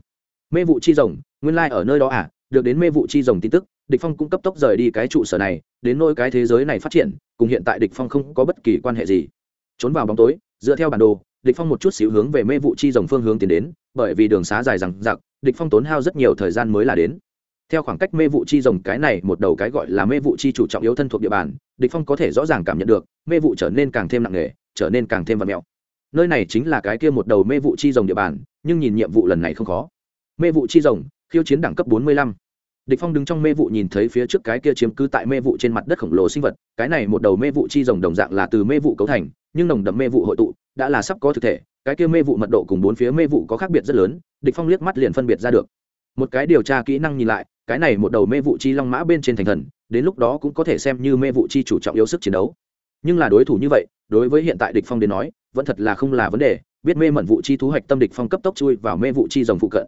Mê vụ chi rồng, nguyên lai ở nơi đó à? Được đến mê vụ chi rồng tin tức, địch phong cũng cấp tốc rời đi cái trụ sở này, đến nôi cái thế giới này phát triển, cùng hiện tại địch phong không có bất kỳ quan hệ gì. Trốn vào bóng tối, dựa theo bản đồ địch phong một chút xíu hướng về mê vụ chi rồng phương hướng tiến đến, bởi vì đường xá dài rằng giặc địch phong tốn hao rất nhiều thời gian mới là đến. Theo khoảng cách mê vụ chi rồng cái này một đầu cái gọi là mê vụ chi chủ trọng yếu thân thuộc địa bàn, địch phong có thể rõ ràng cảm nhận được, mê vụ trở nên càng thêm nặng nề, trở nên càng thêm vật mèo nơi này chính là cái kia một đầu mê vụ chi rồng địa bàn, nhưng nhìn nhiệm vụ lần này không khó. Mê vụ chi rồng, khiêu chiến đẳng cấp 45 địch phong đứng trong mê vụ nhìn thấy phía trước cái kia chiếm cứ tại mê vụ trên mặt đất khổng lồ sinh vật cái này một đầu mê vụ chi rồng đồng dạng là từ mê vụ cấu thành nhưng nồng đậm mê vụ hội tụ đã là sắp có thực thể cái kia mê vụ mật độ cùng bốn phía mê vụ có khác biệt rất lớn địch phong liếc mắt liền phân biệt ra được một cái điều tra kỹ năng nhìn lại cái này một đầu mê vụ chi long mã bên trên thành thần đến lúc đó cũng có thể xem như mê vụ chi chủ trọng yếu sức chiến đấu nhưng là đối thủ như vậy đối với hiện tại địch phong đến nói vẫn thật là không là vấn đề biết mê mẩn vụ chi thú hoạch tâm địch phong cấp tốc chui vào mê vụ chi rồng phụ cận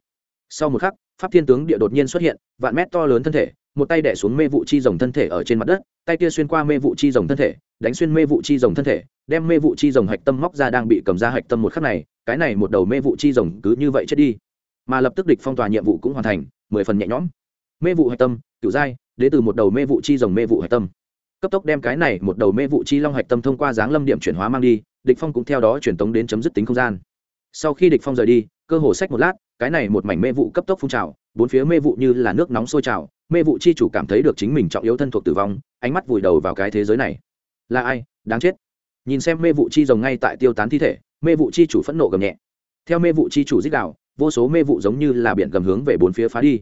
sau một khắc, pháp thiên tướng địa đột nhiên xuất hiện, vạn mét to lớn thân thể, một tay đẻ xuống mê vụ chi rồng thân thể ở trên mặt đất, tay kia xuyên qua mê vụ chi rồng thân thể, đánh xuyên mê vụ chi rồng thân thể, đem mê vụ chi rồng hạch tâm móc ra đang bị cầm ra hạch tâm một khắc này, cái này một đầu mê vụ chi rồng cứ như vậy chết đi. Mà lập tức địch phong tỏa nhiệm vụ cũng hoàn thành, mười phần nhẹ nhõm. Mê vụ hạch tâm cựu giai, đến từ một đầu mê vụ chi rồng mê vụ hạch tâm. Cấp tốc đem cái này một đầu mê vụ chi long hạch tâm thông qua dáng lâm điểm chuyển hóa mang đi, địch phong cũng theo đó chuyển tống đến chấm dứt tính không gian. Sau khi địch phong rời đi, cơ hồ sách một lát cái này một mảnh mê vụ cấp tốc phun trào bốn phía mê vụ như là nước nóng sôi trào mê vụ chi chủ cảm thấy được chính mình trọng yếu thân thuộc tử vong ánh mắt vùi đầu vào cái thế giới này là ai đáng chết nhìn xem mê vụ chi rồng ngay tại tiêu tán thi thể mê vụ chi chủ phẫn nộ gầm nhẹ theo mê vụ chi chủ dích đạo vô số mê vụ giống như là biển gầm hướng về bốn phía phá đi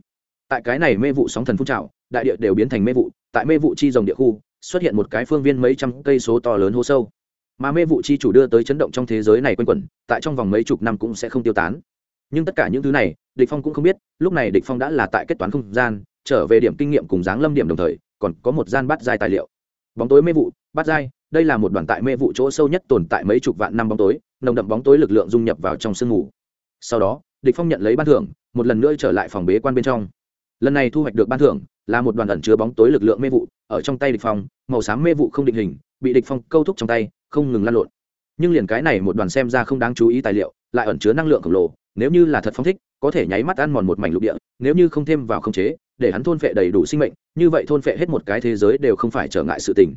tại cái này mê vụ sóng thần phun trào đại địa đều biến thành mê vụ tại mê vụ chi rồng địa khu xuất hiện một cái phương viên mấy trăm cây số to lớn hô sâu mà mê vụ chi chủ đưa tới chấn động trong thế giới này quanh quẩn tại trong vòng mấy chục năm cũng sẽ không tiêu tán nhưng tất cả những thứ này, địch phong cũng không biết, lúc này địch phong đã là tại kết toán không gian, trở về điểm kinh nghiệm cùng dáng lâm điểm đồng thời, còn có một gian bát giai tài liệu. Bóng tối mê vụ, bát giai, đây là một đoàn tại mê vụ chỗ sâu nhất tồn tại mấy chục vạn năm bóng tối, nồng đậm bóng tối lực lượng dung nhập vào trong sương mù. Sau đó, địch phong nhận lấy ban thưởng, một lần nữa trở lại phòng bế quan bên trong. Lần này thu hoạch được ban thưởng là một đoàn ẩn chứa bóng tối lực lượng mê vụ, ở trong tay địch phong, màu xám mê vụ không định hình, bị địch phong câu thúc trong tay, không ngừng lan lộn. Nhưng liền cái này một đoàn xem ra không đáng chú ý tài liệu, lại ẩn chứa năng lượng khổng lồ nếu như là thật phong thích, có thể nháy mắt ăn mòn một mảnh lục địa, nếu như không thêm vào không chế, để hắn thôn phệ đầy đủ sinh mệnh, như vậy thôn phệ hết một cái thế giới đều không phải trở ngại sự tình.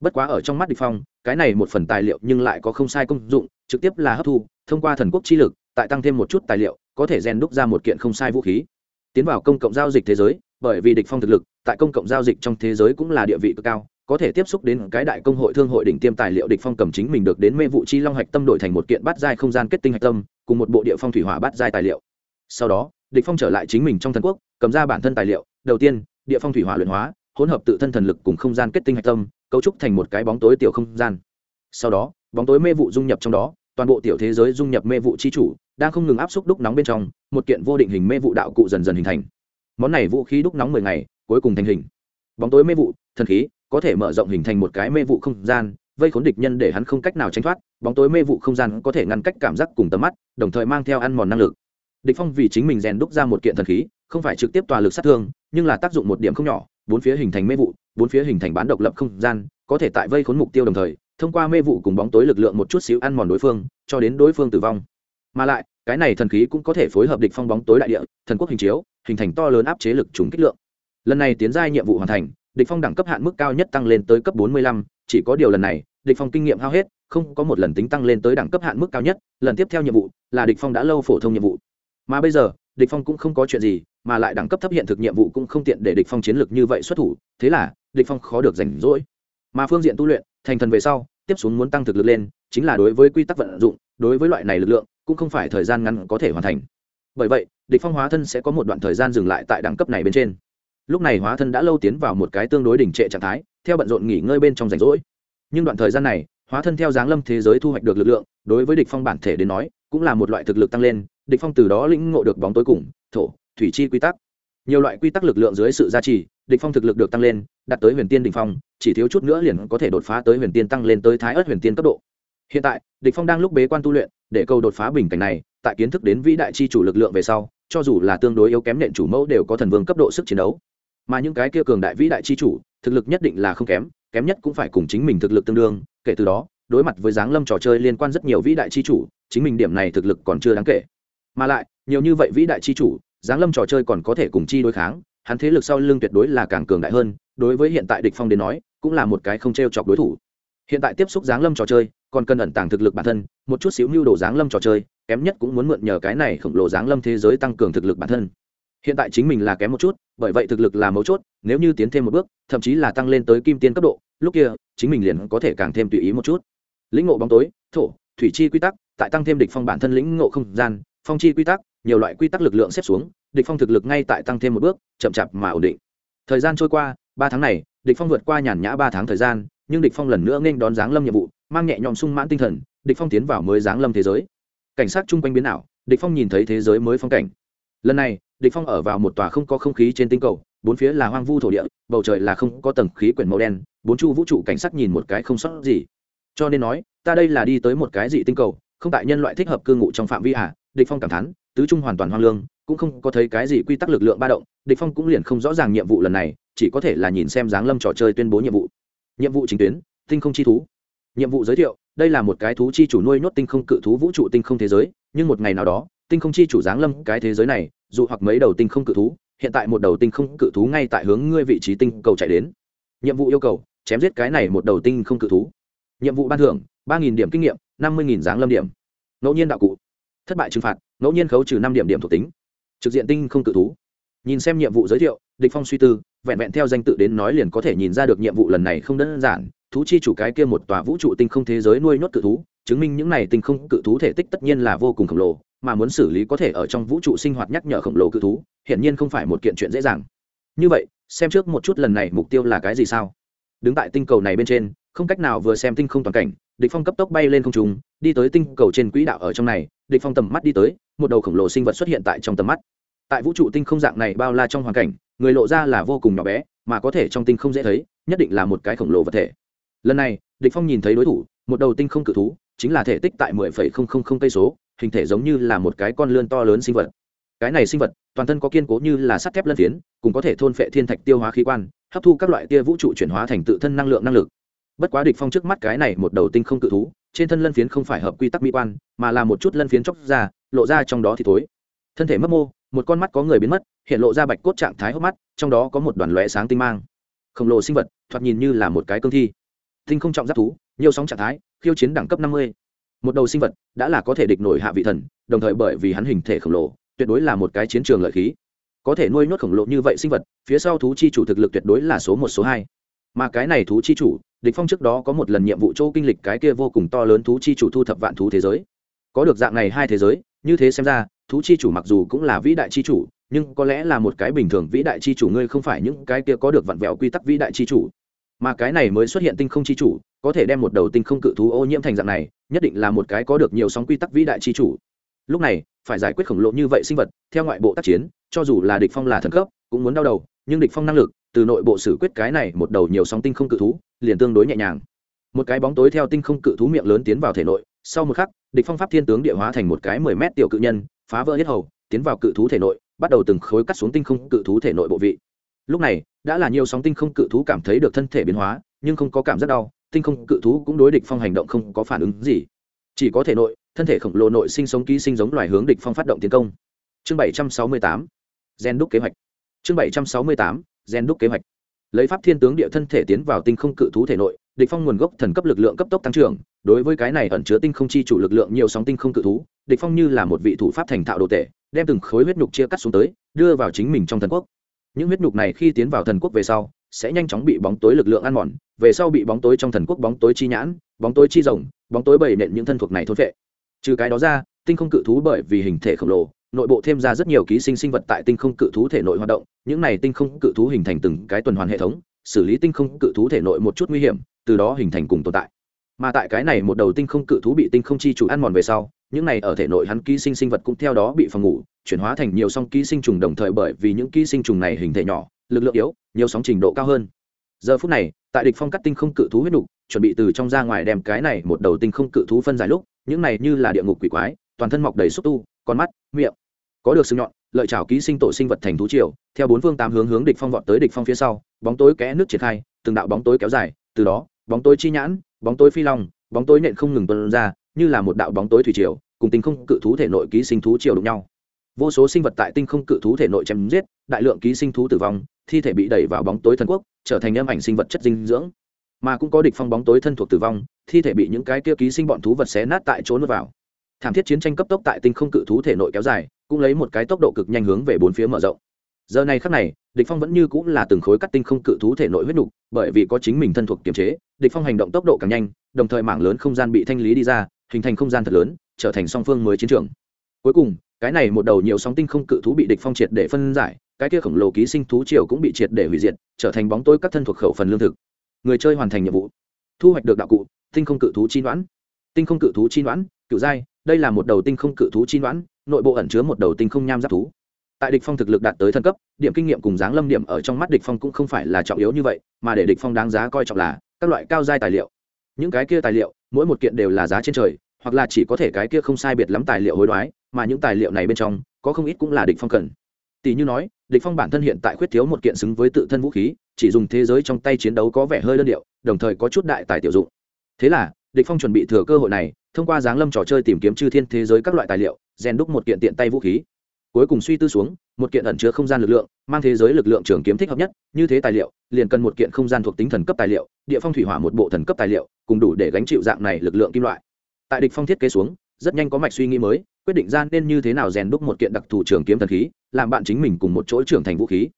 Bất quá ở trong mắt địch phong, cái này một phần tài liệu nhưng lại có không sai công dụng, trực tiếp là hấp thu, thông qua thần quốc chi lực, tại tăng thêm một chút tài liệu, có thể rèn đúc ra một kiện không sai vũ khí. Tiến vào công cộng giao dịch thế giới, bởi vì địch phong thực lực, tại công cộng giao dịch trong thế giới cũng là địa vị cực cao có thể tiếp xúc đến cái đại công hội thương hội đỉnh tiêm tài liệu địch phong cầm chính mình được đến mê vụ chi long hạch tâm đổi thành một kiện bát giai không gian kết tinh hạch tâm, cùng một bộ địa phong thủy hỏa bát giai tài liệu. Sau đó, địch phong trở lại chính mình trong thần quốc, cầm ra bản thân tài liệu, đầu tiên, địa phong thủy hỏa luyện hóa, hỗn hợp tự thân thần lực cùng không gian kết tinh hạch tâm, cấu trúc thành một cái bóng tối tiểu không gian. Sau đó, bóng tối mê vụ dung nhập trong đó, toàn bộ tiểu thế giới dung nhập mê vụ chi chủ, đang không ngừng áp suất đúc nóng bên trong, một kiện vô định hình mê vụ đạo cụ dần dần hình thành. Món này vũ khí đúc nóng mười ngày, cuối cùng thành hình. Bóng tối mê vụ, thần khí có thể mở rộng hình thành một cái mê vụ không gian, vây khốn địch nhân để hắn không cách nào tránh thoát, bóng tối mê vụ không gian có thể ngăn cách cảm giác cùng tầm mắt, đồng thời mang theo ăn mòn năng lực. Địch phong vì chính mình rèn đúc ra một kiện thần khí, không phải trực tiếp tòa lực sát thương, nhưng là tác dụng một điểm không nhỏ, bốn phía hình thành mê vụ, bốn phía hình thành bán độc lập không gian, có thể tại vây khốn mục tiêu đồng thời, thông qua mê vụ cùng bóng tối lực lượng một chút xíu ăn mòn đối phương, cho đến đối phương tử vong. Mà lại, cái này thần khí cũng có thể phối hợp địch phong bóng tối đại địa, thần quốc hình chiếu, hình thành to lớn áp chế lực trùng kích lượng. Lần này tiến giai nhiệm vụ hoàn thành địch phong đẳng cấp hạn mức cao nhất tăng lên tới cấp 45, chỉ có điều lần này địch phong kinh nghiệm hao hết không có một lần tính tăng lên tới đẳng cấp hạn mức cao nhất lần tiếp theo nhiệm vụ là địch phong đã lâu phổ thông nhiệm vụ. Mà bây giờ địch phong cũng không có chuyện gì mà lại đẳng cấp thấp hiện thực nhiệm vụ cũng không tiện để địch phong chiến lược như vậy xuất thủ thế là địch phong khó được rảnh rỗi. Mà phương diện tu luyện thành thần về sau tiếp xuống muốn tăng thực lực lên chính là đối với quy tắc vận dụng đối với loại này lực lượng cũng không phải thời gian ngắn có thể hoàn thành. Bởi vậy địch phong hóa thân sẽ có một đoạn thời gian dừng lại tại đẳng cấp này bên trên lúc này hóa thân đã lâu tiến vào một cái tương đối đỉnh trệ trạng thái, theo bận rộn nghỉ ngơi bên trong rảnh rỗi. Nhưng đoạn thời gian này, hóa thân theo giáng lâm thế giới thu hoạch được lực lượng, đối với địch phong bản thể đến nói, cũng là một loại thực lực tăng lên, địch phong từ đó lĩnh ngộ được bóng tối cùng, thổ, thủy chi quy tắc. Nhiều loại quy tắc lực lượng dưới sự gia trì, địch phong thực lực được tăng lên, đạt tới huyền tiên đỉnh phong, chỉ thiếu chút nữa liền có thể đột phá tới huyền tiên tăng lên tới thái ớt huyền tiên cấp độ. Hiện tại, địch phong đang lúc bế quan tu luyện, để câu đột phá bình cảnh này, tại kiến thức đến vĩ đại chi chủ lực lượng về sau, cho dù là tương đối yếu kém nện chủ mẫu đều có thần vương cấp độ sức chiến đấu mà những cái kia cường đại vĩ đại chi chủ, thực lực nhất định là không kém kém nhất cũng phải cùng chính mình thực lực tương đương, kể từ đó, đối mặt với giáng lâm trò chơi liên quan rất nhiều vĩ đại chi chủ, chính mình điểm này thực lực còn chưa đáng kể. Mà lại, nhiều như vậy vĩ đại chi chủ, giáng lâm trò chơi còn có thể cùng chi đối kháng, hắn thế lực sau lưng tuyệt đối là càng cường đại hơn, đối với hiện tại địch phong đến nói, cũng là một cái không t chọc đối thủ. Hiện tại tiếp xúc giáng lâm trò chơi, còn cần ẩn tàng thực lực bản thân, một chút xíu mưu đồ giáng lâm trò chơi, kém nhất cũng muốn mượn nhờ cái này khổng lồ giáng lâm thế giới tăng cường thực lực bản thân hiện tại chính mình là kém một chút, bởi vậy thực lực là mấu chốt, nếu như tiến thêm một bước, thậm chí là tăng lên tới kim tiên cấp độ, lúc kia, chính mình liền có thể càng thêm tùy ý một chút. Lĩnh ngộ bóng tối, thổ, thủy chi quy tắc, tại tăng thêm địch phong bản thân lĩnh ngộ không gian, phong chi quy tắc, nhiều loại quy tắc lực lượng xếp xuống, địch phong thực lực ngay tại tăng thêm một bước, chậm chạp mà ổn định. Thời gian trôi qua, ba tháng này, địch phong vượt qua nhàn nhã ba tháng thời gian, nhưng địch phong lần nữa nên đón giáng lâm nhiệm vụ, mang nhẹ nhõm sung mãn tinh thần, địch phong tiến vào mới giáng lâm thế giới. Cảnh sát chung quanh biến ảo, địch phong nhìn thấy thế giới mới phong cảnh. Lần này địch phong ở vào một tòa không có không khí trên tinh cầu, bốn phía là hoang vu thổ địa, bầu trời là không có tầng khí quyển màu đen, bốn chu vũ trụ cảnh sát nhìn một cái không sót gì. Cho nên nói, ta đây là đi tới một cái dị tinh cầu, không tại nhân loại thích hợp cư ngụ trong phạm vi à địch phong cảm thán, tứ trung hoàn toàn hoang lương, cũng không có thấy cái gì quy tắc lực lượng ba động, địch phong cũng liền không rõ ràng nhiệm vụ lần này, chỉ có thể là nhìn xem dáng lâm trò chơi tuyên bố nhiệm vụ. Nhiệm vụ chính tuyến, tinh không chi thú. Nhiệm vụ giới thiệu, đây là một cái thú chi chủ nuôi nhốt tinh không cự thú vũ trụ tinh không thế giới, nhưng một ngày nào đó tinh không chi chủ giáng lâm cái thế giới này, dù hoặc mấy đầu tinh không cự thú, hiện tại một đầu tinh không cự thú ngay tại hướng ngươi vị trí tinh cầu chạy đến. Nhiệm vụ yêu cầu, chém giết cái này một đầu tinh không cự thú. Nhiệm vụ ban thưởng, ba nghìn điểm kinh nghiệm, năm mươi nghìn giáng lâm điểm. Ngẫu nhiên đạo cụ. Thất bại trừng phạt, ngẫu nhiên khấu trừ năm điểm điểm thuộc tính. Trực diện tinh không cự thú. Nhìn xem nhiệm vụ giới thiệu, địch phong suy tư, vẹn vẹn theo danh tự đến nói liền có thể nhìn ra được nhiệm vụ lần này không đơn giản. Thú chi chủ cái kia một tòa vũ trụ tinh không thế giới nuôi nhốt cự thú, chứng minh những này tinh không cự thú thể tích tất nhiên là vô cùng khổng lồ mà muốn xử lý có thể ở trong vũ trụ sinh hoạt nhắc nhở khổng lồ cự thú hiển nhiên không phải một kiện chuyện dễ dàng. Như vậy xem trước một chút lần này mục tiêu là cái gì sao? Đứng tại tinh cầu này bên trên không cách nào vừa xem tinh không toàn cảnh địch phong cấp tốc bay lên không trung đi tới tinh cầu trên quỹ đạo ở trong này địch phong tầm mắt đi tới một đầu khổng lồ sinh vật xuất hiện tại trong tầm mắt. Tại vũ trụ tinh không dạng này bao la trong hoàn cảnh người lộ ra là vô cùng nhỏ bé mà có thể trong tinh không dễ thấy nhất định là một cái khổng lồ vật thể. Lần này địch phong nhìn thấy đối thủ một đầu tinh không cự thú chính là thể tích tại 10,000 cây số hình thể giống như là một cái con lươn to lớn sinh vật. Cái này sinh vật, toàn thân có kiên cố như là sắt thép lân phiến, cùng có thể thôn phệ thiên thạch tiêu hóa khí quan, hấp thu các loại tia vũ trụ chuyển hóa thành tự thân năng lượng năng lực. Bất quá địch phong trước mắt cái này một đầu tinh không cự thú, trên thân lân phiến không phải hợp quy tắc mỹ quan, mà là một chút lân phiến chóc ra, lộ ra trong đó thì thối. Thân thể mất mô, một con mắt có người biến mất, hiện lộ ra bạch cốt trạng thái hốc mắt, trong đó có một đoàn lóe sáng tinh mang. Khổng lồ sinh vật, thoạt nhìn như là một cái cương thi. Tinh không trọng giáp thú, nhiều sóng trạng thái, khiêu chiến đẳng cấp năm mươi một đầu sinh vật đã là có thể địch nổi hạ vị thần, đồng thời bởi vì hắn hình thể khổng lồ, tuyệt đối là một cái chiến trường lợi khí. Có thể nuôi nhốt khổng lồ như vậy sinh vật, phía sau thú chi chủ thực lực tuyệt đối là số một, số hai. Mà cái này thú chi chủ, địch phong trước đó có một lần nhiệm vụ châu kinh lịch cái kia vô cùng to lớn thú chi chủ thu thập vạn thú thế giới. Có được dạng này hai thế giới, như thế xem ra, thú chi chủ mặc dù cũng là vĩ đại chi chủ, nhưng có lẽ là một cái bình thường vĩ đại chi chủ, ngươi không phải những cái kia có được vặn vẹo quy tắc vĩ đại chi chủ. Mà cái này mới xuất hiện tinh không chi chủ, có thể đem một đầu tinh không cự thú ô nhiễm thành dạng này nhất định là một cái có được nhiều sóng quy tắc vĩ đại chi chủ. Lúc này, phải giải quyết khổng lồ như vậy sinh vật, theo ngoại bộ tác chiến, cho dù là địch phong là thần cấp, cũng muốn đau đầu, nhưng địch phong năng lực, từ nội bộ xử quyết cái này một đầu nhiều sóng tinh không cự thú, liền tương đối nhẹ nhàng. Một cái bóng tối theo tinh không cự thú miệng lớn tiến vào thể nội, sau một khắc, địch phong pháp thiên tướng địa hóa thành một cái mười mét tiểu cự nhân, phá vỡ hết hầu, tiến vào cự thú thể nội, bắt đầu từng khối cắt xuống tinh không cự thú thể nội bộ vị. Lúc này, đã là nhiều sóng tinh không cự thú cảm thấy được thân thể biến hóa, nhưng không có cảm giác đau tinh không cự thú cũng đối địch phong hành động không có phản ứng gì. Chỉ có thể nội, thân thể khổng lồ nội sinh sống ký sinh giống loài hướng địch phong phát động tiến công. Chương 768 gen đúc kế hoạch. Chương 768 gen đúc kế hoạch. Lấy pháp thiên tướng địa thân thể tiến vào tinh không cự thú thể nội, địch phong nguồn gốc thần cấp lực lượng cấp tốc tăng trưởng. Đối với cái này ẩn chứa tinh không chi chủ lực lượng nhiều sóng tinh không cự thú, địch phong như là một vị thủ pháp thành thạo đồ tể, đem từng khối huyết nhục chia cắt xuống tới, đưa vào chính mình trong thần quốc. Những huyết nhục này khi tiến vào thần quốc về sau sẽ nhanh chóng bị bóng tối lực lượng ăn mòn, về sau bị bóng tối trong thần quốc bóng tối chi nhãn, bóng tối chi rồng, bóng tối bầy nện những thân thuộc này thốt vệ. Trừ cái đó ra, tinh không cự thú bởi vì hình thể khổng lồ, nội bộ thêm ra rất nhiều ký sinh sinh vật tại tinh không cự thú thể nội hoạt động, những này tinh không cự thú hình thành từng cái tuần hoàn hệ thống, xử lý tinh không cự thú thể nội một chút nguy hiểm, từ đó hình thành cùng tồn tại. Mà tại cái này một đầu tinh không cự thú bị tinh không chi chủ ăn mòn về sau, những này ở thể nội hắn ký sinh sinh vật cũng theo đó bị phòng ngủ chuyển hóa thành nhiều song ký sinh trùng đồng thời bởi vì những ký sinh trùng này hình thể nhỏ, lực lượng yếu, nhiều sóng trình độ cao hơn. Giờ phút này, tại địch phong cắt tinh không cự thú huyết nục, chuẩn bị từ trong ra ngoài đem cái này một đầu tinh không cự thú phân giải lúc, những này như là địa ngục quỷ quái, toàn thân mọc đầy xúc tu, con mắt, miệng. Có được sừng nhọn, lợi chảo ký sinh tổ sinh vật thành thú triều, theo bốn phương tám hướng hướng địch phong vọt tới địch phong phía sau, bóng tối kẽ nước triển khai, từng đạo bóng tối kéo dài, từ đó, bóng tối chi nhãn, bóng tối phi long, bóng tối nện không ngừng tuôn ra, như là một đạo bóng tối thủy triều, cùng tinh không cự thú thể nội ký sinh thú triều đụng nhau vô số sinh vật tại tinh không cự thú thể nội chém giết, đại lượng ký sinh thú tử vong, thi thể bị đẩy vào bóng tối thần quốc, trở thành âm ảnh sinh vật chất dinh dưỡng. Mà cũng có địch phong bóng tối thân thuộc tử vong, thi thể bị những cái kia ký sinh bọn thú vật xé nát tại chỗ nuốt vào. Thảm thiết chiến tranh cấp tốc tại tinh không cự thú thể nội kéo dài, cũng lấy một cái tốc độ cực nhanh hướng về bốn phía mở rộng. Giờ này khắc này, địch phong vẫn như cũng là từng khối cắt tinh không cự thú thể nội huyết nục, bởi vì có chính mình thân thuộc kiểm chế, địch phong hành động tốc độ càng nhanh, đồng thời mảng lớn không gian bị thanh lý đi ra, hình thành không gian thật lớn, trở thành song phương mới chiến trường cuối cùng, cái này một đầu nhiều sóng tinh không cự thú bị địch phong triệt để phân giải, cái kia khổng lồ ký sinh thú triều cũng bị triệt để hủy diệt, trở thành bóng tối các thân thuộc khẩu phần lương thực. Người chơi hoàn thành nhiệm vụ. Thu hoạch được đạo cụ, tinh không cự thú chi đoán tinh không cự thú chi đoán cựu giai, đây là một đầu tinh không cự thú chi đoán nội bộ ẩn chứa một đầu tinh không nham giáp thú. Tại địch phong thực lực đạt tới thân cấp, điểm kinh nghiệm cùng dáng lâm điểm ở trong mắt địch phong cũng không phải là trọng yếu như vậy, mà để địch phong đáng giá coi trọng là các loại cao giai tài liệu. Những cái kia tài liệu, mỗi một kiện đều là giá trên trời, hoặc là chỉ có thể cái kia không sai biệt lắm tài liệu hối đoái mà những tài liệu này bên trong, có không ít cũng là địch phong cần. Tỷ như nói, địch phong bản thân hiện tại khuyết thiếu một kiện xứng với tự thân vũ khí, chỉ dùng thế giới trong tay chiến đấu có vẻ hơi đơn điệu, đồng thời có chút đại tài tiểu dụng. Thế là, địch phong chuẩn bị thừa cơ hội này, thông qua giáng lâm trò chơi tìm kiếm chư thiên thế giới các loại tài liệu, rèn đúc một kiện tiện tay vũ khí. Cuối cùng suy tư xuống, một kiện ẩn chứa không gian lực lượng, mang thế giới lực lượng trường kiếm thích hợp nhất, như thế tài liệu, liền cần một kiện không gian thuộc tính thần cấp tài liệu, địa phong thủy hỏa một bộ thần cấp tài liệu, cùng đủ để gánh chịu dạng này lực lượng kim loại. Tại địch phong thiết kế xuống rất nhanh có mạch suy nghĩ mới, quyết định gian nên như thế nào rèn đúc một kiện đặc thù trường kiếm thần khí, làm bạn chính mình cùng một chỗ trưởng thành vũ khí.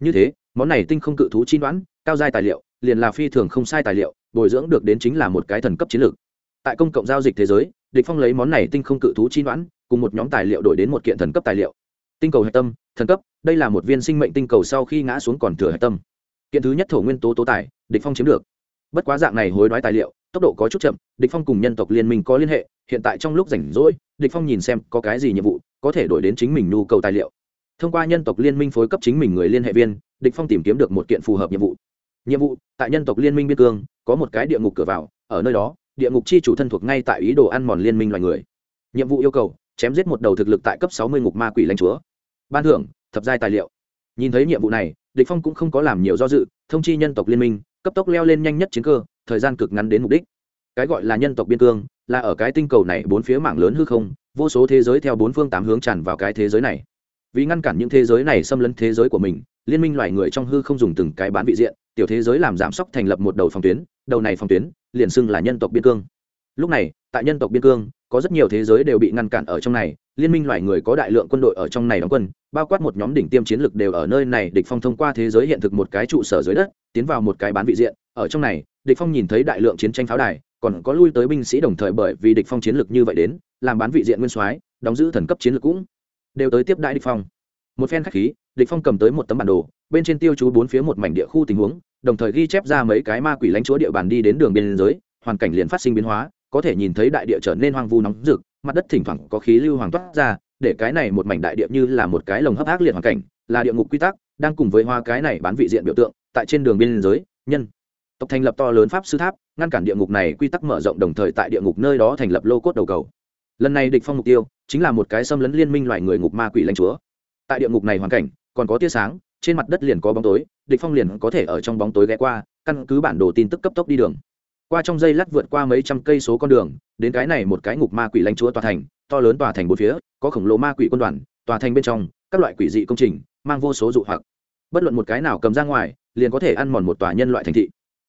Như thế, món này tinh không cự thú chi đoán, cao giai tài liệu, liền là phi thường không sai tài liệu, bồi dưỡng được đến chính là một cái thần cấp chiến lược. Tại công cộng giao dịch thế giới, địch phong lấy món này tinh không cự thú chi đoán, cùng một nhóm tài liệu đổi đến một kiện thần cấp tài liệu. Tinh cầu hạch tâm, thần cấp, đây là một viên sinh mệnh tinh cầu sau khi ngã xuống còn thừa hạch tâm. Kiện thứ nhất thổ nguyên tố tố tài, địch phong chiếm được. Bất quá dạng này hối đoái tài liệu, tốc độ có chút chậm, địch phong cùng nhân tộc liên minh có liên hệ hiện tại trong lúc rảnh rỗi, địch phong nhìn xem có cái gì nhiệm vụ, có thể đổi đến chính mình nhu cầu tài liệu. Thông qua nhân tộc liên minh phối cấp chính mình người liên hệ viên, địch phong tìm kiếm được một kiện phù hợp nhiệm vụ. Nhiệm vụ, tại nhân tộc liên minh biên cương, có một cái địa ngục cửa vào, ở nơi đó, địa ngục chi chủ thân thuộc ngay tại ý đồ ăn mòn liên minh loài người. Nhiệm vụ yêu cầu, chém giết một đầu thực lực tại cấp sáu mươi ngục ma quỷ lãnh chúa. Ban thưởng, thập giai tài liệu. Nhìn thấy nhiệm vụ này, địch phong cũng không có làm nhiều do dự, thông chi nhân tộc liên minh, cấp tốc leo lên nhanh nhất chiến cơ, thời gian cực ngắn đến mục đích cái gọi là nhân tộc biên cương, là ở cái tinh cầu này bốn phía mảng lớn hư không, vô số thế giới theo bốn phương tám hướng tràn vào cái thế giới này. Vì ngăn cản những thế giới này xâm lấn thế giới của mình, liên minh loài người trong hư không dùng từng cái bán vị diện, tiểu thế giới làm giảm sóc thành lập một đầu phòng tuyến, đầu này phòng tuyến, liền xưng là nhân tộc biên cương. Lúc này, tại nhân tộc biên cương, có rất nhiều thế giới đều bị ngăn cản ở trong này, liên minh loài người có đại lượng quân đội ở trong này đóng quân, bao quát một nhóm đỉnh tiêm chiến lược đều ở nơi này, địch phong thông qua thế giới hiện thực một cái trụ sở dưới đất, tiến vào một cái bán vị diện, ở trong này, địch phong nhìn thấy đại lượng chiến tranh pháo đài còn có lui tới binh sĩ đồng thời bởi vì địch phong chiến lược như vậy đến, làm bán vị diện nguyên soái, đóng giữ thần cấp chiến lược cũng đều tới tiếp đại địch phong. Một phen khách khí, địch phong cầm tới một tấm bản đồ, bên trên tiêu chú bốn phía một mảnh địa khu tình huống, đồng thời ghi chép ra mấy cái ma quỷ lãnh chúa địa bàn đi đến đường biên giới, hoàn cảnh liền phát sinh biến hóa, có thể nhìn thấy đại địa trở nên hoang vu nóng rực, mặt đất thỉnh thoảng có khí lưu hoàng toát ra, để cái này một mảnh đại địa như là một cái lồng hấp ác liệt hoàn cảnh, là địa ngục quy tắc, đang cùng với hoa cái này bán vị diện biểu tượng, tại trên đường biên giới, nhân tộc thành lập to lớn pháp sư tháp, ngăn cản địa ngục này quy tắc mở rộng đồng thời tại địa ngục nơi đó thành lập lô cốt đầu cầu. Lần này địch phong mục tiêu chính là một cái xâm lấn liên minh loài người ngục ma quỷ lãnh chúa. Tại địa ngục này hoàn cảnh, còn có tia sáng, trên mặt đất liền có bóng tối, địch phong liền có thể ở trong bóng tối ghé qua, căn cứ bản đồ tin tức cấp tốc đi đường. Qua trong dây lát vượt qua mấy trăm cây số con đường, đến cái này một cái ngục ma quỷ lãnh chúa tòa thành, to lớn tòa thành bốn phía, có khổng lồ ma quỷ quân đoàn, tòa thành bên trong, các loại quỷ dị công trình, mang vô số dụ hoặc. Bất luận một cái nào cầm ra ngoài, liền có thể ăn mòn một tòa nhân loại thành thị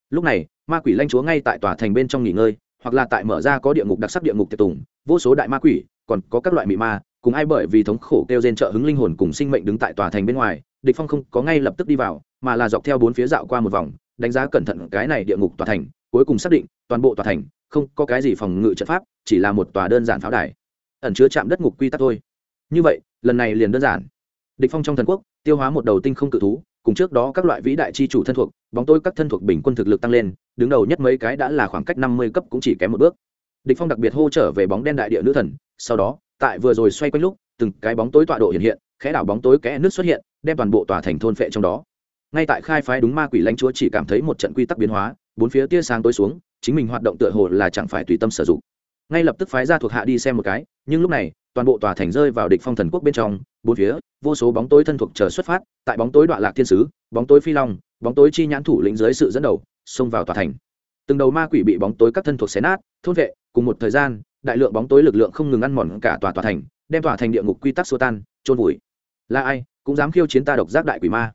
lúc này, ma quỷ lanh chúa ngay tại tòa thành bên trong nghỉ ngơi, hoặc là tại mở ra có địa ngục đặc sắc địa ngục tiệc tùng, vô số đại ma quỷ, còn có các loại mị ma, cùng ai bởi vì thống khổ kêu trên trợ hứng linh hồn cùng sinh mệnh đứng tại tòa thành bên ngoài, địch phong không có ngay lập tức đi vào, mà là dọc theo bốn phía dạo qua một vòng, đánh giá cẩn thận cái này địa ngục tòa thành, cuối cùng xác định, toàn bộ tòa thành, không có cái gì phòng ngự trận pháp, chỉ là một tòa đơn giản pháo đài. Ẩn chứa chạm đất ngục quy tắc thôi. Như vậy, lần này liền đơn giản. Địch phong trong thần quốc, tiêu hóa một đầu tinh không cự thú cùng trước đó các loại vĩ đại chi chủ thân thuộc, bóng tối các thân thuộc bình quân thực lực tăng lên, đứng đầu nhất mấy cái đã là khoảng cách năm mươi cấp cũng chỉ kém một bước. Địch phong đặc biệt hô trở về bóng đen đại địa nữ thần, sau đó, tại vừa rồi xoay quanh lúc, từng cái bóng tối tọa độ hiện hiện, khẽ đảo bóng tối kẽ nước xuất hiện, đem toàn bộ tòa thành thôn phệ trong đó. Ngay tại khai phái đúng ma quỷ lãnh chúa chỉ cảm thấy một trận quy tắc biến hóa, bốn phía tia sáng tối xuống, chính mình hoạt động tựa hồ là chẳng phải tùy tâm sử dụng. Ngay lập tức phái ra thuộc hạ đi xem một cái, nhưng lúc này toàn bộ tòa thành rơi vào địch phong thần quốc bên trong, bốn phía, vô số bóng tối thân thuộc chờ xuất phát, tại bóng tối đoạn lạc thiên sứ, bóng tối phi long, bóng tối chi nhãn thủ lĩnh dưới sự dẫn đầu, xông vào tòa thành. Từng đầu ma quỷ bị bóng tối các thân thuộc xé nát, thôn vệ, cùng một thời gian, đại lượng bóng tối lực lượng không ngừng ăn mòn cả tòa tòa thành, đem tòa thành địa ngục quy tắc xô tan trôn vùi. Là ai? Cũng dám khiêu chiến ta độc giác đại quỷ ma.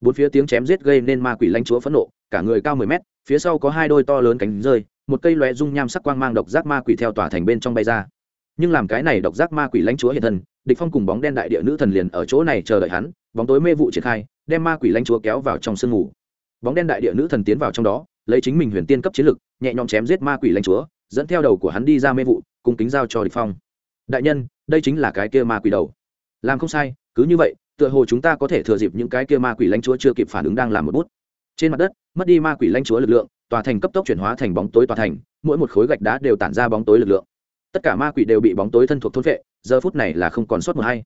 Bốn phía tiếng chém giết gây nên ma quỷ lãnh chúa phẫn nộ, cả người cao mười mét, phía sau có hai đôi to lớn cánh rơi, một cây lóe dung nham sắc quang mang độc giác ma quỷ theo tòa thành bên trong bay ra nhưng làm cái này độc giác ma quỷ lãnh chúa hiện thân, địch phong cùng bóng đen đại địa nữ thần liền ở chỗ này chờ đợi hắn, bóng tối mê vụ triển khai, đem ma quỷ lãnh chúa kéo vào trong sương ngủ bóng đen đại địa nữ thần tiến vào trong đó, lấy chính mình huyền tiên cấp chiến lực, nhẹ nhõm chém giết ma quỷ lãnh chúa, dẫn theo đầu của hắn đi ra mê vụ cùng kính giao cho địch phong. Đại nhân, đây chính là cái kia ma quỷ đầu. Làm không sai, cứ như vậy, tựa hồ chúng ta có thể thừa dịp những cái kia ma quỷ lãnh chúa chưa kịp phản ứng đang làm một bút. Trên mặt đất, mất đi ma quỷ lãnh chúa lực lượng, tòa thành cấp tốc chuyển hóa thành bóng tối tòa thành, mỗi một khối gạch đá đều tản ra bóng tối lực lượng tất cả ma quỷ đều bị bóng tối thân thuộc thôn vệ, giờ phút này là không còn sót một hay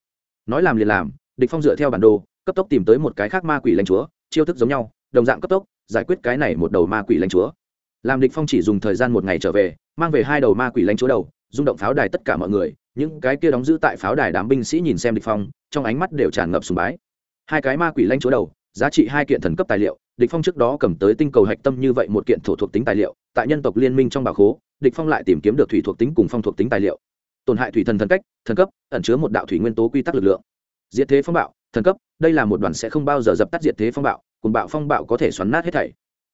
nói làm liền làm, địch phong dựa theo bản đồ, cấp tốc tìm tới một cái khác ma quỷ lãnh chúa, chiêu thức giống nhau, đồng dạng cấp tốc, giải quyết cái này một đầu ma quỷ lãnh chúa. Làm địch phong chỉ dùng thời gian một ngày trở về, mang về hai đầu ma quỷ lãnh chúa đầu, rung động pháo đài tất cả mọi người, những cái kia đóng giữ tại pháo đài đám binh sĩ nhìn xem địch phong, trong ánh mắt đều tràn ngập sùng bái. Hai cái ma quỷ lãnh chúa đầu, giá trị hai kiện thần cấp tài liệu địch phong trước đó cầm tới tinh cầu hạch tâm như vậy một kiện thổ thuộc tính tài liệu, tại nhân tộc liên minh trong bảo khố, địch phong lại tìm kiếm được thủy thuộc tính cùng phong thuộc tính tài liệu. Tổn hại thủy thần thần cách, thần cấp, ẩn chứa một đạo thủy nguyên tố quy tắc lực lượng. Diệt thế phong bạo, thần cấp, đây là một đoàn sẽ không bao giờ dập tắt diệt thế phong bạo, cùng bạo phong bạo có thể xoắn nát hết thảy.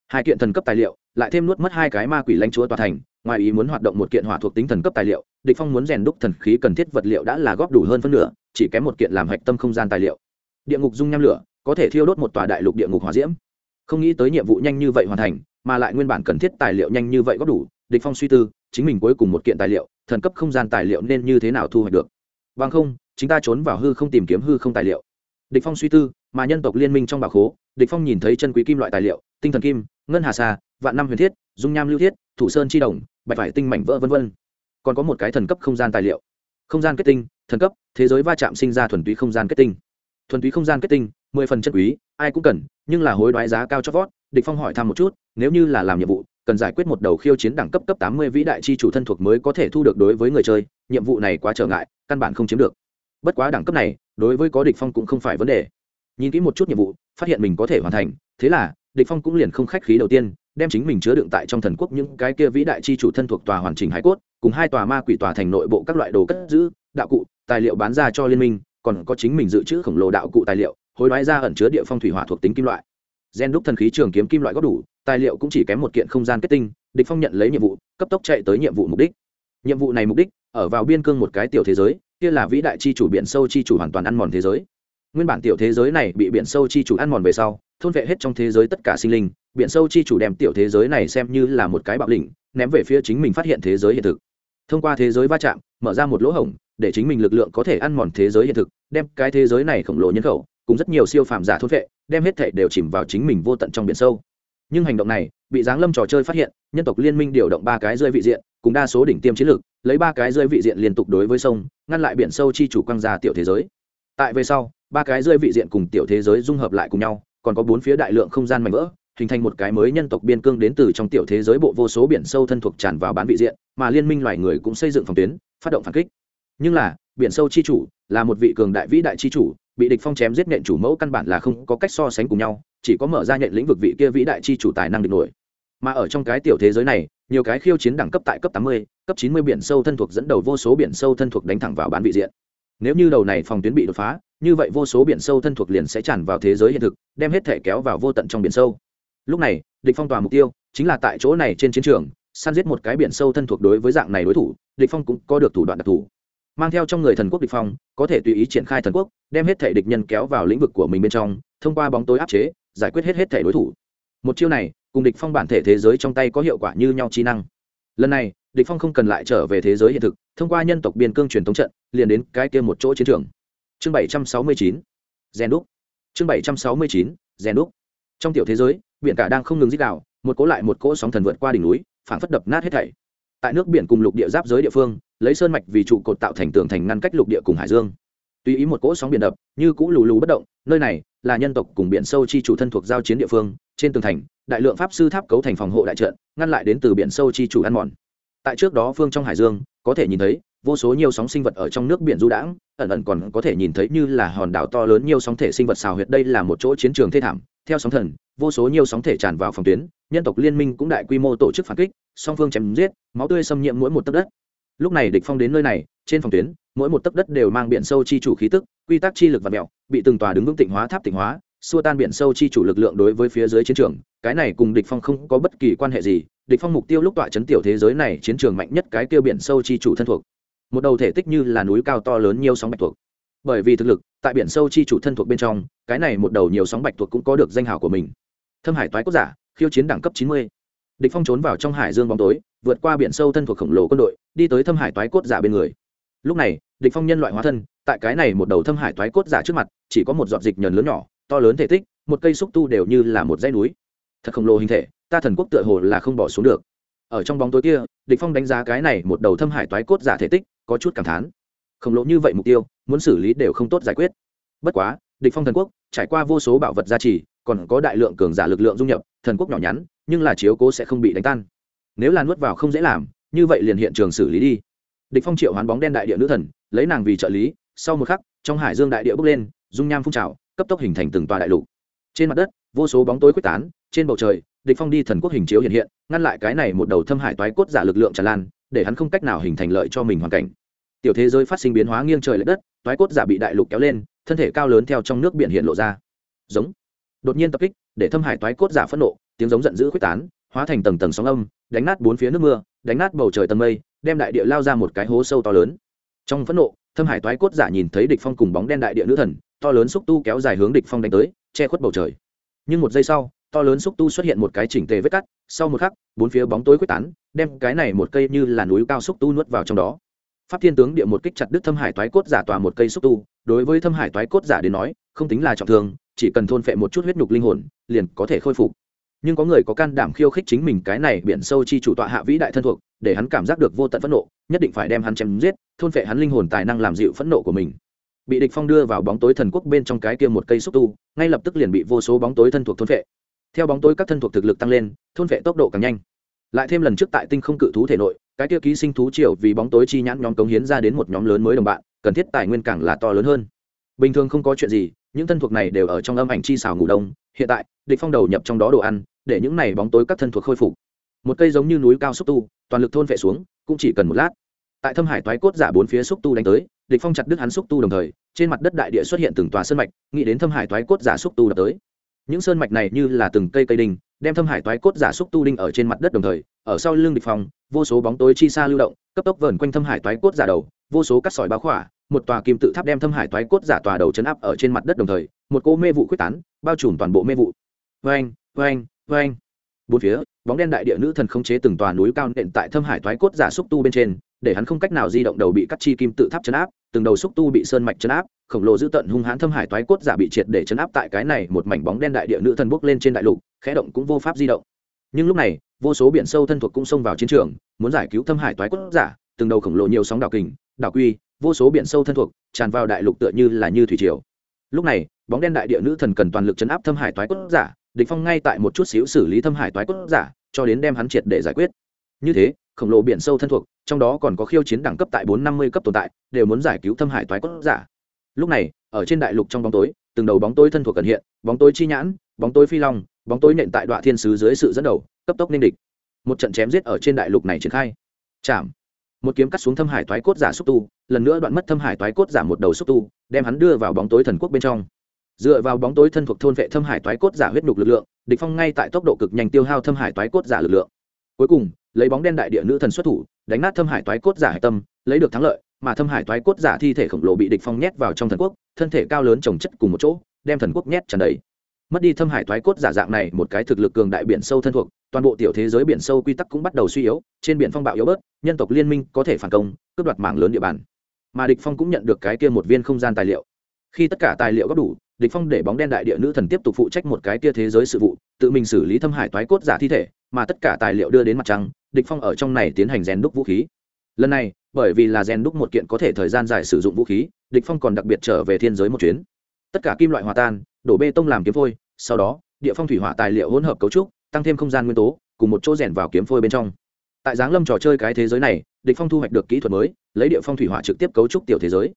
Hai kiện thần cấp tài liệu, lại thêm nuốt mất hai cái ma quỷ lãnh chúa tòa thành, ngoài ý muốn hoạt động một kiện hỏa thuộc tính thần cấp tài liệu, địch phong muốn rèn đúc thần khí cần thiết vật liệu đã là góp đủ hơn phân nửa, chỉ kém một kiện làm hạch tâm không gian tài liệu. Địa ngục dung nham lửa, có thể thiêu đốt một tòa đại lục địa ngục hỏa diễm không nghĩ tới nhiệm vụ nhanh như vậy hoàn thành, mà lại nguyên bản cần thiết tài liệu nhanh như vậy góp đủ, địch phong suy tư, chính mình cuối cùng một kiện tài liệu, thần cấp không gian tài liệu nên như thế nào thu hoạch được? Bằng không chúng ta trốn vào hư không tìm kiếm hư không tài liệu. Địch phong suy tư, mà nhân tộc liên minh trong bảo khố, địch phong nhìn thấy chân quý kim loại tài liệu, tinh thần kim, ngân hà sa vạn năm huyền thiết, dung nham lưu thiết, thủ sơn chi đồng, bạch vải tinh mảnh vỡ vân vân. Còn có một cái thần cấp không gian tài liệu. Không gian kết tinh, thần cấp, thế giới va chạm sinh ra thuần túy không gian kết tinh. Thuần túy không gian kết tinh mười phần chân quý, ai cũng cần, nhưng là hối đoái giá cao cho vót, địch phong hỏi thăm một chút, nếu như là làm nhiệm vụ, cần giải quyết một đầu khiêu chiến đẳng cấp cấp tám mươi vĩ đại chi chủ thân thuộc mới có thể thu được đối với người chơi, nhiệm vụ này quá trở ngại, căn bản không chiếm được. Bất quá đẳng cấp này, đối với có địch phong cũng không phải vấn đề. Nhìn kỹ một chút nhiệm vụ, phát hiện mình có thể hoàn thành, thế là, địch phong cũng liền không khách khí đầu tiên, đem chính mình chứa đựng tại trong thần quốc những cái kia vĩ đại chi chủ thân thuộc tòa hoàn chỉnh hải cốt, cùng hai tòa ma quỷ tòa thành nội bộ các loại đồ cất giữ, đạo cụ, tài liệu bán ra cho liên minh, còn có chính mình dự trữ khổng lồ đạo cụ tài liệu hối đoái ra ẩn chứa địa phong thủy hỏa thuộc tính kim loại. Gen đúc thần khí trường kiếm kim loại có đủ, tài liệu cũng chỉ kém một kiện không gian kết tinh, địch phong nhận lấy nhiệm vụ, cấp tốc chạy tới nhiệm vụ mục đích. Nhiệm vụ này mục đích, ở vào biên cương một cái tiểu thế giới, kia là vĩ đại chi chủ biển sâu chi chủ hoàn toàn ăn mòn thế giới. Nguyên bản tiểu thế giới này bị biển sâu chi chủ ăn mòn về sau, thôn vệ hết trong thế giới tất cả sinh linh, biển sâu chi chủ đem tiểu thế giới này xem như là một cái bạo lĩnh, ném về phía chính mình phát hiện thế giới hiện thực. Thông qua thế giới va chạm, mở ra một lỗ hổng, để chính mình lực lượng có thể ăn mòn thế giới hiện thực, đem cái thế giới này khổng lồ nhân khẩu cùng rất nhiều siêu phàm giả thôn vệ, đem hết thể đều chìm vào chính mình vô tận trong biển sâu. Nhưng hành động này, bị giáng lâm trò chơi phát hiện, nhân tộc liên minh điều động ba cái rơi vị diện, cùng đa số đỉnh tiêm chiến lược, lấy ba cái rơi vị diện liên tục đối với sông, ngăn lại biển sâu chi chủ quăng ra tiểu thế giới. Tại về sau, ba cái rơi vị diện cùng tiểu thế giới dung hợp lại cùng nhau, còn có bốn phía đại lượng không gian mạnh vỡ, hình thành một cái mới nhân tộc biên cương đến từ trong tiểu thế giới bộ vô số biển sâu thân thuộc tràn vào bán vị diện, mà liên minh loài người cũng xây dựng phòng tuyến, phát động phản kích. Nhưng là, biển sâu chi chủ là một vị cường đại vĩ đại chi chủ bị địch phong chém giết nện chủ mẫu căn bản là không có cách so sánh cùng nhau chỉ có mở ra nhện lĩnh vực vị kia vĩ đại chi chủ tài năng địch nổi. Mà ở trong cái tiểu thế giới này nhiều cái khiêu chiến đẳng cấp tại cấp 80, cấp 90 biển sâu thân thuộc dẫn đầu vô số biển sâu thân thuộc đánh thẳng vào bán vị diện. Nếu như đầu này phòng tuyến bị đột phá như vậy vô số biển sâu thân thuộc liền sẽ tràn vào thế giới hiện thực đem hết thể kéo vào vô tận trong biển sâu. Lúc này địch phong tòa mục tiêu chính là tại chỗ này trên chiến trường săn giết một cái biển sâu thân thuộc đối với dạng này đối thủ địch phong cũng có được thủ đoạn đặc thù mang theo trong người thần quốc địch phong, có thể tùy ý triển khai thần quốc, đem hết thể địch nhân kéo vào lĩnh vực của mình bên trong, thông qua bóng tối áp chế, giải quyết hết hết thể đối thủ. Một chiêu này, cùng địch phong bản thể thế giới trong tay có hiệu quả như nhau chi năng. Lần này, địch phong không cần lại trở về thế giới hiện thực, thông qua nhân tộc biên cương truyền thống trận, liền đến cái kia một chỗ chiến trường. Chương 769 gen đúc. Chương 769 gen đúc. Trong tiểu thế giới, biển cả đang không ngừng dít đảo một cỗ lại một cỗ sóng thần vượt qua đỉnh núi, phảng phất đập nát hết thảy. Tại nước biển cùng lục địa giáp giới địa phương lấy sơn mạch vì trụ cột tạo thành tường thành ngăn cách lục địa cùng hải dương. Tùy ý một cỗ sóng biển đập, như cũ lù lù bất động, nơi này là nhân tộc cùng biển sâu chi chủ thân thuộc giao chiến địa phương, trên tường thành, đại lượng pháp sư tháp cấu thành phòng hộ đại trận, ngăn lại đến từ biển sâu chi chủ ăn mòn. Tại trước đó phương trong hải dương, có thể nhìn thấy vô số nhiều sóng sinh vật ở trong nước biển du đãng, ẩn ẩn còn có thể nhìn thấy như là hòn đảo to lớn nhiều sóng thể sinh vật xào huyệt đây là một chỗ chiến trường thê thảm. Theo sóng thần, vô số nhiều sóng thể tràn vào phòng tuyến, nhân tộc liên minh cũng đại quy mô tổ chức phản kích, song phương chém giết, máu tươi xâm nhiễm mỗi một tấc đất lúc này địch phong đến nơi này, trên phòng tuyến, mỗi một tấc đất đều mang biển sâu chi chủ khí tức, quy tắc chi lực và mẹo, bị từng tòa đứng vững tịnh hóa tháp tịnh hóa, xua tan biển sâu chi chủ lực lượng đối với phía dưới chiến trường. Cái này cùng địch phong không có bất kỳ quan hệ gì. Địch phong mục tiêu lúc tọa chấn tiểu thế giới này, chiến trường mạnh nhất cái kia biển sâu chi chủ thân thuộc. Một đầu thể tích như là núi cao to lớn nhiều sóng bạch thuộc bởi vì thực lực, tại biển sâu chi chủ thân thuộc bên trong, cái này một đầu nhiều sóng bạch thuộc cũng có được danh hào của mình. Thâm hải toái quốc giả, khiêu chiến đẳng cấp chín mươi địch phong trốn vào trong hải dương bóng tối, vượt qua biển sâu thân thuộc khổng lồ quân đội, đi tới thâm hải toái cốt giả bên người. Lúc này, địch phong nhân loại hóa thân, tại cái này một đầu thâm hải toái cốt giả trước mặt, chỉ có một giọt dịch nhờn lớn nhỏ, to lớn thể tích, một cây xúc tu đều như là một dãy núi. Thật khổng lồ hình thể, ta thần quốc tựa hồ là không bỏ xuống được. Ở trong bóng tối kia, địch phong đánh giá cái này một đầu thâm hải toái cốt giả thể tích, có chút cảm thán. Khổng lồ như vậy mục tiêu, muốn xử lý đều không tốt giải quyết. Bất quá, địch phong thần quốc, trải qua vô số bảo vật gia trì, còn có đại lượng cường giả lực lượng dung nhập, thần quốc nhỏ nhắn nhưng là chiếu cố sẽ không bị đánh tan. Nếu là nuốt vào không dễ làm, như vậy liền hiện trường xử lý đi. Địch phong triệu hoán bóng đen đại địa nữ thần, lấy nàng vì trợ lý, sau một khắc, trong hải dương đại địa bốc lên, dung nham phun trào, cấp tốc hình thành từng tòa đại lục. Trên mặt đất, vô số bóng tối quyết tán, trên bầu trời, địch phong đi thần quốc hình chiếu hiện hiện, ngăn lại cái này một đầu thâm hải toái cốt giả lực lượng tràn lan, để hắn không cách nào hình thành lợi cho mình hoàn cảnh. Tiểu thế giới phát sinh biến hóa nghiêng trời lệch đất, toái cốt giả bị đại lục kéo lên, thân thể cao lớn theo trong nước biển hiện lộ ra. Giống. Đột nhiên tập kích, để thâm hải toái cốt giả phẫn nộ tiếng giống giận dữ quyết tán, hóa thành tầng tầng sóng âm, đánh nát bốn phía nước mưa, đánh nát bầu trời tầng mây, đem đại địa lao ra một cái hố sâu to lớn. Trong phẫn nộ, thâm hải toái cốt giả nhìn thấy địch phong cùng bóng đen đại địa nữ thần, to lớn xúc tu kéo dài hướng địch phong đánh tới, che khuất bầu trời. Nhưng một giây sau, to lớn xúc tu xuất hiện một cái chỉnh tề vết cắt, sau một khắc, bốn phía bóng tối quyết tán, đem cái này một cây như là núi cao xúc tu nuốt vào trong đó. Pháp thiên tướng địa một kích chặt đứt thâm hải toái cốt giả tòa một cây xúc tu, đối với thâm hải toái cốt giả đến nói, không tính là trọng thương, chỉ cần thôn phệ một chút huyết nhục linh hồn, liền có thể khôi phục nhưng có người có can đảm khiêu khích chính mình cái này biển sâu chi chủ tọa hạ vĩ đại thân thuộc, để hắn cảm giác được vô tận phẫn nộ, nhất định phải đem hắn chém giết, thôn phệ hắn linh hồn tài năng làm dịu phẫn nộ của mình. Bị địch phong đưa vào bóng tối thần quốc bên trong cái kia một cây xúc tu, ngay lập tức liền bị vô số bóng tối thân thuộc thôn phệ. Theo bóng tối các thân thuộc thực lực tăng lên, thôn phệ tốc độ càng nhanh. Lại thêm lần trước tại tinh không cự thú thể nội, cái kia ký sinh thú triều vì bóng tối chi nhãn nhóm cống hiến ra đến một nhóm lớn mới đồng bạn, cần thiết tài nguyên càng là to lớn hơn. Bình thường không có chuyện gì, những thân thuộc này đều ở trong âm ảnh chi xào ngủ đông, hiện tại, địch phong đầu nhập trong đó đồ ăn để những này bóng tối các thân thuộc khôi phục. Một cây giống như núi cao xúc tu, toàn lực thôn vệ xuống, cũng chỉ cần một lát. Tại thâm hải toái cốt giả bốn phía xúc tu đánh tới, địch phong chặt đứt hắn xúc tu đồng thời, trên mặt đất đại địa xuất hiện từng tòa sơn mạch, nghĩ đến thâm hải toái cốt giả xúc tu đập tới. Những sơn mạch này như là từng cây cây đinh, đem thâm hải toái cốt giả xúc tu đinh ở trên mặt đất đồng thời, ở sau lưng địch phong, vô số bóng tối chi xa lưu động, cấp tốc vờn quanh thâm hải toái cốt giả đầu, vô số cắt sỏi bao khỏa, một tòa kim tự tháp đem thâm hải toái cốt giả tòa đầu chấn áp ở trên mặt đất đồng thời, một cô mê vụ quyết tán, bao trùm toàn bộ mê vụ. Vang vang vang bốn phía, bóng đen đại địa nữ thần khống chế từng tòa núi cao nện tại thâm hải toái cốt giả xúc tu bên trên, để hắn không cách nào di động đầu bị cắt chi kim tự tháp chấn áp, từng đầu xúc tu bị sơn mạch chấn áp, khổng lồ dữ tận hung hãn thâm hải toái cốt giả bị triệt để chấn áp tại cái này một mảnh bóng đen đại địa nữ thần bốc lên trên đại lục, khẽ động cũng vô pháp di động. Nhưng lúc này, vô số biển sâu thân thuộc cũng xông vào chiến trường, muốn giải cứu thâm hải toái cốt giả, từng đầu khổng lồ nhiều sóng đảo kình, đảo quy, vô số biển sâu thân thuộc, tràn vào đại lục tựa như là như thủy triều. Lúc này, bóng đen đại địa nữ thần cần toàn lực chấn áp thâm hải toái cốt giả địch phong ngay tại một chút xíu xử lý thâm hải toái cốt giả, cho đến đem hắn triệt để giải quyết. Như thế, khổng lồ biển sâu thân thuộc, trong đó còn có khiêu chiến đẳng cấp tại bốn năm mươi cấp tồn tại, đều muốn giải cứu thâm hải toái cốt giả. Lúc này, ở trên đại lục trong bóng tối, từng đầu bóng tối thân thuộc cần hiện, bóng tối chi nhãn, bóng tối phi long, bóng tối nện tại đoạn thiên sứ dưới sự dẫn đầu, cấp tốc nên địch. Một trận chém giết ở trên đại lục này triển khai. Chạm. Một kiếm cắt xuống thâm hải toái cốt giả xúc tu, lần nữa đoạn mất thâm hải toái cốt giả một đầu xúc tu, đem hắn đưa vào bóng tối thần quốc bên trong dựa vào bóng tối thân thuộc thôn vệ thâm hải toái cốt giả huyết nhục lực lượng, địch phong ngay tại tốc độ cực nhanh tiêu hao thâm hải toái cốt giả lực lượng. Cuối cùng, lấy bóng đen đại địa nữ thần xuất thủ, đánh nát thâm hải toái cốt giả hải tâm, lấy được thắng lợi, mà thâm hải toái cốt giả thi thể khổng lồ bị địch phong nhét vào trong thần quốc, thân thể cao lớn chồng chất cùng một chỗ, đem thần quốc nhét tràn đầy. Mất đi thâm hải toái cốt giả dạng này, một cái thực lực cường đại biển sâu thân thuộc, toàn bộ tiểu thế giới biển sâu quy tắc cũng bắt đầu suy yếu, trên biển phong bạo yếu bớt, nhân tộc liên minh có thể phản công, cướp đoạt mảng lớn địa bàn. Mà địch phong cũng nhận được cái kia một viên không gian tài liệu. Khi tất cả tài liệu góp đủ địch phong để bóng đen đại địa nữ thần tiếp tục phụ trách một cái kia thế giới sự vụ, tự mình xử lý thâm hải toái cốt giả thi thể, mà tất cả tài liệu đưa đến mặt trăng, địch phong ở trong này tiến hành rèn đúc vũ khí. Lần này, bởi vì là rèn đúc một kiện có thể thời gian dài sử dụng vũ khí, địch phong còn đặc biệt trở về thiên giới một chuyến. Tất cả kim loại hòa tan, đổ bê tông làm kiếm phôi, sau đó, địa phong thủy hỏa tài liệu hỗn hợp cấu trúc, tăng thêm không gian nguyên tố, cùng một chỗ rèn vào kiếm phôi bên trong. Tại giáng lâm trò chơi cái thế giới này, địch phong thu hoạch được kỹ thuật mới, lấy địa phong thủy hỏa trực tiếp cấu trúc tiểu thế giới.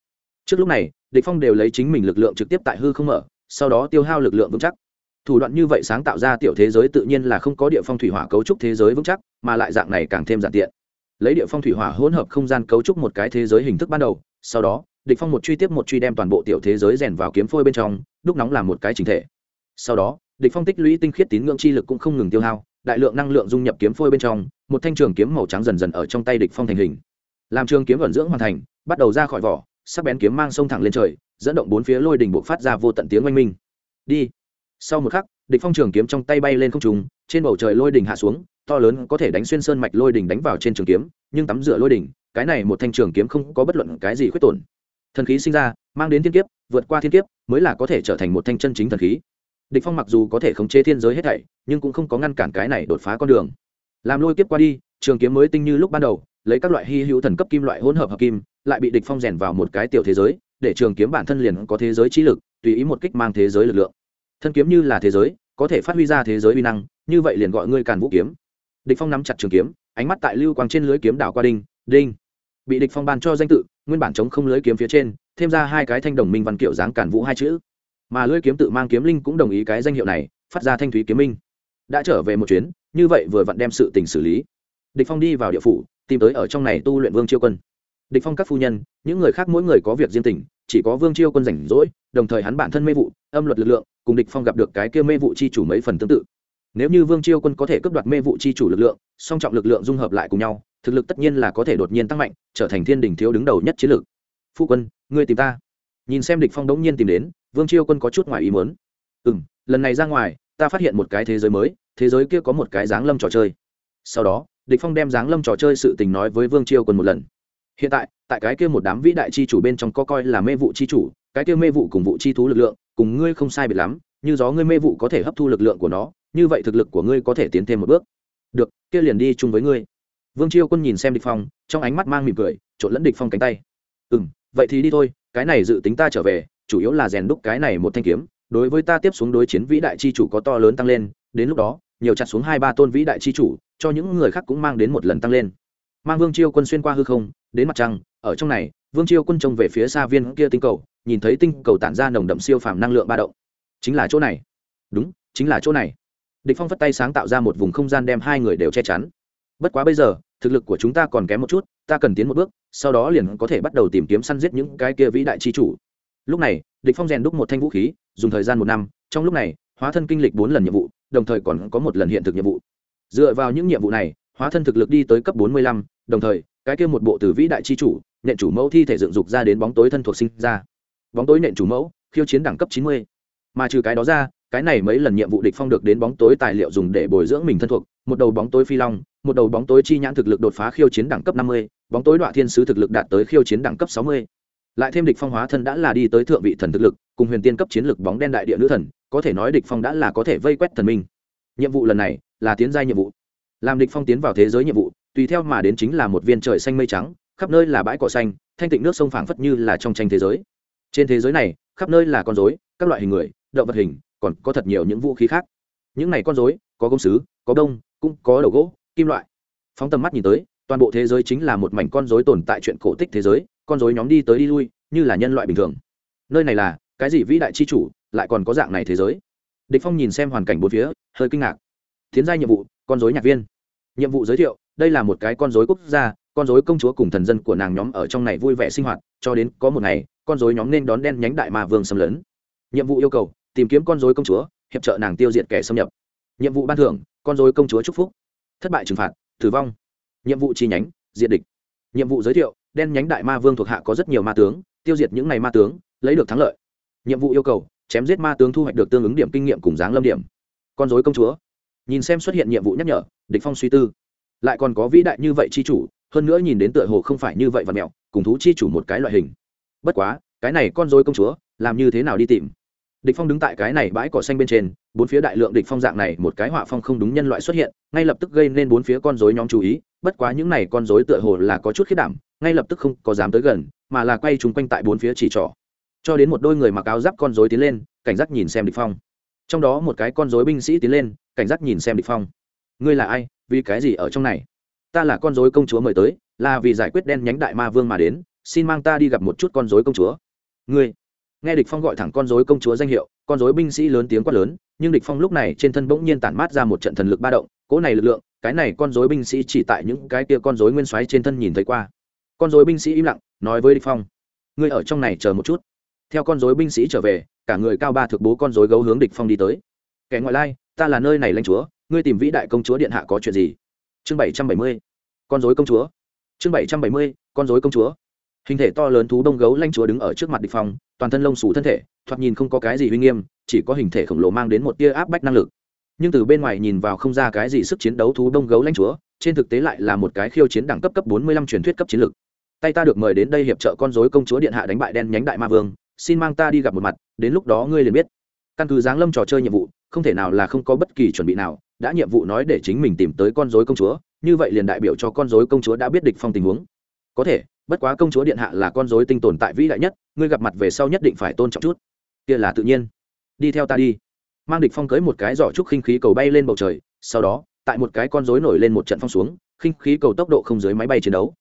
Trước lúc này địch phong đều lấy chính mình lực lượng trực tiếp tại hư không mở, sau đó tiêu hao lực lượng vững chắc. Thủ đoạn như vậy sáng tạo ra tiểu thế giới tự nhiên là không có địa phong thủy hỏa cấu trúc thế giới vững chắc, mà lại dạng này càng thêm giản tiện. Lấy địa phong thủy hỏa hỗn hợp không gian cấu trúc một cái thế giới hình thức ban đầu, sau đó, địch phong một truy tiếp một truy đem toàn bộ tiểu thế giới rèn vào kiếm phôi bên trong, đúc nóng làm một cái chỉnh thể. Sau đó, địch phong tích lũy tinh khiết tín ngưỡng chi lực cũng không ngừng tiêu hao, đại lượng năng lượng dung nhập kiếm phôi bên trong, một thanh trường kiếm màu trắng dần dần ở trong tay địch phong thành hình. Làm trường kiếm vận dưỡng hoàn thành, bắt đầu ra khỏi vỏ sắc bén kiếm mang sông thẳng lên trời, dẫn động bốn phía lôi đỉnh buộc phát ra vô tận tiếng oanh minh. Đi. Sau một khắc, địch phong trường kiếm trong tay bay lên không trung, trên bầu trời lôi đỉnh hạ xuống, to lớn có thể đánh xuyên sơn mạch lôi đỉnh đánh vào trên trường kiếm, nhưng tắm rửa lôi đỉnh, cái này một thanh trường kiếm không có bất luận cái gì khuyết tổn. Thần khí sinh ra, mang đến thiên kiếp, vượt qua thiên kiếp, mới là có thể trở thành một thanh chân chính thần khí. Địch phong mặc dù có thể khống chế thiên giới hết thảy, nhưng cũng không có ngăn cản cái này đột phá con đường. Làm lôi kiếp qua đi, trường kiếm mới tinh như lúc ban đầu, lấy các loại hy hữu thần cấp kim loại hỗn hợp hợp kim lại bị địch phong rèn vào một cái tiểu thế giới, để trường kiếm bản thân liền có thế giới trí lực, tùy ý một kích mang thế giới lực lượng. Thân kiếm như là thế giới, có thể phát huy ra thế giới uy năng, như vậy liền gọi ngươi càn vũ kiếm. Địch phong nắm chặt trường kiếm, ánh mắt tại lưu quang trên lưới kiếm đảo qua đinh đinh. Bị địch phong ban cho danh tự, nguyên bản chống không lưới kiếm phía trên, thêm ra hai cái thanh đồng minh văn kiểu dáng càn vũ hai chữ. Mà lưới kiếm tự mang kiếm linh cũng đồng ý cái danh hiệu này, phát ra thanh thúy kiếm minh. Đã trở về một chuyến, như vậy vừa vặn đem sự tình xử lý. Địch phong đi vào địa phủ, tìm tới ở trong này tu luyện vương chiêu quân địch phong các phu nhân, những người khác mỗi người có việc riêng tình, chỉ có vương chiêu quân rảnh rỗi, đồng thời hắn bản thân mê vụ, âm luật lực lượng, cùng địch phong gặp được cái kia mê vụ chi chủ mấy phần tương tự. Nếu như vương chiêu quân có thể cướp đoạt mê vụ chi chủ lực lượng, song trọng lực lượng dung hợp lại cùng nhau, thực lực tất nhiên là có thể đột nhiên tăng mạnh, trở thành thiên đình thiếu đứng đầu nhất chiến lược. Phu quân, ngươi tìm ta. Nhìn xem địch phong đống nhiên tìm đến, vương chiêu quân có chút ngoài ý muốn. Ừm, lần này ra ngoài, ta phát hiện một cái thế giới mới, thế giới kia có một cái dáng lâm trò chơi. Sau đó, địch phong đem dáng lâm trò chơi sự tình nói với vương chiêu quân một lần hiện tại tại cái kia một đám vĩ đại chi chủ bên trong có coi là mê vụ chi chủ, cái kia mê vụ cùng vụ chi thú lực lượng, cùng ngươi không sai biệt lắm, như gió ngươi mê vụ có thể hấp thu lực lượng của nó, như vậy thực lực của ngươi có thể tiến thêm một bước. Được, kia liền đi chung với ngươi. Vương chiêu quân nhìn xem địch phong, trong ánh mắt mang mỉm cười, trộn lẫn địch phong cánh tay. Ừm, vậy thì đi thôi, cái này dự tính ta trở về, chủ yếu là rèn đúc cái này một thanh kiếm, đối với ta tiếp xuống đối chiến vĩ đại chi chủ có to lớn tăng lên, đến lúc đó, nhiều chặt xuống hai ba tôn vĩ đại chi chủ, cho những người khác cũng mang đến một lần tăng lên mang vương chiêu quân xuyên qua hư không, đến mặt trăng, ở trong này, vương chiêu quân trông về phía xa viên kia tinh cầu, nhìn thấy tinh cầu tản ra nồng đậm siêu phàm năng lượng ba động. Chính là chỗ này. Đúng, chính là chỗ này. Địch phong phất tay sáng tạo ra một vùng không gian đem hai người đều che chắn. Bất quá bây giờ, thực lực của chúng ta còn kém một chút, ta cần tiến một bước, sau đó liền có thể bắt đầu tìm kiếm săn giết những cái kia vĩ đại chi chủ. Lúc này, địch phong rèn đúc một thanh vũ khí, dùng thời gian một năm, trong lúc này, hóa thân kinh lịch bốn lần nhiệm vụ, đồng thời còn có một lần hiện thực nhiệm vụ. Dựa vào những nhiệm vụ này, hóa thân thực lực đi tới cấp bốn mươi lăm đồng thời, cái kia một bộ từ vĩ đại chi chủ, nện chủ mẫu thi thể dựng dục ra đến bóng tối thân thuộc sinh ra. Bóng tối nện chủ mẫu, khiêu chiến đẳng cấp chín mươi. Mà trừ cái đó ra, cái này mấy lần nhiệm vụ địch phong được đến bóng tối tài liệu dùng để bồi dưỡng mình thân thuộc, một đầu bóng tối phi long, một đầu bóng tối chi nhãn thực lực đột phá khiêu chiến đẳng cấp năm mươi, bóng tối đoạn thiên sứ thực lực đạt tới khiêu chiến đẳng cấp sáu mươi. Lại thêm địch phong hóa thân đã là đi tới thượng vị thần thực lực, cùng huyền tiên cấp chiến lực bóng đen đại địa nữ thần, có thể nói địch phong đã là có thể vây quét thần minh. Nhiệm vụ lần này là tiến giai nhiệm vụ. Làm địch phong tiến vào thế giới nhiệm vụ tùy theo mà đến chính là một viên trời xanh mây trắng, khắp nơi là bãi cỏ xanh, thanh tịnh nước sông phảng phất như là trong tranh thế giới. Trên thế giới này, khắp nơi là con rối, các loại hình người, động vật hình, còn có thật nhiều những vũ khí khác. Những này con rối, có công sứ, có đông cũng có đầu gỗ, kim loại. Phóng tầm mắt nhìn tới, toàn bộ thế giới chính là một mảnh con rối tồn tại chuyện cổ tích thế giới, con rối nhóm đi tới đi lui, như là nhân loại bình thường. Nơi này là, cái gì vĩ đại chi chủ, lại còn có dạng này thế giới? Địch phong nhìn xem hoàn cảnh bốn phía, hơi kinh ngạc. Tiến giai nhiệm vụ, con rối nhạc viên nhiệm vụ giới thiệu, đây là một cái con rối quốc gia, con rối công chúa cùng thần dân của nàng nhóm ở trong này vui vẻ sinh hoạt, cho đến có một ngày, con rối nhóm nên đón đen nhánh đại ma vương xâm lấn. Nhiệm vụ yêu cầu, tìm kiếm con rối công chúa, hiệp trợ nàng tiêu diệt kẻ xâm nhập. Nhiệm vụ ban thưởng, con rối công chúa chúc phúc. Thất bại trừng phạt, tử vong. Nhiệm vụ chi nhánh, diệt địch. Nhiệm vụ giới thiệu, đen nhánh đại ma vương thuộc hạ có rất nhiều ma tướng, tiêu diệt những ngày ma tướng, lấy được thắng lợi. Nhiệm vụ yêu cầu, chém giết ma tướng thu hoạch được tương ứng điểm kinh nghiệm cùng dáng lâm điểm. Con dối công chúa nhìn xem xuất hiện nhiệm vụ nhắc nhở, địch phong suy tư. Lại còn có vĩ đại như vậy chi chủ, hơn nữa nhìn đến tựa hồ không phải như vậy và mẹo, cùng thú chi chủ một cái loại hình. Bất quá, cái này con dối công chúa, làm như thế nào đi tìm? Địch phong đứng tại cái này bãi cỏ xanh bên trên, bốn phía đại lượng địch phong dạng này, một cái họa phong không đúng nhân loại xuất hiện, ngay lập tức gây nên bốn phía con rối nhóm chú ý, bất quá những này con rối tựa hồ là có chút khiết đảm, ngay lập tức không có dám tới gần, mà là quay chúng quanh tại bốn phía chỉ trỏ. Cho đến một đôi người mặc áo giáp con rối tiến lên, cảnh giác nhìn xem địch phong. Trong đó một cái con rối binh sĩ tiến lên cảnh giác nhìn xem địch phong. Ngươi là ai? Vì cái gì ở trong này? Ta là con rối công chúa mời tới, là vì giải quyết đen nhánh đại ma vương mà đến, xin mang ta đi gặp một chút con rối công chúa. Ngươi. Nghe địch phong gọi thẳng con rối công chúa danh hiệu, con rối binh sĩ lớn tiếng quát lớn, nhưng địch phong lúc này trên thân bỗng nhiên tản mát ra một trận thần lực ba động cỗ này lực lượng, cái này con rối binh sĩ chỉ tại những cái kia con rối nguyên xoáy trên thân nhìn thấy qua. Con rối binh sĩ im lặng, nói với địch phong, ngươi ở trong này chờ một chút. Theo con rối binh sĩ trở về, cả người cao ba thực bố con rối gấu hướng địch phong đi tới. Kẻ ngoại lai ta là nơi này lãnh chúa ngươi tìm vĩ đại công chúa điện hạ có chuyện gì? Chương bảy trăm bảy mươi con rối công chúa. Chương bảy trăm bảy mươi con dối công chúa. Hình thể to lớn thú đông gấu lãnh chúa đứng ở trước mặt địch phòng, toàn thân lông xù thân thể thoạt nhìn không có cái gì uy nghiêm chỉ có hình thể khổng lồ mang đến một tia áp bách năng lực. Nhưng từ bên ngoài nhìn vào không ra cái gì sức chiến đấu thú đông gấu lãnh chúa trên thực tế lại là một cái khiêu chiến đẳng cấp cấp 45 truyền thuyết cấp chiến lực tay ta được mời đến đây hiệp trợ con rối công chúa điện hạ đánh bại đen nhánh đại ma vương xin mang ta đi gặp một mặt đến lúc đó ngươi liền biết. Căn cứ giáng lâm trò chơi nhiệm vụ không thể nào là không có bất kỳ chuẩn bị nào, đã nhiệm vụ nói để chính mình tìm tới con rối công chúa, như vậy liền đại biểu cho con rối công chúa đã biết địch phong tình huống. Có thể, bất quá công chúa điện hạ là con rối tinh tồn tại vĩ đại nhất, ngươi gặp mặt về sau nhất định phải tôn trọng chút. Kia là tự nhiên. Đi theo ta đi. Mang địch phong cưới một cái giỏ trúc khinh khí cầu bay lên bầu trời, sau đó, tại một cái con rối nổi lên một trận phong xuống, khinh khí cầu tốc độ không dưới máy bay chiến đấu.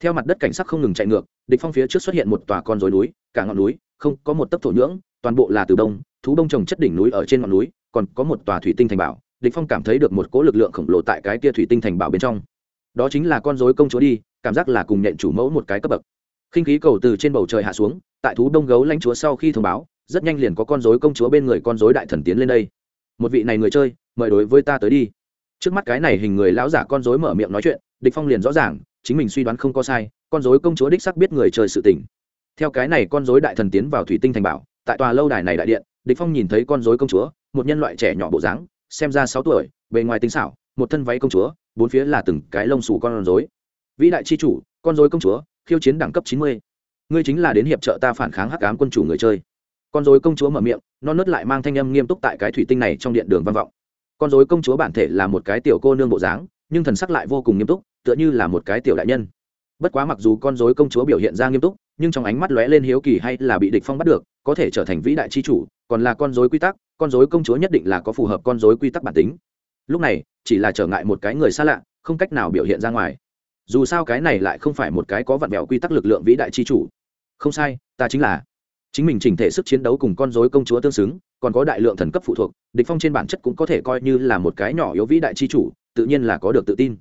Theo mặt đất cảnh sắc không ngừng chạy ngược, địch phong phía trước xuất hiện một tòa con rối núi, cả ngọn núi, không có một tấc thổ nhưỡng, toàn bộ là từ đông, thú đông trồng chất đỉnh núi ở trên ngọn núi còn có một tòa thủy tinh thành bảo, địch phong cảm thấy được một cỗ lực lượng khổng lồ tại cái kia thủy tinh thành bảo bên trong. Đó chính là con rối công chúa đi, cảm giác là cùng nhận chủ mẫu một cái cấp bậc. Khinh khí cầu từ trên bầu trời hạ xuống, tại thú đông gấu lãnh chúa sau khi thông báo, rất nhanh liền có con rối công chúa bên người con rối đại thần tiến lên đây. Một vị này người chơi, mời đối với ta tới đi. Trước mắt cái này hình người lão giả con rối mở miệng nói chuyện, địch phong liền rõ ràng, chính mình suy đoán không có sai, con rối công chúa đích xác biết người chơi sự tình. Theo cái này con rối đại thần tiến vào thủy tinh thành bảo, tại tòa lâu đài này đại điện địch phong nhìn thấy con rối công chúa, một nhân loại trẻ nhỏ bộ dáng, xem ra sáu tuổi, bề ngoài tinh xảo, một thân váy công chúa, bốn phía là từng cái lông xù con rối. Vĩ đại chi chủ, con rối công chúa, khiêu chiến đẳng cấp chín mươi. Ngươi chính là đến hiệp trợ ta phản kháng hắc ám quân chủ người chơi. Con rối công chúa mở miệng non nớt lại mang thanh âm nghiêm túc tại cái thủy tinh này trong điện đường văn vọng. Con rối công chúa bản thể là một cái tiểu cô nương bộ dáng, nhưng thần sắc lại vô cùng nghiêm túc, tựa như là một cái tiểu đại nhân. Bất quá mặc dù con rối công chúa biểu hiện ra nghiêm túc, nhưng trong ánh mắt lóe lên hiếu kỳ hay là bị địch phong bắt được, có thể trở thành vĩ đại chi chủ còn là con rối quy tắc, con rối công chúa nhất định là có phù hợp con rối quy tắc bản tính. Lúc này, chỉ là trở ngại một cái người xa lạ, không cách nào biểu hiện ra ngoài. Dù sao cái này lại không phải một cái có vặn vẹo quy tắc lực lượng vĩ đại chi chủ. Không sai, ta chính là. Chính mình chỉnh thể sức chiến đấu cùng con rối công chúa tương xứng, còn có đại lượng thần cấp phụ thuộc, địch phong trên bản chất cũng có thể coi như là một cái nhỏ yếu vĩ đại chi chủ, tự nhiên là có được tự tin.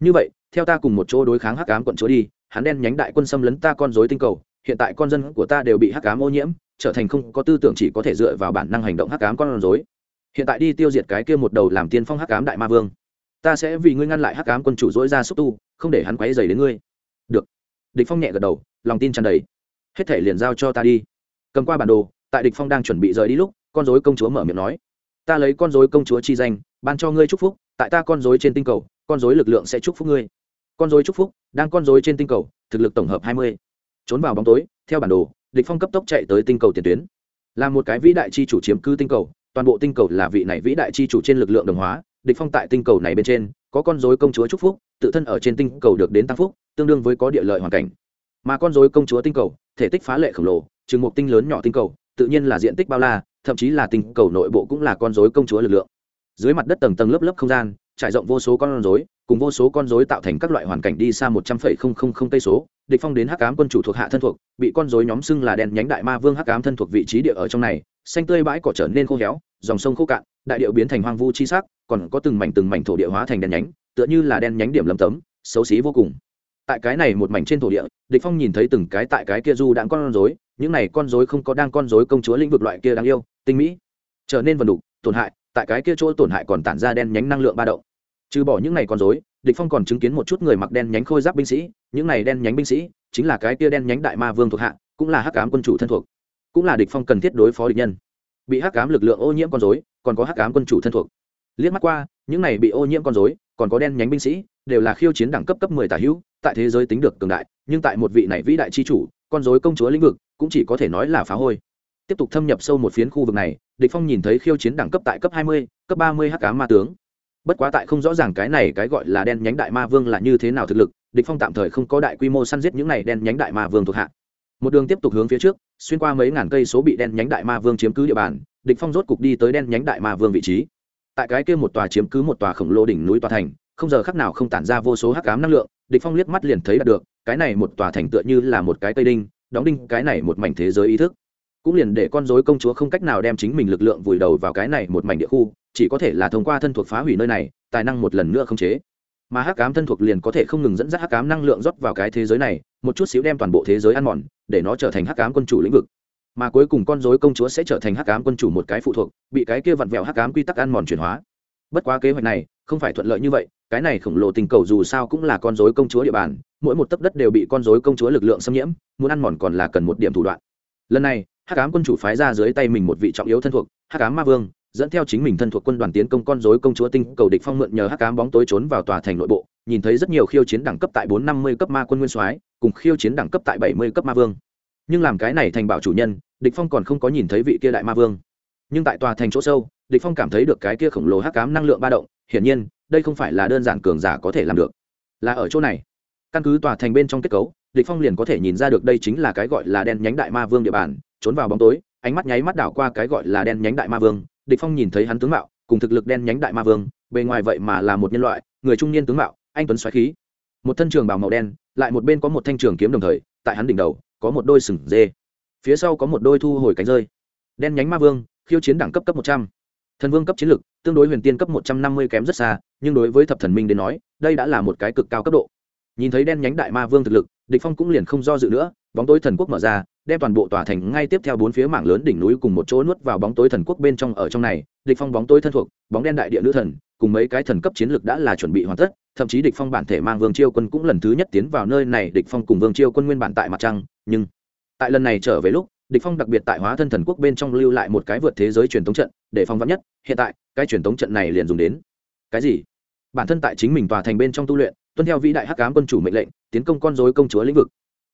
Như vậy, theo ta cùng một chỗ đối kháng hắc ám quận chúa đi, hắn đen nhánh đại quân xâm lấn ta con rối tinh cầu, hiện tại con dân của ta đều bị hắc ám ô nhiễm trở thành không có tư tưởng chỉ có thể dựa vào bản năng hành động hắc ám con rối. Hiện tại đi tiêu diệt cái kia một đầu làm tiên phong hắc ám đại ma vương, ta sẽ vì ngươi ngăn lại hắc ám quân chủ dỗi ra xúc tu, không để hắn quấy dày đến ngươi. Được. Địch phong nhẹ gật đầu, lòng tin tràn đầy. Hết thể liền giao cho ta đi. Cầm qua bản đồ, tại địch phong đang chuẩn bị rời đi lúc, con rối công chúa mở miệng nói, ta lấy con rối công chúa chi danh, ban cho ngươi chúc phúc, tại ta con rối trên tinh cầu, con rối lực lượng sẽ chúc phúc ngươi. Con rối chúc phúc, đang con rối trên tinh cầu, thực lực tổng hợp hai mươi. Trốn vào bóng tối, theo bản đồ địch phong cấp tốc chạy tới tinh cầu tiền tuyến. Là một cái vĩ đại chi chủ chiếm cứ tinh cầu, toàn bộ tinh cầu là vị này vĩ đại chi chủ trên lực lượng đồng hóa, địch phong tại tinh cầu này bên trên, có con rối công chúa chúc phúc, tự thân ở trên tinh cầu được đến tăng phúc, tương đương với có địa lợi hoàn cảnh. Mà con rối công chúa tinh cầu, thể tích phá lệ khổng lồ chừng một tinh lớn nhỏ tinh cầu, tự nhiên là diện tích bao la, thậm chí là tinh cầu nội bộ cũng là con rối công chúa lực lượng. Dưới mặt đất tầng tầng lớp lớp không gian, trải rộng vô số con rối, cùng vô số con rối tạo thành các loại hoàn cảnh đi xa một trăm phẩy không không không cây số địch phong đến hắc ám quân chủ thuộc hạ thân thuộc, bị con rối nhóm xưng là đèn nhánh đại ma vương hắc ám thân thuộc vị trí địa ở trong này, xanh tươi bãi cỏ trở nên khô héo, dòng sông khô cạn, đại điệu biến thành hoang vu chi sắc, còn có từng mảnh từng mảnh thổ địa hóa thành đen nhánh, tựa như là đen nhánh điểm lấm tấm, xấu xí vô cùng. Tại cái này một mảnh trên thổ địa, địch phong nhìn thấy từng cái tại cái kia du đãng con rối, những này con rối không có đang con rối công chúa lĩnh vực loại kia đáng yêu, tinh mỹ, trở nên vần đục, tổn hại, tại cái kia chỗ tổn hại còn tản ra đen nhánh năng lượng ba động. Trừ bỏ những này con rối địch phong còn chứng kiến một chút người mặc đen nhánh khôi giáp binh sĩ những này đen nhánh binh sĩ chính là cái kia đen nhánh đại ma vương thuộc hạ cũng là hắc ám quân chủ thân thuộc. Cũng là địch phong cần thiết đối phó địch nhân. Bị hắc ám lực lượng ô nhiễm con rối còn có hắc ám quân chủ thân thuộc. Liếc mắt qua những này bị ô nhiễm con rối còn có đen nhánh binh sĩ đều là khiêu chiến đẳng cấp cấp 10 tả hữu tại thế giới tính được cường đại nhưng tại một vị này vĩ đại chi chủ con rối công chúa lĩnh vực cũng chỉ có thể nói là phá hôi. Tiếp tục thâm nhập sâu một phiến khu vực này địch phong nhìn thấy khiêu chiến đẳng cấp tại cấp 20, cấp 30 hắc ám ma tướng bất quá tại không rõ ràng cái này cái gọi là đen nhánh đại ma vương là như thế nào thực lực, địch phong tạm thời không có đại quy mô săn giết những này đen nhánh đại ma vương thuộc hạ. Một đường tiếp tục hướng phía trước, xuyên qua mấy ngàn cây số bị đen nhánh đại ma vương chiếm cứ địa bàn, địch phong rốt cục đi tới đen nhánh đại ma vương vị trí. Tại cái kia một tòa chiếm cứ một tòa khổng lồ đỉnh núi tòa thành, không giờ khắc nào không tản ra vô số hắc ám năng lượng, địch phong liếc mắt liền thấy được, cái này một tòa thành tựa như là một cái cây đinh, đóng đinh cái này một mảnh thế giới ý thức cũng liền để con rối công chúa không cách nào đem chính mình lực lượng vùi đầu vào cái này một mảnh địa khu, chỉ có thể là thông qua thân thuộc phá hủy nơi này, tài năng một lần nữa không chế. Mà hắc cám thân thuộc liền có thể không ngừng dẫn dắt hắc cám năng lượng rót vào cái thế giới này, một chút xíu đem toàn bộ thế giới ăn mòn, để nó trở thành hắc cám quân chủ lĩnh vực. Mà cuối cùng con rối công chúa sẽ trở thành hắc cám quân chủ một cái phụ thuộc, bị cái kia vặn vẹo hắc cám quy tắc ăn mòn chuyển hóa. Bất quá kế hoạch này, không phải thuận lợi như vậy, cái này khổng lồ tình cầu dù sao cũng là con rối công chúa địa bàn, mỗi một tấc đất đều bị con rối công chúa lực lượng xâm nhiễm, muốn ăn mòn còn là cần một điểm thủ đoạn. Lần này hắc ám quân chủ phái ra dưới tay mình một vị trọng yếu thân thuộc, hắc ám ma vương, dẫn theo chính mình thân thuộc quân đoàn tiến công con rối công chúa tinh cầu địch phong mượn nhờ hắc ám bóng tối trốn vào tòa thành nội bộ, nhìn thấy rất nhiều khiêu chiến đẳng cấp tại bốn năm mươi cấp ma quân nguyên soái, cùng khiêu chiến đẳng cấp tại bảy mươi cấp ma vương. Nhưng làm cái này thành bảo chủ nhân, địch phong còn không có nhìn thấy vị kia đại ma vương. Nhưng tại tòa thành chỗ sâu, địch phong cảm thấy được cái kia khổng lồ hắc ám năng lượng ba động, hiển nhiên, đây không phải là đơn giản cường giả có thể làm được. Là ở chỗ này. Căn cứ tòa thành bên trong kết cấu, địch phong liền có thể nhìn ra được đây chính là cái gọi là đen nhánh đại ma vương địa bàn trốn vào bóng tối, ánh mắt nháy mắt đảo qua cái gọi là đen nhánh đại ma vương, địch phong nhìn thấy hắn tướng mạo, cùng thực lực đen nhánh đại ma vương, bề ngoài vậy mà là một nhân loại, người trung niên tướng mạo, anh tuấn xoáy khí. Một thân trường bào màu đen, lại một bên có một thanh trường kiếm đồng thời, tại hắn đỉnh đầu, có một đôi sừng dê. Phía sau có một đôi thu hồi cánh rơi. Đen nhánh ma vương, khiêu chiến đẳng cấp cấp một trăm. Thần vương cấp chiến lực, tương đối huyền tiên cấp một trăm năm mươi kém rất xa, nhưng đối với thập thần minh đến nói, đây đã là một cái cực cao cấp độ. Nhìn thấy đen nhánh đại ma vương thực lực địch phong cũng liền không do dự nữa, bóng tối thần quốc mở ra, đem toàn bộ tòa thành ngay tiếp theo bốn phía mảng lớn đỉnh núi cùng một chỗ nuốt vào bóng tối thần quốc bên trong ở trong này. Địch phong bóng tối thân thuộc, bóng đen đại địa nữ thần, cùng mấy cái thần cấp chiến lực đã là chuẩn bị hoàn tất, thậm chí địch phong bản thể mang vương chiêu quân cũng lần thứ nhất tiến vào nơi này. Địch phong cùng vương chiêu quân nguyên bản tại mặt trăng, nhưng tại lần này trở về lúc, địch phong đặc biệt tại hóa thân thần quốc bên trong lưu lại một cái vượt thế giới truyền thống trận, để phong vắn nhất, hiện tại, cái truyền thống trận này liền dùng đến. Cái gì? Bản thân tại chính mình tòa thành bên trong tu luyện tuân theo vĩ đại hắc ám quân chủ mệnh lệnh, tiến công con rối công chúa lĩnh vực.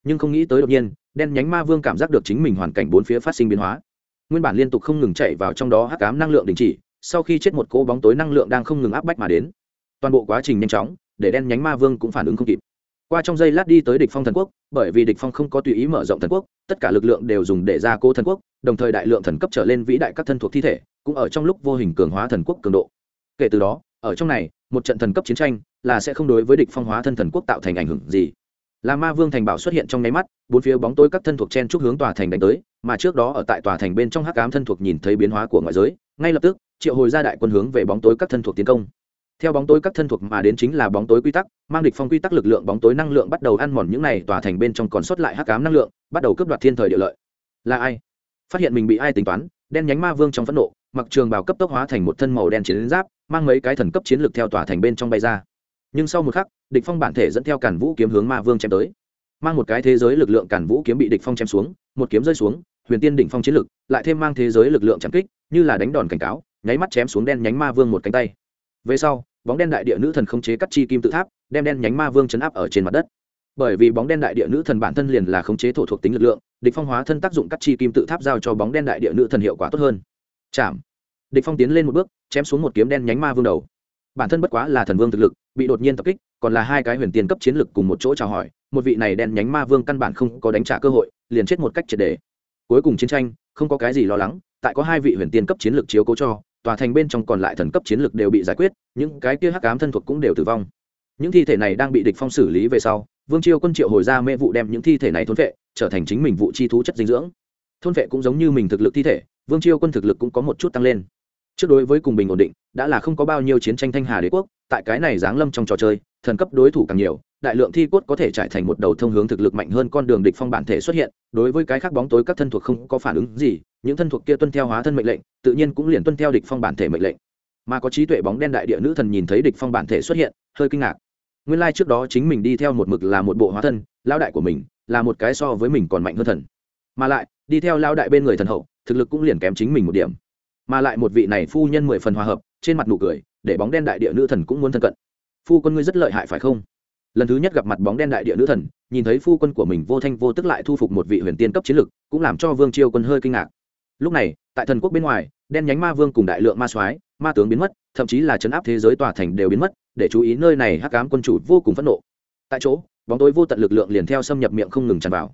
Nhưng không nghĩ tới đột nhiên, đen nhánh ma vương cảm giác được chính mình hoàn cảnh bốn phía phát sinh biến hóa. Nguyên bản liên tục không ngừng chạy vào trong đó hắc ám năng lượng đình chỉ, sau khi chết một cô bóng tối năng lượng đang không ngừng áp bách mà đến. Toàn bộ quá trình nhanh chóng, để đen nhánh ma vương cũng phản ứng không kịp. Qua trong giây lát đi tới địch phong thần quốc, bởi vì địch phong không có tùy ý mở rộng thần quốc, tất cả lực lượng đều dùng để ra cố thần quốc, đồng thời đại lượng thần cấp trở lên vĩ đại các thân thuộc thi thể, cũng ở trong lúc vô hình cường hóa thần quốc cường độ. Kể từ đó, ở trong này, một trận thần cấp chiến tranh là sẽ không đối với địch phong hóa thân thần quốc tạo thành ảnh hưởng gì. Là ma vương thành bảo xuất hiện trong nháy mắt, bốn phía bóng tối các thân thuộc chen chúc hướng tòa thành đánh tới, mà trước đó ở tại tòa thành bên trong hắc ám thân thuộc nhìn thấy biến hóa của ngoại giới, ngay lập tức, triệu hồi ra đại quân hướng về bóng tối các thân thuộc tiến công. Theo bóng tối các thân thuộc mà đến chính là bóng tối quy tắc, mang địch phong quy tắc lực lượng bóng tối năng lượng bắt đầu ăn mòn những này, tòa thành bên trong còn sót lại hắc ám năng lượng, bắt đầu cướp đoạt thiên thời địa lợi. Là ai? Phát hiện mình bị ai tính toán, đen nhánh ma vương trong phẫn nộ, mặc trường bào cấp tốc hóa thành một thân màu đen chiến giáp, mang mấy cái thần cấp chiến lược theo tòa thành bên trong bay ra nhưng sau một khắc, địch phong bản thể dẫn theo cản vũ kiếm hướng ma vương chém tới. Mang một cái thế giới lực lượng cản vũ kiếm bị địch phong chém xuống, một kiếm rơi xuống, huyền tiên đỉnh phong chiến lực, lại thêm mang thế giới lực lượng chạm kích, như là đánh đòn cảnh cáo, nháy mắt chém xuống đen nhánh ma vương một cánh tay. Về sau, bóng đen đại địa nữ thần không chế cắt chi kim tự tháp, đem đen nhánh ma vương chấn áp ở trên mặt đất. Bởi vì bóng đen đại địa nữ thần bản thân liền là khống chế thổ thuộc tính lực lượng, địch phong hóa thân tác dụng cắt chi kim tự tháp giao cho bóng đen đại địa nữ thần hiệu quả tốt hơn. Chạm. Địch phong tiến lên một bước, chém xuống một kiếm đen nhánh ma vương đầu bản thân bất quá là thần vương thực lực, bị đột nhiên tập kích, còn là hai cái huyền tiền cấp chiến lực cùng một chỗ chào hỏi, một vị này đen nhánh ma vương căn bản không có đánh trả cơ hội, liền chết một cách triệt để. Cuối cùng chiến tranh, không có cái gì lo lắng, tại có hai vị huyền tiền cấp chiến lực chiếu cố cho, tòa thành bên trong còn lại thần cấp chiến lực đều bị giải quyết, những cái kia hắc ám thân thuộc cũng đều tử vong. Những thi thể này đang bị địch phong xử lý về sau, vương chiêu quân triệu hồi ra mê vụ đem những thi thể này thôn vệ, trở thành chính mình vụ chi thú chất dinh dưỡng. Thôn vệ cũng giống như mình thực lực thi thể, vương chiêu quân thực lực cũng có một chút tăng lên trước đối với cùng bình ổn định, đã là không có bao nhiêu chiến tranh thanh hà đế quốc, tại cái này giáng lâm trong trò chơi, thần cấp đối thủ càng nhiều, đại lượng thi cốt có thể trải thành một đầu thông hướng thực lực mạnh hơn con đường địch phong bản thể xuất hiện, đối với cái khác bóng tối các thân thuộc không có phản ứng gì, những thân thuộc kia tuân theo hóa thân mệnh lệnh, tự nhiên cũng liền tuân theo địch phong bản thể mệnh lệnh. Mà có trí tuệ bóng đen đại địa nữ thần nhìn thấy địch phong bản thể xuất hiện, hơi kinh ngạc. Nguyên lai like trước đó chính mình đi theo một mực là một bộ hóa thân, lão đại của mình, là một cái so với mình còn mạnh hơn thần. Mà lại, đi theo lão đại bên người thần hậu, thực lực cũng liền kém chính mình một điểm mà lại một vị này phu nhân mười phần hòa hợp, trên mặt nụ cười, để bóng đen đại địa nữ thần cũng muốn thân cận. Phu quân ngươi rất lợi hại phải không? Lần thứ nhất gặp mặt bóng đen đại địa nữ thần, nhìn thấy phu quân của mình vô thanh vô tức lại thu phục một vị huyền tiên cấp chiến lực, cũng làm cho vương chiêu quân hơi kinh ngạc. Lúc này, tại thần quốc bên ngoài, đen nhánh ma vương cùng đại lượng ma soái, ma tướng biến mất, thậm chí là chấn áp thế giới tòa thành đều biến mất, để chú ý nơi này hắc ám quân chủ vô cùng phẫn nộ. Tại chỗ, bóng tối vô tận lực lượng liền theo xâm nhập miệng không ngừng tràn vào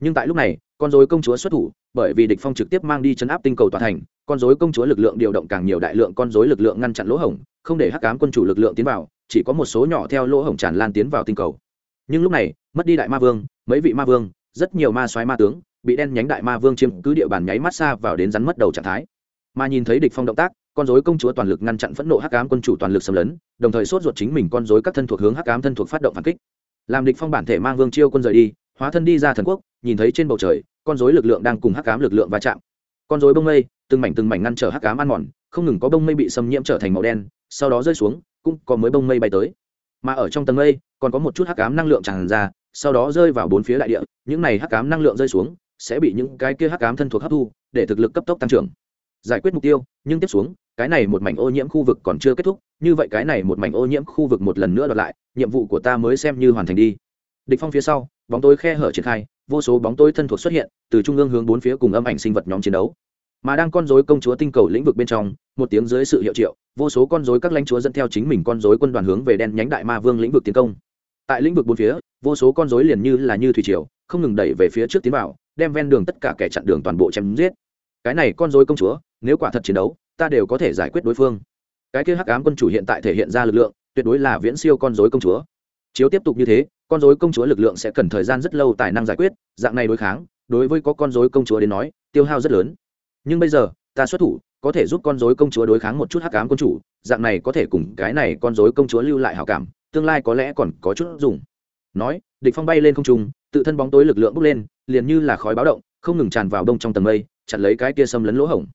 nhưng tại lúc này, con dối công chúa xuất thủ, bởi vì địch phong trực tiếp mang đi chấn áp tinh cầu tòa thành, con dối công chúa lực lượng điều động càng nhiều đại lượng con dối lực lượng ngăn chặn lỗ hổng, không để hắc ám quân chủ lực lượng tiến vào, chỉ có một số nhỏ theo lỗ hổng tràn lan tiến vào tinh cầu. Nhưng lúc này, mất đi đại ma vương, mấy vị ma vương, rất nhiều ma soái ma tướng, bị đen nhánh đại ma vương chiếm cứ địa bàn nháy mắt xa vào đến rắn mất đầu trạng thái. Mà nhìn thấy địch phong động tác, con rối công chúa toàn lực ngăn chặn phẫn nộ hắc ám quân chủ toàn lực xâm lấn, đồng thời sốt ruột chính mình con rối các thân thuộc hướng hắc ám thân thuộc phát động phản kích. Làm địch phong bản thể mang vương chiêu quân rời đi hóa thân đi ra thần quốc, nhìn thấy trên bầu trời, con dối lực lượng đang cùng hắc ám lực lượng va chạm. Con dối bông mây, từng mảnh từng mảnh ngăn trở hắc ám ăn mòn, không ngừng có bông mây bị xâm nhiễm trở thành màu đen, sau đó rơi xuống, cũng có mới bông mây bay tới. Mà ở trong tầng mây, còn có một chút hắc ám năng lượng tràn ra, sau đó rơi vào bốn phía đại địa, những này hắc cám năng lượng rơi xuống, sẽ bị những cái kia hắc cám thân thuộc hấp thu, để thực lực cấp tốc tăng trưởng. Giải quyết mục tiêu, nhưng tiếp xuống, cái này một mảnh ô nhiễm khu vực còn chưa kết thúc, như vậy cái này một mảnh ô nhiễm khu vực một lần nữa đoạt lại, nhiệm vụ của ta mới xem như hoàn thành đi. Địch phong phía sau bóng tối khe hở triển khai, vô số bóng tối thân thuộc xuất hiện, từ trung ương hướng bốn phía cùng âm ảnh sinh vật nhóm chiến đấu. Mà đang con rối công chúa tinh cầu lĩnh vực bên trong, một tiếng dưới sự hiệu triệu, vô số con rối các lãnh chúa dẫn theo chính mình con rối quân đoàn hướng về đen nhánh đại ma vương lĩnh vực tiến công. Tại lĩnh vực bốn phía, vô số con rối liền như là như thủy triều, không ngừng đẩy về phía trước tiến vào, đem ven đường tất cả kẻ chặn đường toàn bộ chém giết. Cái này con rối công chúa, nếu quả thật chiến đấu, ta đều có thể giải quyết đối phương. Cái kia hắc ám quân chủ hiện tại thể hiện ra lực lượng, tuyệt đối là viễn siêu con rối công chúa. Chiếu tiếp tục như thế con rối công chúa lực lượng sẽ cần thời gian rất lâu tài năng giải quyết, dạng này đối kháng, đối với có con rối công chúa đến nói, tiêu hao rất lớn. Nhưng bây giờ, ta xuất thủ, có thể giúp con rối công chúa đối kháng một chút hắc ám quân chủ, dạng này có thể cùng cái này con rối công chúa lưu lại hảo cảm, tương lai có lẽ còn có chút dùng. Nói, địch phong bay lên không trung, tự thân bóng tối lực lượng bốc lên, liền như là khói báo động, không ngừng tràn vào đông trong tầng mây, chặn lấy cái kia xâm lấn lỗ hổng.